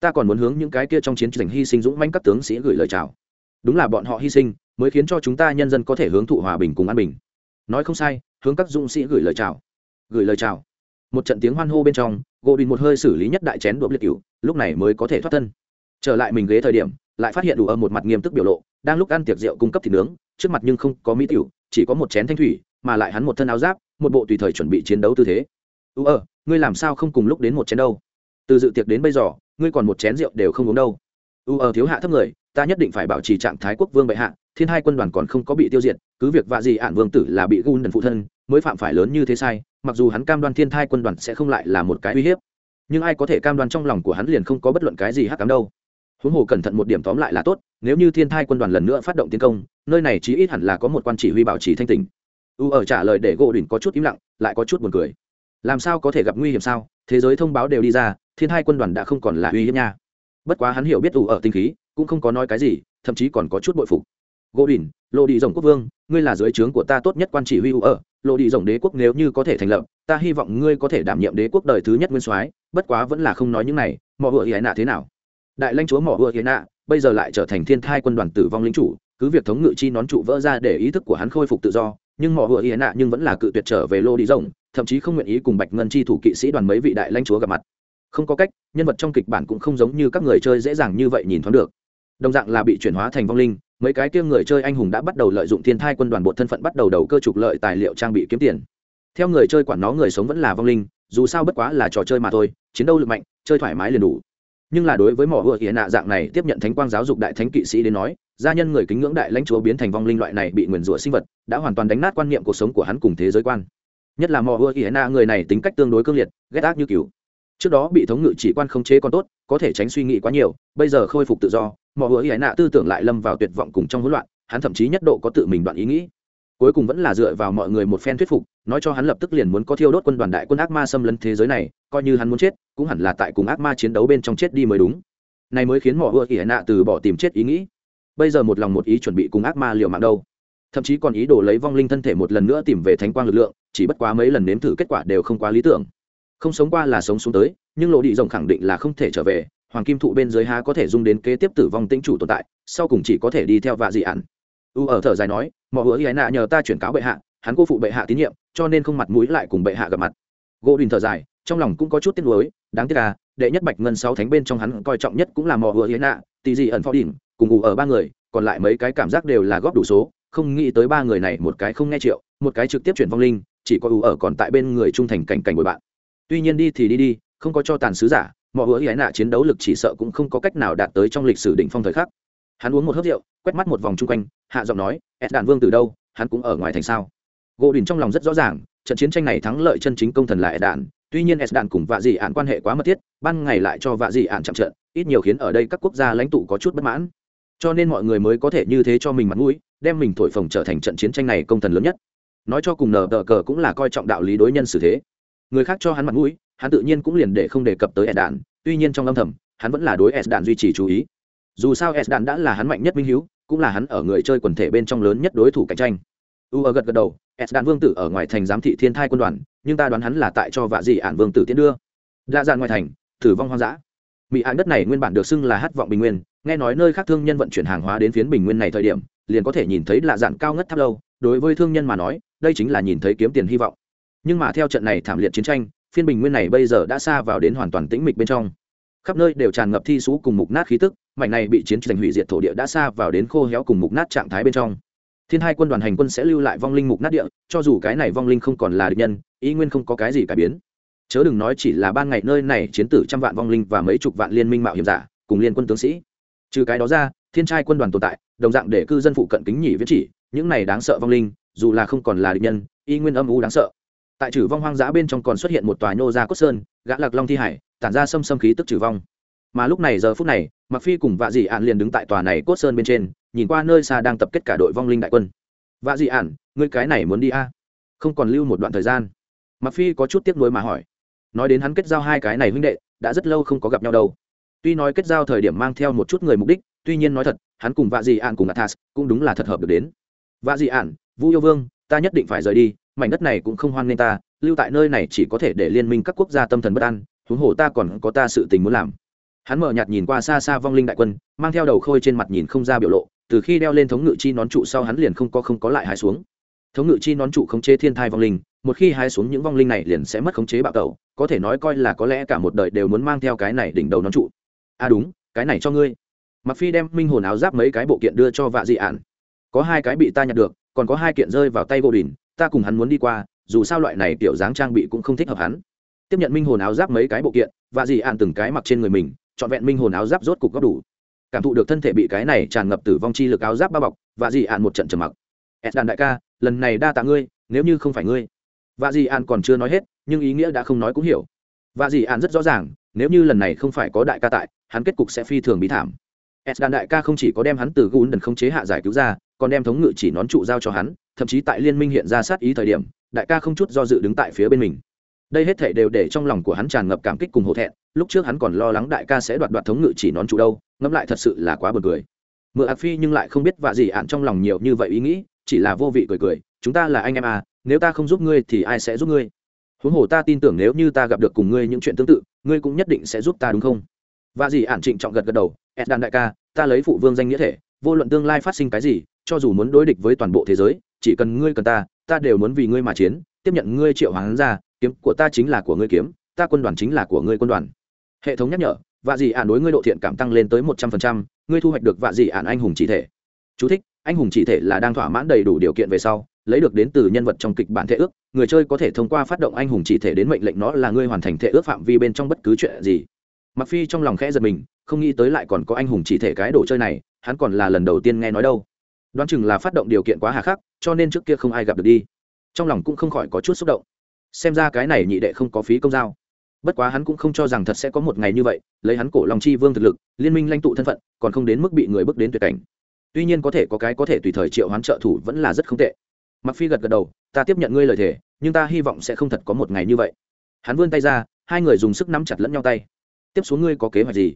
Ta còn muốn hướng những cái kia trong chiến tranh hy sinh dũng mãnh các tướng sĩ gửi lời chào. Đúng là bọn họ hy sinh, mới khiến cho chúng ta nhân dân có thể hướng thụ hòa bình cùng an bình. Nói không sai hướng các dũng sĩ gửi lời chào. Gửi lời chào. Một trận tiếng hoan hô bên trong gỗ đình một hơi xử lý nhất đại chén đột liệt cựu lúc này mới có thể thoát thân. Trở lại mình ghế thời điểm, lại phát hiện đủ ở một mặt nghiêm túc biểu lộ, đang lúc ăn tiệc rượu cung cấp thịt nướng, trước mặt nhưng không có mỹ tiểu, chỉ có một chén thanh thủy, mà lại hắn một thân áo giáp, một bộ tùy thời chuẩn bị chiến đấu tư thế. Ưu ờ ngươi làm sao không cùng lúc đến một chén đâu? Từ dự tiệc đến bây giờ, ngươi còn một chén rượu đều không uống đâu. Ưu ờ thiếu hạ thấp người, ta nhất định phải bảo trì trạng thái quốc vương bệ hạ, thiên hai quân đoàn còn không có bị tiêu diệt, cứ việc vạ gì ản vương tử là bị gun đần phụ thân mới phạm phải lớn như thế sai, mặc dù hắn cam đoan thiên thai quân đoàn sẽ không lại là một cái uy hiếp, nhưng ai có thể cam đoan trong lòng của hắn liền không có bất luận cái gì hắc cám đâu. Huống hồ cẩn thận một điểm tóm lại là tốt, nếu như thiên thai quân đoàn lần nữa phát động tiến công, nơi này chí ít hẳn là có một quan chỉ huy bảo trì thanh tình u ở trả lời để gỗ đỉnh có chút im lặng, lại có chút buồn cười. Làm sao có thể gặp nguy hiểm sao? Thế giới thông báo đều đi ra, thiên thai quân đoàn đã không còn là uy hiếp nha. Bất quá hắn hiểu biết u ở tinh khí, cũng không có nói cái gì, thậm chí còn có chút bội phục gỗ đỉnh lộ đi rồng quốc vương, ngươi là dưới trướng của ta tốt nhất quan chỉ huy u ở lộ đi rồng đế quốc nếu như có thể thành lập, ta hy vọng ngươi có thể đảm nhiệm đế quốc đời thứ nhất nguyên soái, bất quá vẫn là không nói những này mỏ hựa hiến nạ thế nào? Đại lãnh chúa mỏ hựa hiến nạ, bây giờ lại trở thành thiên thai quân đoàn tử vong lính chủ, cứ việc thống ngự chi nón trụ vỡ ra để ý thức của hắn khôi phục tự do, nhưng mỏ hựa hiến nạ nhưng vẫn là cự tuyệt trở về lô đi rồng, thậm chí không nguyện ý cùng bạch ngân chi thủ kỵ sĩ đoàn mấy vị đại lãnh chúa gặp mặt. Không có cách, nhân vật trong kịch bản cũng không giống như các người chơi dễ dàng như vậy nhìn thoáng được. Đồng dạng là bị chuyển hóa thành vong linh mấy cái kia người chơi anh hùng đã bắt đầu lợi dụng thiên thai quân đoàn bộ thân phận bắt đầu đầu cơ trục lợi tài liệu trang bị kiếm tiền. Theo người chơi quản nó người sống vẫn là vong linh, dù sao bất quá là trò chơi mà thôi, chiến đấu lực mạnh, chơi thoải mái liền đủ. Nhưng là đối với mỏ vừa hiện nạ dạng này tiếp nhận thánh quang giáo dục đại thánh kỵ sĩ đến nói, gia nhân người kính ngưỡng đại lãnh chúa biến thành vong linh loại này bị nguyền rủa sinh vật, đã hoàn toàn đánh nát quan niệm cuộc sống của hắn cùng thế giới quan. Nhất là mỏ vừa hiện nạ người này tính cách tương đối cương liệt, ghét ác như cứu trước đó bị thống ngự chỉ quan không chế còn tốt, có thể tránh suy nghĩ quá nhiều, bây giờ khôi phục tự do mọi hứa hiển nạ tư tưởng lại lâm vào tuyệt vọng cùng trong hỗn loạn, hắn thậm chí nhất độ có tự mình đoạn ý nghĩ. Cuối cùng vẫn là dựa vào mọi người một phen thuyết phục, nói cho hắn lập tức liền muốn có thiêu đốt quân đoàn đại quân ác ma xâm lấn thế giới này, coi như hắn muốn chết, cũng hẳn là tại cùng ác ma chiến đấu bên trong chết đi mới đúng. Này mới khiến mọi hứa hiển nạ từ bỏ tìm chết ý nghĩ. Bây giờ một lòng một ý chuẩn bị cùng ác ma liều mạng đâu. Thậm chí còn ý đồ lấy vong linh thân thể một lần nữa tìm về thánh quang lực lượng, chỉ bất quá mấy lần nếm thử kết quả đều không quá lý tưởng. Không sống qua là sống xuống tới, nhưng lộ đi rồng khẳng định là không thể trở về hoàng kim thụ bên dưới há có thể dung đến kế tiếp tử vong tĩnh chủ tồn tại, sau cùng chỉ có thể đi theo vạ dị ạn u ở thở dài nói mò hứa ý nạ nhờ ta chuyển cáo bệ hạ, hắn cô phụ bệ hạ tín nhiệm, cho nên không mặt mũi lại cùng bệ hạ gặp mặt. Gỗ đình thở dài, trong lòng cũng có chút tiếc nuối, đáng tiếc là đệ nhất bạch ngân sáu thánh bên trong hắn coi trọng nhất cũng là mò hứa hiến nạ tì gì ẩn phó đỉnh, cùng ngủ ở ba người, còn lại mấy cái cảm giác đều là góp đủ số, không nghĩ tới ba người này một cái không nghe triệu, một cái trực tiếp chuyển vong linh, chỉ có ủ ở còn tại bên người trung thành cảnh cảnh bồi bạn. Tuy nhiên đi thì đi đi, không có cho tàn sứ giả mọi hứa hiến nạ chiến đấu lực chỉ sợ cũng không có cách nào đạt tới trong lịch sử đỉnh phong thời khắc. Hắn uống một hớp rượu, quét mắt một vòng chung quanh, hạ giọng nói ed đàn vương từ đâu? Hắn cũng ở ngoài thành sao? Gỗ đình trong lòng rất rõ ràng, trận chiến tranh này thắng lợi chân chính công thần là ed đàn tuy nhiên ed đạn cùng vạ dị ạn quan hệ quá mật thiết, ban ngày lại cho vạ dị ạn chậm trận ít nhiều khiến ở đây các quốc gia lãnh tụ có chút bất mãn. Cho nên mọi người mới có thể như thế cho mình mặt mũi, đem mình thổi phồng trở thành trận chiến tranh này công thần lớn nhất. Nói cho cùng nờ cờ cũng là coi trọng đạo lý đối nhân xử thế. Người khác cho hắn mặt mũi hắn tự nhiên cũng liền để không đề cập tới s đạn tuy nhiên trong âm thầm, hắn vẫn là đối s đạn duy trì chú ý. Dù sao s đạn đã là hắn mạnh nhất minh hữu, cũng là hắn ở người chơi quần thể bên trong lớn nhất đối thủ cạnh tranh. U ở gật gật đầu s đạn vương tử ở ngoài thành giám thị thiên thai quân đoàn, nhưng ta đoán hắn là tại cho vạ dị ản vương tử tiến đưa. Đa dạng ngoài thành, tử vong hoang dã. Mỹ ạn đất này nguyên bản được xưng là hát vọng bình nguyên, nghe nói nơi khác thương nhân vận chuyển hàng hóa đến phiến bình nguyên này thời điểm, liền có thể nhìn thấy lạ dạng cao ngất tháp lâu. Đối với thương nhân mà nói, đây chính là nhìn thấy kiếm tiền hy vọng. Nhưng mà theo trận này thảm liệt chiến tranh phiên bình nguyên này bây giờ đã xa vào đến hoàn toàn tĩnh mịch bên trong. Khắp nơi đều tràn ngập thi sú cùng mục nát khí tức, mảnh này bị chiến tranh hủy diệt thổ địa đã xa vào đến khô héo cùng mục nát trạng thái bên trong. Thiên hai quân đoàn hành quân sẽ lưu lại vong linh mục nát địa, cho dù cái này vong linh không còn là địch nhân, ý nguyên không có cái gì cải biến. Chớ đừng nói chỉ là ban ngày nơi này chiến tử trăm vạn vong linh và mấy chục vạn liên minh mạo hiểm giả, cùng liên quân tướng sĩ. Trừ cái đó ra, thiên trai quân đoàn tồn tại, đồng dạng để cư dân phụ cận kính nhỉ viết chỉ, những này đáng sợ vong linh, dù là không còn là địch nhân y nguyên âm u đáng sợ tại trừ vong hoang dã bên trong còn xuất hiện một tòa nhô ra cốt sơn, gã lạc long thi hải, tản ra xâm xâm khí tức trừ vong. Mà lúc này giờ phút này mặc phi cùng vạ dị ạn liền đứng tại tòa này cốt sơn bên trên, nhìn qua nơi xa đang tập kết cả đội vong linh đại quân. Vạ dị ạn ngươi cái này muốn đi a? Không còn lưu một đoạn thời gian mặc phi có chút tiếc nuối mà hỏi. Nói đến hắn kết giao hai cái này huynh đệ, đã rất lâu không có gặp nhau đâu. Tuy nói kết giao thời điểm mang theo một chút người mục đích, tuy nhiên nói thật, hắn cùng vạ dị ạn cùng athas cũng đúng là thật hợp được đến. Vạ dị ạn vu yêu vương, ta nhất định phải rời đi mảnh đất này cũng không hoan nên ta, lưu tại nơi này chỉ có thể để liên minh các quốc gia tâm thần bất an, huống hồ ta còn có ta sự tình muốn làm. Hắn mở nhạt nhìn qua xa xa vong linh đại quân, mang theo đầu khôi trên mặt nhìn không ra biểu lộ, từ khi đeo lên thống ngự chi nón trụ sau hắn liền không có không có lại hái xuống. Thống ngự chi nón trụ khống chế thiên thai vong linh, một khi hái xuống những vong linh này liền sẽ mất khống chế bạo tẩu, có thể nói coi là có lẽ cả một đời đều muốn mang theo cái này đỉnh đầu nón trụ. À đúng, cái này cho ngươi. Mặc phi đem minh hồn áo giáp mấy cái bộ kiện đưa cho vạ dị ạn có hai cái bị ta nhặt được, còn có hai kiện rơi vào tay gỗ đỉnh ta cùng hắn muốn đi qua, dù sao loại này kiểu dáng trang bị cũng không thích hợp hắn. Tiếp nhận minh hồn áo giáp mấy cái bộ kiện, và dì ạn từng cái mặc trên người mình, trọn vẹn minh hồn áo giáp rốt cục góp đủ. Cảm thụ được thân thể bị cái này tràn ngập tử vong chi lực áo giáp bao bọc, và dì ạn một trận trầm mặc. Ed đàn đại ca, lần này đa tạ ngươi, nếu như không phải ngươi. Và dì ạn còn chưa nói hết, nhưng ý nghĩa đã không nói cũng hiểu. Và dì ạn rất rõ ràng, nếu như lần này không phải có đại ca tại, hắn kết cục sẽ phi thường bí thảm. Ed đàn đại ca không chỉ có đem hắn từ gún đần không chế hạ giải cứu ra, còn đem thống ngự chỉ nón trụ giao cho hắn thậm chí tại liên minh hiện ra sát ý thời điểm, đại ca không chút do dự đứng tại phía bên mình. Đây hết thể đều để trong lòng của hắn tràn ngập cảm kích cùng hổ thẹn, lúc trước hắn còn lo lắng đại ca sẽ đoạt đoạt thống ngự chỉ nón trụ đâu, ngẫm lại thật sự là quá buồn cười. Mượn ạc phi nhưng lại không biết vạ gì ạn trong lòng nhiều như vậy ý nghĩ, chỉ là vô vị cười cười, chúng ta là anh em à nếu ta không giúp ngươi thì ai sẽ giúp ngươi? Huống hồ ta tin tưởng nếu như ta gặp được cùng ngươi những chuyện tương tự, ngươi cũng nhất định sẽ giúp ta đúng không? Vạ gì ạn trịnh trọng gật gật đầu, ed đàn đại ca, ta lấy phụ vương danh nghĩa thể, vô luận tương lai phát sinh cái gì, cho dù muốn đối địch với toàn bộ thế giới chỉ cần ngươi cần ta ta đều muốn vì ngươi mà chiến tiếp nhận ngươi triệu hoàng ra kiếm của ta chính là của ngươi kiếm ta quân đoàn chính là của ngươi quân đoàn. Hệ thống nhắc nhở vạ dị ạn đối ngươi độ thiện cảm tăng lên tới một trăm phần trăm ngươi thu hoạch được vạ dị ạn anh hùng chỉ thể. Chú thích, anh hùng chỉ thể là đang thỏa mãn đầy đủ điều kiện về sau lấy được đến từ nhân vật trong kịch bản thể ước người chơi có thể thông qua phát động anh hùng chỉ thể đến mệnh lệnh nó là ngươi hoàn thành thể ước phạm vi bên trong bất cứ chuyện gì. Mặc phi trong lòng khẽ giật mình không nghĩ tới lại còn có anh hùng chỉ thể cái đồ chơi này hắn còn là lần đầu tiên nghe nói đâu đoán chừng là phát động điều kiện quá hà khắc, cho nên trước kia không ai gặp được đi. Trong lòng cũng không khỏi có chút xúc động. Xem ra cái này nhị đệ không có phí công giao. Bất quá hắn cũng không cho rằng thật sẽ có một ngày như vậy, lấy hắn cổ lòng chi vương thực lực, liên minh lãnh tụ thân phận, còn không đến mức bị người bước đến tuyệt cảnh. Tuy nhiên có thể có cái có thể tùy thời triệu hoán trợ thủ vẫn là rất không tệ. Mặc phi gật gật đầu, ta tiếp nhận ngươi lời thề, nhưng ta hy vọng sẽ không thật có một ngày như vậy. Hắn vươn tay ra, hai người dùng sức nắm chặt lẫn nhau tay. Tiếp xuống ngươi có kế hoạch gì?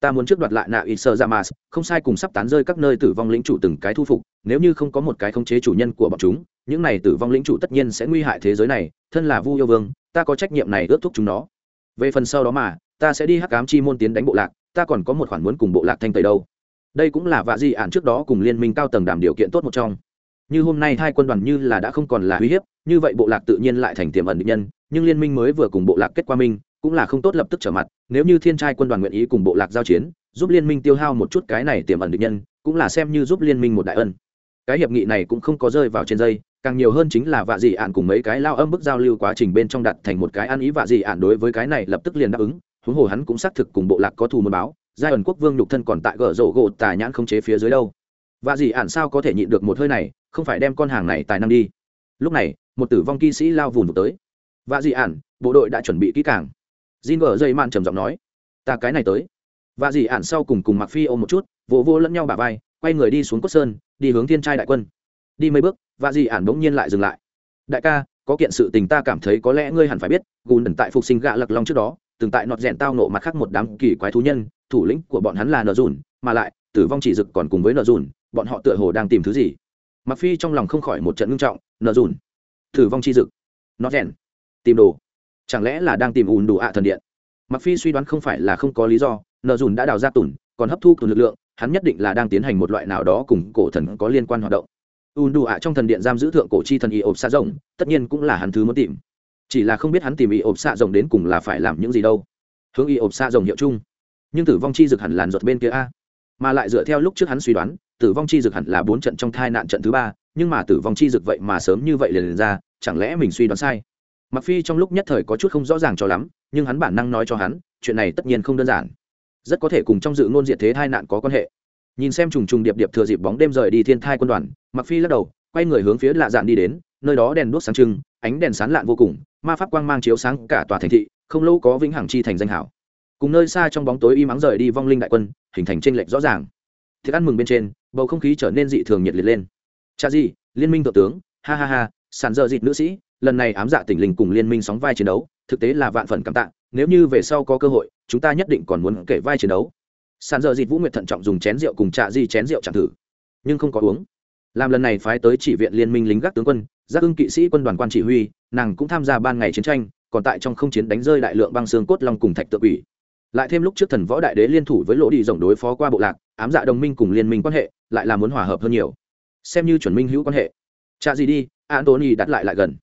Ta muốn trước đoạt lại nạ ít sơ ra mà, không sai cùng sắp tán rơi các nơi tử vong lĩnh chủ từng cái thu phục, nếu như không có một cái khống chế chủ nhân của bọn chúng, những này tử vong lĩnh chủ tất nhiên sẽ nguy hại thế giới này, thân là vu yêu vương, ta có trách nhiệm này ước thúc chúng nó. Về phần sau đó mà, ta sẽ đi hắc ám chi môn tiến đánh bộ lạc, ta còn có một khoản muốn cùng bộ lạc thanh tẩy đâu. Đây cũng là vạ di ản trước đó cùng liên minh cao tầng đảm điều kiện tốt một trong. Như hôm nay hai quân đoàn như là đã không còn là uy hiếp, như vậy bộ lạc tự nhiên lại thành tiềm ẩn định nhân, nhưng liên minh mới vừa cùng bộ lạc kết qua minh cũng là không tốt lập tức trở mặt, nếu như thiên trai quân đoàn nguyện ý cùng bộ lạc giao chiến, giúp liên minh tiêu hao một chút cái này tiềm ẩn định nhân, cũng là xem như giúp liên minh một đại ân. Cái hiệp nghị này cũng không có rơi vào trên dây, càng nhiều hơn chính là vạ dị ạn cùng mấy cái lao âm bức giao lưu quá trình bên trong đặt thành một cái ăn ý vạ dị ạn đối với cái này lập tức liền đáp ứng, huống hồ hắn cũng xác thực cùng bộ lạc có thù môn báo, giai ẩn quốc vương nhục thân còn tại gở rổ gỗ tà nhãn không chế phía dưới đâu. Vạ dị ạn sao có thể nhịn được một hơi này, không phải đem con hàng này tài năng đi. Lúc này, một tử vong kỵ sĩ lao vùn vụt tới. Vạ dị ạn, bộ đội đã chuẩn bị kỹ càng jin gờ dây mạn trầm giọng nói, ta cái này tới. Và dì ản sau cùng cùng mặc phi ôm một chút, vỗ vô lẫn nhau bả vai, quay người đi xuống cốt sơn, đi hướng thiên trai đại quân. Đi mấy bước và dì ản bỗng nhiên lại dừng lại. Đại ca, có kiện sự tình ta cảm thấy có lẽ ngươi hẳn phải biết, gùn đần tại phục sinh gạ lặc long trước đó, từng tại nọt rèn tao nộ mặt khác một đám kỳ quái thú nhân, thủ lĩnh của bọn hắn là nợ dùn, mà lại, tử vong chỉ dực còn cùng với nợ dùn, bọn họ tựa hồ đang tìm thứ gì? Mặc phi trong lòng không khỏi một trận ngưng trọng, nợ dùn, tử vong chi dực, nọt rèn, tìm đồ chẳng lẽ là đang tìm ùn đủ ạ thần điện? Mặc phi suy đoán không phải là không có lý do nợ dùn đã đào ra tùn còn hấp thu từ lực lượng hắn nhất định là đang tiến hành một loại nào đó cùng cổ thần có liên quan hoạt động. Ùn đủ ạ trong thần điện giam giữ thượng cổ chi thần y ộp xạ rồng tất nhiên cũng là hắn thứ muốn tìm. Chỉ là không biết hắn tìm y ộp xạ rồng đến cùng là phải làm những gì đâu. Hướng y ộp xạ rồng hiệu chung. Nhưng tử vong chi dực hẳn làn ruột bên kia a. Mà lại dựa theo lúc trước hắn suy đoán tử vong chi dực hẳn là bốn trận trong thai nạn trận thứ ba nhưng mà tử vong chi dực vậy mà sớm như vậy liền, liền ra chẳng lẽ mình suy đoán sai? Mặc phi trong lúc nhất thời có chút không rõ ràng cho lắm, nhưng hắn bản năng nói cho hắn, chuyện này tất nhiên không đơn giản. Rất có thể cùng trong dự ngôn diệt thế thai nạn có quan hệ. Nhìn xem trùng trùng điệp điệp thừa dịp bóng đêm rời đi thiên thai quân đoàn mặc phi lắc đầu, quay người hướng phía lạ dạn đi đến, nơi đó đèn đuốc sáng trưng, ánh đèn sán lạn vô cùng, ma pháp quang mang chiếu sáng cả tòa thành thị, không lâu có vĩnh hằng chi thành danh hảo. Cùng nơi xa trong bóng tối im mắng rời đi vong linh đại quân, hình thành tranh lệch rõ ràng. Thức ăn mừng bên trên, bầu không khí trở nên dị thường nhiệt liệt lên. Cha gì liên minh thượng tướng, ha ha ha, sàn dơ dịt nữ sĩ lần này ám dạ tỉnh linh cùng liên minh sóng vai chiến đấu, thực tế là vạn phần cảm tạ, nếu như về sau có cơ hội, chúng ta nhất định còn muốn kể vai chiến đấu. Sàn giờ dịt vũ nguyệt thận trọng dùng chén rượu cùng trà di chén rượu chẳng thử, nhưng không có uống. Làm lần này phái tới chỉ viện liên minh lính gác tướng quân giác ưng kỵ sĩ quân đoàn quan chỉ huy, nàng cũng tham gia ban ngày chiến tranh, còn tại trong không chiến đánh rơi đại lượng băng xương cốt long cùng thạch tự ủy lại thêm lúc trước thần võ đại đế liên thủ với lỗ đi rộng đối phó qua bộ lạc, ám dạ đồng minh cùng liên minh quan hệ, lại là muốn hòa hợp hơn nhiều. Xem như chuẩn minh hữu quan hệ. Cha gì đi, antony đặt lại lại gần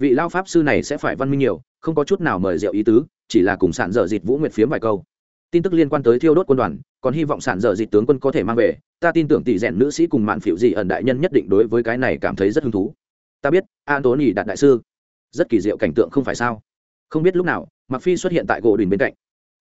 vị lao pháp sư này sẽ phải văn minh nhiều, không có chút nào mời rượu ý tứ, chỉ là cùng sản dở dịt vũ nguyệt phiếm vài câu. Tin tức liên quan tới thiêu đốt quân đoàn, còn hy vọng sản dở dịt tướng quân có thể mang về, ta tin tưởng tỷ rèn nữ sĩ cùng mạn phiệu dị ẩn đại nhân nhất định đối với cái này cảm thấy rất hứng thú. Ta biết, antony đạt đại sư, rất kỳ diệu cảnh tượng không phải sao? Không biết lúc nào mặc phi xuất hiện tại gỗ đình bên cạnh.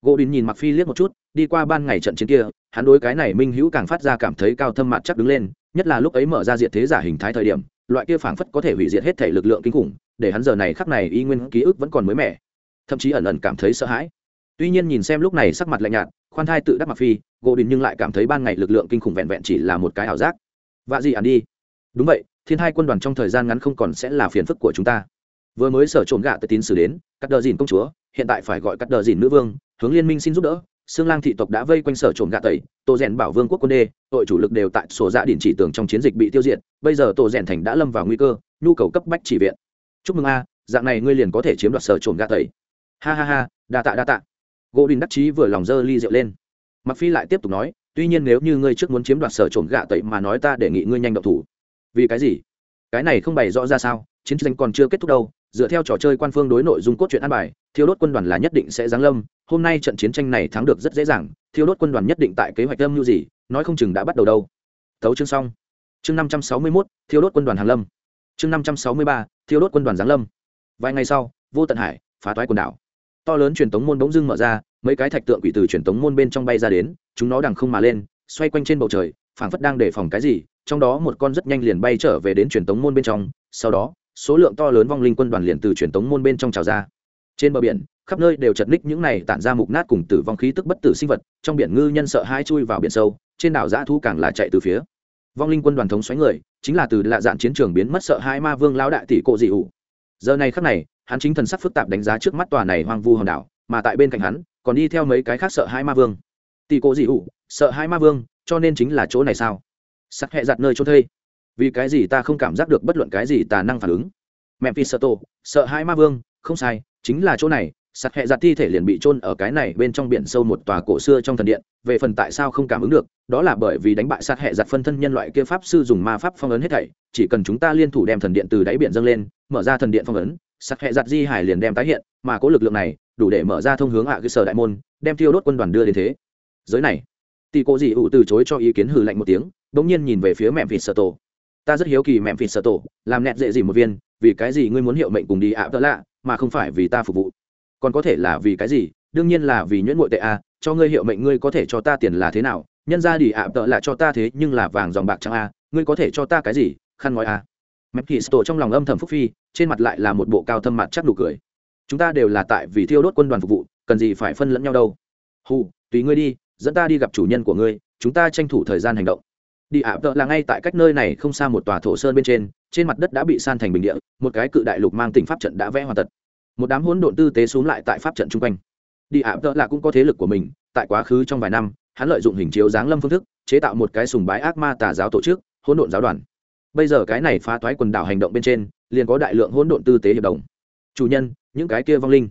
Gỗ đình nhìn mặc phi liếc một chút, đi qua ban ngày trận chiến kia, hắn đối cái này minh hữu càng phát ra cảm thấy cao thâm mặt chắc đứng lên, nhất là lúc ấy mở ra diện thế giả hình thái thời điểm loại kia phảng phất có thể hủy diệt hết thể lực lượng kinh khủng, để hắn giờ này khắc này y nguyên ký ức vẫn còn mới mẻ. Thậm chí ẩn ẩn cảm thấy sợ hãi. Tuy nhiên nhìn xem lúc này sắc mặt lạnh nhạt, khoan thai tự đắc mặc phi, gỗ đình nhưng lại cảm thấy ban ngày lực lượng kinh khủng vẹn vẹn chỉ là một cái ảo giác. Vạ gì ản đi. Đúng vậy, thiên hai quân đoàn trong thời gian ngắn không còn sẽ là phiền phức của chúng ta. Vừa mới sở trộm gạ tới tín sử đến, cắt đờ dìn công chúa, hiện tại phải gọi cắt đờ dìn nữ vương, hướng liên minh xin giúp đỡ xương lang thị tộc đã vây quanh sở trộm gạ tẩy tổ rèn bảo vương quốc quân đê, tội chủ lực đều tại sổ dạ đình chỉ tưởng trong chiến dịch bị tiêu diệt, bây giờ tổ rèn thành đã lâm vào nguy cơ, nhu cầu cấp bách chỉ viện. Chúc mừng a, dạng này ngươi liền có thể chiếm đoạt sở trộm gạ tẩy. Ha ha ha, đa tạ đa tạ. Gỗ đình đắc chí vừa lòng dơ ly rượu lên. Mặc phi lại tiếp tục nói, tuy nhiên nếu như ngươi trước muốn chiếm đoạt sở trộm gạ tẩy mà nói ta đề nghị ngươi nhanh động thủ. Vì cái gì? Cái này không bày rõ ra sao, chiến tranh còn chưa kết thúc đâu dựa theo trò chơi quan phương đối nội dung cốt truyện an bài thiêu đốt quân đoàn là nhất định sẽ giáng lâm. Hôm nay trận chiến tranh này thắng được rất dễ dàng thiêu đốt quân đoàn nhất định tại kế hoạch âm như gì nói không chừng đã bắt đầu đâu. Thấu chương xong. Chương năm trăm sáu mươi 561, thiêu đốt quân đoàn hàng lâm. Chương năm trăm sáu mươi ba thiêu đốt quân đoàn giáng lâm. Vài ngày sau vô tận hải phá toái quần đảo. To lớn truyền tống môn bỗng dưng mở ra mấy cái thạch tượng quỷ từ truyền tống môn bên trong bay ra đến chúng nó đằng không mà lên xoay quanh trên bầu trời phảng phất đang đề phòng cái gì trong đó một con rất nhanh liền bay trở về đến truyền tống môn bên trong sau đó số lượng to lớn vong linh quân đoàn liền từ truyền tống môn bên trong trào ra. Trên bờ biển, khắp nơi đều chật ních những này tản ra mục nát cùng tử vong khí tức bất tử sinh vật, trong biển ngư nhân sợ hai chui vào biển sâu, trên đảo giã thu càng là chạy từ phía. Vong linh quân đoàn thống xoáy người, chính là từ lạ dạn chiến trường biến mất sợ hai ma vương lão đại tỷ cộ dị ủ. Giờ này khắc này, hắn chính thần sắc phức tạp đánh giá trước mắt tòa này hoang vu hòn đảo, mà tại bên cạnh hắn, còn đi theo mấy cái khác sợ hai ma vương. Tỷ cộ dị ủ, sợ hai ma vương, cho nên chính là chỗ này sao? Sắc hẹ giặt nơi chỗ thây vì cái gì ta không cảm giác được bất luận cái gì tà năng phản ứng? Mẹ phi sợ tổ, sợ hai ma vương, không sai, chính là chỗ này. Sạt hẹ giặt thi thể liền bị chôn ở cái này bên trong biển sâu một tòa cổ xưa trong thần điện. Về phần tại sao không cảm ứng được, đó là bởi vì đánh bại sạt hẹ giặt phân thân nhân loại kia pháp sư dùng ma pháp phong ấn hết thảy. Chỉ cần chúng ta liên thủ đem thần điện từ đáy biển dâng lên, mở ra thần điện phong ấn, sạt hẹ giặt di hải liền đem tái hiện. Mà có lực lượng này, đủ để mở ra thông hướng hạ cơ sở đại môn, đem thiêu đốt quân đoàn đưa đến thế. Giới này, tỷ cô dị ủ từ chối cho ý kiến hừ lạnh một tiếng bỗng nhiên nhìn về phía mẹ vịt sợ tổ ta rất hiếu kỳ mẹ vịt sợ tổ, làm nẹt dễ gì một viên, vì cái gì ngươi muốn hiệu mệnh cùng đi ạ, tớ lạ, mà không phải vì ta phục vụ. Còn có thể là vì cái gì? Đương nhiên là vì nhuyễn ngội tệ a, cho ngươi hiệu mệnh ngươi có thể cho ta tiền là thế nào? Nhân ra đi ạ, tớ lạ cho ta thế, nhưng là vàng dòng bạc trắng a, ngươi có thể cho ta cái gì? Khăn ngói a. Mẹ sợ tổ trong lòng âm thầm phúc phi, trên mặt lại là một bộ cao thâm mặt chắc đủ cười. Chúng ta đều là tại vì thiêu đốt quân đoàn phục vụ, cần gì phải phân lẫn nhau đâu. Hù, tùy ngươi đi, dẫn ta đi gặp chủ nhân của ngươi, chúng ta tranh thủ thời gian hành động đi ạ, tợ là ngay tại cách nơi này không xa một tòa thổ sơn bên trên trên mặt đất đã bị san thành bình địa, một cái cự đại lục mang tỉnh pháp trận đã vẽ hoàn tật một đám hỗn độn tư tế xuống lại tại pháp trận chung quanh. Đi ạ, tợ là cũng có thế lực của mình, tại quá khứ trong vài năm, hắn lợi dụng hình chiếu giáng lâm phương thức, chế tạo một cái sùng bái ác ma tà giáo tổ chức, hỗn độn giáo đoàn. Bây giờ cái này phá toái quần đảo hành động bên trên, liền có đại lượng hỗn độn tư tế hiệp đồng. Chủ nhân, những cái kia vong linh.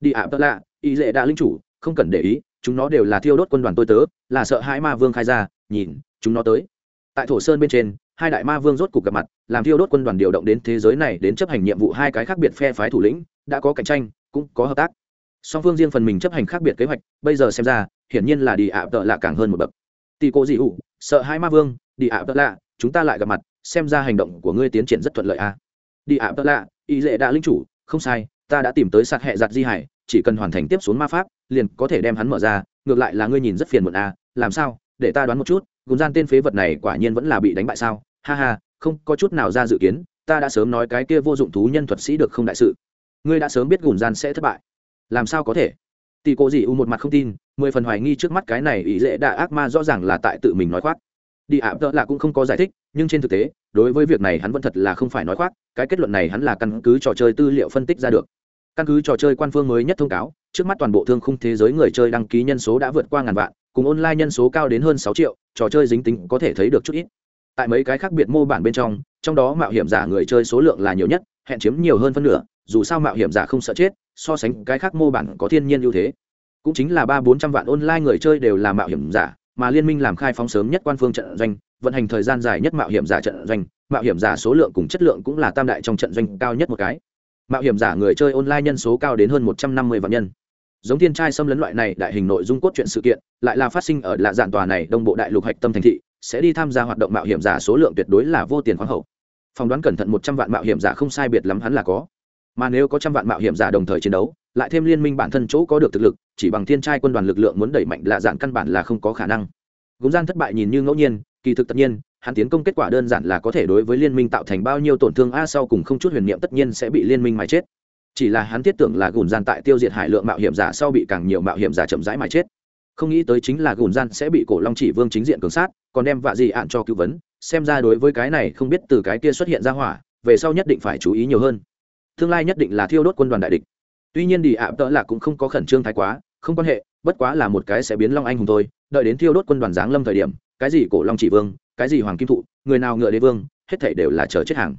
Đi ạ, tợ lạ ý dễ đã linh chủ, không cần để ý, chúng nó đều là thiêu đốt quân đoàn tôi tớ, là sợ hãi ma vương khai ra, nhìn, chúng nó tới tại thổ sơn bên trên, hai đại ma vương rốt cục gặp mặt, làm thiêu đốt quân đoàn điều động đến thế giới này đến chấp hành nhiệm vụ hai cái khác biệt phe phái thủ lĩnh, đã có cạnh tranh, cũng có hợp tác song phương riêng phần mình chấp hành khác biệt kế hoạch, bây giờ xem ra, hiển nhiên là đi ạ tợ lạ càng hơn một bậc tỷ cô dị ủ sợ hai ma vương, đi ạ tợ lạ, chúng ta lại gặp mặt, xem ra hành động của ngươi tiến triển rất thuận lợi a à. đi ạ tợ lạ ý dễ đã linh chủ, không sai, ta đã tìm tới sạt hẹ giặt di hải, chỉ cần hoàn thành tiếp xuống ma pháp, liền có thể đem hắn mở ra, ngược lại là ngươi nhìn rất phiền muộn a à. làm sao, để ta đoán một chút gùn gian tên phế vật này quả nhiên vẫn là bị đánh bại sao? Ha ha, không có chút nào ra dự kiến, ta đã sớm nói cái kia vô dụng thú nhân thuật sĩ được không đại sự. Ngươi đã sớm biết gùn gian sẽ thất bại. Làm sao có thể? Tỷ cô dì u một mặt không tin, mười phần hoài nghi trước mắt cái này ý dễ đạ ác ma rõ ràng là tại tự mình nói khoác. Đi ạ, tợ là cũng không có giải thích, nhưng trên thực tế, đối với việc này hắn vẫn thật là không phải nói khoác, cái kết luận này hắn là căn cứ trò chơi tư liệu phân tích ra được. Căn cứ trò chơi quan phương mới nhất thông cáo, trước mắt toàn bộ thương khung thế giới người chơi đăng ký nhân số đã vượt qua ngàn vạn cùng online nhân số cao đến hơn sáu triệu, trò chơi dính tính có thể thấy được chút ít. Tại mấy cái khác biệt mô bản bên trong trong đó mạo hiểm giả người chơi số lượng là nhiều nhất, hẹn chiếm nhiều hơn phân nửa, dù sao mạo hiểm giả không sợ chết, so sánh cái khác mô bản có thiên nhiên ưu thế. Cũng chính là ba bốn trăm vạn online người chơi đều là mạo hiểm giả, mà liên minh làm khai phóng sớm nhất quan phương trận doanh, vận hành thời gian dài nhất mạo hiểm giả trận doanh, mạo hiểm giả số lượng cùng chất lượng cũng là tam đại trong trận doanh cao nhất một cái. Mạo hiểm giả người chơi online nhân số cao đến hơn một trăm năm mươi vạn nhân giống thiên trai xâm lấn loại này đại hình nội dung cốt truyện sự kiện, lại là phát sinh ở lạ dạn tòa này đông bộ đại lục hạch tâm thành thị, sẽ đi tham gia hoạt động mạo hiểm giả số lượng tuyệt đối là vô tiền khoáng hậu. Phỏng đoán cẩn thận một trăm vạn mạo hiểm giả không sai biệt lắm hắn là có. Mà nếu có trăm vạn mạo hiểm giả đồng thời chiến đấu, lại thêm liên minh bản thân chỗ có được thực lực, chỉ bằng thiên trai quân đoàn lực lượng muốn đẩy mạnh lạ dạn căn bản là không có khả năng. Gúng gian thất bại nhìn như ngẫu nhiên, kỳ thực tất nhiên, hắn tiến công kết quả đơn giản là có thể đối với liên minh tạo thành bao nhiêu tổn thương, a sau cùng không chút huyền niệm tất nhiên sẽ bị liên minh mà chết chỉ là hắn thiết tưởng là gùn gian tại tiêu diệt hải lượng mạo hiểm giả sau bị càng nhiều mạo hiểm giả chậm rãi mà chết. Không nghĩ tới chính là gùn gian sẽ bị cổ long chỉ vương chính diện cường sát, còn đem vạ gì ạn cho cứu vấn, xem ra đối với cái này không biết từ cái kia xuất hiện ra hỏa, về sau nhất định phải chú ý nhiều hơn. Tương lai nhất định là thiêu đốt quân đoàn đại địch. Tuy nhiên đi ạ tợ là cũng không có khẩn trương thái quá, không quan hệ, bất quá là một cái sẽ biến long anh hùng thôi. Đợi đến thiêu đốt quân đoàn giáng lâm thời điểm, cái gì cổ long chỉ vương, cái gì hoàng kim thụ, người nào ngựa đế vương, hết thảy đều là chờ chết hàng.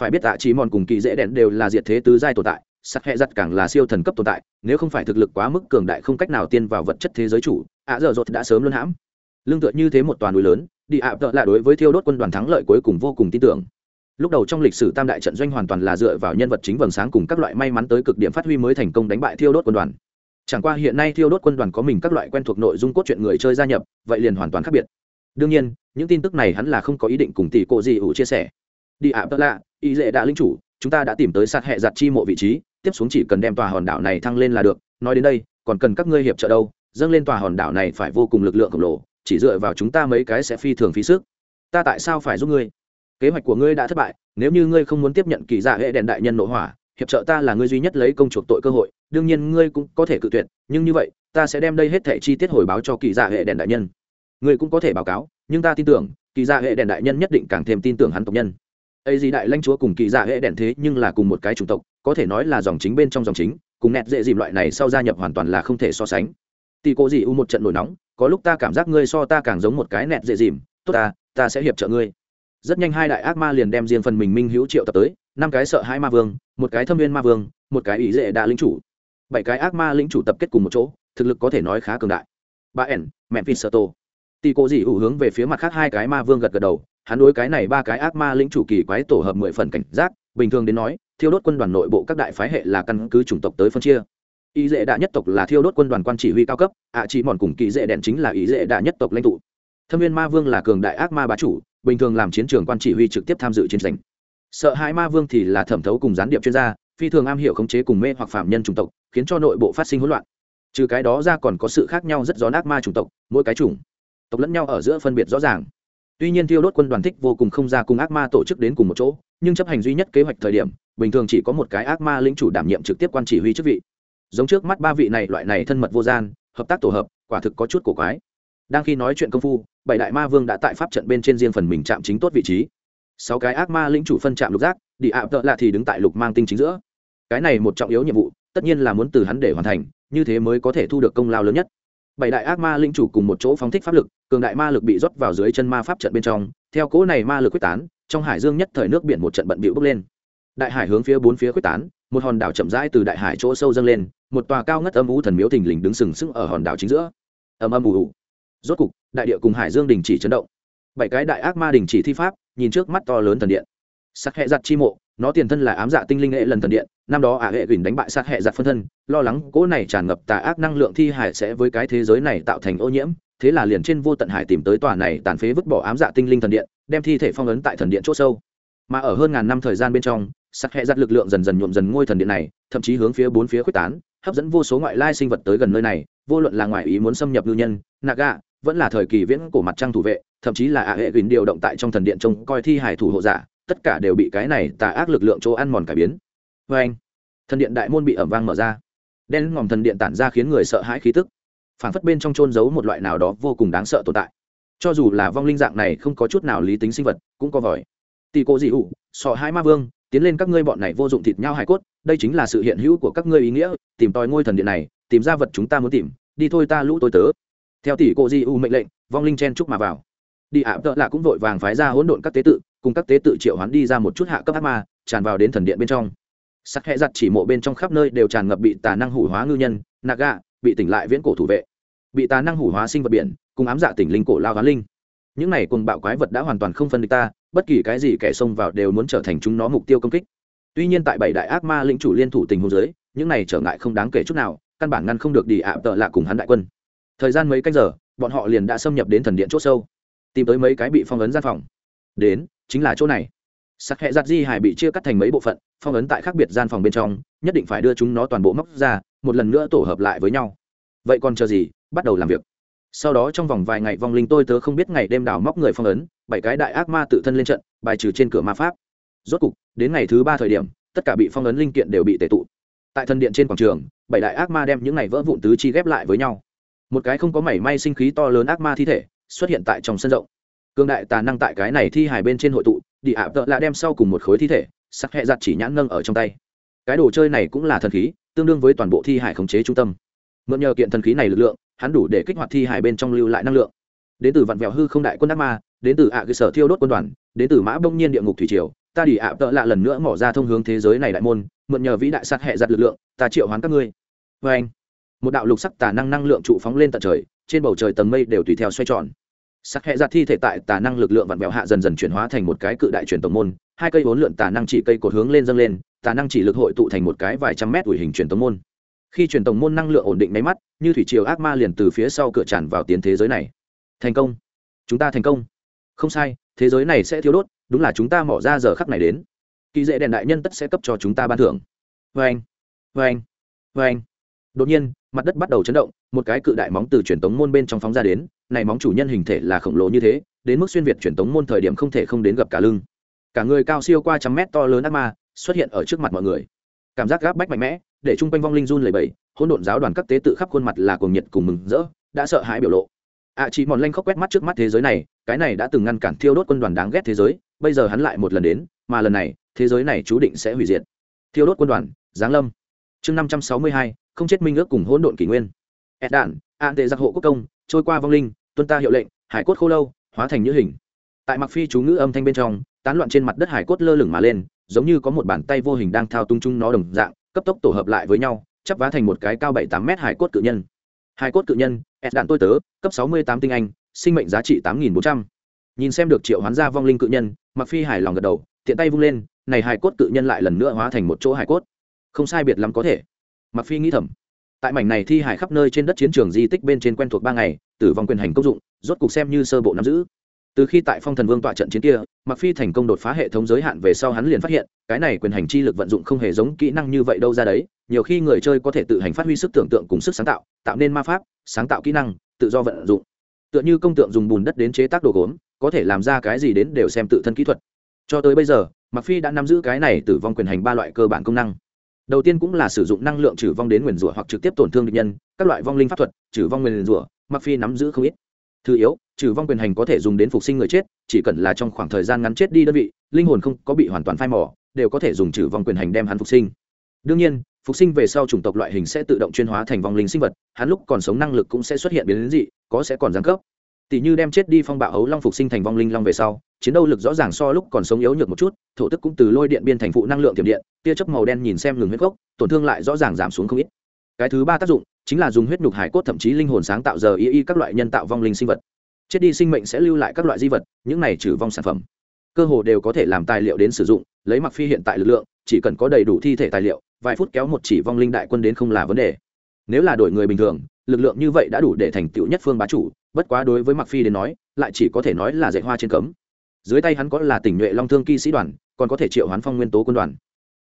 Phải biết tạ trí mòn cùng kỳ dễ đèn đều là diệt thế tứ giai tồn tại sắc hẹ giặt càng là siêu thần cấp tồn tại, nếu không phải thực lực quá mức cường đại không cách nào tiên vào vật chất thế giới chủ, ạ dở dột đã sớm luân hãm. Lương tựa như thế một toàn núi lớn, đi ạ tợ là đối với thiêu đốt quân đoàn thắng lợi cuối cùng vô cùng tin tưởng. Lúc đầu trong lịch sử tam đại trận doanh hoàn toàn là dựa vào nhân vật chính vầng sáng cùng các loại may mắn tới cực điểm phát huy mới thành công đánh bại thiêu đốt quân đoàn. Chẳng qua hiện nay thiêu đốt quân đoàn có mình các loại quen thuộc nội dung cốt truyện người chơi gia nhập, vậy liền hoàn toàn khác biệt. Đương nhiên, những tin tức này hắn là không có ý định cùng tỷ cộ gì ủ chia sẻ. Đi ạ tợ lạ ý dễ đã linh chủ, chúng ta đã tìm tới sát hệ giặt chi mộ vị trí tiếp xuống chỉ cần đem tòa hòn đảo này thăng lên là được, nói đến đây, còn cần các ngươi hiệp trợ đâu, dâng lên tòa hòn đảo này phải vô cùng lực lượng khổng lồ, chỉ dựa vào chúng ta mấy cái sẽ phi thường phí sức. Ta tại sao phải giúp ngươi? Kế hoạch của ngươi đã thất bại, nếu như ngươi không muốn tiếp nhận kỳ dạ hệ đèn đại nhân nội hỏa, hiệp trợ ta là ngươi duy nhất lấy công chuộc tội cơ hội, đương nhiên ngươi cũng có thể cự tuyệt, nhưng như vậy, ta sẽ đem đây hết thẻ chi tiết hồi báo cho kỳ dạ hệ đèn đại nhân. Ngươi cũng có thể báo cáo, nhưng ta tin tưởng, kỳ dạ hệ đèn đại nhân nhất định càng thêm tin tưởng hắn tộc nhân ấy gì đại lãnh chúa cùng kỳ dạ hệ đèn thế nhưng là cùng một cái chủng tộc, có thể nói là dòng chính bên trong dòng chính, cùng nẹt dễ dìm loại này sau gia nhập hoàn toàn là không thể so sánh. Tỷ cô gì u một trận nổi nóng, có lúc ta cảm giác ngươi so ta càng giống một cái nẹt dễ dìm, tốt ta ta sẽ hiệp trợ ngươi. Rất nhanh hai đại ác ma liền đem riêng phần mình minh hữu triệu tập tới, năm cái sợ hai ma vương, một cái thâm viên ma vương, một cái ý dễ đã lính chủ. Bảy cái ác ma lính chủ tập kết cùng một chỗ, thực lực có thể nói khá cường đại. Ba ẻn, mẹ phi sơ tô. Tì cô dì u hướng về phía mặt khác hai cái ma vương gật gật đầu hắn đối cái này ba cái ác ma lĩnh chủ kỳ quái tổ hợp mười phần cảnh giác, bình thường đến nói, thiêu đốt quân đoàn nội bộ các đại phái hệ là căn cứ chủng tộc tới phân chia. Ý dễ đạ nhất tộc là thiêu đốt quân đoàn quan chỉ huy cao cấp, ạ chỉ mòn cùng kỳ dễ đèn chính là ý dễ đạ nhất tộc lãnh tụ. Thâm viên ma vương là cường đại ác ma bá chủ, bình thường làm chiến trường quan chỉ huy trực tiếp tham dự chiến tranh. Sợ hãi ma vương thì là thẩm thấu cùng gián điệp chuyên gia, phi thường am hiểu khống chế cùng mê hoặc phạm nhân chủng tộc, khiến cho nội bộ phát sinh hỗn loạn. Trừ cái đó ra còn có sự khác nhau rất rõ ác ma chủng tộc, mỗi cái chủng tộc lẫn nhau ở giữa phân biệt rõ ràng tuy nhiên thiêu đốt quân đoàn thích vô cùng không ra cùng ác ma tổ chức đến cùng một chỗ, nhưng chấp hành duy nhất kế hoạch thời điểm, bình thường chỉ có một cái ác ma lĩnh chủ đảm nhiệm trực tiếp quan chỉ huy chức vị. Giống trước mắt ba vị này loại này thân mật vô gian, hợp tác tổ hợp, quả thực có chút cổ quái. Đang khi nói chuyện công phu, bảy đại ma vương đã tại pháp trận bên trên riêng phần mình chạm chính tốt vị trí. Sáu cái ác ma lĩnh chủ phân chạm lục giác, đi ạ tợ lạ thì đứng tại lục mang tinh chính giữa. Cái này một trọng yếu nhiệm vụ, tất nhiên là muốn từ hắn để hoàn thành, như thế mới có thể thu được công lao lớn nhất bảy đại ác ma linh chủ cùng một chỗ phóng thích pháp lực, cường đại ma lực bị rót vào dưới chân ma pháp trận bên trong, theo cỗ này ma lực quyết tán, trong hải dương nhất thời nước biển một trận bận bịu bốc lên. Đại hải hướng phía bốn phía quyết tán, một hòn đảo chậm rãi từ đại hải chỗ sâu dâng lên, một tòa cao ngất âm u thần miếu thình lình đứng sừng sững ở hòn đảo chính giữa. Ầm ầm ù ù. Rốt cục, đại địa cùng hải dương đình chỉ chấn động. Bảy cái đại ác ma đình chỉ thi pháp, nhìn trước mắt to lớn thần điện. Sắc hệ giặt chi mộ, nó tiền thân là ám dạ tinh linh hệ lần thần điện năm đó ả hệ gửi đánh bại sát hệ giặt phân thân, lo lắng cỗ này tràn ngập tà ác năng lượng thi hải sẽ với cái thế giới này tạo thành ô nhiễm, thế là liền trên vô tận hải tìm tới tòa này tàn phế vứt bỏ ám dạ tinh linh thần điện, đem thi thể phong ấn tại thần điện c h ỗ sâu. Mà ở hơn ngàn năm thời gian bên trong, sát hệ giặt lực lượng dần dần nhuộm dần ngôi thần điện này, thậm chí hướng phía bốn phía quyết tán, hấp dẫn vô số ngoại lai sinh vật tới gần nơi này, vô luận là ngoại ý muốn xâm nhập ngư nhân, naga, vẫn là thời kỳ viễn cổ mặt trăng thủ vệ, thậm chí là ả hệ gửi điều động tại trong thần điện trông coi thi hải thủ hộ giả, tất cả đều bị cái này tà ác lực lượng chỗ ăn mòn cải biến vê anh. Thần điện đại môn bị ẩm vang mở ra. Đen ngòm thần điện tản ra khiến người sợ hãi khí tức. Phản phất bên trong trôn giấu một loại nào đó vô cùng đáng sợ tồn tại. Cho dù là vong linh dạng này không có chút nào lý tính sinh vật, cũng có vòi. Tì cô dị ủ sọ hai ma vương, tiến lên các ngươi bọn này vô dụng thịt nhau hải cốt, đây chính là sự hiện hữu của các ngươi ý nghĩa, tìm tòi ngôi thần điện này, tìm ra vật chúng ta muốn tìm, đi thôi ta lũ tôi tớ. Theo tỷ cô di u mệnh lệnh, vong linh chen chúc mà vào. Đi ạ, tợ lạ cũng vội vàng phái ra hỗn độn các tế tự, cùng các tế tự triệu hoán đi ra một chút hạ cấp ác ma, tràn vào đến thần điện bên trong sắc hẹ giặt chỉ mộ bên trong khắp nơi đều tràn ngập bị tà năng hủ hóa ngư nhân, naga, bị tỉnh lại viễn cổ thủ vệ. Bị tà năng hủ hóa sinh vật biển, cùng ám dạ tỉnh linh cổ lao hoán linh. Những này cùng bạo quái vật đã hoàn toàn không phân địch ta, bất kỳ cái gì kẻ xông vào đều muốn trở thành chúng nó mục tiêu công kích. Tuy nhiên tại bảy đại ác ma lĩnh chủ liên thủ tình hồ giới những này trở ngại không đáng kể chút nào, căn bản ngăn không được đi ạ, tợ lạ cùng hắn đại quân. Thời gian mấy cách giờ, bọn họ liền đã xâm nhập đến thần điện c h ỗ sâu, tìm tới mấy cái bị phong ấn gian phòng. Đến, chính là chỗ này sắc hẹ giặt di hải bị chia cắt thành mấy bộ phận, phong ấn tại khác biệt gian phòng bên trong, nhất định phải đưa chúng nó toàn bộ móc ra, một lần nữa tổ hợp lại với nhau. Vậy còn chờ gì? Bắt đầu làm việc. Sau đó trong vòng vài ngày vong linh tôi tớ không biết ngày đêm đào móc người phong ấn, bảy cái đại ác ma tự thân lên trận, bài trừ trên cửa ma pháp. Rốt cục, đến ngày thứ ba thời điểm, tất cả bị phong ấn linh kiện đều bị tệ tụ. Tại thân điện trên quảng trường, bảy đại ác ma đem những ngày vỡ vụn tứ chi ghép lại với nhau. Một cái không có mảy may sinh khí to lớn ác ma thi thể xuất hiện tại trong sân rộng. Cương đại tà năng tại cái này thi hài bên trên hội tụ đi ạ, tợ lạ đem sau cùng một khối thi thể sắc hẹ giặt chỉ nhãn nâng ở trong tay. Cái đồ chơi này cũng là thần khí, tương đương với toàn bộ thi hải khống chế trung tâm. Mượn nhờ kiện thần khí này lực lượng, hắn đủ để kích hoạt thi hải bên trong lưu lại năng lượng. Đến từ vạn vẹo hư không đại quân ác ma, đến từ ạ cơ sở thiêu đốt quân đoàn, đến từ mã bông nhiên địa ngục thủy triều, ta đi ạ, tợ lạ lần nữa mỏ ra thông hướng thế giới này đại môn, mượn nhờ vĩ đại sát hệ giặt lực lượng, ta triệu hoán các ngươi. Vê anh một đạo lục sắc tà năng năng lượng trụ phóng lên tận trời, trên bầu trời tầng mây đều tùy theo xoay tròn sắc hệ giặt thi thể tại tà năng lực lượng vặn vẹo hạ dần dần chuyển hóa thành một cái cự đại truyền tổng môn, hai cây vốn lượn tà năng chỉ cây cột hướng lên dâng lên, tà năng chỉ lực hội tụ thành một cái vài trăm mét ủi hình truyền tổng môn. Khi truyền tổng môn năng lượng ổn định máy mắt, như thủy triều ác ma liền từ phía sau cửa tràn vào tiến thế giới này. Thành công. Chúng ta thành công. Không sai, thế giới này sẽ thiếu đốt, đúng là chúng ta mỏ ra giờ khắc này đến. Kỳ dễ đèn đại nhân tất sẽ cấp cho chúng ta ban thưởng. Vê anh vê anh vê anh đột nhiên mặt đất bắt đầu chấn động một cái cự đại móng từ truyền tống môn bên trong phóng ra đến này móng chủ nhân hình thể là khổng lồ như thế đến mức xuyên việt truyền tống môn thời điểm không thể không đến gặp cả lưng. Cả người cao siêu qua trăm mét to lớn ác ma xuất hiện ở trước mặt mọi người. Cảm giác gáp bách mạnh mẽ để chung quanh vong linh run lầy bầy hỗn độn giáo đoàn các tế tự khắp khuôn mặt là cuồng nhiệt cùng mừng rỡ đã sợ hãi biểu lộ. Ạ à, chỉ mòn lanh khóc quét mắt trước mắt thế giới này cái này đã từng ngăn cản thiêu đốt quân đoàn đáng ghét thế giới bây giờ hắn lại một lần đến mà lần này thế giới này chú định sẽ hủy diệt. Thiêu đốt quân đoàn giáng lâm chương năm trăm sáu mươi hai, không chết minh ước cùng hỗn độn kỷ nguyên. Ed đạn an tệ giặc hộ quốc công, trôi qua vong linh, tuân ta hiệu lệnh, hải cốt khô lâu, hóa thành như hình. Tại mặc phi chú ngữ âm thanh bên trong, tán loạn trên mặt đất hải cốt lơ lửng mà lên, giống như có một bàn tay vô hình đang thao tung chung nó đồng dạng, cấp tốc tổ hợp lại với nhau, chắp vá thành một cái cao bảy tám mét hải cốt cự nhân. Hải cốt cự nhân s đạn tôi tớ, cấp sáu mươi tám tinh anh, sinh mệnh giá trị tám nghìn bốn trăm. Nhìn xem được triệu hoán ra vong linh cự nhân mặc phi hài lòng gật đầu, tiện tay vung lên, này hải cốt cự nhân lại lần nữa hóa thành một chỗ hải cốt không sai biệt lắm có thể. Mặc phi nghĩ thầm, tại mảnh này thi hải khắp nơi trên đất chiến trường di tích bên trên quen thuộc ba ngày, tử vong quyền hành công dụng, rốt cục xem như sơ bộ nắm giữ. Từ khi tại phong thần vương tọa trận chiến kia mặc phi thành công đột phá hệ thống giới hạn về sau hắn liền phát hiện, cái này quyền hành chi lực vận dụng không hề giống kỹ năng như vậy đâu ra đấy, nhiều khi người chơi có thể tự hành phát huy sức tưởng tượng cùng sức sáng tạo tạo nên ma pháp, sáng tạo kỹ năng, tự do vận dụng. Tựa như công tượng dùng bùn đất đến chế tác đồ gốm, có thể làm ra cái gì đến đều xem tự thân kỹ thuật. Cho tới bây giờ mặc phi đã nắm giữ cái này tử vong quyền hành ba loại cơ bản công năng đầu tiên cũng là sử dụng năng lượng trừ vong đến nguyền rủa hoặc trực tiếp tổn thương địch nhân, các loại vong linh pháp thuật, trừ vong nguyền rủa, mặc phi nắm giữ không ít. Thứ yếu, trừ vong quyền hành có thể dùng đến phục sinh người chết, chỉ cần là trong khoảng thời gian ngắn chết đi đơn vị, linh hồn không có bị hoàn toàn phai mỏ đều có thể dùng trừ vong quyền hành đem hắn phục sinh. Đương nhiên, phục sinh về sau chủng tộc loại hình sẽ tự động chuyên hóa thành vong linh sinh vật, hắn lúc còn sống năng lực cũng sẽ xuất hiện biến dị, có sẽ còn giáng cấp. Tỷ như đem chết đi phong bạo ấu long phục sinh thành vong linh long về sau chiến đấu lực rõ ràng so lúc còn sống yếu nhược một chút, thổ tức cũng từ lôi điện biên thành phụ năng lượng tiềm điện, tia chớp màu đen nhìn xem ngừng huyết gốc, tổn thương lại rõ ràng giảm xuống không ít. Cái thứ ba tác dụng chính là dùng huyết nhục hải cốt thậm chí linh hồn sáng tạo giờ y y các loại nhân tạo vong linh sinh vật. Chết đi sinh mệnh sẽ lưu lại các loại di vật, những này trừ vong sản phẩm. Cơ hồ đều có thể làm tài liệu đến sử dụng, lấy mặc phi hiện tại lực lượng, chỉ cần có đầy đủ thi thể tài liệu, vài phút kéo một chỉ vong linh đại quân đến không là vấn đề. Nếu là đổi người bình thường, lực lượng như vậy đã đủ để thành tựu nhất phương bá chủ, bất quá đối với mặc phi đến nói, lại chỉ có thể nói là dạy hoa trên cấm dưới tay hắn có là tỉnh nhuệ long thương kỵ sĩ đoàn còn có thể triệu hoán phong nguyên tố quân đoàn.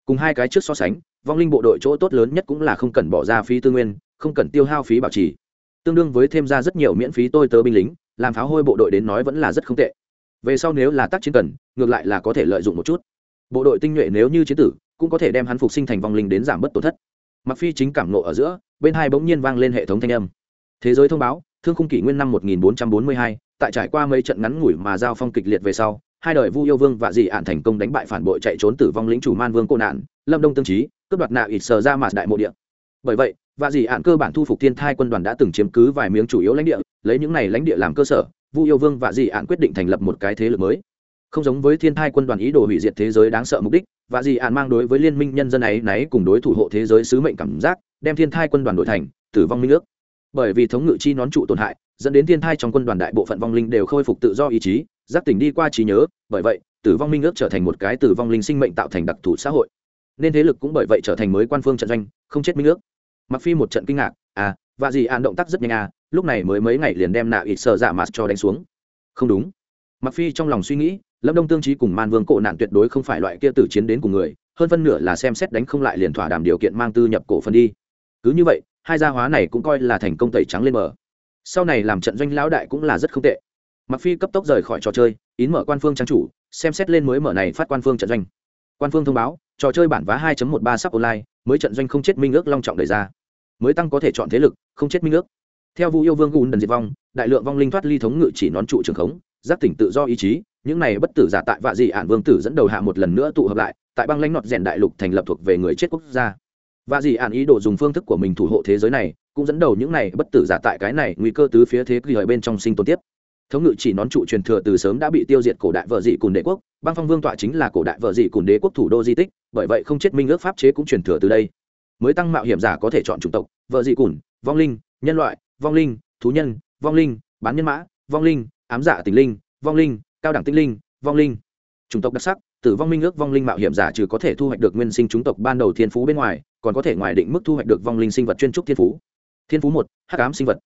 Cùng hai cái trước so sánh vong linh bộ đội chỗ tốt lớn nhất cũng là không cần bỏ ra phí tư nguyên không cần tiêu hao phí bảo trì. Tương đương với thêm ra rất nhiều miễn phí tôi tớ binh lính làm pháo hôi bộ đội đến nói vẫn là rất không tệ. Về sau nếu là tác chiến cần ngược lại là có thể lợi dụng một chút. Bộ đội tinh nhuệ nếu như chiến tử cũng có thể đem hắn phục sinh thành vong linh đến giảm bớt tổn thất. Mặc phi chính cảm nộ ở giữa bên hai bỗng nhiên vang lên hệ thống thanh âm. Thế giới thông báo thương khung kỷ nguyên năm 1442, tại trải qua mấy trận ngắn ngủi mà giao phong kịch liệt về sau, hai đời vu yêu vương và dị ạn thành công đánh bại phản bội chạy trốn tử vong lĩnh chủ man vương cô nạn, lâm đông tương trí cướp đoạt nạ ít sờ ra mà đại mộ địa. Bởi vậy, và dị ạn cơ bản thu phục thiên thai quân đoàn đã từng chiếm cứ vài miếng chủ yếu lãnh địa, lấy những này lãnh địa làm cơ sở, vu yêu vương và dị ạn quyết định thành lập một cái thế lực mới. Không giống với thiên thai quân đoàn ý đồ hủy diệt thế giới đáng sợ mục đích, và dị ạn mang đối với liên minh nhân dân ấy náy cùng đối thủ hộ thế giới sứ mệnh cảm giác, đem thiên thai quân đoàn đổi thành tử vong minh ước. Bởi vì thống ngự chi nón trụ tổn hại dẫn đến thiên thai trong quân đoàn đại bộ phận vong linh đều khôi phục tự do ý chí, giác tỉnh đi qua trí nhớ, bởi vậy, tử vong minh ước trở thành một cái tử vong linh sinh mệnh tạo thành đặc thù xã hội. Nên thế lực cũng bởi vậy trở thành mới quan phương trận doanh, không chết minh ước. Mặc phi một trận kinh ngạc à và gì an động tác rất nhanh à lúc này mới mấy ngày liền đem nạ ít sợ dạ mạt cho đánh xuống. Không đúng. Mặc phi trong lòng suy nghĩ, lâm đông tương trí cùng man vương cổ nạn tuyệt đối không phải loại kia tử chiến đến cùng người, hơn phân nửa là xem xét đánh không lại liền thỏa đàm điều kiện mang tư nhập cổ phần đi. Cứ như vậy, hai gia hóa này cũng coi là thành công tẩy trắng lên mở sau này làm trận doanh lão đại cũng là rất không tệ. Mặc phi cấp tốc rời khỏi trò chơi ín mở quan phương trang chủ, xem xét lên mới mở này phát quan phương trận doanh. Quan phương thông báo, trò chơi bản vá 2.13 sắp online, mới trận doanh không chết minh ước long trọng đề ra. Mới tăng có thể chọn thế lực, không chết minh ước. Theo vu yêu vương gùn đần diệt vong, đại lượng vong linh thoát ly thống ngự chỉ nón trụ trường khống, giác tỉnh tự do ý chí, những này bất tử giả tại vạ dị ản vương tử dẫn đầu hạ một lần nữa tụ hợp lại, tại băng lãnh nọt rèn đại lục thành lập thuộc về người chết quốc gia. Vạ dị ản ý đồ dùng phương thức của mình thủ hộ thế giới này cũng dẫn đầu những này bất tử giả tại cái này nguy cơ tứ phía thế kỳ ở bên trong sinh tồn tiếp. Thống ngự chỉ nón trụ truyền thừa từ sớm đã bị tiêu diệt cổ đại vợ dị cùn đế quốc, băng phong vương tọa chính là cổ đại vợ dị cùn đế quốc thủ đô di tích, bởi vậy không chết minh ước pháp chế cũng truyền thừa từ đây. Mới tăng mạo hiểm giả có thể chọn chủng tộc, vợ dị cùn, vong linh, nhân loại, vong linh, thú nhân, vong linh, bán nhân mã, vong linh, ám giả tình linh, vong linh, cao đẳng tinh linh, vong linh. Chủng tộc đặc sắc, tử vong minh ước vong linh mạo hiểm giả trừ có thể thu hoạch được nguyên sinh chủng tộc ban đầu thiên phú bên ngoài, còn có thể ngoài định mức thu hoạch được vong linh sinh vật chuyên trúc thiên phú thiên phú một, hắc ám sinh vật.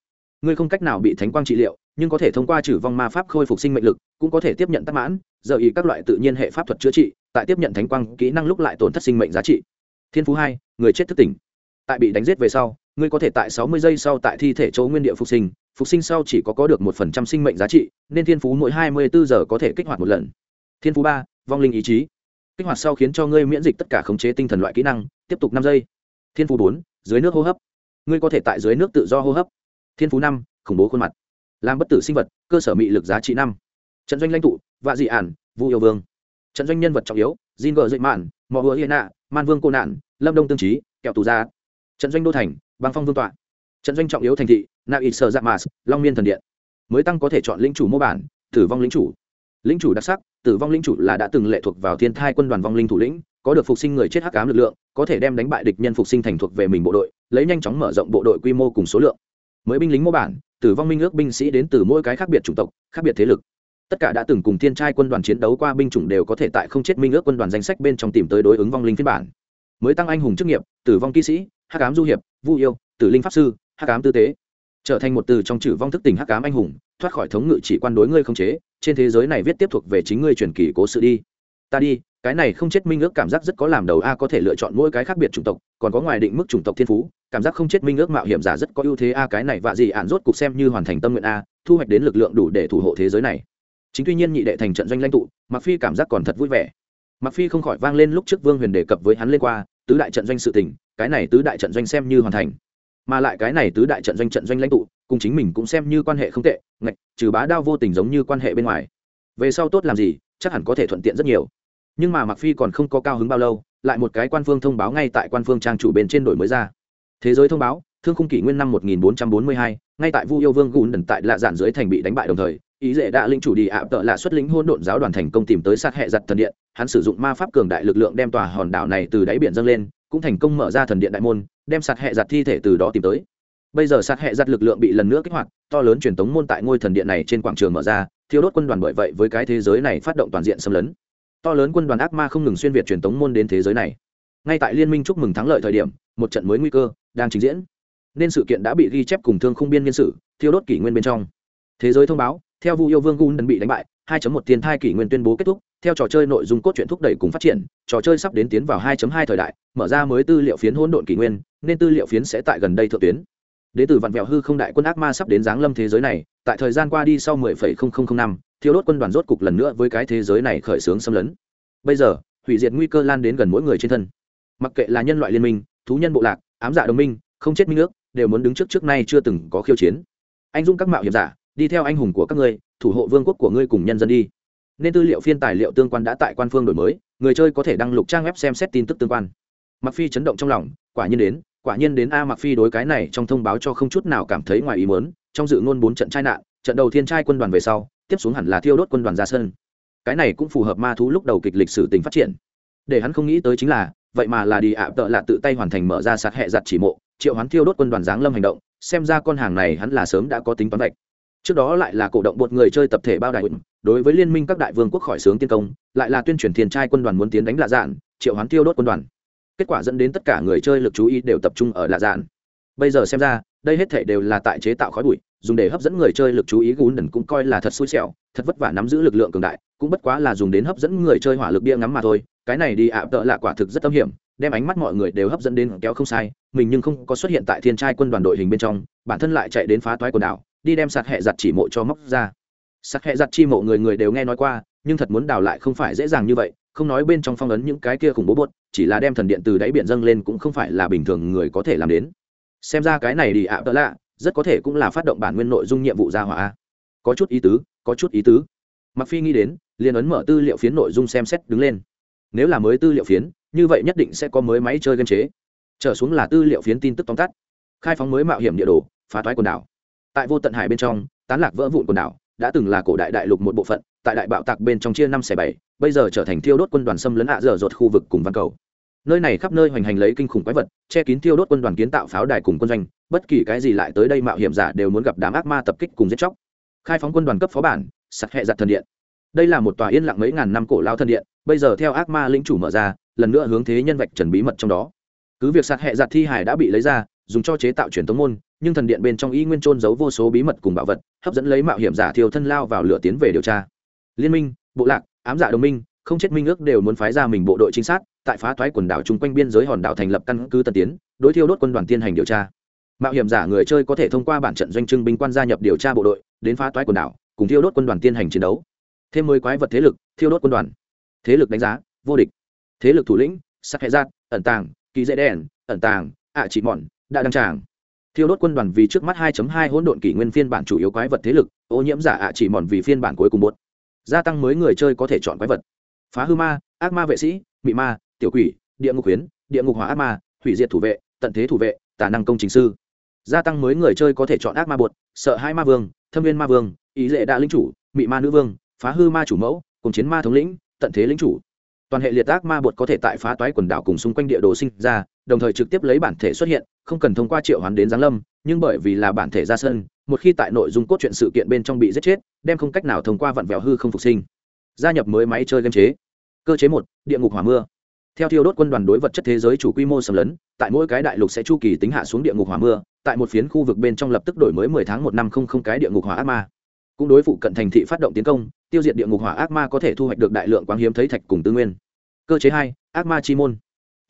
Ngươi không cách nào bị thánh quang trị liệu, nhưng có thể thông qua trừ vong ma pháp khôi phục sinh mệnh lực, cũng có thể tiếp nhận tắc mãn, giờ ý các loại tự nhiên hệ pháp thuật chữa trị, tại tiếp nhận thánh quang kỹ năng lúc lại tổn thất sinh mệnh giá trị. Thiên phú hai, người chết thức tỉnh. Tại bị đánh giết về sau, ngươi có thể tại sáu mươi giây sau tại thi thể chỗ nguyên địa phục sinh phục sinh sau chỉ có có được một phần trăm sinh mệnh giá trị, nên thiên phú mỗi hai mươi bốn giờ có thể kích hoạt một lần. Thiên phú ba, vong linh ý chí. Kích hoạt sau khiến cho ngươi miễn dịch tất cả khống chế tinh thần loại kỹ năng, tiếp tục năm giây. Thiên phú bốn, dưới nước hô hấp ngươi có thể tại dưới nước tự do hô hấp. Thiên phú năm, khủng bố khuôn mặt. Làm bất tử sinh vật, cơ sở mị lực giá trị năm. Trận doanh lãnh tụ, vạ dị ản, vu yêu vương. Trận doanh nhân vật trọng yếu, jin gờ dậy mạn mò hứa hiền nạ, man vương cô nạn, lâm đông tương trí kẹo tù gia. Trận doanh đô thành, băng phong vương tọa. Trận doanh trọng yếu thành thị na ít sơ dạ mars long miên thần điện. Mới tăng có thể chọn lĩnh chủ mô bản, tử vong lĩnh chủ. Lĩnh chủ đặc sắc, tử vong lĩnh chủ là đã từng lệ thuộc vào thiên thai quân đoàn vong linh thủ lĩnh, có được phục sinh người chết hắc ám lực lượng, có thể đem đánh bại địch nhân phục sinh thành thuộc về mình bộ đội lấy nhanh chóng mở rộng bộ đội quy mô cùng số lượng. Mới binh lính mô bản, tử vong minh ước binh sĩ đến từ mỗi cái khác biệt chủng tộc, khác biệt thế lực. Tất cả đã từng cùng thiên trai quân đoàn chiến đấu qua binh chủng đều có thể tại không chết minh ước quân đoàn danh sách bên trong tìm tới đối ứng vong linh phiên bản. Mới tăng anh hùng chức nghiệp, tử vong kỹ sĩ, hắc ám du hiệp, vu yêu, tử linh pháp sư, hắc ám tư tế. Trở thành một từ trong chữ vong thức tỉnh hắc ám anh hùng, thoát khỏi thống ngự chỉ quan đối ngươi không chế, trên thế giới này viết tiếp thuộc về chính ngươi truyền kỳ cố sự đi. Ta đi cái này không chết minh ước cảm giác rất có làm đầu a có thể lựa chọn mỗi cái khác biệt chủng tộc, còn có ngoài định mức chủng tộc thiên phú, cảm giác không chết minh ước mạo hiểm giả rất có ưu thế a cái này vạ gì ạn rốt cục xem như hoàn thành tâm nguyện a, thu hoạch đến lực lượng đủ để thủ hộ thế giới này. Chính tuy nhiên nhị đệ thành trận doanh lãnh tụ mặc phi cảm giác còn thật vui vẻ. Mặc phi không khỏi vang lên lúc trước vương huyền đề cập với hắn lên qua, tứ đại trận doanh sự tình, cái này tứ đại trận doanh xem như hoàn thành. Mà lại cái này tứ đại trận doanh trận doanh lãnh tụ, cùng chính mình cũng xem như quan hệ không tệ, ngạch, trừ bá đao vô tình giống như quan hệ bên ngoài. Về sau tốt làm gì, chắc hẳn có thể thuận tiện rất nhiều nhưng mà mặc phi còn không có cao hứng bao lâu lại một cái quan phương thông báo ngay tại quan phương trang chủ bên trên đổi mới ra. Thế giới thông báo thương khung kỷ nguyên năm 1442, ngay tại vu yêu vương gùn đần tại lạ giản dưới thành bị đánh bại đồng thời ý dễ đã linh chủ đi ạ tợ lạ xuất lĩnh hôn độn giáo đoàn thành công tìm tới sát hệ giặt thần điện. Hắn sử dụng ma pháp cường đại lực lượng đem tòa hòn đảo này từ đáy biển dâng lên cũng thành công mở ra thần điện đại môn đem sát hệ giặt thi thể từ đó tìm tới. Bây giờ sát hệ giặt lực lượng bị lần nữa kích hoạt to lớn truyền tống môn tại ngôi thần điện này trên quảng trường mở ra thiêu đốt quân đoàn bởi vậy với cái thế giới này phát động toàn diện xâm lấn to lớn quân đoàn ác ma không ngừng xuyên việt truyền tống môn đến thế giới này. Ngay tại liên minh chúc mừng thắng lợi thời điểm một trận mới nguy cơ đang trình diễn. Nên sự kiện đã bị ghi chép cùng thương không biên nhân sự thiêu đốt kỷ nguyên bên trong. Thế giới thông báo theo vu yêu vương gun bị đánh bại 2.1 tiền thai kỷ nguyên tuyên bố kết thúc theo trò chơi nội dung cốt truyện thúc đẩy cùng phát triển trò chơi sắp đến tiến vào 2.2 thời đại mở ra mới tư liệu phiến hỗn độn kỷ nguyên nên tư liệu phiến sẽ tại gần đây thượng tuyến. Đế tử vạn vẹo hư không đại quân ác ma sắp đến giáng lâm thế giới này tại thời gian qua đi sau 10,0005 năm thiêu đốt quân đoàn rốt cục lần nữa với cái thế giới này khởi xướng xâm lấn. Bây giờ, hủy diệt nguy cơ lan đến gần mỗi người trên thân. Mặc kệ là nhân loại liên minh, thú nhân bộ lạc, ám dạ đồng minh, không chết minh ước đều muốn đứng trước trước nay chưa từng có khiêu chiến. Anh dung các mạo hiểm giả, đi theo anh hùng của các ngươi, thủ hộ vương quốc của ngươi cùng nhân dân đi. Nên tư liệu phiên tài liệu tương quan đã tại quan phương đổi mới, người chơi có thể đăng lục trang web xem xét tin tức tương quan. Mặc phi chấn động trong lòng, quả nhiên đến, quả nhiên đến a mặc phi đối cái này trong thông báo cho không chút nào cảm thấy ngoài ý muốn, trong dự ngôn bốn trận trai nạn, trận đầu thiên trai quân đoàn về sau tiếp xuống hẳn là thiêu đốt quân đoàn ra sân. Cái này cũng phù hợp ma thú lúc đầu kịch lịch sử tình phát triển. Để hắn không nghĩ tới chính là, vậy mà là đi ạ, tợ lạ tự tay hoàn thành mở ra sạt hẹ giặt chỉ mộ, triệu hoán thiêu đốt quân đoàn giáng lâm hành động, xem ra con hàng này hắn là sớm đã có tính toán vạch trước đó lại là cổ động một người chơi tập thể bao đại đối với liên minh các đại vương quốc khỏi sướng tiên công, lại là tuyên truyền thiên trai quân đoàn muốn tiến đánh lạ dạn, triệu hoán thiêu đốt quân đoàn. Kết quả dẫn đến tất cả người chơi lực chú ý đều tập trung ở lạ dạn. Bây giờ xem ra đây hết thể đều là tại chế tạo khói bụi, dùng để hấp dẫn người chơi lực chú ý gún đần cũng coi là thật xui xẻo, thật vất vả nắm giữ lực lượng cường đại, cũng bất quá là dùng đến hấp dẫn người chơi hỏa lực bia ngắm mà thôi. Cái này đi ạ, tợ là quả thực rất tâm hiểm, đem ánh mắt mọi người đều hấp dẫn đến kéo không sai, mình nhưng không có xuất hiện tại thiên trai quân đoàn đội hình bên trong, bản thân lại chạy đến phá toái quần đảo, đi đem sạt hẹ giặt chỉ mộ cho móc ra. Sạt hẹ giặt chi mộ người người đều nghe nói qua, nhưng thật muốn đào lại không phải dễ dàng như vậy, không nói bên trong phong ấn những cái kia khủng bố bột, chỉ là đem thần điện từ đáy biển dâng lên cũng không phải là bình thường người có thể làm đến xem ra cái này đi ạ, tợ lạ, rất có thể cũng là phát động bản nguyên nội dung nhiệm vụ ra hỏa có chút ý tứ, có chút ý tứ. Mặc phi nghĩ đến, liền ấn mở tư liệu phiến nội dung xem xét đứng lên. Nếu là mới tư liệu phiến, như vậy nhất định sẽ có mới máy chơi game chế. Trở xuống là tư liệu phiến tin tức tóm tắt. Khai phóng mới mạo hiểm địa đồ, phá toái quần đảo. Tại vô tận hải bên trong, tán lạc vỡ vụn quần đảo, đã từng là cổ đại đại lục một bộ phận, tại đại bạo tạc bên trong chia năm xẻ bảy, bây giờ trở thành thiêu đốt quân đoàn xâm lấn hạ dở dột khu vực cùng văn cầu nơi này khắp nơi hoành hành lấy kinh khủng quái vật, che kín thiêu đốt quân đoàn kiến tạo pháo đài cùng quân doanh, bất kỳ cái gì lại tới đây mạo hiểm giả đều muốn gặp đám ác ma tập kích cùng giết chóc. Khai phóng quân đoàn cấp phó bản, sặc hẹ giặt thần điện. Đây là một tòa yên lặng mấy ngàn năm cổ lao thần điện, bây giờ theo ác ma lĩnh chủ mở ra, lần nữa hướng thế nhân vạch trần bí mật trong đó. Cứ việc sạt hẹ giặt thi hải đã bị lấy ra, dùng cho chế tạo truyền thống môn, nhưng thần điện bên trong y nguyên trôn giấu vô số bí mật cùng bảo vật, hấp dẫn lấy mạo hiểm giả thiêu thân lao vào lửa tiến về điều tra. Liên minh, bộ lạc, ám giả đồng minh, không chết minh ước đều muốn phái ra mình bộ đội trinh sát tại phá thoái quần đảo chung quanh biên giới hòn đảo thành lập căn cứ tân tiến, đối thiêu đốt quân đoàn tiên hành điều tra. Mạo hiểm giả người chơi có thể thông qua bản trận doanh trưng binh quan gia nhập điều tra bộ đội, đến phá toái quần đảo, cùng thiêu đốt quân đoàn tiên hành chiến đấu. Thêm mười quái vật thế lực, thiêu đốt quân đoàn. Thế lực đánh giá, vô địch. Thế lực thủ lĩnh, sắc hệ giác ẩn tàng, kỳ dễ đèn, ẩn tàng, ạ à chỉ mòn đã đăng tràng. Thiêu đốt quân đoàn vì trước mắt 2.2 hỗn độn kỷ nguyên phiên bản chủ yếu quái vật thế lực, ô nhiễm giả ạ chỉ mòn vì phiên bản cuối cùng một. Gia tăng mới người chơi có thể chọn quái vật. Phá hư ma, ác ma vệ sĩ, mị ma tiểu quỷ, địa ngục huyến địa ngục hỏa ác ma, hủy diệt thủ vệ, tận thế thủ vệ tả năng công trình sư. Gia tăng mới người chơi có thể chọn ác ma bột, sợ hai ma vương, thâm viên ma vương, ý lệ đa lính chủ, mị ma nữ vương, phá hư ma chủ mẫu, cùng chiến ma thống lĩnh, tận thế lính chủ. Toàn hệ liệt ác ma bột có thể tại phá toái quần đảo cùng xung quanh địa đồ sinh ra, đồng thời trực tiếp lấy bản thể xuất hiện, không cần thông qua triệu hoán đến giáng lâm, nhưng bởi vì là bản thể ra sân, một khi tại nội dung cốt truyện sự kiện bên trong bị giết chết, đem không cách nào thông qua vặn vẹo hư không phục sinh. Gia nhập mới máy chơi game chế. Cơ chế một, địa ngục hỏa mưa theo thiêu đốt quân đoàn đối vật chất thế giới chủ quy mô sầm lớn, tại mỗi cái đại lục sẽ chu kỳ tính hạ xuống địa ngục hỏa mưa tại một phiến khu vực bên trong lập tức đổi mới mười tháng một năm không không cái địa ngục hỏa ác ma. Cũng đối phụ cận thành thị phát động tiến công tiêu diệt địa ngục hỏa ác ma có thể thu hoạch được đại lượng quáng hiếm thấy thạch cùng tư nguyên. Cơ chế hai ác ma chi môn.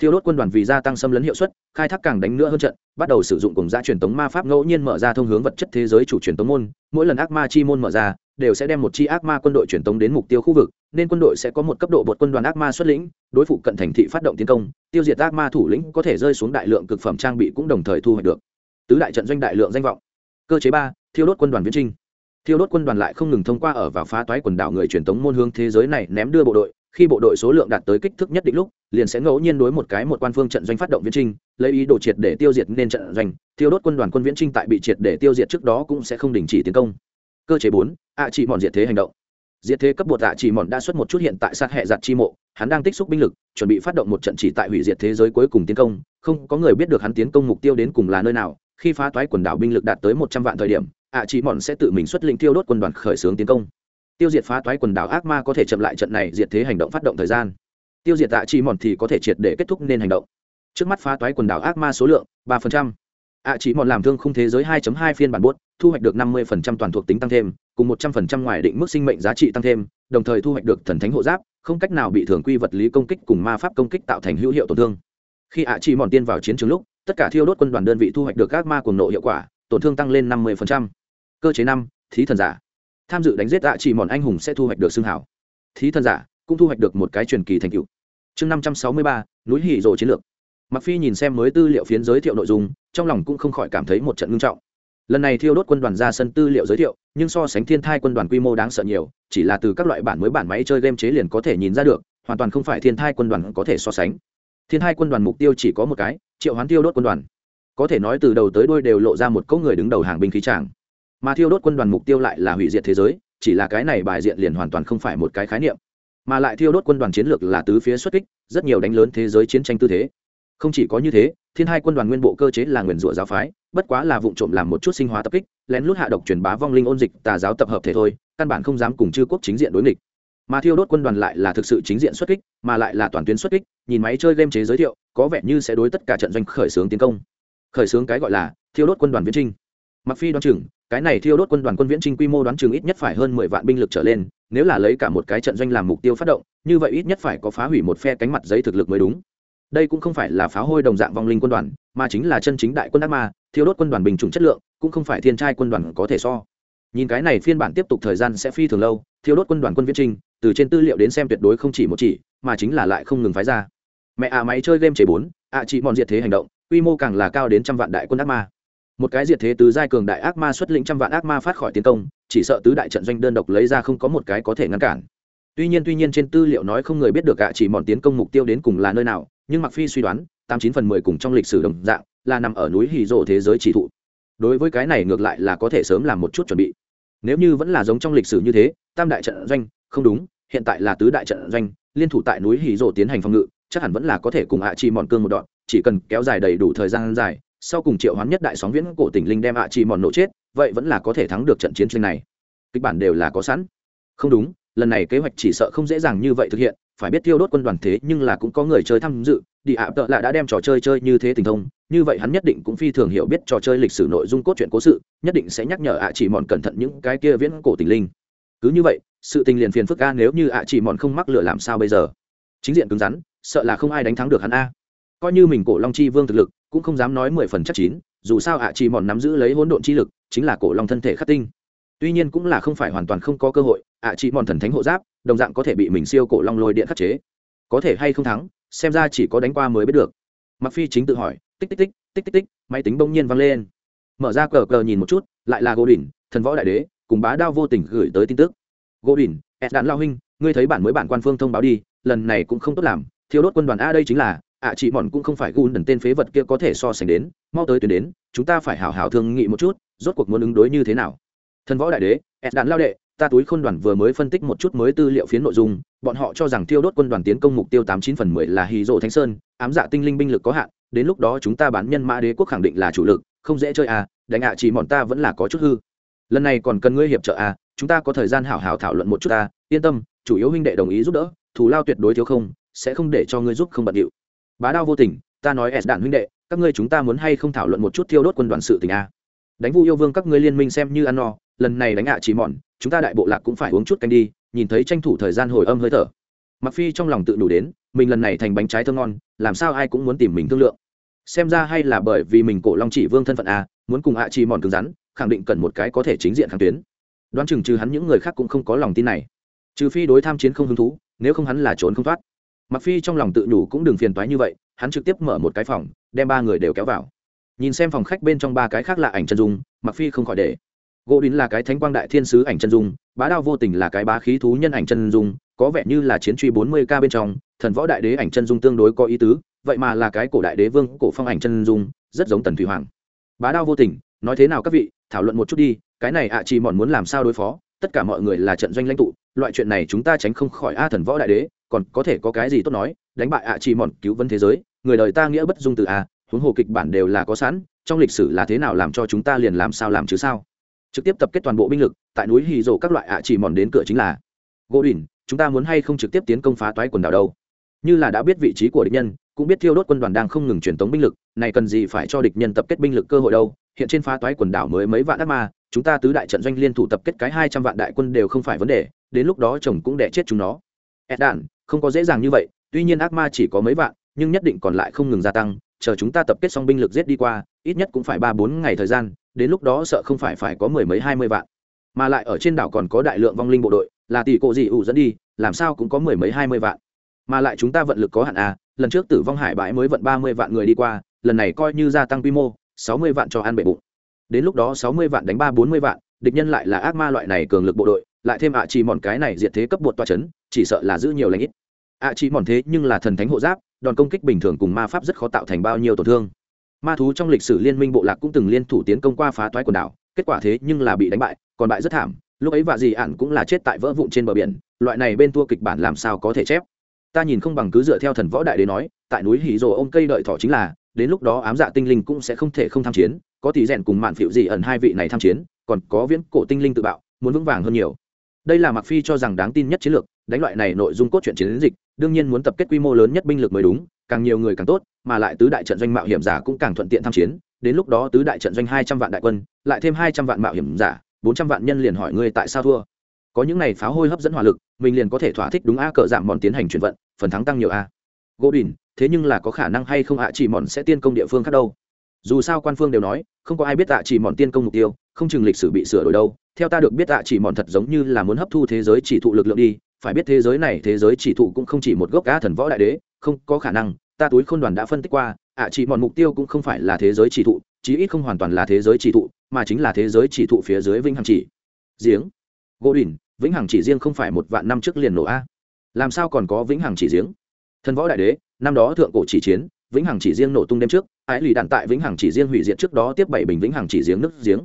Thiêu đốt quân đoàn vì gia tăng xâm lấn hiệu suất khai thác càng đánh nữa hơn trận bắt đầu sử dụng cùng gia truyền tống ma pháp ngẫu nhiên mở ra thông hướng vật chất thế giới chủ truyền tống môn mỗi lần ác ma chi môn mở ra đều sẽ đem một chi ác ma quân đội truyền tống đến mục tiêu khu vực, nên quân đội sẽ có một cấp độ bột quân đoàn ác ma xuất lĩnh, đối phụ cận thành thị phát động tiến công, tiêu diệt ác ma thủ lĩnh có thể rơi xuống đại lượng cực phẩm trang bị cũng đồng thời thu hoạch được. Tứ đại trận doanh đại lượng danh vọng. Cơ chế ba, thiêu đốt quân đoàn viễn trinh. Thiêu đốt quân đoàn lại không ngừng thông qua ở vào phá toái quần đảo người truyền tống môn hướng thế giới này ném đưa bộ đội, khi bộ đội số lượng đạt tới kích thước nhất định lúc, liền sẽ ngẫu nhiên đối một cái một quan phương trận doanh phát động viễn trinh, lấy ý đồ triệt để tiêu diệt nên trận doanh, thiêu đốt quân đoàn quân viễn trinh tại bị triệt để tiêu diệt trước đó cũng sẽ không đình chỉ tiến công cơ chế bốn, ạ chỉ mòn diệt thế hành động. Diệt thế cấp bột ạ chỉ mòn đã xuất một chút hiện tại sát hệ giặt chi mộ, hắn đang tích xúc binh lực, chuẩn bị phát động một trận chỉ tại hủy diệt thế giới cuối cùng tiến công, không có người biết được hắn tiến công mục tiêu đến cùng là nơi nào, khi phá toái quần đảo binh lực đạt tới một trăm vạn thời điểm, ạ chỉ mòn sẽ tự mình xuất lĩnh tiêu đốt quân đoàn khởi xướng tiến công. Tiêu diệt phá toái quần đảo ác ma có thể chậm lại trận này diệt thế hành động phát động thời gian. Tiêu diệt ạ chỉ mòn thì có thể triệt để kết thúc nên hành động. Trước mắt phá toái quần đảo ác ma số lượng ba phần trăm. Ạ chỉ mòn làm thương khung thế giới 2.2 phiên bản bốt thu hoạch được 50% toàn thuộc tính tăng thêm cùng 100% ngoài định mức sinh mệnh giá trị tăng thêm đồng thời thu hoạch được thần thánh hộ giáp không cách nào bị thường quy vật lý công kích cùng ma pháp công kích tạo thành hữu hiệu tổn thương. Khi ạ chỉ mòn tiên vào chiến trường lúc tất cả thiêu đốt quân đoàn đơn vị thu hoạch được các ma cuồng nộ hiệu quả tổn thương tăng lên 50%. cơ chế năm thí thần giả. Tham dự đánh giết ạ chỉ mòn anh hùng sẽ thu hoạch được xương hảo thí thần giả cũng thu hoạch được một cái truyền kỳ thành tựu. Chương 563, núi hỉ rồ chiến lược. Mặc phi nhìn xem mới tư liệu phiến giới thiệu nội dung trong lòng cũng không khỏi cảm thấy một trận ngưng trọng lần này thiêu đốt quân đoàn ra sân tư liệu giới thiệu, nhưng so sánh thiên thai quân đoàn quy mô đáng sợ nhiều, chỉ là từ các loại bản mới bản máy chơi game chế liền có thể nhìn ra được, hoàn toàn không phải thiên thai quân đoàn có thể so sánh. Thiên thai quân đoàn mục tiêu chỉ có một cái, triệu hoán thiêu đốt quân đoàn. Có thể nói từ đầu tới đuôi đều lộ ra một cỗ người đứng đầu hàng binh khí tràng. Mà thiêu đốt quân đoàn mục tiêu lại là hủy diệt thế giới, chỉ là cái này bài diện liền hoàn toàn không phải một cái khái niệm. Mà lại thiêu đốt quân đoàn chiến lược là tứ phía xuất kích, rất nhiều đánh lớn thế giới chiến tranh tư thế. Không chỉ có như thế, thiên hai quân đoàn nguyên bộ cơ chế là nguyền rủa giáo phái bất quá là vụ trộm làm một chút sinh hóa tập kích, lén lút hạ độc truyền bá vong linh ôn dịch tà giáo tập hợp thể thôi, căn bản không dám cùng chư quốc chính diện đối nghịch. Mà thiêu đốt quân đoàn lại là thực sự chính diện xuất kích, mà lại là toàn tuyến xuất kích, nhìn máy chơi game chế giới thiệu, có vẻ như sẽ đối tất cả trận doanh khởi xướng tiến công. Khởi xướng cái gọi là thiêu đốt quân đoàn viễn trinh. Mặc phi đoán chừng, cái này thiêu đốt quân đoàn quân viễn trinh quy mô đoán chừng ít nhất phải hơn mười vạn binh lực trở lên, nếu là lấy cả một cái trận doanh làm mục tiêu phát động, như vậy ít nhất phải có phá hủy một phe cánh mặt giấy thực lực mới đúng. Đây cũng không phải là phá hôi đồng dạng vong linh quân đoàn, mà chính là chân chính đại quân ác ma thiêu đốt quân đoàn bình chủng chất lượng, cũng không phải thiên trai quân đoàn có thể so. Nhìn cái này phiên bản tiếp tục thời gian sẽ phi thường lâu, thiêu đốt quân đoàn quân viễn trinh từ trên tư liệu đến xem tuyệt đối không chỉ một chỉ, mà chính là lại không ngừng phái ra. Mẹ à máy chơi game chế bốn, ạ à chị mòn diệt thế hành động, quy mô càng là cao đến trăm vạn đại quân ác ma. Một cái diệt thế tứ giai cường đại ác ma xuất lĩnh trăm vạn ác ma phát khỏi tiến công, chỉ sợ tứ đại trận doanh đơn độc lấy ra không có một cái có thể ngăn cản. Tuy nhiên tuy nhiên trên tư liệu nói không người biết được ạ chỉ mòn tiến công mục tiêu đến cùng là nơi nào, nhưng mặc phi suy đoán, tám chín phần mười cùng trong lịch sử đồng dạng là nằm ở núi hì rộ thế giới chỉ thụ. Đối với cái này ngược lại là có thể sớm làm một chút chuẩn bị. Nếu như vẫn là giống trong lịch sử như thế, tam đại trận doanh, không đúng, hiện tại là tứ đại trận doanh, liên thủ tại núi hì rộ tiến hành phòng ngự, chắc hẳn vẫn là có thể cùng hạ chi mòn cương một đoạn, chỉ cần kéo dài đầy đủ thời gian dài, sau cùng triệu hoán nhất đại sóng viễn cổ tỉnh linh đem hạ chi mòn nổ chết, vậy vẫn là có thể thắng được trận chiến tranh này. Kịch bản đều là có sẵn. Không đúng, lần này kế hoạch chỉ sợ không dễ dàng như vậy thực hiện, phải biết tiêu đốt quân đoàn thế nhưng là cũng có người chơi tham dự đi ạ, tợ là đã đem trò chơi chơi như thế tình thông, như vậy hắn nhất định cũng phi thường hiểu biết trò chơi lịch sử nội dung cốt truyện cố sự, nhất định sẽ nhắc nhở ạ chỉ mòn cẩn thận những cái kia viễn cổ tình linh. Cứ như vậy, sự tình liền phiền phức a, nếu như ạ chỉ mòn không mắc lửa làm sao bây giờ? Chính diện cứng rắn, sợ là không ai đánh thắng được hắn a. Coi như mình cổ long chi vương thực lực, cũng không dám nói mười phần chắc chín, dù sao ạ chỉ mòn nắm giữ lấy hỗn độn chi lực, chính là cổ long thân thể khắc tinh. Tuy nhiên cũng là không phải hoàn toàn không có cơ hội, ạ chỉ mòn thần thánh hộ giáp, đồng dạng có thể bị mình siêu cổ long lôi điện khắc chế. Có thể hay không thắng xem ra chỉ có đánh qua mới biết được. Mặc phi chính tự hỏi, tích tích tích tích tích tích, máy tính bỗng nhiên vang lên. Mở ra cờ cờ nhìn một chút, lại là gỗ đỉnh thần võ đại đế, cùng bá đao vô tình gửi tới tin tức. Gỗ đỉnh ed đạn lao huynh, ngươi thấy bản mới bản quan phương thông báo đi, lần này cũng không tốt làm thiếu đốt quân đoàn a đây chính là, ạ chị mòn cũng không phải gun đần tên phế vật kia có thể so sánh đến, mau tới tuyến đến, chúng ta phải hảo hảo thương nghị một chút, rốt cuộc muốn ứng đối như thế nào? Thần võ đại đế, ed đạn lao đệ ta túi khôn đoàn vừa mới phân tích một chút mới tư liệu phiến nội dung bọn họ cho rằng tiêu đốt quân đoàn tiến công mục tiêu tám chín phần mười là hì rộ thánh sơn ám dạ tinh linh binh lực có hạn đến lúc đó chúng ta bán nhân mã đế quốc khẳng định là chủ lực không dễ chơi à đánh ạ chỉ bọn ta vẫn là có chút hư lần này còn cần ngươi hiệp trợ à chúng ta có thời gian hảo hảo thảo luận một chút ta à, yên tâm chủ yếu huynh đệ đồng ý giúp đỡ thù lao tuyệt đối thiếu không sẽ không để cho ngươi giúp không bận điệu bá đao vô tình ta nói s đạn huynh đệ các ngươi chúng ta muốn hay không thảo luận một chút thiêu đốt quân đoàn sự tình a à đánh vu yêu vương các ngươi liên minh xem như ăn no, lần này đánh ạ chỉ mòn chúng ta đại bộ lạc cũng phải uống chút canh đi, nhìn thấy tranh thủ thời gian hồi âm hơi thở. Mặc phi trong lòng tự đủ đến, mình lần này thành bánh trái thơm ngon, làm sao ai cũng muốn tìm mình thương lượng. Xem ra hay là bởi vì mình cổ long chỉ vương thân phận a, muốn cùng ạ chỉ mòn cứng rắn, khẳng định cần một cái có thể chính diện kháng tuyến. Đoán chừng trừ hắn những người khác cũng không có lòng tin này. Trừ phi đối tham chiến không hứng thú, nếu không hắn là trốn không thoát. Mặc phi trong lòng tự nhủ cũng đừng phiền toái như vậy, hắn trực tiếp mở một cái phòng, đem ba người đều kéo vào nhìn xem phòng khách bên trong ba cái khác là ảnh chân dung mặc phi không khỏi để. Gỗ đín là cái thánh quang đại thiên sứ ảnh chân dung, bá đao vô tình là cái bá khí thú nhân ảnh chân dung, có vẻ như là chiến truy bốn mươi k bên trong, thần võ đại đế ảnh chân dung tương đối có ý tứ, vậy mà là cái cổ đại đế vương, cổ phong ảnh chân dung, rất giống tần thủy hoàng. Bá đao vô tình, nói thế nào các vị, thảo luận một chút đi, cái này ạ chỉ mòn muốn làm sao đối phó, tất cả mọi người là trận doanh lãnh tụ, loại chuyện này chúng ta tránh không khỏi a thần võ đại đế, còn có thể có cái gì tốt nói, đánh bại ạ chỉ mòn cứu vấn thế giới, người đời ta nghĩa bất dung từ a huống hồ kịch bản đều là có sẵn, trong lịch sử là thế nào làm cho chúng ta liền làm sao làm chứ sao? Trực tiếp tập kết toàn bộ binh lực, tại núi hì rồ các loại ạ chỉ mòn đến cửa chính là. Gỗ đỉnh chúng ta muốn hay không trực tiếp tiến công phá toái quần đảo đâu? Như là đã biết vị trí của địch nhân, cũng biết thiêu đốt quân đoàn đang không ngừng truyền tống binh lực, này cần gì phải cho địch nhân tập kết binh lực cơ hội đâu? Hiện trên phá toái quần đảo mới mấy vạn ác ma, chúng ta tứ đại trận doanh liên thủ tập kết cái hai trăm vạn đại quân đều không phải vấn đề, đến lúc đó chồng cũng đẻ chết chúng nó. Ed đạn, không có dễ dàng như vậy, tuy nhiên ác ma chỉ có mấy vạn, nhưng nhất định còn lại không ngừng gia tăng chờ chúng ta tập kết xong binh lực giết đi qua, ít nhất cũng phải ba bốn ngày thời gian, đến lúc đó sợ không phải phải có mười mấy hai mươi vạn. Mà lại ở trên đảo còn có đại lượng vong linh bộ đội, là tỷ cộ gì ủ dẫn đi, làm sao cũng có mười mấy hai mươi vạn. Mà lại chúng ta vận lực có hạn à lần trước tử vong hải bãi mới vận ba mươi vạn người đi qua, lần này coi như gia tăng quy mô, sáu mươi vạn cho ăn bệ bụng. Đến lúc đó sáu mươi vạn đánh ba bốn mươi vạn, địch nhân lại là ác ma loại này cường lực bộ đội, lại thêm ạ chỉ mòn cái này diệt thế cấp bột toa chấn, chỉ sợ là giữ nhiều lãnh ít. Ạ chỉ mòn thế nhưng là thần thánh hộ giáp đòn công kích bình thường cùng ma pháp rất khó tạo thành bao nhiêu tổn thương. Ma thú trong lịch sử liên minh bộ lạc cũng từng liên thủ tiến công qua phá toái quần đảo, kết quả thế nhưng là bị đánh bại, còn bại rất thảm, lúc ấy vạ gì ạn cũng là chết tại vỡ vụn trên bờ biển, loại này bên tua kịch bản làm sao có thể chép? Ta nhìn không bằng cứ dựa theo thần võ đại đế nói, tại núi hỉ rồ ôm cây đợi thỏ chính là, đến lúc đó ám dạ tinh linh cũng sẽ không thể không tham chiến, có tỷ rèn cùng mạn phịu gì ẩn hai vị này tham chiến, còn có viễn cổ tinh linh tự bạo, muốn vững vàng hơn nhiều. Đây là mặc phi cho rằng đáng tin nhất chiến lược đánh loại này nội dung cốt truyện chiến dịch, đương nhiên muốn tập kết quy mô lớn nhất binh lực mới đúng, càng nhiều người càng tốt, mà lại tứ đại trận doanh mạo hiểm giả cũng càng thuận tiện tham chiến, đến lúc đó tứ đại trận doanh hai trăm vạn đại quân, lại thêm hai trăm vạn mạo hiểm giả, bốn trăm vạn nhân liền hỏi ngươi tại sao thua. Có những này pháo hôi hấp dẫn hỏa lực, mình liền có thể thỏa thích đúng a cờ giảm mòn tiến hành chuyển vận, phần thắng tăng nhiều a. Gỗ đỉnh thế nhưng là có khả năng hay không ạ chỉ mòn sẽ tiên công địa phương khác đâu? Dù sao quan phương đều nói, không có ai biết ạ chỉ mòn tiên công mục tiêu, không chừng lịch sử bị sửa đổi đâu. Theo ta được biết ạ chỉ mòn thật giống như là muốn hấp thu thế giới chỉ thụ lực lượng đi phải biết thế giới này thế giới chỉ thụ cũng không chỉ một gốc cá thần võ đại đế, không có khả năng, ta túi khôn đoàn đã phân tích qua, ạ chỉ mòn mục tiêu cũng không phải là thế giới chỉ thụ, chí ít không hoàn toàn là thế giới chỉ thụ, mà chính là thế giới chỉ thụ phía dưới vĩnh hằng chỉ. Giếng. Gỗ đỉnh, vĩnh hằng chỉ riêng không phải một vạn năm trước liền nổ a. Làm sao còn có vĩnh hằng chỉ giếng? Thần võ đại đế, năm đó thượng cổ chỉ chiến, vĩnh hằng chỉ riêng nổ tung đêm trước, ái lì đạn tại vĩnh hằng chỉ riêng hủy diệt trước đó tiếp bảy bình vĩnh hằng chỉ giếng nước giếng.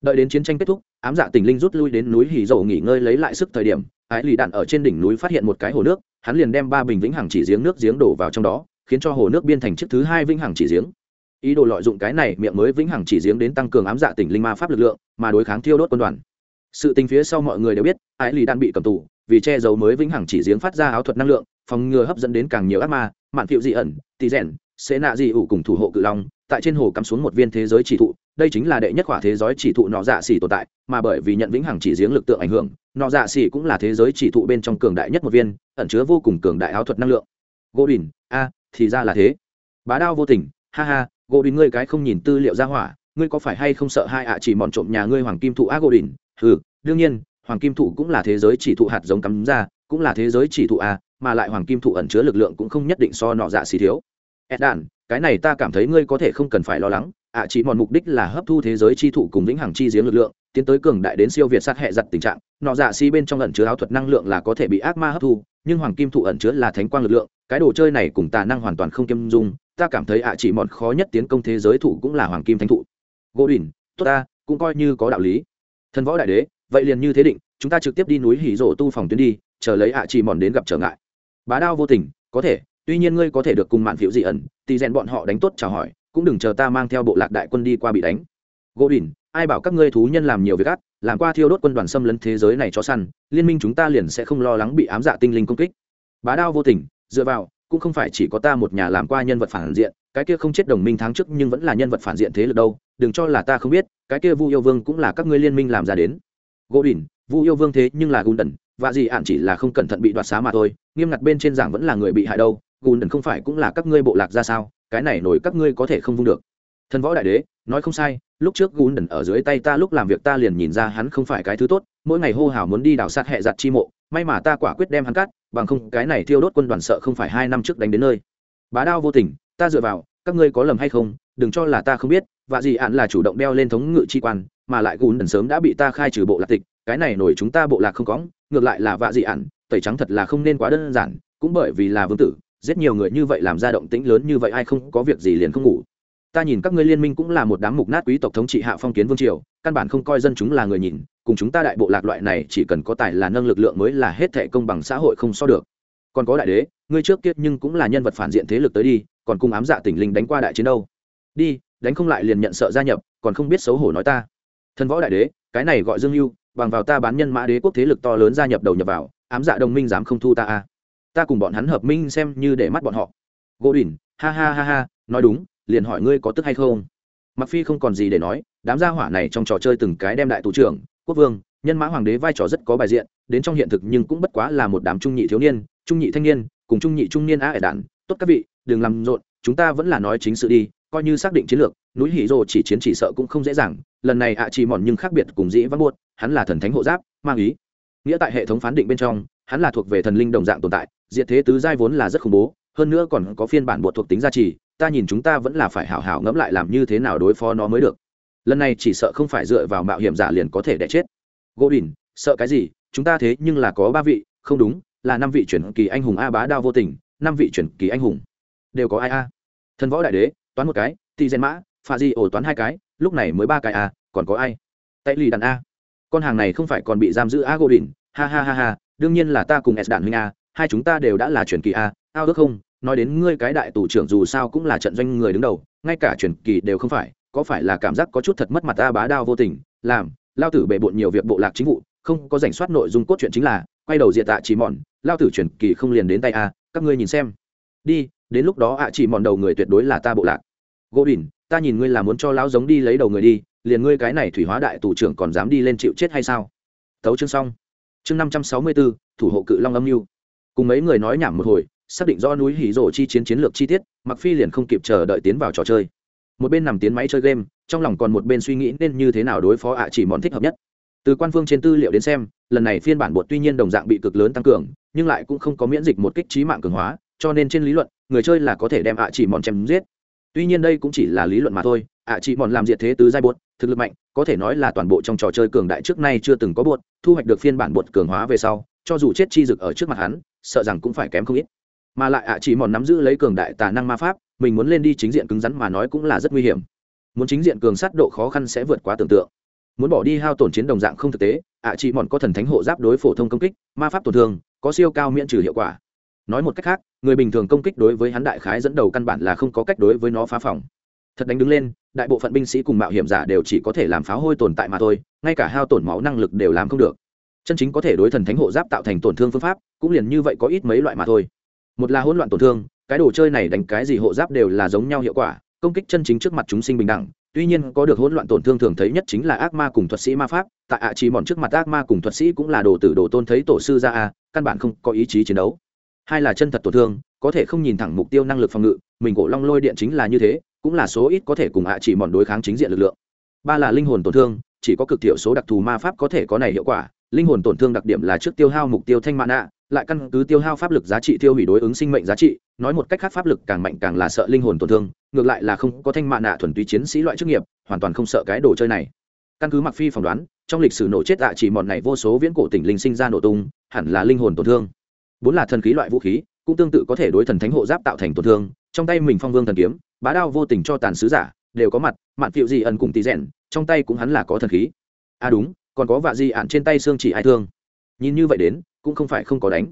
Đợi đến chiến tranh kết thúc, ám dạ tình linh rút lui đến núi hì dầu nghỉ ngơi lấy lại sức thời điểm ái lì đạn ở trên đỉnh núi phát hiện một cái hồ nước, hắn liền đem ba bình vĩnh hằng chỉ giếng nước giếng đổ vào trong đó, khiến cho hồ nước biên thành chiếc thứ hai vĩnh hằng chỉ giếng. Ý đồ lợi dụng cái này miệng mới vĩnh hằng chỉ giếng đến tăng cường ám dạ tỉnh linh ma pháp lực lượng, mà đối kháng thiêu đốt quân đoàn. Sự tình phía sau mọi người đều biết, ái lì Đạn bị cầm tù, vì che giấu mới vĩnh hằng chỉ giếng phát ra áo thuật năng lượng, phòng ngừa hấp dẫn đến càng nhiều ác ma, mạn thiệu dị ẩn tỳ rèn sẽ nạ dị ủ cùng thủ hộ cự long tại trên hồ cắm xuống một viên thế giới chỉ thụ, đây chính là đệ nhất khỏa thế giới chỉ thụ nọ dạ xỉ tồn tại, mà bởi vì nhận vĩnh hằng chỉ giếng lực tượng ảnh hưởng, nọ dạ xỉ cũng là thế giới chỉ thụ bên trong cường đại nhất một viên, ẩn chứa vô cùng cường đại áo thuật năng lượng. Gỗ đình a, thì ra là thế. Bá đao vô tình, ha ha gỗ đình ngươi cái không nhìn tư liệu ra hỏa, ngươi có phải hay không sợ hai ạ chỉ mòn trộm nhà ngươi hoàng kim thụ a gỗ đình ừ đương nhiên, hoàng kim thụ cũng là thế giới chỉ thụ hạt giống cắm ra, cũng là thế giới chỉ thụ a, mà lại hoàng kim thụ ẩn chứa lực lượng cũng không nhất định so nọ dạ xỉ thiếu ed đàn cái này ta cảm thấy ngươi có thể không cần phải lo lắng. Ạ chỉ mòn mục đích là hấp thu thế giới chi thụ cùng vĩnh hằng chi giếng lực lượng, tiến tới cường đại đến siêu việt sát hệ giặt tình trạng. Nọ dạ xi bên trong ẩn chứa áo thuật năng lượng là có thể bị ác ma hấp thu, nhưng hoàng kim thụ ẩn chứa là thánh quang lực lượng. Cái đồ chơi này cùng tà năng hoàn toàn không kiêm dung. Ta cảm thấy ạ chỉ mòn khó nhất tiến công thế giới thụ cũng là hoàng kim thánh thụ. Gỗ đỉnh tốt ta, cũng coi như có đạo lý. Thần võ đại đế, vậy liền như thế định, chúng ta trực tiếp đi núi hỉ rổ tu phòng tuyến đi, chờ lấy ạ chỉ mòn đến gặp trở ngại. Bá đao vô tình, có thể tuy nhiên ngươi có thể được cùng mạn phiếu dị ẩn thì rèn bọn họ đánh tốt chào hỏi, cũng đừng chờ ta mang theo bộ lạc đại quân đi qua bị đánh. Gỗ đỉnh ai bảo các ngươi thú nhân làm nhiều việc ác, làm qua thiêu đốt quân đoàn xâm lấn thế giới này cho săn, liên minh chúng ta liền sẽ không lo lắng bị ám dạ tinh linh công kích. Bá đao vô tình, dựa vào, cũng không phải chỉ có ta một nhà làm qua nhân vật phản diện, cái kia không chết đồng minh tháng trước nhưng vẫn là nhân vật phản diện thế lực đâu, đừng cho là ta không biết, cái kia vu yêu vương cũng là các ngươi liên minh làm ra đến. Gỗ đỉnh vu yêu vương thế nhưng là gùn đần, và gì ạn chỉ là không cẩn thận bị đoạt xá mà thôi, nghiêm ngặt bên trên giảng vẫn là người bị hại đâu gùn đần không phải cũng là các ngươi bộ lạc ra sao, cái này nổi các ngươi có thể không vung được. Thần võ đại đế, nói không sai, lúc trước gùn đần ở dưới tay ta lúc làm việc ta liền nhìn ra hắn không phải cái thứ tốt, mỗi ngày hô hào muốn đi đào sát hệ giặt chi mộ, may mà ta quả quyết đem hắn cắt, bằng không cái này thiêu đốt quân đoàn sợ không phải hai năm trước đánh đến nơi. Bá đao vô tình, ta dựa vào, các ngươi có lầm hay không, đừng cho là ta không biết, và gì ạn là chủ động đeo lên thống ngự chi quan, mà lại gùn đần sớm đã bị ta khai trừ bộ lạc tịch, cái này nổi chúng ta bộ lạc không có ngược lại là vạ dị ạn tẩy trắng thật là không nên quá đơn giản, cũng bởi vì là vương tử giết nhiều người như vậy làm ra động tĩnh lớn như vậy ai không có việc gì liền không ngủ. Ta nhìn các ngươi liên minh cũng là một đám mục nát quý tộc thống trị hạ phong kiến vương triều, căn bản không coi dân chúng là người nhìn, cùng chúng ta đại bộ lạc loại này chỉ cần có tài là nâng lực lượng mới là hết thệ công bằng xã hội không so được. Còn có đại đế, ngươi trước kiết nhưng cũng là nhân vật phản diện thế lực tới đi, còn cung ám dạ tỉnh linh đánh qua đại chiến đâu. Đi, đánh không lại liền nhận sợ gia nhập, còn không biết xấu hổ nói ta. Thân võ đại đế, cái này gọi dương lưu bằng vào ta bán nhân mã đế quốc thế lực to lớn gia nhập đầu nhập vào, ám dạ đồng minh dám không thu ta à ta cùng bọn hắn hợp minh xem như để mắt bọn họ. Gỗ đỉnh ha ha ha ha, nói đúng, liền hỏi ngươi có tức hay không? Mặc phi không còn gì để nói, đám gia hỏa này trong trò chơi từng cái đem đại tù trưởng, quốc vương, nhân mã hoàng đế vai trò rất có bài diện, đến trong hiện thực nhưng cũng bất quá là một đám trung nhị thiếu niên, trung nhị thanh niên, cùng trung nhị trung niên á ẻ đạn. Tốt các vị, đừng làm rộn, chúng ta vẫn là nói chính sự đi, coi như xác định chiến lược, núi hỉ rồ chỉ chiến chỉ sợ cũng không dễ dàng, lần này ạ chỉ mòn nhưng khác biệt cùng dĩ văn buốt, hắn là thần thánh hộ giáp, mang ý. Nghĩa tại hệ thống phán định bên trong, hắn là thuộc về thần linh đồng dạng tồn tại diệt thế tứ giai vốn là rất khủng bố, hơn nữa còn có phiên bản bột thuộc tính gia trì, ta nhìn chúng ta vẫn là phải hảo hảo ngẫm lại làm như thế nào đối phó nó mới được. Lần này chỉ sợ không phải dựa vào mạo hiểm giả liền có thể đẻ chết. Gỗ đỉnh sợ cái gì? Chúng ta thế nhưng là có ba vị, không đúng, là năm vị chuyển kỳ anh hùng a bá đao vô tình, năm vị chuyển kỳ anh hùng. Đều có ai a? Thần võ đại đế, toán một cái thì gen mã pha di ổ toán hai cái, lúc này mới ba cái a, còn có ai? Tại lì đàn a. Con hàng này không phải còn bị giam giữ a gỗ đỉnh ha ha ha ha, đương nhiên là ta cùng s đạn huynh a hai chúng ta đều đã là truyền kỳ a, ao ước không, nói đến ngươi cái đại tù trưởng dù sao cũng là trận doanh người đứng đầu, ngay cả truyền kỳ đều không phải, có phải là cảm giác có chút thật mất mặt ta bá đao vô tình, làm, lao tử bề bộn nhiều việc bộ lạc chính vụ, không có rảnh soát nội dung cốt truyện chính là, quay đầu diệt tạ chỉ mòn lao tử truyền kỳ không liền đến tay a, các ngươi nhìn xem. Đi, đến lúc đó ạ chỉ mòn đầu người tuyệt đối là ta bộ lạc. Gỗ đỉnh ta nhìn ngươi là muốn cho lão giống đi lấy đầu người đi, liền ngươi cái này thủy hóa đại tù trưởng còn dám đi lên chịu chết hay sao? Tấu chương xong. Chương năm trăm sáu mươi bốn thủ hộ cự long âm mưu cùng mấy người nói nhảm một hồi, xác định do núi hỉ rổ chi chiến chiến lược chi tiết mặc phi liền không kịp chờ đợi tiến vào trò chơi. Một bên nằm tiến máy chơi game, trong lòng còn một bên suy nghĩ nên như thế nào đối phó ạ chỉ món thích hợp nhất. Từ quan phương trên tư liệu đến xem, lần này phiên bản bột tuy nhiên đồng dạng bị cực lớn tăng cường, nhưng lại cũng không có miễn dịch một kích trí mạng cường hóa, cho nên trên lý luận, người chơi là có thể đem ạ chỉ mòn chém giết. Tuy nhiên đây cũng chỉ là lý luận mà thôi, ạ chỉ mòn làm diệt thế tứ giai bột, thực lực mạnh, có thể nói là toàn bộ trong trò chơi cường đại trước nay chưa từng có bột, thu hoạch được phiên bản bột cường hóa về sau cho dù chết chi dực ở trước mặt hắn, sợ rằng cũng phải kém không ít. Mà lại ạ chỉ mòn nắm giữ lấy cường đại tà năng ma pháp, mình muốn lên đi chính diện cứng rắn mà nói cũng là rất nguy hiểm. Muốn chính diện cường sát độ khó khăn sẽ vượt quá tưởng tượng. Muốn bỏ đi hao tổn chiến đồng dạng không thực tế, ạ chỉ mòn có thần thánh hộ giáp đối phổ thông công kích, ma pháp tổn thương, có siêu cao miễn trừ hiệu quả. Nói một cách khác, người bình thường công kích đối với hắn đại khái dẫn đầu căn bản là không có cách đối với nó phá phòng. Thật đánh đứng lên, đại bộ phận binh sĩ cùng mạo hiểm giả đều chỉ có thể làm pháo hôi tồn tại mà thôi, ngay cả hao tổn máu năng lực đều làm không được chân chính có thể đối thần thánh hộ giáp tạo thành tổn thương phương pháp, cũng liền như vậy có ít mấy loại mà thôi. Một là hỗn loạn tổn thương, cái đồ chơi này đánh cái gì hộ giáp đều là giống nhau hiệu quả, công kích chân chính trước mặt chúng sinh bình đẳng, tuy nhiên có được hỗn loạn tổn thương thường thấy nhất chính là ác ma cùng thuật sĩ ma pháp, tại ạ chỉ mòn trước mặt ác ma cùng thuật sĩ cũng là đồ tử đồ tôn thấy tổ sư ra a, căn bản không có ý chí chiến đấu. Hai là chân thật tổn thương, có thể không nhìn thẳng mục tiêu năng lực phòng ngự, mình cổ long lôi điện chính là như thế, cũng là số ít có thể cùng ạ chỉ mòn đối kháng chính diện lực lượng. Ba là linh hồn tổn thương, chỉ có cực thiểu số đặc thù ma pháp có thể có này hiệu quả linh hồn tổn thương đặc điểm là trước tiêu hao mục tiêu thanh mạ nạ, lại căn cứ tiêu hao pháp lực giá trị tiêu hủy đối ứng sinh mệnh giá trị, nói một cách khác pháp lực càng mạnh càng là sợ linh hồn tổn thương, ngược lại là không có thanh mạ nạ thuần túy chiến sĩ loại chức nghiệp, hoàn toàn không sợ cái đồ chơi này. Căn cứ mặc phi phỏng đoán, trong lịch sử nổ chết ạ chỉ mòn này vô số viễn cổ tỉnh linh sinh ra nổ tung, hẳn là linh hồn tổn thương. Bốn là thần khí loại vũ khí, cũng tương tự có thể đối thần thánh hộ giáp tạo thành tổn thương, trong tay mình phong vương thần kiếm, bá đao vô tình cho tàn sứ giả, đều có mặt, mạn phiệu gì ẩn cùng tí rèn, trong tay cũng hắn là có thần khí. À đúng còn có vạ di ạn trên tay xương chỉ ai thương. Nhìn như vậy đến, cũng không phải không có đánh.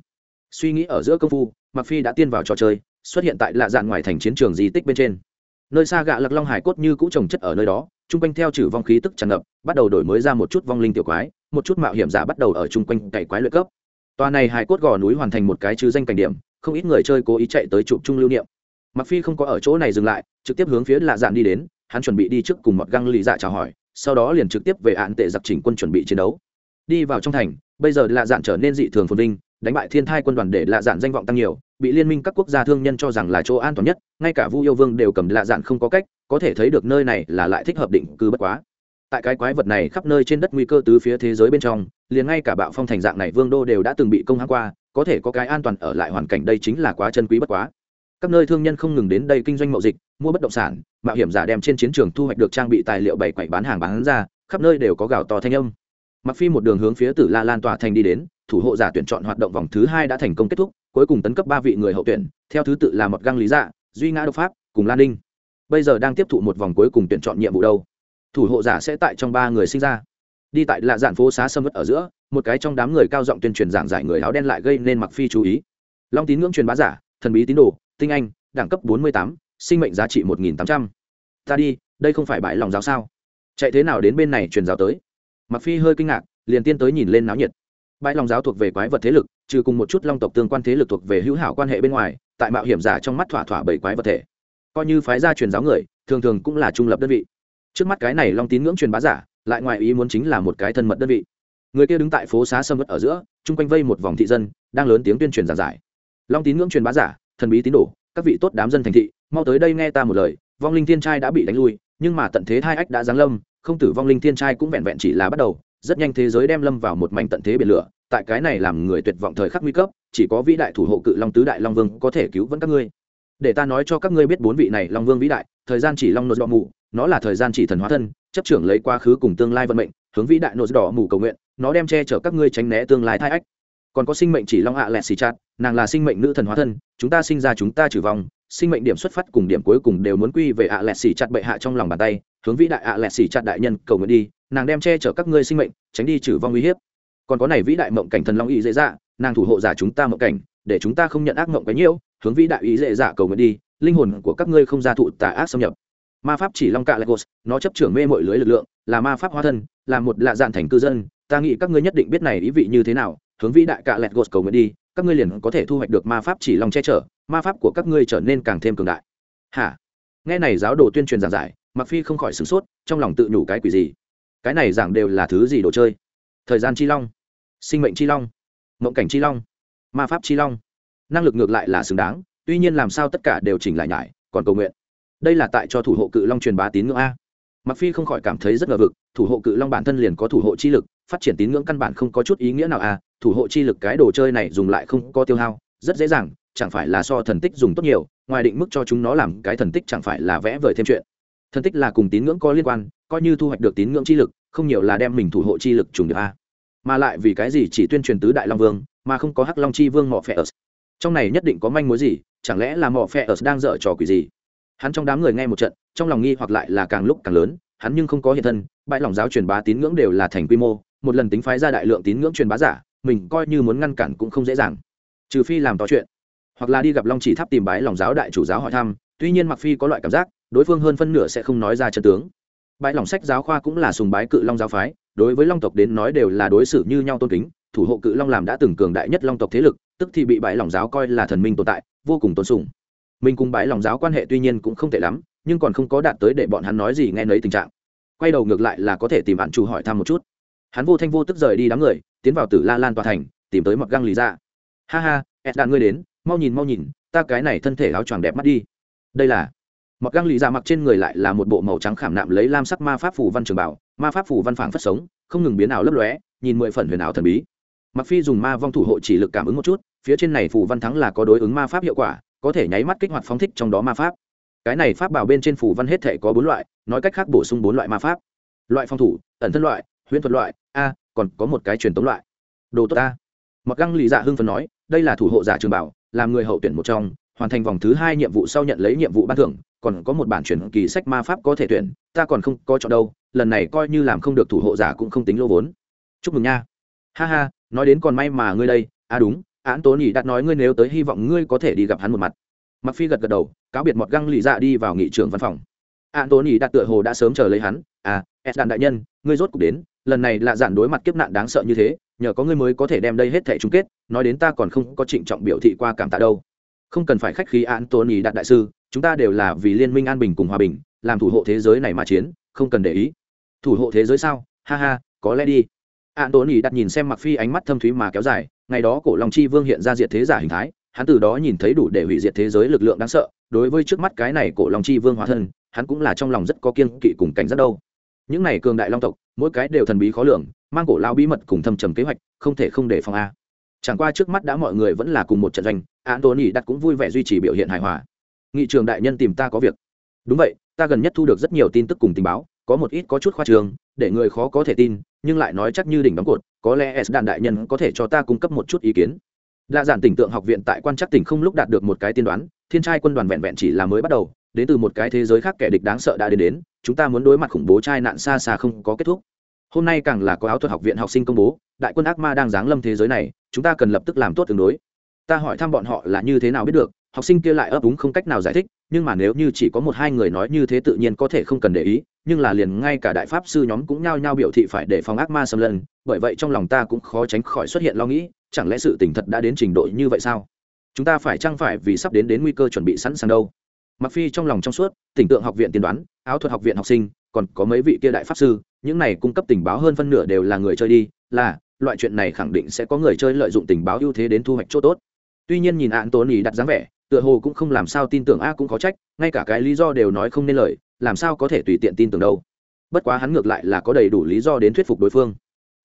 Suy nghĩ ở giữa công phu mặc phi đã tiên vào trò chơi, xuất hiện tại lạ dạn ngoài thành chiến trường di tích bên trên. Nơi xa gạ lặc long hải cốt như cũ trồng chất ở nơi đó, chung quanh theo trừ vong khí tức tràn ngập, bắt đầu đổi mới ra một chút vong linh tiểu quái, một chút mạo hiểm giả bắt đầu ở chung quanh cày quái luyện cấp. Tòa này hải cốt gò núi hoàn thành một cái chứ danh cảnh điểm, không ít người chơi cố ý chạy tới chụp chung lưu niệm. Mặc phi không có ở chỗ này dừng lại, trực tiếp hướng phía lạ dạn đi đến, hắn chuẩn bị đi trước cùng một găng lì dạ chào hỏi sau đó liền trực tiếp về án tệ giặc chỉnh quân chuẩn bị chiến đấu. Đi vào trong thành, bây giờ lạ dạn trở nên dị thường phồn vinh, đánh bại thiên thai quân đoàn để lạ dạn danh vọng tăng nhiều, bị liên minh các quốc gia thương nhân cho rằng là chỗ an toàn nhất, ngay cả vu yêu vương đều cầm lạ dạn không có cách, có thể thấy được nơi này là lại thích hợp định cư bất quá. Tại cái quái vật này khắp nơi trên đất nguy cơ tứ phía thế giới bên trong, liền ngay cả bạo phong thành dạng này vương đô đều đã từng bị công hãng qua, có thể có cái an toàn ở lại hoàn cảnh đây chính là quá chân quý bất quá các nơi thương nhân không ngừng đến đây kinh doanh mậu dịch, mua bất động sản, mạo hiểm giả đem trên chiến trường thu hoạch được trang bị tài liệu bày quậy bán hàng bán ra, khắp nơi đều có gào to thanh âm. Mặc phi một đường hướng phía tử la lan tòa thành đi đến, thủ hộ giả tuyển chọn hoạt động vòng thứ hai đã thành công kết thúc, cuối cùng tấn cấp ba vị người hậu tuyển, theo thứ tự là một găng lý dạ duy ngã độc pháp, cùng lan ninh. Bây giờ đang tiếp thụ một vòng cuối cùng tuyển chọn nhiệm vụ đâu? Thủ hộ giả sẽ tại trong ba người sinh ra. Đi tại lạ dạn phố xá sâm vất ở giữa, một cái trong đám người cao giọng tuyên truyền giảng giải người áo đen lại gây nên mặc phi chú ý. Long tín ngưỡng truyền bá giả, thần bí tín đồ tinh anh đẳng cấp 48, sinh mệnh giá trị 1.800. ta đi đây không phải bãi lòng giáo sao? Chạy thế nào đến bên này truyền giáo tới? Mặc phi hơi kinh ngạc liền tiên tới nhìn lên náo nhiệt. Bãi lòng giáo thuộc về quái vật thế lực trừ cùng một chút long tộc tương quan thế lực thuộc về hữu hảo quan hệ bên ngoài tại mạo hiểm giả trong mắt thỏa thỏa bảy quái vật thể. Coi như phái gia truyền giáo người thường thường cũng là trung lập đơn vị. Trước mắt cái này long tín ngưỡng truyền bá giả lại ngoài ý muốn chính là một cái thân mật đơn vị. Người kia đứng tại phố xá sâm mất ở giữa chung quanh vây một vòng thị dân đang lớn tiếng tuyên truyền giảng giải. Long tín ngưỡng truyền bá giả thần bí tín đồ, các vị tốt đám dân thành thị, mau tới đây nghe ta một lời, vong linh thiên trai đã bị đánh lui, nhưng mà tận thế hai ách đã giáng lâm, không tử vong linh thiên trai cũng vẹn vẹn chỉ là bắt đầu, rất nhanh thế giới đem lâm vào một mảnh tận thế biển lửa, tại cái này làm người tuyệt vọng thời khắc nguy cấp, chỉ có vĩ đại thủ hộ cự long tứ đại long vương có thể cứu vãn các ngươi. Để ta nói cho các ngươi biết bốn vị này long vương vĩ đại, thời gian chỉ long nốt đỏ mù, nó là thời gian chỉ thần hóa thân, chấp trưởng lấy quá khứ cùng tương lai vận mệnh, hướng vĩ đại nốt đỏ mù cầu nguyện, nó đem che chở các ngươi tránh né tương lai thai ách còn có sinh mệnh chỉ long ạ lẹt xì chặt, nàng là sinh mệnh nữ thần hóa thân, chúng ta sinh ra chúng ta trừ vong, sinh mệnh điểm xuất phát cùng điểm cuối cùng đều muốn quy về ạ lẹt xì chặt bệ hạ trong lòng bàn tay, hướng vĩ đại ạ lẹt xì chặt đại nhân cầu nguyện đi, nàng đem che chở các ngươi sinh mệnh, tránh đi trừ vong uy hiếp. Còn có này vĩ đại mộng cảnh thần long ý dễ dạ nàng thủ hộ giả chúng ta mộng cảnh, để chúng ta không nhận ác mộng cái nhiễu hướng vĩ đại ý dễ dạ cầu nguyện đi, linh hồn của các ngươi không ra thụ tà ác xâm nhập. Ma pháp chỉ long cạ lagos nó chấp trưởng mê mọi lưới lực lượng, là ma pháp hóa thân, là một lạ dạn thành cư dân, ta nghĩ các ngươi nhất định biết này ý vị như thế nào hướng vĩ đại cạ lagos cầu nguyện đi, các ngươi liền có thể thu hoạch được ma pháp chỉ long che chở, ma pháp của các ngươi trở nên càng thêm cường đại. Hả? Nghe này giáo đồ tuyên truyền giảng giải mặc phi không khỏi sửng sốt, trong lòng tự nhủ cái quỷ gì? Cái này giảng đều là thứ gì đồ chơi? Thời gian chi long, sinh mệnh chi long, mộng cảnh chi long, ma pháp chi long. Năng lực ngược lại là xứng đáng, tuy nhiên làm sao tất cả đều chỉnh lại nhải, còn cầu nguyện. Đây là tại cho thủ hộ cự long truyền bá tín ngưỡng a. Mặc phi không khỏi cảm thấy rất ngờ vực, thủ hộ cự long bản thân liền có thủ hộ chi lực, phát triển tín ngưỡng căn bản không có chút ý nghĩa nào a thủ hộ chi lực cái đồ chơi này dùng lại không có tiêu hao, rất dễ dàng, chẳng phải là so thần tích dùng tốt nhiều, ngoài định mức cho chúng nó làm cái thần tích chẳng phải là vẽ vời thêm chuyện. Thần tích là cùng tín ngưỡng có liên quan, coi như thu hoạch được tín ngưỡng chi lực, không nhiều là đem mình thủ hộ chi lực trùng được a. Mà lại vì cái gì chỉ tuyên truyền tứ đại long vương, mà không có hắc long chi vương mọ phe ở trong này nhất định có manh mối gì, chẳng lẽ là mọ phe ở đang dở trò quỷ gì? Hắn trong đám người nghe một trận, trong lòng nghi hoặc lại là càng lúc càng lớn, hắn nhưng không có hiện thân, bãi lòng giáo truyền bá tín ngưỡng đều là thành quy mô, một lần tính phái ra đại lượng tín ngưỡng truyền bá giả mình coi như muốn ngăn cản cũng không dễ dàng. Trừ phi làm to chuyện, hoặc là đi gặp long chỉ tháp tìm bái lòng giáo đại chủ giáo hỏi thăm, tuy nhiên mặc phi có loại cảm giác, đối phương hơn phân nửa sẽ không nói ra chân tướng. Bãi lòng sách giáo khoa cũng là sùng bái cự long giáo phái, đối với long tộc đến nói đều là đối xử như nhau tôn kính, thủ hộ cự long làm đã từng cường đại nhất long tộc thế lực, tức thì bị bãi lòng giáo coi là thần minh tồn tại, vô cùng tôn sùng. Mình cùng bãi lòng giáo quan hệ tuy nhiên cũng không tệ lắm, nhưng còn không có đạt tới để bọn hắn nói gì nghe nấy tình trạng. Quay đầu ngược lại là có thể tìm bạn chủ hỏi thăm một chút hắn vô thanh vô tức rời đi đám người, tiến vào tử la lan tòa thành, tìm tới mặc găng lý ra dạ. ha ha, ed đạn ngươi đến, mau nhìn mau nhìn, ta cái này thân thể áo choàng đẹp mắt đi. Đây là mặc găng lý ra dạ mặc trên người lại là một bộ màu trắng khảm nạm lấy lam sắc ma pháp phủ văn trường bảo ma pháp phủ văn phảng phất sống, không ngừng biến ảo lấp lóe, nhìn mười phần huyền ảo thần bí. Mặc phi dùng ma vong thủ hộ chỉ lực cảm ứng một chút, phía trên này phủ văn thắng là có đối ứng ma pháp hiệu quả, có thể nháy mắt kích hoạt phóng thích trong đó ma pháp. Cái này pháp bảo bên trên phủ văn hết thể có bốn loại, nói cách khác bổ sung bốn loại ma pháp. Loại phòng thủ, ẩn thân loại huyễn thuật loại, a, còn có một cái truyền tống loại. Đồ tốt a mặc găng lì dạ hưng phần nói, đây là thủ hộ giả trường bảo, làm người hậu tuyển một trong, hoàn thành vòng thứ hai nhiệm vụ sau nhận lấy nhiệm vụ ban thưởng, còn có một bản chuyển kỳ sách ma pháp có thể tuyển, ta còn không có chọn đâu, lần này coi như làm không được thủ hộ giả cũng không tính lô vốn. Chúc mừng nha. Ha ha, nói đến còn may mà ngươi đây à đúng án tố nhỉ đã nói ngươi nếu tới hy vọng ngươi có thể đi gặp hắn một mặt. Mặc phi gật gật đầu, cáo biệt mọt găng lì dạ đi vào nghị trường văn phòng án đặt tựa hồ đã sớm chờ lấy hắn. À s đại nhân, ngươi rốt cuộc đến. Lần này là giản đối mặt kiếp nạn đáng sợ như thế. Nhờ có ngươi mới có thể đem đây hết thể chung kết. Nói đến ta còn không có trịnh trọng biểu thị qua cảm tạ đâu. Không cần phải khách khí án đặt đại sư. Chúng ta đều là vì liên minh an bình cùng hòa bình, làm thủ hộ thế giới này mà chiến, không cần để ý. Thủ hộ thế giới sao? Ha ha, có lẽ đi. An đặt nhìn xem mặc phi ánh mắt thâm thúy mà kéo dài. Ngày đó cổ long chi vương hiện ra diệt thế giả hình thái. Hắn từ đó nhìn thấy đủ để hủy diệt thế giới lực lượng đáng sợ. Đối với trước mắt cái này cổ long chi vương hóa thân hắn cũng là trong lòng rất có kiên kỵ cùng cảnh rất đâu. Những này cường đại long tộc, mỗi cái đều thần bí khó lường, mang cổ lao bí mật cùng thâm trầm kế hoạch, không thể không để phòng a. Chẳng qua trước mắt đã mọi người vẫn là cùng một trận doanh an tố nhỉ đặt cũng vui vẻ duy trì biểu hiện hài hòa. Nghị trường đại nhân tìm ta có việc. Đúng vậy, ta gần nhất thu được rất nhiều tin tức cùng tình báo, có một ít có chút khoa trường, để người khó có thể tin, nhưng lại nói chắc như đỉnh đóng cột, có lẽ s đàn đại nhân có thể cho ta cung cấp một chút ý kiến. Đa giản tỉnh tượng học viện tại quan chắc tỉnh không lúc đạt được một cái tiên đoán, thiên trai quân đoàn vẹn vẹn chỉ là mới bắt đầu đến từ một cái thế giới khác kẻ địch đáng sợ đã đến đến, chúng ta muốn đối mặt khủng bố trai nạn xa xa không có kết thúc. Hôm nay càng là có áo thuật học viện học sinh công bố, đại quân ác ma đang giáng lâm thế giới này, chúng ta cần lập tức làm tốt tương đối. Ta hỏi thăm bọn họ là như thế nào biết được, học sinh kia lại ấp úng không cách nào giải thích, nhưng mà nếu như chỉ có một hai người nói như thế tự nhiên có thể không cần để ý, nhưng là liền ngay cả đại pháp sư nhóm cũng nhao nhao biểu thị phải để phòng ác ma xâm lấn. bởi vậy trong lòng ta cũng khó tránh khỏi xuất hiện lo nghĩ, chẳng lẽ sự tình thật đã đến trình độ như vậy sao? Chúng ta phải chăng phải vì sắp đến đến nguy cơ chuẩn bị sẵn sàng đâu? Mặc phi trong lòng trong suốt, tỉnh tượng học viện tiên đoán, áo thuật học viện học sinh, còn có mấy vị kia đại pháp sư, những này cung cấp tình báo hơn phân nửa đều là người chơi đi, là, loại chuyện này khẳng định sẽ có người chơi lợi dụng tình báo ưu thế đến thu hoạch chỗ tốt. Tuy nhiên nhìn án tốn ý đặt dáng vẻ, tựa hồ cũng không làm sao tin tưởng a cũng có trách, ngay cả cái lý do đều nói không nên lời, làm sao có thể tùy tiện tin tưởng đâu. Bất quá hắn ngược lại là có đầy đủ lý do đến thuyết phục đối phương.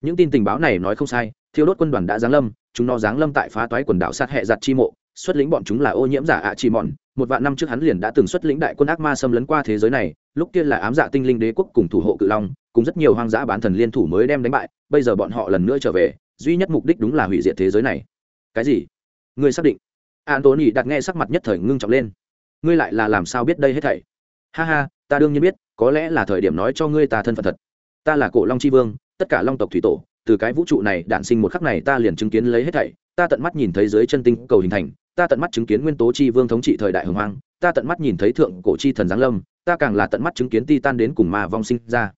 Những tin tình báo này nói không sai, thiêu đốt quân đoàn đã giáng lâm, chúng nó giáng lâm tại phá toái quần đảo sát hệ giặt chi mộ, xuất lĩnh bọn chúng là ô nhiễm giả ạ chi mòn một vạn năm trước hắn liền đã từng xuất lĩnh đại quân ác ma xâm lấn qua thế giới này, lúc kia là ám dạ tinh linh đế quốc cùng thủ hộ cự long, cùng rất nhiều hoang dã bán thần liên thủ mới đem đánh bại, bây giờ bọn họ lần nữa trở về, duy nhất mục đích đúng là hủy diệt thế giới này. Cái gì? Ngươi xác định? Antony đặt nghe sắc mặt nhất thời ngưng trọng lên. Ngươi lại là làm sao biết đây hết thảy? Ha ha, ta đương nhiên biết, có lẽ là thời điểm nói cho ngươi ta thân phận thật. Ta là cổ long c h i vương, tất cả long tộc thủy tổ, từ cái vũ trụ này đản sinh một khắc này ta liền chứng kiến lấy hết thảy, ta tận mắt nhìn thấy dưới chân tinh cầu hình thành ta tận mắt chứng kiến nguyên tố chi vương thống trị thời đại hồng hoang, ta tận mắt nhìn thấy thượng cổ chi thần giáng lâm, ta càng là tận mắt chứng kiến ti tan đến cùng ma vong sinh ra.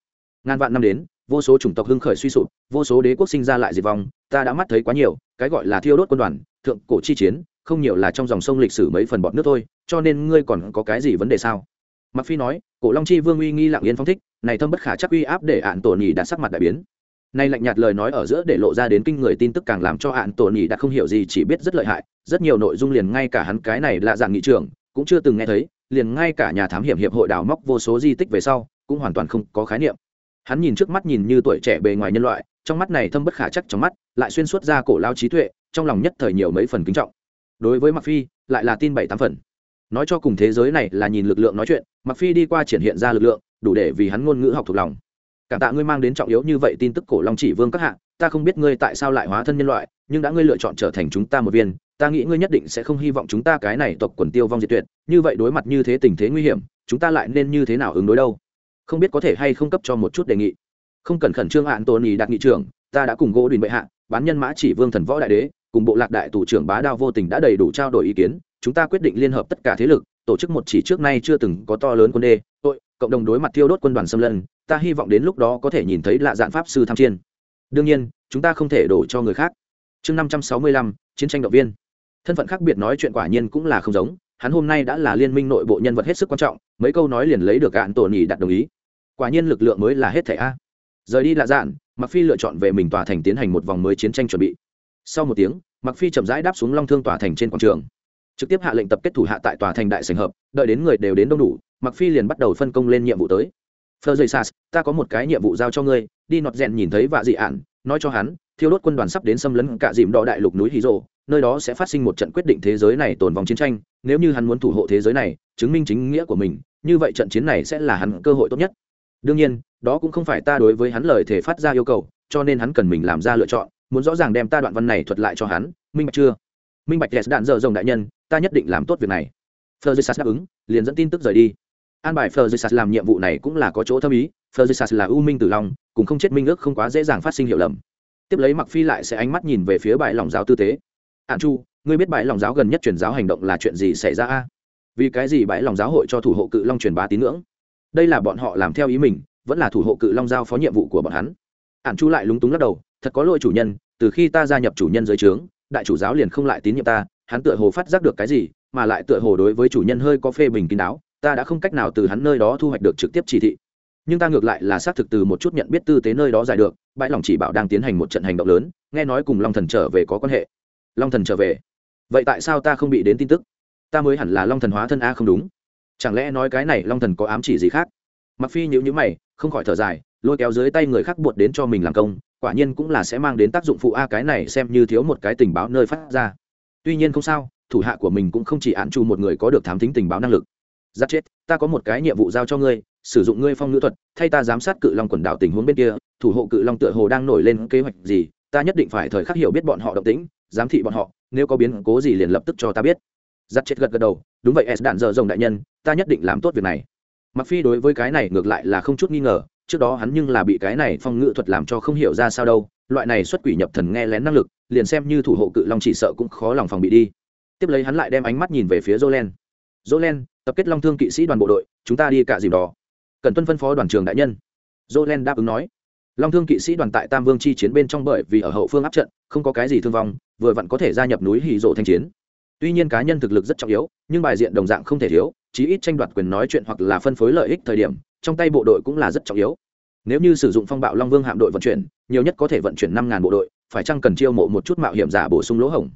Ngàn vạn năm đến, vô số chủng tộc hưng khởi suy sụp, vô số đế quốc sinh ra lại diệt vong, ta đã mắt thấy quá nhiều, cái gọi là thiêu đốt quân đoàn, thượng cổ chi chiến, không nhiều là trong dòng sông lịch sử mấy phần bọt nước thôi, cho nên ngươi còn có cái gì vấn đề sao? Mặc phi nói, cổ long chi vương uy nghi lặng yên phong thích, này thâm bất khả chắc uy áp để ạn tổ nhì đạt sắc mặt đại biến nay lạnh nhạt lời nói ở giữa để lộ ra đến kinh người tin tức càng làm cho hạn tổ nhị đã không hiểu gì, chỉ biết rất lợi hại. Rất nhiều nội dung liền ngay cả hắn cái này là dạng nghị trưởng cũng chưa từng nghe thấy, liền ngay cả nhà thám hiểm hiệp hội đào móc vô số di tích về sau cũng hoàn toàn không có khái niệm. Hắn nhìn trước mắt nhìn như tuổi trẻ bề ngoài nhân loại, trong mắt này thâm bất khả chắc trong mắt, lại xuyên suốt ra cổ lao trí tuệ, trong lòng nhất thời nhiều mấy phần kính trọng. Đối với mặc phi, lại là tin bảy tám phần. Nói cho cùng thế giới này là nhìn lực lượng nói chuyện mặc phi đi qua triển hiện ra lực lượng, đủ để vì hắn ngôn ngữ học thuộc lòng cảm tạ ngươi mang đến trọng yếu như vậy tin tức cổ long chỉ vương các hạ, ta không biết ngươi tại sao lại hóa thân nhân loại, nhưng đã ngươi lựa chọn trở thành chúng ta một viên, ta nghĩ ngươi nhất định sẽ không hy vọng chúng ta cái này tộc quần tiêu vong diệt tuyệt, như vậy đối mặt như thế tình thế nguy hiểm, chúng ta lại nên như thế nào ứng đối đâu? Không biết có thể hay không cấp cho một chút đề nghị. Không cần khẩn trương hạn tôn ý đạt nghị trưởng, ta đã cùng gỗ đình bệ hạ, bán nhân mã chỉ vương thần võ đại đế, cùng bộ lạc đại thủ trưởng bá đao vô tình đã đầy đủ trao đổi ý kiến, chúng ta quyết định liên hợp tất cả thế lực, tổ chức một chỉ trước nay chưa từng có to lớn quân đê, tội, cộng đồng đối mặt thiêu đốt quân đoàn xâm lân ta hy vọng đến lúc đó có thể nhìn thấy lạ dạng pháp sư tham chiên. Đương nhiên, chúng ta không thể đổ cho người khác. Chương năm trăm sáu mươi lăm, chiến tranh động viên. Thân phận khác biệt nói chuyện quả nhiên cũng là không giống, hắn hôm nay đã là liên minh nội bộ nhân vật hết sức quan trọng, mấy câu nói liền lấy được gạn tổ nhì đặt đồng ý. Quả nhiên lực lượng mới là hết thẻ a. Rời đi lạ dạn mặc phi lựa chọn về mình tòa thành tiến hành một vòng mới chiến tranh chuẩn bị. Sau một tiếng mặc phi chậm rãi đáp xuống long thương tòa thành trên quảng trường. Trực tiếp hạ lệnh tập kết thủ hạ tại tòa thành đại sành hợp, đợi đến người đều đến đông đủ mặc phi liền bắt đầu phân công lên nhiệm vụ tới. Phơ dây sas, ta có một cái nhiệm vụ giao cho ngươi, đi nọt rèn nhìn thấy vạ dị ạn, nói cho hắn, thiêu đốt quân đoàn sắp đến xâm lấn cả dìm đỏ đại lục núi hí rộ nơi đó sẽ phát sinh một trận quyết định thế giới này tồn vòng chiến tranh, nếu như hắn muốn thủ hộ thế giới này, chứng minh chính nghĩa của mình, như vậy trận chiến này sẽ là hắn cơ hội tốt nhất. Đương nhiên, đó cũng không phải ta đối với hắn lời thể phát ra yêu cầu, cho nên hắn cần mình làm ra lựa chọn, muốn rõ ràng đem ta đoạn văn này thuật lại cho hắn, minh bạch chưa? Minh bạch yes đạn dở rồng đại nhân, ta nhất định làm tốt việc này. Fergus đáp ứng, liền dẫn tin tức rời đi an bài Fergus làm nhiệm vụ này cũng là có chỗ thâm ý. Fergus là ưu minh tử long, cùng không chết minh ước không quá dễ dàng phát sinh hiểu lầm. Tiếp lấy mặc phi lại sẽ ánh mắt nhìn về phía bãi lòng giáo tư tế. Ạn chu, ngươi biết bãi lòng giáo gần nhất truyền giáo hành động là chuyện gì xảy ra a? Vì cái gì bãi lòng giáo hội cho thủ hộ cự long truyền bá tín ngưỡng? Đây là bọn họ làm theo ý mình, vẫn là thủ hộ cự long giao phó nhiệm vụ của bọn hắn. Ạn chu lại lúng túng lắc đầu, thật có lỗi chủ nhân, từ khi ta gia nhập chủ nhân dưới trướng, đại chủ giáo liền không lại tín nhiệm ta, hắn tựa hồ phát giác được cái gì, mà lại tựa hồ đối với chủ nhân hơi có phê bình kín đáo ta đã không cách nào từ hắn nơi đó thu hoạch được trực tiếp chỉ thị. Nhưng ta ngược lại là xác thực từ một chút nhận biết tư tế nơi đó giải được, bãi lòng chỉ bảo đang tiến hành một trận hành động lớn, nghe nói cùng long thần trở về có quan hệ. Long thần trở về? Vậy tại sao ta không bị đến tin tức? Ta mới hẳn là long thần hóa thân a không đúng. Chẳng lẽ nói cái này long thần có ám chỉ gì khác? Mặc phi nhữ nhữ mày, không khỏi thở dài, lôi kéo dưới tay người khác buộc đến cho mình làm công, quả nhiên cũng là sẽ mang đến tác dụng phụ a cái này xem như thiếu một cái tình báo nơi phát ra. Tuy nhiên không sao, thủ hạ của mình cũng không chỉ án chu một người có được thám tính tình báo năng lực giáp chết, ta có một cái nhiệm vụ giao cho ngươi, sử dụng ngươi phong ngữ thuật, thay ta giám sát cự long quần đảo tình huống bên kia, thủ hộ cự long tựa hồ đang nổi lên kế hoạch gì, ta nhất định phải thời khắc hiểu biết bọn họ động tĩnh, giám thị bọn họ, nếu có biến cố gì liền lập tức cho ta biết. Giáp chết gật gật đầu, đúng vậy, s đạn dở rồng đại nhân, ta nhất định làm tốt việc này. Mặc phi đối với cái này ngược lại là không chút nghi ngờ, trước đó hắn nhưng là bị cái này phong ngữ thuật làm cho không hiểu ra sao đâu, loại này xuất quỷ nhập thần nghe lén năng lực, liền xem như thủ hộ cự long chỉ sợ cũng khó lòng phòng bị đi. Tiếp lấy hắn lại đem ánh mắt nhìn về phía jolen jolen tập kết long thương kỵ sĩ đoàn bộ đội, chúng ta đi cả dìm đỏ cần tuân phân phó đoàn trường đại nhân. Jolen đáp ứng nói. Long thương kỵ sĩ đoàn tại tam vương chi chiến bên trong bởi vì ở hậu phương áp trận, không có cái gì thương vong, vừa vặn có thể gia nhập núi hì rộ thanh chiến. Tuy nhiên cá nhân thực lực rất trọng yếu, nhưng bài diện đồng dạng không thể thiếu, chí ít tranh đoạt quyền nói chuyện hoặc là phân phối lợi ích thời điểm, trong tay bộ đội cũng là rất trọng yếu. Nếu như sử dụng phong bạo long vương hạm đội vận chuyển, nhiều nhất có thể vận chuyển năm ngàn bộ đội, phải chăng cần chiêu mộ một chút mạo hiểm giả bổ sung lỗ hổng?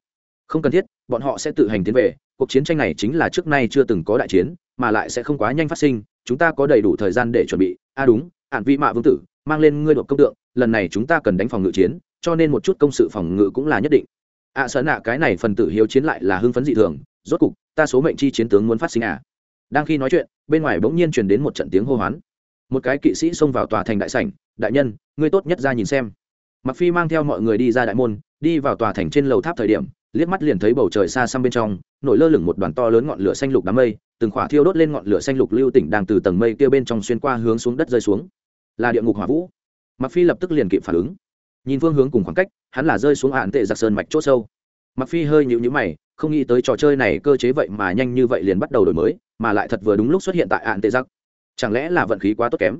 Không cần thiết bọn họ sẽ tự hành tiến về. Cuộc chiến tranh này chính là trước nay chưa từng có đại chiến mà lại sẽ không quá nhanh phát sinh. Chúng ta có đầy đủ thời gian để chuẩn bị. A à đúng ạn vị mạ vương tử mang lên ngươi đột công tượng. Lần này chúng ta cần đánh phòng ngự chiến cho nên một chút công sự phòng ngự cũng là nhất định. Ạ à, sợ nạ cái này phần tử hiếu chiến lại là hưng phấn dị thường. Rốt cục ta số mệnh chi chiến tướng muốn phát sinh à? Đang khi nói chuyện bên ngoài bỗng nhiên truyền đến một trận tiếng hô hoán. Một cái kỵ sĩ xông vào tòa thành đại sảnh. Đại nhân ngươi tốt nhất ra nhìn xem. Mặc phi mang theo mọi người đi ra đại môn đi vào tòa thành trên lầu tháp thời điểm liếc mắt liền thấy bầu trời xa xăm bên trong, nổi lơ lửng một đoàn to lớn ngọn lửa xanh lục đám mây, từng khỏa thiêu đốt lên ngọn lửa xanh lục lưu tỉnh đang từ tầng mây kia bên trong xuyên qua hướng xuống đất rơi xuống. Là địa ngục hỏa vũ. Mặc phi lập tức liền kịp phản ứng. Nhìn phương hướng cùng khoảng cách, hắn là rơi xuống hạn tệ giặc sơn mạch chỗ sâu. Mặc phi hơi nhịu nhữ mày, không nghĩ tới trò chơi này cơ chế vậy mà nhanh như vậy liền bắt đầu đổi mới, mà lại thật vừa đúng lúc xuất hiện tại hạn tệ giặc. Chẳng lẽ là vận khí quá tốt kém?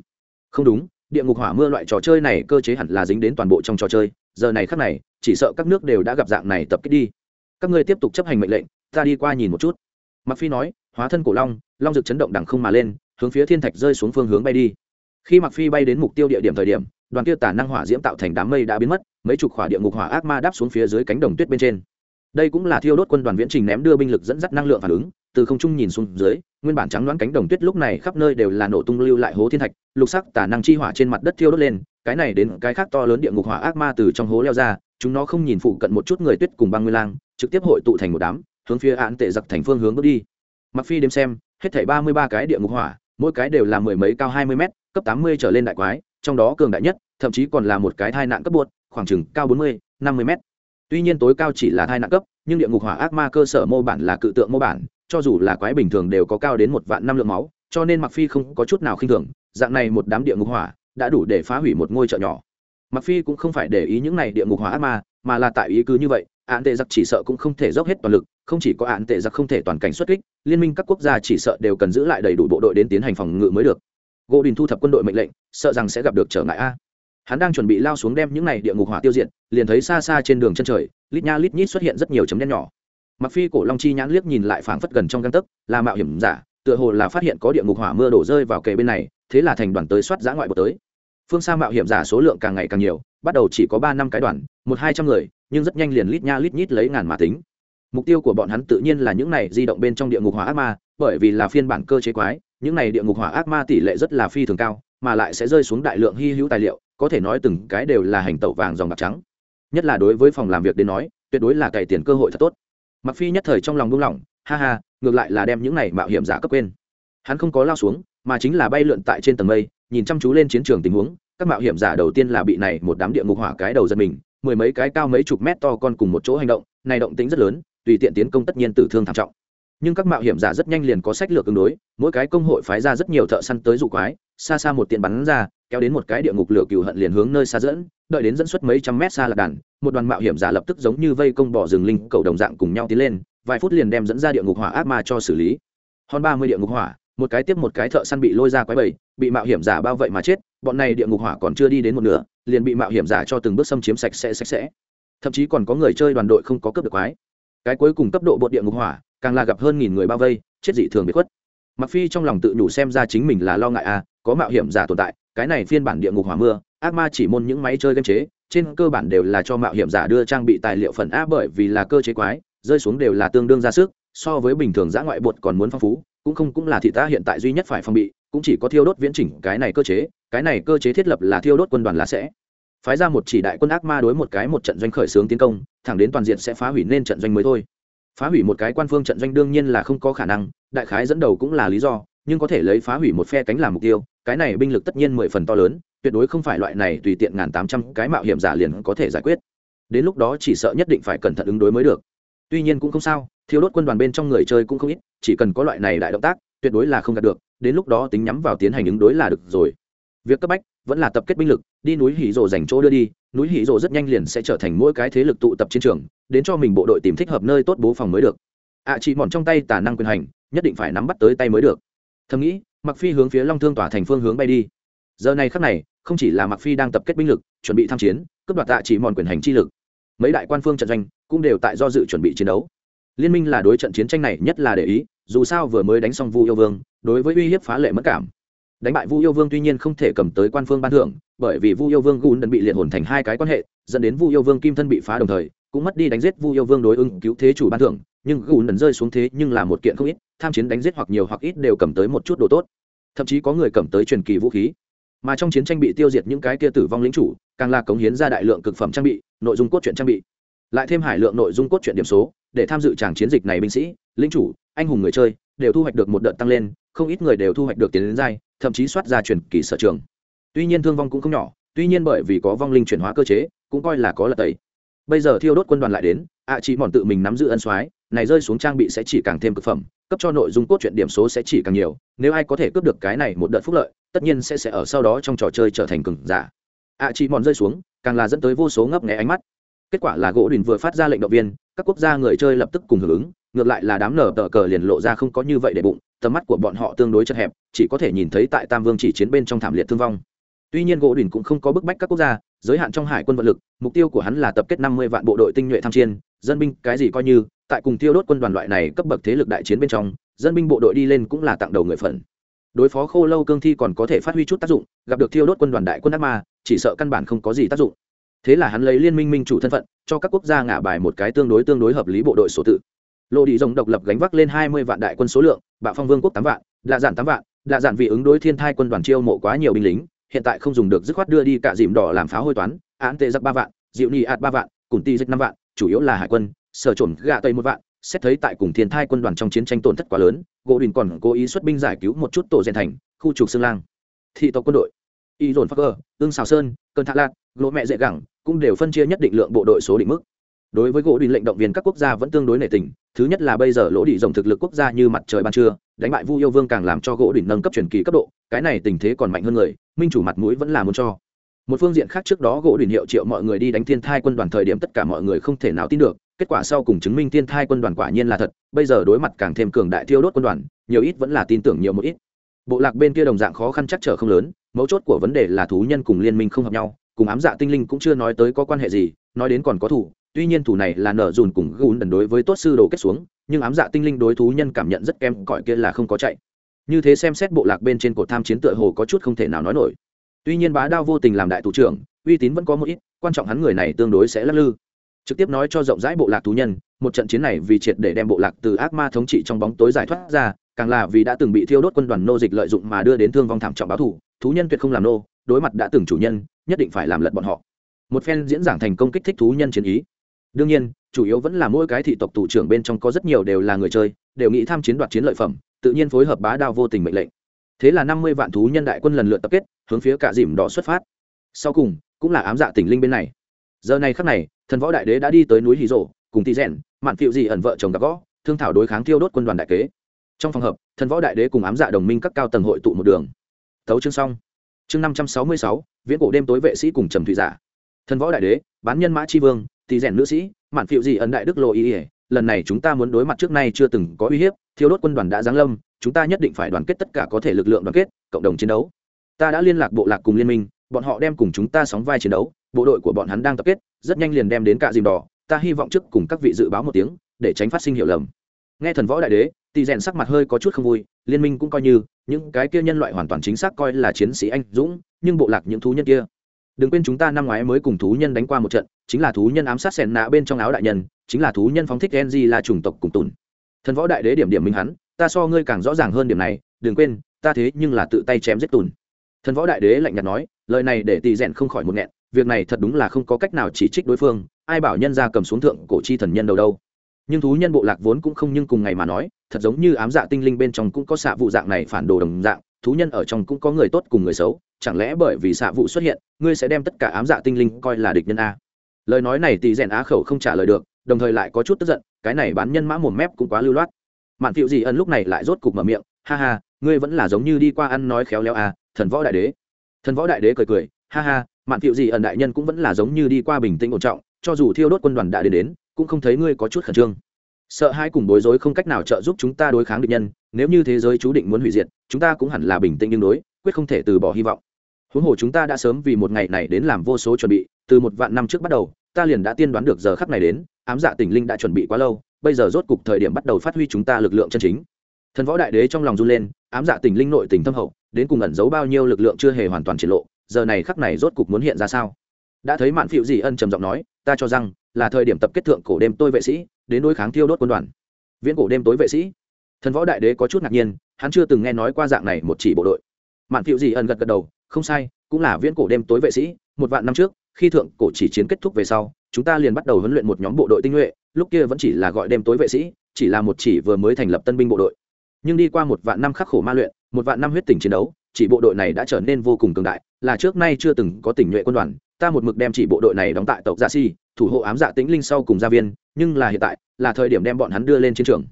Không đúng, địa ngục hỏa mưa loại trò chơi này cơ chế hẳn là dính đến toàn bộ trong trò chơi. Giờ này khắc này, chỉ sợ các nước đều đã gặp dạng này tập kích đi các ngươi tiếp tục chấp hành mệnh lệnh, ta đi qua nhìn một chút. Mặc phi nói, hóa thân cổ long long rực chấn động đằng không mà lên, hướng phía thiên thạch rơi xuống phương hướng bay đi. Khi mặc phi bay đến mục tiêu địa điểm thời điểm, đoàn kia tả năng hỏa diễm tạo thành đám mây đã biến mất, mấy chục hỏa địa ngục hỏa ác ma đáp xuống phía dưới cánh đồng tuyết bên trên. Đây cũng là thiêu đốt quân đoàn viễn trình ném đưa binh lực dẫn dắt năng lượng phản ứng từ không trung nhìn xuống dưới, nguyên bản trắng đoán cánh đồng tuyết lúc này khắp nơi đều là nổ tung lưu lại hố thiên thạch, lục sắc tả năng chi hỏa trên mặt đất thiêu đốt lên, cái này đến cái khác to lớn địa ngục hỏa ác ma từ trong hố leo ra, chúng nó không nhìn phụ cận một chút người tuyết cùng băng nguyên lang, trực tiếp hội tụ thành một đám, hướng phía án tệ giặc thành phương hướng bước đi. Mặc phi đếm xem, hết thảy ba mươi ba cái địa ngục hỏa, mỗi cái đều là mười mấy cao hai mươi mét, cấp tám mươi trở lên đại quái, trong đó cường đại nhất, thậm chí còn là một cái thai nạn cấp buốt khoảng chừng cao bốn mươi, năm mươi mét. Tuy nhiên tối cao chỉ là thai nạn cấp, nhưng địa ngục hỏa ác ma cơ sở mô bản là cự tượng mô bản cho dù là quái bình thường đều có cao đến một vạn năm lượng máu cho nên mặc phi không có chút nào khinh thường dạng này một đám địa ngục hỏa đã đủ để phá hủy một ngôi chợ nhỏ. Mặc phi cũng không phải để ý những này địa ngục hỏa mà, mà là tại ý cứ như vậy án tệ giặc chỉ sợ cũng không thể dốc hết toàn lực không chỉ có án tệ giặc không thể toàn cảnh xuất kích liên minh các quốc gia chỉ sợ đều cần giữ lại đầy đủ bộ đội đến tiến hành phòng ngự mới được. Gỗ đình thu thập quân đội mệnh lệnh sợ rằng sẽ gặp được trở ngại a. Hắn đang chuẩn bị lao xuống đem những này địa ngục hỏa tiêu diệt liền thấy xa xa trên đường chân trời lít nha lít nhít xuất hiện rất nhiều chấm đen nhỏ mặc phi cổ long chi nhãn liếc nhìn lại phảng phất gần trong găng tấc, là mạo hiểm giả, tựa hồ là phát hiện có địa ngục hỏa mưa đổ rơi vào kề bên này, thế là thành đoàn tới soát giã ngoại bộ tới. Phương xa mạo hiểm giả số lượng càng ngày càng nhiều, bắt đầu chỉ có ba năm cái đoàn, một hai trăm người, nhưng rất nhanh liền lít nha lít nhít lấy ngàn mà tính. Mục tiêu của bọn hắn tự nhiên là những này di động bên trong địa ngục hỏa ác ma, bởi vì là phiên bản cơ chế quái, những này địa ngục hỏa ác ma tỷ lệ rất là phi thường cao, mà lại sẽ rơi xuống đại lượng hy hữu tài liệu, có thể nói từng cái đều là hành tẩu vàng dòng bạc trắng. Nhất là đối với phòng làm việc đến nói, tuyệt đối là cày tiền cơ hội thật tốt mặc phi nhất thời trong lòng buông lỏng, ha ha, ngược lại là đem những này mạo hiểm giả cấp quên. Hắn không có lao xuống, mà chính là bay lượn tại trên tầng mây, nhìn chăm chú lên chiến trường tình huống, các mạo hiểm giả đầu tiên là bị này một đám địa ngục hỏa cái đầu dân mình, mười mấy cái cao mấy chục mét to con cùng một chỗ hành động, này động tính rất lớn, tùy tiện tiến công tất nhiên tử thương thảm trọng. Nhưng các mạo hiểm giả rất nhanh liền có sách lược ứng đối, mỗi cái công hội phái ra rất nhiều thợ săn tới dụ quái, xa xa một tiện bắn ra, kéo đến một cái địa ngục lửa cừu hận liền hướng nơi xa dẫn, đợi đến dẫn xuất mấy trăm mét xa là đàn một đoàn mạo hiểm giả lập tức giống như vây công bỏ rừng linh cầu đồng dạng cùng nhau tiến lên, vài phút liền đem dẫn ra địa ngục hỏa ác ma cho xử lý. Hơn ba mươi địa ngục hỏa, một cái tiếp một cái thợ săn bị lôi ra quái bầy, bị mạo hiểm giả bao vậy mà chết, bọn này địa ngục hỏa còn chưa đi đến một nửa, liền bị mạo hiểm giả cho từng bước xâm chiếm sạch sẽ sạch sẽ. Thậm chí còn có người chơi đoàn đội không có cướp được quái. Cái cuối cùng cấp độ bột địa ngục hỏa, càng là gặp hơn nghìn người bao vây, chết dị thường bị khuất. Mặc phi trong lòng tự nhủ xem ra chính mình là lo ngại à có mạo hiểm giả tồn tại, cái này phiên bản địa ngục hỏa mưa ác ma chỉ môn những máy chơi game chế, trên cơ bản đều là cho mạo hiểm giả đưa trang bị tài liệu phần a bởi vì là cơ chế quái, rơi xuống đều là tương đương ra sức, so với bình thường giã ngoại bột còn muốn phong phú, cũng không cũng là thị ta hiện tại duy nhất phải phong bị, cũng chỉ có thiêu đốt viễn chỉnh cái này cơ chế, cái này cơ chế thiết lập là thiêu đốt quân đoàn là sẽ phái ra một chỉ đại quân ác ma đối một cái một trận doanh khởi xướng tiến công, thẳng đến toàn diện sẽ phá hủy nên trận doanh mới thôi. Phá hủy một cái quan phương trận doanh đương nhiên là không có khả năng, đại khái dẫn đầu cũng là lý do nhưng có thể lấy phá hủy một phe cánh làm mục tiêu cái này binh lực tất nhiên mười phần to lớn tuyệt đối không phải loại này tùy tiện ngàn tám trăm cái mạo hiểm giả liền có thể giải quyết. Đến lúc đó chỉ sợ nhất định phải cẩn thận ứng đối mới được. Tuy nhiên cũng không sao thiếu đốt quân đoàn bên trong người chơi cũng không ít chỉ cần có loại này đại động tác tuyệt đối là không đạt được đến lúc đó tính nhắm vào tiến hành ứng đối là được rồi. Việc cấp bách vẫn là tập kết binh lực đi núi hỉ rộ dành chỗ đưa đi núi hỉ rộ rất nhanh liền sẽ trở thành mỗi cái thế lực tụ tập chiến trường đến cho mình bộ đội tìm thích hợp nơi tốt bố phòng mới được. Ạ à, chị mòn trong tay tà năng quyền hành nhất định phải nắm bắt tới tay mới được thầm nghĩ mặc phi hướng phía long thương tỏa thành phương hướng bay đi. Giờ này khắc này, không chỉ là mặc phi đang tập kết binh lực, chuẩn bị tham chiến, cướp đoạt tạ chỉ mòn quyền hành chi lực. Mấy đại quan phương trận doanh cũng đều tại do dự chuẩn bị chiến đấu. Liên minh là đối trận chiến tranh này nhất là để ý, dù sao vừa mới đánh xong vu yêu vương, đối với uy hiếp phá lệ mất cảm. Đánh bại vu yêu vương tuy nhiên không thể cầm tới quan phương ban thưởng, bởi vì vu yêu vương gùn đần bị liệt hồn thành hai cái quan hệ, dẫn đến vu yêu vương kim thân bị phá đồng thời, cũng mất đi đánh giết vu yêu vương đối ứng cứu thế chủ ban thưởng nhưng gù nần rơi xuống thế nhưng là một kiện không ít, tham chiến đánh giết hoặc nhiều hoặc ít đều cầm tới một chút đồ tốt. Thậm chí có người cầm tới truyền kỳ vũ khí. Mà trong chiến tranh bị tiêu diệt những cái kia tử vong lính chủ, càng là cống hiến ra đại lượng cực phẩm trang bị, nội dung cốt truyện trang bị. Lại thêm hải lượng nội dung cốt truyện điểm số, để tham dự tràng chiến dịch này binh sĩ, lính chủ, anh hùng người chơi, đều thu hoạch được một đợt tăng lên, không ít người đều thu hoạch được tiền đến giai, thậm chí soát ra truyền kỳ sở trường. Tuy nhiên thương vong cũng không nhỏ, tuy nhiên bởi vì có vong linh chuyển hóa cơ chế, cũng coi là có lật tẩy. Bây giờ thiêu đốt quân đoàn lại đến, ạ chỉ mòn tự mình nắm giữ ân soái này rơi xuống trang bị sẽ chỉ càng thêm cực phẩm, cấp cho nội dung cốt truyện điểm số sẽ chỉ càng nhiều, nếu ai có thể cướp được cái này một đợt phúc lợi, tất nhiên sẽ sẽ ở sau đó trong trò chơi trở thành cường giả. À, Ạ chỉ mòn rơi xuống, càng là dẫn tới vô số ngấp nghé ánh mắt. Kết quả là gỗ đình vừa phát ra lệnh động viên, các quốc gia người chơi lập tức cùng hưởng ứng, ngược lại là đám nở tờ cờ liền lộ ra không có như vậy để bụng, tầm mắt của bọn họ tương đối chật hẹp, chỉ có thể nhìn thấy tại tam vương chỉ chiến bên trong thảm liệt thương vong. Tuy nhiên gỗ đình cũng không có bức bách các quốc gia giới hạn trong hải quân vận lực, mục tiêu của hắn là tập kết năm mươi vạn bộ đội tinh nhuệ tham chiến, dân binh cái gì coi như, tại cùng tiêu đốt quân đoàn loại này cấp bậc thế lực đại chiến bên trong, dân binh bộ đội đi lên cũng là tặng đầu người phần đối phó khô lâu cương thi còn có thể phát huy chút tác dụng, gặp được tiêu đốt quân đoàn đại quân ác ma, chỉ sợ căn bản không có gì tác dụng. Thế là hắn lấy liên minh minh chủ thân phận, cho các quốc gia ngả bài một cái tương đối tương đối hợp lý bộ đội số tự. Lộ đi rồng độc lập gánh vác lên hai mươi vạn đại quân số lượng, bạo phong vương quốc tám vạn, lạ giản tám vạn, lạ giản vì ứng đối thiên thai quân đoàn chiêu mộ quá nhiều binh lính hiện tại không dùng được dứt khoát đưa đi cả dìm đỏ làm pháo hôi toán, án tệ giặc ba vạn, diệu ni ạt ba vạn, cùng ti dịch năm vạn, chủ yếu là hải quân, sở trộm gạ tây một vạn, xét thấy tại cùng thiên thai quân đoàn trong chiến tranh tổn thất quá lớn, gỗ đình còn cố ý xuất binh giải cứu một chút tổ rèn thành, khu trục xương lang. Thị tộc quân đội, y dồn phắc ương xào sơn, cơn thạ lạc lỗ mẹ dễ gẳng, cũng đều phân chia nhất định lượng bộ đội số định mức. Đối với gỗ đình lệnh động viên các quốc gia vẫn tương đối nể tình, thứ nhất là bây giờ lỗ đi rồng thực lực quốc gia như mặt trời ban trưa, đánh bại vu yêu vương càng làm cho gỗ đình nâng cấp truyền kỳ cấp độ, cái này tình thế còn mạnh hơn người minh chủ mặt mũi vẫn là muốn cho. Một phương diện khác trước đó gỗ đỉnh hiệu triệu mọi người đi đánh thiên thai quân đoàn thời điểm tất cả mọi người không thể nào tin được, kết quả sau cùng chứng minh thiên thai quân đoàn quả nhiên là thật, bây giờ đối mặt càng thêm cường đại thiêu đốt quân đoàn, nhiều ít vẫn là tin tưởng nhiều một ít. Bộ lạc bên kia đồng dạng khó khăn chắc trở không lớn, mấu chốt của vấn đề là thú nhân cùng liên minh không hợp nhau, cùng ám dạ tinh linh cũng chưa nói tới có quan hệ gì, nói đến còn có thủ, tuy nhiên thủ này là nở dùn cùng gùn đần đối với tốt sư đồ kết xuống, nhưng ám dạ tinh linh đối thú nhân cảm nhận rất kém cỏi kia là không có chạy như thế xem xét bộ lạc bên trên cột tham chiến tựa hồ có chút không thể nào nói nổi. Tuy nhiên bá đao vô tình làm đại thủ trưởng, uy tín vẫn có một ít, quan trọng hắn người này tương đối sẽ lắc lư. Trực tiếp nói cho rộng rãi bộ lạc thú nhân, một trận chiến này vì triệt để đem bộ lạc từ ác ma thống trị trong bóng tối giải thoát ra, càng là vì đã từng bị thiêu đốt quân đoàn nô dịch lợi dụng mà đưa đến thương vong thảm trọng báo thủ thú nhân tuyệt không làm nô, đối mặt đã từng chủ nhân, nhất định phải làm lật bọn họ. Một phen diễn giảng thành công kích thích thú nhân chiến ý. Đương nhiên, chủ yếu vẫn là mỗi cái thị tộc thủ trưởng bên trong có rất nhiều đều là người chơi, đều nghĩ tham chiến đoạt chiến lợi phẩm tự nhiên phối hợp bá đao vô tình mệnh lệnh. Thế là năm mươi vạn thú nhân đại quân lần lượt tập kết, hướng phía cả dìm đỏ xuất phát. Sau cùng, cũng là ám dạ tỉnh linh bên này. Giờ này khắc này, thần võ đại đế đã đi tới núi hì rộ cùng tì rèn, mạn phiệu gì ẩn vợ chồng gặp gõ, thương thảo đối kháng thiêu đốt quân đoàn đại kế. Trong phòng hợp, thần võ đại đế cùng ám dạ đồng minh các cao tầng hội tụ một đường. Tấu chương xong. Chương năm trăm sáu mươi sáu, viễn cổ đêm tối vệ sĩ cùng trầm thủy giả. Thần võ đại đế, bán nhân mã tri vương tỷ rèn nữ sĩ, mạn phiệu gì ẩn đại đức lộ ý ỉa lần này chúng ta muốn đối mặt trước nay chưa từng có uy hiếp thiếu đốt quân đoàn đã giáng lâm, chúng ta nhất định phải đoàn kết tất cả có thể lực lượng đoàn kết, cộng đồng chiến đấu. Ta đã liên lạc bộ lạc cùng liên minh, bọn họ đem cùng chúng ta sóng vai chiến đấu, bộ đội của bọn hắn đang tập kết, rất nhanh liền đem đến cạ dìm đỏ, ta hy vọng trước cùng các vị dự báo một tiếng, để tránh phát sinh hiểu lầm. Nghe thần võ đại đế tỷ rèn sắc mặt hơi có chút không vui, liên minh cũng coi như, những cái kia nhân loại hoàn toàn chính xác coi là chiến sĩ anh dũng, nhưng bộ lạc những thú nhân kia đừng quên chúng ta năm ngoái mới cùng thú nhân đánh qua một trận, chính là thú nhân ám sát sèn nạ bên trong áo đại nhân, chính là thú nhân phóng thích gen là chủng tộc cùng tùn. Thần võ đại đế điểm điểm minh hắn, ta so ngươi càng rõ ràng hơn điểm này, đừng quên, ta thế nhưng là tự tay chém giết tùn. Thần võ đại đế lạnh nhạt nói, lời này để tỳ rèn không khỏi một nghẹn, việc này thật đúng là không có cách nào chỉ trích đối phương, ai bảo nhân ra cầm xuống thượng cổ chi thần nhân đầu đâu. Nhưng thú nhân bộ lạc vốn cũng không nhưng cùng ngày mà nói, thật giống như ám dạ tinh linh bên trong cũng có xạ vụ dạng này phản đồ đồng dạng thú nhân ở trong cũng có người tốt cùng người xấu, chẳng lẽ bởi vì xạ vụ xuất hiện, ngươi sẽ đem tất cả ám dạ tinh linh coi là địch nhân a? Lời nói này tỷ rèn á khẩu không trả lời được, đồng thời lại có chút tức giận, cái này bán nhân mã mồm mép cũng quá lưu loát. Mạn phiệu gì ân lúc này lại rốt cục mở miệng, ha ha, ngươi vẫn là giống như đi qua ăn nói khéo léo à thần võ đại đế. Thần võ đại đế cười cười, ha ha, mạn phiệu gì ẩn đại nhân cũng vẫn là giống như đi qua bình tĩnh ổn trọng, cho dù thiêu đốt quân đoàn đã đến đến, cũng không thấy ngươi có chút khẩn trương sợ hai cùng bối rối không cách nào trợ giúp chúng ta đối kháng địch nhân, nếu như thế giới chú định muốn hủy diệt, chúng ta cũng hẳn là bình tĩnh nhưng đối, quyết không thể từ bỏ hy vọng. Huống hồ chúng ta đã sớm vì một ngày này đến làm vô số chuẩn bị, từ một vạn năm trước bắt đầu, ta liền đã tiên đoán được giờ khắc này đến, ám dạ tình linh đã chuẩn bị quá lâu, bây giờ rốt cục thời điểm bắt đầu phát huy chúng ta lực lượng chân chính. Thần võ đại đế trong lòng run lên, ám dạ tình linh nội tình thâm hậu, đến cùng ẩn giấu bao nhiêu lực lượng chưa hề hoàn toàn triển lộ, giờ này khắc này rốt cục muốn hiện ra sao? Đã thấy mạn phịu dị ân trầm giọng nói, ta cho rằng là thời điểm tập kết thượng cổ đêm tôi vệ sĩ đến đối kháng thiêu đốt quân đoàn. Viễn cổ đêm tối vệ sĩ. Thần võ đại đế có chút ngạc nhiên, hắn chưa từng nghe nói qua dạng này một chỉ bộ đội. Mạn phiệu dị ẩn gật gật đầu, không sai, cũng là viễn cổ đêm tối vệ sĩ, một vạn năm trước, khi thượng cổ chỉ chiến kết thúc về sau, chúng ta liền bắt đầu huấn luyện một nhóm bộ đội tinh nhuệ, lúc kia vẫn chỉ là gọi đêm tối vệ sĩ, chỉ là một chỉ vừa mới thành lập tân binh bộ đội. Nhưng đi qua một vạn năm khắc khổ ma luyện, một vạn năm huyết tình chiến đấu, chỉ bộ đội này đã trở nên vô cùng cường đại, là trước nay chưa từng có tinh nhuệ quân đoàn ta một mực đem chỉ bộ đội này đóng tại tộc dạ gia si thủ hộ ám dạ tĩnh linh sau cùng gia viên, nhưng là hiện tại, là thời điểm đem bọn hắn đưa lên chiến trường.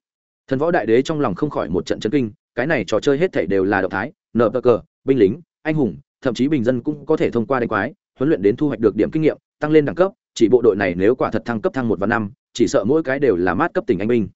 Thần võ đại đế trong lòng không khỏi một trận chấn kinh, cái này trò chơi hết thảy đều là động thái nở cờ, binh lính, anh hùng, thậm chí bình dân cũng có thể thông qua đánh quái, huấn luyện đến thu hoạch được điểm kinh nghiệm, tăng lên đẳng cấp, chỉ bộ đội này nếu quả thật thăng cấp thăng một và năm, chỉ sợ mỗi cái đều là mát cấp tỉnh anh binh.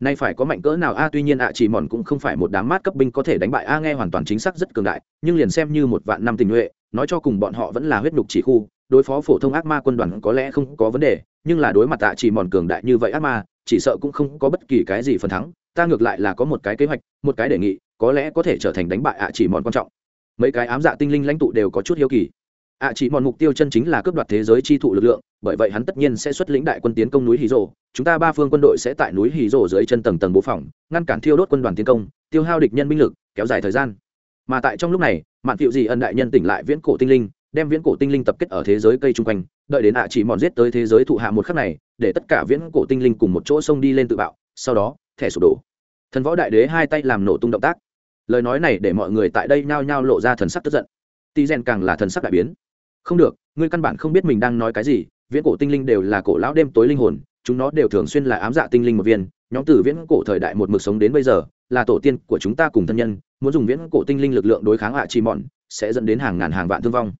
Nay phải có mạnh cỡ nào? A, tuy nhiên ạ, chỉ mòn cũng không phải một đám mát cấp binh có thể đánh bại. A, nghe hoàn toàn chính xác rất cường đại, nhưng liền xem như một vạn năm tình nhuệ nói cho cùng bọn họ vẫn là huyết nhục chỉ khu đối phó phổ thông ác ma quân đoàn có lẽ không có vấn đề, nhưng là đối mặt ạ chỉ mòn cường đại như vậy ác ma, chỉ sợ cũng không có bất kỳ cái gì phần thắng, ta ngược lại là có một cái kế hoạch, một cái đề nghị, có lẽ có thể trở thành đánh bại ạ chỉ mòn quan trọng. Mấy cái ám dạ tinh linh lãnh tụ đều có chút hiếu kỳ. Ạ chỉ mòn mục tiêu chân chính là cướp đoạt thế giới chi thụ lực lượng, bởi vậy hắn tất nhiên sẽ xuất lĩnh đại quân tiến công núi hì rồ. Chúng ta ba phương quân đội sẽ tại núi hì rồ dưới chân tầng tầng bố phòng, ngăn cản thiêu đốt quân đoàn tiến công, tiêu hao địch nhân binh lực, kéo dài thời gian. Mà tại trong lúc này, mạn phiệu gì ân đại nhân tỉnh lại viễn cổ tinh linh đem viễn cổ tinh linh tập kết ở thế giới cây chung quanh, đợi đến ạ chỉ mòn giết tới thế giới thụ hạ một khắc này, để tất cả viễn cổ tinh linh cùng một chỗ sông đi lên tự bạo, sau đó, thẻ sụp đổ. Thần võ đại đế hai tay làm nổ tung động tác. Lời nói này để mọi người tại đây nhao nhao lộ ra thần sắc tức giận. Tỳ rèn càng là thần sắc đại biến. Không được, ngươi căn bản không biết mình đang nói cái gì, viễn cổ tinh linh đều là cổ lão đêm tối linh hồn, chúng nó đều thường xuyên là ám dạ tinh linh một viên, nhóm từ viễn cổ thời đại một mực sống đến bây giờ, là tổ tiên của chúng ta cùng thân nhân, muốn dùng viễn cổ tinh linh lực lượng đối kháng hạ chỉ mòn, sẽ dẫn đến hàng ngàn hàng vạn thương vong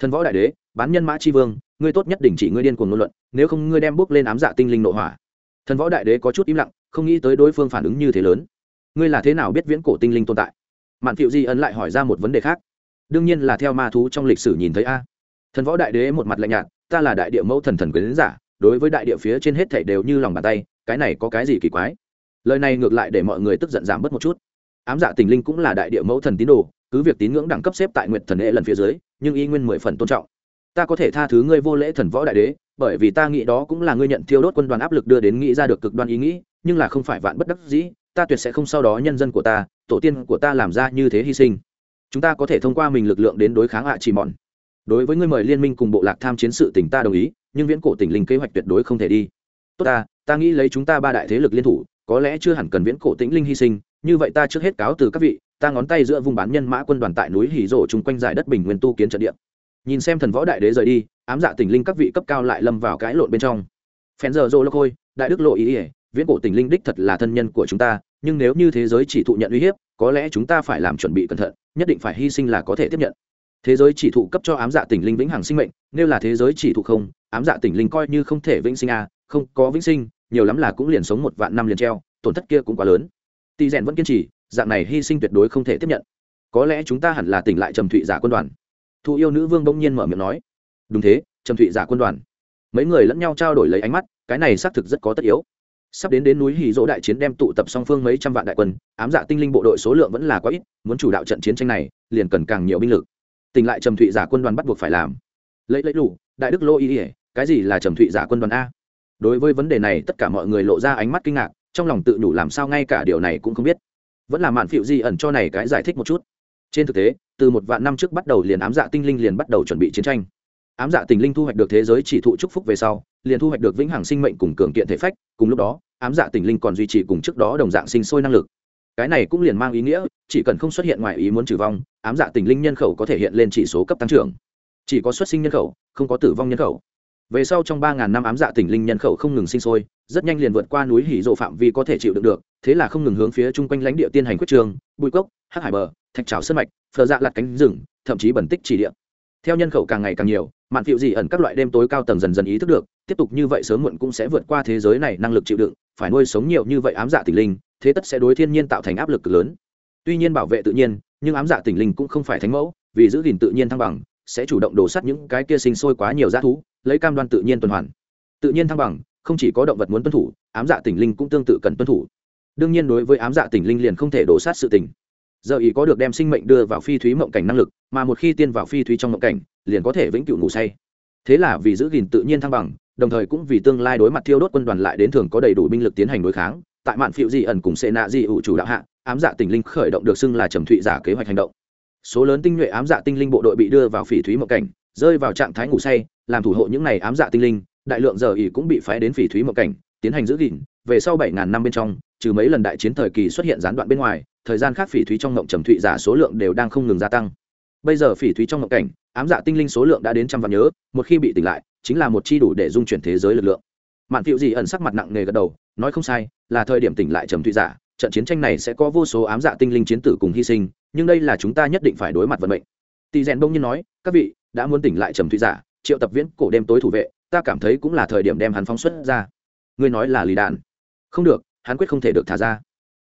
thần võ đại đế, bán nhân mã chi vương, ngươi tốt nhất đình chỉ ngươi điên cuồng ngôn luận, nếu không ngươi đem bước lên ám dạ tinh linh nội hỏa. Thần võ đại đế có chút im lặng, không nghĩ tới đối phương phản ứng như thế lớn. Ngươi là thế nào biết viễn cổ tinh linh tồn tại? Mạn thiệu di ấn lại hỏi ra một vấn đề khác. Đương nhiên là theo ma thú trong lịch sử nhìn thấy a. Thần võ đại đế một mặt lạnh nhạt, ta là đại địa mẫu thần thần quyến giả, đối với đại địa phía trên hết thảy đều như lòng bàn tay, cái này có cái gì kỳ quái? Lời này ngược lại để mọi người tức giận giảm bớt một chút. Ám dạ tình linh cũng là đại địa mẫu thần tín đồ cứ việc tín ngưỡng đẳng cấp xếp tại nguyện thần hệ lần phía dưới, nhưng y nguyên mười phần tôn trọng. Ta có thể tha thứ ngươi vô lễ thần võ đại đế, bởi vì ta nghĩ đó cũng là ngươi nhận thiêu đốt quân đoàn áp lực đưa đến nghĩ ra được cực đoan ý nghĩ, nhưng là không phải vạn bất đắc dĩ, ta tuyệt sẽ không sau đó nhân dân của ta, tổ tiên của ta làm ra như thế hy sinh. Chúng ta có thể thông qua mình lực lượng đến đối kháng hạ chỉ mòn đối với ngươi mời liên minh cùng bộ lạc tham chiến sự tỉnh ta đồng ý, nhưng viễn cổ tỉnh linh kế hoạch tuyệt đối không thể đi. Tốt ta ta nghĩ lấy chúng ta ba đại thế lực liên thủ, có lẽ chưa hẳn cần viễn cổ tĩnh linh hy sinh, như vậy ta trước hết cáo từ các vị ta ngón tay giữa vùng bán nhân mã quân đoàn tại núi hỉ rổ chung quanh giải đất bình nguyên tu kiến trận địa. Nhìn xem thần võ đại đế rời đi, ám dạ tình linh các vị cấp cao lại lâm vào cãi lộn bên trong. Phen giờ rô lô khôi, đại đức lộ ý ỉa viễn cổ tình linh đích thật là thân nhân của chúng ta, nhưng nếu như thế giới chỉ thụ nhận uy hiếp, có lẽ chúng ta phải làm chuẩn bị cẩn thận, nhất định phải hy sinh là có thể tiếp nhận. Thế giới chỉ thụ cấp cho ám dạ tình linh vĩnh hằng sinh mệnh, nếu là thế giới chỉ thụ không, ám dạ tình linh coi như không thể vĩnh sinh a không có vĩnh sinh, nhiều lắm là cũng liền sống một vạn năm liền treo, tổn thất kia cũng quá lớn. Tỷ rèn vẫn kiên trì dạng này hy sinh tuyệt đối không thể tiếp nhận. Có lẽ chúng ta hẳn là tỉnh lại trầm thụy giả quân đoàn. Thụ yêu nữ vương bỗng nhiên mở miệng nói. Đúng thế, trầm thụy giả quân đoàn. Mấy người lẫn nhau trao đổi lấy ánh mắt, cái này xác thực rất có tất yếu. Sắp đến đến núi hì dỗ đại chiến đem tụ tập song phương mấy trăm vạn đại quân, ám dạ tinh linh bộ đội số lượng vẫn là quá ít, muốn chủ đạo trận chiến tranh này, liền cần càng nhiều binh lực. Tỉnh lại trầm thụy giả quân đoàn bắt buộc phải làm. Lấy lấy đủ, đại đức lô ý ỉa cái gì là trầm thụy giả quân đoàn a? Đối với vấn đề này, tất cả mọi người lộ ra ánh mắt kinh ngạc, trong lòng tự đủ làm sao ngay cả điều này cũng không biết vẫn là mạn phịu di ẩn cho này cái giải thích một chút. Trên thực tế, từ một vạn năm trước bắt đầu liền ám dạ tinh linh liền bắt đầu chuẩn bị chiến tranh. Ám dạ tinh linh thu hoạch được thế giới chỉ thụ chúc phúc về sau, liền thu hoạch được vĩnh hằng sinh mệnh cùng cường kiện thể phách, cùng lúc đó, ám dạ tinh linh còn duy trì cùng trước đó đồng dạng sinh sôi năng lực. Cái này cũng liền mang ý nghĩa, chỉ cần không xuất hiện ngoài ý muốn trừ vong, ám dạ tinh linh nhân khẩu có thể hiện lên chỉ số cấp tăng trưởng. Chỉ có xuất sinh nhân khẩu, không có tử vong nhân khẩu về sau trong ba ngàn năm ám dạ tỉnh linh nhân khẩu không ngừng sinh sôi, rất nhanh liền vượt qua núi hỉ rộ phạm vi có thể chịu đựng được, thế là không ngừng hướng phía chung quanh lãnh địa tiên hành quyết trường bụi cốc, hắc hải bờ, thạch trào sân mạch, phờ dạ lặt cánh rừng, thậm chí bẩn tích chỉ địa. Theo nhân khẩu càng ngày càng nhiều, mạn phiệu dị ẩn các loại đêm tối cao tầng dần dần ý thức được, tiếp tục như vậy sớm muộn cũng sẽ vượt qua thế giới này năng lực chịu đựng, phải nuôi sống nhiều như vậy ám dạ tỉnh linh, thế tất sẽ đối thiên nhiên tạo thành áp lực cực lớn. Tuy nhiên bảo vệ tự nhiên, nhưng ám dạ tỉnh linh cũng không phải thánh mẫu, vì giữ gìn tự nhiên thăng bằng sẽ chủ động đổ sắt những cái kia sinh sôi quá nhiều g thú, lấy cam đoan tự nhiên tuần hoàn. Tự nhiên thăng bằng, không chỉ có động vật muốn tuân thủ, ám dạ tỉnh linh cũng tương tự cần tuân thủ. Đương nhiên đối với ám dạ tỉnh linh liền không thể đổ sát sự tình. Giờ ý có được đem sinh mệnh đưa vào phi thúy mộng cảnh năng lực, mà một khi tiên vào phi thúy trong mộng cảnh, liền có thể vĩnh cửu ngủ say. Thế là vì giữ gìn tự nhiên thăng bằng, đồng thời cũng vì tương lai đối mặt thiêu đốt quân đoàn lại đến thường có đầy đủ binh lực tiến hành đối kháng, tại mạn phiệu di ẩn cùng xê nạ di ủ chủ đạo hạ, ám dạ tỉnh linh khởi động được xưng là trầm thụy giả kế hoạch hành động số lớn tinh nhuệ ám dạ tinh linh bộ đội bị đưa vào phỉ thúy mộng cảnh, rơi vào trạng thái ngủ say, làm thủ hộ những này ám dạ tinh linh, đại lượng giờ ỉ cũng bị phái đến phỉ thúy mộng cảnh, tiến hành giữ gìn. Về sau bảy ngàn năm bên trong, trừ mấy lần đại chiến thời kỳ xuất hiện gián đoạn bên ngoài, thời gian khác phỉ thúy trong mộng trầm thụy giả số lượng đều đang không ngừng gia tăng. Bây giờ phỉ thúy trong mộng cảnh, ám dạ tinh linh số lượng đã đến trăm vạn nhớ, một khi bị tỉnh lại, chính là một chi đủ để dung chuyển thế giới lực lượng. Mạn thiệu gì ẩn sắc mặt nặng nề gật đầu, nói không sai, là thời điểm tỉnh lại trầm thụy giả, trận chiến tranh này sẽ có vô số ám dạ tinh linh chiến tử cùng hy sinh nhưng đây là chúng ta nhất định phải đối mặt vận mệnh. Tỷ rèn đông nhiên nói, các vị, đã muốn tỉnh lại trầm thụy giả, triệu tập viễn cổ đêm tối thủ vệ, ta cảm thấy cũng là thời điểm đem hắn phóng xuất ra. Ngươi nói là lì đạn. Không được, hắn quyết không thể được thả ra.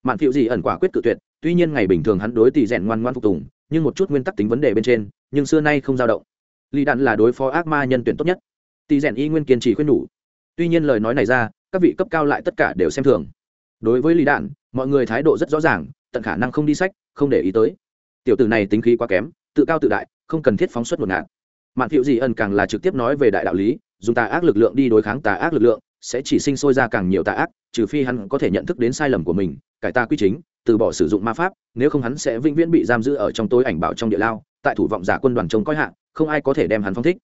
Mạn phiệu gì ẩn quả quyết cự tuyệt, tuy nhiên ngày bình thường hắn đối tỷ rèn ngoan ngoan phục tùng, nhưng một chút nguyên tắc tính vấn đề bên trên, nhưng xưa nay không dao động. Lì đạn là đối phó ác ma nhân tuyển tốt nhất. Tỷ rèn y nguyên kiên trì khuyên nhủ. Tuy nhiên lời nói này ra, các vị cấp cao lại tất cả đều xem thường. Đối với lì đạn, mọi người thái độ rất rõ ràng tận khả năng không đi sách, không để ý tới. Tiểu tử này tính khí quá kém, tự cao tự đại, không cần thiết phóng xuất một ngạt mạn thiệu gì ẩn càng là trực tiếp nói về đại đạo lý, dùng tà ác lực lượng đi đối kháng tà ác lực lượng, sẽ chỉ sinh sôi ra càng nhiều tà ác, trừ phi hắn có thể nhận thức đến sai lầm của mình, cải ta quy chính, từ bỏ sử dụng ma pháp, nếu không hắn sẽ vĩnh viễn bị giam giữ ở trong tối ảnh bảo trong địa lao, tại thủ vọng giả quân đoàn trông coi hạ, không ai có thể đem hắn phong thích.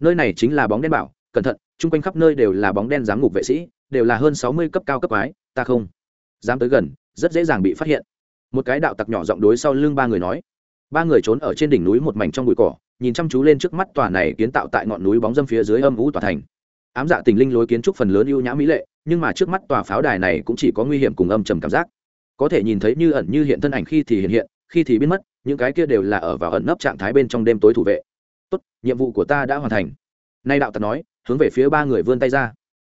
Nơi này chính là bóng đen bảo, cẩn thận, chung quanh khắp nơi đều là bóng đen giám ngục vệ sĩ, đều là hơn sáu mươi cấp cao cấp ái ta không dám tới gần, rất dễ dàng bị phát hiện một cái đạo tặc nhỏ giọng đối sau lưng ba người nói. Ba người trốn ở trên đỉnh núi một mảnh trong bụi cỏ, nhìn chăm chú lên trước mắt tòa này kiến tạo tại ngọn núi bóng dâm phía dưới âm vũ tòa thành. Ám dạ tình linh lối kiến trúc phần lớn ưu nhã mỹ lệ, nhưng mà trước mắt tòa pháo đài này cũng chỉ có nguy hiểm cùng âm trầm cảm giác. Có thể nhìn thấy như ẩn như hiện thân ảnh khi thì hiện hiện, khi thì biến mất, những cái kia đều là ở vào ẩn nấp trạng thái bên trong đêm tối thủ vệ. Tốt, nhiệm vụ của ta đã hoàn thành. Nay đạo tặc nói, hướng về phía ba người vươn tay ra.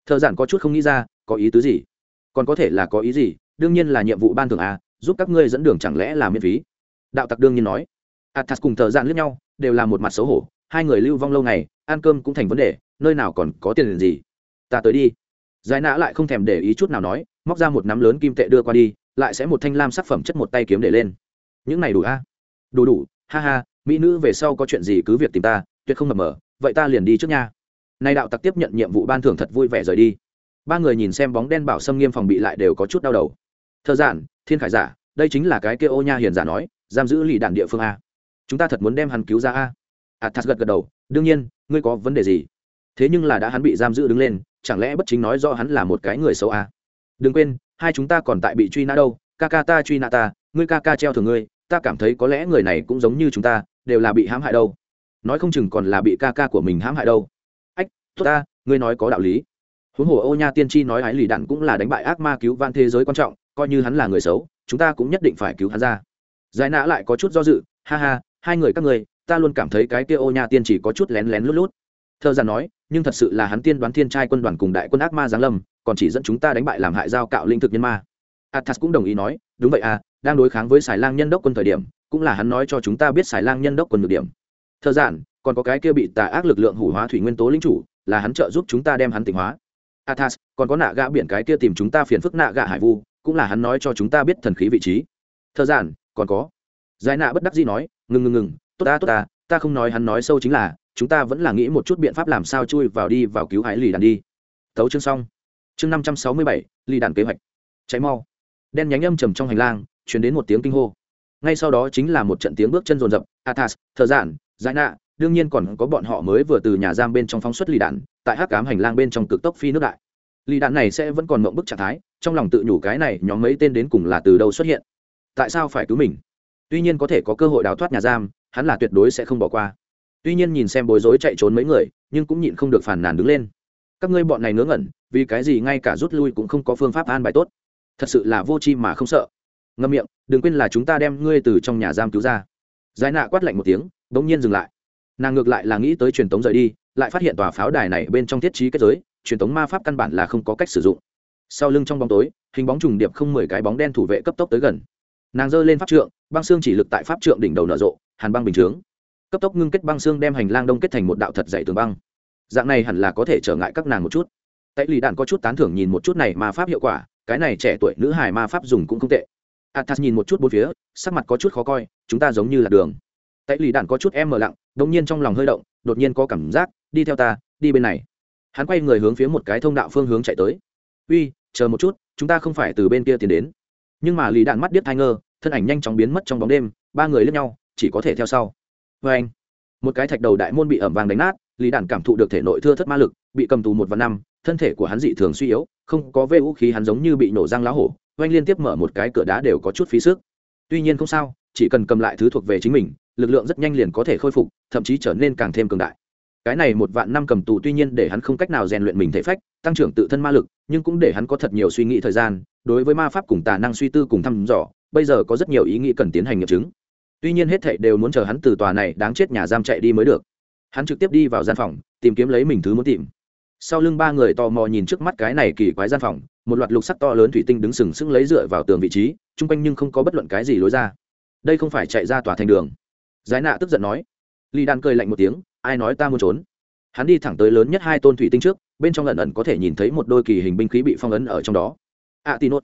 Thợ giản có chút không nghĩ ra, có ý tứ gì? Còn có thể là có ý gì? Đương nhiên là nhiệm vụ ban thường à giúp các ngươi dẫn đường chẳng lẽ là miễn phí? Đạo tặc đương nhiên nói. Athas cùng thợ dạn lướt nhau, đều là một mặt xấu hổ. Hai người lưu vong lâu ngày, ăn cơm cũng thành vấn đề, nơi nào còn có tiền gì? Ta tới đi. Giải nã lại không thèm để ý chút nào nói, móc ra một nắm lớn kim tệ đưa qua đi, lại sẽ một thanh lam sắc phẩm chất một tay kiếm để lên. Những này đủ a? Đủ đủ, ha ha, mỹ nữ về sau có chuyện gì cứ việc tìm ta, tuyệt không mập mờ, vậy ta liền đi trước nha. Nay đạo tặc tiếp nhận nhiệm vụ ban thưởng thật vui vẻ rời đi. Ba người nhìn xem bóng đen bảo xâm nghiêm phòng bị lại đều có chút đau đầu thơ giản, thiên khải giả, đây chính là cái kia ô nha hiền giả nói, giam giữ lì đạn địa phương a. Chúng ta thật muốn đem hắn cứu ra a. Athas gật gật đầu, đương nhiên, ngươi có vấn đề gì? Thế nhưng là đã hắn bị giam giữ đứng lên, chẳng lẽ bất chính nói do hắn là một cái người xấu a? Đừng quên, hai chúng ta còn tại bị truy nã đâu, ca ca ta truy nã ta, ngươi ca ca treo thường ngươi, ta cảm thấy có lẽ người này cũng giống như chúng ta, đều là bị hãm hại đâu. Nói không chừng còn là bị ca ca của mình hãm hại đâu. Ách, tốt ta, ngươi nói có đạo lý. Huống hồ ô nha tiên tri nói ái lì đạn cũng là đánh bại ác ma cứu van thế giới quan trọng coi như hắn là người xấu, chúng ta cũng nhất định phải cứu hắn ra. Giải nã lại có chút do dự, ha ha, hai người các người, ta luôn cảm thấy cái kia ô nha tiên chỉ có chút lén lén lút lút. Thơ giản nói, nhưng thật sự là hắn tiên đoán thiên trai quân đoàn cùng đại quân ác ma giáng lâm, còn chỉ dẫn chúng ta đánh bại làm hại giao cạo linh thực nhân ma. Athas cũng đồng ý nói, đúng vậy à đang đối kháng với xài lang nhân đốc quân thời điểm, cũng là hắn nói cho chúng ta biết xài lang nhân đốc quân được điểm. Thơ giản, còn có cái kia bị tà ác lực lượng hủ hóa thủy nguyên tố linh chủ, là hắn trợ giúp chúng ta đem hắn tỉnh hóa. Athas, còn có nạ gã biển cái kia tìm chúng ta phiền phức nạ gã hải vu cũng là hắn nói cho chúng ta biết thần khí vị trí. Thơ giản, còn có. Giải nạ bất đắc dĩ nói, ngừng ngừng ngừng, tốt ta tốt ta ta không nói hắn nói sâu chính là, chúng ta vẫn là nghĩ một chút biện pháp làm sao chui vào đi vào cứu hải lì đàn đi. Tấu chương xong. Chương năm trăm sáu mươi bảy, lì đàn kế hoạch. Cháy mau. Đen nhánh âm trầm trong hành lang chuyển đến một tiếng kinh hô. Ngay sau đó chính là một trận tiếng bước chân rồn rập. Athas, thợ giản, giải nạ, đương nhiên còn có bọn họ mới vừa từ nhà giam bên trong phóng xuất lì đạn, tại hắc cám hành lang bên trong cực tốc phi nước đại lì đạn này sẽ vẫn còn mộng bức trạng thái, trong lòng tự nhủ cái này nhóm mấy tên đến cùng là từ đâu xuất hiện? Tại sao phải cứu mình? Tuy nhiên có thể có cơ hội đào thoát nhà giam, hắn là tuyệt đối sẽ không bỏ qua. Tuy nhiên nhìn xem bối rối chạy trốn mấy người, nhưng cũng nhịn không được phản nàn đứng lên. Các ngươi bọn này ngớ ngẩn, vì cái gì ngay cả rút lui cũng không có phương pháp an bài tốt? Thật sự là vô chi mà không sợ. Ngâm miệng, đừng quên là chúng ta đem ngươi từ trong nhà giam cứu ra. Giải nạ quát lạnh một tiếng bỗng nhiên dừng lại. Nàng ngược lại là nghĩ tới truyền tống rời đi, lại phát hiện tòa pháo đài này bên trong thiết trí kết giới truyền tống ma pháp căn bản là không có cách sử dụng. Sau lưng trong bóng tối, hình bóng trùng điệp không mười cái bóng đen thủ vệ cấp tốc tới gần. Nàng giơ lên pháp trượng, băng xương chỉ lực tại pháp trượng đỉnh đầu nở rộ, hàn băng bình chướng. Cấp tốc ngưng kết băng xương đem hành lang đông kết thành một đạo thật dày tường băng. Dạng này hẳn là có thể trở ngại các nàng một chút. Tại lì đạn có chút tán thưởng nhìn một chút này ma pháp hiệu quả, cái này trẻ tuổi nữ hài ma pháp dùng cũng không tệ. Athas nhìn một chút bốn phía, sắc mặt có chút khó coi, chúng ta giống như là đường. Tại lì đạn có chút em mờ lặng, đột nhiên trong lòng hơi động, đột nhiên có cảm giác, đi theo ta, đi bên này hắn quay người hướng phía một cái thông đạo phương hướng chạy tới. Uy, chờ một chút, chúng ta không phải từ bên kia tiến đến. Nhưng mà Lý đạn mắt điếc thai ngơ thân ảnh nhanh chóng biến mất trong bóng đêm, ba người lướt nhau, chỉ có thể theo sau. Vê anh, một cái thạch đầu đại môn bị ẩm vàng đánh nát, lý đản cảm thụ được thể nội thưa thất ma lực, bị cầm tù một và năm, thân thể của hắn dị thường suy yếu, không có vê vũ khí, hắn giống như bị nổ răng lá hổ oanh liên tiếp mở một cái cửa đá đều có chút phí sức. Tuy nhiên không sao, chỉ cần cầm lại thứ thuộc về chính mình, lực lượng rất nhanh liền có thể khôi phục, thậm chí trở nên càng thêm cường đại cái này một vạn năm cầm tù tuy nhiên để hắn không cách nào rèn luyện mình thể phách, tăng trưởng tự thân ma lực, nhưng cũng để hắn có thật nhiều suy nghĩ thời gian, đối với ma pháp cùng tà năng suy tư cùng thăm dò, bây giờ có rất nhiều ý nghĩ cần tiến hành nghiệm chứng. Tuy nhiên hết thảy đều muốn chờ hắn từ tòa này đáng chết nhà giam chạy đi mới được. Hắn trực tiếp đi vào gian phòng, tìm kiếm lấy mình thứ muốn tìm. Sau lưng ba người tò mò nhìn trước mắt cái này kỳ quái gian phòng, một loạt lục sắc to lớn thủy tinh đứng sừng sững lấy dựa vào tường vị trí, chung quanh nhưng không có bất luận cái gì lối ra. Đây không phải chạy ra tòa thành đường. Giải nạ tức giận nói. Ly đan cười lạnh một tiếng ai nói ta muốn trốn? Hắn đi thẳng tới lớn nhất hai tôn thủy tinh trước, bên trong lần ẩn có thể nhìn thấy một đôi kỳ hình binh khí bị phong ấn ở trong đó. A tì nốt,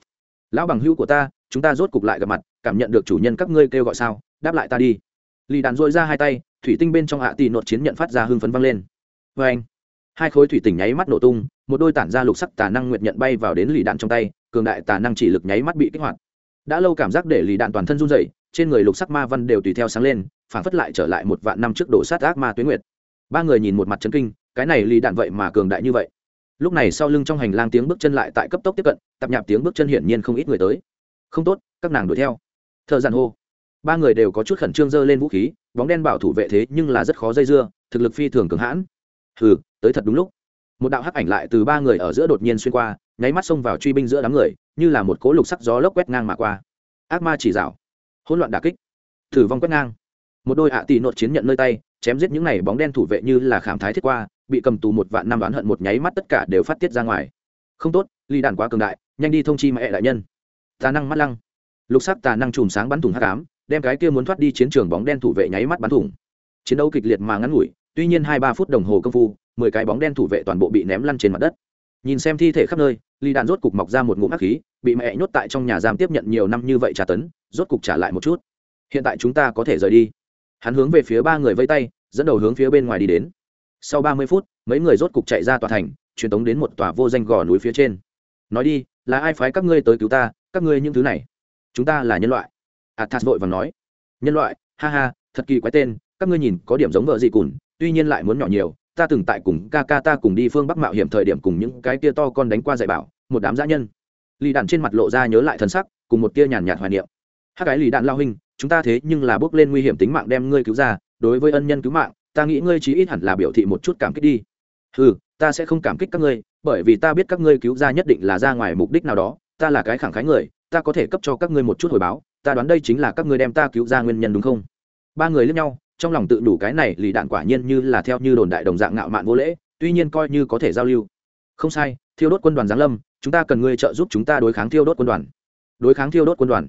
lão bằng hữu của ta, chúng ta rốt cục lại gặp mặt, cảm nhận được chủ nhân các ngươi kêu gọi sao? Đáp lại ta đi. Lì đàn dội ra hai tay, thủy tinh bên trong A Tì nột chiến nhận phát ra hưng phấn văng lên. Vê anh, hai khối thủy tinh nháy mắt nổ tung, một đôi tản ra lục sắc tà năng nguyệt nhận bay vào đến lì đạn trong tay, cường đại tà năng chỉ lực nháy mắt bị kích hoạt. Đã lâu cảm giác để lì đạn toàn thân run dậy trên người lục sắc ma văn đều tùy theo sáng lên, phản phất lại trở lại một vạn năm trước đổ sát ác ma tuyến nguyệt ba người nhìn một mặt chấn kinh, cái này lì đạn vậy mà cường đại như vậy. Lúc này sau lưng trong hành lang tiếng bước chân lại tại cấp tốc tiếp cận tập nhạp tiếng bước chân hiển nhiên không ít người tới. Không tốt, các nàng đuổi theo. Thợ giàn hô. Ba người đều có chút khẩn trương dơ lên vũ khí, bóng đen bảo thủ vệ thế nhưng là rất khó dây dưa, thực lực phi thường cường hãn. Hừ, tới thật đúng lúc. Một đạo hắc ảnh lại từ ba người ở giữa đột nhiên xuyên qua, nháy mắt xông vào truy binh giữa đám người, như là một cỗ lục sắc gió lốc quét ngang mà qua. Ác ma chỉ rào hỗn loạn đà kích. Thử vong quét ngang. Một đôi ạ à tỷ nột chiến nhận nơi tay chém giết những này bóng đen thủ vệ như là khảm thái thiết qua, bị cầm tù một vạn năm đoán hận một nháy mắt tất cả đều phát tiết ra ngoài. Không tốt, ly đàn quá cường đại, nhanh đi thông chi mẹ đại nhân. Tà năng mắt lăng. Lục sắc tà năng chùm sáng bắn thủng hắc ám, đem cái kia muốn thoát đi chiến trường bóng đen thủ vệ nháy mắt bắn thủng. Chiến đấu kịch liệt mà ngắn ngủi, tuy nhiên hai ba phút đồng hồ công phu, mười cái bóng đen thủ vệ toàn bộ bị ném lăn trên mặt đất. Nhìn xem thi thể khắp nơi, ly đàn rốt cục mọc ra một ngụm hắc khí, bị mẹ nhốt tại trong nhà giam tiếp nhận nhiều năm như vậy trả tấn, rốt cục trả lại một chút. Hiện tại chúng ta có thể rời đi hắn hướng về phía ba người vây tay, dẫn đầu hướng phía bên ngoài đi đến. Sau ba mươi phút, mấy người rốt cục chạy ra tòa thành, truyền tống đến một tòa vô danh gò núi phía trên. Nói đi, là ai phái các ngươi tới cứu ta, các ngươi những thứ này? Chúng ta là nhân loại. Athas vội và nói. Nhân loại, ha ha, thật kỳ quái tên, các ngươi nhìn có điểm giống vợ gì cùn, tuy nhiên lại muốn nhỏ nhiều, ta từng tại cùng ca ca ta cùng đi phương bắc mạo hiểm thời điểm cùng những cái tia to con đánh qua dạy bảo, một đám dã nhân. Lì đạn trên mặt lộ ra nhớ lại thân sắc, cùng một tia nhàn nhạt hoài niệm. Hát cái lì đạn lao hình chúng ta thế nhưng là bước lên nguy hiểm tính mạng đem ngươi cứu ra, đối với ân nhân cứu mạng, ta nghĩ ngươi chí ít hẳn là biểu thị một chút cảm kích đi. Ừ ta sẽ không cảm kích các ngươi, bởi vì ta biết các ngươi cứu ra nhất định là ra ngoài mục đích nào đó, ta là cái khẳng khái người, ta có thể cấp cho các ngươi một chút hồi báo, ta đoán đây chính là các ngươi đem ta cứu ra nguyên nhân đúng không? Ba người lướt nhau, trong lòng tự đủ cái này, lì đạn quả nhiên như là theo như đồn đại đồng dạng ngạo mạn vô lễ, tuy nhiên coi như có thể giao lưu. Không sai, thiêu đốt quân đoàn giáng lâm, chúng ta cần ngươi trợ giúp chúng ta đối kháng thiêu đốt quân đoàn. Đối kháng thiêu đốt quân đoàn.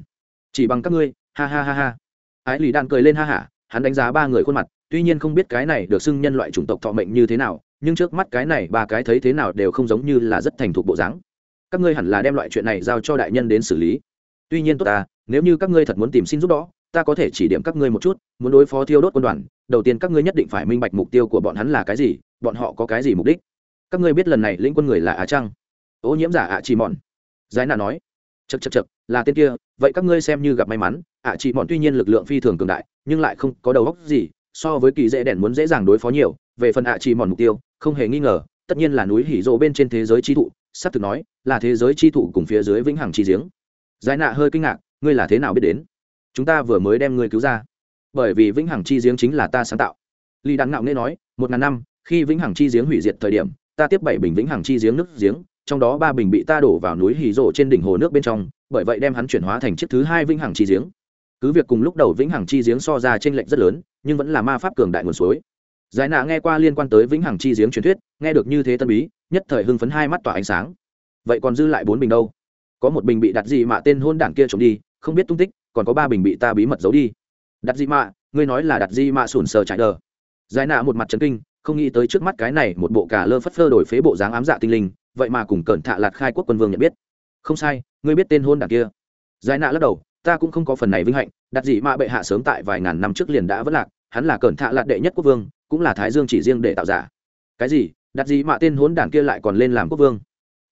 Chỉ bằng các ngươi ha ha ha ha. Ái lì đạn cười lên ha hả hắn đánh giá ba người khuôn mặt, tuy nhiên không biết cái này được xưng nhân loại chủng tộc thọ mệnh như thế nào, nhưng trước mắt cái này ba cái thấy thế nào đều không giống như là rất thành thục bộ dáng. Các ngươi hẳn là đem loại chuyện này giao cho đại nhân đến xử lý. Tuy nhiên tốt ta, nếu như các ngươi thật muốn tìm xin giúp đó, ta có thể chỉ điểm các ngươi một chút, muốn đối phó thiêu đốt quân đoàn, đầu tiên các ngươi nhất định phải minh bạch mục tiêu của bọn hắn là cái gì, bọn họ có cái gì mục đích. Các ngươi biết lần này lĩnh quân người là á trăng. Ô nhiễm giả ạ chỉ mòn giải nạ nói. Chật chật chật là tên kia vậy các ngươi xem như gặp may mắn, ạ chỉ mòn tuy nhiên lực lượng phi thường cường đại, nhưng lại không có đầu óc gì, so với kỳ dễ đèn muốn dễ dàng đối phó nhiều, về phần ạ chỉ mòn mục tiêu, không hề nghi ngờ, tất nhiên là núi hỉ rộ bên trên thế giới chi thụ, sắp thực nói, là thế giới chi thụ cùng phía dưới vĩnh hằng chi giếng. Giải nạ hơi kinh ngạc, ngươi là thế nào biết đến? Chúng ta vừa mới đem ngươi cứu ra. Bởi vì vĩnh hằng chi giếng chính là ta sáng tạo. Lý đặng ngạo nghe nói, một ngàn năm, khi vĩnh hằng chi giếng hủy diệt thời điểm, ta tiếp bảy bình vĩnh hằng chi giếng nước giếng trong đó ba bình bị ta đổ vào núi hì rộ trên đỉnh hồ nước bên trong, bởi vậy đem hắn chuyển hóa thành chiếc thứ hai vĩnh hằng chi giếng. Cứ việc cùng lúc đầu vĩnh hằng chi giếng so ra t r ê n lệch rất lớn, nhưng vẫn là ma pháp cường đại nguồn suối. Giải nạ nghe qua liên quan tới vĩnh hằng chi giếng truyền thuyết, nghe được như thế tân bí, nhất thời hưng phấn hai mắt tỏa ánh sáng. Vậy còn dư lại bốn bình đâu? Có một bình bị đặt gì mạ tên hôn đảng kia trộm đi, không biết tung tích, còn có ba bình bị ta bí mật giấu đi. Đặt gì mạ ngươi nói là đặt gì mạ sùn sờ chạy đờ. Giải nạ một mặt trấn kinh, không nghĩ tới trước mắt cái này một bộ cả lơ phất phơ đổi phế bộ dáng ám dạ tinh linh vậy mà cùng cẩn thạ lạt khai quốc quân vương nhận biết. Không sai, ngươi biết tên hôn đảng kia. Giải nạ lắc đầu, ta cũng không có phần này vinh hạnh, đặt gì mà bệ hạ sớm tại vài ngàn năm trước liền đã vất lạc, hắn là cẩn thạ lạt đệ nhất quốc vương, cũng là thái dương chỉ riêng để tạo giả. Cái gì? Đặt gì mà tên hôn đảng kia lại còn lên làm quốc vương?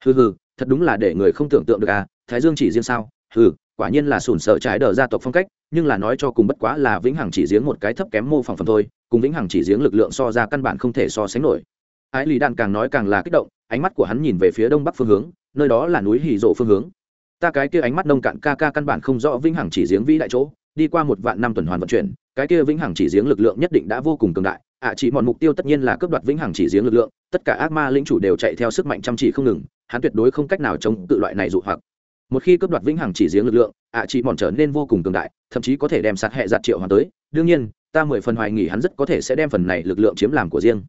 Hừ hừ, thật đúng là để người không tưởng tượng được à thái dương chỉ riêng sao? Hừ, quả nhiên là sùn sợ trái đờ gia tộc phong cách, nhưng là nói cho cùng bất quá là vĩnh hằng chỉ giếng một cái thấp kém mô phỏng phẩm thôi, cùng vĩnh hằng chỉ giếng lực lượng so ra căn bản không thể so sánh nổi. Ái lý đan càng nói càng là kích động ánh mắt của hắn nhìn về phía đông bắc phương hướng nơi đó là núi hì rộ phương hướng. Ta cái kia ánh mắt nông cạn ca ca căn bản không rõ vĩnh hằng chỉ giếng vĩ đại chỗ đi qua một vạn năm tuần hoàn vận chuyển cái kia vĩnh hằng chỉ giếng lực lượng nhất định đã vô cùng cường đại. Ạ à, chỉ mọi mục tiêu tất nhiên là cướp đoạt vĩnh hằng chỉ giếng lực lượng tất cả ác ma linh chủ đều chạy theo sức mạnh chăm chỉ không ngừng hắn tuyệt đối không cách nào chống tự loại này dụ hoặc. Một khi cướp đoạt vĩnh hằng chỉ giếng lực lượng ạ à, chỉ mòn trở nên vô cùng cường đại thậm chí có thể đem sát hệ giặt triệu hoàn tới. Đương nhiên ta mười phần hoài nghỉ hắn rất có thể sẽ đem phần này lực lượng chiếm làm của riêng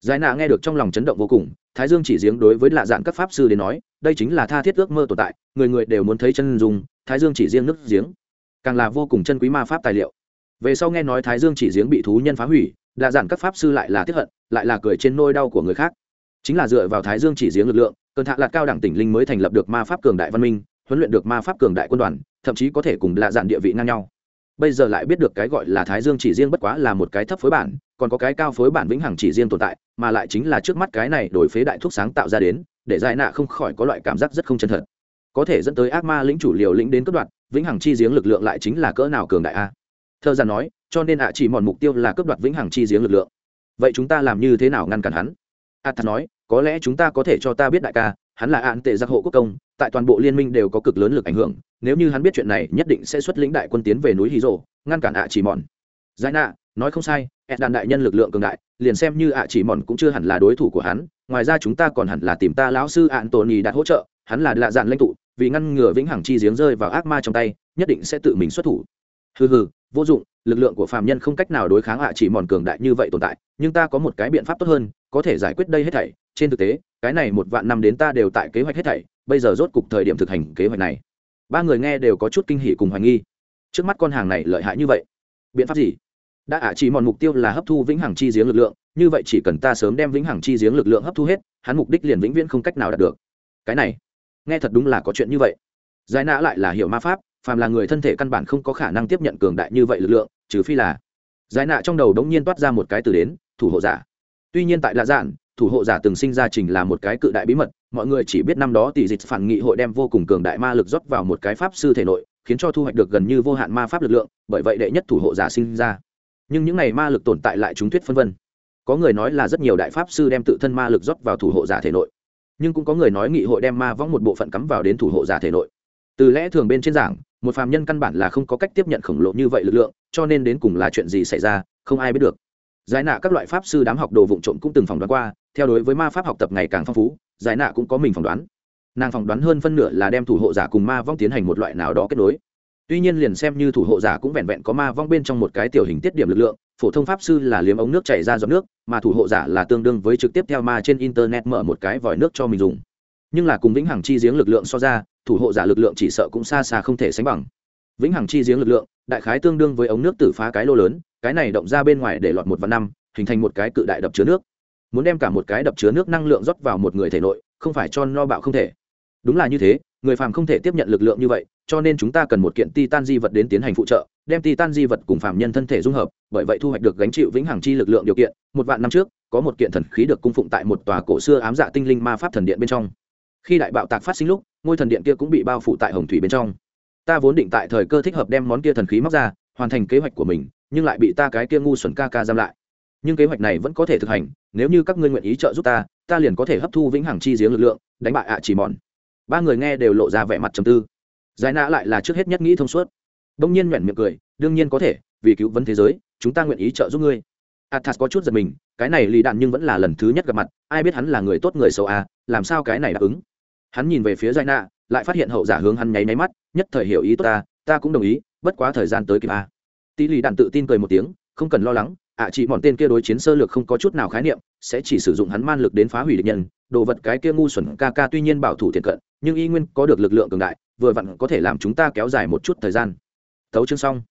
giải nạ nghe được trong lòng chấn động vô cùng, thái dương chỉ giếng đối với lạ dạng các pháp sư đến nói, đây chính là tha thiết ước mơ tồn tại, người người đều muốn thấy chân dùng thái dương chỉ riêng nước giếng. Càng là vô cùng chân quý ma pháp tài liệu. Về sau nghe nói thái dương chỉ giếng bị thú nhân phá hủy, lạ dạng các pháp sư lại là tiếp hận, lại là cười trên nôi đau của người khác. Chính là dựa vào thái dương chỉ giếng lực lượng, cơn thạ lạt cao đẳng tỉnh linh mới thành lập được ma pháp cường đại văn minh, huấn luyện được ma pháp cường đại quân đoàn, thậm chí có thể cùng lạ dạng địa vị ngang nhau bây giờ lại biết được cái gọi là thái dương chỉ riêng bất quá là một cái thấp phối bản, còn có cái cao phối bản vĩnh hằng chỉ riêng tồn tại, mà lại chính là trước mắt cái này đổi phế đại thuốc sáng tạo ra đến, để giải nạ không khỏi có loại cảm giác rất không chân thật. Có thể dẫn tới ác ma lĩnh chủ liều lĩnh đến cướp đoạt, vĩnh hằng chi giếng lực lượng lại chính là cỡ nào cường đại a? Thơ ra nói, cho nên ạ chỉ mòn mục tiêu là cướp đoạt vĩnh hằng chi giếng lực lượng. Vậy chúng ta làm như thế nào ngăn cản hắn? A thật nói, có lẽ chúng ta có thể cho ta biết đại ca hắn là án tệ giặc hộ quốc công, tại toàn bộ liên minh đều có cực lớn lực ảnh hưởng, nếu như hắn biết chuyện này, nhất định sẽ xuất lĩnh đại quân tiến về núi hí rồ, ngăn cản ạ chỉ mòn. Giải nạ, nói không sai ed đàn đại nhân lực lượng cường đại, liền xem như ạ chỉ mòn cũng chưa hẳn là đối thủ của hắn, ngoài ra chúng ta còn hẳn là tìm ta lão sư ạn tổn nhì đạt hỗ trợ, hắn là lạ dạn lãnh tụ, vì ngăn ngừa vĩnh hằng chi giếng rơi vào ác ma trong tay, nhất định sẽ tự mình xuất thủ. Hừ hừ, vô dụng lực lượng của phạm nhân không cách nào đối kháng hạ chỉ mòn cường đại như vậy tồn tại, nhưng ta có một cái biện pháp tốt hơn, có thể giải quyết đây hết thảy. Trên thực tế, cái này một vạn năm đến ta đều tại kế hoạch hết thảy, bây giờ rốt cục thời điểm thực hành kế hoạch này. Ba người nghe đều có chút kinh hỉ cùng hoài nghi. Trước mắt con hàng này lợi hại như vậy. Biện pháp gì? Đã ả chỉ mòn mục tiêu là hấp thu vĩnh hằng chi giếng lực lượng, như vậy chỉ cần ta sớm đem vĩnh hằng chi giếng lực lượng hấp thu hết, hắn mục đích liền vĩnh viễn không cách nào đạt được. Cái này, nghe thật đúng là có chuyện như vậy. Giải nã lại là hiểu ma pháp phàm là người thân thể căn bản không có khả năng tiếp nhận cường đại như vậy lực lượng, trừ phi là giải nạ trong đầu đống nhiên toát ra một cái từ đến, thủ hộ giả. Tuy nhiên tại lạ dạn, thủ hộ giả từng sinh ra trình là một cái cự đại bí mật, mọi người chỉ biết năm đó tỷ dịch phản nghị hội đem vô cùng cường đại ma lực rót vào một cái pháp sư thể nội, khiến cho thu hoạch được gần như vô hạn ma pháp lực lượng, bởi vậy đệ nhất thủ hộ giả sinh ra. Nhưng những này ma lực tồn tại lại chúng thuyết phân vân. Có người nói là rất nhiều đại pháp sư đem tự thân ma lực rót vào thủ hộ giả thể nội, nhưng cũng có người nói nghị hội đem ma võng một bộ phận cắm vào đến thủ hộ giả thể nội. Từ lẽ thường bên trên giảng một phàm nhân căn bản là không có cách tiếp nhận khổng lồ như vậy lực lượng, cho nên đến cùng là chuyện gì xảy ra, không ai biết được. Giải nạ các loại pháp sư đám học đồ vụng trộm cũng từng phỏng đoán qua, theo đối với ma pháp học tập ngày càng phong phú, giải nạ cũng có mình phỏng đoán. Nàng phỏng đoán hơn phân nửa là đem thủ hộ giả cùng ma vong tiến hành một loại nào đó kết nối. Tuy nhiên liền xem như thủ hộ giả cũng vẹn vẹn có ma vong bên trong một cái tiểu hình tiết điểm lực lượng, phổ thông pháp sư là liếm ống nước chảy ra giọt nước, mà thủ hộ giả là tương đương với trực tiếp theo ma trên internet mở một cái vòi nước cho mình dùng nhưng là cùng vĩnh hằng chi giếng lực lượng so ra, thủ hộ giả lực lượng chỉ sợ cũng xa xa không thể sánh bằng. Vĩnh hằng chi giếng lực lượng, đại khái tương đương với ống nước tử phá cái lô lớn, cái này động ra bên ngoài để lọt một vạn năm, hình thành một cái cự đại đập chứa nước. Muốn đem cả một cái đập chứa nước năng lượng rót vào một người thể nội, không phải cho no bạo không thể. Đúng là như thế, người phàm không thể tiếp nhận lực lượng như vậy, cho nên chúng ta cần một kiện titan di vật đến tiến hành phụ trợ, đem titan di vật cùng phàm nhân thân thể dung hợp, bởi vậy thu hoạch được gánh chịu vĩnh hằng chi lực lượng điều kiện. Một vạn năm trước, có một kiện thần khí được cung phụng tại một tòa cổ xưa ám dạ tinh linh ma pháp thần điện bên trong khi đại bạo tạc phát sinh lúc, ngôi thần điện kia cũng bị bao phủ tại hồng thủy bên trong. Ta vốn định tại thời cơ thích hợp đem món kia thần khí móc ra, hoàn thành kế hoạch của mình, nhưng lại bị ta cái kia ngu xuẩn ca ca giam lại. Nhưng kế hoạch này vẫn có thể thực hành, nếu như các ngươi nguyện ý trợ giúp ta ta liền có thể hấp thu vĩnh hằng chi giếng lực lượng, đánh bại ạ chỉ mòn. Ba người nghe đều lộ ra vẻ mặt trầm tư. Giải nã lại là trước hết nhất nghĩ thông suốt. Đông nhiên nhoẻn miệng cười, đương nhiên có thể, vì cứu vấn thế giới, chúng ta nguyện ý trợ giúp ngươi athas có chút giật mình cái này lì đạn nhưng vẫn là lần thứ nhất gặp mặt ai biết hắn là người tốt người xấu à làm sao cái này đáp ứng? Hắn nhìn về phía giải nạ lại phát hiện hậu giả hướng hắn nháy nháy mắt nhất thời hiểu ý tốt ta ta cũng đồng ý bất quá thời gian tới kịp à. tỷ lì đạn tự tin cười một tiếng không cần lo lắng ạ à, chị bọn tên kia đối chiến sơ lược không có chút nào khái niệm sẽ chỉ sử dụng hắn man lực đến phá hủy địch nhân đồ vật cái kia ngu xuẩn ca ca tuy nhiên bảo thủ thiện cận nhưng y nguyên có được lực lượng cường đại vừa vặn có thể làm chúng ta kéo dài một chút thời gian. Tấu chương xong.